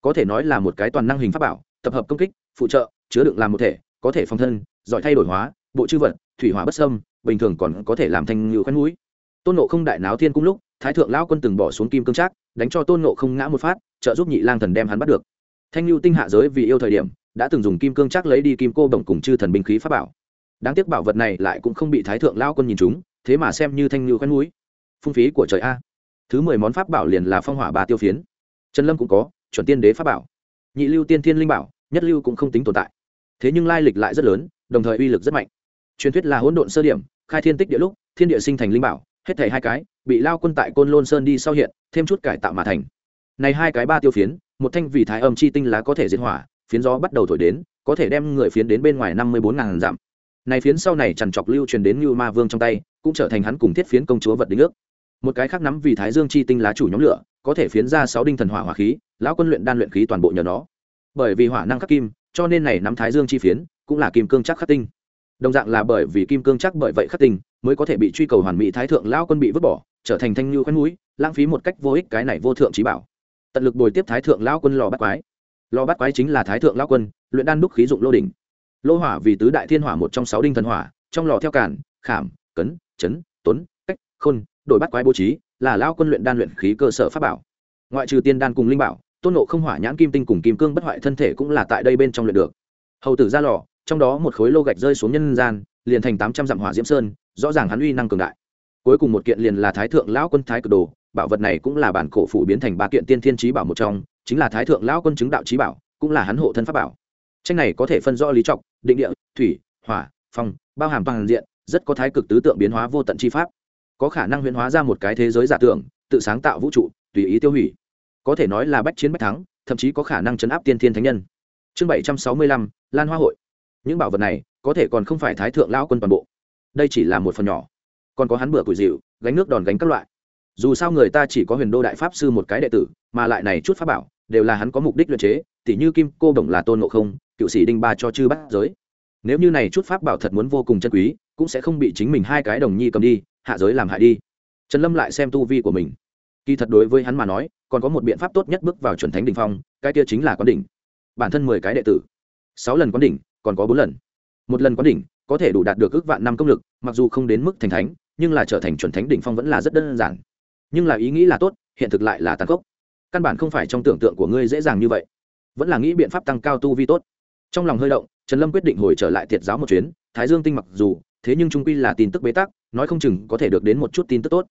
Có thể nói là một cái toàn năng hình pháp bảo, tập hợp công kích, phụ trợ, chứa đựng làm một thể, có thể phòng thân, giỏi thay đổi hóa, bộ chư vật, thủy hóa bất sâm bình thường còn có thể làm thành nhiều khoen mũi. Tôn nộ không đại náo thiên cung lúc, thái thượng lão quân từng bỏ xuống kim cương trác đánh cho tôn nộ không ngã một phát, trợ giúp nhị lang thần đem hắn bắt được. Thanh lưu tinh hạ giới vì yêu thời điểm đã từng dùng kim cương chắc lấy đi kim cô đồng cùng chư thần binh khí pháp bảo. Đáng tiếc bảo vật này lại cũng không bị thái thượng lao quân nhìn chúng, thế mà xem như thanh như khoen núi. Phung phí của trời a. Thứ mười món pháp bảo liền là phong hỏa ba tiêu phiến. Trần lâm cũng có, chuẩn tiên đế pháp bảo. Nhị lưu tiên thiên linh bảo, nhất lưu cũng không tính tồn tại. Thế nhưng lai lịch lại rất lớn, đồng thời uy lực rất mạnh. Truyền thuyết là hỗn độn sơ điểm, khai thiên tích địa lúc, thiên địa sinh thành linh bảo, hết thảy hai cái, bị lao quân tại côn lôn sơn đi sau hiện, thêm chút cải tạo mà thành. Này hai cái ba tiêu phiến, một thanh vì thái âm chi tinh lá có thể diệt hỏa phiến gió bắt đầu thổi đến, có thể đem người phiến đến bên ngoài năm mươi bốn ngàn dặm. Này phiến sau này trằn trọc lưu truyền đến như ma vương trong tay, cũng trở thành hắn cùng thiết phiến công chúa vật đính ước. Một cái khác nắm vì thái dương chi tinh lá chủ nhóm lửa, có thể phiến ra sáu đinh thần hỏa hỏa khí, lão quân luyện đan luyện khí toàn bộ nhờ nó. Bởi vì hỏa năng khắc kim, cho nên này nắm thái dương chi phiến cũng là kim cương chắc khắc tinh. Đồng dạng là bởi vì kim cương chắc bởi vậy khắc tinh, mới có thể bị truy cầu hoàn mỹ thái thượng lão quân bị vứt bỏ, trở thành thanh lưu khoen núi, lãng phí một cách vô ích cái này vô thượng trí bảo. Tận lực bồi tiếp thái thượng lão quân lò bắt quái lò bắt quái chính là thái thượng lão quân, luyện đan đúc khí dụng lô đỉnh. Lô hỏa vì tứ đại thiên hỏa một trong sáu đinh thần hỏa, trong lò theo cản, khảm, cấn, chấn, tuấn, cách, khôn, đổi bắt quái bố trí, là lao quân luyện đan luyện khí cơ sở pháp bảo. Ngoại trừ tiên đan cùng linh bảo, tôn nộ không hỏa nhãn kim tinh cùng kim cương bất hoại thân thể cũng là tại đây bên trong luyện được. Hầu tử ra lò, trong đó một khối lô gạch rơi xuống nhân gian, liền thành tám trăm dặm hỏa diễm sơn, rõ ràng hắn uy năng cường đại. Cuối cùng một kiện liền là thái thượng lão quân thái cực đồ, bảo vật này cũng là bản cổ phủ biến thành ba kiện tiên thiên trí bảo một trong chính là thái thượng lão quân chứng đạo trí bảo, cũng là hắn hộ thân pháp bảo. Tranh này có thể phân rõ lý trọng, định địa, thủy, hỏa, phong, bao hàm toàn diện, rất có thái cực tứ tượng biến hóa vô tận chi pháp. Có khả năng huyễn hóa ra một cái thế giới giả tưởng, tự sáng tạo vũ trụ, tùy ý tiêu hủy. Có thể nói là bách chiến bách thắng, thậm chí có khả năng chấn áp tiên thiên thánh nhân. Chương bảy trăm sáu mươi lăm, lan hoa hội. Những bảo vật này, có thể còn không phải thái thượng lao quân toàn bộ. Đây chỉ là một phần nhỏ. Còn có hắn bửa củi dịu, gánh nước đòn gánh các loại. Dù sao người ta chỉ có huyền đô đại pháp sư một cái đệ tử, mà lại này chút pháp bảo đều là hắn có mục đích luyện chế, tỉ như kim cô đồng là tôn ngộ không, cựu sĩ đinh ba cho chư bắt giới. Nếu như này chút pháp bảo thật muốn vô cùng chân quý, cũng sẽ không bị chính mình hai cái đồng nhi cầm đi, hạ giới làm hại đi. Trần lâm lại xem tu vi của mình. Kỳ thật đối với hắn mà nói, còn có một biện pháp tốt nhất bước vào chuẩn thánh đ ỉ n h phong, cái kia chính là quán đỉnh. Bản thân mười cái đệ tử, sáu lần quán đỉnh, còn có bốn lần. Một lần quán đỉnh, có thể đủ đạt được ước vạn năm công lực, mặc dù không đến mức thành thánh, nhưng là trở thành chuẩn thánh đỉnh phong vẫn là rất đơn giản. Nhưng là ý nghĩ là tốt, hiện thực lại là tàn khốc căn bản không phải trong tưởng tượng của ngươi dễ dàng như vậy. Vẫn là nghĩ biện pháp tăng cao tu vi tốt. Trong lòng hơi động, trần lâm quyết định hồi trở lại thiệt giáo một chuyến. Thái dương tinh mặc dù, thế nhưng trung quy là tin tức bế tắc, nói không chừng có thể được đến một chút tin tức tốt.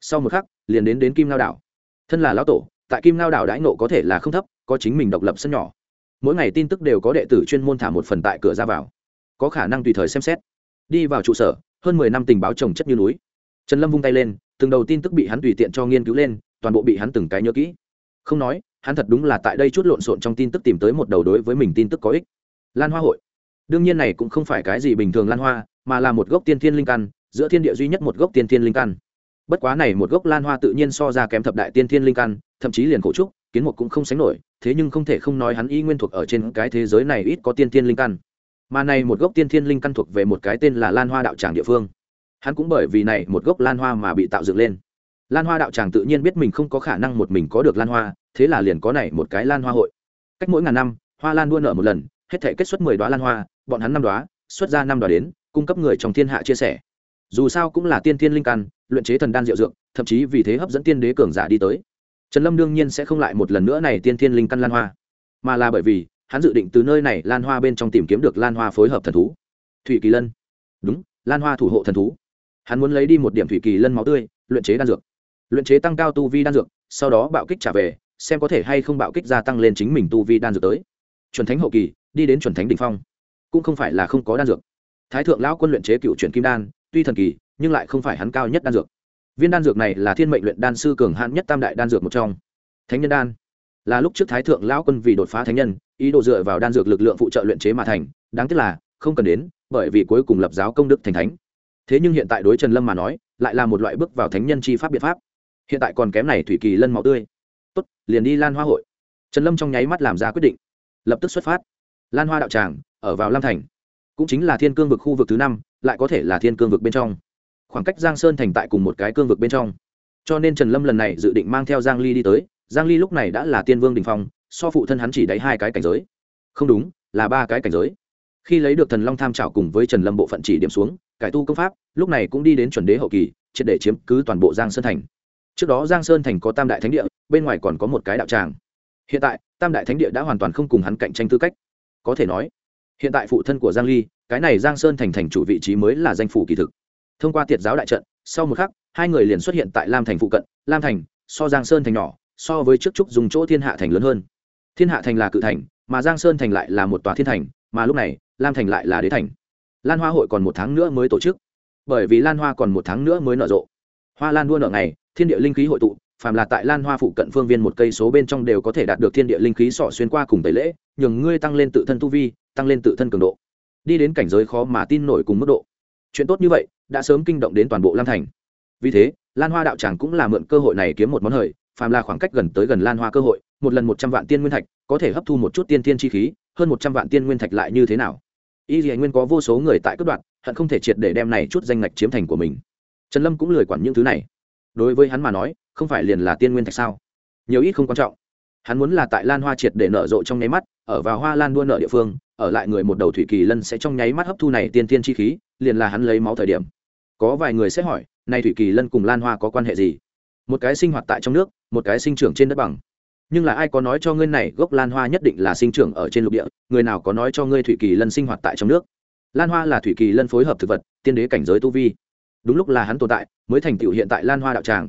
Sau một khắc, liền đến đến kim lao đảo. Thân là lão tổ, tại kim lao đảo đãi nộ có thể là không thấp, có chính mình độc lập sân nhỏ. Mỗi ngày tin tức đều có đệ tử chuyên môn thả một phần tại cửa ra vào. Có khả năng tùy thời xem xét. Đi vào trụ sở, hơn mười năm tình báo trồng chất như núi. Trần lâm vung tay lên, từng đầu tin tức bị hắn tùy tiện cho nghiên cứu lên, toàn bộ bị hắn từng cái nhớ kỹ không nói, hắn thật đúng là tại đây chút lộn xộn trong tin tức tìm tới một đầu đối với mình tin tức có ích. Lan hoa hội. Đương nhiên này cũng không phải cái gì bình thường lan hoa, mà là một gốc tiên thiên linh căn, giữa thiên địa duy nhất một gốc tiên thiên linh căn. Bất quá này một gốc lan hoa tự nhiên so ra kém thập đại tiên thiên linh căn, thậm chí liền cổ trúc, kiến mục cũng không sánh nổi, thế nhưng không thể không nói hắn y nguyên thuộc ở trên cái thế giới này ít có tiên thiên linh căn. Mà này một gốc tiên thiên linh căn thuộc về một cái tên là lan hoa đạo tràng địa phương. Hắn cũng bởi vì này một gốc lan hoa mà bị tạo dựng lên lan hoa đạo tràng tự nhiên biết mình không có khả năng một mình có được lan hoa, thế là liền có này một cái lan hoa hội. Cách mỗi ngàn năm, hoa lan đua nở một lần, hết thể kết xuất mười đoá lan hoa, bọn hắn năm đoá, xuất ra năm đoá đến, cung cấp người trong thiên hạ chia sẻ. Dù sao cũng là tiên thiên linh căn, luyện chế thần đan diệu dược, thậm chí vì thế hấp dẫn tiên đế cường giả đi tới. Trần lâm đương nhiên sẽ không lại một lần nữa này tiên thiên linh căn lan hoa. Mà là bởi vì, hắn dự định từ nơi này lan hoa bên trong tìm kiếm được lan hoa phối hợp thần thú. Thủy kỳ lân. Đúng, lan hoa thủ hộ thần thú. Hắn muốn lấy đi một điểm thủy kỳ lân máu tươi, luyện chế đan dược luyện chế tăng cao tu vi đan dược, sau đó bạo kích trả về, xem có thể hay không bạo kích gia tăng lên chính mình tu vi đan dược tới. Chuẩn thánh hậu kỳ, đi đến chuẩn thánh đ ỉ n h phong. Cũng không phải là không có đan dược. Thái thượng lão quân luyện chế cựu chuyển kim đan, tuy thần kỳ, nhưng lại không phải hắn cao nhất đan dược. Viên đan dược này là thiên mệnh luyện đan sư cường hãn nhất tam đại đan dược một trong. Thánh nhân đan, là lúc trước thái thượng lão quân vì đột phá thánh nhân, ý đồ dựa vào đan dược lực lượng phụ trợ luyện chế mà thành, đáng tiếc là, không cần đến, bởi vì cuối cùng lập giáo công đức thành thánh. Thế nhưng hiện tại đối trần lâm mà nói, lại là một loại bước vào thánh nhân chi pháp biện pháp hiện tại còn kém này thủy kỳ lân máu tươi. Tốt, liền đi lan hoa hội. Trần lâm trong nháy mắt làm ra quyết định. Lập tức xuất phát. Lan hoa đạo tràng, ở vào lam thành. Cũng chính là thiên cương vực khu vực thứ năm, lại có thể là thiên cương vực bên trong. Khoảng cách giang sơn thành tại cùng một cái cương vực bên trong. Cho nên trần lâm lần này dự định mang theo giang ly đi tới. Giang ly lúc này đã là tiên vương đình phong, so phụ thân hắn chỉ đáy hai cái cảnh giới. Không đúng, là ba cái cảnh giới. Khi lấy được thần long tham trảo cùng với trần lâm bộ phận chỉ điểm xuống, cải tu công pháp, lúc này cũng đi đến chuẩn đế hậu kỳ, triệt để chiếm cứ toàn bộ giang sơn thành trước đó giang sơn thành có tam đại thánh địa, bên ngoài còn có một cái đạo tràng. Hiện tại, tam đại thánh địa đã hoàn toàn không cùng hắn cạnh tranh tư cách. Có thể nói, hiện tại phụ thân của giang ly, cái này giang sơn thành thành chủ vị trí mới là danh phủ kỳ thực. Thông qua tiệt giáo đại trận, sau một khắc, hai người liền xuất hiện tại lam thành phụ cận. Lam thành, so giang sơn thành nhỏ, so với trước trúc dùng chỗ thiên hạ thành lớn hơn. Thiên hạ thành là cự thành, mà giang sơn thành lại là một tòa thiên thành, mà lúc này, lam thành lại là đế thành. Lan hoa hội còn một tháng nữa mới tổ chức. Bởi vì lan hoa còn một tháng nữa mới nở rộ hoa lan đua nở ngày, thiên địa linh khí hội tụ, phàm là tại lan hoa phụ cận phương viên một cây số bên trong đều có thể đạt được thiên địa linh khí sọ xuyên qua cùng tẩy lễ, nhường ngươi tăng lên tự thân tu vi, tăng lên tự thân cường độ. Đi đến cảnh giới khó mà tin nổi cùng mức độ. Chuyện tốt như vậy, đã sớm kinh động đến toàn bộ lan thành. Vì thế, lan hoa đạo tràng cũng là mượn cơ hội này kiếm một món hời, phàm là khoảng cách gần tới gần lan hoa cơ hội, một lần một trăm vạn tiên nguyên thạch, có thể hấp thu một chút tiên tiên chi khí, hơn một trăm vạn tiên nguyên thạch lại như thế nào? Y dì nguyên có vô số người tại cấp đoạn hận không thể triệt để đem này chút danh ngạch chiếm thành của mình trần lâm cũng lười quản những thứ này. Đối với hắn mà nói, không phải liền là tiên nguyên thạch sao? Nhiều ít không quan trọng. Hắn muốn là tại lan hoa triệt để nở rộ trong nháy mắt, ở vào hoa lan đua nợ địa phương, ở lại người một đầu thủy kỳ lân sẽ trong nháy mắt hấp thu này tiên tiên chi khí, liền là hắn lấy máu thời điểm. Có vài người sẽ hỏi nay thủy kỳ lân cùng lan hoa có quan hệ gì? Một cái sinh hoạt tại trong nước, một cái sinh trưởng trên đất bằng. Nhưng là ai có nói cho ngươi này gốc lan hoa nhất định là sinh trưởng ở trên lục địa, người nào có nói cho ngươi thủy kỳ lân sinh hoạt tại trong nước? Lan hoa là thủy kỳ lân phối hợp thực vật, tiên đế cảnh giới tu vi đúng lúc là hắn tồn tại, mới thành tựu hiện tại lan hoa đạo tràng.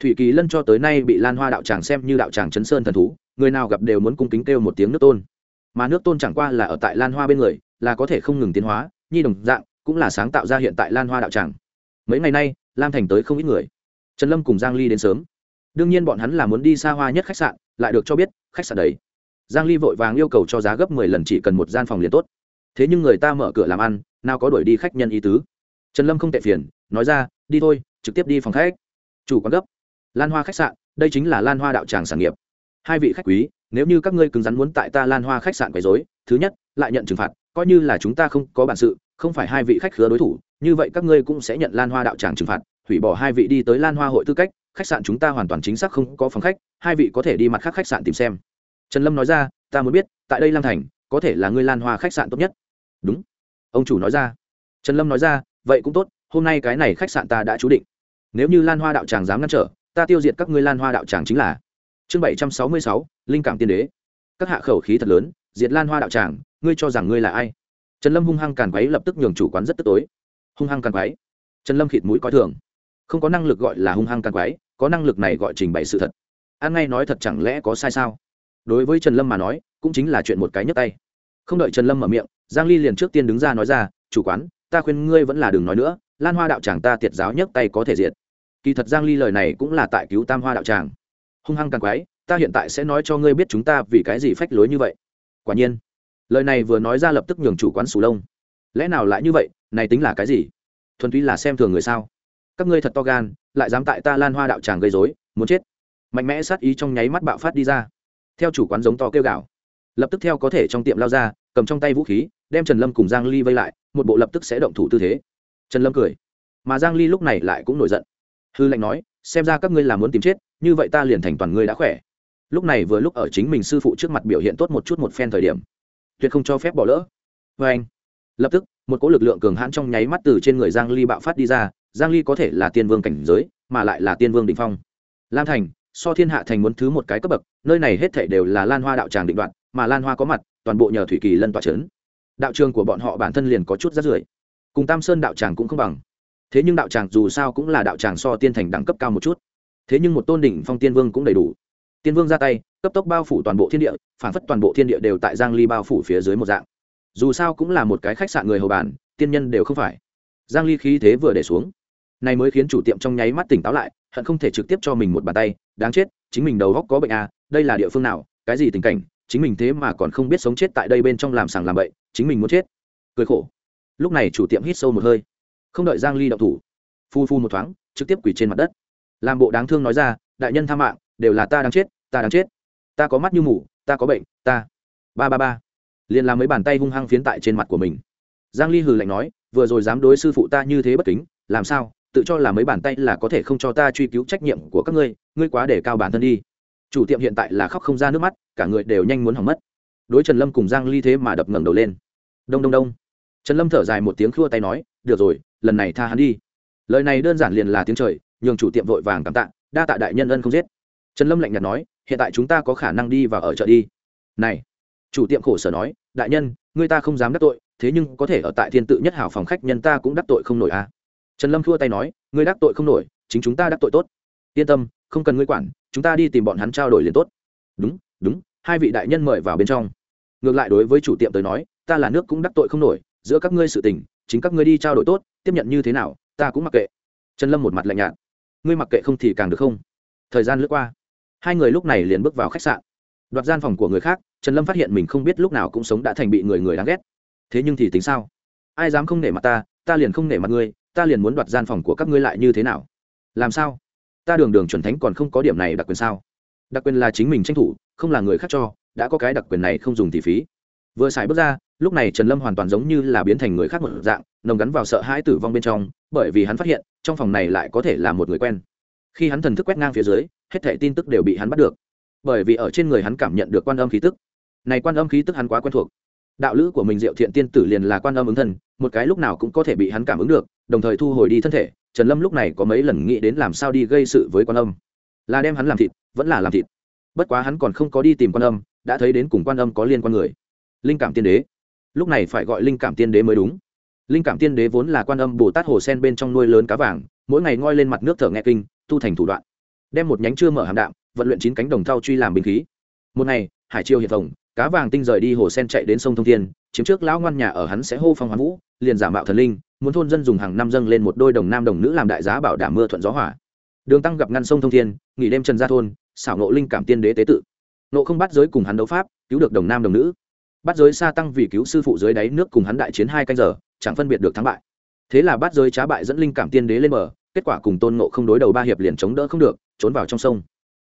Thủy kỳ lân cho tới nay bị lan hoa đạo tràng xem như đạo tràng chấn sơn thần thú, người nào gặp đều muốn cung kính kêu một tiếng nước tôn. Mà nước tôn chẳng qua là ở tại lan hoa bên người, là có thể không ngừng tiến hóa, nhi đồng dạng, cũng là sáng tạo ra hiện tại lan hoa đạo tràng. Mấy ngày nay, lam thành tới không ít người. Trần lâm cùng giang ly đến sớm. Đương nhiên bọn hắn là muốn đi xa hoa nhất khách sạn, lại được cho biết, khách sạn đấy giang ly vội vàng yêu cầu cho giá gấp 10 lần chỉ cần một gian phòng liền tốt. Thế nhưng người ta mở cửa làm ăn, nào có đuổi đi khách nhân ý tứ. Trần lâm không tệ phiền nói ra, đi thôi, trực tiếp đi phòng khách. Chủ quán gấp, lan hoa khách sạn, đây chính là lan hoa đạo tràng sản nghiệp. Hai vị khách quý, nếu như các ngươi cứng rắn muốn tại ta lan hoa khách sạn quấy rối, thứ nhất, lại nhận trừng phạt, coi như là chúng ta không có bản sự, không phải hai vị khách khứa đối thủ, như vậy các ngươi cũng sẽ nhận lan hoa đạo tràng trừng phạt, hủy bỏ hai vị đi tới lan hoa hội tư cách, khách sạn chúng ta hoàn toàn chính xác không có phòng khách, hai vị có thể đi mặt khác khách sạn tìm xem. Trần lâm nói ra, ta muốn biết, tại đây lam thành, có thể là ngươi lan hoa khách sạn tốt nhất. Đúng. Ông chủ nói ra. Trần lâm nói ra, vậy cũng tốt hôm nay cái này khách sạn ta đã chú định. Nếu như lan hoa đạo tràng dám ngăn trở, ta tiêu diệt các ngươi lan hoa đạo tràng chính là. Chương bảy trăm sáu mươi sáu, linh cảm tiên đế. Các hạ khẩu khí thật lớn, diệt lan hoa đạo tràng, ngươi cho rằng ngươi là ai? Trần lâm hung hăng càn quấy lập tức nhường chủ quán rất tức tối. Hung hăng càn quấy. Trần lâm khịt mũi coi thường. Không có năng lực gọi là hung hăng càn quấy, có năng lực này gọi trình bày sự thật. An ngay nói thật chẳng lẽ có sai sao? Đối với trần lâm mà nói, cũng chính là chuyện một cái nhấp tay. Không đợi trần lâm mở miệng, giang ly liền trước tiên đứng ra nói ra, chủ quán, ta khuyên ngươi vẫn là đừng nói nữa lan hoa đạo tràng ta tiệt giáo nhấc tay có thể diệt. Kỳ thật giang ly lời này cũng là tại cứu tam hoa đạo tràng. Hung hăng càng quái, ta hiện tại sẽ nói cho ngươi biết chúng ta vì cái gì phách lối như vậy. Quả nhiên, lời này vừa nói ra lập tức nhường chủ quán sù lông. Lẽ nào lại như vậy, này tính là cái gì? Thuần túy là xem thường người sao? Các ngươi thật to gan, lại dám tại ta lan hoa đạo tràng gây rối, muốn chết. Mạnh mẽ sát ý trong nháy mắt bạo phát đi ra. Theo chủ quán giống to kêu gào. Lập tức theo có thể trong tiệm lao ra, cầm trong tay vũ khí, đem trần lâm cùng giang ly vây lại, một bộ lập tức sẽ động thủ tư thế trần lâm cười. Mà giang ly lúc này lại cũng nổi giận. Hư lệnh nói, xem ra các ngươi là muốn tìm chết, như vậy ta liền thành toàn ngươi đã khỏe. Lúc này vừa lúc ở chính mình sư phụ trước mặt biểu hiện tốt một chút một phen thời điểm, tuyệt không cho phép bỏ lỡ. Với anh, lập tức, một cỗ lực lượng cường hãn trong nháy mắt từ trên người giang ly bạo phát đi ra. Giang ly có thể là tiên vương cảnh giới, mà lại là tiên vương đỉnh phong. Lam thành, so thiên hạ thành muốn thứ một cái cấp bậc, nơi này hết thảy đều là lan hoa đạo tràng định đoạn mà lan hoa có mặt, toàn bộ nhờ thủy kỳ lân tỏa chấn. Đạo trường của bọn họ bản thân liền có chút rất rưởi cùng tam sơn đạo tràng cũng không bằng. Thế nhưng đạo tràng dù sao cũng là đạo tràng so tiên thành đẳng cấp cao một chút. Thế nhưng một tôn đỉnh phong tiên vương cũng đầy đủ. Tiên vương ra tay, cấp tốc bao phủ toàn bộ thiên địa, phản phất toàn bộ thiên địa đều tại giang ly bao phủ phía dưới một dạng. Dù sao cũng là một cái khách sạn người hầu bản tiên nhân đều không phải. Giang ly khí thế vừa để xuống. Này mới khiến chủ tiệm trong nháy mắt tỉnh táo lại, hận không thể trực tiếp cho mình một bàn tay, đáng chết, chính mình đầu góc có bệnh à đây là địa phương nào, cái gì tình cảnh, chính mình thế mà còn không biết sống chết tại đây bên trong làm sàng làm bậy, chính mình muốn chết. Cười khổ lúc này chủ tiệm hít sâu một hơi, không đợi giang ly động thủ, phu phu một thoáng, trực tiếp quỳ trên mặt đất. Làm bộ đáng thương nói ra, đại nhân tha mạng, đều là ta đang chết, ta đang chết. Ta có mắt như mù, ta có bệnh, ta. Ba ba ba. Liền làm mấy bàn tay hung hăng phiến tại trên mặt của mình. Giang ly hừ lạnh nói, vừa rồi dám đối sư phụ ta như thế bất kính, làm sao? Tự cho là mấy bàn tay là có thể không cho ta truy cứu trách nhiệm của các ngươi ngươi quá để cao bản thân đi. Chủ tiệm hiện tại là khóc không ra nước mắt, cả người đều nhanh muốn hỏng mất. Đối trần lâm cùng giang ly thế mà đập ngẩng đầu lên. Đông đông đông trần lâm thở dài một tiếng khua tay nói, được rồi, lần này tha hắn đi. Lời này đơn giản liền là tiếng trời, nhường chủ tiệm vội vàng cảm tạ, đa tạ đại nhân ân không giết. Trần lâm lạnh nhạt nói, hiện tại chúng ta có khả năng đi và ở chợ đi. Này. Chủ tiệm khổ sở nói, đại nhân, người ta không dám đắc tội, thế nhưng có thể ở tại thiên tự nhất hảo phòng khách nhân ta cũng đắc tội không nổi à. Trần lâm thua tay nói ngươi đắc tội không nổi, chính chúng ta đắc tội tốt. Yên tâm, không cần ngươi quản, chúng ta đi tìm bọn hắn trao đổi liền tốt. Đúng đúng, hai vị đại nhân mời vào bên trong. Ngược lại đối với chủ tiệm tới nói, ta là nước cũng đắc tội không nổi giữa các ngươi sự tình, chính các ngươi đi trao đổi tốt, tiếp nhận như thế nào, ta cũng mặc kệ. Trần lâm một mặt lạnh nhạt. Ngươi mặc kệ không thì càng được không? Thời gian lướt qua. Hai người lúc này liền bước vào khách sạn. Đoạt gian phòng của người khác, trần lâm phát hiện mình không biết lúc nào cũng sống đã thành bị người người đáng ghét. Thế nhưng thì tính sao? Ai dám không nể mặt ta ta liền không nể mặt ngươi, ta liền muốn đoạt gian phòng của các ngươi lại như thế nào? Làm sao? Ta đường đường chuẩn thánh còn không có điểm này đặc quyền sao? Đặc quyền là chính mình tranh thủ, không là người khác cho, đã có cái đặc quyền này không dùng thì phí. Vừa xài bước ra lúc này trần lâm hoàn toàn giống như là biến thành người khác một dạng, nồng gắn vào sợ hãi tử vong bên trong, bởi vì hắn phát hiện, trong phòng này lại có thể là một người quen. Khi hắn thần thức quét ngang phía dưới, hết thẻ tin tức đều bị hắn bắt được. Bởi vì ở trên người hắn cảm nhận được quan âm khí tức. Này quan âm khí tức hắn quá quen thuộc. Đạo lữ của mình diệu thiện tiên tử liền là quan âm ứng thân, một cái lúc nào cũng có thể bị hắn cảm ứng được, đồng thời thu hồi đi thân thể, trần lâm lúc này có mấy lần nghĩ đến làm sao đi gây sự với quan âm. Là đem hắn làm thịt, vẫn là làm thịt. Bất quá hắn còn không có đi tìm quan âm, đã thấy đến cùng quan âm có liên quan người. Linh cảm tiên đế lúc này phải gọi linh cảm tiên đế mới đúng. Linh cảm tiên đế vốn là quan âm bồ tát hồ sen bên trong nuôi lớn cá vàng, mỗi ngày ngoi lên mặt nước thở nghe kinh, tu thành thủ đoạn. Đem một nhánh chưa mở hàm đạm, vận luyện chín cánh đồng thau truy làm bình khí. Một ngày, hải chiêu hiệp rồng cá vàng tinh rời đi hồ sen chạy đến sông thông thiên, chiếm trước lão ngoan nhà ở hắn sẽ hô phong hoán vũ, liền giả mạo thần linh, muốn thôn dân dùng hàng năm dâng lên một đôi đồng nam đồng nữ làm đại giá bảo đảm mưa thuận gió hỏa đường tăng gặp ngăn sông thông thiên, nghỉ đêm trần gia thôn, xảo nộ linh cảm tiên đế tế tự. Nộ không bắt giới cùng hắn đấu pháp, cứu được đồng nam đồng nữ bắt giới xa tăng vì cứu sư phụ dưới đáy nước cùng hắn đại chiến hai canh giờ, chẳng phân biệt được thắng bại. Thế là bắt giới trá bại dẫn linh cảm tiên đế lên bờ, kết quả cùng tôn nộ không đối đầu ba hiệp liền chống đỡ không được, trốn vào trong sông.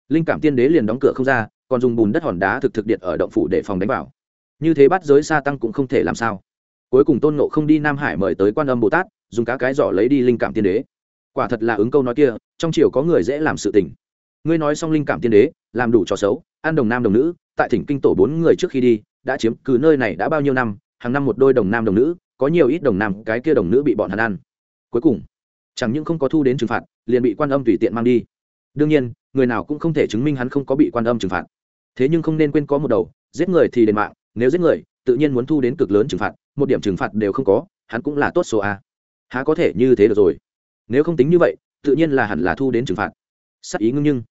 Linh cảm tiên đế liền đóng cửa không ra, còn dùng bùn đất hòn đá thực thực điện ở động phủ để phòng đánh vào. Như thế bắt giới xa tăng cũng không thể làm sao. Cuối cùng tôn nộ không đi nam hải mời tới quan âm bồ tát, dùng cá cái giỏ lấy đi linh cảm tiên đế. Quả thật là ứng câu nói kia, trong triều có người dễ làm sự tình. Ngươi nói xong linh cảm tiên đế, làm đủ trò xấu, ăn đồng nam đồng nữ, tại thỉnh kinh tổ bốn người trước khi đi đã chiếm cứ nơi này đã bao nhiêu năm, hàng năm một đôi đồng nam đồng nữ, có nhiều ít đồng nam cái kia đồng nữ bị bọn hắn ăn. Cuối cùng, chẳng những không có thu đến trừng phạt, liền bị quan âm tùy tiện mang đi. Đương nhiên, người nào cũng không thể chứng minh hắn không có bị quan âm trừng phạt. Thế nhưng không nên quên có một đầu, giết người thì đền mạng, nếu giết người, tự nhiên muốn thu đến cực lớn trừng phạt, một điểm trừng phạt đều không có, hắn cũng là tốt số a. Há có thể như thế được rồi? Nếu không tính như vậy, tự nhiên là hẳn là thu đến trừng phạt. Sắc ý ngưng nhưng.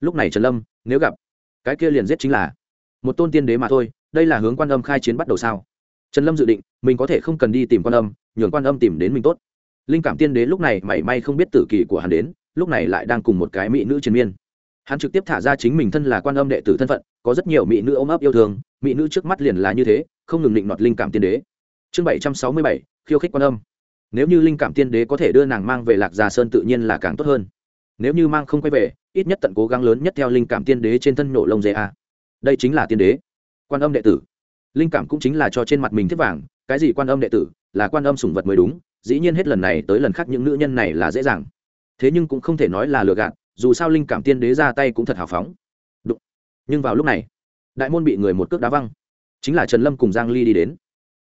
Lúc này trần lâm, nếu gặp, cái kia liền giết chính là một tôn tiên đế mà thôi đây là hướng quan âm khai chiến bắt đầu sao? Trần lâm dự định, mình có thể không cần đi tìm quan âm, nhường quan âm tìm đến mình tốt. Linh cảm tiên đế lúc này mảy may không biết tử kỳ của hắn đến, lúc này lại đang cùng một cái mỹ nữ chiến miên. Hắn trực tiếp thả ra chính mình thân là quan âm đệ tử thân phận, có rất nhiều mỹ nữ ôm ấp yêu thương, mỹ nữ trước mắt liền là như thế, không ngừng định đoạt linh cảm tiên đế. Chương bảy trăm sáu mươi bảy, khiêu khích quan âm. Nếu như linh cảm tiên đế có thể đưa nàng mang về lạc già sơn tự nhiên là càng tốt hơn. Nếu như mang không quay về, ít nhất tận cố gắng lớn nhất theo linh cảm tiên đế trên thân nổ lông dê a. Đây chính là tiên đế quan âm đệ tử. Linh cảm cũng chính là cho trên mặt mình thiết vàng, cái gì quan âm đệ tử, là quan âm sủng vật mới đúng, dĩ nhiên hết lần này tới lần khác những nữ nhân này là dễ dàng. Thế nhưng cũng không thể nói là lừa gạt, dù sao linh cảm tiên đế ra tay cũng thật hào phóng. Đụng. nhưng vào lúc này, đại môn bị người một cước đá văng. Chính là trần lâm cùng giang ly đi đến.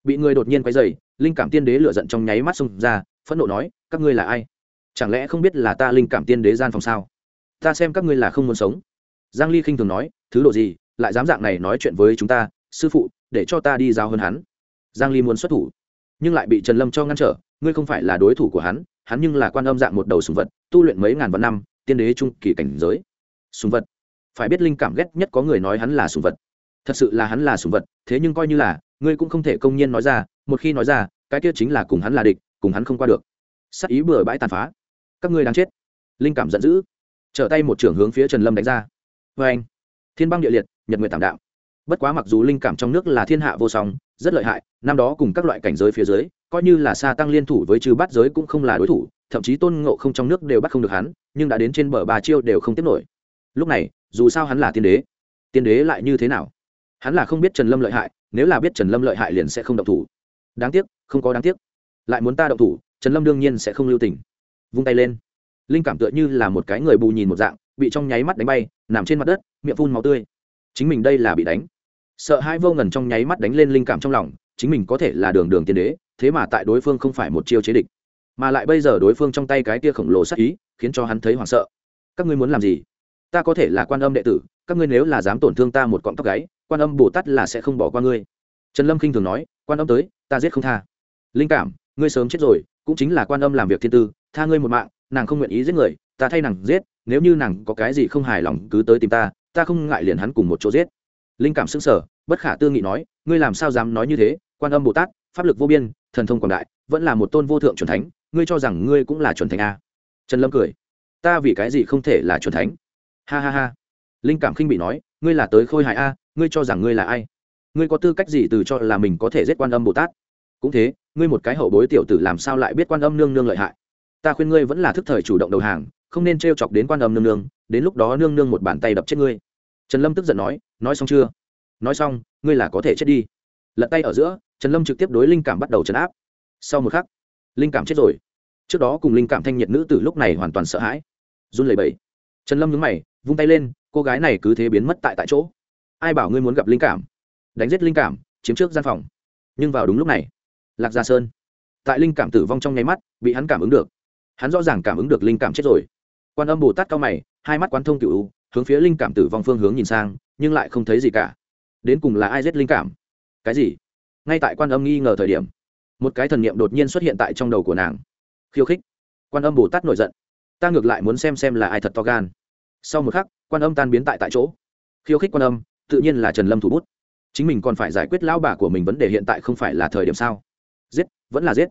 Bị người đột nhiên quay dày linh cảm tiên đế lựa giận trong nháy mắt xông ra, phẫn nộ nói, các ngươi là ai? Chẳng lẽ không biết là ta linh cảm tiên đế gian phòng sao? Ta xem các ngươi là không muốn sống. Giang ly khinh thường nói, thứ độ gì? Lại dám dạng này nói chuyện với chúng ta, sư phụ, để cho ta đi giao hơn hắn. Giang ly muốn xuất thủ, nhưng lại bị trần lâm cho ngăn trở, ngươi không phải là đối thủ của hắn hắn nhưng là quan âm dạng một đầu sùng vật, tu luyện mấy ngàn vạn năm, tiên đế trung kỳ cảnh giới. Sùng vật. Phải biết linh cảm ghét nhất có người nói hắn là sùng vật. Thật sự là hắn là sùng vật, thế nhưng coi như là, ngươi cũng không thể công nhiên nói ra, một khi nói ra, cái kia chính là cùng hắn là địch, cùng hắn không qua được. Sắc ý bừa bãi tàn phá. Các ngươi đang chết. Linh cảm giận dữ. Trở tay một trưởng hướng phía trần lâm đánh ra. Vê anh thiên băng địa liệt nhật nguyện tảm đạo bất quá mặc dù linh cảm trong nước là thiên hạ vô song, rất lợi hại, năm đó cùng các loại cảnh giới phía dưới, coi như là xa tăng liên thủ với trừ bắt giới cũng không là đối thủ, thậm chí tôn ngộ không trong nước đều bắt không được hắn, nhưng đã đến trên bờ ba chiêu đều không tiếp nổi. Lúc này, dù sao hắn là tiên đế tiên đế lại như thế nào? Hắn là không biết trần lâm lợi hại, nếu là biết trần lâm lợi hại liền sẽ không động thủ. Đáng tiếc, không có đáng tiếc. Lại muốn ta động thủ, trần lâm đương nhiên sẽ không lưu tình. Vung tay lên. Linh cảm tựa như là một cái người bù nhìn một dạng, bị trong nháy mắt đánh bay, nằm trên mặt đất, miệng phun màu tươi chính mình đây là bị đánh. Sợ hai vô ngần trong nháy mắt đánh lên linh cảm trong lòng, chính mình có thể là đường đường tiên đế, thế mà tại đối phương không phải một chiêu chế địch. Mà lại bây giờ đối phương trong tay cái tia khổng lồ sắc ý, khiến cho hắn thấy hoảng sợ. Các ngươi muốn làm gì? Ta có thể là quan âm đệ tử, các ngươi nếu là dám tổn thương ta một cọng tóc gáy, quan âm bồ tát là sẽ không bỏ qua ngươi. Trần lâm k i n h thường nói, quan âm tới, ta giết không tha. Linh cảm, ngươi sớm chết rồi, cũng chính là quan âm làm việc thiên tư, tha ngươi một mạng, nàng không nguyện ý giết người, ta thay nàng giết, nếu như nàng có cái gì không hài lòng cứ tới tìm ta ta không ngại liền hắn cùng một chỗ giết. Linh cảm xứng sở bất khả tư nghị nói, ngươi làm sao dám nói như thế, quan âm bồ tát, pháp lực vô biên, thần thông quảng đại, vẫn là một tôn vô thượng c thánh, ngươi cho rằng ngươi cũng là c thánh a trần lâm cười, ta vì cái gì không thể là c thánh? Ha ha ha. Linh cảm khinh bị nói, ngươi là tới khôi hại a, ngươi cho rằng ngươi là ai? Ngươi có tư cách gì từ cho là mình có thể giết quan âm bồ tát? Cũng thế, ngươi một cái hậu bối tiểu tử làm sao lại biết quan âm nương nương lợi hại? Ta khuyên ngươi vẫn là thức thời chủ động đầu hàng, không nên t r e o chọc đến quan âm nương nương đến lúc đó nương nương một bàn tay đập chết ngươi. Trần lâm tức giận nói nói xong chưa? Nói xong, ngươi là có thể chết đi. Lật tay ở giữa, trần lâm trực tiếp đối linh cảm bắt đầu trấn áp. Sau một khắc, linh cảm chết rồi. Trước đó cùng linh cảm thanh nhiệt nữ từ lúc này hoàn toàn sợ hãi. Run lẩy bẩy. Trần lâm nhúng mày, vung tay lên, cô gái này cứ thế biến mất tại tại chỗ. Ai bảo ngươi muốn gặp linh cảm? Đánh giết linh cảm, chiếm trước gian phòng. Nhưng vào đúng lúc này, lạc gia sơn. Tại linh cảm tử vong trong nháy mắt, bị hắn cảm ứng được. Hắn rõ ràng cảm ứng được linh cảm chết rồi. Quan âm bồ tát cao mày hai mắt quán thông cựu hướng phía linh cảm tử vong phương hướng nhìn sang, nhưng lại không thấy gì cả. Đến cùng là ai giết linh cảm? Cái gì? Ngay tại quan âm nghi ngờ thời điểm, một cái thần niệm đột nhiên xuất hiện tại trong đầu của nàng. Khiêu khích. Quan âm bồ tát nổi giận. Ta ngược lại muốn xem xem là ai thật to gan. Sau một khắc, quan âm tan biến tại tại chỗ. Khiêu khích quan âm, tự nhiên là trần lâm thủ bút. Chính mình còn phải giải quyết lao bà của mình vấn đề hiện tại không phải là thời điểm sao? Giết, vẫn là giết.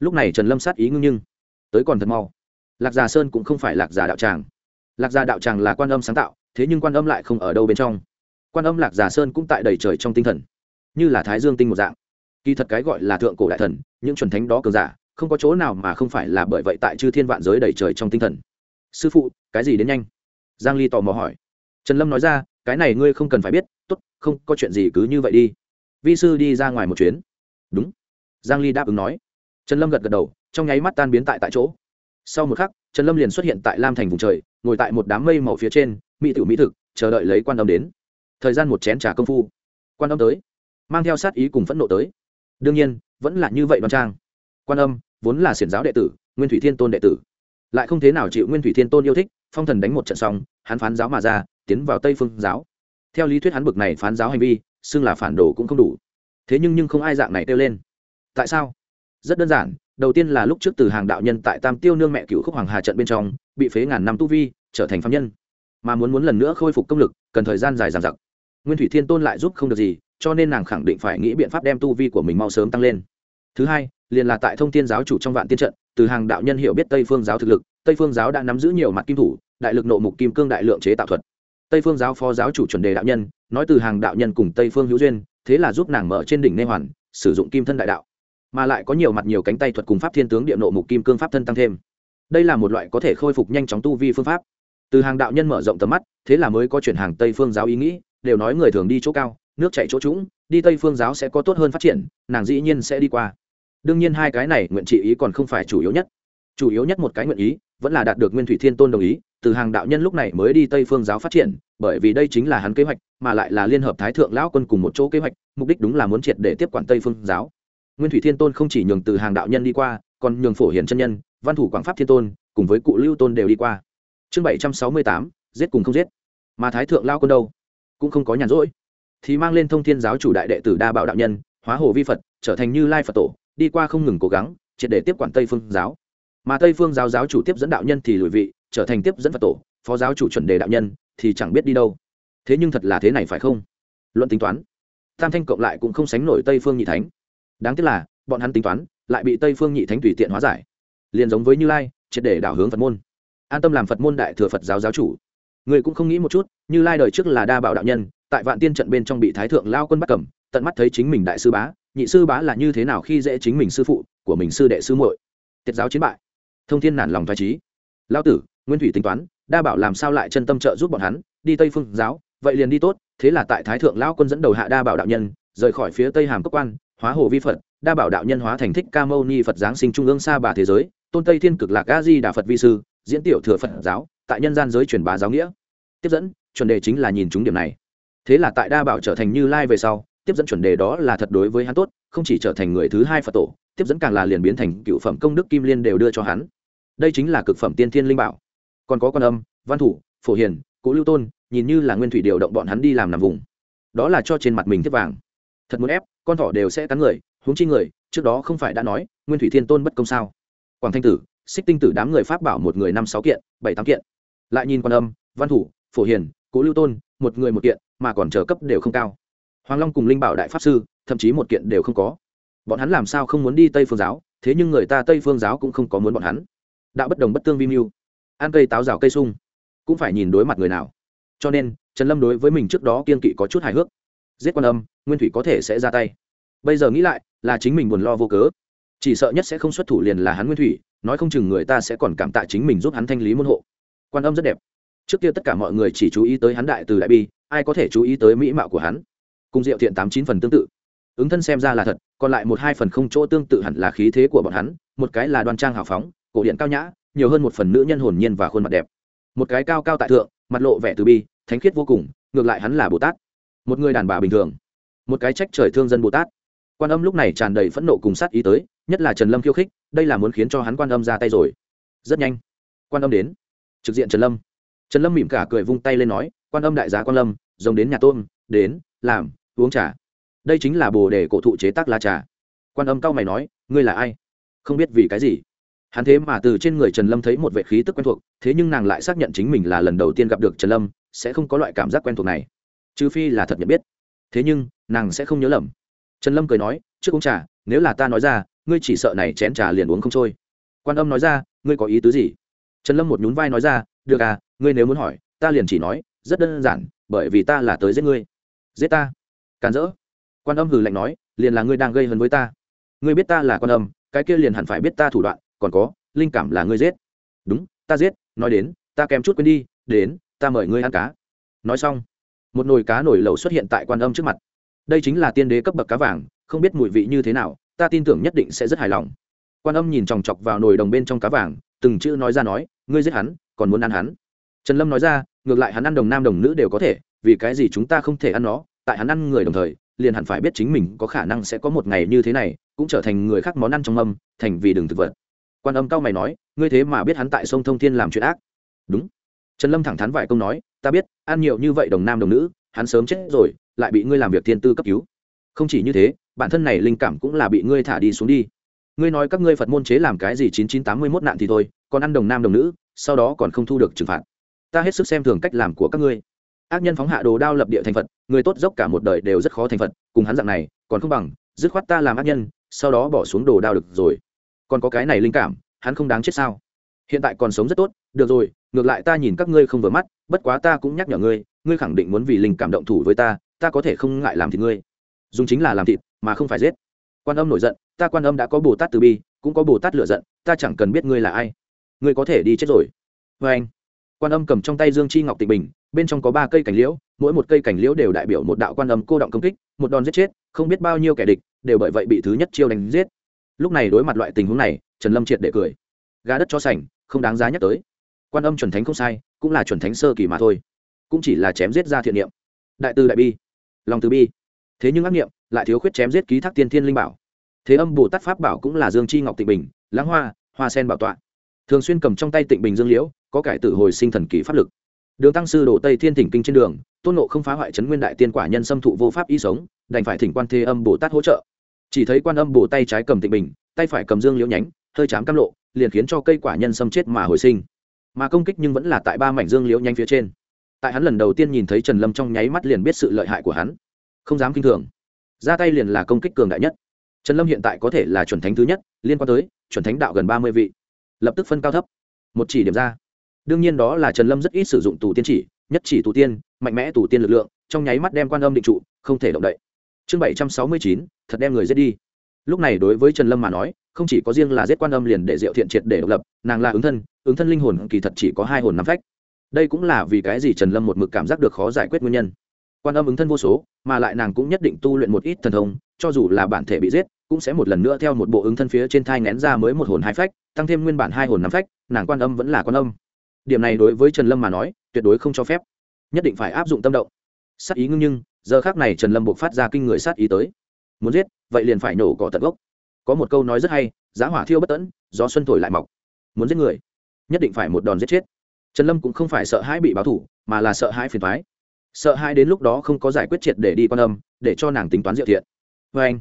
Lúc này trần lâm sát ý ngưng nhưng, tới còn thật mau. Lạc già sơn cũng không phải lạc già đạo tràng lạc gia đạo tràng là quan âm sáng tạo, thế nhưng quan âm lại không ở đâu bên trong. Quan âm lạc già sơn cũng tại đầy trời trong tinh thần, như là thái dương tinh một dạng. Kỳ thật cái gọi là thượng cổ đại thần, những chuẩn thánh đó cường giả, không có chỗ nào mà không phải là bởi vậy tại chư thiên vạn giới đầy trời trong tinh thần. Sư phụ, cái gì đến nhanh? Giang ly tò mò hỏi. Trần lâm nói ra, cái này ngươi không cần phải biết, tốt, không, có chuyện gì cứ như vậy đi. Vi sư đi ra ngoài một chuyến. Đúng. Giang ly đáp ứng nói. Trần lâm gật gật đầu, trong nháy mắt tan biến tại tại chỗ. Sau một khắc trần lâm liền xuất hiện tại lam thành vùng trời, ngồi tại một đám mây màu phía trên, mỹ tử mỹ thực, chờ đợi lấy quan âm đến. Thời gian một chén trà công phu. Quan âm tới. Mang theo sát ý cùng phẫn nộ tới. Đương nhiên, vẫn là như vậy đoan trang. Quan âm, vốn là xiển giáo đệ tử, nguyên thủy thiên tôn đệ tử. Lại không thế nào chịu nguyên thủy thiên tôn yêu thích, phong thần đánh một trận xong, hắn phán giáo mà ra, tiến vào tây phương giáo. Theo lý thuyết hắn bực này phán giáo hành vi, xưng là phản đồ cũng không đủ. Thế nhưng nhưng không ai dạng này kêu lên. Tại sao? Rất đơn giản đầu tiên là lúc trước từ hàng đạo nhân tại tam tiêu nương mẹ cựu khúc hoàng hà trận bên trong, bị phế ngàn năm tu vi, trở thành phạm nhân. Mà muốn muốn lần nữa khôi phục công lực, cần thời gian dài dàn giặc nguyên thủy thiên tôn lại giúp không được gì, cho nên nàng khẳng định phải nghĩ biện pháp đem tu vi của mình mau sớm tăng lên. Thứ hai, liền là tại thông thiên giáo chủ trong vạn tiên trận, từ hàng đạo nhân hiểu biết tây phương giáo thực lực, tây phương giáo đã nắm giữ nhiều mặt kim thủ, đại lực nộ mục kim cương đại lượng chế tạo thuật. Tây phương giáo phó giáo chủ chuẩn đề đạo nhân, nói từ hàng đạo nhân cùng tây phương hữu duyên, thế là giúp nàng mở trên đỉnh nê hoàn, sử dụng kim thân đại đạo mà lại có nhiều mặt nhiều cánh tay thuật cùng pháp thiên tướng địa nộ mục kim cương pháp thân tăng thêm. Đây là một loại có thể khôi phục nhanh chóng tu vi phương pháp. Từ hàng đạo nhân mở rộng tầm mắt, thế là mới có chuyển hàng tây phương giáo ý nghĩ, đều nói người thường đi chỗ cao, nước chạy chỗ trũng, đi tây phương giáo sẽ có tốt hơn phát triển, nàng dĩ nhiên sẽ đi qua. Đương nhiên hai cái này nguyện trị ý còn không phải chủ yếu nhất. Chủ yếu nhất một cái nguyện ý, vẫn là đạt được nguyên thủy thiên tôn đồng ý, từ hàng đạo nhân lúc này mới đi tây phương giáo phát triển, bởi vì đây chính là hắn kế hoạch, mà lại là liên hợp thái thượng lão quân cùng một chỗ kế hoạch, mục đích đúng là muốn triệt để tiếp quản tây phương giáo nguyên thủy thiên tôn không chỉ nhường từ hàng đạo nhân đi qua, còn nhường phổ hiển chân nhân, văn thủ quảng pháp thiên tôn, cùng với cụ lưu tôn đều đi qua. Chương bảy trăm sáu mươi tám, giết cùng không giết. Mà thái thượng lao quân đâu? Cũng không có nhàn rỗi. Thì mang lên thông thiên giáo chủ đại đệ tử đa bảo đạo nhân, hóa hồ vi phật, trở thành như lai phật tổ, đi qua không ngừng cố gắng, triệt để tiếp quản tây phương giáo. Mà tây phương giáo giáo chủ tiếp dẫn đạo nhân thì lùi vị, trở thành tiếp dẫn phật tổ, phó giáo chủ chuẩn đề đạo nhân, thì chẳng biết đi đâu. Thế nhưng thật là thế này phải không? Luận tính toán, tam thanh cộng lại cũng không sánh nổi tây phương nhị thánh đáng tiếc là, bọn hắn tính toán, lại bị tây phương nhị thánh tùy tiện hóa giải. Liền giống với như lai, triệt để đảo hướng phật môn. An tâm làm phật môn đại thừa phật giáo giáo chủ. Người cũng không nghĩ một chút, như lai đời trước là đa bảo đạo nhân, tại vạn tiên trận bên trong bị thái thượng lao quân bắt cầm, tận mắt thấy chính mình đại sư bá, nhị sư bá là như thế nào khi dễ chính mình sư phụ, của mình sư đệ sư muội. Tiết giáo chiến bại. Thông thiên nản lòng thoái trí lao tử, nguyên thủy tính toán, đa bảo làm sao lại chân tâm trợ giúp bọn hắn, đi tây phương giáo, vậy liền đi tốt, thế là tại thái thượng lao quân dẫn đầu hạ đa bảo đạo nhân, rời khỏi phía tây hàm cốc quan hóa hồ vi phật đa bảo đạo nhân hóa thành thích ca mâu ni phật giáng sinh trung ương xa bà thế giới tôn tây thiên cực lạc a di đà phật vi sư diễn tiểu thừa phật giáo tại nhân gian giới truyền bá giáo nghĩa tiếp dẫn chuẩn đề chính là nhìn chúng điểm này thế là tại đa bảo trở thành như lai về sau tiếp dẫn chuẩn đề đó là thật đối với hắn tốt không chỉ trở thành người thứ hai phật tổ tiếp dẫn càng là liền biến thành cựu phẩm công đức kim liên đều đưa cho hắn đây chính là cực phẩm tiên thiên linh bảo còn có quan âm văn thủ phổ hiền cố lưu tôn nhìn như là nguyên thủy điều động bọn hắn đi làm nằm vùng đó là cho trên mặt mình tiếp vàng thật muốn ép con thỏ đều sẽ cắn người, huống chi người, trước đó không phải đã nói, nguyên thủy thiên tôn bất công sao? Quảng thanh tử, xích tinh tử đám người pháp bảo một người năm sáu kiện, bảy tám kiện. Lại nhìn quan âm, văn thủ, phổ hiền, cố lưu tôn, một người một kiện, mà còn chờ cấp đều không cao. Hoàng long cùng linh bảo đại pháp sư, thậm chí một kiện đều không có. Bọn hắn làm sao không muốn đi tây phương giáo, thế nhưng người ta tây phương giáo cũng không có muốn bọn hắn. Đạo bất đồng bất tương vi mưu. Ăn cây táo rào cây sung, cũng phải nhìn đối mặt người nào. Cho nên, trần lâm đối với mình trước đó kiên kỵ có chút hài hước. Giết quan âm nguyên thủy có thể sẽ ra tay. Bây giờ nghĩ lại, là chính mình buồn lo vô cớ. Chỉ sợ nhất sẽ không xuất thủ liền là hắn nguyên thủy, nói không chừng người ta sẽ còn cảm tạ chính mình giúp hắn thanh lý môn hộ. Quan âm rất đẹp. Trước kia tất cả mọi người chỉ chú ý tới hắn đại từ đại bi, ai có thể chú ý tới mỹ mạo của hắn? Cùng diệu thiện tám chín phần tương tự. Ứng thân xem ra là thật, còn lại một hai phần không chỗ tương tự hẳn là khí thế của bọn hắn, một cái là đoan trang hào phóng, cổ điện cao nhã, nhiều hơn một phần nữ nhân hồn nhiên và khuôn mặt đẹp. Một cái cao cao tại thượng, mặt lộ vẻ từ bi, thánh khiết vô cùng, ngược lại hắn là bồ tát. Một người đàn bà bình thường một cái trách trời thương dân bồ tát. Quan âm lúc này tràn đầy phẫn nộ cùng sát ý tới, nhất là trần lâm khiêu khích, đây là muốn khiến cho hắn quan âm ra tay rồi. Rất nhanh, quan âm đến, trực diện trần lâm. Trần lâm mỉm cả cười vung tay lên nói, quan âm đại giá quan lâm, rồng đến nhà tôm, đến, làm, uống trà. Đây chính là bồ đề cổ thụ chế tác lá trà. Quan âm cao mày nói, ngươi là ai? Không biết vì cái gì. Hắn thế mà từ trên người trần lâm thấy một vệ khí tức quen thuộc, thế nhưng nàng lại xác nhận chính mình là lần đầu tiên gặp được trần lâm, sẽ không có loại cảm giác quen thuộc này. Trừ phi là thật nhận biết thế nhưng, nàng sẽ không nhớ lầm. Trần lâm cười nói, trước uống trà, nếu là ta nói ra, ngươi chỉ sợ này chén trà liền uống không trôi. Quan âm nói ra, ngươi có ý tứ gì? Trần lâm một nhún vai nói ra, được à ngươi nếu muốn hỏi, ta liền chỉ nói, rất đơn giản, bởi vì ta là tới giết ngươi. Giết ta? Càn rỡ. Quan âm hừ lạnh nói, liền là ngươi đang gây hấn với ta. Ngươi biết ta là quan âm, cái kia liền hẳn phải biết ta thủ đoạn, còn có, linh cảm là ngươi giết. Đúng, ta giết, nói đến, ta kèm chút quên đi, đến, ta mời ngươi ăn cá. Nói xong một nồi cá nổi lẩu xuất hiện tại quan âm trước mặt. Đây chính là tiên đế cấp bậc cá vàng, không biết mùi vị như thế nào, ta tin tưởng nhất định sẽ rất hài lòng. Quan âm nhìn chòng chọc vào nồi đồng bên trong cá vàng, từng chữ nói ra nói, ngươi giết hắn, còn muốn ăn hắn? Trần lâm nói ra, ngược lại hắn ăn đồng nam đồng nữ đều có thể, vì cái gì chúng ta không thể ăn nó? Tại hắn ăn người đồng thời, liền hẳn phải biết chính mình có khả năng sẽ có một ngày như thế này, cũng trở thành người khác món ăn trong âm thành vì đường thực vật. Quan âm cao mày nói, ngươi thế mà biết hắn tại sông thông thiên làm chuyện ác. Đúng trần lâm thẳng thắn vài câu nói, ta biết, ăn nhiều như vậy đồng nam đồng nữ, hắn sớm chết rồi, lại bị ngươi làm việc thiên tư cấp cứu. Không chỉ như thế, bản thân này linh cảm cũng là bị ngươi thả đi xuống đi. Ngươi nói các ngươi phật môn chế làm cái gì chín chín tám mươi mốt nạn thì thôi, còn ăn đồng nam đồng nữ, sau đó còn không thu được trừng phạt. Ta hết sức xem thường cách làm của các ngươi. Ác nhân phóng hạ đồ đao lập địa thành phật, người tốt dốc cả một đời đều rất khó thành phật, cùng hắn dạng này, còn không bằng, dứt khoát ta làm ác nhân, sau đó bỏ xuống đồ đao được rồi. Còn có cái này linh cảm, hắn không đáng chết sao? Hiện tại còn sống rất tốt được rồi, ngược lại ta nhìn các ngươi không vừa mắt, bất quá ta cũng nhắc nhở ngươi ngươi khẳng định muốn vì linh cảm động thủ với ta ta có thể không ngại làm thịt ngươi. Dùng chính là làm thịt, mà không phải giết. Quan âm nổi giận, ta quan âm đã có bồ tát từ bi, cũng có bồ tát lựa giận, ta chẳng cần biết ngươi là ai. Ngươi có thể đi chết rồi. Vê anh, quan âm cầm trong tay dương chi ngọc tịnh bình, bên trong có ba cây cảnh liễu, mỗi một cây cảnh liễu đều đại biểu một đạo quan âm cô động công kích, một đòn giết chết, không biết bao nhiêu kẻ địch, đều bởi vậy bị thứ nhất chiêu đánh giết. Lúc này đối mặt loại tình huống này, trần lâm triệt để cười. Gà đất cho sành, không đáng giá nhắc tới quan âm chuẩn thánh không sai, cũng là chuẩn thánh sơ kỳ mà thôi. Cũng chỉ là chém giết ra thiện niệm. Đại từ đại bi, lòng từ bi. Thế nhưng ác niệm lại thiếu khuyết chém giết ký thác tiên thiên linh bảo. Thế âm bồ tát pháp bảo cũng là dương chi ngọc tịnh bình lãng hoa hoa sen bảo tọa. Thường xuyên cầm trong tay tịnh bình dương liễu, có cải tự hồi sinh thần kỳ pháp lực. Đường tăng sư đổ tây thiên thỉnh kinh trên đường, tôn nộ không phá hoại trấn nguyên đại tiên quả nhân xâm thụ vô pháp y sống, đành phải thỉnh quan thế âm bồ tát hỗ trợ. Chỉ thấy quan âm bồ tay trái cầm tịnh bình, tay phải cầm dương liễu nhánh, hơi chám cam lộ, liền khiến cho cây quả nhân xâm chết mà hồi sinh mà công kích nhưng vẫn là tại ba mảnh dương liễu nhanh phía trên. Tại hắn lần đầu tiên nhìn thấy trần lâm trong nháy mắt liền biết sự lợi hại của hắn. Không dám kinh thường. Ra tay liền là công kích cường đại nhất. Trần lâm hiện tại có thể là chuẩn thánh thứ nhất, liên quan tới, chuẩn thánh đạo gần ba mươi vị. Lập tức phân cao thấp. Một chỉ điểm ra. Đương nhiên đó là trần lâm rất ít sử dụng tù tiên chỉ, nhất chỉ tù tiên, mạnh mẽ tù tiên lực lượng, trong nháy mắt đem quan âm định trụ, không thể động đậy. Chương bảy trăm sáu mươi chín, thật đem người giết đi. Lúc này đối với trần lâm mà nói, không chỉ có riêng là giết quan âm liền để diệu thiện triệt để độc lập, nàng là ứng thân ứng thân linh hồn kỳ thật chỉ có hai hồn năm phách. Đây cũng là vì cái gì trần lâm một mực cảm giác được khó giải quyết nguyên nhân. Quan âm ứng thân vô số, mà lại nàng cũng nhất định tu luyện một ít thần thông, cho dù là bản thể bị giết, cũng sẽ một lần nữa theo một bộ ứng thân phía trên thai ngén ra mới một hồn hai phách, tăng thêm nguyên bản hai hồn năm phách, nàng quan âm vẫn là quan âm. Điểm này đối với trần lâm mà nói, tuyệt đối không cho phép. Nhất định phải áp dụng tâm động. Sát ý ngưng nhưng, giờ khác này trần lâm buộc phát ra kinh người sát ý tới. Muốn giết, vậy liền phải nổ cỏ tận gốc. Có một câu nói rất hay, giá hỏa thiêu bất tẫn, gió xuân thổi lại mọc. Muốn giết người nhất định phải một đòn giết chết. Trần lâm cũng không phải sợ hãi bị báo thủ, mà là sợ hãi phiền thoái sợ hãi đến lúc đó không có giải quyết triệt để đi quan âm, để cho nàng tính toán diệu thiện. Vê anh,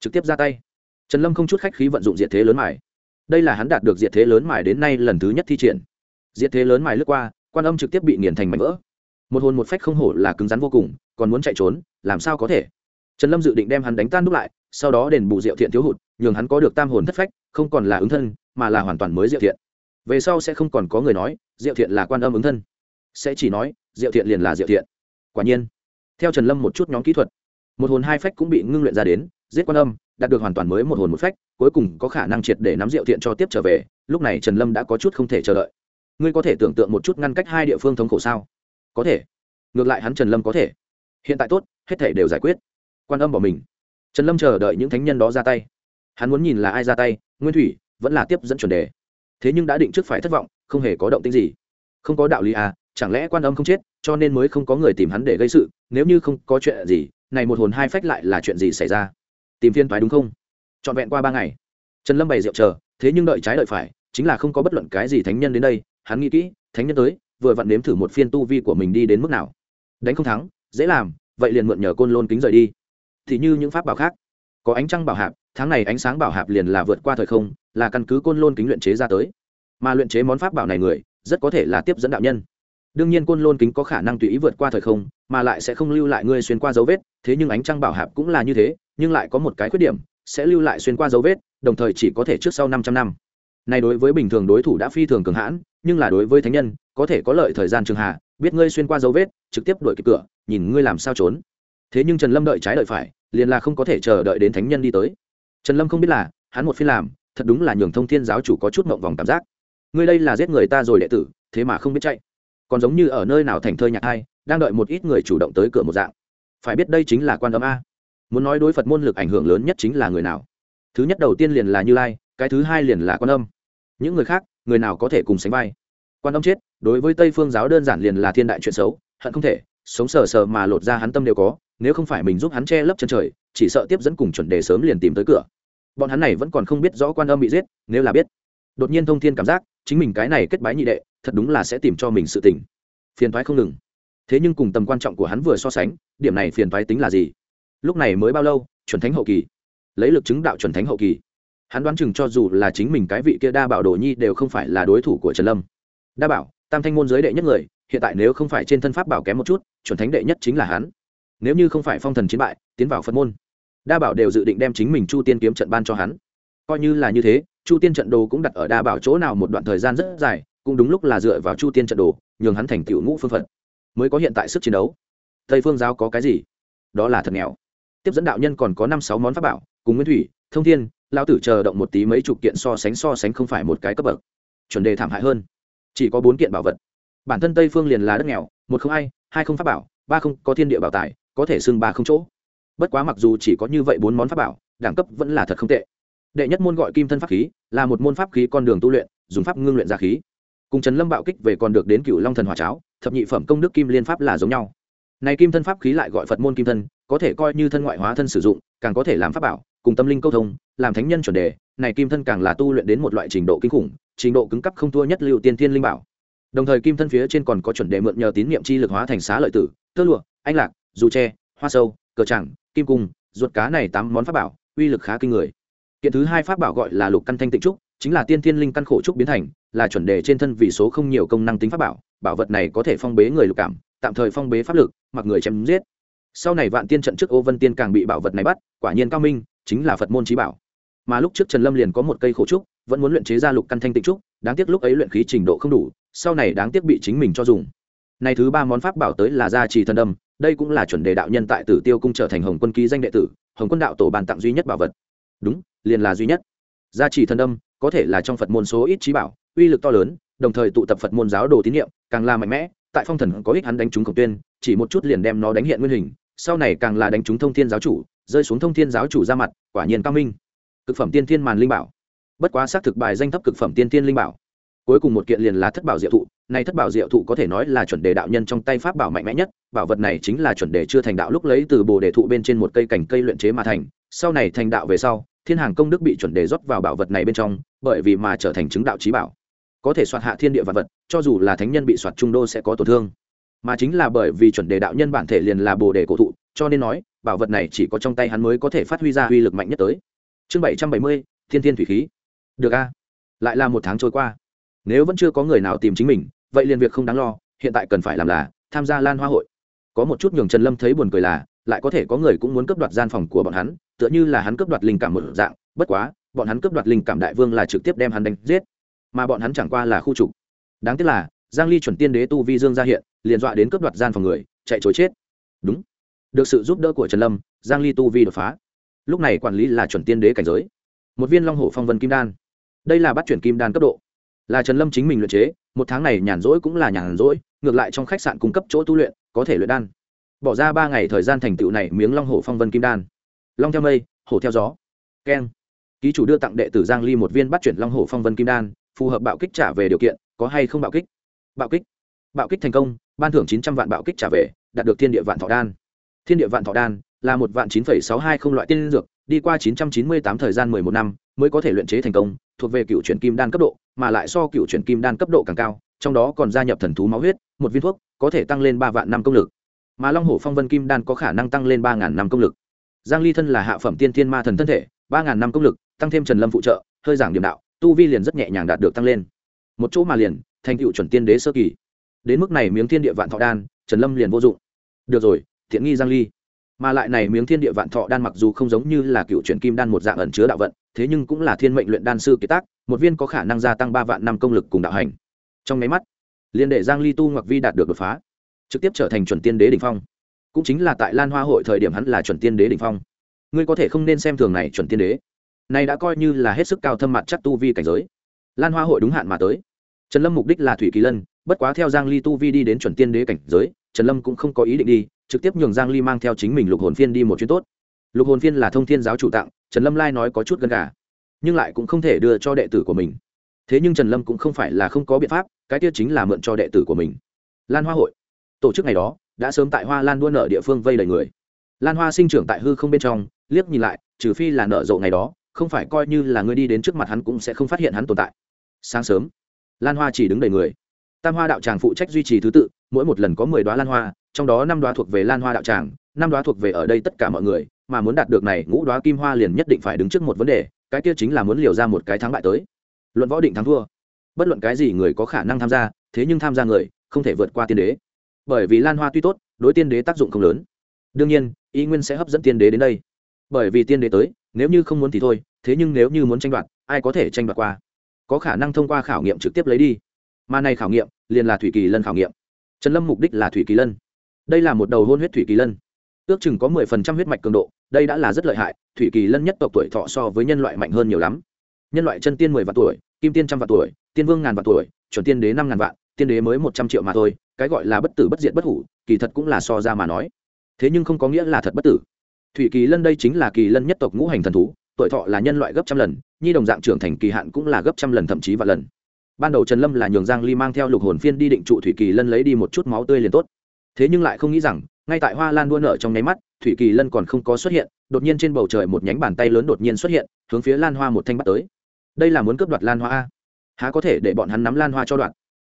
trực tiếp ra tay. Trần lâm không chút khách khí vận dụng diệt thế lớn mải đây là hắn đạt được diệt thế lớn mải đến nay lần thứ nhất thi triển. Diệt thế lớn mải lướt qua, quan âm trực tiếp bị nghiền thành mảnh vỡ. Một hồn một phách không hổ là cứng rắn vô cùng, còn muốn chạy trốn, làm sao có thể? Trần lâm dự định đem hắn đánh tan đúc lại, sau đó đền bù diệu thiện thiếu hụt, nhường hắn có được tam hồn thất phách, không còn là ứng thân, mà là hoàn toàn mới diệu thiện về sau sẽ không còn có người nói, diệu thiện là quan âm ứng thân. Sẽ chỉ nói, diệu thiện liền là diệu thiện. Quả nhiên, theo trần lâm một chút nhóm kỹ thuật, một hồn hai phách cũng bị ngưng luyện ra đến, giết quan âm, đạt được hoàn toàn mới một hồn một phách, cuối cùng có khả năng triệt để nắm diệu thiện cho tiếp trở về, lúc này trần lâm đã có chút không thể chờ đợi. Ngươi có thể tưởng tượng một chút ngăn cách hai địa phương thống khổ sao? Có thể. Ngược lại hắn trần lâm có thể. Hiện tại tốt, hết thể đều giải quyết. Quan âm bỏ mình. Trần lâm chờ đợi những thánh nhân đó ra tay. Hắn muốn nhìn là ai ra tay, nguyên thủy vẫn là tiếp dẫn chuẩn đề thế nhưng đã định trước phải thất vọng, không hề có động tính gì. Không có đạo lý à chẳng lẽ quan âm không chết, cho nên mới không có người tìm hắn để gây sự, nếu như không có chuyện gì, này một hồn hai phách lại là chuyện gì xảy ra? Tìm phiên toái đúng không? Trọn vẹn qua ba ngày. Trần lâm bày rượu chờ, thế nhưng đợi trái đợi phải, chính là không có bất luận cái gì thánh nhân đến đây, hắn nghĩ kỹ, thánh nhân tới, vừa vặn nếm thử một phiên tu vi của mình đi đến mức nào. Đánh không thắng, dễ làm, vậy liền mượn nhờ côn lôn kính rời đi. Thì như những pháp bảo khác, có ánh trăng bảo hạp, tháng này ánh sáng bảo hạp liền là vượt qua thời không là căn cứ côn lôn kính luyện chế ra tới. Mà luyện chế món pháp bảo này người, rất có thể là tiếp dẫn đạo nhân. Đương nhiên côn lôn kính có khả năng tùy ý vượt qua thời không, mà lại sẽ không lưu lại ngươi xuyên qua dấu vết, thế nhưng ánh trăng bảo hạp cũng là như thế, nhưng lại có một cái khuyết điểm, sẽ lưu lại xuyên qua dấu vết, đồng thời chỉ có thể trước sau 500 năm. Này đối với bình thường đối thủ đã phi thường cường hãn, nhưng là đối với thánh nhân, có thể có lợi thời gian trường hạ, biết ngươi xuyên qua dấu vết, trực tiếp đuổi kịp cửa, nhìn ngươi làm sao trốn. Thế nhưng trần lâm đợi trái đợi phải, liền là không có thể chờ đợi đến thánh nhân đi tới. Trần lâm không biết là, hắn một phiên làm thật đúng là nhường thông thiên giáo chủ có chút mộng vòng cảm giác. Ngươi đây là giết người ta rồi đệ tử, thế mà không biết chạy. Còn giống như ở nơi nào thành thơi nhạc hai, đang đợi một ít người chủ động tới cửa một dạng. Phải biết đây chính là quan âm a. Muốn nói đối phật môn lực ảnh hưởng lớn nhất chính là người nào. Thứ nhất đầu tiên liền là như lai, cái thứ hai liền là quan âm. Những người khác, người nào có thể cùng sánh vai. Quan âm chết, đối với tây phương giáo đơn giản liền là thiên đại chuyện xấu, hận không thể, sống sờ sờ mà lột ra hắn tâm đều có, nếu không phải mình giúp hắn che lấp chân trời, chỉ sợ tiếp dẫn cùng chuẩn đề sớm liền tìm tới cửa bọn hắn này vẫn còn không biết rõ quan âm bị giết, nếu là biết, đột nhiên thông thiên cảm giác, chính mình cái này kết bái nhị đệ, thật đúng là sẽ tìm cho mình sự tỉnh. phiền thoái không ngừng. Thế nhưng cùng tầm quan trọng của hắn vừa so sánh, điểm này phiền thoái tính là gì? Lúc này mới bao lâu? Chuẩn thánh hậu kỳ. Lấy lực chứng đạo chuẩn thánh hậu kỳ. Hắn đoán chừng cho dù là chính mình cái vị kia đa bảo đồ nhi đều không phải là đối thủ của trần lâm. Đa bảo, tam thanh môn giới đệ nhất người, hiện tại nếu không phải trên thân pháp bảo kém một chút, chuẩn thánh đệ nhất chính là hắn. Nếu như không phải phong thần chiến bại, tiến vào phật môn đa bảo đều dự định đem chính mình chu tiên kiếm trận ban cho hắn. Coi như là như thế, chu tiên trận đồ cũng đặt ở đa bảo chỗ nào một đoạn thời gian rất dài, cũng đúng lúc là dựa vào chu tiên trận đồ, nhường hắn thành tựu ngũ phương phật mới có hiện tại sức chiến đấu. Tây phương giáo có cái gì? Đó là thật nghèo. Tiếp dẫn đạo nhân còn có năm sáu món pháp bảo, cùng nguyên thủy, thông thiên lao tử chờ động một tí mấy chục kiện so sánh so sánh không phải một cái cấp bậc. Chuẩn đề thảm hại hơn. Chỉ có bốn kiện bảo vật. Bản thân tây phương liền là đất nghèo, một không ai hai không pháp bảo, ba không có thiên địa bảo tài, có thể xưng ba không chỗ bất quá mặc dù chỉ có như vậy bốn món pháp bảo, đẳng cấp vẫn là thật không tệ. Đệ nhất môn gọi kim thân pháp khí, là một môn pháp khí con đường tu luyện, dùng pháp ngưng luyện ra khí. Cùng trần lâm bạo kích về còn được đến cựu long thần hòa cháo, thập nhị phẩm công đức kim liên pháp là giống nhau. Này kim thân pháp khí lại gọi phật môn kim thân, có thể coi như thân ngoại hóa thân sử dụng, càng có thể làm pháp bảo, cùng tâm linh câu thông, làm thánh nhân chuẩn đề. Này kim thân càng là tu luyện đến một loại trình độ kinh khủng, trình độ cứng cấp không thua nhất liệu tiên thiên linh bảo. Đồng thời kim thân phía trên còn có chuẩn đề mượn nhờ tín niệm chi lực hóa thành xá lợi tử, tơ lụa, anh lạc, dù tre, hoa sâu, cờ chẳng kim cung, ruột cá này tám món pháp bảo, uy lực khá kinh người. Kiện thứ hai pháp bảo gọi là lục căn thanh tịnh trúc, chính là tiên thiên linh căn khổ trúc biến thành, là chuẩn đề trên thân vì số không nhiều công năng tính pháp bảo bảo vật này có thể phong bế người lục cảm, tạm thời phong bế pháp lực, mặc người chém giết. Sau này vạn tiên trận trước ô vân tiên càng bị bảo vật này bắt, quả nhiên cao minh, chính là phật môn trí bảo. Mà lúc trước trần lâm liền có một cây khổ trúc, vẫn muốn luyện chế ra lục căn thanh tịnh trúc, đáng tiếc lúc ấy luyện khí trình độ không đủ, sau này đáng tiếc bị chính mình cho dùng. Này thứ ba món pháp bảo tới là gia trì thần đâm đây cũng là chuẩn đề đạo nhân tại tử tiêu cung trở thành hồng quân ký danh đệ tử, hồng quân đạo tổ bàn tặng duy nhất bảo vật. Đúng, liền là duy nhất. Gia trì thần âm, có thể là trong phật môn số ít trí bảo, uy lực to lớn, đồng thời tụ tập phật môn giáo đồ tín nhiệm càng là mạnh mẽ, tại phong thần có ích hắn đánh trúng khổng tuyên, chỉ một chút liền đem nó đánh hiện nguyên hình, sau này càng là đánh trúng thông thiên giáo chủ, rơi xuống thông thiên giáo chủ ra mặt, quả nhiên cao minh. Cực phẩm tiên thiên màn linh bảo. Bất quá xác thực bài danh thấp cực phẩm tiên thiên linh bảo cuối cùng một kiện liền là thất bảo diệu thụ nay thất bảo diệu thụ có thể nói là chuẩn đề đạo nhân trong tay pháp bảo mạnh mẽ nhất, bảo vật này chính là chuẩn đề chưa thành đạo lúc lấy từ bồ đề thụ bên trên một cây cành cây luyện chế mà thành, sau này thành đạo về sau, thiên hàng công đức bị chuẩn đề rót vào bảo vật này bên trong, bởi vì mà trở thành chứng đạo trí bảo. Có thể soạt hạ thiên địa vật vật, cho dù là thánh nhân bị soạt trung đô sẽ có tổn thương. Mà chính là bởi vì chuẩn đề đạo nhân bản thể liền là bồ đề cổ thụ, cho nên nói, bảo vật này chỉ có trong tay hắn mới có thể phát huy ra uy lực mạnh nhất tới. Chương bảy trăm bảy mươi, thiên thiên thủy khí. Được a. Lại là một tháng trôi qua nếu vẫn chưa có người nào tìm chính mình, vậy liền việc không đáng lo, hiện tại cần phải làm là tham gia lan hoa hội. Có một chút nhường trần lâm thấy buồn cười là, lại có thể có người cũng muốn cướp đoạt gian phòng của bọn hắn, tựa như là hắn cướp đoạt linh cảm một dạng, bất quá, bọn hắn cướp đoạt linh cảm đại vương là trực tiếp đem hắn đánh giết. Mà bọn hắn chẳng qua là khu trục đáng tiếc là, giang ly chuẩn tiên đế tu vi dương ra hiện, liền dọa đến cướp đoạt gian phòng người, chạy chối chết. Đúng. Được sự giúp đỡ của trần lâm, giang ly tu vi đột phá. Lúc này quản lý là chuẩn tiên đế cảnh giới. Một viên long hổ phong vân kim đan. Đây là bắt chuyển kim đan cấp độ là trần lâm chính mình luyện chế, một tháng này nhàn rỗi cũng là nhàn rỗi, ngược lại trong khách sạn cung cấp chỗ tu luyện, có thể luyện đan. Bỏ ra ba ngày thời gian thành tựu này miếng long hổ phong vân kim đan. Long theo mây, hổ theo gió. Keng. Ký chủ đưa tặng đệ tử giang ly một viên bắt chuyển long hổ phong vân kim đan, phù hợp bạo kích trả về điều kiện, có hay không bạo kích? Bạo kích. Bạo kích thành công, ban thưởng chín trăm vạn bạo kích trả về, đạt được thiên địa vạn thọ đan. Thiên địa vạn thọ đan là một vạn chín phẩy sáu hai không loại tiên dược, đi qua chín trăm chín mươi tám thời gian mười một năm, mới có thể luyện chế thành công thuộc về cựu chuyển kim đan cấp độ, mà lại so cựu chuyển kim đan cấp độ càng cao, trong đó còn gia nhập thần thú máu huyết, một viên thuốc, có thể tăng lên ba vạn năm công lực. Mà long hổ phong vân kim đan có khả năng tăng lên ba ngàn năm công lực. Giang ly thân là hạ phẩm tiên thiên ma thần thân thể, ba ngàn năm công lực, tăng thêm trần lâm phụ trợ, hơi giảng điểm đạo, tu vi liền rất nhẹ nhàng đạt được tăng lên. Một chỗ mà liền, thành cựu chuẩn tiên đế sơ kỳ. Đến mức này miếng thiên địa vạn thọ đan, trần lâm liền vô dụng. Được rồi thiện nghi giang ly mà lại này miếng thiên địa vạn thọ đan mặc dù không giống như là cựu truyền kim đan một dạng ẩn chứa đạo vận, thế nhưng cũng là thiên mệnh luyện đan sư kế tác, một viên có khả năng gia tăng ba vạn năm công lực cùng đạo hành. Trong máy mắt, liên đệ giang ly tu ngoặc vi đạt được đột phá, trực tiếp trở thành chuẩn tiên đế đỉnh phong. Cũng chính là tại lan hoa hội thời điểm hắn là chuẩn tiên đế đỉnh phong. Ngươi có thể không nên xem thường này chuẩn tiên đế. Này đã coi như là hết sức cao thâm mặt chắc tu vi cảnh giới. Lan hoa hội đúng hạn mà tới. Trần lâm mục đích là thủy kỳ lân, bất quá theo giang ly tu vi đi đến chuẩn tiên đế cảnh giới, trần lâm cũng không có ý định đi trực tiếp nhường giang ly mang theo chính mình lục hồn phiên đi một chuyến tốt. Lục hồn phiên là thông thiên giáo chủ tặng, trần lâm lai nói có chút gần gà, nhưng lại cũng không thể đưa cho đệ tử của mình. Thế nhưng trần lâm cũng không phải là không có biện pháp, cái tiết chính là mượn cho đệ tử của mình. Lan hoa hội, tổ chức ngày đó, đã sớm tại hoa lan đua nợ địa phương vây đầy người. Lan hoa sinh trưởng tại hư không bên trong, liếc nhìn lại, trừ phi là nợ rộ ngày đó, không phải coi như là người đi đến trước mặt hắn cũng sẽ không phát hiện hắn tồn tại. Sáng sớm, lan hoa chỉ đứng đầy người. Tam hoa đạo tràng phụ trách duy trì thứ tự, mỗi một lần có mười đoá lan hoa trong đó năm đoá thuộc về lan hoa đạo tràng, năm đoá thuộc về ở đây tất cả mọi người, mà muốn đạt được này ngũ đoá kim hoa liền nhất định phải đứng trước một vấn đề, cái kia chính là muốn liều ra một cái thắng bại tới. Luận võ định thắng thua. Bất luận cái gì người có khả năng tham gia, thế nhưng tham gia người không thể vượt qua tiên đế. Bởi vì lan hoa tuy tốt, đối tiên đế tác dụng không lớn. Đương nhiên, y nguyên sẽ hấp dẫn tiên đế đến đây. Bởi vì tiên đế tới, nếu như không muốn thì thôi, thế nhưng nếu như muốn tranh đoạt, ai có thể tranh đoạt qua? Có khả năng thông qua khảo nghiệm trực tiếp lấy đi. Mà này khảo nghiệm liền là thủy kỳ lân khảo nghiệm. Trần lâm mục đích là thủy kỳ lân đây là một đầu hôn huyết thủy kỳ lân. Ước chừng có mười phần trăm huyết mạch cường độ, đây đã là rất lợi hại, thủy kỳ lân nhất tộc tuổi thọ so với nhân loại mạnh hơn nhiều lắm. Nhân loại chân tiên mười vạn tuổi, kim tiên trăm vạn tuổi, tiên vương ngàn vạn tuổi, chuẩn tiên đế năm ngàn vạn, tiên đế mới một trăm triệu mà thôi, cái gọi là bất tử bất diệt bất hủ, kỳ thật cũng là so ra mà nói. Thế nhưng không có nghĩa là thật bất tử. Thủy kỳ lân đây chính là kỳ lân nhất tộc ngũ hành thần thú, tuổi thọ là nhân loại gấp trăm lần, nhi đồng dạng trưởng thành kỳ hạn cũng là gấp trăm lần thậm chí vạn lần. Ban đầu trần lâm là nhường giang ly mang theo lục hồn phiên đi định trụ thủy kỳ lân lấy đi một chút máu tươi liền tốt thế nhưng lại không nghĩ rằng, ngay tại hoa lan đua nở trong nháy mắt, thủy kỳ lân còn không có xuất hiện, đột nhiên trên bầu trời một nhánh bàn tay lớn đột nhiên xuất hiện, hướng phía lan hoa một thanh bắt tới. Đây là muốn cướp đoạt lan hoa a? Há có thể để bọn hắn nắm lan hoa cho đoạt?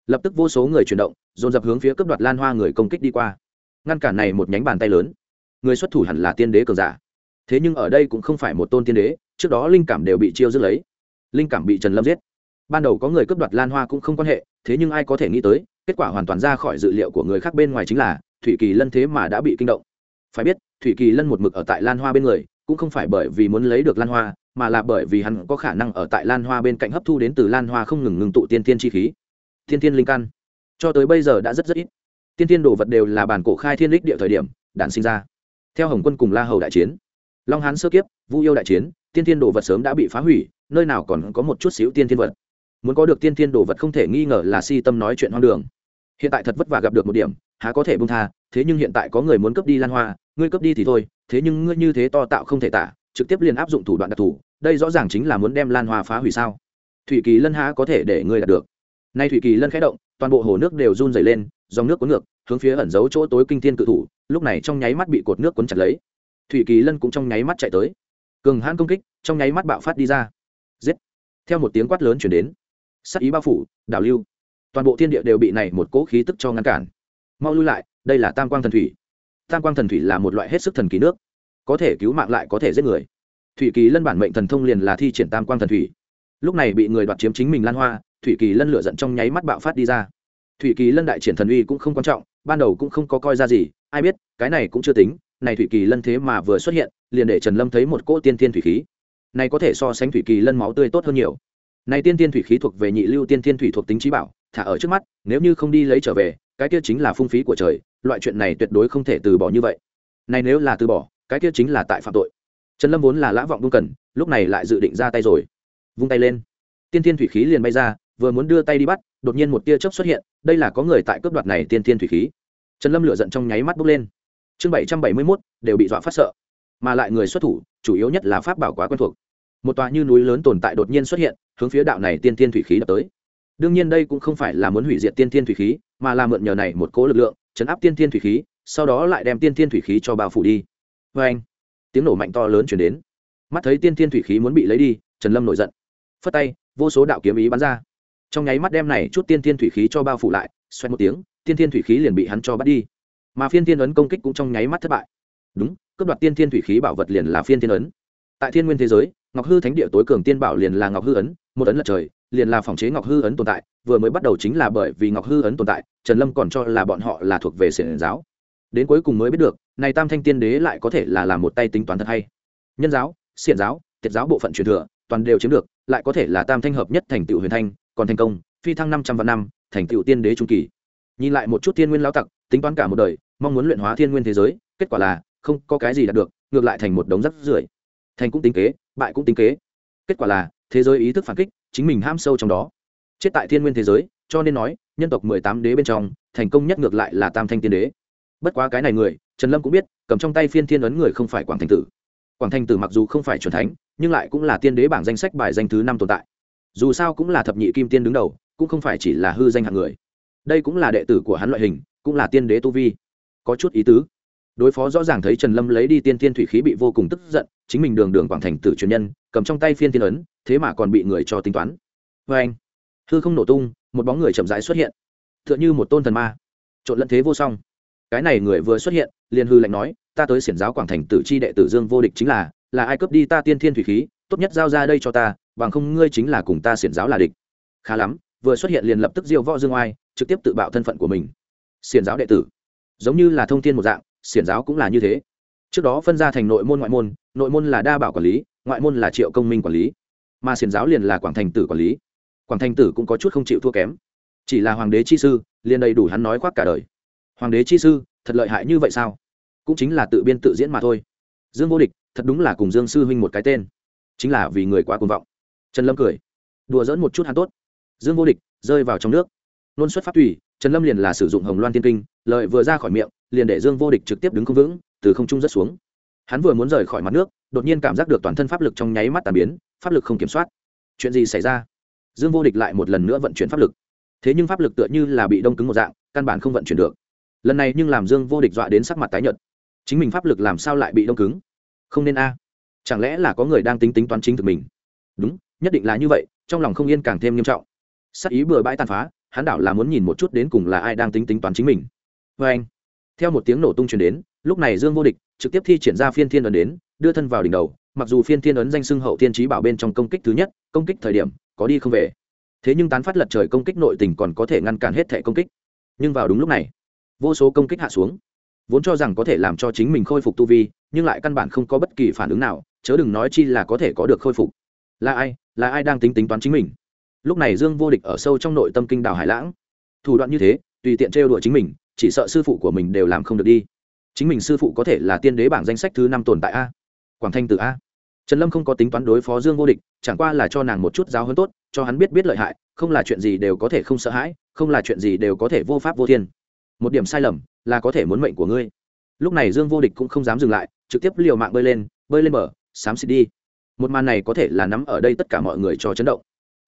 Lập tức vô số người chuyển động, dồn dập hướng phía cướp đoạt lan hoa người công kích đi qua. Ngăn cản này một nhánh bàn tay lớn. Người xuất thủ hẳn là tiên đế cường giả. Thế nhưng ở đây cũng không phải một tôn tiên đế, trước đó linh cảm đều bị chiêu dứt lấy. Linh cảm bị trần lâm giết. Ban đầu có người cướp đoạt lan hoa cũng không quan hệ, thế nhưng ai có thể nghĩ tới kết quả hoàn toàn ra khỏi dự liệu của người khác bên ngoài chính là thủy kỳ lân thế mà đã bị kinh động. Phải biết, thủy kỳ lân một mực ở tại lan hoa bên người, cũng không phải bởi vì muốn lấy được lan hoa, mà là bởi vì hắn có khả năng ở tại lan hoa bên cạnh hấp thu đến từ lan hoa không ngừng ngừng tụ tiên tiên chi khí. Tiên tiên linh căn. Cho tới bây giờ đã rất rất ít. Tiên tiên đồ vật đều là bản cổ khai thiên lích địa thời điểm, đản sinh ra. Theo hồng quân cùng la hầu đại chiến, long hán sơ kiếp, vu yêu đại chiến, tiên tiên đồ vật sớm đã bị phá hủy, nơi nào còn có một chút xíu tiên tiên vật. Muốn có được tiên tiên đồ vật không thể nghi ngờ là si tâm nói chuyện hoang đường hiện tại thật vất vả gặp được một điểm, há có thể bông tha, thế nhưng hiện tại có người muốn cướp đi lan hoa, ngươi cướp đi thì thôi, thế nhưng ngươi như thế to tạo không thể tả, trực tiếp liền áp dụng thủ đoạn đặc thù, đây rõ ràng chính là muốn đem lan hoa phá hủy sao? Thủy kỳ lân há có thể để ngươi đạt được? Nay thủy kỳ lân khẽ động, toàn bộ hồ nước đều run dày lên, dòng nước cuốn ngược, hướng phía ẩn giấu chỗ tối kinh thiên cự thủ, lúc này trong nháy mắt bị cột nước cuốn chặt lấy. Thủy kỳ lân cũng trong nháy mắt chạy tới. Cường hãn công kích, trong nháy mắt bạo phát đi ra. Giết! Theo một tiếng quát lớn chuyển đến. Sắc ý bao phủ, đảo lưu toàn bộ thiên địa đều bị này một cỗ khí tức cho ngăn cản. Mau lui lại, đây là tam quang thần thủy. Tam quang thần thủy là một loại hết sức thần kỳ nước, có thể cứu mạng lại có thể giết người. Thủy kỳ lân bản mệnh thần thông liền là thi triển tam quang thần thủy. Lúc này bị người đoạt chiếm chính mình lan hoa, thủy kỳ lân lửa giận trong nháy mắt bạo phát đi ra. Thủy kỳ lân đại triển thần uy cũng không quan trọng, ban đầu cũng không có coi ra gì, ai biết, cái này cũng chưa tính, này thủy kỳ lân thế mà vừa xuất hiện, liền để trần lâm thấy một cỗ tiên thiên thủy khí. Này có thể so sánh thủy kỳ lân máu tươi tốt hơn nhiều. Này tiên thiên thủy khí thuộc về nhị lưu tiên thiên thủy thuộc tính trí bảo thả ở trước mắt, nếu như không đi lấy trở về, cái kia chính là phung phí của trời, loại chuyện này tuyệt đối không thể từ bỏ như vậy. Này nếu là từ bỏ, cái kia chính là tại phạm tội. Trần lâm vốn là lã vọng buông cần, lúc này lại dự định ra tay rồi. Vung tay lên. Tiên tiên thủy khí liền bay ra, vừa muốn đưa tay đi bắt, đột nhiên một tia chớp xuất hiện, đây là có người tại cướp đoạt này tiên tiên thủy khí. Trần lâm lửa giận trong nháy mắt bốc lên. Chương bảy trăm bảy mươi mốt, đều bị dọa phát sợ. Mà lại người xuất thủ, chủ yếu nhất là pháp bảo quá quen thuộc. Một tòa như núi lớn tồn tại đột nhiên xuất hiện, hướng phía đạo này tiên tiên thủy khí đập tới đương nhiên đây cũng không phải là muốn hủy diệt tiên thiên thủy khí, mà là mượn nhờ này một cố lực lượng, chấn áp tiên thiên thủy khí, sau đó lại đem tiên thiên thủy khí cho bao phủ đi. Vê anh, tiếng nổ mạnh to lớn chuyển đến. Mắt thấy tiên thiên thủy khí muốn bị lấy đi, trần lâm nổi giận. Phất tay, vô số đạo kiếm ý bắn ra. Trong nháy mắt đem này chút tiên thiên thủy khí cho bao phủ lại xoay một tiếng, tiên thiên thủy khí liền bị hắn cho bắt đi. Mà phiên tiên ấn công kích cũng trong nháy mắt thất bại. Đúng, cướp đoạt tiên thiên thủy khí bảo vật liền là phiên tiên ấn. Tại thiên nguyên thế giới, ngọc hư thánh địa tối cường tiên bảo liền là ngọc hư ấn, một ấn lật trời liền là phòng chế ngọc hư ấn tồn tại, vừa mới bắt đầu chính là bởi vì ngọc hư ấn tồn tại, trần lâm còn cho là bọn họ là thuộc về xiển giáo. Đến cuối cùng mới biết được, này tam thanh tiên đế lại có thể là làm một tay tính toán thật hay. Nhân giáo xiển giáo thiệt giáo bộ phận truyền thừa, toàn đều chiếm được, lại có thể là tam thanh hợp nhất thành tựu huyền thanh, còn thành công, phi thăng năm trăm vạn năm, thành tựu tiên đế trung kỳ. Nhìn lại một chút thiên nguyên lao tặc, tính toán cả một đời, mong muốn luyện hóa thiên nguyên thế giới, kết quả là, không có cái gì đạt được, ngược lại thành một đống rắc rưởi. Thành cũng tính kế, bại cũng tính kế. Kết quả là thế giới ý thức phản kích, chính mình ham sâu trong đó. Chết tại thiên nguyên thế giới, cho nên nói, nhân tộc mười tám đế bên trong, thành công nhất ngược lại là tam thanh tiên đế. Bất quá cái này người, trần lâm cũng biết, cầm trong tay phiên thiên ấn người không phải quảng thành tử. Quảng thành tử mặc dù không phải c thánh, nhưng lại cũng là tiên đế bảng danh sách bài danh thứ năm tồn tại. Dù sao cũng là thập nhị kim tiên đứng đầu, cũng không phải chỉ là hư danh hạng người. Đây cũng là đệ tử của hắn loại hình, cũng là tiên đế tu vi. Có chút ý tứ. Đối phó rõ ràng thấy trần lâm lấy đi tiên tiên thủy khí bị vô cùng tức giận, chính mình đường đường quảng thành tử truyền nhân, cầm trong tay phiên tiên ấn thế mà còn bị người cho tính toán. Vê anh. Hư không nổ tung, một bóng người chậm rãi xuất hiện. T h ư ợ n h ư một tôn thần ma. Trộn lẫn thế vô song. Cái này người vừa xuất hiện, liền hư lệnh nói, ta tới xiển giáo quảng thành tử chi đệ tử dương vô địch chính là là ai cướp đi ta tiên thiên thủy khí, tốt nhất giao ra đây cho ta, bằng không ngươi chính là cùng ta xiển giáo là địch. Khá lắm, vừa xuất hiện liền lập tức diêu võ dương oai, trực tiếp tự bạo thân phận của mình. Xiển giáo đệ tử. Giống như là thông tin một dạng, xiển giáo cũng là như thế. Trước đó phân ra thành nội môn ngoại môn, nội môn là đa bảo quản lý, ngoại môn là triệu công minh quản lý mà xiển giáo liền là quảng thành tử quản lý. Quảng thành tử cũng có chút không chịu thua kém. Chỉ là hoàng đế chi sư, liền đầy đủ hắn nói khoác cả đời. Hoàng đế chi sư, thật lợi hại như vậy sao? Cũng chính là tự biên tự diễn mà thôi. Dương vô địch, thật đúng là cùng dương sư huynh một cái tên. Chính là vì người quá cuồng vọng. Trần lâm cười. Đùa dỡn một chút hắn tốt. Dương vô địch, rơi vào trong nước. Nôn xuất pháp tùy, trần lâm liền là sử dụng hồng loan tiên kinh, lợi vừa ra khỏi miệng, liền để dương vô địch trực tiếp đứng không vững, từ không trung rất xuống hắn vừa muốn rời khỏi mặt nước, đột nhiên cảm giác được toàn thân pháp lực trong nháy mắt tàn biến, pháp lực không kiểm soát. Chuyện gì xảy ra? Dương vô địch lại một lần nữa vận chuyển pháp lực. Thế nhưng pháp lực tựa như là bị đông cứng một dạng, căn bản không vận chuyển được. Lần này nhưng làm dương vô địch dọa đến sắc mặt tái nhợt. Chính mình pháp lực làm sao lại bị đông cứng? Không nên a. Chẳng lẽ là có người đang tính tính toán chính thực mình? Đúng, nhất định là như vậy, trong lòng không yên càng thêm nghiêm trọng. Sắc ý bừa bãi tàn phá, hắn đảo là muốn nhìn một chút đến cùng là ai đang tính tính toán chính mình. Vê anh, theo một tiếng nổ tung truyền đến, lúc này dương vô địch trực tiếp thi triển ra phiên thiên ấn đến, đưa thân vào đỉnh đầu, mặc dù phiên thiên ấn danh xưng hậu thiên trí bảo bên trong công kích thứ nhất, công kích thời điểm, có đi không về. Thế nhưng tán phát lật trời công kích nội tình còn có thể ngăn cản hết thẻ công kích. Nhưng vào đúng lúc này, vô số công kích hạ xuống. Vốn cho rằng có thể làm cho chính mình khôi phục tu vi, nhưng lại căn bản không có bất kỳ phản ứng nào, chớ đừng nói chi là có thể có được khôi phục. Là ai? Là ai đang tính tính toán chính mình? Lúc này dương vô địch ở sâu trong nội tâm kinh đào hải lãng. Thủ đoạn như thế, tùy tiện trêu đùa chính mình, chỉ sợ sư phụ của mình đều làm không được đi chính mình sư phụ có thể là tiên đế bảng danh sách thứ năm tồn tại a. Quảng thanh từ a. Trần lâm không có tính toán đối phó dương vô địch, chẳng qua là cho nàng một chút giáo hơn tốt, cho hắn biết biết lợi hại, không là chuyện gì đều có thể không sợ hãi, không là chuyện gì đều có thể vô pháp vô thiên. Một điểm sai lầm là có thể muốn mệnh của ngươi. Lúc này dương vô địch cũng không dám dừng lại, trực tiếp liều mạng bơi lên bơi lên bờ, xám xịt đi. Một màn này có thể là nắm ở đây tất cả mọi người cho chấn động.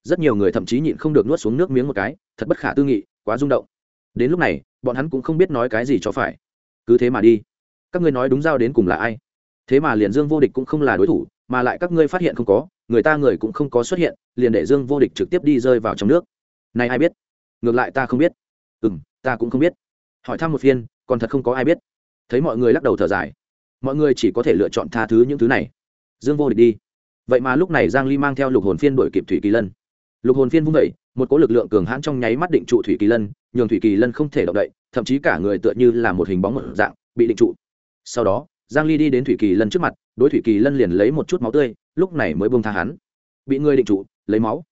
Rất nhiều người thậm chí nhịn không được nuốt xuống nước miếng một cái, thật bất khả tư nghị, quá rung động. Đến lúc này, bọn hắn cũng không biết nói cái gì cho phải cứ thế mà đi. Các ngươi nói đúng giao đến cùng là ai? Thế mà liền dương vô địch cũng không là đối thủ, mà lại các ngươi phát hiện không có, người ta người cũng không có xuất hiện, liền để dương vô địch trực tiếp đi rơi vào trong nước. Này ai biết? Ngược lại ta không biết. Ừ m ta cũng không biết. Hỏi thăm một phiên, còn thật không có ai biết. Thấy mọi người lắc đầu thở dài. Mọi người chỉ có thể lựa chọn tha thứ những thứ này. Dương vô địch đi. Vậy mà lúc này giang ly mang theo lục hồn phiên đổi kịp thủy kỳ lân. Lục hồn phiên vung vẩy một cỗ lực lượng cường hãn trong nháy mắt định trụ thủy kỳ lân, nhường thủy kỳ lân không thể động đậy thậm chí cả người tựa như là một hình bóng một dạng, bị định trụ. Sau đó, giang ly đi đến thủy kỳ lân trước mặt, đối thủy kỳ lân liền lấy một chút máu tươi, lúc này mới buông tha hắn. Bị người định trụ, lấy máu.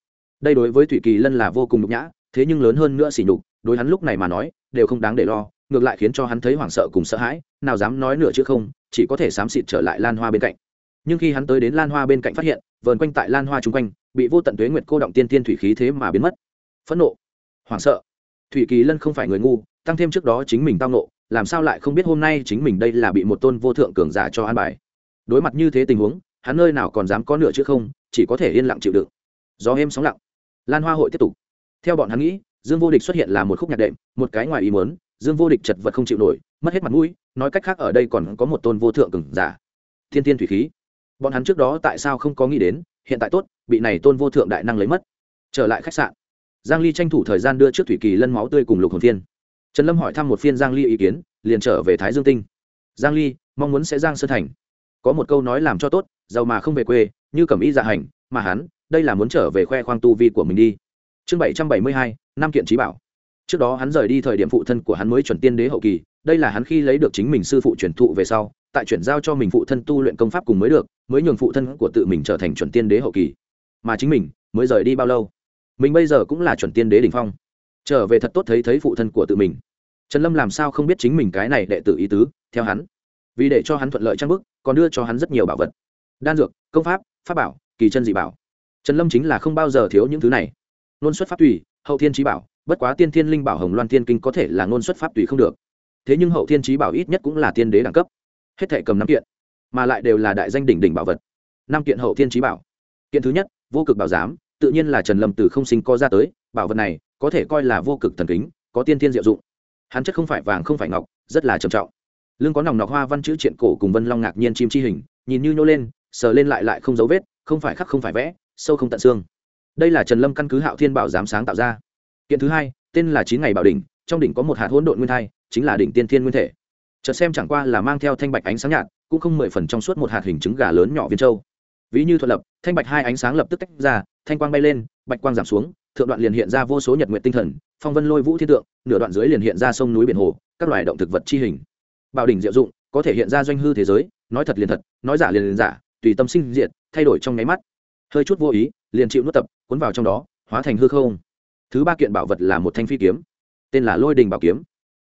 Đây đối với thủy kỳ lân là vô cùng nhục nhã, thế nhưng lớn hơn nữa xỉ nhục, đối hắn lúc này mà nói, đều không đáng để lo, ngược lại khiến cho hắn thấy hoảng sợ cùng sợ hãi, nào dám nói nửa chữ không, chỉ có thể xám xịt trở lại lan hoa bên cạnh. Nhưng khi hắn tới đến lan hoa bên cạnh phát hiện, vờn quanh tại lan hoa chung quanh, bị vô tận tuế nguyệt cô động tiên tiên thủy khí thế mà biến mất. Phẫn nộ, hoảng sợ. Thủy kỳ lân không phải người ngu tăng thêm trước đó chính mình tao nộ làm sao lại không biết hôm nay chính mình đây là bị một tôn vô thượng cường giả cho an bài. Đối mặt như thế tình huống, hắn nơi nào còn dám có nửa chữ không, chỉ có thể yên lặng chịu đựng. Gió êm sóng lặng. Lan hoa hội tiếp tục. Theo bọn hắn nghĩ, dương vô địch xuất hiện là một khúc nhạc đệm, một cái ngoài ý muốn, dương vô địch chật vật không chịu nổi, mất hết mặt mũi, nói cách khác ở đây còn có một tôn vô thượng cường giả. Thiên tiên thủy khí. Bọn hắn trước đó tại sao không có nghĩ đến, hiện tại tốt, bị này tôn vô thượng đại năng lấy mất. Trở lại khách sạn. Giang ly tranh thủ thời gian đưa trước thủy kỳ lân máu tươi cùng lục hồn thiên trần lâm hỏi thăm một phiên giang ly ý kiến liền trở về thái dương tinh. Giang ly mong muốn sẽ giang sơn thành. Có một câu nói làm cho tốt giàu mà không về quê như cẩm y dạ hành mà hắn đây là muốn trở về khoe khoang tu vi của mình đi. Chương 772, năm kiện trí bảo. Trước đó hắn rời đi thời điểm phụ thân của hắn mới chuẩn tiên đế hậu kỳ đây là hắn khi lấy được chính mình sư phụ truyền thụ về sau tại chuyển giao cho mình phụ thân tu luyện công pháp cùng mới được mới nhường phụ thân của tự mình trở thành chuẩn tiên đế hậu kỳ. Mà chính mình mới rời đi bao lâu? Mình bây giờ cũng là chuẩn tiên đế đ ỉ n h phong. Trở về thật tốt thấy thấy phụ thân của tự mình trần lâm làm sao không biết chính mình cái này đệ tử ý tứ, theo hắn. Vì để cho hắn thuận lợi trang bức, còn đưa cho hắn rất nhiều bảo vật. Đan dược, công pháp pháp bảo, kỳ chân dị bảo. Trần lâm chính là không bao giờ thiếu những thứ này. Nôn xuất pháp tùy, hậu thiên trí bảo, bất quá tiên thiên linh bảo hồng loan tiên kinh có thể là nôn xuất pháp tùy không được. Thế nhưng hậu thiên trí bảo ít nhất cũng là tiên đế đẳng cấp. Hết thể cầm năm kiện, mà lại đều là đại danh đỉnh đỉnh bảo vật. Năm kiện hậu thiên trí bảo. Kiện thứ nhất, vô cực bảo giám, tự nhiên là trần lâm từ không sinh co ra tới, bảo vật này có thể coi là vô cực thần kính, có tiên thiên diệu dụng hắn chất không phải vàng không phải ngọc, rất là trầm trọng. Lưng có nòng nọc hoa văn chữ triện cổ cùng vân long ngạc nhiên chim chi hình, nhìn như nhô lên, sờ lên lại lại không dấu vết, không phải khắc không phải vẽ, sâu không tận xương. Đây là trần lâm căn cứ hạo thiên bảo giám sáng tạo ra. Kiện thứ hai, tên là chín ngày bảo đỉnh, trong đỉnh có một hạt hỗn độn nguyên thai, chính là đỉnh tiên thiên nguyên thể. Chợt xem chẳng qua là mang theo thanh bạch ánh sáng nhạt, cũng không mười phần trong suốt một hạt hình trứng gà lớn nhỏ viên châu. Ví như thuận lập, thanh bạch hai ánh sáng lập tức tách ra, thanh quang bay lên, bạch quang giảm xuống, thượng đoạn liền hiện ra vô số nhật nguyện tinh thần phong vân lôi vũ thiên tượng, nửa đoạn dưới liền hiện ra sông núi biển hồ, các loài động thực vật chi hình. Bảo đỉnh diệu dụng, có thể hiện ra doanh hư thế giới, nói thật liền thật, nói giả liền liền giả, tùy tâm sinh diệt, thay đổi trong nháy mắt. Hơi chút vô ý, liền chịu nuốt tập, cuốn vào trong đó, hóa thành hư không. Thứ ba kiện bảo vật là một thanh phi kiếm, tên là lôi đình bảo kiếm.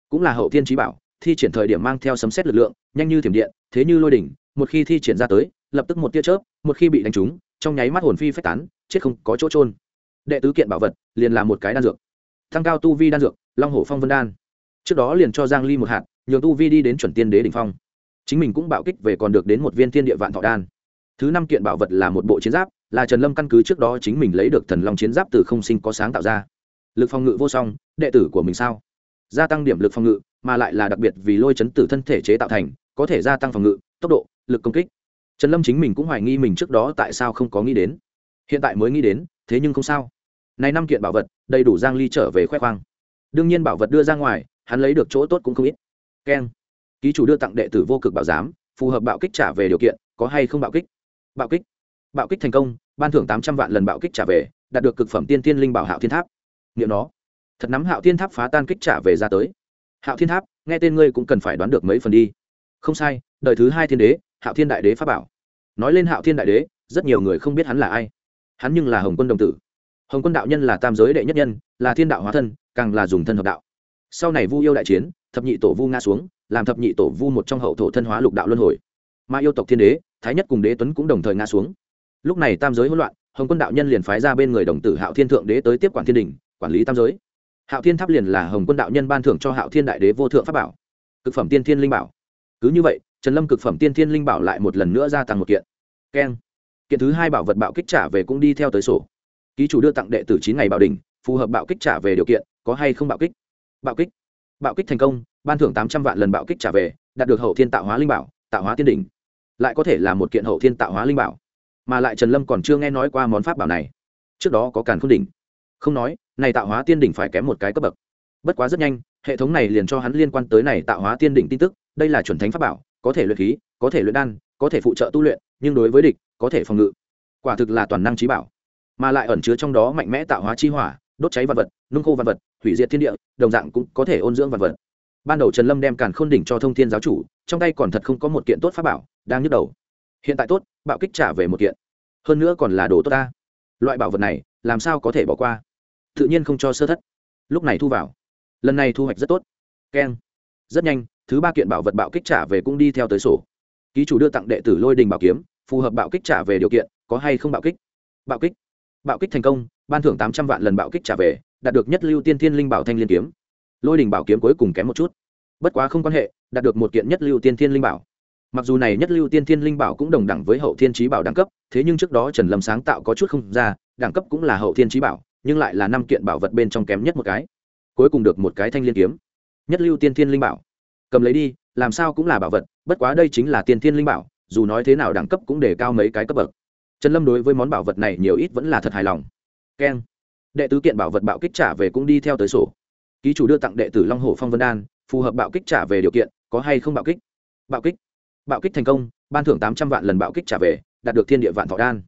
Cũng là hậu thiên trí bảo, thi triển thời điểm mang theo sấm xét lực lượng, nhanh như thiểm điện, thế như lôi đỉnh một khi thi triển ra tới, lập tức một tia chớp, một khi bị đánh trúng, trong nháy mắt hồn phi phách tán, chết không có chỗ trôn đệ tứ kiện bảo vật, liền là một cái đan dược thăng cao tu vi đan dược, long hổ phong vân đan. Trước đó liền cho giang ly một hạt, nhường tu vi đi đến chuẩn tiên đế đỉnh phong. Chính mình cũng bạo kích về còn được đến một viên thiên địa vạn thọ đan. Thứ năm kiện bảo vật là một bộ chiến giáp, là trần lâm căn cứ trước đó chính mình lấy được thần long chiến giáp từ không sinh có sáng tạo ra. Lực phòng ngự vô song, đệ tử của mình sao? Gia tăng điểm lực phòng ngự, mà lại là đặc biệt vì lôi chấn tử thân thể chế tạo thành, có thể gia tăng phòng ngự, tốc độ, lực công kích. Trần lâm chính mình cũng hoài nghi mình trước đó tại sao không có nghĩ đến. Hiện tại mới nghĩ đến, thế nhưng không sao này năm kiện bảo vật, đầy đủ giang ly trở về khoe khoang. Đương nhiên bảo vật đưa ra ngoài, hắn lấy được chỗ tốt cũng không ít. Keng. Ký chủ đưa tặng đệ tử vô cực bảo giám, phù hợp bạo kích trả về điều kiện, có hay không bạo kích? Bạo kích. Bạo kích thành công, ban thưởng tám trăm vạn lần bạo kích trả về, đạt được cực phẩm tiên tiên linh bảo hạo thiên tháp. Niệm nó. Thật nắm hạo thiên tháp phá tan kích trả về ra tới. Hạo thiên tháp, nghe tên ngươi cũng cần phải đoán được mấy phần đi. Không sai, đời thứ hai thiên đế, hạo thiên đại đế pháp bảo. Nói lên hạo thiên đại đế, rất nhiều người không biết hắn là ai. Hắn nhưng là hồng quân đồng tử hồng quân đạo nhân là tam giới đệ nhất nhân, là thiên đạo hóa thân, càng là dùng thân hợp đạo. Sau này vu yêu đại chiến, thập nhị tổ vu nga xuống, làm thập nhị tổ vu một trong hậu thổ thân hóa lục đạo luân hồi. Mà yêu tộc thiên đế, thái nhất cùng đế tuấn cũng đồng thời nga xuống. Lúc này tam giới hỗn loạn, hồng quân đạo nhân liền phái ra bên người đồng tử hạo thiên thượng đế tới tiếp quản thiên đình, quản lý tam giới. Hạo thiên tháp liền là hồng quân đạo nhân ban thưởng cho hạo thiên đại đế vô thượng pháp bảo. Cực phẩm tiên thiên linh bảo. Cứ như vậy, trần lâm cực phẩm tiên thiên linh bảo lại một lần nữa gia tăng một kiện. Keng. Kiện thứ hai bảo vật bạo kích trả về cũng đi theo tới sổ ký chủ đưa tặng đệ tử chín ngày bảo đình phù hợp bạo kích trả về điều kiện, có hay không bạo kích? Bạo kích. Bạo kích thành công, ban thưởng tám trăm vạn lần bạo kích trả về, đạt được hậu thiên tạo hóa linh bảo, tạo hóa tiên đỉnh. Lại có thể là một kiện hậu thiên tạo hóa linh bảo. Mà lại trần lâm còn chưa nghe nói qua món pháp bảo này. Trước đó có càn k h ô n đỉnh. Không nói, này tạo hóa tiên đỉnh phải kém một cái cấp bậc. Bất quá rất nhanh, hệ thống này liền cho hắn liên quan tới này tạo hóa tiên đỉnh tin tức. Đây là chuẩn thánh pháp bảo, có thể luyện khí, có thể luyện đan, có thể phụ trợ tu luyện, nhưng đối với địch, có thể phòng ngự. Quả thực là toàn năng trí bảo mà lại ẩn chứa trong đó mạnh mẽ tạo hóa chi hỏa, đốt cháy vật vật, nung khô vật vật, hủy diệt thiên địa, đồng dạng cũng có thể ôn dưỡng vật vật. Ban đầu trần lâm đem càn khôn đỉnh cho thông thiên giáo chủ, trong tay còn thật không có một kiện tốt pháp bảo, đang nhức đầu. Hiện tại tốt, bạo kích trả về một kiện. Hơn nữa còn là đồ tốt ta. Loại bảo vật này, làm sao có thể bỏ qua? Tự nhiên không cho sơ thất. Lúc này thu vào. Lần này thu hoạch rất tốt. Keng. Rất nhanh, thứ ba kiện bảo vật bạo kích trả về cũng đi theo tới sổ. Ký chủ đưa tặng đệ tử lôi đình bảo kiếm, phù hợp bạo kích trả về điều kiện, có hay không bạo kích? Bạo kích bạo kích thành công, ban thưởng tám trăm vạn lần bạo kích trả về, đạt được nhất lưu tiên thiên linh bảo thanh liên kiếm. Lôi đình bảo kiếm cuối cùng kém một chút. Bất quá không quan hệ, đạt được một kiện nhất lưu tiên thiên linh bảo. Mặc dù này nhất lưu tiên thiên linh bảo cũng đồng đẳng với hậu thiên trí bảo đẳng cấp, thế nhưng trước đó trần lâm sáng tạo có chút không ra, đẳng cấp cũng là hậu thiên trí bảo, nhưng lại là năm kiện bảo vật bên trong kém nhất một cái. Cuối cùng được một cái thanh liên kiếm. Nhất lưu tiên thiên linh bảo. Cầm lấy đi, làm sao cũng là bảo vật, bất quá đây chính là tiên thiên linh bảo, dù nói thế nào đẳng cấp cũng để cao mấy cái cấp bậc trần lâm đối với món bảo vật này nhiều ít vẫn là thật hài lòng. Keng. Đệ tứ kiện bảo vật bạo kích trả về cũng đi theo tới sổ. Ký chủ đưa tặng đệ tử long hồ phong vân đan, phù hợp bạo kích trả về điều kiện, có hay không bạo kích? Bạo kích. Bạo kích thành công, ban thưởng tám trăm vạn lần bạo kích trả về, đạt được thiên địa vạn thọ đan.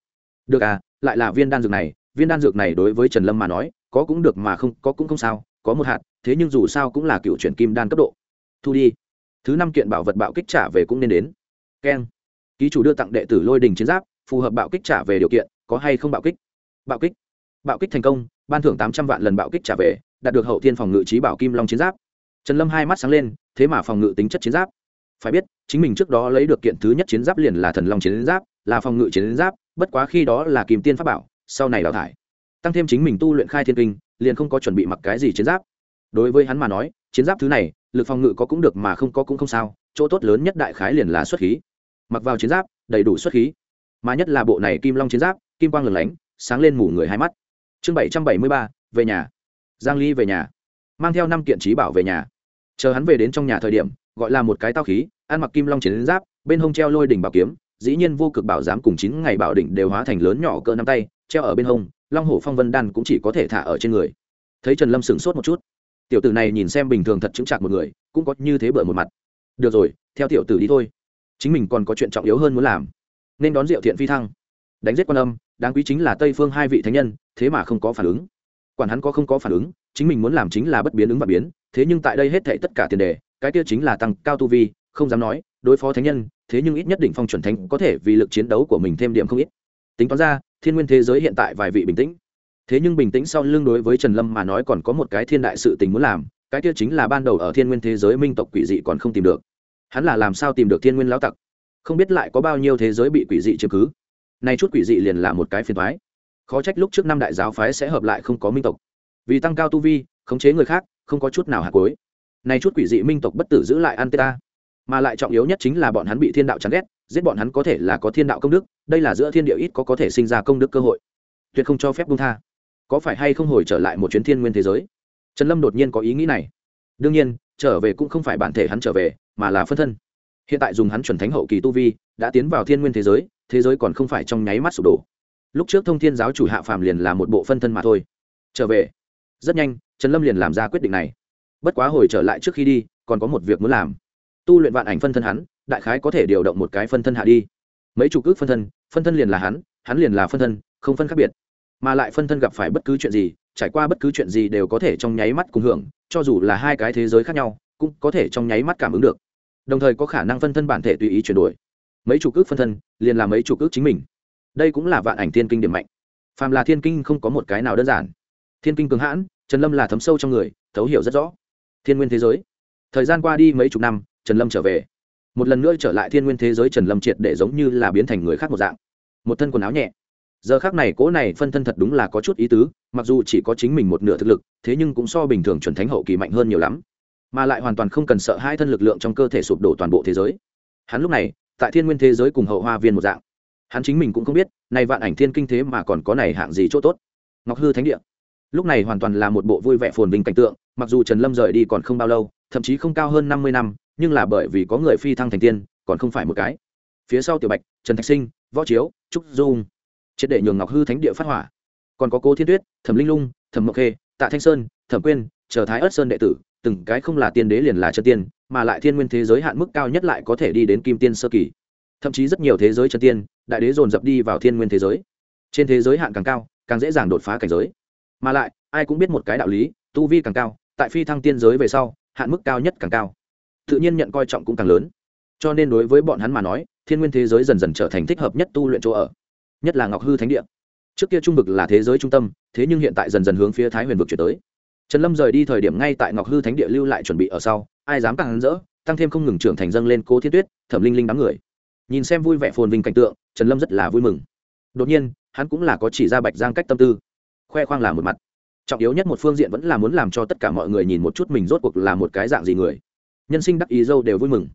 Được à lại là viên đan dược này, viên đan dược này đối với trần lâm mà nói, có cũng được mà không, có cũng không sao, có một hạt, thế nhưng dù sao cũng là cựu chuyển kim đan cấp độ. Thu đi. Thứ năm kiện bảo vật bạo kích trả về cũng nên đến. Keng. Ký chủ đưa tặng đệ tử lôi đình chiến giáp phù hợp bạo kích trả về điều kiện, có hay không bạo kích? Bạo kích. Bạo kích thành công, ban thưởng tám trăm vạn lần bạo kích trả về, đạt được hậu thiên phòng ngự trí bảo kim long chiến giáp. Trần lâm hai mắt sáng lên, thế mà phòng ngự tính chất chiến giáp. Phải biết, chính mình trước đó lấy được kiện thứ nhất chiến giáp liền là thần long chiến giáp, là phòng ngự chiến giáp, bất quá khi đó là kìm tiên pháp bảo, sau này đào thải. Tăng thêm chính mình tu luyện khai thiên kinh, liền không có chuẩn bị mặc cái gì chiến giáp. Đối với hắn mà nói, chiến giáp thứ này, lực phòng ngự có cũng được mà không có cũng không sao, chỗ tốt lớn nhất đại khái liền là xuất khí. Mặc vào chiến giáp, đầy đủ xuất khí mà nhất là bộ này kim long chiến giáp, kim quang lửng lánh, sáng lên mủ người hai mắt. Chương bảy trăm bảy mươi ba, về nhà. Giang ly về nhà. Mang theo năm kiện trí bảo về nhà. Chờ hắn về đến trong nhà thời điểm, gọi là một cái tao khí, ăn mặc kim long chiến giáp, bên hông treo lôi đỉnh bảo kiếm, dĩ nhiên vô cực bảo giám cùng chín ngày bảo đỉnh đều hóa thành lớn nhỏ cỡ năm tay, treo ở bên hông, long hổ phong vân đan cũng chỉ có thể thả ở trên người. Thấy trần lâm sửng sốt một chút, tiểu tử này nhìn xem bình thường thật chững chạc một người, cũng có như thế bởi một mặt. Được rồi, theo tiểu tử đi thôi. Chính mình còn có chuyện trọng yếu hơn muốn làm nên đón diệu thiện phi thăng. Đánh giết quan âm, đáng quý chính là tây phương hai vị thánh nhân, thế mà không có phản ứng. Quản hắn có không có phản ứng, chính mình muốn làm chính là bất biến ứng và biến, thế nhưng tại đây hết thệ tất cả tiền đề, cái kia chính là tăng cao tu vi, không dám nói, đối phó thánh nhân, thế nhưng ít nhất định phong chuẩn thánh có thể vì lực chiến đấu của mình thêm điểm không ít. Tính toán ra, thiên nguyên thế giới hiện tại vài vị bình tĩnh. Thế nhưng bình tĩnh sau lưng đối với trần lâm mà nói còn có một cái thiên đại sự tình muốn làm, cái kia chính là ban đầu ở thiên nguyên thế giới minh tộc quỷ dị còn không tìm được. Hắn là làm sao tìm được thiên nguyên lão tặc? Không biết lại có bao nhiêu thế giới bị quỷ dị chiếm cứ. Nay chút quỷ dị liền là một cái phiền thoái khó trách lúc trước năm đại giáo phái sẽ hợp lại không có minh tộc. Vì tăng cao tu vi, khống chế người khác, không có chút nào hạt cối nay chút quỷ dị minh tộc bất tử giữ lại an tê ta mà lại trọng yếu nhất chính là bọn hắn bị thiên đạo chán ghét, giết bọn hắn có thể là có thiên đạo công đức, đây là giữa thiên địa ít có có thể sinh ra công đức cơ hội. Tuyệt không cho phép công tha. Có phải hay không hồi trở lại một chuyến thiên nguyên thế giới? Trần lâm đột nhiên có ý nghĩ này. Đương nhiên, trở về cũng không phải bản thể hắn trở về, mà là phân thân hiện tại dùng hắn chuẩn thánh hậu kỳ tu vi, đã tiến vào thiên nguyên thế giới thế giới còn không phải trong nháy mắt sụp đổ. Lúc trước thông thiên giáo chủ hạ phàm liền là một bộ phân thân mà thôi. Trở về. Rất nhanh, trần lâm liền làm ra quyết định này. Bất quá hồi trở lại trước khi đi, còn có một việc muốn làm. Tu luyện vạn ảnh phân thân hắn, đại khái có thể điều động một cái phân thân hạ đi. Mấy chục cước phân thân phân thân liền là hắn hắn liền là phân thân, không phân khác biệt. Mà lại phân thân gặp phải bất cứ chuyện gì, trải qua bất cứ chuyện gì đều có thể trong nháy mắt cùng hưởng, cho dù là hai cái thế giới khác nhau, cũng có thể trong nháy mắt cảm ứng được đồng thời có khả năng phân thân bản thể tùy ý chuyển đổi. Mấy chủ cước phân thân, liền là mấy chủ cước chính mình. Đây cũng là vạn ảnh thiên kinh điểm mạnh. Phàm là thiên kinh không có một cái nào đơn giản. Thiên kinh cường hãn, trần lâm là thấm sâu trong người, thấu hiểu rất rõ. Thiên nguyên thế giới. Thời gian qua đi mấy chục năm, trần lâm trở về. Một lần nữa trở lại thiên nguyên thế giới trần lâm triệt để giống như là biến thành người khác một dạng. Một thân quần áo nhẹ. Giờ khác này cỗ này phân thân thật đúng là có chút ý tứ, mặc dù chỉ có chính mình một nửa thực lực, thế nhưng cũng so bình thường chuẩn thánh hậu kỳ mạnh hơn nhiều lắm mà lại hoàn toàn không cần sợ hai thân lực lượng trong cơ thể sụp đổ toàn bộ thế giới. Hắn lúc này, tại thiên nguyên thế giới cùng hậu hoa viên một dạng. Hắn chính mình cũng không biết nay vạn ảnh thiên kinh thế mà còn có này hạng gì chỗ tốt. Ngọc hư thánh địa. Lúc này hoàn toàn là một bộ vui vẻ phồn vinh cảnh tượng, mặc dù trần lâm rời đi còn không bao lâu, thậm chí không cao hơn năm mươi năm, nhưng là bởi vì có người phi thăng thành tiên, còn không phải một cái. Phía sau tiểu bạch, trần thạch sinh, võ chiếu, trúc dung. Triệt để nhường ngọc hư thánh địa phát hỏa. Còn có cố thiên tuyết, thẩm linh lung, thẩm mộc khê, tạ thanh sơn, thẩm quyên, chờ thái ất sơn đệ tử từng cái không là tiên đế liền là chân tiên, mà lại thiên nguyên thế giới hạn mức cao nhất lại có thể đi đến kim tiên sơ kỳ. Thậm chí rất nhiều thế giới chân tiên, đại đế dồn dập đi vào thiên nguyên thế giới. Trên thế giới hạn càng cao, càng dễ dàng đột phá cảnh giới. Mà lại, ai cũng biết một cái đạo lý, tu vi càng cao, tại phi thăng tiên giới về sau, hạn mức cao nhất càng cao. Tự nhiên nhận coi trọng cũng càng lớn. Cho nên đối với bọn hắn mà nói, thiên nguyên thế giới dần dần trở thành thích hợp nhất tu luyện chỗ ở. Nhất là ngọc hư thánh địa. Trước kia trung vực là thế giới trung tâm, thế nhưng hiện tại dần dần hướng phía thái huyền vực chuyển tới trần lâm rời đi thời điểm ngay tại ngọc hư thánh địa lưu lại chuẩn bị ở sau, ai dám càng hắn rỡ tăng thêm không ngừng trưởng thành dâng lên cô thiên tuyết, thẩm linh linh đám người. Nhìn xem vui vẻ phồn vinh cảnh tượng, trần lâm rất là vui mừng. Đột nhiên, hắn cũng là có chỉ ra bạch giang cách tâm tư. Khoe khoang là một mặt. Trọng yếu nhất một phương diện vẫn là muốn làm cho tất cả mọi người nhìn một chút mình rốt cuộc là một cái dạng gì người. Nhân sinh đắc ý dâu đều vui mừng.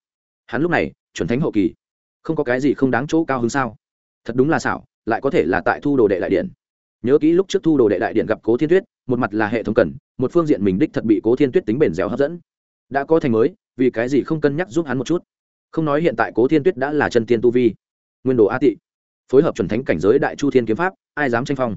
Hắn lúc này, chuẩn thánh hậu kỳ. Không có cái gì không đáng chỗ cao hơn sao? Thật đúng là xảo, lại có thể là tại thu đồ đệ lại điện nhớ kỹ lúc trước thu đồ đệ đại điện gặp cố thiên tuyết, một mặt là hệ thống cần, một phương diện mình đích thật bị cố thiên tuyết tính bền dẻo hấp dẫn. Đã có thành mới, vì cái gì không cân nhắc giúp hắn một chút? Không nói hiện tại cố thiên tuyết đã là chân tiên tu vi. Nguyên đồ a tị. Phối hợp chuẩn thánh cảnh giới đại chu thiên kiếm pháp, ai dám tranh phong?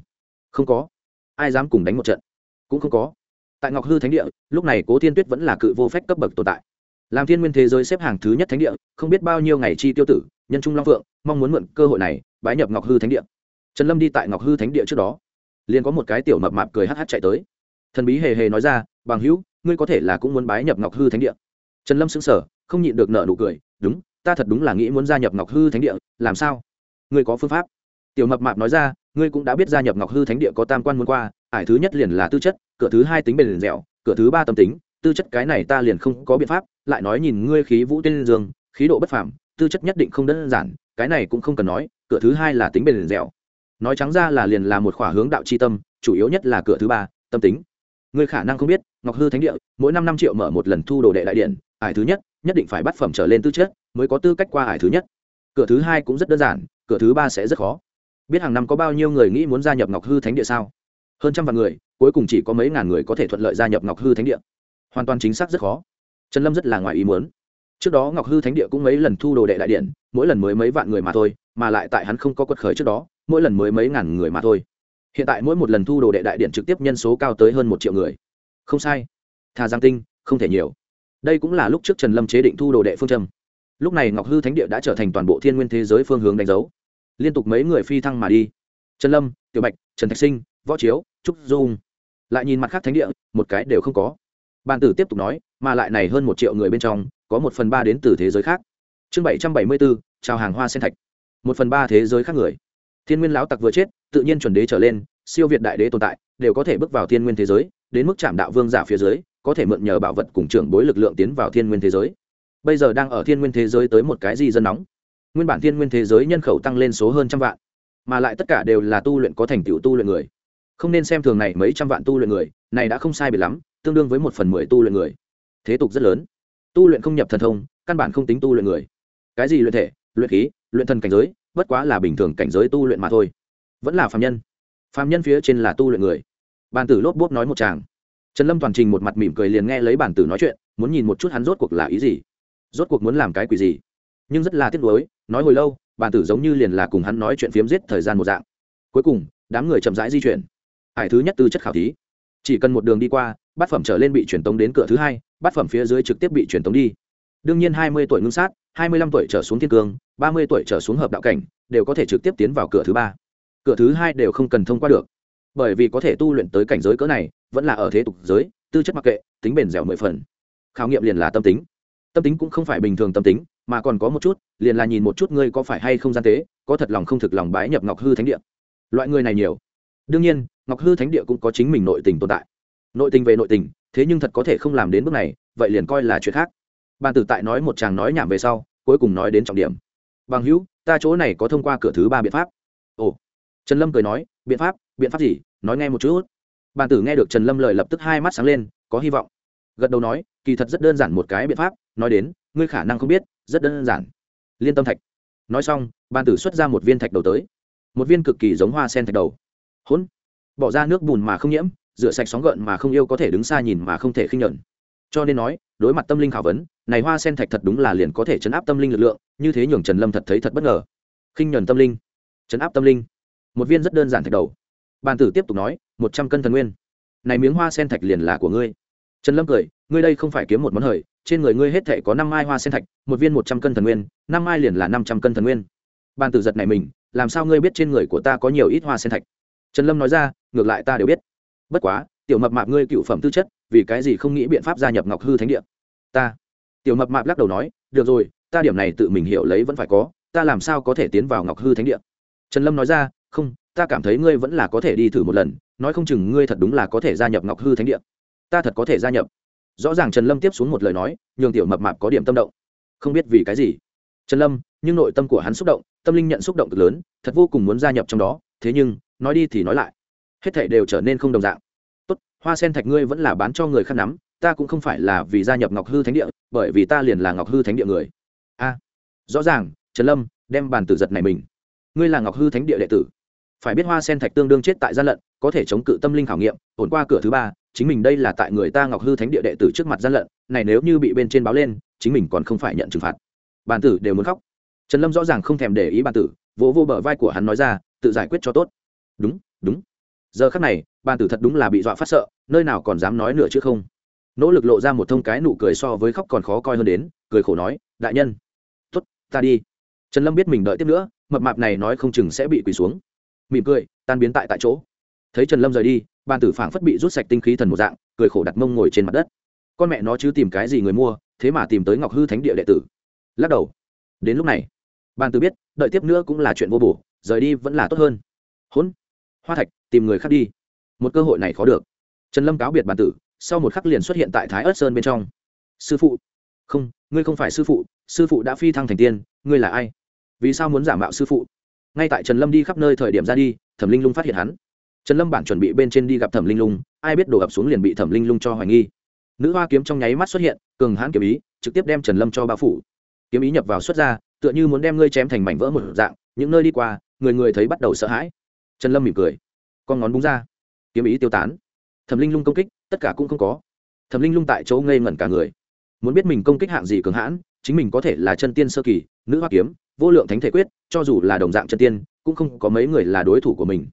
Không có. Ai dám cùng đánh một trận? Cũng không có. Tại ngọc hư thánh địa, lúc này cố thiên tuyết vẫn là cự vô phép cấp bậc tồn tại. Làm thiên nguyên thế giới xếp hàng thứ nhất thánh địa, không biết bao nhiêu ngày chi tiêu tử, nhân trung long phượng, mong muốn mượn cơ hội này, bái nhập ngọc hư thánh địa trần lâm đi tại ngọc hư thánh địa trước đó, liền có một cái tiểu mập mạp cười hh chạy tới. Thần bí hề hề nói ra, bằng hữu, ngươi có thể là cũng muốn bái nhập ngọc hư thánh địa. Trần lâm xứng sở không nhịn được nợ nụ cười, đúng, ta thật đúng là nghĩ muốn gia nhập ngọc hư thánh địa, làm sao? Ngươi có phương pháp. Tiểu mập mạp nói ra, ngươi cũng đã biết gia nhập ngọc hư thánh địa có tam quan muốn qua, ải thứ nhất liền là tư chất, cửa thứ hai tính bền dẻo, cửa thứ ba tâm tính, tư chất cái này ta liền không có biện pháp, lại nói nhìn ngươi khí vũ tên dương, khí độ bất phàm, tư chất nhất định không đơn giản, cái này cũng không cần nói, cửa thứ hai là tính bền dẻo nói trắng ra là liền là một khỏa hướng đạo c h i tâm, chủ yếu nhất là cửa thứ ba, tâm tính. Ngươi khả năng không biết, ngọc hư thánh địa, mỗi năm năm triệu mở một lần thu đồ đệ đại điện, ải thứ nhất nhất định phải bắt phẩm trở lên tư chất, mới có tư cách qua ải thứ nhất. Cửa thứ hai cũng rất đơn giản, cửa thứ ba sẽ rất khó. Biết hàng năm có bao nhiêu người nghĩ muốn gia nhập ngọc hư thánh địa sao? Hơn trăm vạn người, cuối cùng chỉ có mấy ngàn người có thể thuận lợi gia nhập ngọc hư thánh địa. Hoàn toàn chính xác rất khó. Trần lâm rất là ngoài ý muốn. Trước đó ngọc hư thánh địa cũng mấy lần thu đồ đệ đại điện, mỗi lần mới mấy vạn người mà thôi mà lại tại hắn không có quật khởi trước đó, mỗi lần mới mấy ngàn người mà thôi. Hiện tại mỗi một lần thu đồ đệ đại điện trực tiếp nhân số cao tới hơn một triệu người. Không sai. Thà giang tinh, không thể nhiều. Đây cũng là lúc trước trần lâm chế định thu đồ đệ phương châm. Lúc này ngọc hư thánh địa đã trở thành toàn bộ thiên nguyên thế giới phương hướng đánh dấu. Liên tục mấy người phi thăng mà đi. Trần lâm, tiểu bạch, trần thạch sinh, võ chiếu, trúc dung lại nhìn mặt khác thánh địa, một cái đều không có. Bàn tử tiếp tục nói, mà lại này hơn một triệu người bên trong, có một phần ba đến từ thế giới khác. Chương bảy trăm bảy mươi bốn, chào hàng hoa sen thạch một phần ba thế giới khác người. Thiên nguyên lão tặc vừa chết, tự nhiên chuẩn đế trở lên, siêu việt đại đế tồn tại, đều có thể bước vào thiên nguyên thế giới, đến mức chạm đạo vương giả phía dưới, có thể mượn nhờ bảo vật cùng trưởng bối lực lượng tiến vào thiên nguyên thế giới. Bây giờ đang ở thiên nguyên thế giới tới một cái gì dân nóng. Nguyên bản thiên nguyên thế giới nhân khẩu tăng lên số hơn trăm vạn, mà lại tất cả đều là tu luyện có thành tựu tu luyện người. Không nên xem thường này mấy trăm vạn tu luyện người, này đã không sai biệt lắm, tương đương với một phần mười tu luyện người. Thế tục rất lớn. Tu luyện không nhập thần thông, căn bản không tính tu luyện người. Cái gì luyện thể, luyện khí luyện thần cảnh giới, bất quá là bình thường cảnh giới tu luyện mà thôi. Vẫn là phạm nhân. Phạm nhân phía trên là tu luyện người. Bàn tử lốp bốp nói một chàng trần lâm toàn trình một mặt mỉm cười liền nghe lấy bản tử nói chuyện, muốn nhìn một chút hắn rốt cuộc là ý gì. Rốt cuộc muốn làm cái quỷ gì. Nhưng rất là tiếc nuối, nói hồi lâu bản tử giống như liền là cùng hắn nói chuyện phiếm giết thời gian một dạng. Cuối cùng, đám người chậm rãi di chuyển. Hải thứ nhất tư chất khảo thí. Chỉ cần một đường đi qua, bát phẩm trở lên bị truyền tống đến cửa thứ hai, bát phẩm phía dưới trực tiếp bị truyền tống đi. Đương nhiên hai mươi tuổi ngưng sát hai mươi lăm tuổi trở xuống thiên cương, ba mươi tuổi trở xuống hợp đạo cảnh, đều có thể trực tiếp tiến vào cửa thứ ba. Cửa thứ hai đều không cần thông qua được. Bởi vì có thể tu luyện tới cảnh giới cỡ này, vẫn là ở thế tục giới, tư chất mặc kệ, tính bền dẻo mười phần. Khảo nghiệm liền là tâm tính. Tâm tính cũng không phải bình thường tâm tính, mà còn có một chút, liền là nhìn một chút ngươi có phải hay không gian tế, có thật lòng không thực lòng bái nhập ngọc hư thánh địa. Loại người này nhiều. Đương nhiên, ngọc hư thánh địa cũng có chính mình nội tình tồn tại. Nội tình về nội tình, thế nhưng thật có thể không làm đến bước này, vậy liền coi là chuyện khác bàn tử tại nói một chàng nói nhảm về sau, cuối cùng nói đến trọng điểm. Bằng hữu, ta chỗ này có thông qua cửa thứ ba biện pháp. Ồ. Trần lâm cười nói, biện pháp biện pháp gì? Nói nghe một chút. Bàn tử nghe được trần lâm lời lập tức hai mắt sáng lên, có hy vọng. Gật đầu nói, kỳ thật rất đơn giản một cái biện pháp, nói đến, ngươi khả năng không biết, rất đơn giản. Liên tâm thạch. Nói xong, bàn tử xuất ra một viên thạch đầu tới. Một viên cực kỳ giống hoa sen thạch đầu. Hỗn. Bỏ ra nước bùn mà không nhiễm, rửa sạch sóng gợn mà không yêu có thể đứng xa nhìn mà không thể khinh nhuận cho nên nói, đối mặt tâm linh khảo vấn này hoa sen thạch thật đúng là liền có thể chấn áp tâm linh lực lượng, như thế nhường trần lâm thật thấy thật bất ngờ. Khinh nhuần tâm linh. Chấn áp tâm linh. Một viên rất đơn giản thạch đầu. Bàn tử tiếp tục nói, một trăm cân thần nguyên. Này miếng hoa sen thạch liền là của ngươi. Trần lâm cười, ngươi đây không phải kiếm một món hời, trên người ngươi hết thể có năm mai hoa sen thạch, một viên một trăm cân thần nguyên, năm mai liền là năm trăm cân thần nguyên. Bàn tử giật này mình, làm sao ngươi biết trên người của ta có nhiều ít hoa sen thạch? Trần lâm nói ra, ngược lại ta đều biết. Bất quá, tiểu mập mạp ngươi cựu phẩm tư chất, vì cái gì không nghĩ biện pháp gia nhập ngọc hư thánh địa? Ta tiểu mập mạp lắc đầu nói, được rồi, ta điểm này tự mình hiểu lấy vẫn phải có, ta làm sao có thể tiến vào ngọc hư thánh địa? Trần lâm nói ra, không, ta cảm thấy ngươi vẫn là có thể đi thử một lần, nói không chừng ngươi thật đúng là có thể gia nhập ngọc hư thánh địa. Ta thật có thể gia nhập. Rõ ràng trần lâm tiếp xuống một lời nói, nhường tiểu mập mạp có điểm tâm động. Không biết vì cái gì. Trần lâm, nhưng nội tâm của hắn xúc động, tâm linh nhận xúc động cực lớn, thật vô cùng muốn gia nhập trong đó, thế nhưng, nói đi thì nói lại. Hết thảy đều trở nên không đồng dạng. Tốt, hoa sen thạch ngươi vẫn là bán cho người khác nắm ta cũng không phải là vì gia nhập ngọc hư thánh địa, bởi vì ta liền là ngọc hư thánh địa người. A, rõ ràng, trần lâm đem bàn tử giật này mình. Ngươi là ngọc hư thánh địa đệ tử. Phải biết hoa sen thạch tương đương chết tại gian lận, có thể chống cự tâm linh khảo nghiệm, ổn qua cửa thứ ba, chính mình đây là tại người ta ngọc hư thánh địa đệ tử trước mặt gian lận, này nếu như bị bên trên báo lên, chính mình còn không phải nhận trừng phạt. Bàn tử đều muốn khóc. Trần lâm rõ ràng không thèm để ý bàn tử, vỗ vô bờ vai của hắn nói ra, tự giải quyết cho tốt. Đúng đúng. Giờ khắc này, bàn tử thật đúng là bị dọa phát sợ, nơi nào còn dám nói nữa chứ không nỗ lực lộ ra một thông cái nụ cười so với khóc còn khó coi hơn đến, cười khổ nói, đại nhân. T ố t ta đi. Trần lâm biết mình đợi tiếp nữa, mập mạp này nói không chừng sẽ bị quỳ xuống. Mỉm cười, tan biến tại tại chỗ. Thấy trần lâm rời đi, bàn tử phảng phất bị rút sạch tinh khí thần một dạng, cười khổ đặt mông ngồi trên mặt đất. Con mẹ nó chứ tìm cái gì người mua, thế mà tìm tới ngọc hư thánh địa đệ tử. Lắc đầu. Đến lúc này, bàn tử biết, đợi tiếp nữa cũng là chuyện vô bổ, rời đi vẫn là tốt hơn. Hỗn, hoa thạch, tìm người khác đi. Một cơ hội này khó được. Trần lâm cáo biệt bàn tử sau một khắc liền xuất hiện tại thái ớt sơn bên trong. Sư phụ. Không, ngươi không phải sư phụ sư phụ đã phi thăng thành tiên, ngươi là ai? Vì sao muốn giả mạo sư phụ? Ngay tại trần lâm đi khắp nơi thời điểm ra đi, thẩm linh lung phát hiện hắn. Trần lâm bản chuẩn bị bên trên đi gặp thẩm linh lung, ai biết đổ ập xuống liền bị thẩm linh lung cho hoài nghi. Nữ hoa kiếm trong nháy mắt xuất hiện, cường hãn kiếm ý, trực tiếp đem trần lâm cho bao phủ. Kiếm ý nhập vào xuất ra, tựa như muốn đem ngươi chém thành mảnh vỡ một dạng, những nơi đi qua, người người thấy bắt đầu sợ hãi. Trần lâm mỉm cười, con ngón búng ra. Kiếm ý tiêu tán. Thẩm linh lung công kích tất cả cũng không có. Thẩm linh lung tại chỗ ngây ngẩn cả người. Muốn biết mình công kích hạng gì cường hãn, chính mình có thể là chân tiên sơ kỳ, nữ hoa kiếm, vô lượng thánh thể quyết, cho dù là đồng dạng chân tiên, cũng không có mấy người là đối thủ của mình.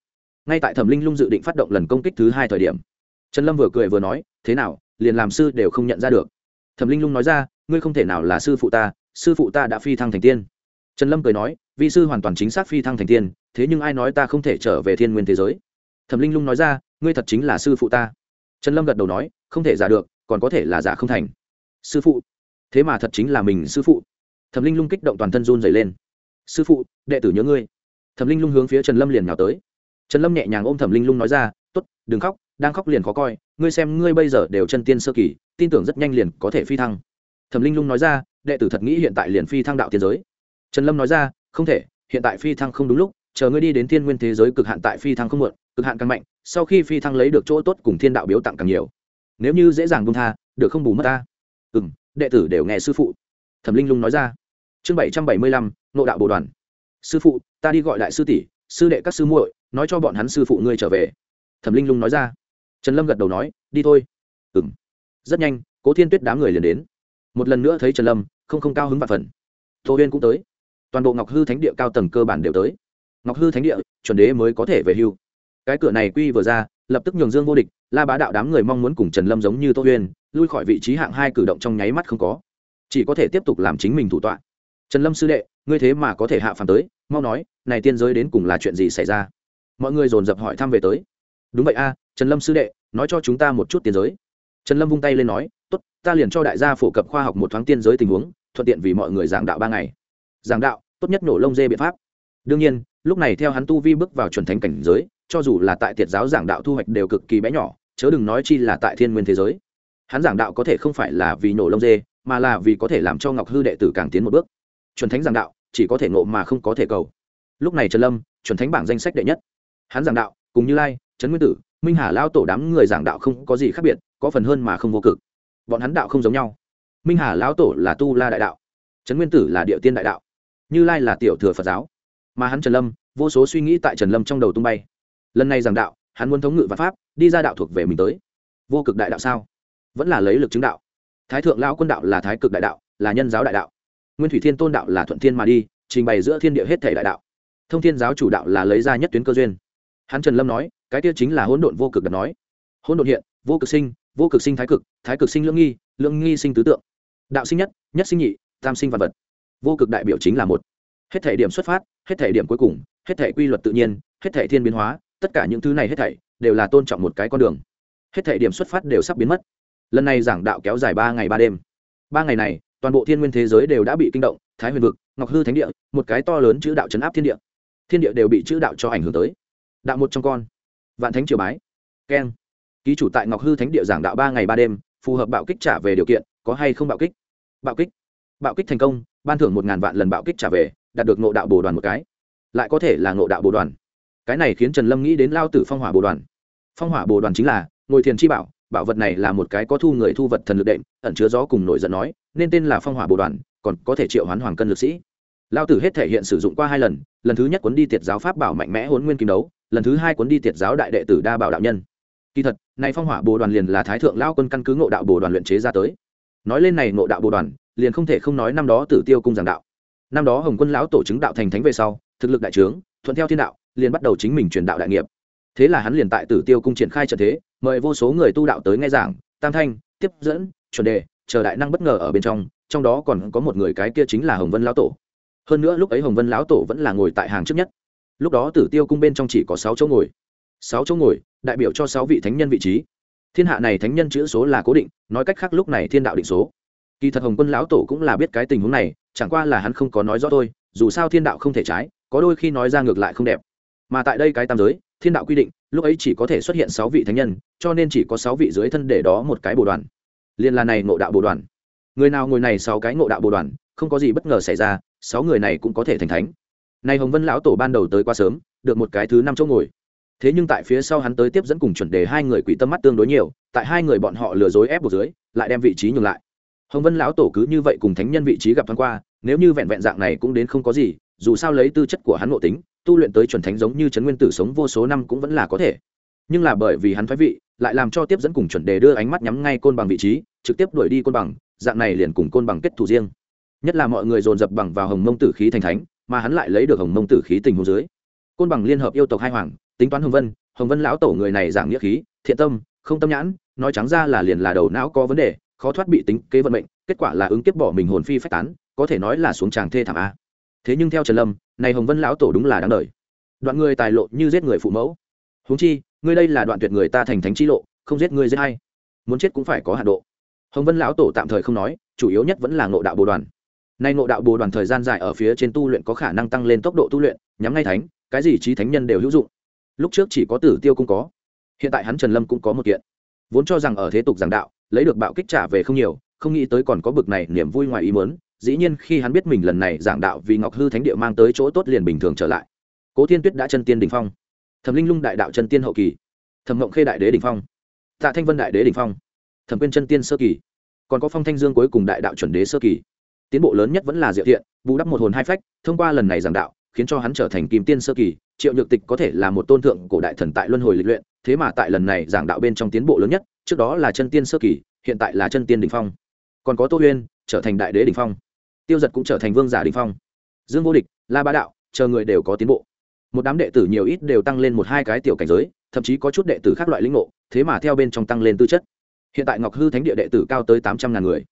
Ngay tại thẩm linh lung dự định phát động lần công kích thứ hai thời điểm, trần lâm vừa cười vừa nói, thế nào, liền làm sư đều không nhận ra được. Thẩm linh lung nói ra, ngươi không thể nào là sư phụ ta, sư phụ ta đã phi thăng thành tiên. Trần lâm cười nói vị sư hoàn toàn chính xác phi thăng thành tiên, thế nhưng ai nói ta không thể trở về thiên nguyên thế giới? Thẩm linh lung nói ra, ngươi thật chính là sư phụ ta trần lâm gật đầu nói, không thể giả được, còn có thể là giả không thành. Sư phụ. Thế mà thật chính là mình sư phụ. Thẩm linh lung kích động toàn thân run dày lên. Sư phụ, đệ tử nhớ ngươi. Thẩm linh lung hướng phía trần lâm liền nhào tới. Trần lâm nhẹ nhàng ôm thẩm linh lung nói ra t ố t đừng khóc, đang khóc liền khó coi, ngươi xem ngươi bây giờ đều chân tiên sơ kỳ, tin tưởng rất nhanh liền có thể phi thăng. Thẩm linh lung nói ra, đệ tử thật nghĩ hiện tại liền phi thăng đạo tiên giới. Trần lâm nói ra, không thể, hiện tại phi thăng không đúng lúc chờ ngươi đi đến thiên nguyên thế giới cực hạn tại phi thăng không muộn, cực hạn càng mạnh, sau khi phi thăng lấy được chỗ tốt cùng thiên đạo biếu tặng càng nhiều. Nếu như dễ dàng buông tha, được không bù mất ta? Ừ m đệ tử đều nghe sư phụ. Thẩm linh lung nói ra. Chương bảy trăm bảy mươi lăm nộ đạo bồ đoàn. Sư phụ, ta đi gọi đại sư tỷ, sư đệ các sư muội, nói cho bọn hắn sư phụ ngươi trở về. Thẩm linh lung nói ra. Trần lâm gật đầu nói, đi thôi. Ừ m rất nhanh, cố thiên tuyết đám người liền đến. Một lần nữa thấy trần lâm, không không cao hứng và phần. Tô huyên cũng tới. Toàn bộ ngọc hư thánh địa cao tầng cơ bản đều tới ngọc hư thánh địa, chuẩn đế mới có thể về hưu. Cái cửa này quy vừa ra, lập tức nhường dương vô địch, la bá đạo đám người mong muốn cùng trần lâm giống như tô huyên lui khỏi vị trí hạng hai cử động trong nháy mắt không có. Chỉ có thể tiếp tục làm chính mình thủ tọa. Trần lâm sư đệ, ngươi thế mà có thể hạ phàm tới, mau nói, này tiên giới đến cùng là chuyện gì xảy ra? Mọi người dồn dập hỏi thăm về tới. Đúng vậy a, trần lâm sư đệ, nói cho chúng ta một chút tiên giới. Trần lâm vung tay lên nói, tốt, ta liền cho đại gia phổ cập khoa học một thoáng tiên giới tình huống, thuận tiện vì mọi người giảng đạo ba ngày. Giảng đạo, tốt nhất nổ lông dê biện pháp. Đương nhiên lúc này theo hắn tu vi bước vào chuẩn thánh cảnh giới, cho dù là tại tiệt giáo giảng đạo thu hoạch đều cực kỳ bé nhỏ, chớ đừng nói chi là tại thiên nguyên thế giới. Hắn giảng đạo có thể không phải là vì nổ lông dê, mà là vì có thể làm cho ngọc hư đệ tử càng tiến một bước. Chuẩn thánh giảng đạo, chỉ có thể ngộ mà không có thể cầu. Lúc này trần lâm, chuẩn thánh bảng danh sách đệ nhất. Hắn giảng đạo, cùng như lai, trấn nguyên tử, minh hà lao tổ đám người giảng đạo không có gì khác biệt, có phần hơn mà không vô cực. Bọn hắn đạo không giống nhau. Minh hà lão tổ là tu la đại đạo, trấn nguyên tử là địa tiên đại đạo, như lai là tiểu thừa phật giáo mà hắn trần lâm, vô số suy nghĩ tại trần lâm trong đầu tung bay. Lần này giảng đạo, hắn muốn thống ngự và pháp, đi ra đạo thuộc về mình tới. Vô cực đại đạo sao? Vẫn là lấy lực chứng đạo. Thái thượng lao quân đạo là thái cực đại đạo, là nhân giáo đại đạo. Nguyên thủy thiên tôn đạo là thuận thiên mà đi, trình bày giữa thiên địa hết thể đại đạo. Thông thiên giáo chủ đạo là lấy ra nhất tuyến cơ duyên. Hắn trần lâm nói, cái tiêu chính là hỗn độn vô cực đặt nói. Hỗn độn hiện, vô cực sinh, vô cực sinh thái cực thái cực sinh lưỡng nghi lưỡng nghi sinh tứ tượng. Đạo sinh nhất nhất sinh nhị, tam sinh vật vật. Vô cực đại biểu chính là một hết thể điểm xuất phát, hết thể điểm cuối cùng, hết thể quy luật tự nhiên, hết thể thiên biến hóa, tất cả những thứ này hết thảy đều là tôn trọng một cái con đường. Hết thể điểm xuất phát đều sắp biến mất. Lần này giảng đạo kéo dài ba ngày ba đêm. Ba ngày này, toàn bộ thiên nguyên thế giới đều đã bị kinh động, thái huyền vực, ngọc hư thánh địa, một cái to lớn chữ đạo chấn áp thiên địa. Thiên địa đều bị chữ đạo cho ảnh hưởng tới. Đạo một trong con. Vạn thánh triều bái. Keng. Ký chủ tại ngọc hư thánh địa giảng đạo ba ngày ba đêm, phù hợp bạo kích trả về điều kiện, có hay không bạo kích? Bạo kích. Bạo kích thành công, ban thưởng một ngàn vạn lần bạo kích trả về đạt được ngộ đạo bồ đoàn một cái. Lại có thể là ngộ đạo bồ đoàn. Cái này khiến trần lâm nghĩ đến lao tử phong hỏa bồ đoàn. Phong hỏa bồ đoàn chính là ngồi thiền chi bảo bảo vật này là một cái có thu người thu vật thần lực đệm, ẩn chứa gió cùng nổi giận nói, nên tên là phong hỏa bồ đoàn, còn có thể triệu hoán hoàng cân lực sĩ. Lao tử hết thể hiện sử dụng qua hai lần lần thứ nhất cuốn đi tiệt giáo pháp bảo mạnh mẽ huấn nguyên kim đấu, lần thứ hai cuốn đi tiệt giáo đại đệ tử đa bảo đạo nhân. Kỳ thật, này phong hỏa bồ đoàn liền là thái thượng lao quân căn cứ ngộ đạo bồ đoàn luyện chế ra tới. Nói lên này ngộ đạo bồ đoàn, liền không thể không nói năm đó tử tiêu cung giảng đạo năm đó hồng quân lão tổ chứng đạo thành thánh về sau, thực lực đại trướng, thuận theo thiên đạo, liền bắt đầu chính mình truyền đạo đại nghiệp. Thế là hắn liền tại tử tiêu cung triển khai trận thế, mời vô số người tu đạo tới nghe giảng, tam thanh, tiếp dẫn, chuẩn đề, chờ đại năng bất ngờ ở bên trong trong đó còn có một người cái kia chính là hồng vân lão tổ. Hơn nữa lúc ấy hồng vân lão tổ vẫn là ngồi tại hàng trước nhất. Lúc đó tử tiêu cung bên trong chỉ có sáu chỗ ngồi. Sáu chỗ ngồi, đại biểu cho sáu vị thánh nhân vị trí. Thiên hạ này thánh nhân chữ số là cố định, nói cách khác lúc này thiên đạo định số. Kỳ thật hồng quân lão tổ cũng là biết cái tình huống này chẳng qua là hắn không có nói rõ thôi, dù sao thiên đạo không thể trái, có đôi khi nói ra ngược lại không đẹp. Mà tại đây cái tam giới, thiên đạo quy định, lúc ấy chỉ có thể xuất hiện sáu vị thánh nhân, cho nên chỉ có sáu vị dưới thân để đó một cái bồ đoàn. Liên là này ngộ đạo bồ đoàn. Người nào ngồi này sáu cái ngộ đạo bồ đoàn, không có gì bất ngờ xảy ra, sáu người này cũng có thể thành thánh. Này hồng vân lão tổ ban đầu tới quá sớm, được một cái thứ năm chỗ ngồi. Thế nhưng tại phía sau hắn tới tiếp dẫn cùng chuẩn đề hai người quỷ tâm mắt tương đối nhiều, tại hai người bọn họ lừa dối ép buộc dưới, lại đem vị trí nhường lại hồng vân lão tổ cứ như vậy cùng thánh nhân vị trí gặp thoáng qua, nếu như vẹn vẹn dạng này cũng đến không có gì, dù sao lấy tư chất của hắn ngộ tính, tu luyện tới chuẩn thánh giống như trấn nguyên tử sống vô số năm cũng vẫn là có thể. Nhưng là bởi vì hắn thoái vị, lại làm cho tiếp dẫn cùng chuẩn đề đưa ánh mắt nhắm ngay côn bằng vị trí, trực tiếp đuổi đi côn bằng, dạng này liền cùng côn bằng kết thù riêng. Nhất là mọi người dồn dập bằng vào hồng mông tử khí thành thánh, mà hắn lại lấy được hồng mông tử khí tình hồ dưới. Côn bằng liên hợp yêu tộc hai hoàng, tính toán hồng vân hồng vân lão tổ người này giảng nghĩa khí, thiện tâm, không tâm nhãn, nói trắng ra là liền là đầu não có vấn đề khó thoát bị tính kế vận mệnh, kết quả là ứng kiếp bỏ mình hồn phi phách tán, có thể nói là xuống tràng thê thảm a. Thế nhưng theo trần lâm, này hồng vân lão tổ đúng là đáng đời. Đoạn người tài lộ như giết người phụ mẫu. Huống chi, ngươi đây là đoạn tuyệt người ta thành thánh chi lộ, không giết ngươi giết hay muốn chết cũng phải có hạ độ. Hồng vân lão tổ tạm thời không nói, chủ yếu nhất vẫn là ngộ đạo bồ đoàn. Nay ngộ đạo bồ đoàn thời gian dài ở phía trên tu luyện có khả năng tăng lên tốc độ tu luyện, nhắm ngay thánh, cái gì trí thánh nhân đều hữu dụng. Lúc trước chỉ có tử tiêu cũng có. Hiện tại hắn trần lâm cũng có một kiện. Vốn cho rằng ở thế tục giảng đạo lấy được bạo kích trả về không nhiều, không nghĩ tới còn có bực này niềm vui ngoài ý muốn, dĩ nhiên khi hắn biết mình lần này giảng đạo vì ngọc hư thánh địa mang tới chỗ tốt liền bình thường trở lại. Cố thiên tuyết đã chân tiên đình phong. Thẩm linh lung đại đạo chân tiên hậu kỳ. Thẩm ngộng khê đại đế đình phong. Tạ thanh vân đại đế đình phong. Thẩm quyên chân tiên sơ kỳ. Còn có phong thanh dương cuối cùng đại đạo chuẩn đế sơ kỳ. Tiến bộ lớn nhất vẫn là diệu thiện, bù đắp một hồn hai phách, thông qua lần này giảng đạo, khiến cho hắn trở thành kim tiên sơ kỳ, triệu nhược tịch có thể là một tôn thượng cổ đại thần tại luân hồi lịch luyện, thế mà tại lần này giảng đạo bên trong tiến bộ lớn nhất trước đó là chân tiên sơ kỳ, hiện tại là chân tiên đình phong. Còn có tô huyên, trở thành đại đế đình phong. Tiêu giật cũng trở thành vương giả đình phong. Dương vô địch, la bá đạo, chờ người đều có tiến bộ. Một đám đệ tử nhiều ít đều tăng lên một hai cái tiểu cảnh giới, thậm chí có chút đệ tử khác loại lĩnh ngộ, thế mà theo bên trong tăng lên tư chất. Hiện tại ngọc hư thánh địa đệ tử cao tới tám trăm ngàn người.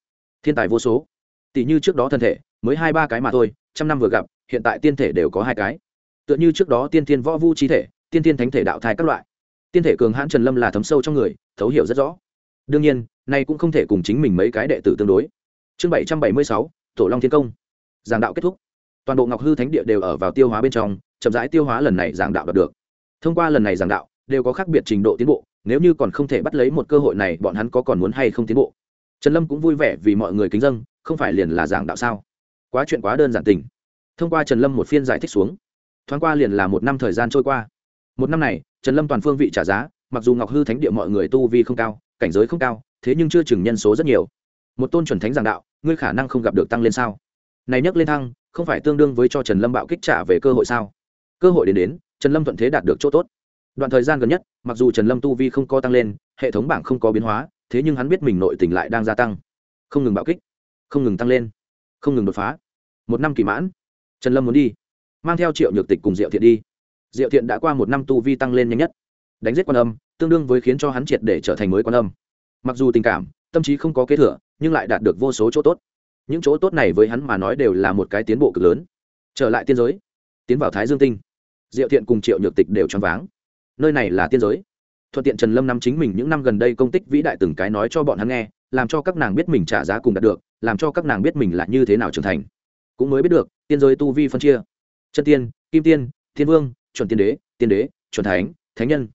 Thiên tài vô số. Tỷ như trước đó thân thể, mới hai ba cái mà thôi, trăm năm vừa gặp, hiện tại tiên thể đều có hai cái. Tựa như trước đó tiên thiên võ vu trí thể, tiên thiên thánh thể đạo thai các loại. Tiên thể cường hãn trần lâm là thấm sâu trong người thấu hiểu rất rõ. Đương nhiên, nay cũng không thể cùng chính mình mấy cái đệ tử tương đối. Chương bảy trăm bảy mươi sáu, tổ long thiên công. Giảng đạo kết thúc. Toàn bộ ngọc hư thánh địa đều ở vào tiêu hóa bên trong, chậm rãi tiêu hóa lần này giảng đạo đạt được. Thông qua lần này giảng đạo, đều có khác biệt trình độ tiến bộ, nếu như còn không thể bắt lấy một cơ hội này, bọn hắn có còn muốn hay không tiến bộ? Trần lâm cũng vui vẻ vì mọi người kính dân, không phải liền là giảng đạo sao? Quá chuyện quá đơn giản tình. Thông qua trần lâm một phiên giải thích xuống. Thoáng qua liền là một năm thời gian trôi qua. Một năm này, trần lâm toàn phương vị trả giá mặc dù ngọc hư thánh địa mọi người tu vi không cao, cảnh giới không cao, thế nhưng chưa chừng nhân số rất nhiều. Một tôn chuẩn thánh giảng đạo, ngươi khả năng không gặp được tăng lên sao? Này nhắc lên thăng, không phải tương đương với cho trần lâm bạo kích trả về cơ hội sao? Cơ hội đến đến, trần lâm thuận thế đạt được chỗ tốt. Đoạn thời gian gần nhất, mặc dù trần lâm tu vi không có tăng lên, hệ thống bảng không có biến hóa, thế nhưng hắn biết mình nội tình lại đang gia tăng. Không ngừng bạo kích, không ngừng tăng lên, không ngừng đột phá. Một năm kỳ mãn, trần lâm muốn đi, mang theo triệu nhược tịch cùng diệu thiện đi. Diệu thiện đã qua một năm tu vi tăng lên nhanh nhất đánh giết quan âm, tương đương với khiến cho hắn triệt để trở thành mới quan âm. Mặc dù tình cảm, tâm trí không có kế thừa, nhưng lại đạt được vô số chỗ tốt. Những chỗ tốt này với hắn mà nói đều là một cái tiến bộ cực lớn. Trở lại tiên giới, tiến vào thái dương tinh, diệu thiện cùng triệu nhược tịch đều choáng váng. Nơi này là tiên giới. Thuận tiện trần lâm năm chính mình những năm gần đây công tích vĩ đại từng cái nói cho bọn hắn nghe, làm cho các nàng biết mình trả giá cùng đạt được, làm cho các nàng biết mình là như thế nào trưởng thành. Cũng mới biết được, tiên giới tu vi phân chia. Chân tiên, kim tiên, thiên vương, chuẩn tiên đế tiên đế, chuẩn thánh thánh nhân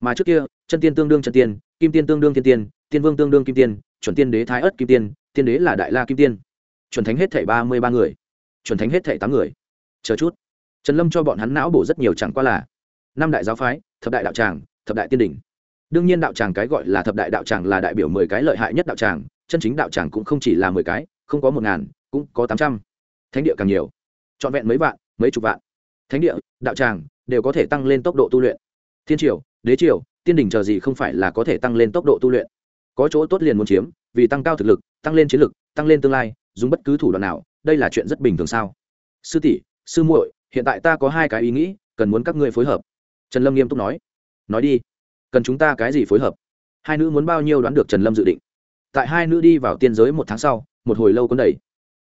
mà trước kia, chân tiên tương đương chân tiên, kim tiên tương đương thiên tiên tiên vương tương đương kim tiên, chuẩn tiên đế thái ất kim tiên tiên đế là đại la kim tiên. Chuẩn thánh hết thảy ba mươi ba người. Chuẩn thánh hết thảy tám người. Chờ chút. Trần lâm cho bọn hắn não bổ rất nhiều chẳng qua là năm đại giáo phái, thập đại đạo tràng, thập đại tiên đỉnh. Đương nhiên đạo tràng cái gọi là thập đại đạo tràng là đại biểu mười cái lợi hại nhất đạo tràng, chân chính đạo tràng cũng không chỉ là mười cái, không có một ngàn, cũng có tám trăm. Thánh địa càng nhiều. Trọn vẹn mấy vạn, mấy chục vạn. Thánh địa, đạo tràng đều có thể tăng lên tốc độ tu luyện. Thiên triều đế triều, tiên đỉnh chờ gì không phải là có thể tăng lên tốc độ tu luyện. Có chỗ tốt liền muốn chiếm, vì tăng cao thực lực, tăng lên chiến lực, tăng lên tương lai, dùng bất cứ thủ đoạn nào, đây là chuyện rất bình thường sao? Sư tỷ, sư muội, hiện tại ta có hai cái ý nghĩ, cần muốn các ngươi phối hợp. Trần lâm nghiêm túc nói. Nói đi. Cần chúng ta cái gì phối hợp? Hai nữ muốn bao nhiêu đoán được trần lâm dự định. Tại hai nữ đi vào tiên giới một tháng sau, một hồi lâu cuốn đầy.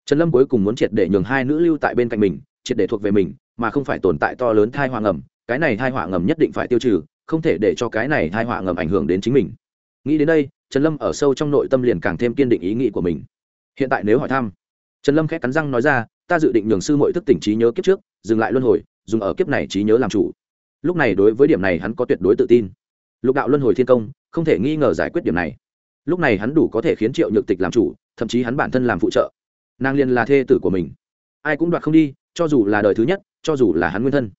Trần lâm cuối cùng muốn triệt để nhường hai nữ lưu tại bên cạnh mình, triệt để thuộc về mình, mà không phải tồn tại to lớn thai hoàng ngầm. Cái này thai hoàng ngầm nhất định phải tiêu trừ không thể để cho cái này thai họa ngầm ảnh hưởng đến chính mình. Nghĩ đến đây, trần lâm ở sâu trong nội tâm liền càng thêm kiên định ý nghĩ của mình. Hiện tại nếu hỏi thăm, trần lâm khẽ cắn răng nói ra, ta dự định nhường sư mọi thức tỉnh trí nhớ kiếp trước, dừng lại luân hồi, dùng ở kiếp này trí nhớ làm chủ. Lúc này đối với điểm này hắn có tuyệt đối tự tin. Lục đạo luân hồi thiên công, không thể nghi ngờ giải quyết điểm này. Lúc này hắn đủ có thể khiến triệu nhược tịch làm chủ, thậm chí hắn bản thân làm phụ trợ. Nàng liên là thê tử của mình. Ai cũng đoạt không đi, cho dù là đời thứ nhất, cho dù là hắn nguyên thân.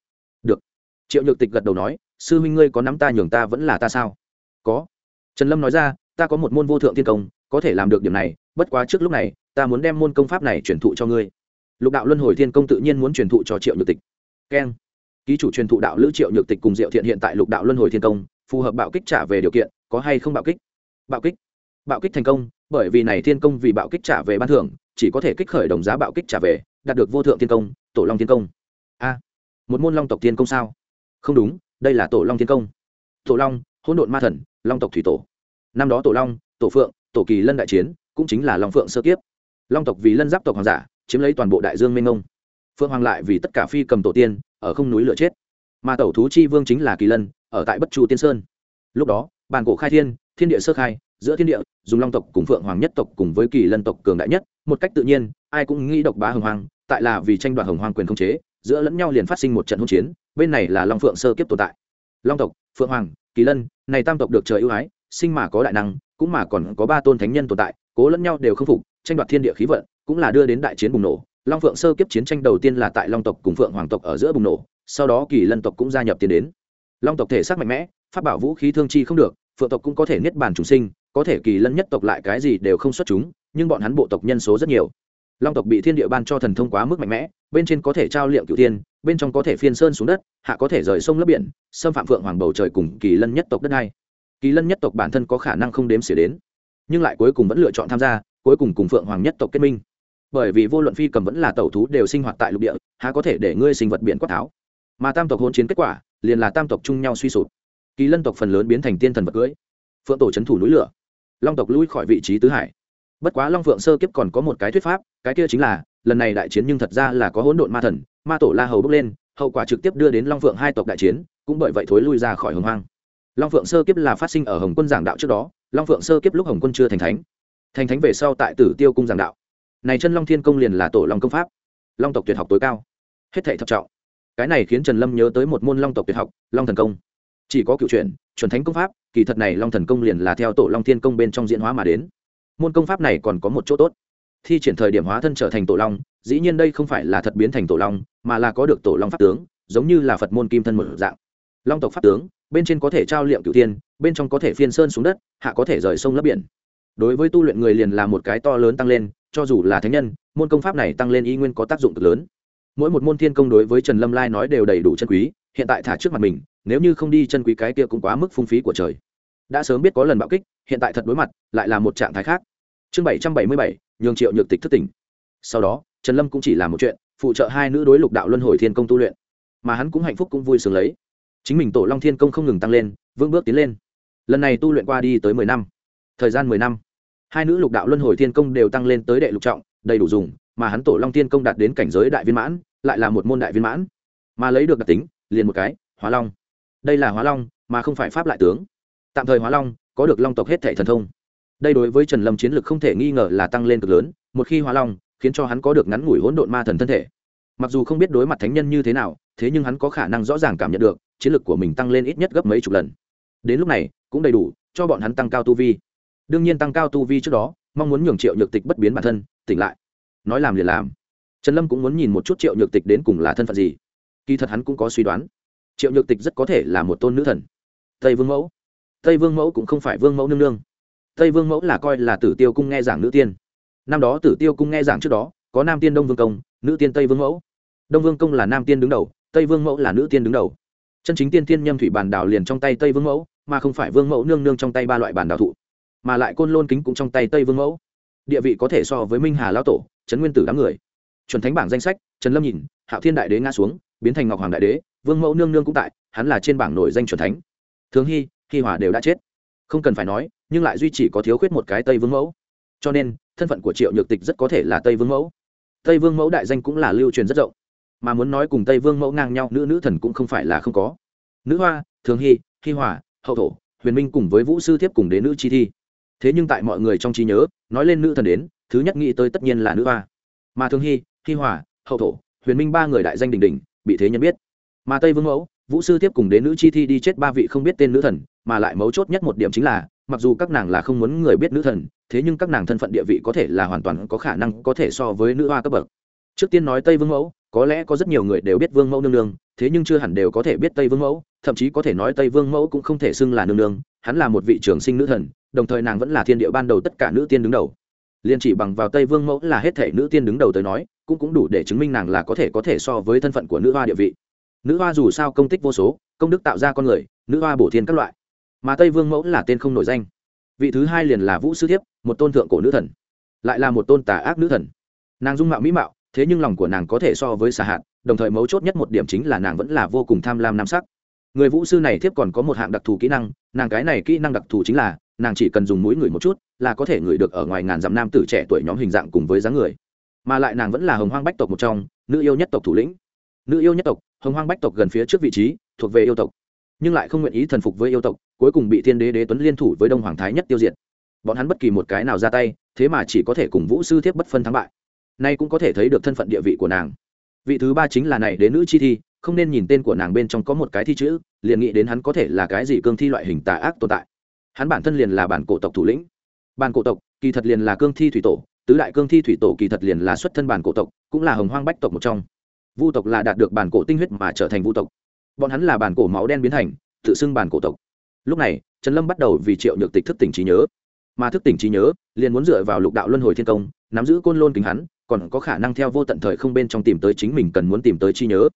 Được. Triệu nhược tịch gật đầu nói sư huynh ngươi có nắm ta nhường ta vẫn là ta sao? Có. Trần lâm nói ra, ta có một môn vô thượng thiên công, có thể làm được điểm này, bất quá trước lúc này, ta muốn đem môn công pháp này truyền thụ cho ngươi. Lục đạo luân hồi thiên công tự nhiên muốn truyền thụ cho triệu nhược tịch. Keng. Ký chủ truyền thụ đạo lữ triệu nhược tịch cùng diệu thiện hiện tại lục đạo luân hồi thiên công, phù hợp bạo kích trả về điều kiện, có hay không bạo kích? Bạo kích. Bạo kích thành công, bởi vì này thiên công vì bạo kích trả về ban thưởng, chỉ có thể kích khởi đồng giá bạo kích trả về, đạt được vô thượng thiên công, tổ long thiên công. A. Một môn long tộc thiên công sao? Không đúng đây là tổ long thiên công. Tổ long, hỗn độn ma thần, long tộc thủy tổ. Năm đó tổ long, tổ phượng, tổ kỳ lân đại chiến, cũng chính là long phượng sơ kiếp. Long tộc vì lân giáp tộc hoàng giả, chiếm lấy toàn bộ đại dương minh ông phượng hoàng lại vì tất cả phi cầm tổ tiên, ở không núi lửa chết. Mà tẩu thú chi vương chính là kỳ lân, ở tại bất chu tiên sơn. Lúc đó, bàn cổ khai thiên thiên địa sơ khai, giữa thiên địa, dùng long tộc cùng phượng hoàng nhất tộc cùng với kỳ lân tộc cường đại nhất, một cách tự nhiên, ai cũng nghĩ độc bá hồng hoàng tại là vì tranh đoạt hồng hoàng quyền không chế, giữa lẫn nhau liền phát sinh một trận hỗn chiến, bên này là long phượng sơ kiếp tồn tại. Long tộc, phượng hoàng, kỳ lân, này tam tộc được trời ưu ái, sinh mà có đại năng, cũng mà còn có ba tôn thánh nhân tồn tại, cố lẫn nhau đều không phục, tranh đoạt thiên địa khí vận, cũng là đưa đến đại chiến bùng nổ. Long phượng sơ kiếp chiến tranh đầu tiên là tại long tộc cùng phượng hoàng tộc ở giữa bùng nổ, sau đó kỳ lân tộc cũng gia nhập tiến đến. Long tộc thể xác mạnh mẽ phát bảo vũ khí thương chi không được, phượng tộc cũng có thể niết bàn chủ sinh, có thể kỳ lân nhất tộc lại cái gì đều không xuất chúng, nhưng bọn hắn bộ tộc nhân số rất nhiều long tộc bị thiên địa ban cho thần thông quá mức mạnh mẽ, bên trên có thể trao liệm cựu tiên bên trong có thể phiên sơn xuống đất, hạ có thể rời sông lấp biển, xâm phạm phượng hoàng bầu trời cùng kỳ lân nhất tộc đất này kỳ lân nhất tộc bản thân có khả năng không đếm xỉa đến, nhưng lại cuối cùng vẫn lựa chọn tham gia, cuối cùng cùng phượng hoàng nhất tộc kết minh. Bởi vì vô luận phi cầm vẫn là tẩu thú đều sinh hoạt tại lục địa, há có thể để ngươi sinh vật biển quát tháo. Mà tam tộc hôn chiến kết quả, liền là tam tộc chung nhau suy sụp. Kỳ lân tộc phần lớn biến thành tiên thần vật cưới, phượng tổ c h ấ n thủ núi lửa. Long tộc lui khỏi vị trí tứ hải bất quá long phượng sơ kiếp còn có một cái thuyết pháp, cái kia chính là, lần này đại chiến nhưng thật ra là có hỗn độn ma thần, ma tổ la hầu bước lên, hậu quả trực tiếp đưa đến long phượng hai tộc đại chiến, cũng bởi vậy thối lui ra khỏi hồng hoang. Long phượng sơ kiếp là phát sinh ở hồng quân giảng đạo trước đó, long phượng sơ kiếp lúc hồng quân chưa thành thánh. Thành thánh về sau tại tử tiêu cung giảng đạo. Này chân long thiên công liền là tổ long công pháp. Long tộc tuyệt học tối cao. Hết thảy thập trọng. Cái này khiến trần lâm nhớ tới một môn long tộc tuyệt học, long thần công. Chỉ có cựu truyện, chuẩn thánh công pháp, kỳ thật này long thần công liền là theo tổ long thiên công bên trong diễn hóa mà đến môn công pháp này còn có một chỗ tốt. Thi triển thời điểm hóa thân trở thành tổ long, dĩ nhiên đây không phải là thật biến thành tổ long, mà là có được tổ long pháp tướng, giống như là phật môn kim thân một dạng. Long tộc pháp tướng, bên trên có thể trao liệm cựu tiên bên trong có thể phiên sơn xuống đất, hạ có thể rời sông lấp biển. Đối với tu luyện người liền là một cái to lớn tăng lên, cho dù là thánh nhân, môn công pháp này tăng lên y nguyên có tác dụng cực lớn. Mỗi một môn thiên công đối với trần lâm lai nói đều đầy đủ chân quý, hiện tại thả trước mặt mình, nếu như không đi chân quý cái kia cũng quá mức phung phí của trời. Đã sớm biết có lần bạo kích, hiện tại thật đối mặt, lại là một trạng thái khác chương bảy trăm bảy mươi bảy, nhường triệu nhược tịch thất tỉnh. Sau đó, trần lâm cũng chỉ làm một chuyện, phụ trợ hai nữ đối lục đạo luân hồi thiên công tu luyện. Mà hắn cũng hạnh phúc cũng vui sướng lấy. Chính mình tổ long thiên công không ngừng tăng lên, vững bước tiến lên. Lần này tu luyện qua đi tới mười năm. Thời gian mười năm. Hai nữ lục đạo luân hồi thiên công đều tăng lên tới đệ lục trọng, đầy đủ dùng, mà hắn tổ long thiên công đạt đến cảnh giới đại viên mãn, lại là một môn đại viên mãn. Mà lấy được đặc tính, liền một cái, hóa long. Đây là hóa long, mà không phải pháp lại tướng. Tạm thời hóa long, có được long tộc hết thể thần thông đây đối với trần lâm chiến lược không thể nghi ngờ là tăng lên cực lớn, một khi hóa long, khiến cho hắn có được ngắn ngủi hỗn độn ma thần thân thể. Mặc dù không biết đối mặt thánh nhân như thế nào, thế nhưng hắn có khả năng rõ ràng cảm nhận được, chiến lược của mình tăng lên ít nhất gấp mấy chục lần. Đến lúc này, cũng đầy đủ cho bọn hắn tăng cao tu vi. Đương nhiên tăng cao tu vi trước đó, mong muốn nhường triệu nhược tịch bất biến bản thân, tỉnh lại. Nói làm liền làm. Trần lâm cũng muốn nhìn một chút triệu nhược tịch đến cùng là thân phận gì. Kỳ thật hắn cũng có suy đoán. Triệu nhược tịch rất có thể là một tôn nữ thần. Tây vương mẫu. Tây vương mẫu cũng không phải vương mẫu nương nương tây vương mẫu là coi là tử tiêu cung nghe giảng nữ tiên. Năm đó tử tiêu cung nghe giảng trước đó, có nam tiên đông vương công, nữ tiên tây vương mẫu. Đông vương công là nam tiên đứng đầu, tây vương mẫu là nữ tiên đứng đầu. Chân chính tiên tiên nhâm thủy bàn đảo liền trong tay tây vương mẫu, mà không phải vương mẫu nương nương trong tay ba loại bàn đảo thụ, mà lại côn lôn kính cũng trong tay tây vương mẫu. Địa vị có thể so với minh hà lão tổ, trấn nguyên tử đám người. Chuẩn thánh bảng danh sách, trần lâm nhìn, hạo thiên đại đế ngã xuống, biến thành ngọc hoàng đại đế, vương mẫu nương nương cũng tại, hắn là trên bảng nổi danh chuẩn thánh. Thường hy hy hòa đều đã chết. Không cần phải nói nhưng lại duy chỉ có thiếu khuyết một cái tây vương mẫu. Cho nên, thân phận của triệu nhược tịch rất có thể là tây vương mẫu. Tây vương mẫu đại danh cũng là lưu truyền rất rộng. Mà muốn nói cùng tây vương mẫu ngang nhau, nữ nữ thần cũng không phải là không có. Nữ hoa, thường hy hy hòa, hậu thổ, huyền minh cùng với vũ sư thiếp cùng đến nữ chi thi. Thế nhưng tại mọi người trong trí nhớ, nói lên nữ thần đến, thứ nhất nghĩ tới tất nhiên là nữ hoa. Mà thường hy hy hòa, hậu thổ, huyền minh ba người đại danh đình đình bị thế nhân biết. Mà tây vương mẫu, vũ sư tiếp cùng đến nữ chi thi đi chết ba vị không biết tên nữ thần, mà lại mấu chốt nhất một điểm chính là mặc dù các nàng là không muốn người biết nữ thần, thế nhưng các nàng thân phận địa vị có thể là hoàn toàn có khả năng có thể so với nữ hoa cấp bậc. Trước tiên nói tây vương mẫu, có lẽ có rất nhiều người đều biết vương mẫu nương nương, thế nhưng chưa hẳn đều có thể biết tây vương mẫu, thậm chí có thể nói tây vương mẫu cũng không thể xưng là nương nương, hắn là một vị trường sinh nữ thần, đồng thời nàng vẫn là thiên địa ban đầu tất cả nữ tiên đứng đầu. Liên chỉ bằng vào tây vương mẫu là hết thể nữ tiên đứng đầu tới nói, cũng cũng đủ để chứng minh nàng là có thể có thể so với thân phận của nữ hoa địa vị. Nữ hoa dù sao công tích vô số, công đức tạo ra con người, nữ hoa bổ thiên các loại mà tây vương mẫu là tên không nổi danh vị thứ hai liền là vũ sư thiếp một tôn thượng cổ nữ thần lại là một tôn tà ác nữ thần nàng dung mạo mỹ mạo thế nhưng lòng của nàng có thể so với xà hạt đồng thời mấu chốt nhất một điểm chính là nàng vẫn là vô cùng tham lam nam sắc người vũ sư này thiếp còn có một hạng đặc thù kỹ năng nàng cái này kỹ năng đặc thù chính là nàng chỉ cần dùng mũi ngửi một chút là có thể ngửi được ở ngoài ngàn dặm nam tử trẻ tuổi nhóm hình dạng cùng với dáng người mà lại nàng vẫn là hồng hoang bách tộc một trong nữ yêu nhất tộc thủ lĩnh nữ yêu nhất tộc hồng hoang bách tộc gần phía trước vị trí thuộc về yêu tộc nhưng lại không nguyện ý thần phục với yêu tộc, cuối cùng bị thiên đế đế tuấn liên thủ với đông hoàng thái nhất tiêu diệt. Bọn hắn bất kỳ một cái nào ra tay, thế mà chỉ có thể cùng vũ sư thiếp bất phân thắng bại. Nay cũng có thể thấy được thân phận địa vị của nàng. Vị thứ ba chính là này đến nữ chi thi, không nên nhìn tên của nàng bên trong có một cái thi chữ, liền nghĩ đến hắn có thể là cái gì cương thi loại hình tà ác tồn tại. Hắn bản thân liền là bản cổ tộc thủ lĩnh. Bản cổ tộc, kỳ thật liền là cương thi thủy tổ, tứ đại cương thi thủy tổ kỳ thật liền là xuất thân bản cổ tộc, cũng là hồng hoang bách tộc một trong. Vu tộc là đạt được bản cổ tinh huyết mà trở thành vu tộc bọn hắn là bản cổ máu đen biến thành, tự xưng bản cổ tộc. Lúc này, trần lâm bắt đầu vì triệu nhược tịch thức tỉnh trí nhớ. Mà thức tỉnh trí nhớ, liền muốn dựa vào lục đạo luân hồi thiên công, nắm giữ côn lôn kính hắn, còn có khả năng theo vô tận thời không bên trong tìm tới chính mình cần muốn tìm tới trí nhớ.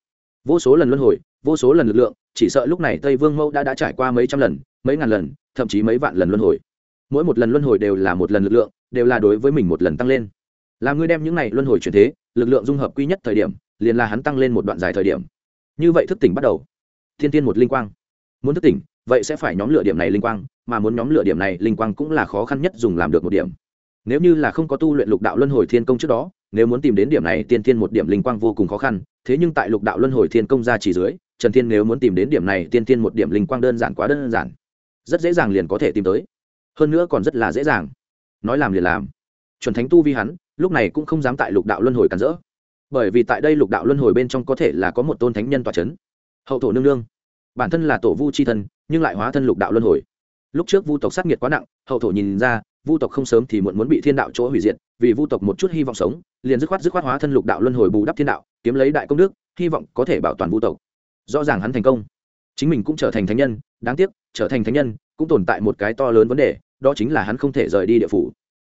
Vô số lần luân hồi, vô số lần lực lượng, chỉ sợ lúc này tây vương mẫu đã đã trải qua mấy trăm lần, mấy ngàn lần, thậm chí mấy vạn lần luân hồi. Mỗi một lần luân hồi đều là một lần lực lượng, đều là đối với mình một lần tăng lên. Là ngươi đem những này luân hồi chuyển thế, lực lượng dung hợp quy nhất thời điểm, liền là hắn tăng lên một đoạn dài thời điểm. Như vậy thức tỉnh bắt đầu thiên tiên một linh quang. Muốn thức tỉnh, vậy sẽ phải nhóm lựa điểm này linh quang, mà muốn nhóm lựa điểm này linh quang cũng là khó khăn nhất dùng làm được một điểm. Nếu như là không có tu luyện lục đạo luân hồi thiên công trước đó, nếu muốn tìm đến điểm này tiên tiên một điểm linh quang vô cùng khó khăn, thế nhưng tại lục đạo luân hồi thiên công ra chỉ dưới, trần thiên nếu muốn tìm đến điểm này tiên tiên một điểm linh quang đơn giản quá đơn giản, rất dễ dàng liền có thể tìm tới. Hơn nữa còn rất là dễ dàng. Nói làm liền làm. Chuẩn thánh tu vi hắn, lúc này cũng không dám tại lục đạo luân hồi cản rỡ. Bởi vì tại đây lục đạo luân hồi bên trong có thể là có một tôn thánh nhân tòa c h ấ n hậu thổ nương nương. Bản thân là tổ vu c h i thân, nhưng lại hóa thân lục đạo luân hồi. Lúc trước vu tộc sát nghiệt quá nặng, hậu thổ nhìn ra, vu tộc không sớm thì muộn muốn bị thiên đạo chỗ hủy diệt, vì vu tộc một chút hy vọng sống, liền dứt khoát dứt khoát hóa thân lục đạo luân hồi bù đắp thiên đạo, kiếm lấy đại công đức, hy vọng có thể bảo toàn vu tộc. Rõ ràng hắn thành công. Chính mình cũng trở thành thánh nhân, đáng tiếc, trở thành thánh nhân cũng tồn tại một cái to lớn vấn đề, đó chính là hắn không thể rời đi địa phủ.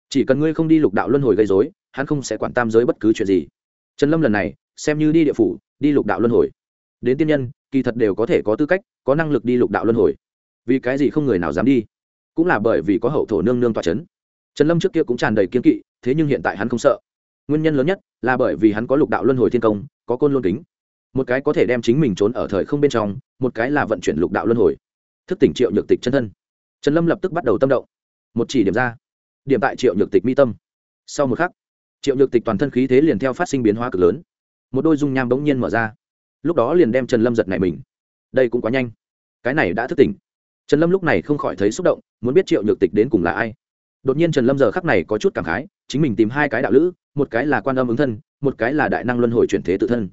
Chỉ cần ngươi không đi lục đạo luân hồi gây dối hắn không sẽ quản tam giới bất cứ chuyện gì. Trần lâm lần này, xem như đi địa phủ, đi lục đạo luân hồi đến tiên nhân, kỳ thật đều có thể có tư cách, có năng lực đi lục đạo luân hồi. Vì cái gì không người nào dám đi? Cũng là bởi vì có hậu thổ nương nương tòa c h ấ n trần lâm trước kia cũng tràn đầy kiên kỵ, thế nhưng hiện tại hắn không sợ. Nguyên nhân lớn nhất là bởi vì hắn có lục đạo luân hồi thiên công, có côn luân kính. Một cái có thể đem chính mình trốn ở thời không bên trong, một cái là vận chuyển lục đạo luân hồi. Thức tỉnh triệu nhược tịch chân thân. Trần lâm lập tức bắt đầu tâm động. Một chỉ điểm ra. Điểm tại triệu nhược tịch mi tâm. Sau một khắc, triệu nhược tịch toàn thân khí thế liền theo phát sinh biến hóa cực lớn. Một đôi dung nham bỗng nhiên mở ra lúc đó liền đem trần lâm giật này mình. Đây cũng quá nhanh. Cái này đã thức tỉnh. Trần lâm lúc này không khỏi thấy xúc động, muốn biết triệu nhược tịch đến cùng là ai. Đột nhiên trần lâm giờ khắc này có chút cảm khái, chính mình tìm hai cái đạo lữ, một cái là quan âm ứng thân, một cái là đại năng luân hồi chuyển thế tự thân.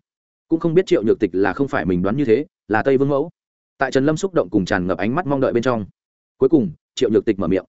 Cũng không biết triệu nhược tịch là không phải mình đoán như thế, là tây vương mẫu. Tại trần lâm xúc động cùng tràn ngập ánh mắt mong đợi bên trong. Cuối cùng, triệu nhược tịch mở miệng.